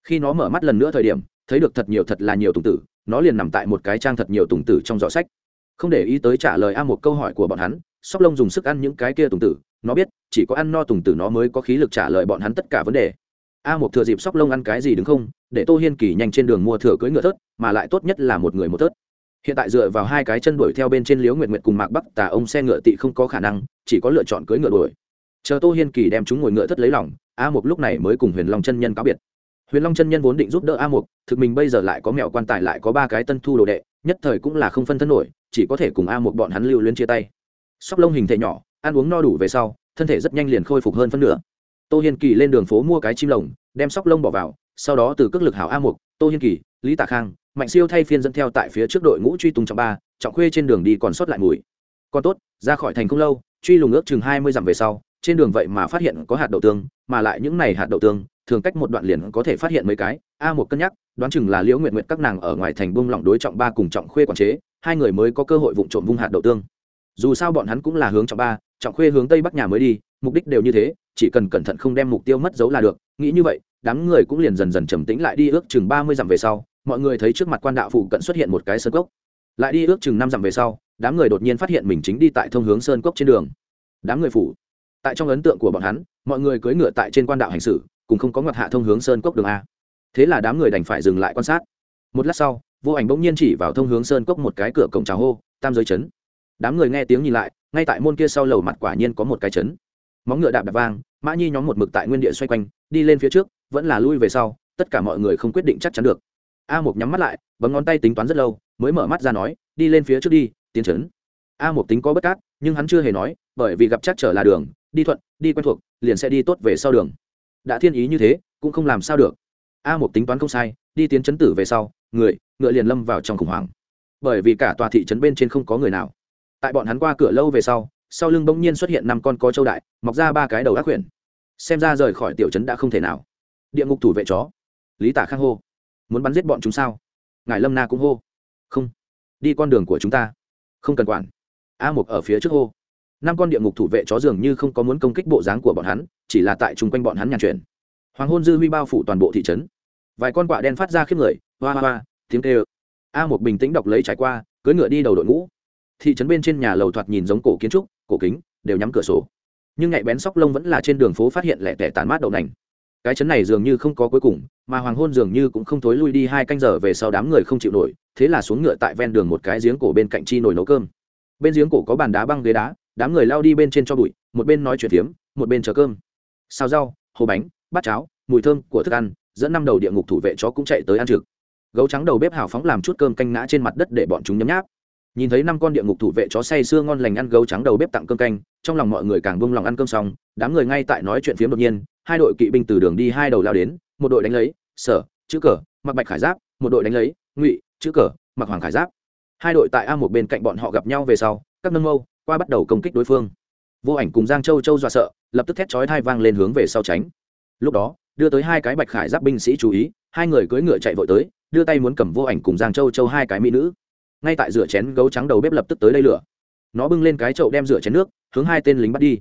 Khi nó mở mắt lần nữa thời điểm, thấy được thật nhiều thật là nhiều tùng tử, nó liền nằm tại một cái trang thật nhiều tùng tử trong giỏ sách. Không để ý tới trả lời a một câu hỏi của bọn hắn, sóc lông dùng sức ăn những cái kia tùng tử nó biết, chỉ có ăn no tùng tử nó mới có khí lực trả lời bọn hắn tất cả vấn đề. A một thừa dịp sóc lông ăn cái gì đứng không, để tô hiên kỳ nhanh trên đường mua thừa cưỡi ngựa thớt, mà lại tốt nhất là một người một thớt. Hiện tại dựa vào hai cái chân đuổi theo bên trên liếu nguyệt nguyệt cùng mạc bắc, tà ông xe ngựa tị không có khả năng, chỉ có lựa chọn cưỡi ngựa đuổi. Chờ tô hiên kỳ đem chúng ngồi ngựa thất lấy lòng, a mục lúc này mới cùng huyền long chân nhân cáo biệt. Huyền long chân nhân vốn định giúp đỡ a mục thực mình bây giờ lại có mẹo quan tài lại có ba cái tân thu đồ đệ, nhất thời cũng là không phân thân nổi, chỉ có thể cùng a mục bọn hắn lưu luyến chia tay. Sóc lông hình thể nhỏ ăn uống no đủ về sau, thân thể rất nhanh liền khôi phục hơn phân nửa. Tô hiên kỳ lên đường phố mua cái chim lồng, đem sóc lông bỏ vào, sau đó từ cước lực hảo a mục, tô hiên kỳ, lý tạ khang, mạnh siêu thay phiên dẫn theo tại phía trước đội ngũ truy tung trọng ba, trọng khuê trên đường đi còn sót lại mùi. Còn tốt, ra khỏi thành không lâu, truy lùng ước chừng hai mươi dặm về sau, trên đường vậy mà phát hiện có hạt đậu tương, mà lại những này hạt đậu tương, thường cách một đoạn liền có thể phát hiện mấy cái. A một cân nhắc, đoán chừng là liễu nguyện nguyện các nàng ở ngoài thành bung lỏng đối trọng ba cùng trọng khuê quản chế, hai người mới có cơ hội vụng trộm vung hạt đậu tương. Dù sao bọn hắn cũng là hướng trọng ba trọng khuê hướng tây bắc nhà mới đi, mục đích đều như thế, chỉ cần cẩn thận không đem mục tiêu mất dấu là được. Nghĩ như vậy, đám người cũng liền dần dần trầm tĩnh lại đi ước chừng ba mươi dặm về sau, mọi người thấy trước mặt quan đạo phụ cận xuất hiện một cái sơn cốc. Lại đi ước chừng năm dặm về sau, đám người đột nhiên phát hiện mình chính đi tại thông hướng sơn cốc trên đường. Đám người phủ, tại trong ấn tượng của bọn hắn, mọi người cưỡi ngựa tại trên quan đạo hành xử, cùng không có ngọt hạ thông hướng sơn cốc đường a. Thế là đám người đành phải dừng lại quan sát. Một lát sau, vô ảnh bỗng nhiên chỉ vào thông hướng sơn cốc một cái cửa cổng trào hô, tam giới chấn. Đám người nghe tiếng nhìn lại ngay tại môn kia sau lầu mặt quả nhiên có một cái chấn. Móng ngựa đạp đạp vang, mã nhi nhóm một mực tại nguyên địa xoay quanh, đi lên phía trước, vẫn là lui về sau, tất cả mọi người không quyết định chắc chắn được. A một nhắm mắt lại, bấm ngón tay tính toán rất lâu, mới mở mắt ra nói, đi lên phía trước đi, tiến chấn. A một tính có bất cát, nhưng hắn chưa hề nói, bởi vì gặp chắc trở là đường, đi thuận, đi quen thuộc, liền sẽ đi tốt về sau đường. Đã thiên ý như thế, cũng không làm sao được. A một tính toán không sai, đi tiến chấn tử về sau, người, ngựa liền lâm vào trong khủng hoảng. Bởi vì cả tòa thị trấn bên trên không có người nào tại bọn hắn qua cửa lâu về sau sau lưng bỗng nhiên xuất hiện năm con có châu đại, mọc ra ba cái đầu ác quyển xem ra rời khỏi tiểu trấn đã không thể nào. Địa ngục thủ vệ chó. Lý tả khang hô. Muốn bắn giết bọn chúng sao? Ngài lâm na cũng hô. Không. Đi con đường của chúng ta. Không cần quản. A Mục ở phía trước hô. Năm con địa ngục thủ vệ chó dường như không có muốn công kích bộ dáng của bọn hắn, chỉ là tại chung quanh bọn hắn nhàn truyền hoàng hôn dư huy bao phủ toàn bộ thị trấn. Vài con quạ đen phát ra khiếp người, hoa hoa hoa, tiếng kêu. A một bình tĩnh đọc lấy trải qua, cưỡi ngựa đi đầu đội ngũ thị trấn bên trên nhà lầu thoạt nhìn giống cổ kiến trúc, cổ kính, đều nhắm cửa sổ. Nhưng nhạy bén sóc lông vẫn là trên đường phố phát hiện lẻ tẻ tàn mát đậu nành. Cái chấn này dường như không có cuối cùng, mà hoàng hôn dường như cũng không thối lui đi hai canh giờ về sau đám người không chịu nổi, thế là xuống ngựa tại ven đường một cái giếng cổ bên cạnh chi nồi nấu cơm. Bên giếng cổ có bàn đá băng ghế đá, đám người lao đi bên trên cho bụi, một bên nói chuyện phiếm, một bên chờ cơm. Xào rau, hồ bánh, bát cháo, mùi thơm của thức ăn, dẫn năm đầu địa ngục thủ vệ chó cũng chạy tới ăn trực. Gấu trắng đầu bếp hào phóng làm chút cơm canh ngã trên mặt đất để bọn chúng nhấm nháp nhìn thấy năm con địa ngục thủ vệ chó say sưa ngon lành ăn gấu trắng đầu bếp tặng cơm canh, trong lòng mọi người càng bông lòng ăn cơm xong, đám người ngay tại nói chuyện phiếm đột nhiên, hai đội kỵ binh từ đường đi hai đầu lao đến, một đội đánh lấy, sở, chữ cờ, mặc bạch khải giáp, một đội đánh lấy, ngụy, chữ cờ, mặc hoàng khải giáp. Hai đội tại a một bên cạnh bọn họ gặp nhau về sau, các nâng mâu, qua bắt đầu công kích đối phương. Vô ảnh cùng giang châu châu dọa sợ, lập tức thét chói thai vang lên hướng về sau tránh. Lúc đó, đưa tới hai cái bạch khải giáp binh sĩ chú ý, hai người cưỡi ngựa chạy vội tới, đưa tay muốn cầm vô ảnh cùng giang châu châu hai cái mỹ nữ ngay tại rửa chén gấu trắng đầu bếp lập tức tới đây lửa. Nó bưng lên cái chậu đem rửa chén nước, hướng hai tên lính bắt đi.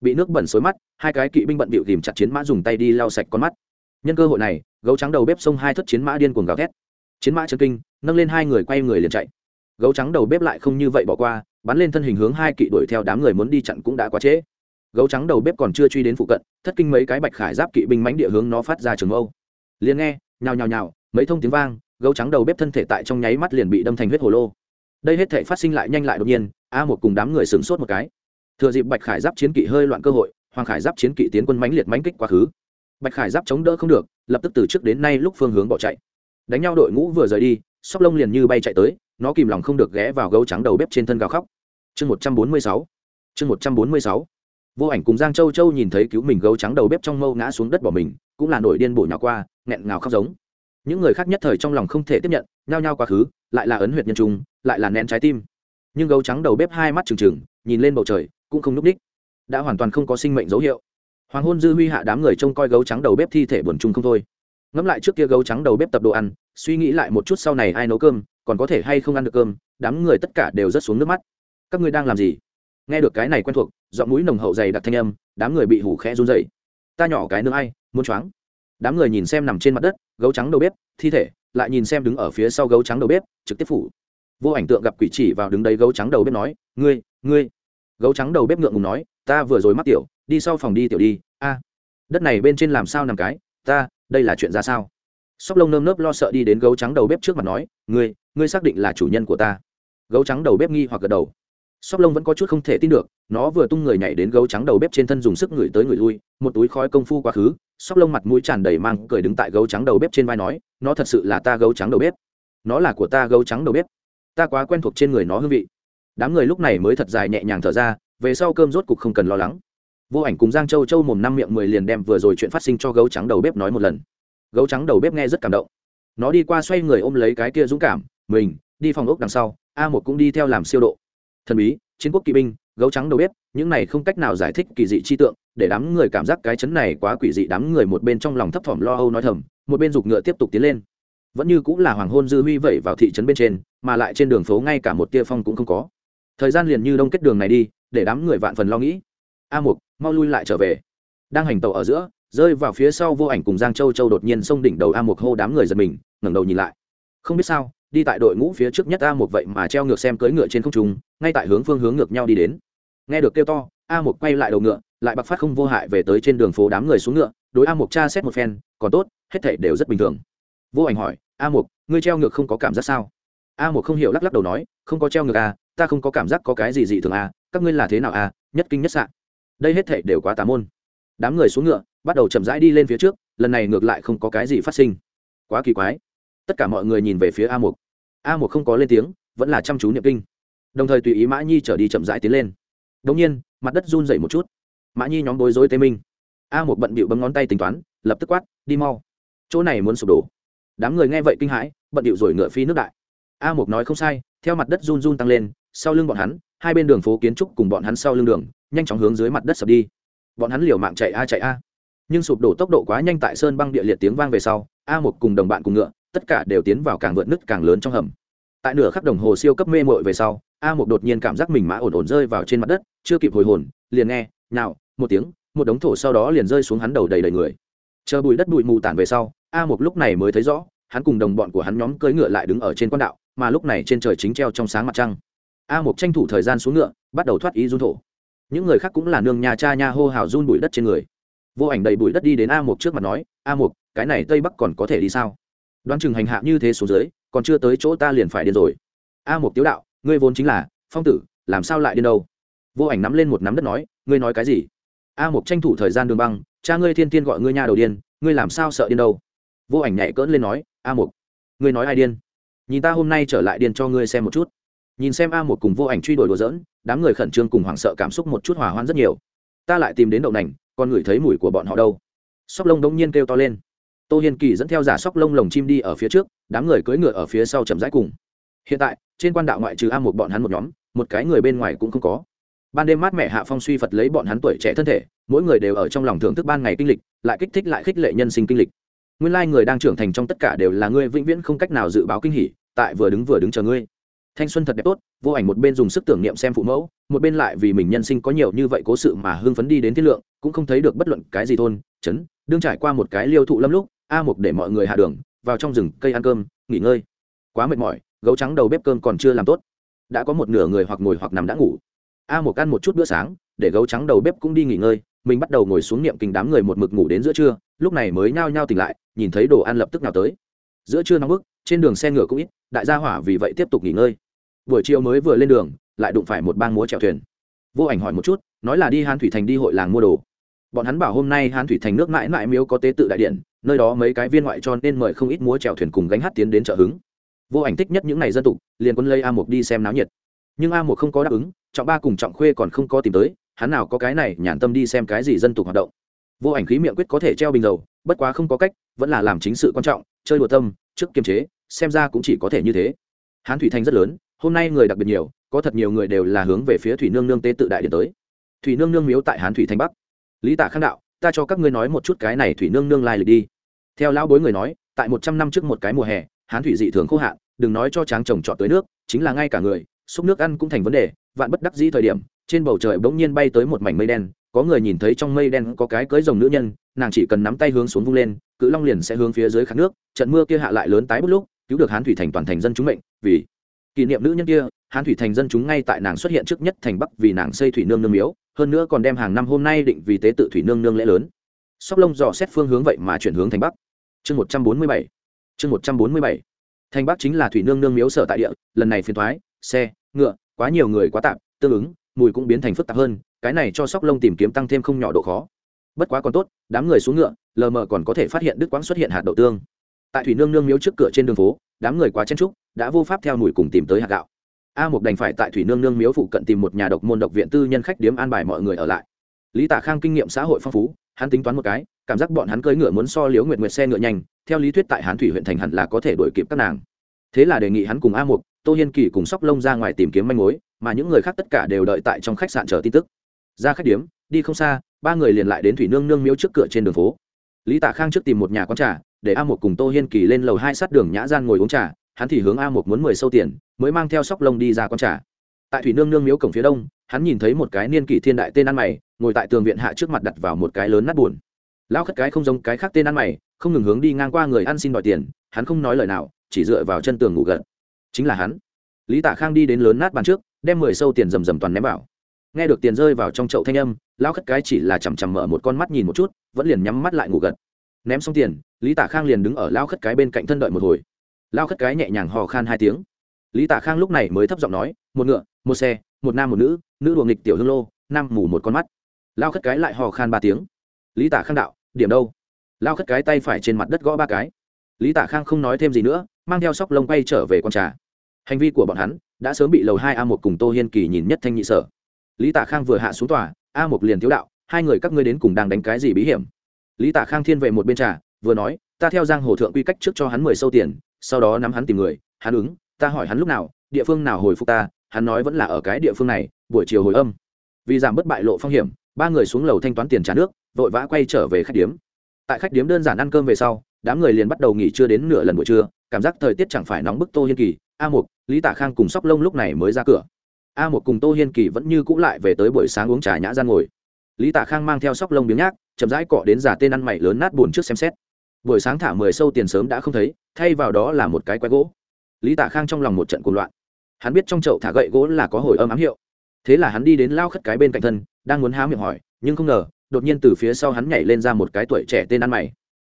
Bị nước bẩn xối mắt, hai cái kỵ binh bận bịu tìm chặt chiến mã dùng tay đi lau sạch con mắt. Nhân cơ hội này, gấu trắng đầu bếp xông hai thất chiến mã điên cuồng gào thét. Chiến mã chân kinh, nâng lên hai người quay người liền chạy. Gấu trắng đầu bếp lại không như vậy bỏ qua, bắn lên thân hình hướng hai kỵ đuổi theo đám người muốn đi chặn cũng đã quá trễ. Gấu trắng đầu bếp còn chưa truy đến phụ cận, thất kinh mấy cái bạch khải giáp kỵ binh mánh địa hướng nó phát ra trường âu liền nghe, nhào nhào nhào, mấy thông tiếng vang gấu trắng đầu bếp thân thể tại trong nháy mắt liền bị đâm thành huyết hồ lô. Đây hết thể phát sinh lại nhanh lại đột nhiên, a một cùng đám người sửng sốt một cái. Thừa dịp bạch khải giáp chiến kỵ hơi loạn cơ hội, hoàng khải giáp chiến kỵ tiến quân mãnh liệt mãnh kích quá khứ. Bạch khải giáp chống đỡ không được, lập tức từ trước đến nay lúc phương hướng bỏ chạy. Đánh nhau đội ngũ vừa rời đi, sóc lông liền như bay chạy tới, nó kìm lòng không được ghé vào gấu trắng đầu bếp trên thân gào khóc. Chương một trăm bốn mươi sáu. Chương một trăm bốn mươi sáu. Vô ảnh cùng giang châu châu nhìn thấy cứu mình gấu trắng đầu bếp trong mâu ngã xuống đất bỏ mình, cũng là nổi điên bổ nhỏ qua, nghẹn ngào khóc giống những người khác nhất thời trong lòng không thể tiếp nhận, nhao nhao quá khứ, lại là ấn huyệt nhân trung, lại là nén trái tim. Nhưng gấu trắng đầu bếp hai mắt trừng trừng, nhìn lên bầu trời, cũng không núp ních đã hoàn toàn không có sinh mệnh dấu hiệu. Hoàng hôn dư huy hạ đám người trông coi gấu trắng đầu bếp thi thể buồn chung không thôi. Ngẫm lại trước kia gấu trắng đầu bếp tập đồ ăn, suy nghĩ lại một chút sau này ai nấu cơm, còn có thể hay không ăn được cơm, đám người tất cả đều rất xuống nước mắt. Các ngươi đang làm gì? Nghe được cái này quen thuộc, giọng mũi nồng hậu dày đặc thanh âm, đám người bị hủ khẽ run dậy ta nhỏ cái nương ai, muốn choáng đám người nhìn xem nằm trên mặt đất, gấu trắng đầu bếp, thi thể, lại nhìn xem đứng ở phía sau gấu trắng đầu bếp, trực tiếp phủ. Vô ảnh tượng gặp quỷ chỉ vào đứng đấy gấu trắng đầu bếp nói, ngươi ngươi. Gấu trắng đầu bếp ngượng ngùng nói, ta vừa rồi mắc tiểu, đi sau phòng đi tiểu đi, a. Đất này bên trên làm sao nằm cái? Ta, đây là chuyện ra sao? Sóc lông nơm nớp lo sợ đi đến gấu trắng đầu bếp trước mặt nói, ngươi ngươi xác định là chủ nhân của ta. Gấu trắng đầu bếp nghi hoặc gật đầu sóc lông vẫn có chút không thể tin được, nó vừa tung người nhảy đến gấu trắng đầu bếp trên thân dùng sức ngửi tới người lui, một túi khói công phu quá khứ, sóc lông mặt mũi tràn đầy mang cười đứng tại gấu trắng đầu bếp trên vai nói, nó thật sự là ta gấu trắng đầu bếp. Nó là của ta gấu trắng đầu bếp. Ta quá quen thuộc trên người nó hương vị. Đám người lúc này mới thật dài nhẹ nhàng thở ra, về sau cơm rốt cục không cần lo lắng. Vô ảnh cùng giang châu châu mồm năm miệng mười liền đem vừa rồi chuyện phát sinh cho gấu trắng đầu bếp nói một lần. Gấu trắng đầu bếp nghe rất cảm động. Nó đi qua xoay người ôm lấy cái kia dũng cảm, mình, đi phòng ốc đằng sau, a một cũng đi theo làm siêu độ thần bí, chiến quốc kỵ binh, gấu trắng đầu bếp, những này không cách nào giải thích kỳ dị chi tượng, để đám người cảm giác cái chấn này quá quỷ dị, đám người một bên trong lòng thấp thỏm lo âu nói thầm, một bên giục ngựa tiếp tục tiến lên. Vẫn như cũng là hoàng hôn dư huy vẩy vào thị trấn bên trên, mà lại trên đường phố ngay cả một tia phong cũng không có. Thời gian liền như đông kết đường này đi, để đám người vạn phần lo nghĩ. A mục, mau lui lại trở về. Đang hành tàu ở giữa, rơi vào phía sau vô ảnh cùng giang châu châu đột nhiên xông đỉnh đầu a mục hô đám người giật mình, ngẩng đầu nhìn lại. Không biết sao đi tại đội ngũ phía trước nhất a một vậy mà treo ngược xem cưỡi ngựa trên không trung, ngay tại hướng phương hướng ngược nhau đi đến. Nghe được kêu to, a một quay lại đầu ngựa, lại bạc phát không vô hại về tới trên đường phố đám người xuống ngựa, đối a một tra xét một phen, còn tốt, hết thảy đều rất bình thường. Vô ảnh hỏi, a một, ngươi treo ngược không có cảm giác sao? A một không hiểu lắc lắc đầu nói, không có treo ngược à ta không có cảm giác có cái gì dị thường à các ngươi là thế nào à nhất kinh nhất sạn đây hết thảy đều quá tà môn. Đám người xuống ngựa, bắt đầu chậm rãi đi lên phía trước, lần này ngược lại không có cái gì phát sinh. Quá kỳ quái tất cả mọi người nhìn về phía a mục. A mục không có lên tiếng, vẫn là chăm chú niệm kinh. Đồng thời tùy ý mã nhi trở đi chậm rãi tiến lên. Đ nhiên, mặt đất run dậy một chút. Mã nhi nhóm bối rối tê minh. A một bận bịu bấm ngón tay tính toán, lập tức quát, đi mau. Chỗ này muốn sụp đổ. Đám người nghe vậy kinh hãi, bận bịu rồi ngựa phi nước đại. A một nói không sai, theo mặt đất run run tăng lên, sau lưng bọn hắn, hai bên đường phố kiến trúc cùng bọn hắn sau lưng đường, nhanh chóng hướng dưới mặt đất sập đi. Bọn hắn liều mạng chạy a chạy a. Nhưng sụp đổ tốc độ quá nhanh tại sơn băng địa liệt tiếng vang về sau, a một cùng đồng bạn cùng ngựa tất cả đều tiến vào càng vượt nứt càng lớn trong hầm. Tại nửa khắc đồng hồ siêu cấp mê mội về sau, a một đột nhiên cảm giác mình mã ổn ổn rơi vào trên mặt đất, chưa kịp hồi hồn, liền nghe, nào, một tiếng, một đống thổ sau đó liền rơi xuống hắn đầu đầy đầy người. Chờ bụi đất bụi mù tản về sau, a một lúc này mới thấy rõ, hắn cùng đồng bọn của hắn nhóm cưỡi ngựa lại đứng ở trên quan đạo, mà lúc này trên trời chính treo trong sáng mặt trăng. A một tranh thủ thời gian xuống ngựa, bắt đầu thoát ý run thổ những người khác cũng là nương nhà cha nha hô hào run bụi đất trên người. Vô ảnh đầy bụi đất đi đến a một trước mặt nói, a một cái này tây bắc còn có thể đi sao? Đoán chừng hành hạ như thế xuống dưới, còn chưa tới chỗ ta liền phải điên rồi. A một tiếu đạo, ngươi vốn chính là, phong tử, làm sao lại điên đâu? Vô ảnh nắm lên một nắm đất nói, ngươi nói cái gì? A một tranh thủ thời gian đường băng, cha ngươi thiên tiên gọi ngươi nha đầu điên, ngươi làm sao sợ điên đâu? Vô ảnh nhảy cỡn lên nói, a một ngươi nói ai điên? Nhìn ta hôm nay trở lại điên cho ngươi xem một chút. Nhìn xem a một cùng vô ảnh truy đuổi đùa dỡn đám người khẩn trương cùng hoảng sợ cảm xúc một chút hòa hoãn rất nhiều. Ta lại tìm đến đậu nành còn ngửi thấy mùi của bọn họ đâu. Sóc lông đống nhiên kêu to lên tô hiên kỳ dẫn theo giả sóc lông lồng chim đi ở phía trước, đám người cưỡi ngựa ở phía sau chậm rãi cùng. Hiện tại, trên quan đạo ngoại trừ a một bọn hắn một nhóm, một cái người bên ngoài cũng không có. Ban đêm mát mẻ hạ phong suy phật lấy bọn hắn tuổi trẻ thân thể, mỗi người đều ở trong lòng thưởng thức ban ngày kinh lịch, lại kích thích lại khích lệ nhân sinh kinh lịch. Nguyên lai người đang trưởng thành trong tất cả đều là ngươi vĩnh viễn không cách nào dự báo kinh hỉ, tại vừa đứng vừa đứng chờ ngươi. Thanh xuân thật đẹp tốt, vô ảnh một bên dùng sức tưởng niệm xem phụ mẫu, một bên lại vì mình nhân sinh có nhiều như vậy cố sự mà hưng phấn đi đến thiên lượng, cũng không thấy được bất luận cái gì thôn chấn đương trải qua một cái liêu thụ lâm lúc a mục để mọi người hạ đường, vào trong rừng, cây ăn cơm, nghỉ ngơi. Quá mệt mỏi, gấu trắng đầu bếp cơm còn chưa làm tốt. Đã có một nửa người hoặc ngồi hoặc nằm đã ngủ. A mục ăn một chút bữa sáng, để gấu trắng đầu bếp cũng đi nghỉ ngơi, mình bắt đầu ngồi xuống niệm kinh đám người một mực ngủ đến giữa trưa, lúc này mới nhao nhao tỉnh lại, nhìn thấy đồ ăn lập tức nào tới. Giữa trưa nóng bức, trên đường xe ngựa cũng ít, đại gia hỏa vì vậy tiếp tục nghỉ ngơi. Buổi chiều mới vừa lên đường, lại đụng phải một bang múa chèo thuyền. Vô ảnh hỏi một chút, nói là đi hán thủy thành đi hội làng mua đồ. Bọn hắn bảo hôm nay hán thủy thành nước mãi mãi miếu có tế tự đại điện nơi đó mấy cái viên ngoại cho nên mời không ít múa trèo thuyền cùng gánh hát tiến đến chợ hứng. Vô ảnh thích nhất những ngày dân tục, liền quân lây a một đi xem náo nhiệt. Nhưng a một không có đáp ứng, trọng ba cùng trọng khuê còn không có tìm tới, hắn nào có cái này nhàn tâm đi xem cái gì dân tục hoạt động. Vô ảnh khí miệng quyết có thể treo bình dầu, bất quá không có cách, vẫn là làm chính sự quan trọng, chơi đùa tâm, trước kiềm chế, xem ra cũng chỉ có thể như thế. Hán thủy thanh rất lớn, hôm nay người đặc biệt nhiều, có thật nhiều người đều là hướng về phía thủy nương nương tế tự đại điện tới. Thủy nương nương miếu tại hán thủy thanh bắc. Lý tả khang đạo ta cho các ngươi nói một chút cái này thủy nương nương lai lịch đi. Theo lão bối người nói, tại một trăm năm trước một cái mùa hè, hán thủy dị thường khô hạn, đừng nói cho tráng trồng trọt tới nước, chính là ngay cả người, xúc nước ăn cũng thành vấn đề, vạn bất đắc dĩ thời điểm, trên bầu trời bỗng nhiên bay tới một mảnh mây đen, có người nhìn thấy trong mây đen có cái cưới rồng nữ nhân, nàng chỉ cần nắm tay hướng xuống vung lên, cự long liền sẽ hướng phía dưới khát nước, trận mưa kia hạ lại lớn tái bút lúc, cứu được hán thủy thành toàn thành dân chúng mệnh, vì kỷ niệm nữ nhân kia, hán thủy thành dân chúng ngay tại nàng xuất hiện trước nhất thành bắc vì nàng xây thủy nương nương miếu hơn nữa còn đem hàng năm hôm nay định vì tế tự thủy nương nương lễ lớn. Sóc lông dò xét phương hướng vậy mà chuyển hướng thành bắc. Chương một trăm bốn mươi bảy. Chương một trăm bốn mươi bảy. Thành bắc chính là thủy nương nương miếu sở tại địa, lần này phiền thoái xe, ngựa, quá nhiều người quá tạp, tương ứng, mùi cũng biến thành phức tạp hơn, cái này cho sóc lông tìm kiếm tăng thêm không nhỏ độ khó. Bất quá còn tốt, đám người xuống ngựa, lờ mờ còn có thể phát hiện đức quãng xuất hiện hạt đậu tương. Tại thủy nương nương miếu trước cửa trên đường phố, đám người quá chen trúc đã vô pháp theo mùi cùng tìm tới hạt gạo a một đành phải tại thủy nương nương miếu phụ cận tìm một nhà độc môn độc viện tư nhân khách điếm an bài mọi người ở lại. Lý tả khang kinh nghiệm xã hội phong phú, hắn tính toán một cái, cảm giác bọn hắn cưỡi ngựa muốn so liếu nguyệt nguyệt xe ngựa nhanh, theo lý thuyết tại hán thủy huyện thành hẳn là có thể đuổi kịp các nàng. Thế là đề nghị hắn cùng a một tô hiên kỳ cùng sóc lông ra ngoài tìm kiếm manh mối, mà những người khác tất cả đều đợi tại trong khách sạn chờ tin tức. Ra khách điếm, đi không xa, ba người liền lại đến thủy nương nương miếu trước cửa trên đường phố. Lý tạ khang trước tìm một nhà quán trà, để a một cùng tô hiên kỳ lên lầu hai sát đường nhã gian ngồi uống trà hắn thì hướng a một muốn mười sâu tiền, mới mang theo sóc lông đi ra quán trà. Tại thủy nương nương miếu cổng phía đông, hắn nhìn thấy một cái niên kỷ thiên đại tên ăn mày, ngồi tại tường viện hạ trước mặt đặt vào một cái lớn nát buồn. Lao khất cái không giống cái khác tên ăn mày, không ngừng hướng đi ngang qua người ăn xin đòi tiền, hắn không nói lời nào, chỉ dựa vào chân tường ngủ gật. Chính là hắn. Lý tạ khang đi đến lớn nát bàn trước, đem mười sâu tiền rầm rầm toàn ném vào. Nghe được tiền rơi vào trong chậu thanh âm, lao khất cái chỉ là chằm chằm mở một con mắt nhìn một chút, vẫn liền nhắm mắt lại ngủ gật. Ném xong tiền, lý tạ khang liền đứng ở lao khất cái bên cạnh thân đợi một hồi lao khất cái nhẹ nhàng hò khan hai tiếng. Lý Tả khang lúc này mới thấp giọng nói, một ngựa, một xe, một nam một nữ nữ đùa nghịch tiểu hương lô, nam mù một con mắt. Lao khất cái lại hò khan ba tiếng. Lý Tả khang đạo, điểm đâu? Lao khất cái tay phải trên mặt đất gõ ba cái. Lý Tả khang không nói thêm gì nữa, mang theo sóc lông quay trở về con trà. Hành vi của bọn hắn đã sớm bị lầu hai a một cùng tô hiên kỳ nhìn nhất thanh nhị sở. Lý Tả khang vừa hạ xuống tòa, a một liền thiếu đạo, hai người các ngươi đến cùng đang đánh cái gì bí hiểm? Lý Tả khang thiên về một bên trà, vừa nói, ta theo giang hồ thượng quy cách trước cho hắn mười sâu tiền sau đó nắm hắn tìm người, hắn ứng, ta hỏi hắn lúc nào, địa phương nào hồi phục ta, hắn nói vẫn là ở cái địa phương này, buổi chiều hồi âm. Vì giảm bất bại lộ phong hiểm, ba người xuống lầu thanh toán tiền trả nước, vội vã quay trở về khách điếm. Tại khách điếm đơn giản ăn cơm về sau, đám người liền bắt đầu nghỉ trưa đến nửa lần buổi trưa, cảm giác thời tiết chẳng phải nóng bức tô hiên kỳ, a một lý tả khang cùng sóc lông lúc này mới ra cửa. A một cùng tô hiên kỳ vẫn như cũ lại về tới buổi sáng uống trà nhã gian ngồi. Lý tả khang mang theo sóc lông biếng nhác, chậm rãi cọ đến giả tên ăn mày lớn nát buồn trước xem xét buổi sáng thả mười sâu tiền sớm đã không thấy, thay vào đó là một cái quái gỗ. Lý tả khang trong lòng một trận cuồng loạn. Hắn biết trong chậu thả gậy gỗ là có hồi âm ám hiệu. Thế là hắn đi đến lao khất cái bên cạnh thân, đang muốn há miệng hỏi, nhưng không ngờ, đột nhiên từ phía sau hắn nhảy lên ra một cái tuổi trẻ tên ăn mày.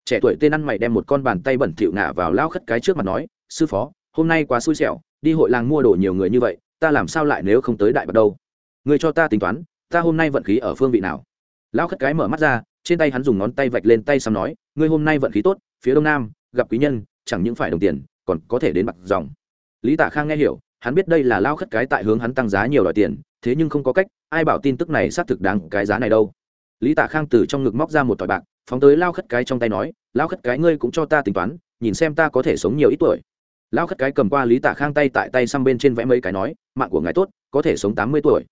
Trẻ tuổi tên ăn mày đem một con bàn tay bẩn thỉu ngả vào lao khất cái trước mặt nói, sư phó, hôm nay quá xui xẻo, đi hội làng mua đồ nhiều người như vậy, ta làm sao lại nếu không tới đại bạc đâu? Người cho ta tính toán, ta hôm nay vận khí ở phương vị nào? Lao khất cái mở mắt ra trên tay hắn dùng ngón tay vạch lên tay xăm nói, ngươi hôm nay vận khí tốt, phía đông nam, gặp quý nhân, chẳng những phải đồng tiền, còn có thể đến bạc dòng. Lý tạ khang nghe hiểu, hắn biết đây là lao khất cái tại hướng hắn tăng giá nhiều đòi tiền, thế nhưng không có cách, ai bảo tin tức này xác thực đáng cái giá này đâu. Lý tạ khang từ trong ngực móc ra một tỏi bạc, phóng tới lao khất cái trong tay nói, lao khất cái ngươi cũng cho ta tính toán, nhìn xem ta có thể sống nhiều ít tuổi. Lao khất cái cầm qua lý tạ khang tay tại tay xăm bên trên vẽ mấy cái nói, mạng của ngài tốt, có thể sống tám mươi tuổi.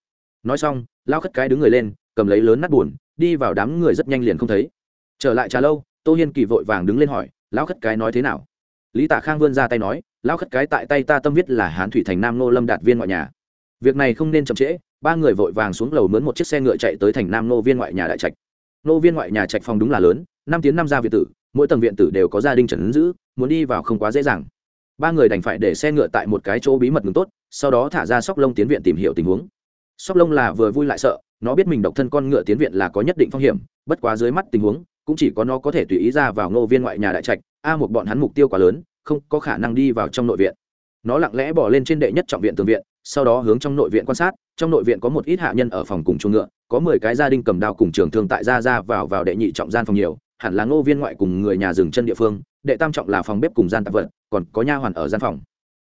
Nói xong, lao khất cái đứng người lên, cầm lấy lớn nát buồn đi vào đám người rất nhanh liền không thấy. Trở lại trà lâu, tô hiên kỳ vội vàng đứng lên hỏi, lão khất cái nói thế nào? Lý tạ khang vươn ra tay nói, lão khất cái tại tay ta tâm viết là hán thủy thành nam nô lâm đạt viên ngoại nhà. Việc này không nên chậm trễ, ba người vội vàng xuống lầu mướn một chiếc xe ngựa chạy tới thành nam nô viên ngoại nhà đại trạch. Nô viên ngoại nhà trạch phòng đúng là lớn, năm tiếng năm ra viện tử, mỗi tầng viện tử đều có gia đình trần ứng giữ, muốn đi vào không quá dễ dàng. Ba người đành phải để xe ngựa tại một cái chỗ bí mật ngừng tốt, sau đó thả ra sóc lông tiến viện tìm hiểu tình huống sóc lông là vừa vui lại sợ, nó biết mình độc thân con ngựa tiến viện là có nhất định phong hiểm, bất quá dưới mắt tình huống, cũng chỉ có nó có thể tùy ý ra vào ngô viên ngoại nhà đại trạch, a một bọn hắn mục tiêu quá lớn, không có khả năng đi vào trong nội viện. Nó lặng lẽ bỏ lên trên đệ nhất trọng viện tường viện, sau đó hướng trong nội viện quan sát, trong nội viện có một ít hạ nhân ở phòng cùng chuồng ngựa, có mười cái gia đình cầm đao cùng trường thương tại ra ra vào vào đệ nhị trọng gian phòng nhiều, hẳn là ngô viên ngoại cùng người nhà dừng chân địa phương, đệ tam trọng là phòng bếp cùng gian tạp vật, còn có nha hoàn ở gian phòng.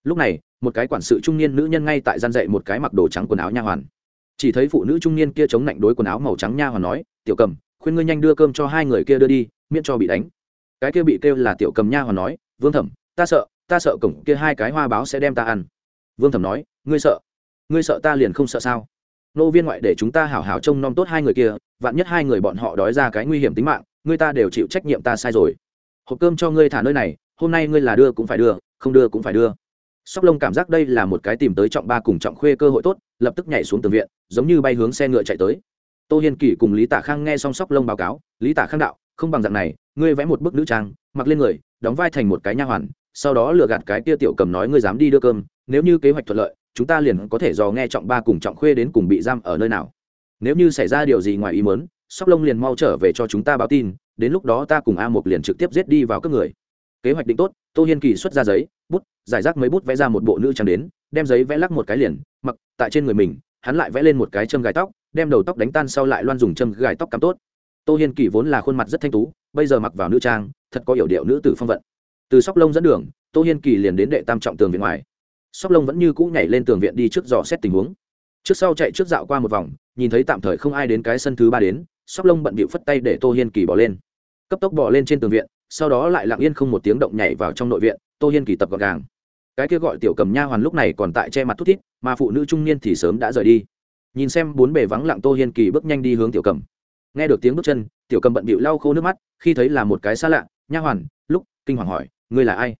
Lúc này, một cái quản sự trung niên nữ nhân ngay tại gian dạy một cái mặc đồ trắng quần áo nha hoàn chỉ thấy phụ nữ trung niên kia chống lạnh đối quần áo màu trắng nha hoàn nói, tiểu cầm, khuyên ngươi nhanh đưa cơm cho hai người kia đưa đi, miễn cho bị đánh. Cái kia bị kêu là tiểu cầm nha hoàn nói, vương thẩm, ta sợ ta sợ cổng kia hai cái hoa báo sẽ đem ta ăn. Vương thẩm nói, ngươi sợ? Ngươi sợ ta liền không sợ sao? Nô viên ngoại để chúng ta hảo hảo trông nom tốt hai người kia, vạn nhất hai người bọn họ đói ra cái nguy hiểm tính mạng ngươi ta đều chịu trách nhiệm ta sai rồi. Hộp cơm cho ngươi thả nơi này, hôm nay ngươi là đưa cũng phải đưa, không đưa cũng phải đưa sóc lông cảm giác đây là một cái tìm tới trọng ba cùng trọng khuê cơ hội tốt, lập tức nhảy xuống tường viện, giống như bay hướng xe ngựa chạy tới. Tô hiên kỷ cùng lý tả khang nghe xong sóc lông báo cáo, lý tả khang đạo, không bằng dạng này, ngươi vẽ một bức nữ trang, mặc lên người, đóng vai thành một cái nha hoàn, sau đó lừa gạt cái tia tiểu cầm nói ngươi dám đi đưa cơm, nếu như kế hoạch thuận lợi, chúng ta liền có thể dò nghe trọng ba cùng trọng khuê đến cùng bị giam ở nơi nào. Nếu như xảy ra điều gì ngoài ý muốn, sóc lông liền mau trở về cho chúng ta báo tin, đến lúc đó ta cùng a một liền trực tiếp giết đi vào các người. Kế hoạch định tốt, tô hiên kỳ xuất ra giấy, bút giải rác mấy bút vẽ ra một bộ nữ trang đến, đem giấy vẽ lắc một cái liền, mặc, tại trên người mình, hắn lại vẽ lên một cái châm gài tóc, đem đầu tóc đánh tan sau lại loan dùng châm gài tóc cắm tốt. Tô hiên kỳ vốn là khuôn mặt rất thanh tú, bây giờ mặc vào nữ trang, thật có hiểu điệu nữ tử phong vận. Từ sóc lông dẫn đường, tô hiên kỳ liền đến đệ tam trọng tường viện ngoài. Sóc lông vẫn như cũ nhảy lên tường viện đi trước dò xét tình huống. Trước sau chạy trước dạo qua một vòng, nhìn thấy tạm thời không ai đến cái sân thứ ba đến, sóc lông bận bịu phất tay để tô hiên kỳ bỏ lên. Cấp tốc bỏ lên trên tường viện sau đó lại lặng yên không một tiếng động nhảy vào trong nội viện, tô hiên kỳ tập gọn gàng. Cái kia gọi tiểu cầm nha hoàn lúc này còn tại che mặt thút thít, mà phụ nữ trung niên thì sớm đã rời đi. Nhìn xem bốn bề vắng lặng tô hiên kỳ bước nhanh đi hướng tiểu cầm. Nghe được tiếng bước chân, tiểu cầm bận bịu lau khô nước mắt, khi thấy là một cái xa lạ, nha hoàn, lúc, kinh hoàng hỏi, ngươi là ai?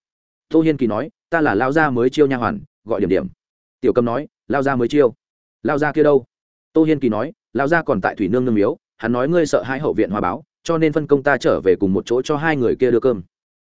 Tô hiên kỳ nói, ta là lao gia mới chiêu nha hoàn, gọi điểm điểm. Tiểu cầm nói lao gia mới chiêu. Lao gia kia đâu? Tô hiên kỳ nói lao gia còn tại thủy nương nương miếu, hắn nói ngươi sợ hai hậu viện hòa báo cho nên phân công ta trở về cùng một chỗ cho hai người kia đưa cơm.